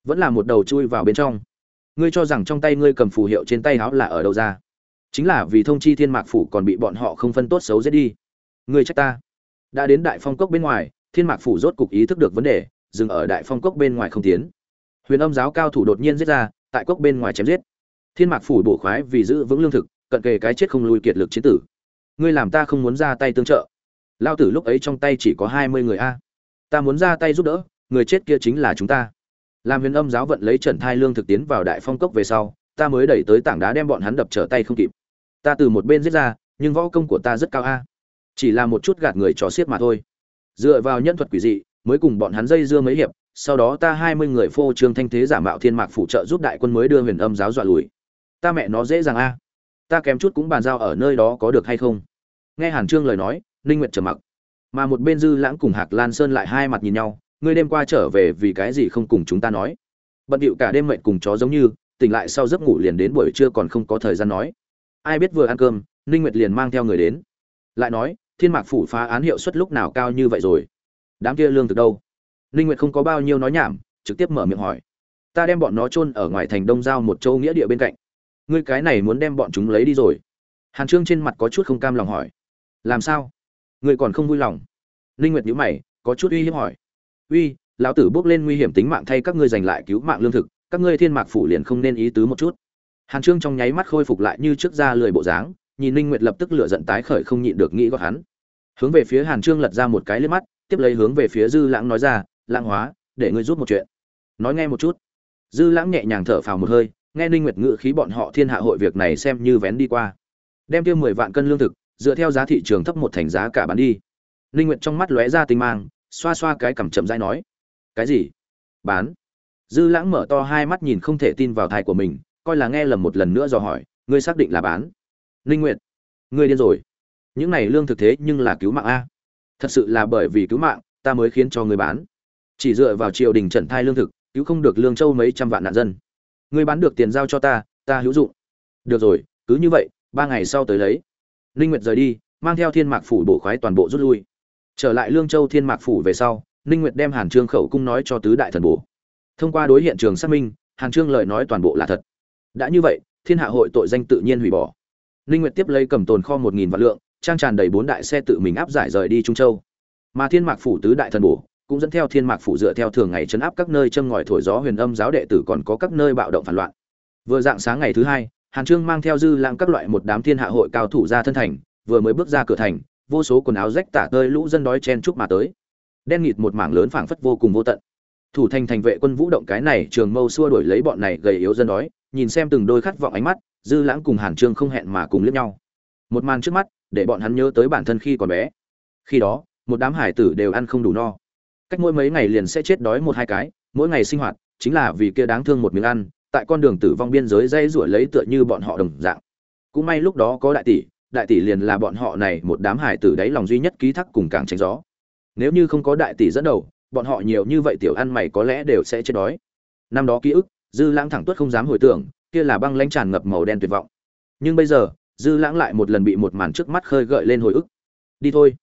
Vẫn là một đầu chui vào bên trong. Ngươi cho rằng trong tay ngươi cầm phù hiệu trên tay áo là ở đâu ra? Chính là vì thông chi thiên mạc phủ còn bị bọn họ không phân tốt xấu giết đi. Ngươi trách ta. Đã đến đại phong cốc bên ngoài, thiên mạc phủ rốt cục ý thức được vấn đề, dừng ở đại phong cốc bên ngoài không tiến. Huyền âm giáo cao thủ đột nhiên giết ra, tại cốc bên ngoài chém giết. Thiên mạc phủ bổ khoái vì giữ vững lương thực, cận kề cái chết không lùi kiệt lực chiến tử. Ngươi làm ta không muốn ra tay tương trợ. Lao tử lúc ấy trong tay chỉ có hai mươi người a. Ta muốn ra tay giúp đỡ, người chết kia chính là chúng ta làm huyền âm giáo vận lấy trần thai lương thực tiến vào đại phong cốc về sau, ta mới đẩy tới tảng đá đem bọn hắn đập trở tay không kịp. Ta từ một bên giết ra, nhưng võ công của ta rất cao a. Chỉ là một chút gạt người trò xiết mà thôi. Dựa vào nhân thuật quỷ dị, mới cùng bọn hắn dây dưa mấy hiệp, sau đó ta hai mươi người phô trương thanh thế giả mạo thiên mạc phụ trợ giúp đại quân mới đưa huyền âm giáo dọa lùi. Ta mẹ nó dễ dàng a. Ta kém chút cũng bàn giao ở nơi đó có được hay không? Nghe hàn trương lời nói, ninh nguyệt trầm mặc. Mà một bên dư lãng cùng hạc lan sơn lại hai mặt nhìn nhau ngươi đêm qua trở về vì cái gì không cùng chúng ta nói? Bận điệu cả đêm mệt cùng chó giống như, tỉnh lại sau giấc ngủ liền đến buổi trưa còn không có thời gian nói. Ai biết vừa ăn cơm, ninh nguyệt liền mang theo người đến. Lại nói, thiên mạc phủ phá án hiệu suất lúc nào cao như vậy rồi? Đám kia lương từ đâu? Ninh nguyệt không có bao nhiêu nói nhảm, trực tiếp mở miệng hỏi. Ta đem bọn nó chôn ở ngoài thành đông giao một châu nghĩa địa bên cạnh. Ngươi cái này muốn đem bọn chúng lấy đi rồi? Hàn trương trên mặt có chút không cam lòng hỏi. Làm sao? Ngươi còn không vui lòng? Ninh nguyệt nhíu mày, có chút uy hiếp hỏi uy lão tử bước lên nguy hiểm tính mạng thay các ngươi giành lại cứu mạng lương thực các ngươi thiên mạc phủ liền không nên ý tứ một chút hàn trương trong nháy mắt khôi phục lại như trước ra lười bộ dáng nhìn Ninh Nguyệt lập tức lửa giận tái khởi không nhịn được nghĩ gọi hắn. Hướng về phía Hàn Trương lật ra một cái liếc mắt, tiếp lấy hướng về phía Dư Lãng nói ra, "Lãng Hóa, để ngươi giúp một chuyện." Nói nghe một chút. Dư Lãng nhẹ nhàng thở phào một hơi, nghe Ninh Nguyệt ngự khí bọn họ Thiên Hạ hội việc này xem như vén đi qua. Đem tiêu 10 vạn cân lương thực, dựa theo giá thị trường thấp một thành giá cả bán đi. Ninh Nguyệt trong mắt lóe ra tinh mang, xoa xoa cái cằm chậm rãi nói, "Cái gì? Bán?" Dư Lãng mở to hai mắt nhìn không thể tin vào tai của mình, coi là nghe lầm một lần nữa dò hỏi, "Ngươi xác định là bán?" Linh Nguyệt, ngươi điên rồi. Những này lương thực thế nhưng là cứu mạng a. Thật sự là bởi vì cứu mạng, ta mới khiến cho ngươi bán. Chỉ dựa vào triều đình trần thai lương thực, cứu không được lương châu mấy trăm vạn nạn dân. Ngươi bán được tiền giao cho ta, ta hữu dụng. Được rồi, cứ như vậy, ba ngày sau tới lấy. Linh Nguyệt rời đi, mang theo Thiên Mạc phủ bổ khoái toàn bộ rút lui. Trở lại Lương Châu Thiên Mạc phủ về sau, ninh Nguyệt đem Hàn Trương khẩu cung nói cho tứ đại thần bổ. Thông qua đối hiện trường xác minh, hàn trương lời nói toàn bộ là thật. Đã như vậy thiên hạ hội tội danh tự nhiên hủy bỏ. Ninh nguyệt tiếp lấy cầm tồn kho một nghìn vạn lượng trang tràn đầy bốn đại xe tự mình áp giải rời đi trung châu. Mà thiên mạc phủ tứ đại thần bổ cũng dẫn theo thiên mạc phủ dựa theo thường ngày chấn áp các nơi châm ngòi thổi gió huyền âm giáo đệ tử còn có các nơi bạo động phản loạn. Vừa dạng sáng ngày thứ hai hàn trương mang theo dư lãng các loại một đám thiên hạ hội cao thủ ra thân thành vừa mới bước ra cửa thành vô số quần áo rách tả tơi lũ dân đói chen chúc mà tới. Đen nghịt một mảng lớn phảng phất vô cùng vô tận. Thủ thành thành vệ quân vũ động cái này trường mâu xua đuổi lấy bọn này gầy yếu dân đói, nhìn xem từng đôi khát vọng ánh mắt, dư lãng cùng hàn trương không hẹn mà cùng liếc nhau. Một màn trước mắt, để bọn hắn nhớ tới bản thân khi còn bé. Khi đó, một đám hải tử đều ăn không đủ no. Cách mỗi mấy ngày liền sẽ chết đói một hai cái, mỗi ngày sinh hoạt, chính là vì kia đáng thương một miếng ăn, tại con đường tử vong biên giới dây rủa lấy tựa như bọn họ đồng dạng. Cũng may lúc đó có đại tỷ đại tỷ liền là bọn họ này một đám hải tử đáy lòng duy nhất ký thác cùng càng tránh gió. Nếu như không có đại tỷ dẫn đầu, bọn họ nhiều như vậy tiểu ăn mày có lẽ đều sẽ chết đói. Năm đó ký ức, dư lãng thẳng tuất không dám hồi tưởng, kia là băng lãnh tràn ngập màu đen tuyệt vọng. Nhưng bây giờ, dư lãng lại một lần bị một màn trước mắt khơi gợi lên hồi ức. Đi thôi.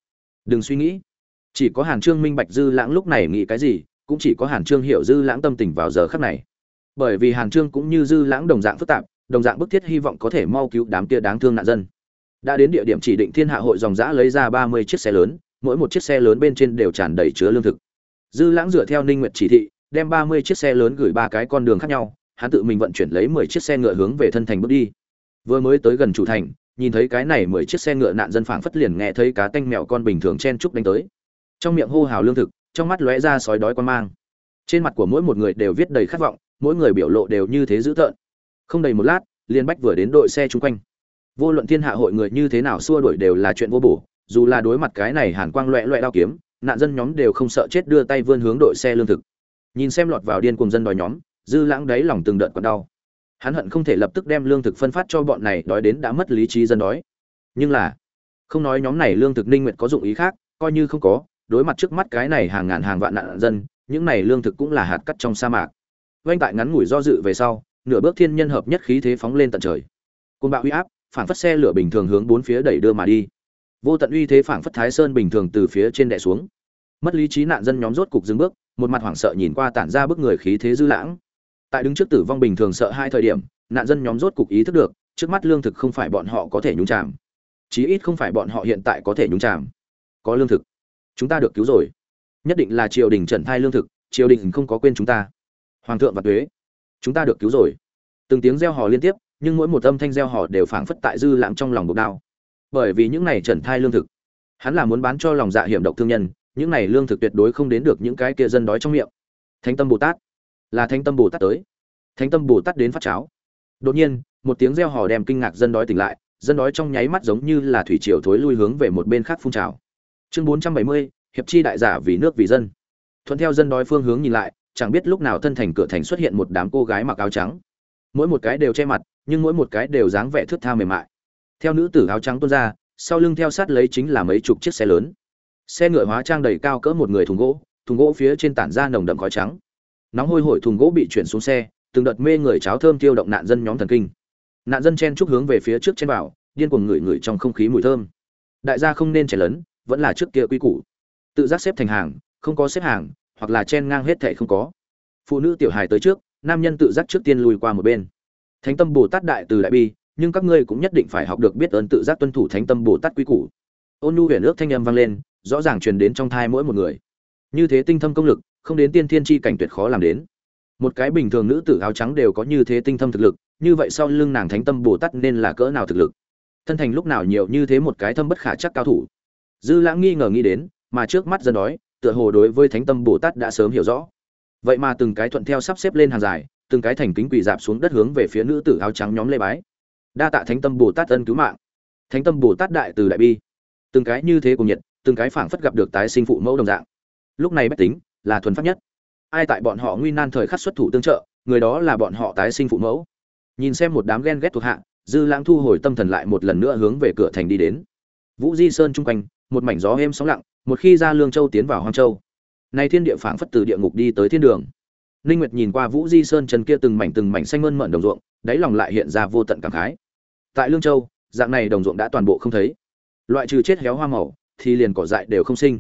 Đừng suy nghĩ. Chỉ có hàn trương minh bạch dư lãng lúc này nghĩ cái gì, cũng chỉ có hàn trương hiểu dư lãng tâm tình vào giờ khắc này. Bởi vì hàn trương cũng như dư lãng đồng dạng phức tạp, đồng dạng bức thiết hy vọng có thể mau cứu đám kia đáng thương nạn dân đã đến địa điểm chỉ định thiên hạ hội dòng giã lấy ra ba mươi chiếc xe lớn, mỗi một chiếc xe lớn bên trên đều tràn đầy chứa lương thực. Dư lãng dựa theo ninh nguyệt chỉ thị, đem ba mươi chiếc xe lớn gửi ba cái con đường khác nhau, hắn tự mình vận chuyển lấy mười chiếc xe ngựa hướng về thân thành bước đi. Vừa mới tới gần chủ thành, nhìn thấy cái này mười chiếc xe ngựa nạn dân phảng phất liền nghe thấy cá tanh mèo con bình thường chen trúc đánh tới. Trong miệng hô hào lương thực, trong mắt lóe ra sói đói quan mang. Trên mặt của mỗi một người đều viết đầy khát vọng, mỗi người biểu lộ đều như thế dữ tợn. Không đầy một lát, liên bách vừa đến đội xe chung quanh vô luận thiên hạ hội người như thế nào xua đuổi đều là chuyện vô bổ, dù là đối mặt cái này hàn quang loẹ loẹ đao kiếm, nạn dân nhóm đều không sợ chết đưa tay vươn hướng đội xe lương thực. Nhìn xem lọt vào điên cùng dân đòi nhóm, dư lãng đáy lòng từng đợt còn đau. Hắn hận không thể lập tức đem lương thực phân phát cho bọn này, đói đến đã mất lý trí dân đói. Nhưng là, không nói nhóm này lương thực ninh nguyện có dụng ý khác, coi như không có, đối mặt trước mắt cái này hàng ngàn hàng vạn nạn dân, những này lương thực cũng là hạt cắt trong sa mạc. Vanh tại ngắn ngủi do dự về sau, nửa bước thiên nhân hợp nhất khí thế phóng lên tận trời. Côn bạo uy áp phản phất xe lửa bình thường hướng bốn phía đẩy đưa mà đi. Vô tận uy thế phản phất thái sơn bình thường từ phía trên đè xuống. Mất lý trí nạn dân nhóm rốt cục dừng bước, một mặt hoảng sợ nhìn qua tản ra bức người khí thế dư lãng. Tại đứng trước tử vong bình thường sợ hai thời điểm, nạn dân nhóm rốt cục ý thức được, trước mắt lương thực không phải bọn họ có thể nhúng chạm chí ít không phải bọn họ hiện tại có thể nhúng chạm có lương thực. Chúng ta được cứu rồi. Nhất định là triều đình trần thai lương thực, triều đình không có quên chúng ta. Hoàng thượng và tuế. chúng ta được cứu rồi. Từng tiếng reo hò liên tiếp nhưng mỗi một âm thanh reo hò đều phảng phất tại dư lãng trong lòng bộc đao. Bởi vì những này trần thai lương thực, hắn là muốn bán cho lòng dạ hiểm độc thương nhân, những này lương thực tuyệt đối không đến được những cái kia dân đói trong miệng. Thánh tâm bồ tát, là thánh tâm bồ tát tới. Thánh tâm bồ tát đến phát cháo. Đột nhiên, một tiếng reo hò đem kinh ngạc dân đói tỉnh lại, dân đói trong nháy mắt giống như là thủy triều thối lui hướng về một bên khác phun trào. Chương bốn trăm bảy mươi, hiệp chi đại giả vì nước vì dân. Thuận theo dân đói phương hướng nhìn lại, chẳng biết lúc nào thân thành cửa thành xuất hiện một đám cô gái mặc áo trắng. Mỗi một cái đều che mặt nhưng mỗi một cái đều dáng vẻ thướt tha mềm mại. Theo nữ tử áo trắng tuôn ra, sau lưng theo sát lấy chính là mấy chục chiếc xe lớn. Xe ngựa hóa trang đầy cao cỡ một người thùng gỗ thùng gỗ phía trên tản ra nồng đậm khói trắng. Nóng hôi hổi thùng gỗ bị chuyển xuống xe, từng đợt mê người cháo thơm tiêu động nạn dân nhóm thần kinh. Nạn dân chen chúc hướng về phía trước trên bảo, điên cuồng ngửi ngửi trong không khí mùi thơm. Đại gia không nên chảy lớn, vẫn là trước kia quy củ. Tự giác xếp thành hàng, không có xếp hàng, hoặc là chen ngang hết thảy không có. Phụ nữ tiểu hài tới trước, nam nhân tự giác trước tiên lùi qua một bên thánh tâm bồ tát đại từ đại bi, nhưng các ngươi cũng nhất định phải học được biết ơn tự giác tuân thủ thánh tâm bồ tát quy củ. Ôn nhu huyền ước thanh âm vang lên, rõ ràng truyền đến trong thai mỗi một người. Như thế tinh thâm công lực, không đến tiên thiên chi cảnh tuyệt khó làm đến. Một cái bình thường nữ tử áo trắng đều có như thế tinh thâm thực lực, như vậy sau lưng nàng thánh tâm bồ tát nên là cỡ nào thực lực? Thân thành lúc nào nhiều như thế một cái thâm bất khả chắc cao thủ? Dư lãng nghi ngờ nghĩ đến, mà trước mắt dân đói, tựa hồ đối với thánh tâm bồ tát đã sớm hiểu rõ. Vậy mà từng cái thuận theo sắp xếp lên hàng dài từng cái thành kính quỳ dạp xuống đất hướng về phía nữ tử áo trắng nhóm lê bái. Đa tạ thánh tâm bồ tát ân cứu mạng. Thánh tâm bồ tát đại từ đại bi. Từng cái như thế cùng nhiệt, từng cái phảng phất gặp được tái sinh phụ mẫu đồng dạng. Lúc này bách tính, là thuần pháp nhất. Ai tại bọn họ nguy nan thời khắc xuất thủ tương trợ, người đó là bọn họ tái sinh phụ mẫu. Nhìn xem một đám ghen ghét thuộc hạ, dư lãng thu hồi tâm thần lại một lần nữa hướng về cửa thành đi đến. Vũ di sơn chung quanh, một mảnh gió êm sóng lặng, một khi ra lương châu tiến vào hoang châu. Nay thiên địa phảng phất từ địa ngục đi tới thiên đường ninh nguyệt nhìn qua vũ di sơn chân kia từng mảnh từng mảnh xanh mơn mởn đồng ruộng, đáy lòng lại hiện ra vô tận cảm khái. Tại lương châu, dạng này đồng ruộng đã toàn bộ không thấy. Loại trừ chết héo hoa màu, thì liền cỏ dại đều không sinh.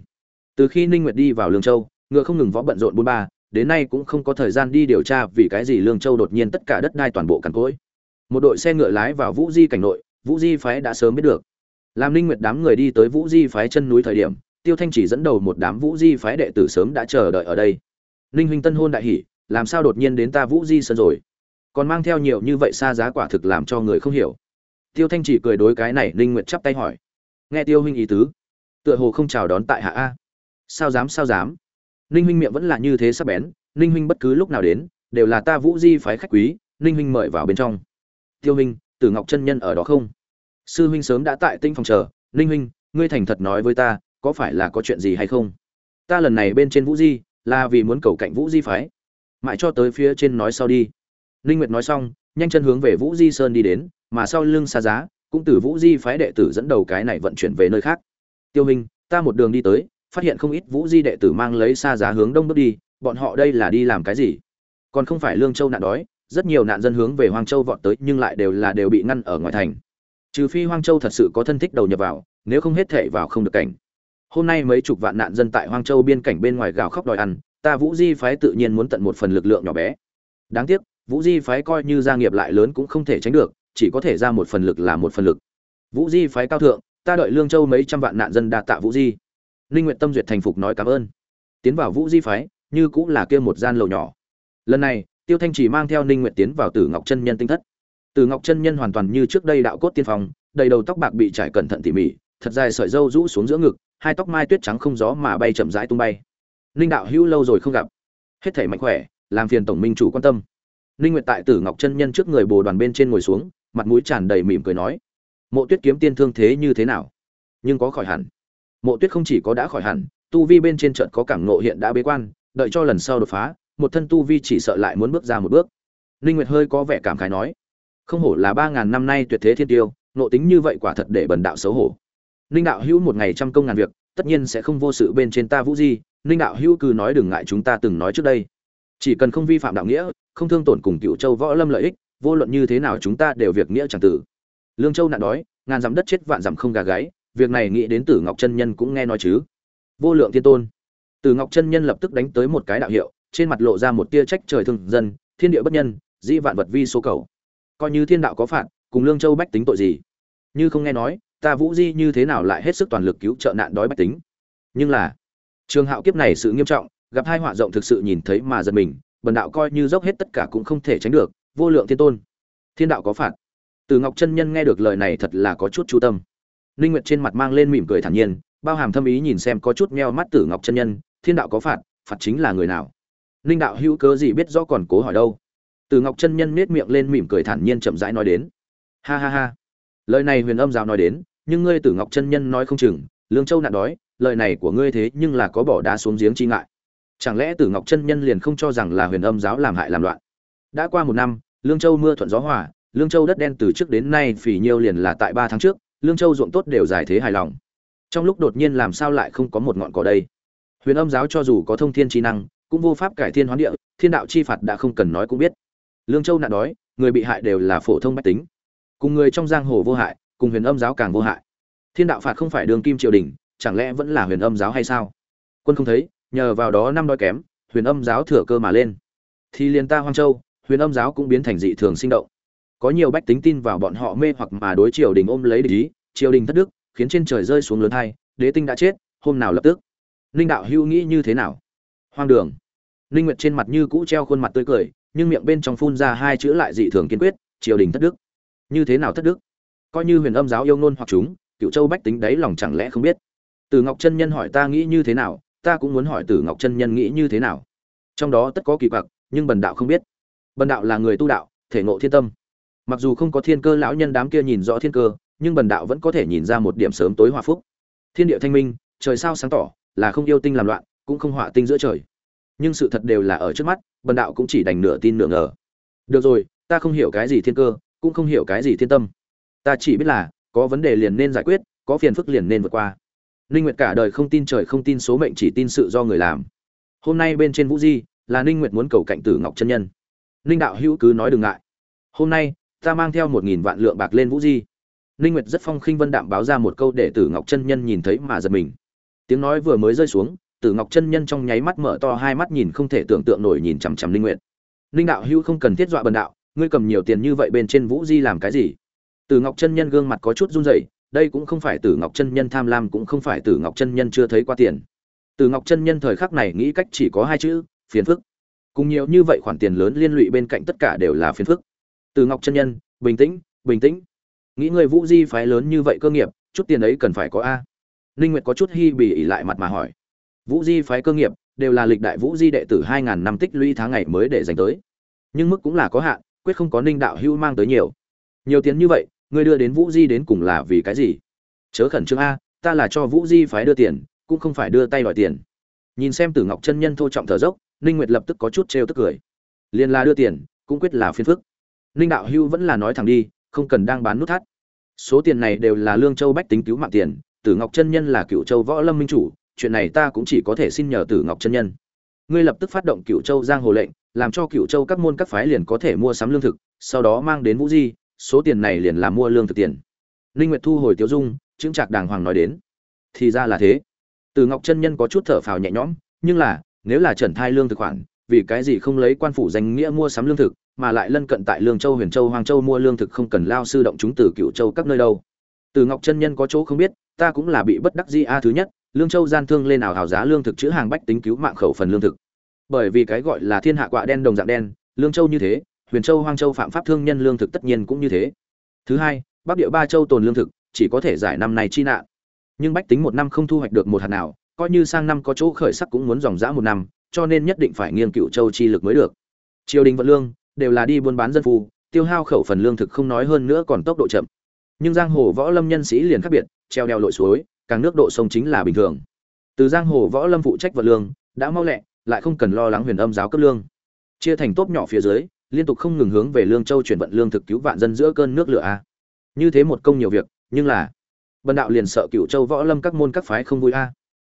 Từ khi ninh nguyệt đi vào lương châu, ngựa không ngừng võ bận rộn buôn ba, đến nay cũng không có thời gian đi điều tra vì cái gì lương châu đột nhiên tất cả đất đai toàn bộ cằn cỗi. Một đội xe ngựa lái vào vũ di cảnh nội, vũ di phái đã sớm biết được. Làm ninh nguyệt đám người đi tới vũ di phái chân núi thời điểm, tiêu thanh chỉ dẫn đầu một đám vũ di phái đệ tử sớm đã chờ đợi ở đây. Ninh huynh tân hôn đại hỷ làm sao đột nhiên đến ta vũ di sơn rồi? Còn mang theo nhiều như vậy xa giá quả thực làm cho người không hiểu. Tiêu thanh chỉ cười đối cái này ninh nguyệt chắp tay hỏi. Nghe tiêu huynh ý tứ, tựa hồ không chào đón tại hạ a. Sao dám sao dám? Ninh huynh miệng vẫn là như thế sắp bén, ninh huynh bất cứ lúc nào đến, đều là ta vũ di phái khách quý, ninh huynh mời vào bên trong. Tiêu huynh, tử ngọc chân nhân ở đó không? Sư huynh sớm đã tại tinh phòng chờ, ninh huynh, ngươi thành thật nói với ta, có phải là có chuyện gì hay không? Ta lần này bên trên vũ di, là vì muốn cầu cạnh vũ di phái mãi cho tới phía trên nói sau đi. Ninh nguyệt nói xong, nhanh chân hướng về vũ di sơn đi đến, mà sau lưng xa giá, cũng từ vũ di phái đệ tử dẫn đầu cái này vận chuyển về nơi khác. Tiêu hình ta một đường đi tới, phát hiện không ít vũ di đệ tử mang lấy xa giá hướng đông bước đi, bọn họ đây là đi làm cái gì? Còn không phải lương châu nạn đói, rất nhiều nạn dân hướng về hoang châu vọt tới, nhưng lại đều là đều bị ngăn ở ngoài thành. Trừ phi hoang châu thật sự có thân thích đầu nhập vào, nếu không hết thể vào không được cảnh. Hôm nay mấy chục vạn nạn dân tại hoang châu biên cảnh bên ngoài gào khóc đòi ăn ta vũ di phái tự nhiên muốn tận một phần lực lượng nhỏ bé. Đáng tiếc, vũ di phái coi như gia nghiệp lại lớn cũng không thể tránh được, chỉ có thể ra một phần lực là một phần lực. Vũ di phái cao thượng, ta đợi lương châu mấy trăm vạn nạn dân đa tạ vũ di. Ninh nguyện tâm duyệt thành phục nói cảm ơn. Tiến vào vũ di phái, như cũng là kia một gian lầu nhỏ. Lần này, tiêu thanh chỉ mang theo ninh nguyện tiến vào tử ngọc chân nhân tinh thất. Tử ngọc chân nhân hoàn toàn như trước đây đạo cốt tiên phong, đầy đầu tóc bạc bị trải cẩn thận tỉ mỉ, thật dài sợi râu rũ xuống giữa ngực, hai tóc mai tuyết trắng không gió mà bay chậm rãi tung bay ninh đạo hữu lâu rồi không gặp. Hết thể mạnh khỏe, làm phiền tổng minh chủ quan tâm. Ninh nguyệt tại tử ngọc chân nhân trước người bồ đoàn bên trên ngồi xuống, mặt mũi tràn đầy mỉm cười nói, mộ tuyết kiếm tiên thương thế như thế nào? Nhưng có khỏi hẳn. Mộ tuyết không chỉ có đã khỏi hẳn, tu vi bên trên trận có cảm nộ hiện đã bế quan, đợi cho lần sau đột phá, một thân tu vi chỉ sợ lại muốn bước ra một bước. Ninh nguyệt hơi có vẻ cảm khái nói, không hổ là ba ngàn năm nay tuyệt thế thiên tiêu nộ tính như vậy quả thật để bần đạo xấu hổ. Ninh đạo hữu một ngày trăm công ngàn việc, tất nhiên sẽ không vô sự bên trên ta vũ di ninh đạo hữu cứ nói đừng ngại chúng ta từng nói trước đây. Chỉ cần không vi phạm đạo nghĩa, không thương tổn cùng cựu châu võ lâm lợi ích, vô luận như thế nào chúng ta đều việc nghĩa chẳng tử. Lương châu nạn đói, ngàn dặm đất chết vạn dặm không gà gáy, việc này nghĩ đến tử ngọc chân nhân cũng nghe nói chứ. Vô lượng thiên tôn. Tử ngọc chân nhân lập tức đánh tới một cái đạo hiệu, trên mặt lộ ra một tia trách trời thương dân, thiên địa bất nhân, dĩ vạn vật vi số cầu. Coi như thiên đạo có phạt, cùng lương châu bách tính tội gì? Như không nghe nói, ta vũ di như thế nào lại hết sức toàn lực cứu trợ nạn đói bách tính? Nhưng là trường hạo kiếp này sự nghiêm trọng, gặp hai họa rộng thực sự nhìn thấy mà giật mình, bần đạo coi như dốc hết tất cả cũng không thể tránh được, vô lượng thiên tôn. Thiên đạo có phạt. Từ ngọc chân nhân nghe được lời này thật là có chút chú tâm. Linh nguyệt trên mặt mang lên mỉm cười thản nhiên, bao hàm thâm ý nhìn xem có chút meo mắt tử ngọc chân nhân, thiên đạo có phạt phạt chính là người nào? Linh đạo hữu cớ gì biết rõ còn cố hỏi đâu? Từ ngọc chân nhân nết miệng lên mỉm cười thản nhiên chậm rãi nói đến. Ha ha ha. Lời này huyền âm giáo nói đến, nhưng ngươi tử ngọc chân nhân nói không chừng, lương châu nạn đói lời này của ngươi thế nhưng là có bỏ đá xuống giếng chi ngại. Chẳng lẽ tử ngọc chân nhân liền không cho rằng là huyền âm giáo làm hại làm loạn? Đã qua một năm, lương châu mưa thuận gió hòa, lương châu đất đen từ trước đến nay phỉ nhiêu liền là tại ba tháng trước, lương châu ruộng tốt đều giải thế hài lòng. Trong lúc đột nhiên làm sao lại không có một ngọn cỏ đây? Huyền âm giáo cho dù có thông thiên trí năng, cũng vô pháp cải thiên hoán địa, thiên đạo chi phạt đã không cần nói cũng biết. Lương châu nạn đói, người bị hại đều là phổ thông bách tính. Cùng người trong giang hồ vô hại, cùng huyền âm giáo càng vô hại. Thiên đạo phạt không phải đường kim triều đình chẳng lẽ vẫn là huyền âm giáo hay sao? Quân không thấy, nhờ vào đó năm đói kém, huyền âm giáo thừa cơ mà lên. Thì liền ta hoang châu, huyền âm giáo cũng biến thành dị thường sinh động. Có nhiều bách tính tin vào bọn họ mê hoặc mà đối triều đình ôm lấy địch ý, triều đình thất đức, khiến trên trời rơi xuống lớn hai, đế tinh đã chết, hôm nào lập tức. Ninh đạo hưu nghĩ như thế nào? Hoang đường. Ninh nguyệt trên mặt như cũ treo khuôn mặt tươi cười, nhưng miệng bên trong phun ra hai chữ lại dị thường kiên quyết, triều đình thất đức. Như thế nào thất đức? Coi như huyền âm giáo yêu nôn hoặc chúng, cựu châu bách tính đấy lòng chẳng lẽ không biết? Tử ngọc chân nhân hỏi ta nghĩ như thế nào ta cũng muốn hỏi Tử Ngọc chân nhân nghĩ như thế nào. Trong đó tất có kỳ quặc, nhưng bần đạo không biết. Bần đạo là người tu đạo, thể ngộ thiên tâm. Mặc dù không có thiên cơ lão nhân đám kia nhìn rõ thiên cơ, nhưng bần đạo vẫn có thể nhìn ra một điểm sớm tối hòa phúc. Thiên địa thanh minh, trời sao sáng tỏ, là không yêu tinh làm loạn, cũng không họa tinh giữa trời. Nhưng sự thật đều là ở trước mắt, bần đạo cũng chỉ đành nửa tin nửa ngờ. Được rồi, ta không hiểu cái gì thiên cơ, cũng không hiểu cái gì thiên tâm. Ta chỉ biết là, có vấn đề liền nên giải quyết, có phiền phức liền nên vượt qua. Ninh Nguyệt cả đời không tin trời không tin số mệnh chỉ tin sự do người làm. Hôm nay bên trên Vũ Di, là Ninh Nguyệt muốn cầu cạnh Tử Ngọc chân nhân. Ninh đạo hữu cứ nói đừng ngại. Hôm nay, ta mang theo một nghìn vạn lượng bạc lên Vũ Di. Ninh Nguyệt rất phong khinh vân đạm báo ra một câu để Tử Ngọc chân nhân nhìn thấy mà giật mình. Tiếng nói vừa mới rơi xuống, Tử Ngọc chân nhân trong nháy mắt mở to hai mắt nhìn không thể tưởng tượng nổi nhìn chằm chằm Ninh Nguyệt. Linh đạo hữu không cần thiết dọa bần đạo, ngươi cầm nhiều tiền như vậy bên trên Vũ Di làm cái gì? Tử Ngọc chân nhân gương mặt có chút run rẩy, đây cũng không phải Tử Ngọc chân nhân tham lam cũng không phải Tử Ngọc chân nhân chưa thấy qua tiền. Tử Ngọc chân nhân thời khắc này nghĩ cách chỉ có hai chữ, phiền phức. Cùng nhiều như vậy khoản tiền lớn liên lụy bên cạnh tất cả đều là phiền phức. Tử Ngọc chân nhân, bình tĩnh, bình tĩnh. Nghĩ người Vũ Di phái lớn như vậy cơ nghiệp, chút tiền ấy cần phải có a. Linh Nguyệt có chút hi bì ỉ lại mặt mà hỏi. Vũ Di phái cơ nghiệp đều là lịch đại Vũ Di đệ tử 2000 năm tích lũy tháng ngày mới để dành tới. Nhưng mức cũng là có hạn, quyết không có Ninh đạo hữu mang tới nhiều. Nhiều tiền như vậy, ngươi đưa đến Vũ Di đến cùng là vì cái gì? Chớ khẩn trương a, ta là cho Vũ Di phái đưa tiền, cũng không phải đưa tay đòi tiền. Nhìn xem Tử Ngọc chân nhân thô trọng thở dốc, Ninh Nguyệt lập tức có chút trêu tức cười. Liên la đưa tiền, cũng quyết là phiền phức. Ninh đạo hưu vẫn là nói thẳng đi, không cần đang bán nút thắt. Số tiền này đều là Lương Châu bách tính cứu mạng tiền, Tử Ngọc chân nhân là Cựu Châu võ lâm minh chủ, chuyện này ta cũng chỉ có thể xin nhờ Tử Ngọc chân nhân. Ngươi lập tức phát động Cựu Châu giang hồ lệnh, làm cho Cựu Châu các môn các phái liền có thể mua sắm lương thực, sau đó mang đến Vũ Di, số tiền này liền làm mua lương thực tiền. Linh Nguyệt thu hồi Tiêu Dung, chứng trạc đàng hoàng nói đến. Thì ra là thế. từ Ngọc chân nhân có chút thở phào nhẹ nhõm, nhưng là, nếu là trần thai lương thực khoản, vì cái gì không lấy quan phủ danh nghĩa mua sắm lương thực, mà lại lân cận tại Lương Châu, Huyền Châu, Hoàng Châu mua lương thực không cần lao sư động chúng từ Cựu Châu các nơi đâu. Từ Ngọc chân nhân có chỗ không biết, ta cũng là bị bất đắc dĩ a thứ nhất, Lương Châu gian thương lên nào hào giá lương thực chữ hàng bách tính cứu mạng khẩu phần lương thực. Bởi vì cái gọi là thiên hạ quạ đen đồng dạng đen, Lương Châu như thế, Huyền Châu, Hoang Châu phạm pháp thương nhân lương thực tất nhiên cũng như thế. Thứ hai, Bắc Địa ba châu tồn lương thực, chỉ có thể giải năm này chi nạn. Nhưng bách tính một năm không thu hoạch được một hạt nào, coi như sang năm có chỗ khởi sắc cũng muốn dòng dã một năm, cho nên nhất định phải nghiên cứu châu chi lực mới được. Triều đình vận lương đều là đi buôn bán dân phu, tiêu hao khẩu phần lương thực không nói hơn nữa còn tốc độ chậm. Nhưng giang hồ võ lâm nhân sĩ liền khác biệt, treo đeo lội suối, càng nước độ sông chính là bình thường. Từ giang hồ võ lâm phụ trách vận lương, đã mau lẹ, lại không cần lo lắng huyền âm giáo cấp lương. Chia thành tốp nhỏ phía dưới, liên tục không ngừng hướng về lương châu chuyển vận lương thực cứu vạn dân giữa cơn nước lửa a. Như thế một công nhiều việc, nhưng là Bần đạo liền sợ cựu Châu võ lâm các môn các phái không vui a.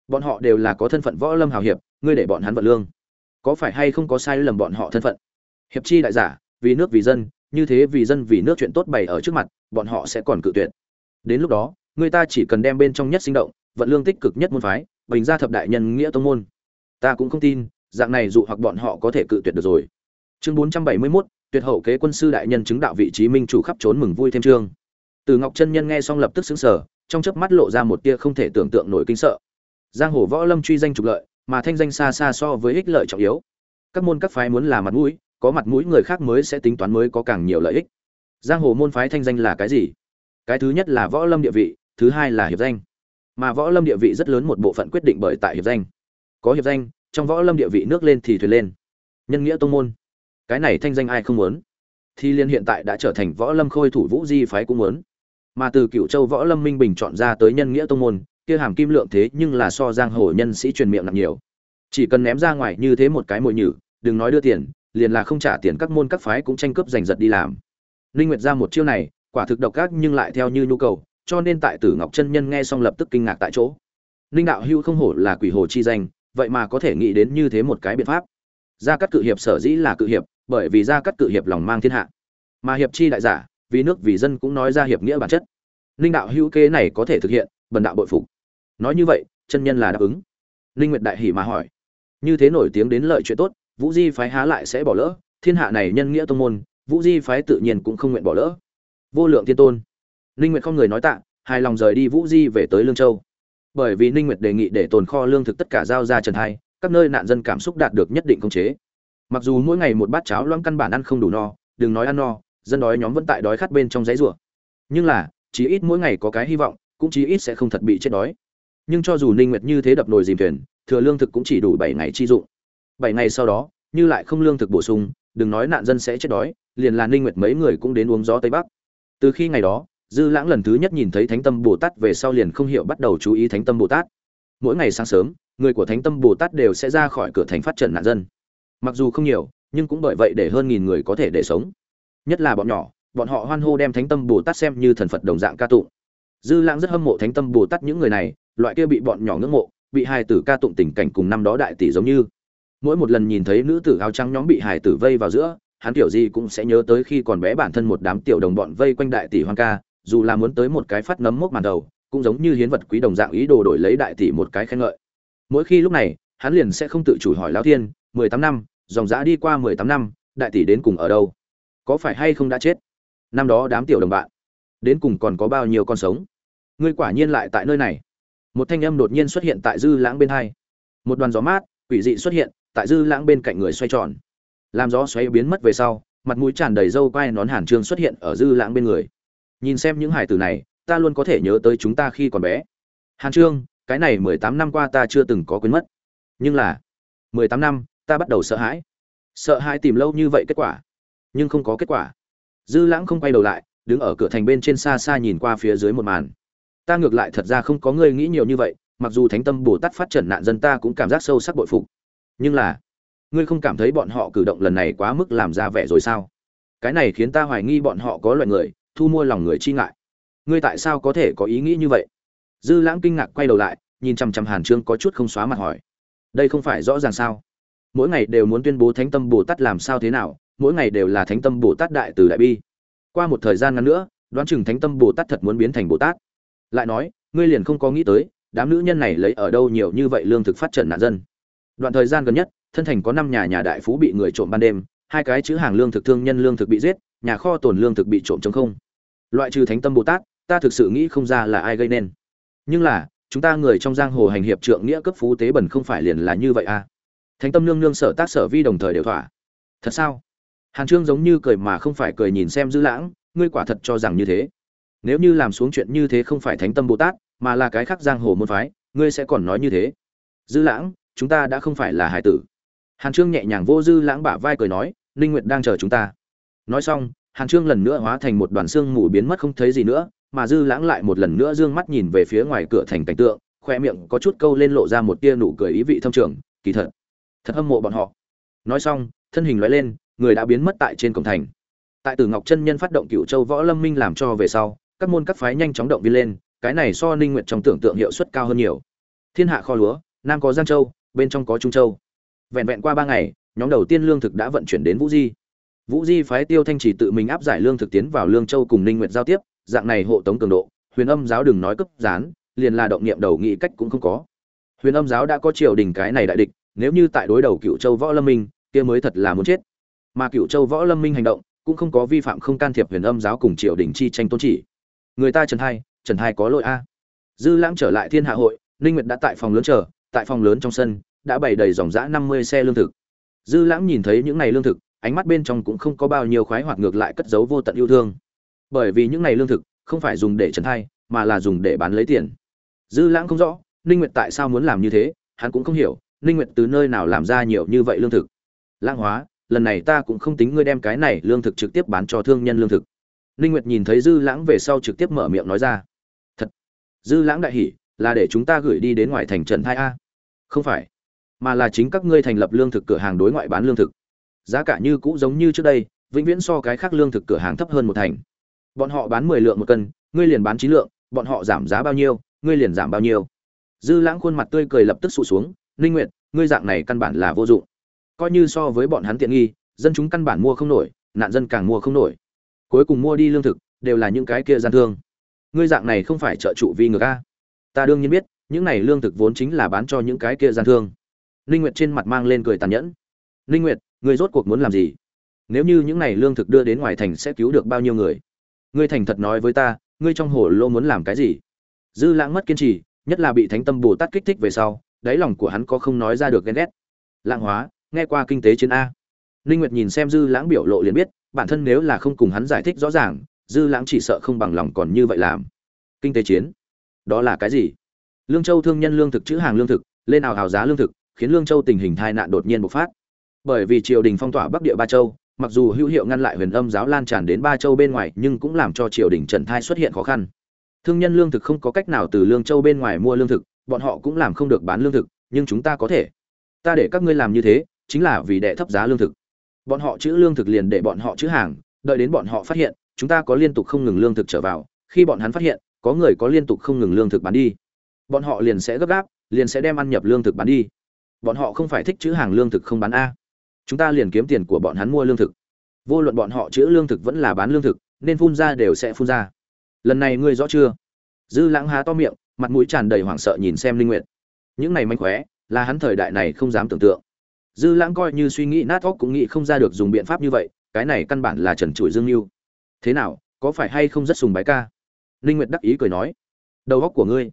Bọn họ đều là có thân phận võ lâm hào hiệp, ngươi để bọn hắn vận lương, có phải hay không có sai lầm bọn họ thân phận? Hiệp chi đại giả, vì nước vì dân, như thế vì dân vì nước chuyện tốt bày ở trước mặt, bọn họ sẽ còn cự tuyệt. Đến lúc đó, người ta chỉ cần đem bên trong nhất sinh động, vận lương tích cực nhất môn phái, bình ra thập đại nhân nghĩa tông môn. Ta cũng không tin, dạng này dụ hoặc bọn họ có thể cự tuyệt được rồi. Chương 471, tuyệt hậu kế quân sư đại nhân chứng đạo vị trí minh chủ khắp trốn mừng vui thêm chương. Từ Ngọc chân nhân nghe xong lập tức sững sờ, trong chớp mắt lộ ra một tia không thể tưởng tượng nổi kinh sợ. Giang hồ võ lâm truy danh trục lợi, mà thanh danh xa xa so với ích lợi trọng yếu. Các môn các phái muốn là mặt mũi, có mặt mũi người khác mới sẽ tính toán mới có càng nhiều lợi ích. Giang hồ môn phái thanh danh là cái gì? Cái thứ nhất là võ lâm địa vị, thứ hai là hiệp danh. Mà võ lâm địa vị rất lớn một bộ phận quyết định bởi tại hiệp danh. Có hiệp danh, trong võ lâm địa vị nước lên thì thuyền lên. Nhân nghĩa tông môn. Cái này thanh danh ai không muốn? Thì liên hiện tại đã trở thành võ lâm khôi thủ vũ di phái cũng muốn. Mà từ Cựu Châu võ lâm minh bình chọn ra tới nhân nghĩa tông môn, kia hàm kim lượng thế nhưng là so giang hồ nhân sĩ truyền miệng nặng nhiều. Chỉ cần ném ra ngoài như thế một cái mội nhử, đừng nói đưa tiền, liền là không trả tiền các môn các phái cũng tranh cướp giành giật đi làm. Linh Nguyệt ra một chiêu này, quả thực độc ác nhưng lại theo như nhu cầu, cho nên tại Tử Ngọc chân nhân nghe xong lập tức kinh ngạc tại chỗ. Linh đạo hưu không hổ là quỷ hồ chi danh, vậy mà có thể nghĩ đến như thế một cái biện pháp. Gia cắt cự hiệp sở dĩ là cự hiệp, bởi vì gia cắt cự hiệp lòng mang thiên hạ. Mà hiệp chi đại giả, vì nước vì dân cũng nói ra hiệp nghĩa bản chất. Linh đạo hữu kế này có thể thực hiện, bần đạo bội phục. Nói như vậy chân nhân là đáp ứng. Linh nguyệt đại hỉ mà hỏi. Như thế nổi tiếng đến lợi chuyện tốt vũ di phái há lại sẽ bỏ lỡ thiên hạ này nhân nghĩa tông môn vũ di phái tự nhiên cũng không nguyện bỏ lỡ. Vô lượng thiên tôn. Linh nguyệt không người nói tạ hài lòng rời đi vũ di về tới lương châu. Bởi vì ninh nguyệt đề nghị để tồn kho lương thực tất cả giao ra trần hai các nơi nạn dân cảm xúc đạt được nhất định công chế mặc dù mỗi ngày một bát cháo loãng căn bản ăn không đủ no, đừng nói ăn no, dân đói nhóm vẫn tại đói khát bên trong giấy rủa. Nhưng là, chí ít mỗi ngày có cái hy vọng, cũng chí ít sẽ không thật bị chết đói. Nhưng cho dù ninh nguyệt như thế đập nồi dìm thuyền, thừa lương thực cũng chỉ đủ 7 ngày chi dụng. 7 ngày sau đó, như lại không lương thực bổ sung, đừng nói nạn dân sẽ chết đói, liền là ninh nguyệt mấy người cũng đến uống gió tây bắc. Từ khi ngày đó, dư lãng lần thứ nhất nhìn thấy thánh tâm bồ tát về sau liền không hiểu bắt đầu chú ý thánh tâm bồ tát. Mỗi ngày sáng sớm, người của thánh tâm bồ tát đều sẽ ra khỏi cửa thành phát trận nạn dân mặc dù không nhiều, nhưng cũng bởi vậy để hơn nghìn người có thể để sống. Nhất là bọn nhỏ, bọn họ hoan hô đem thánh tâm bồ tát xem như thần phật đồng dạng ca tụng. Dư lãng rất hâm mộ thánh tâm bồ tát những người này, loại kia bị bọn nhỏ ngưỡng mộ, bị hài tử ca tụng tình cảnh cùng năm đó đại tỷ giống như. Mỗi một lần nhìn thấy nữ tử áo trắng nhóm bị hài tử vây vào giữa, hắn kiểu gì cũng sẽ nhớ tới khi còn bé bản thân một đám tiểu đồng bọn vây quanh đại tỷ hoang ca, dù là muốn tới một cái phát nấm mốc màn đầu, cũng giống như hiến vật quý đồng dạng ý đồ đổi lấy đại tỷ một cái khen ngợi. Mỗi khi lúc này, hắn liền sẽ không tự chủ hỏi lão thiên mười tám năm, dòng dã đi qua mười tám năm, đại tỷ đến cùng ở đâu? Có phải hay không đã chết? Năm đó đám tiểu đồng bạn, đến cùng còn có bao nhiêu con sống? Ngươi quả nhiên lại tại nơi này. Một thanh âm đột nhiên xuất hiện tại dư lãng bên hai. Một đoàn gió mát, quỷ dị xuất hiện, tại dư lãng bên cạnh người xoay tròn. Làm gió xoay biến mất về sau, mặt mũi tràn đầy râu quai nón hàn trương xuất hiện ở dư lãng bên người. Nhìn xem những hải tử này, ta luôn có thể nhớ tới chúng ta khi còn bé. Hàn trương, cái này mười tám năm qua ta chưa từng có quên mất. Nhưng là, mười tám năm ta bắt đầu sợ hãi. Sợ hãi tìm lâu như vậy kết quả, nhưng không có kết quả. Dư lãng không quay đầu lại, đứng ở cửa thành bên trên xa xa nhìn qua phía dưới một màn. Ta ngược lại thật ra không có người nghĩ nhiều như vậy, mặc dù thánh tâm bồ tát phát trần nạn dân ta cũng cảm giác sâu sắc bội phục. Nhưng là, ngươi không cảm thấy bọn họ cử động lần này quá mức làm ra vẻ rồi sao? Cái này khiến ta hoài nghi bọn họ có loại người, thu mua lòng người chi ngại. Ngươi tại sao có thể có ý nghĩ như vậy? Dư lãng kinh ngạc quay đầu lại, nhìn chằm chằm hàn trương có chút không xóa mặt hỏi. Đây không phải rõ ràng sao? Mỗi ngày đều muốn tuyên bố thánh tâm bồ tát làm sao thế nào, mỗi ngày đều là thánh tâm bồ tát đại từ đại bi. Qua một thời gian ngắn nữa, đoán chừng thánh tâm bồ tát thật muốn biến thành bồ tát. Lại nói, ngươi liền không có nghĩ tới, đám nữ nhân này lấy ở đâu nhiều như vậy lương thực phát triển nạn dân. Đoạn thời gian gần nhất, thân thành có năm nhà nhà đại phú bị người trộm ban đêm, hai cái chữ hàng lương thực thương nhân lương thực bị giết, nhà kho tồn lương thực bị trộm chống không. Loại trừ thánh tâm bồ tát, ta thực sự nghĩ không ra là ai gây nên. Nhưng là, chúng ta người trong giang hồ hành hiệp trượng nghĩa cấp phú tế bẩn không phải liền là như vậy à? Thánh tâm nương nương sở tác sở vi đồng thời đều thỏa. Thật sao? Hàn trương giống như cười mà không phải cười nhìn xem dư lãng, ngươi quả thật cho rằng như thế. Nếu như làm xuống chuyện như thế không phải thánh tâm bồ tát, mà là cái khác giang hồ môn phái, ngươi sẽ còn nói như thế. Dư lãng, chúng ta đã không phải là hải tử. Hàn trương nhẹ nhàng vô dư lãng bả vai cười nói, ninh nguyệt đang chờ chúng ta. Nói xong, hàn trương lần nữa hóa thành một đoàn xương mù biến mất không thấy gì nữa, mà dư lãng lại một lần nữa dương mắt nhìn về phía ngoài cửa thành cảnh tượng, khoe miệng có chút câu lên lộ ra một tia nụ cười ý vị thâm trường, kỳ thật thật hâm mộ bọn họ. Nói xong, thân hình loại lên, người đã biến mất tại trên cổng thành. Tại tử ngọc chân nhân phát động cựu châu võ lâm minh làm cho về sau, các môn các phái nhanh chóng động viên lên, cái này so ninh nguyện trong tưởng tượng hiệu suất cao hơn nhiều. Thiên hạ kho lúa, nam có giang châu, bên trong có trung châu. Vẹn vẹn qua ba ngày, nhóm đầu tiên lương thực đã vận chuyển đến vũ di. Vũ di phái tiêu thanh chỉ tự mình áp giải lương thực tiến vào lương châu cùng ninh nguyệt giao tiếp, dạng này hộ tống cường độ, huyền âm giáo đừng nói cấp gián, liền là động niệm đầu nghị cách cũng không có. Huyền âm giáo đã có triều đình cái này đại địch nếu như tại đối đầu cựu châu võ lâm minh, kia mới thật là muốn chết. Mà cựu châu võ lâm minh hành động, cũng không có vi phạm không can thiệp huyền âm giáo cùng triều đình chi tranh tôn chỉ. Người ta trần hai trần hai có lỗi a. Dư lãng trở lại thiên hạ hội, ninh nguyệt đã tại phòng lớn chờ, tại phòng lớn trong sân, đã bày đầy dòng dã 50 xe lương thực. Dư lãng nhìn thấy những này lương thực, ánh mắt bên trong cũng không có bao nhiêu khoái hoạt ngược lại cất giấu vô tận yêu thương. Bởi vì những này lương thực, không phải dùng để trần thai mà là dùng để bán lấy tiền. Dư lãng không rõ, ninh nguyệt tại sao muốn làm như thế, hắn cũng không hiểu ninh nguyệt từ nơi nào làm ra nhiều như vậy lương thực? Lang hóa, lần này ta cũng không tính ngươi đem cái này lương thực trực tiếp bán cho thương nhân lương thực. Ninh nguyệt nhìn thấy dư lãng về sau trực tiếp mở miệng nói ra. Thật, dư lãng đại hỉ, là để chúng ta gửi đi đến ngoài thành trần thai a. Không phải, mà là chính các ngươi thành lập lương thực cửa hàng đối ngoại bán lương thực. Giá cả như cũ giống như trước đây, vĩnh viễn so cái khác lương thực cửa hàng thấp hơn một thành. Bọn họ bán mười lượng một cân, ngươi liền bán chín lượng, bọn họ giảm giá bao nhiêu, ngươi liền giảm bao nhiêu. Dư lãng khuôn mặt tươi cười lập tức sụt xuống ninh nguyệt, ngươi dạng này căn bản là vô dụng. Coi như so với bọn hắn tiện nghi, dân chúng căn bản mua không nổi, nạn dân càng mua không nổi. Cuối cùng mua đi lương thực, đều là những cái kia gian thương. Ngươi dạng này không phải trợ trụ vi ngược a? Ta đương nhiên biết, những này lương thực vốn chính là bán cho những cái kia gian thương. Ninh nguyệt trên mặt mang lên cười tàn nhẫn. Ninh nguyệt, ngươi rốt cuộc muốn làm gì? Nếu như những này lương thực đưa đến ngoài thành sẽ cứu được bao nhiêu người? Ngươi thành thật nói với ta, ngươi trong hồ lô muốn làm cái gì? Dư lãng mất kiên trì, nhất là bị thánh tâm bồ tát kích thích về sau đáy lòng của hắn có không nói ra được ghen ghét. Lãng hóa, nghe qua kinh tế chiến a. Ninh nguyệt nhìn xem dư lãng biểu lộ liền biết, bản thân nếu là không cùng hắn giải thích rõ ràng, dư lãng chỉ sợ không bằng lòng còn như vậy làm. Kinh tế chiến? Đó là cái gì? Lương châu thương nhân lương thực chữ hàng lương thực, lên ảo hào giá lương thực, khiến lương châu tình hình tai nạn đột nhiên bộc phát. Bởi vì triều đình phong tỏa bắc địa ba châu, mặc dù hữu hiệu ngăn lại huyền âm giáo lan tràn đến ba châu bên ngoài, nhưng cũng làm cho triều đình trần thai xuất hiện khó khăn. Thương nhân lương thực không có cách nào từ lương châu bên ngoài mua lương thực bọn họ cũng làm không được bán lương thực, nhưng chúng ta có thể. Ta để các ngươi làm như thế, chính là vì đệ thấp giá lương thực. Bọn họ chữ lương thực liền để bọn họ chữ hàng, đợi đến bọn họ phát hiện, chúng ta có liên tục không ngừng lương thực trở vào, khi bọn hắn phát hiện, có người có liên tục không ngừng lương thực bán đi, bọn họ liền sẽ gấp gáp, liền sẽ đem ăn nhập lương thực bán đi. Bọn họ không phải thích chữ hàng lương thực không bán a. Chúng ta liền kiếm tiền của bọn hắn mua lương thực. Vô luận bọn họ chữ lương thực vẫn là bán lương thực, nên phun ra đều sẽ phun ra. Lần này ngươi rõ chưa? Dư lãng há to miệng mặt mũi tràn đầy hoảng sợ nhìn xem linh nguyệt. Những này manh khóe, là hắn thời đại này không dám tưởng tượng. Dư lãng coi như suy nghĩ nát óc cũng nghĩ không ra được dùng biện pháp như vậy, cái này căn bản là trần trụi dương lưu thế nào, có phải hay không rất sùng bái ca? Linh nguyệt đắc ý cười nói. Đầu óc của ngươi,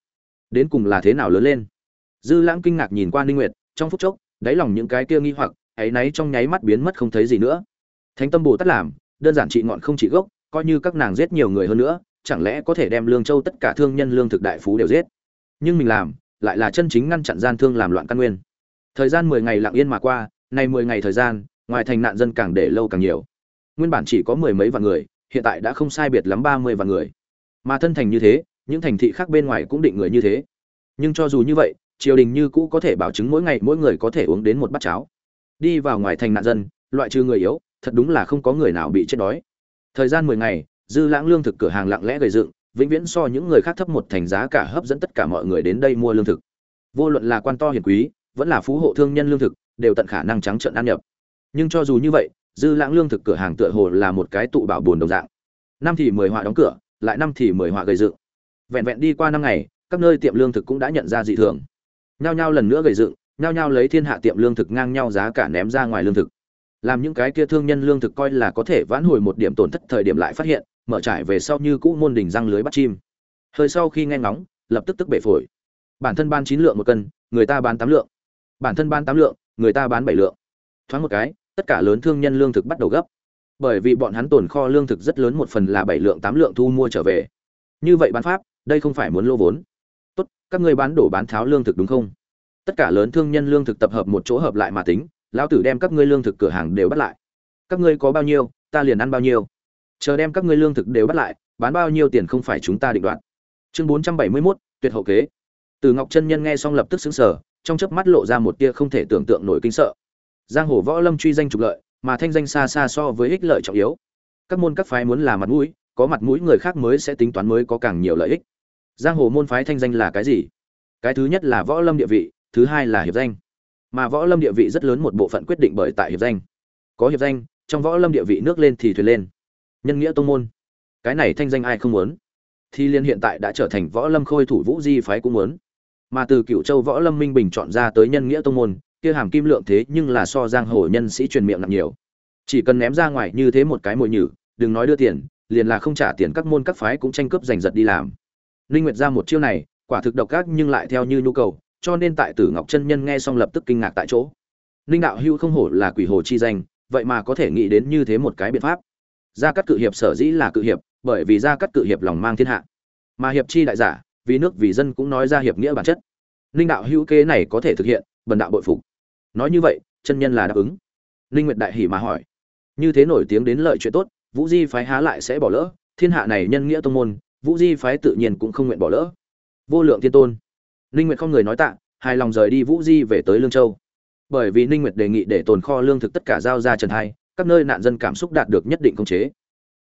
đến cùng là thế nào lớn lên? Dư lãng kinh ngạc nhìn qua Linh nguyệt, trong phút chốc, đáy lòng những cái kia nghi hoặc, ấy náy trong nháy mắt biến mất không thấy gì nữa. Thánh tâm bồ tát làm, đơn giản trị ngọn không trị gốc, coi như các nàng giết nhiều người hơn nữa chẳng lẽ có thể đem lương châu tất cả thương nhân lương thực đại phú đều giết? Nhưng mình làm, lại là chân chính ngăn chặn gian thương làm loạn căn nguyên. Thời gian mười ngày lặng yên mà qua, nay mười ngày thời gian, ngoài thành nạn dân càng để lâu càng nhiều. Nguyên bản chỉ có mười mấy vạn người, hiện tại đã không sai biệt lắm ba mươi vạn người. Mà thân thành như thế, những thành thị khác bên ngoài cũng định người như thế. Nhưng cho dù như vậy, triều đình như cũ có thể bảo chứng mỗi ngày mỗi người có thể uống đến một bát cháo. Đi vào ngoài thành nạn dân, loại trừ người yếu, thật đúng là không có người nào bị chết đói. Thời gian mười ngày dư lãng lương thực cửa hàng lặng lẽ gây dựng, vĩnh viễn so những người khác thấp một thành giá cả hấp dẫn tất cả mọi người đến đây mua lương thực. Vô luận là quan to hiền quý, vẫn là phú hộ thương nhân lương thực, đều tận khả năng trắng trợn ăn nhập. Nhưng cho dù như vậy, dư lãng lương thực cửa hàng tựa hồ là một cái tụ bảo buồn đồng dạng. Năm thì mười họa đóng cửa, lại năm thì mười họa gây dựng. Vẹn vẹn đi qua năm ngày, các nơi tiệm lương thực cũng đã nhận ra dị thường. Nhao nhao lần nữa gây dựng, nhao nhao lấy thiên hạ tiệm lương thực ngang nhau giá cả ném ra ngoài lương thực. Làm những cái kia thương nhân lương thực coi là có thể vãn hồi một điểm tổn thất thời điểm lại phát hiện mở trải về sau như cũ môn đỉnh răng lưới bắt chim. Hơi sau khi nghe ngóng, lập tức tức bể phổi. Bản thân ban chín lượng một cân, người ta bán tám lượng. Bản thân ban tám lượng, người ta bán bảy lượng. Thoáng một cái, tất cả lớn thương nhân lương thực bắt đầu gấp. Bởi vì bọn hắn tồn kho lương thực rất lớn một phần là bảy lượng tám lượng thu mua trở về. Như vậy bán pháp, đây không phải muốn lô vốn. Tốt, các ngươi bán đổ bán tháo lương thực đúng không? Tất cả lớn thương nhân lương thực tập hợp một chỗ hợp lại mà tính, lão tử đem các ngươi lương thực cửa hàng đều bắt lại. Các ngươi có bao nhiêu, ta liền ăn bao nhiêu chờ đem các ngươi lương thực đều bắt lại bán bao nhiêu tiền không phải chúng ta định đoạt. Chương bốn trăm bảy mươi 471, tuyệt hậu kế. Từ ngọc chân nhân nghe xong lập tức xứng sở trong chớp mắt lộ ra một tia không thể tưởng tượng nổi kinh sợ. Giang hồ võ lâm truy danh trục lợi mà thanh danh xa xa so với ích lợi trọng yếu. Các môn các phái muốn là mặt mũi có mặt mũi người khác mới sẽ tính toán mới có càng nhiều lợi ích. Giang hồ môn phái thanh danh là cái gì? Cái thứ nhất là võ lâm địa vị thứ hai là hiệp danh. Mà võ lâm địa vị rất lớn một bộ phận quyết định bởi tại hiệp danh. Có hiệp danh trong võ lâm địa vị nước lên thì thuyền lên nhân nghĩa tông môn. Cái này thanh danh ai không muốn? Thì liên hiện tại đã trở thành võ lâm khôi thủ vũ di phái cũng muốn. Mà từ cựu châu võ lâm minh bình chọn ra tới nhân nghĩa tông môn, kia hàm kim lượng thế nhưng là so giang hồ nhân sĩ truyền miệng nặng nhiều. Chỉ cần ném ra ngoài như thế một cái mồi nhử, đừng nói đưa tiền, liền là không trả tiền các môn các phái cũng tranh cướp giành giật đi làm. Linh nguyệt ra một chiêu này, quả thực độc ác nhưng lại theo như nhu cầu, cho nên tại tử ngọc chân nhân nghe xong lập tức kinh ngạc tại chỗ. Linh đạo hưu không hổ là quỷ hồ chi danh, vậy mà có thể nghĩ đến như thế một cái biện pháp gia cát cự hiệp sở dĩ là cự hiệp, bởi vì gia cát cự hiệp lòng mang thiên hạ. Mà hiệp chi đại giả, vì nước vì dân cũng nói ra hiệp nghĩa bản chất. Linh đạo hữu kế này có thể thực hiện, bần đạo bội phục. Nói như vậy, chân nhân là đáp ứng. Linh nguyệt đại hỉ mà hỏi. Như thế nổi tiếng đến lợi chuyện tốt, vũ di phái há lại sẽ bỏ lỡ, thiên hạ này nhân nghĩa tông môn, vũ di phái tự nhiên cũng không nguyện bỏ lỡ. Vô lượng thiên tôn. Linh nguyệt không người nói tạ, hài lòng rời đi vũ di về tới lương châu. Bởi vì ninh nguyệt đề nghị để tồn kho lương thực tất cả giao ra trần hai các nơi nạn dân cảm xúc đạt được nhất định công chế.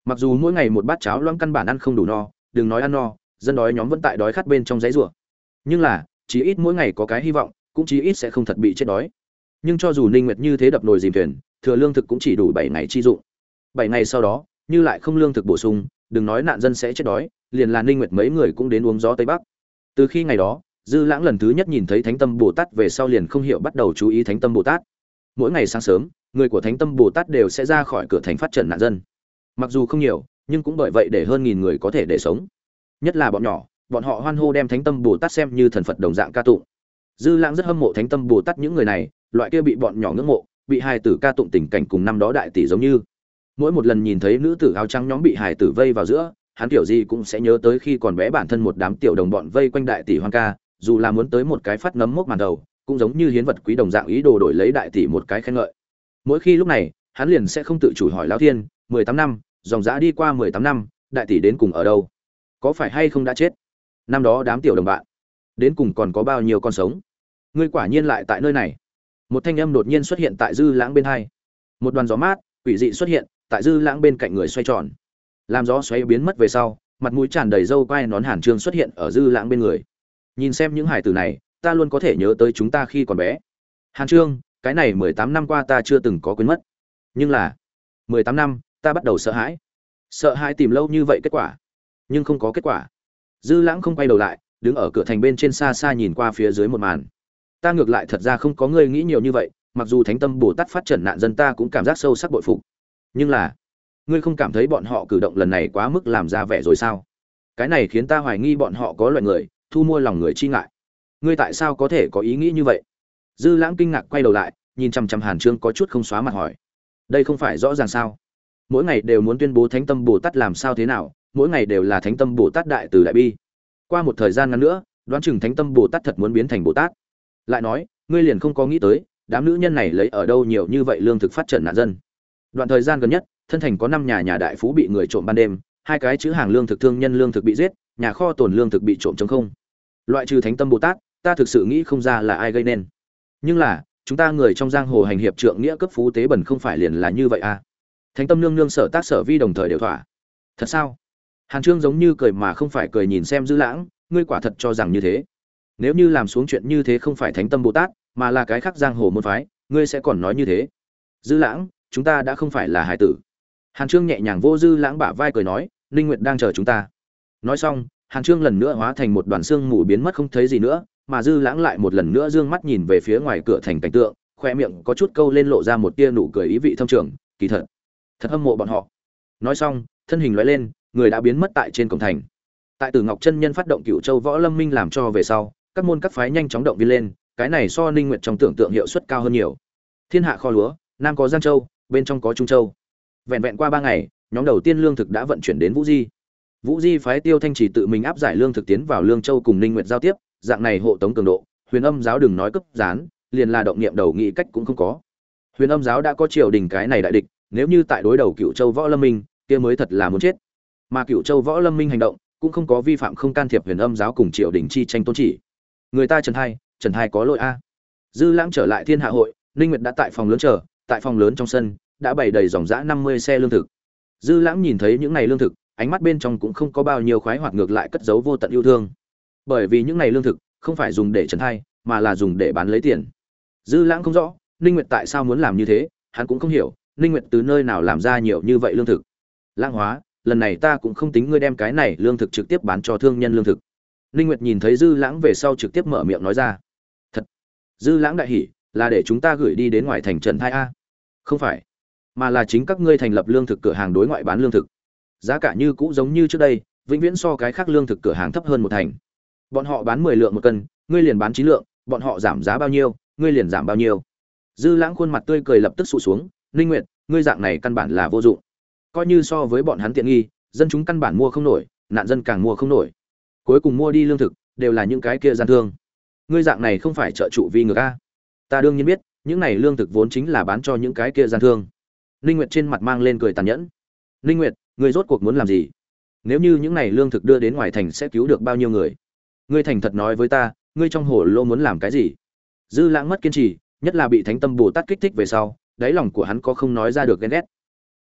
Mặc dù mỗi ngày một bát cháo loãng căn bản ăn không đủ no, đừng nói ăn no, dân đói nhóm vẫn tại đói khát bên trong giấy rủa. Nhưng là, chí ít mỗi ngày có cái hy vọng, cũng chí ít sẽ không thật bị chết đói. Nhưng cho dù ninh nguyệt như thế đập nồi dìm thuyền, thừa lương thực cũng chỉ đủ 7 ngày chi dụng. 7 ngày sau đó, như lại không lương thực bổ sung, đừng nói nạn dân sẽ chết đói, liền là ninh nguyệt mấy người cũng đến uống gió tây bắc. Từ khi ngày đó, dư lãng lần thứ nhất nhìn thấy thánh tâm bồ tát về sau liền không hiểu bắt đầu chú ý thánh tâm bồ tát. Mỗi ngày sáng sớm người của thánh tâm bồ tát đều sẽ ra khỏi cửa thành phát triển nạn dân. Mặc dù không nhiều, nhưng cũng bởi vậy để hơn nghìn người có thể để sống. Nhất là bọn nhỏ, bọn họ hoan hô đem thánh tâm bồ tát xem như thần phật đồng dạng ca tụng. Dư lãng rất hâm mộ thánh tâm bồ tát những người này, loại kia bị bọn nhỏ ngưỡng mộ, bị hài tử ca tụng tình cảnh cùng năm đó đại tỷ giống như. Mỗi một lần nhìn thấy nữ tử áo trắng nhóm bị hài tử vây vào giữa, hắn kiểu gì cũng sẽ nhớ tới khi còn bé bản thân một đám tiểu đồng bọn vây quanh đại tỷ hoan ca, dù là muốn tới một cái phát nấm mốc màn đầu, cũng giống như hiến vật quý đồng dạng ý đồ đổi lấy đại tỷ một cái khen ngợi mỗi khi lúc này, hắn liền sẽ không tự chủ hỏi lão thiên, mười tám năm, dòng dã đi qua mười tám năm, đại tỷ đến cùng ở đâu? Có phải hay không đã chết? Năm đó đám tiểu đồng bạn, đến cùng còn có bao nhiêu con sống? Ngươi quả nhiên lại tại nơi này. Một thanh âm đột nhiên xuất hiện tại dư lãng bên hai. Một đoàn gió mát, quỷ dị xuất hiện, tại dư lãng bên cạnh người xoay tròn. Làm gió xoay biến mất về sau, mặt mũi tràn đầy râu quai nón hàn trương xuất hiện ở dư lãng bên người. Nhìn xem những hải tử này, ta luôn có thể nhớ tới chúng ta khi còn bé. Hàn trương cái này mười tám năm qua ta chưa từng có quên mất. Nhưng là, mười tám năm, ta bắt đầu sợ hãi. Sợ hãi tìm lâu như vậy kết quả, nhưng không có kết quả. Dư lãng không quay đầu lại, đứng ở cửa thành bên trên xa xa nhìn qua phía dưới một màn. Ta ngược lại thật ra không có ngươi nghĩ nhiều như vậy, mặc dù thánh tâm bồ tát phát trận nạn dân ta cũng cảm giác sâu sắc bội phục. Nhưng là, ngươi không cảm thấy bọn họ cử động lần này quá mức làm ra vẻ rồi sao? Cái này khiến ta hoài nghi bọn họ có loại người, thu mua lòng người chi ngại. Ngươi tại sao có thể có ý nghĩ như vậy? Dư lãng kinh ngạc quay đầu lại, nhìn chăm chăm hàn trương có chút không xóa mặt hỏi. Đây không phải rõ ràng sao? Mỗi ngày đều muốn tuyên bố thánh tâm bồ tát làm sao thế nào, mỗi ngày đều là thánh tâm bồ tát đại từ đại bi. Qua một thời gian ngắn nữa, đoán chừng thánh tâm bồ tát thật muốn biến thành bồ tát. Lại nói, ngươi liền không có nghĩ tới, đám nữ nhân này lấy ở đâu nhiều như vậy lương thực phát triển nạn dân. Đoạn thời gian gần nhất, thân thành có năm nhà nhà đại phú bị người trộm ban đêm, hai cái chữ hàng lương thực thương nhân lương thực bị giết, nhà kho tồn lương thực bị trộm chống không. Loại trừ thánh tâm bồ tát, ta thực sự nghĩ không ra là ai gây nên nhưng là, chúng ta người trong giang hồ hành hiệp trượng nghĩa cấp phú tế bẩn không phải liền là như vậy à? Thánh tâm nương nương sở tác sở vi đồng thời đều thỏa. Thật sao? Hàn trương giống như cười mà không phải cười nhìn xem dư lãng, ngươi quả thật cho rằng như thế. Nếu như làm xuống chuyện như thế không phải thánh tâm bồ tát, mà là cái khác giang hồ môn phái, ngươi sẽ còn nói như thế. Dư lãng, chúng ta đã không phải là hải tử. Hàn trương nhẹ nhàng vô dư lãng bả vai cười nói, ninh nguyệt đang chờ chúng ta. Nói xong, hàn trương lần nữa hóa thành một đoàn xương mù biến mất không thấy gì nữa mà dư lãng lại một lần nữa dương mắt nhìn về phía ngoài cửa thành cảnh tượng, khoe miệng có chút câu lên lộ ra một tia nụ cười ý vị thâm trường, kỳ thật thật hâm mộ bọn họ. Nói xong, thân hình lóe lên, người đã biến mất tại trên cổng thành. Tại tử ngọc chân nhân phát động cựu châu võ lâm minh làm cho về sau, các môn các phái nhanh chóng động viên lên, cái này so ninh nguyện trong tưởng tượng hiệu suất cao hơn nhiều. Thiên hạ kho lúa, nam có giang châu, bên trong có trung châu. Vẹn vẹn qua ba ngày, nhóm đầu tiên lương thực đã vận chuyển đến vũ di. Vũ di phái tiêu thanh chỉ tự mình áp giải lương thực tiến vào lương châu cùng ninh nguyện giao tiếp dạng này hộ tống cường độ, huyền âm giáo đừng nói cấp gián, liền là động niệm đầu nghị cách cũng không có. Huyền âm giáo đã có triều đình cái này đại địch, nếu như tại đối đầu cựu châu võ lâm minh, kia mới thật là muốn chết. Mà cựu châu võ lâm minh hành động, cũng không có vi phạm không can thiệp huyền âm giáo cùng triều đình chi tranh tôn chỉ. Người ta trần hai trần hai có lỗi a. Dư lãng trở lại thiên hạ hội, ninh nguyệt đã tại phòng lớn chờ, tại phòng lớn trong sân, đã bày đầy dòng dã 50 xe lương thực. Dư lãng nhìn thấy những này lương thực, ánh mắt bên trong cũng không có bao nhiêu khoái hoạt ngược lại cất giấu vô tận yêu thương bởi vì những này lương thực không phải dùng để trần thai, mà là dùng để bán lấy tiền. Dư lãng không rõ, ninh nguyệt tại sao muốn làm như thế, hắn cũng không hiểu, ninh nguyệt từ nơi nào làm ra nhiều như vậy lương thực. Lãng hóa, lần này ta cũng không tính ngươi đem cái này lương thực trực tiếp bán cho thương nhân lương thực. Ninh nguyệt nhìn thấy dư lãng về sau trực tiếp mở miệng nói ra. Thật. Dư lãng đại hỉ, là để chúng ta gửi đi đến ngoài thành trần thai a? Không phải, mà là chính các ngươi thành lập lương thực cửa hàng đối ngoại bán lương thực. Giá cả như cũ giống như trước đây, vĩnh viễn so cái khác lương thực cửa hàng thấp hơn một thành bọn họ bán mười lượng một cân, ngươi liền bán chín lượng, bọn họ giảm giá bao nhiêu, ngươi liền giảm bao nhiêu. Dư lãng khuôn mặt tươi cười lập tức sụt xuống, ninh nguyệt, ngươi dạng này căn bản là vô dụng. Coi như so với bọn hắn tiện nghi, dân chúng căn bản mua không nổi, nạn dân càng mua không nổi. Cuối cùng mua đi lương thực, đều là những cái kia gian thương. Ngươi dạng này không phải trợ trụ vi ngược a? Ta đương nhiên biết, những này lương thực vốn chính là bán cho những cái kia gian thương. Ninh nguyệt trên mặt mang lên cười tàn nhẫn. Ninh nguyệt, ngươi rốt cuộc muốn làm gì? Nếu như những này lương thực đưa đến ngoài thành sẽ cứu được bao nhiêu người? Ngươi thành thật nói với ta, ngươi trong hồ lô muốn làm cái gì? Dư lãng mất kiên trì, nhất là bị thánh tâm bồ tát kích thích về sau, đáy lòng của hắn có không nói ra được ghen ghét.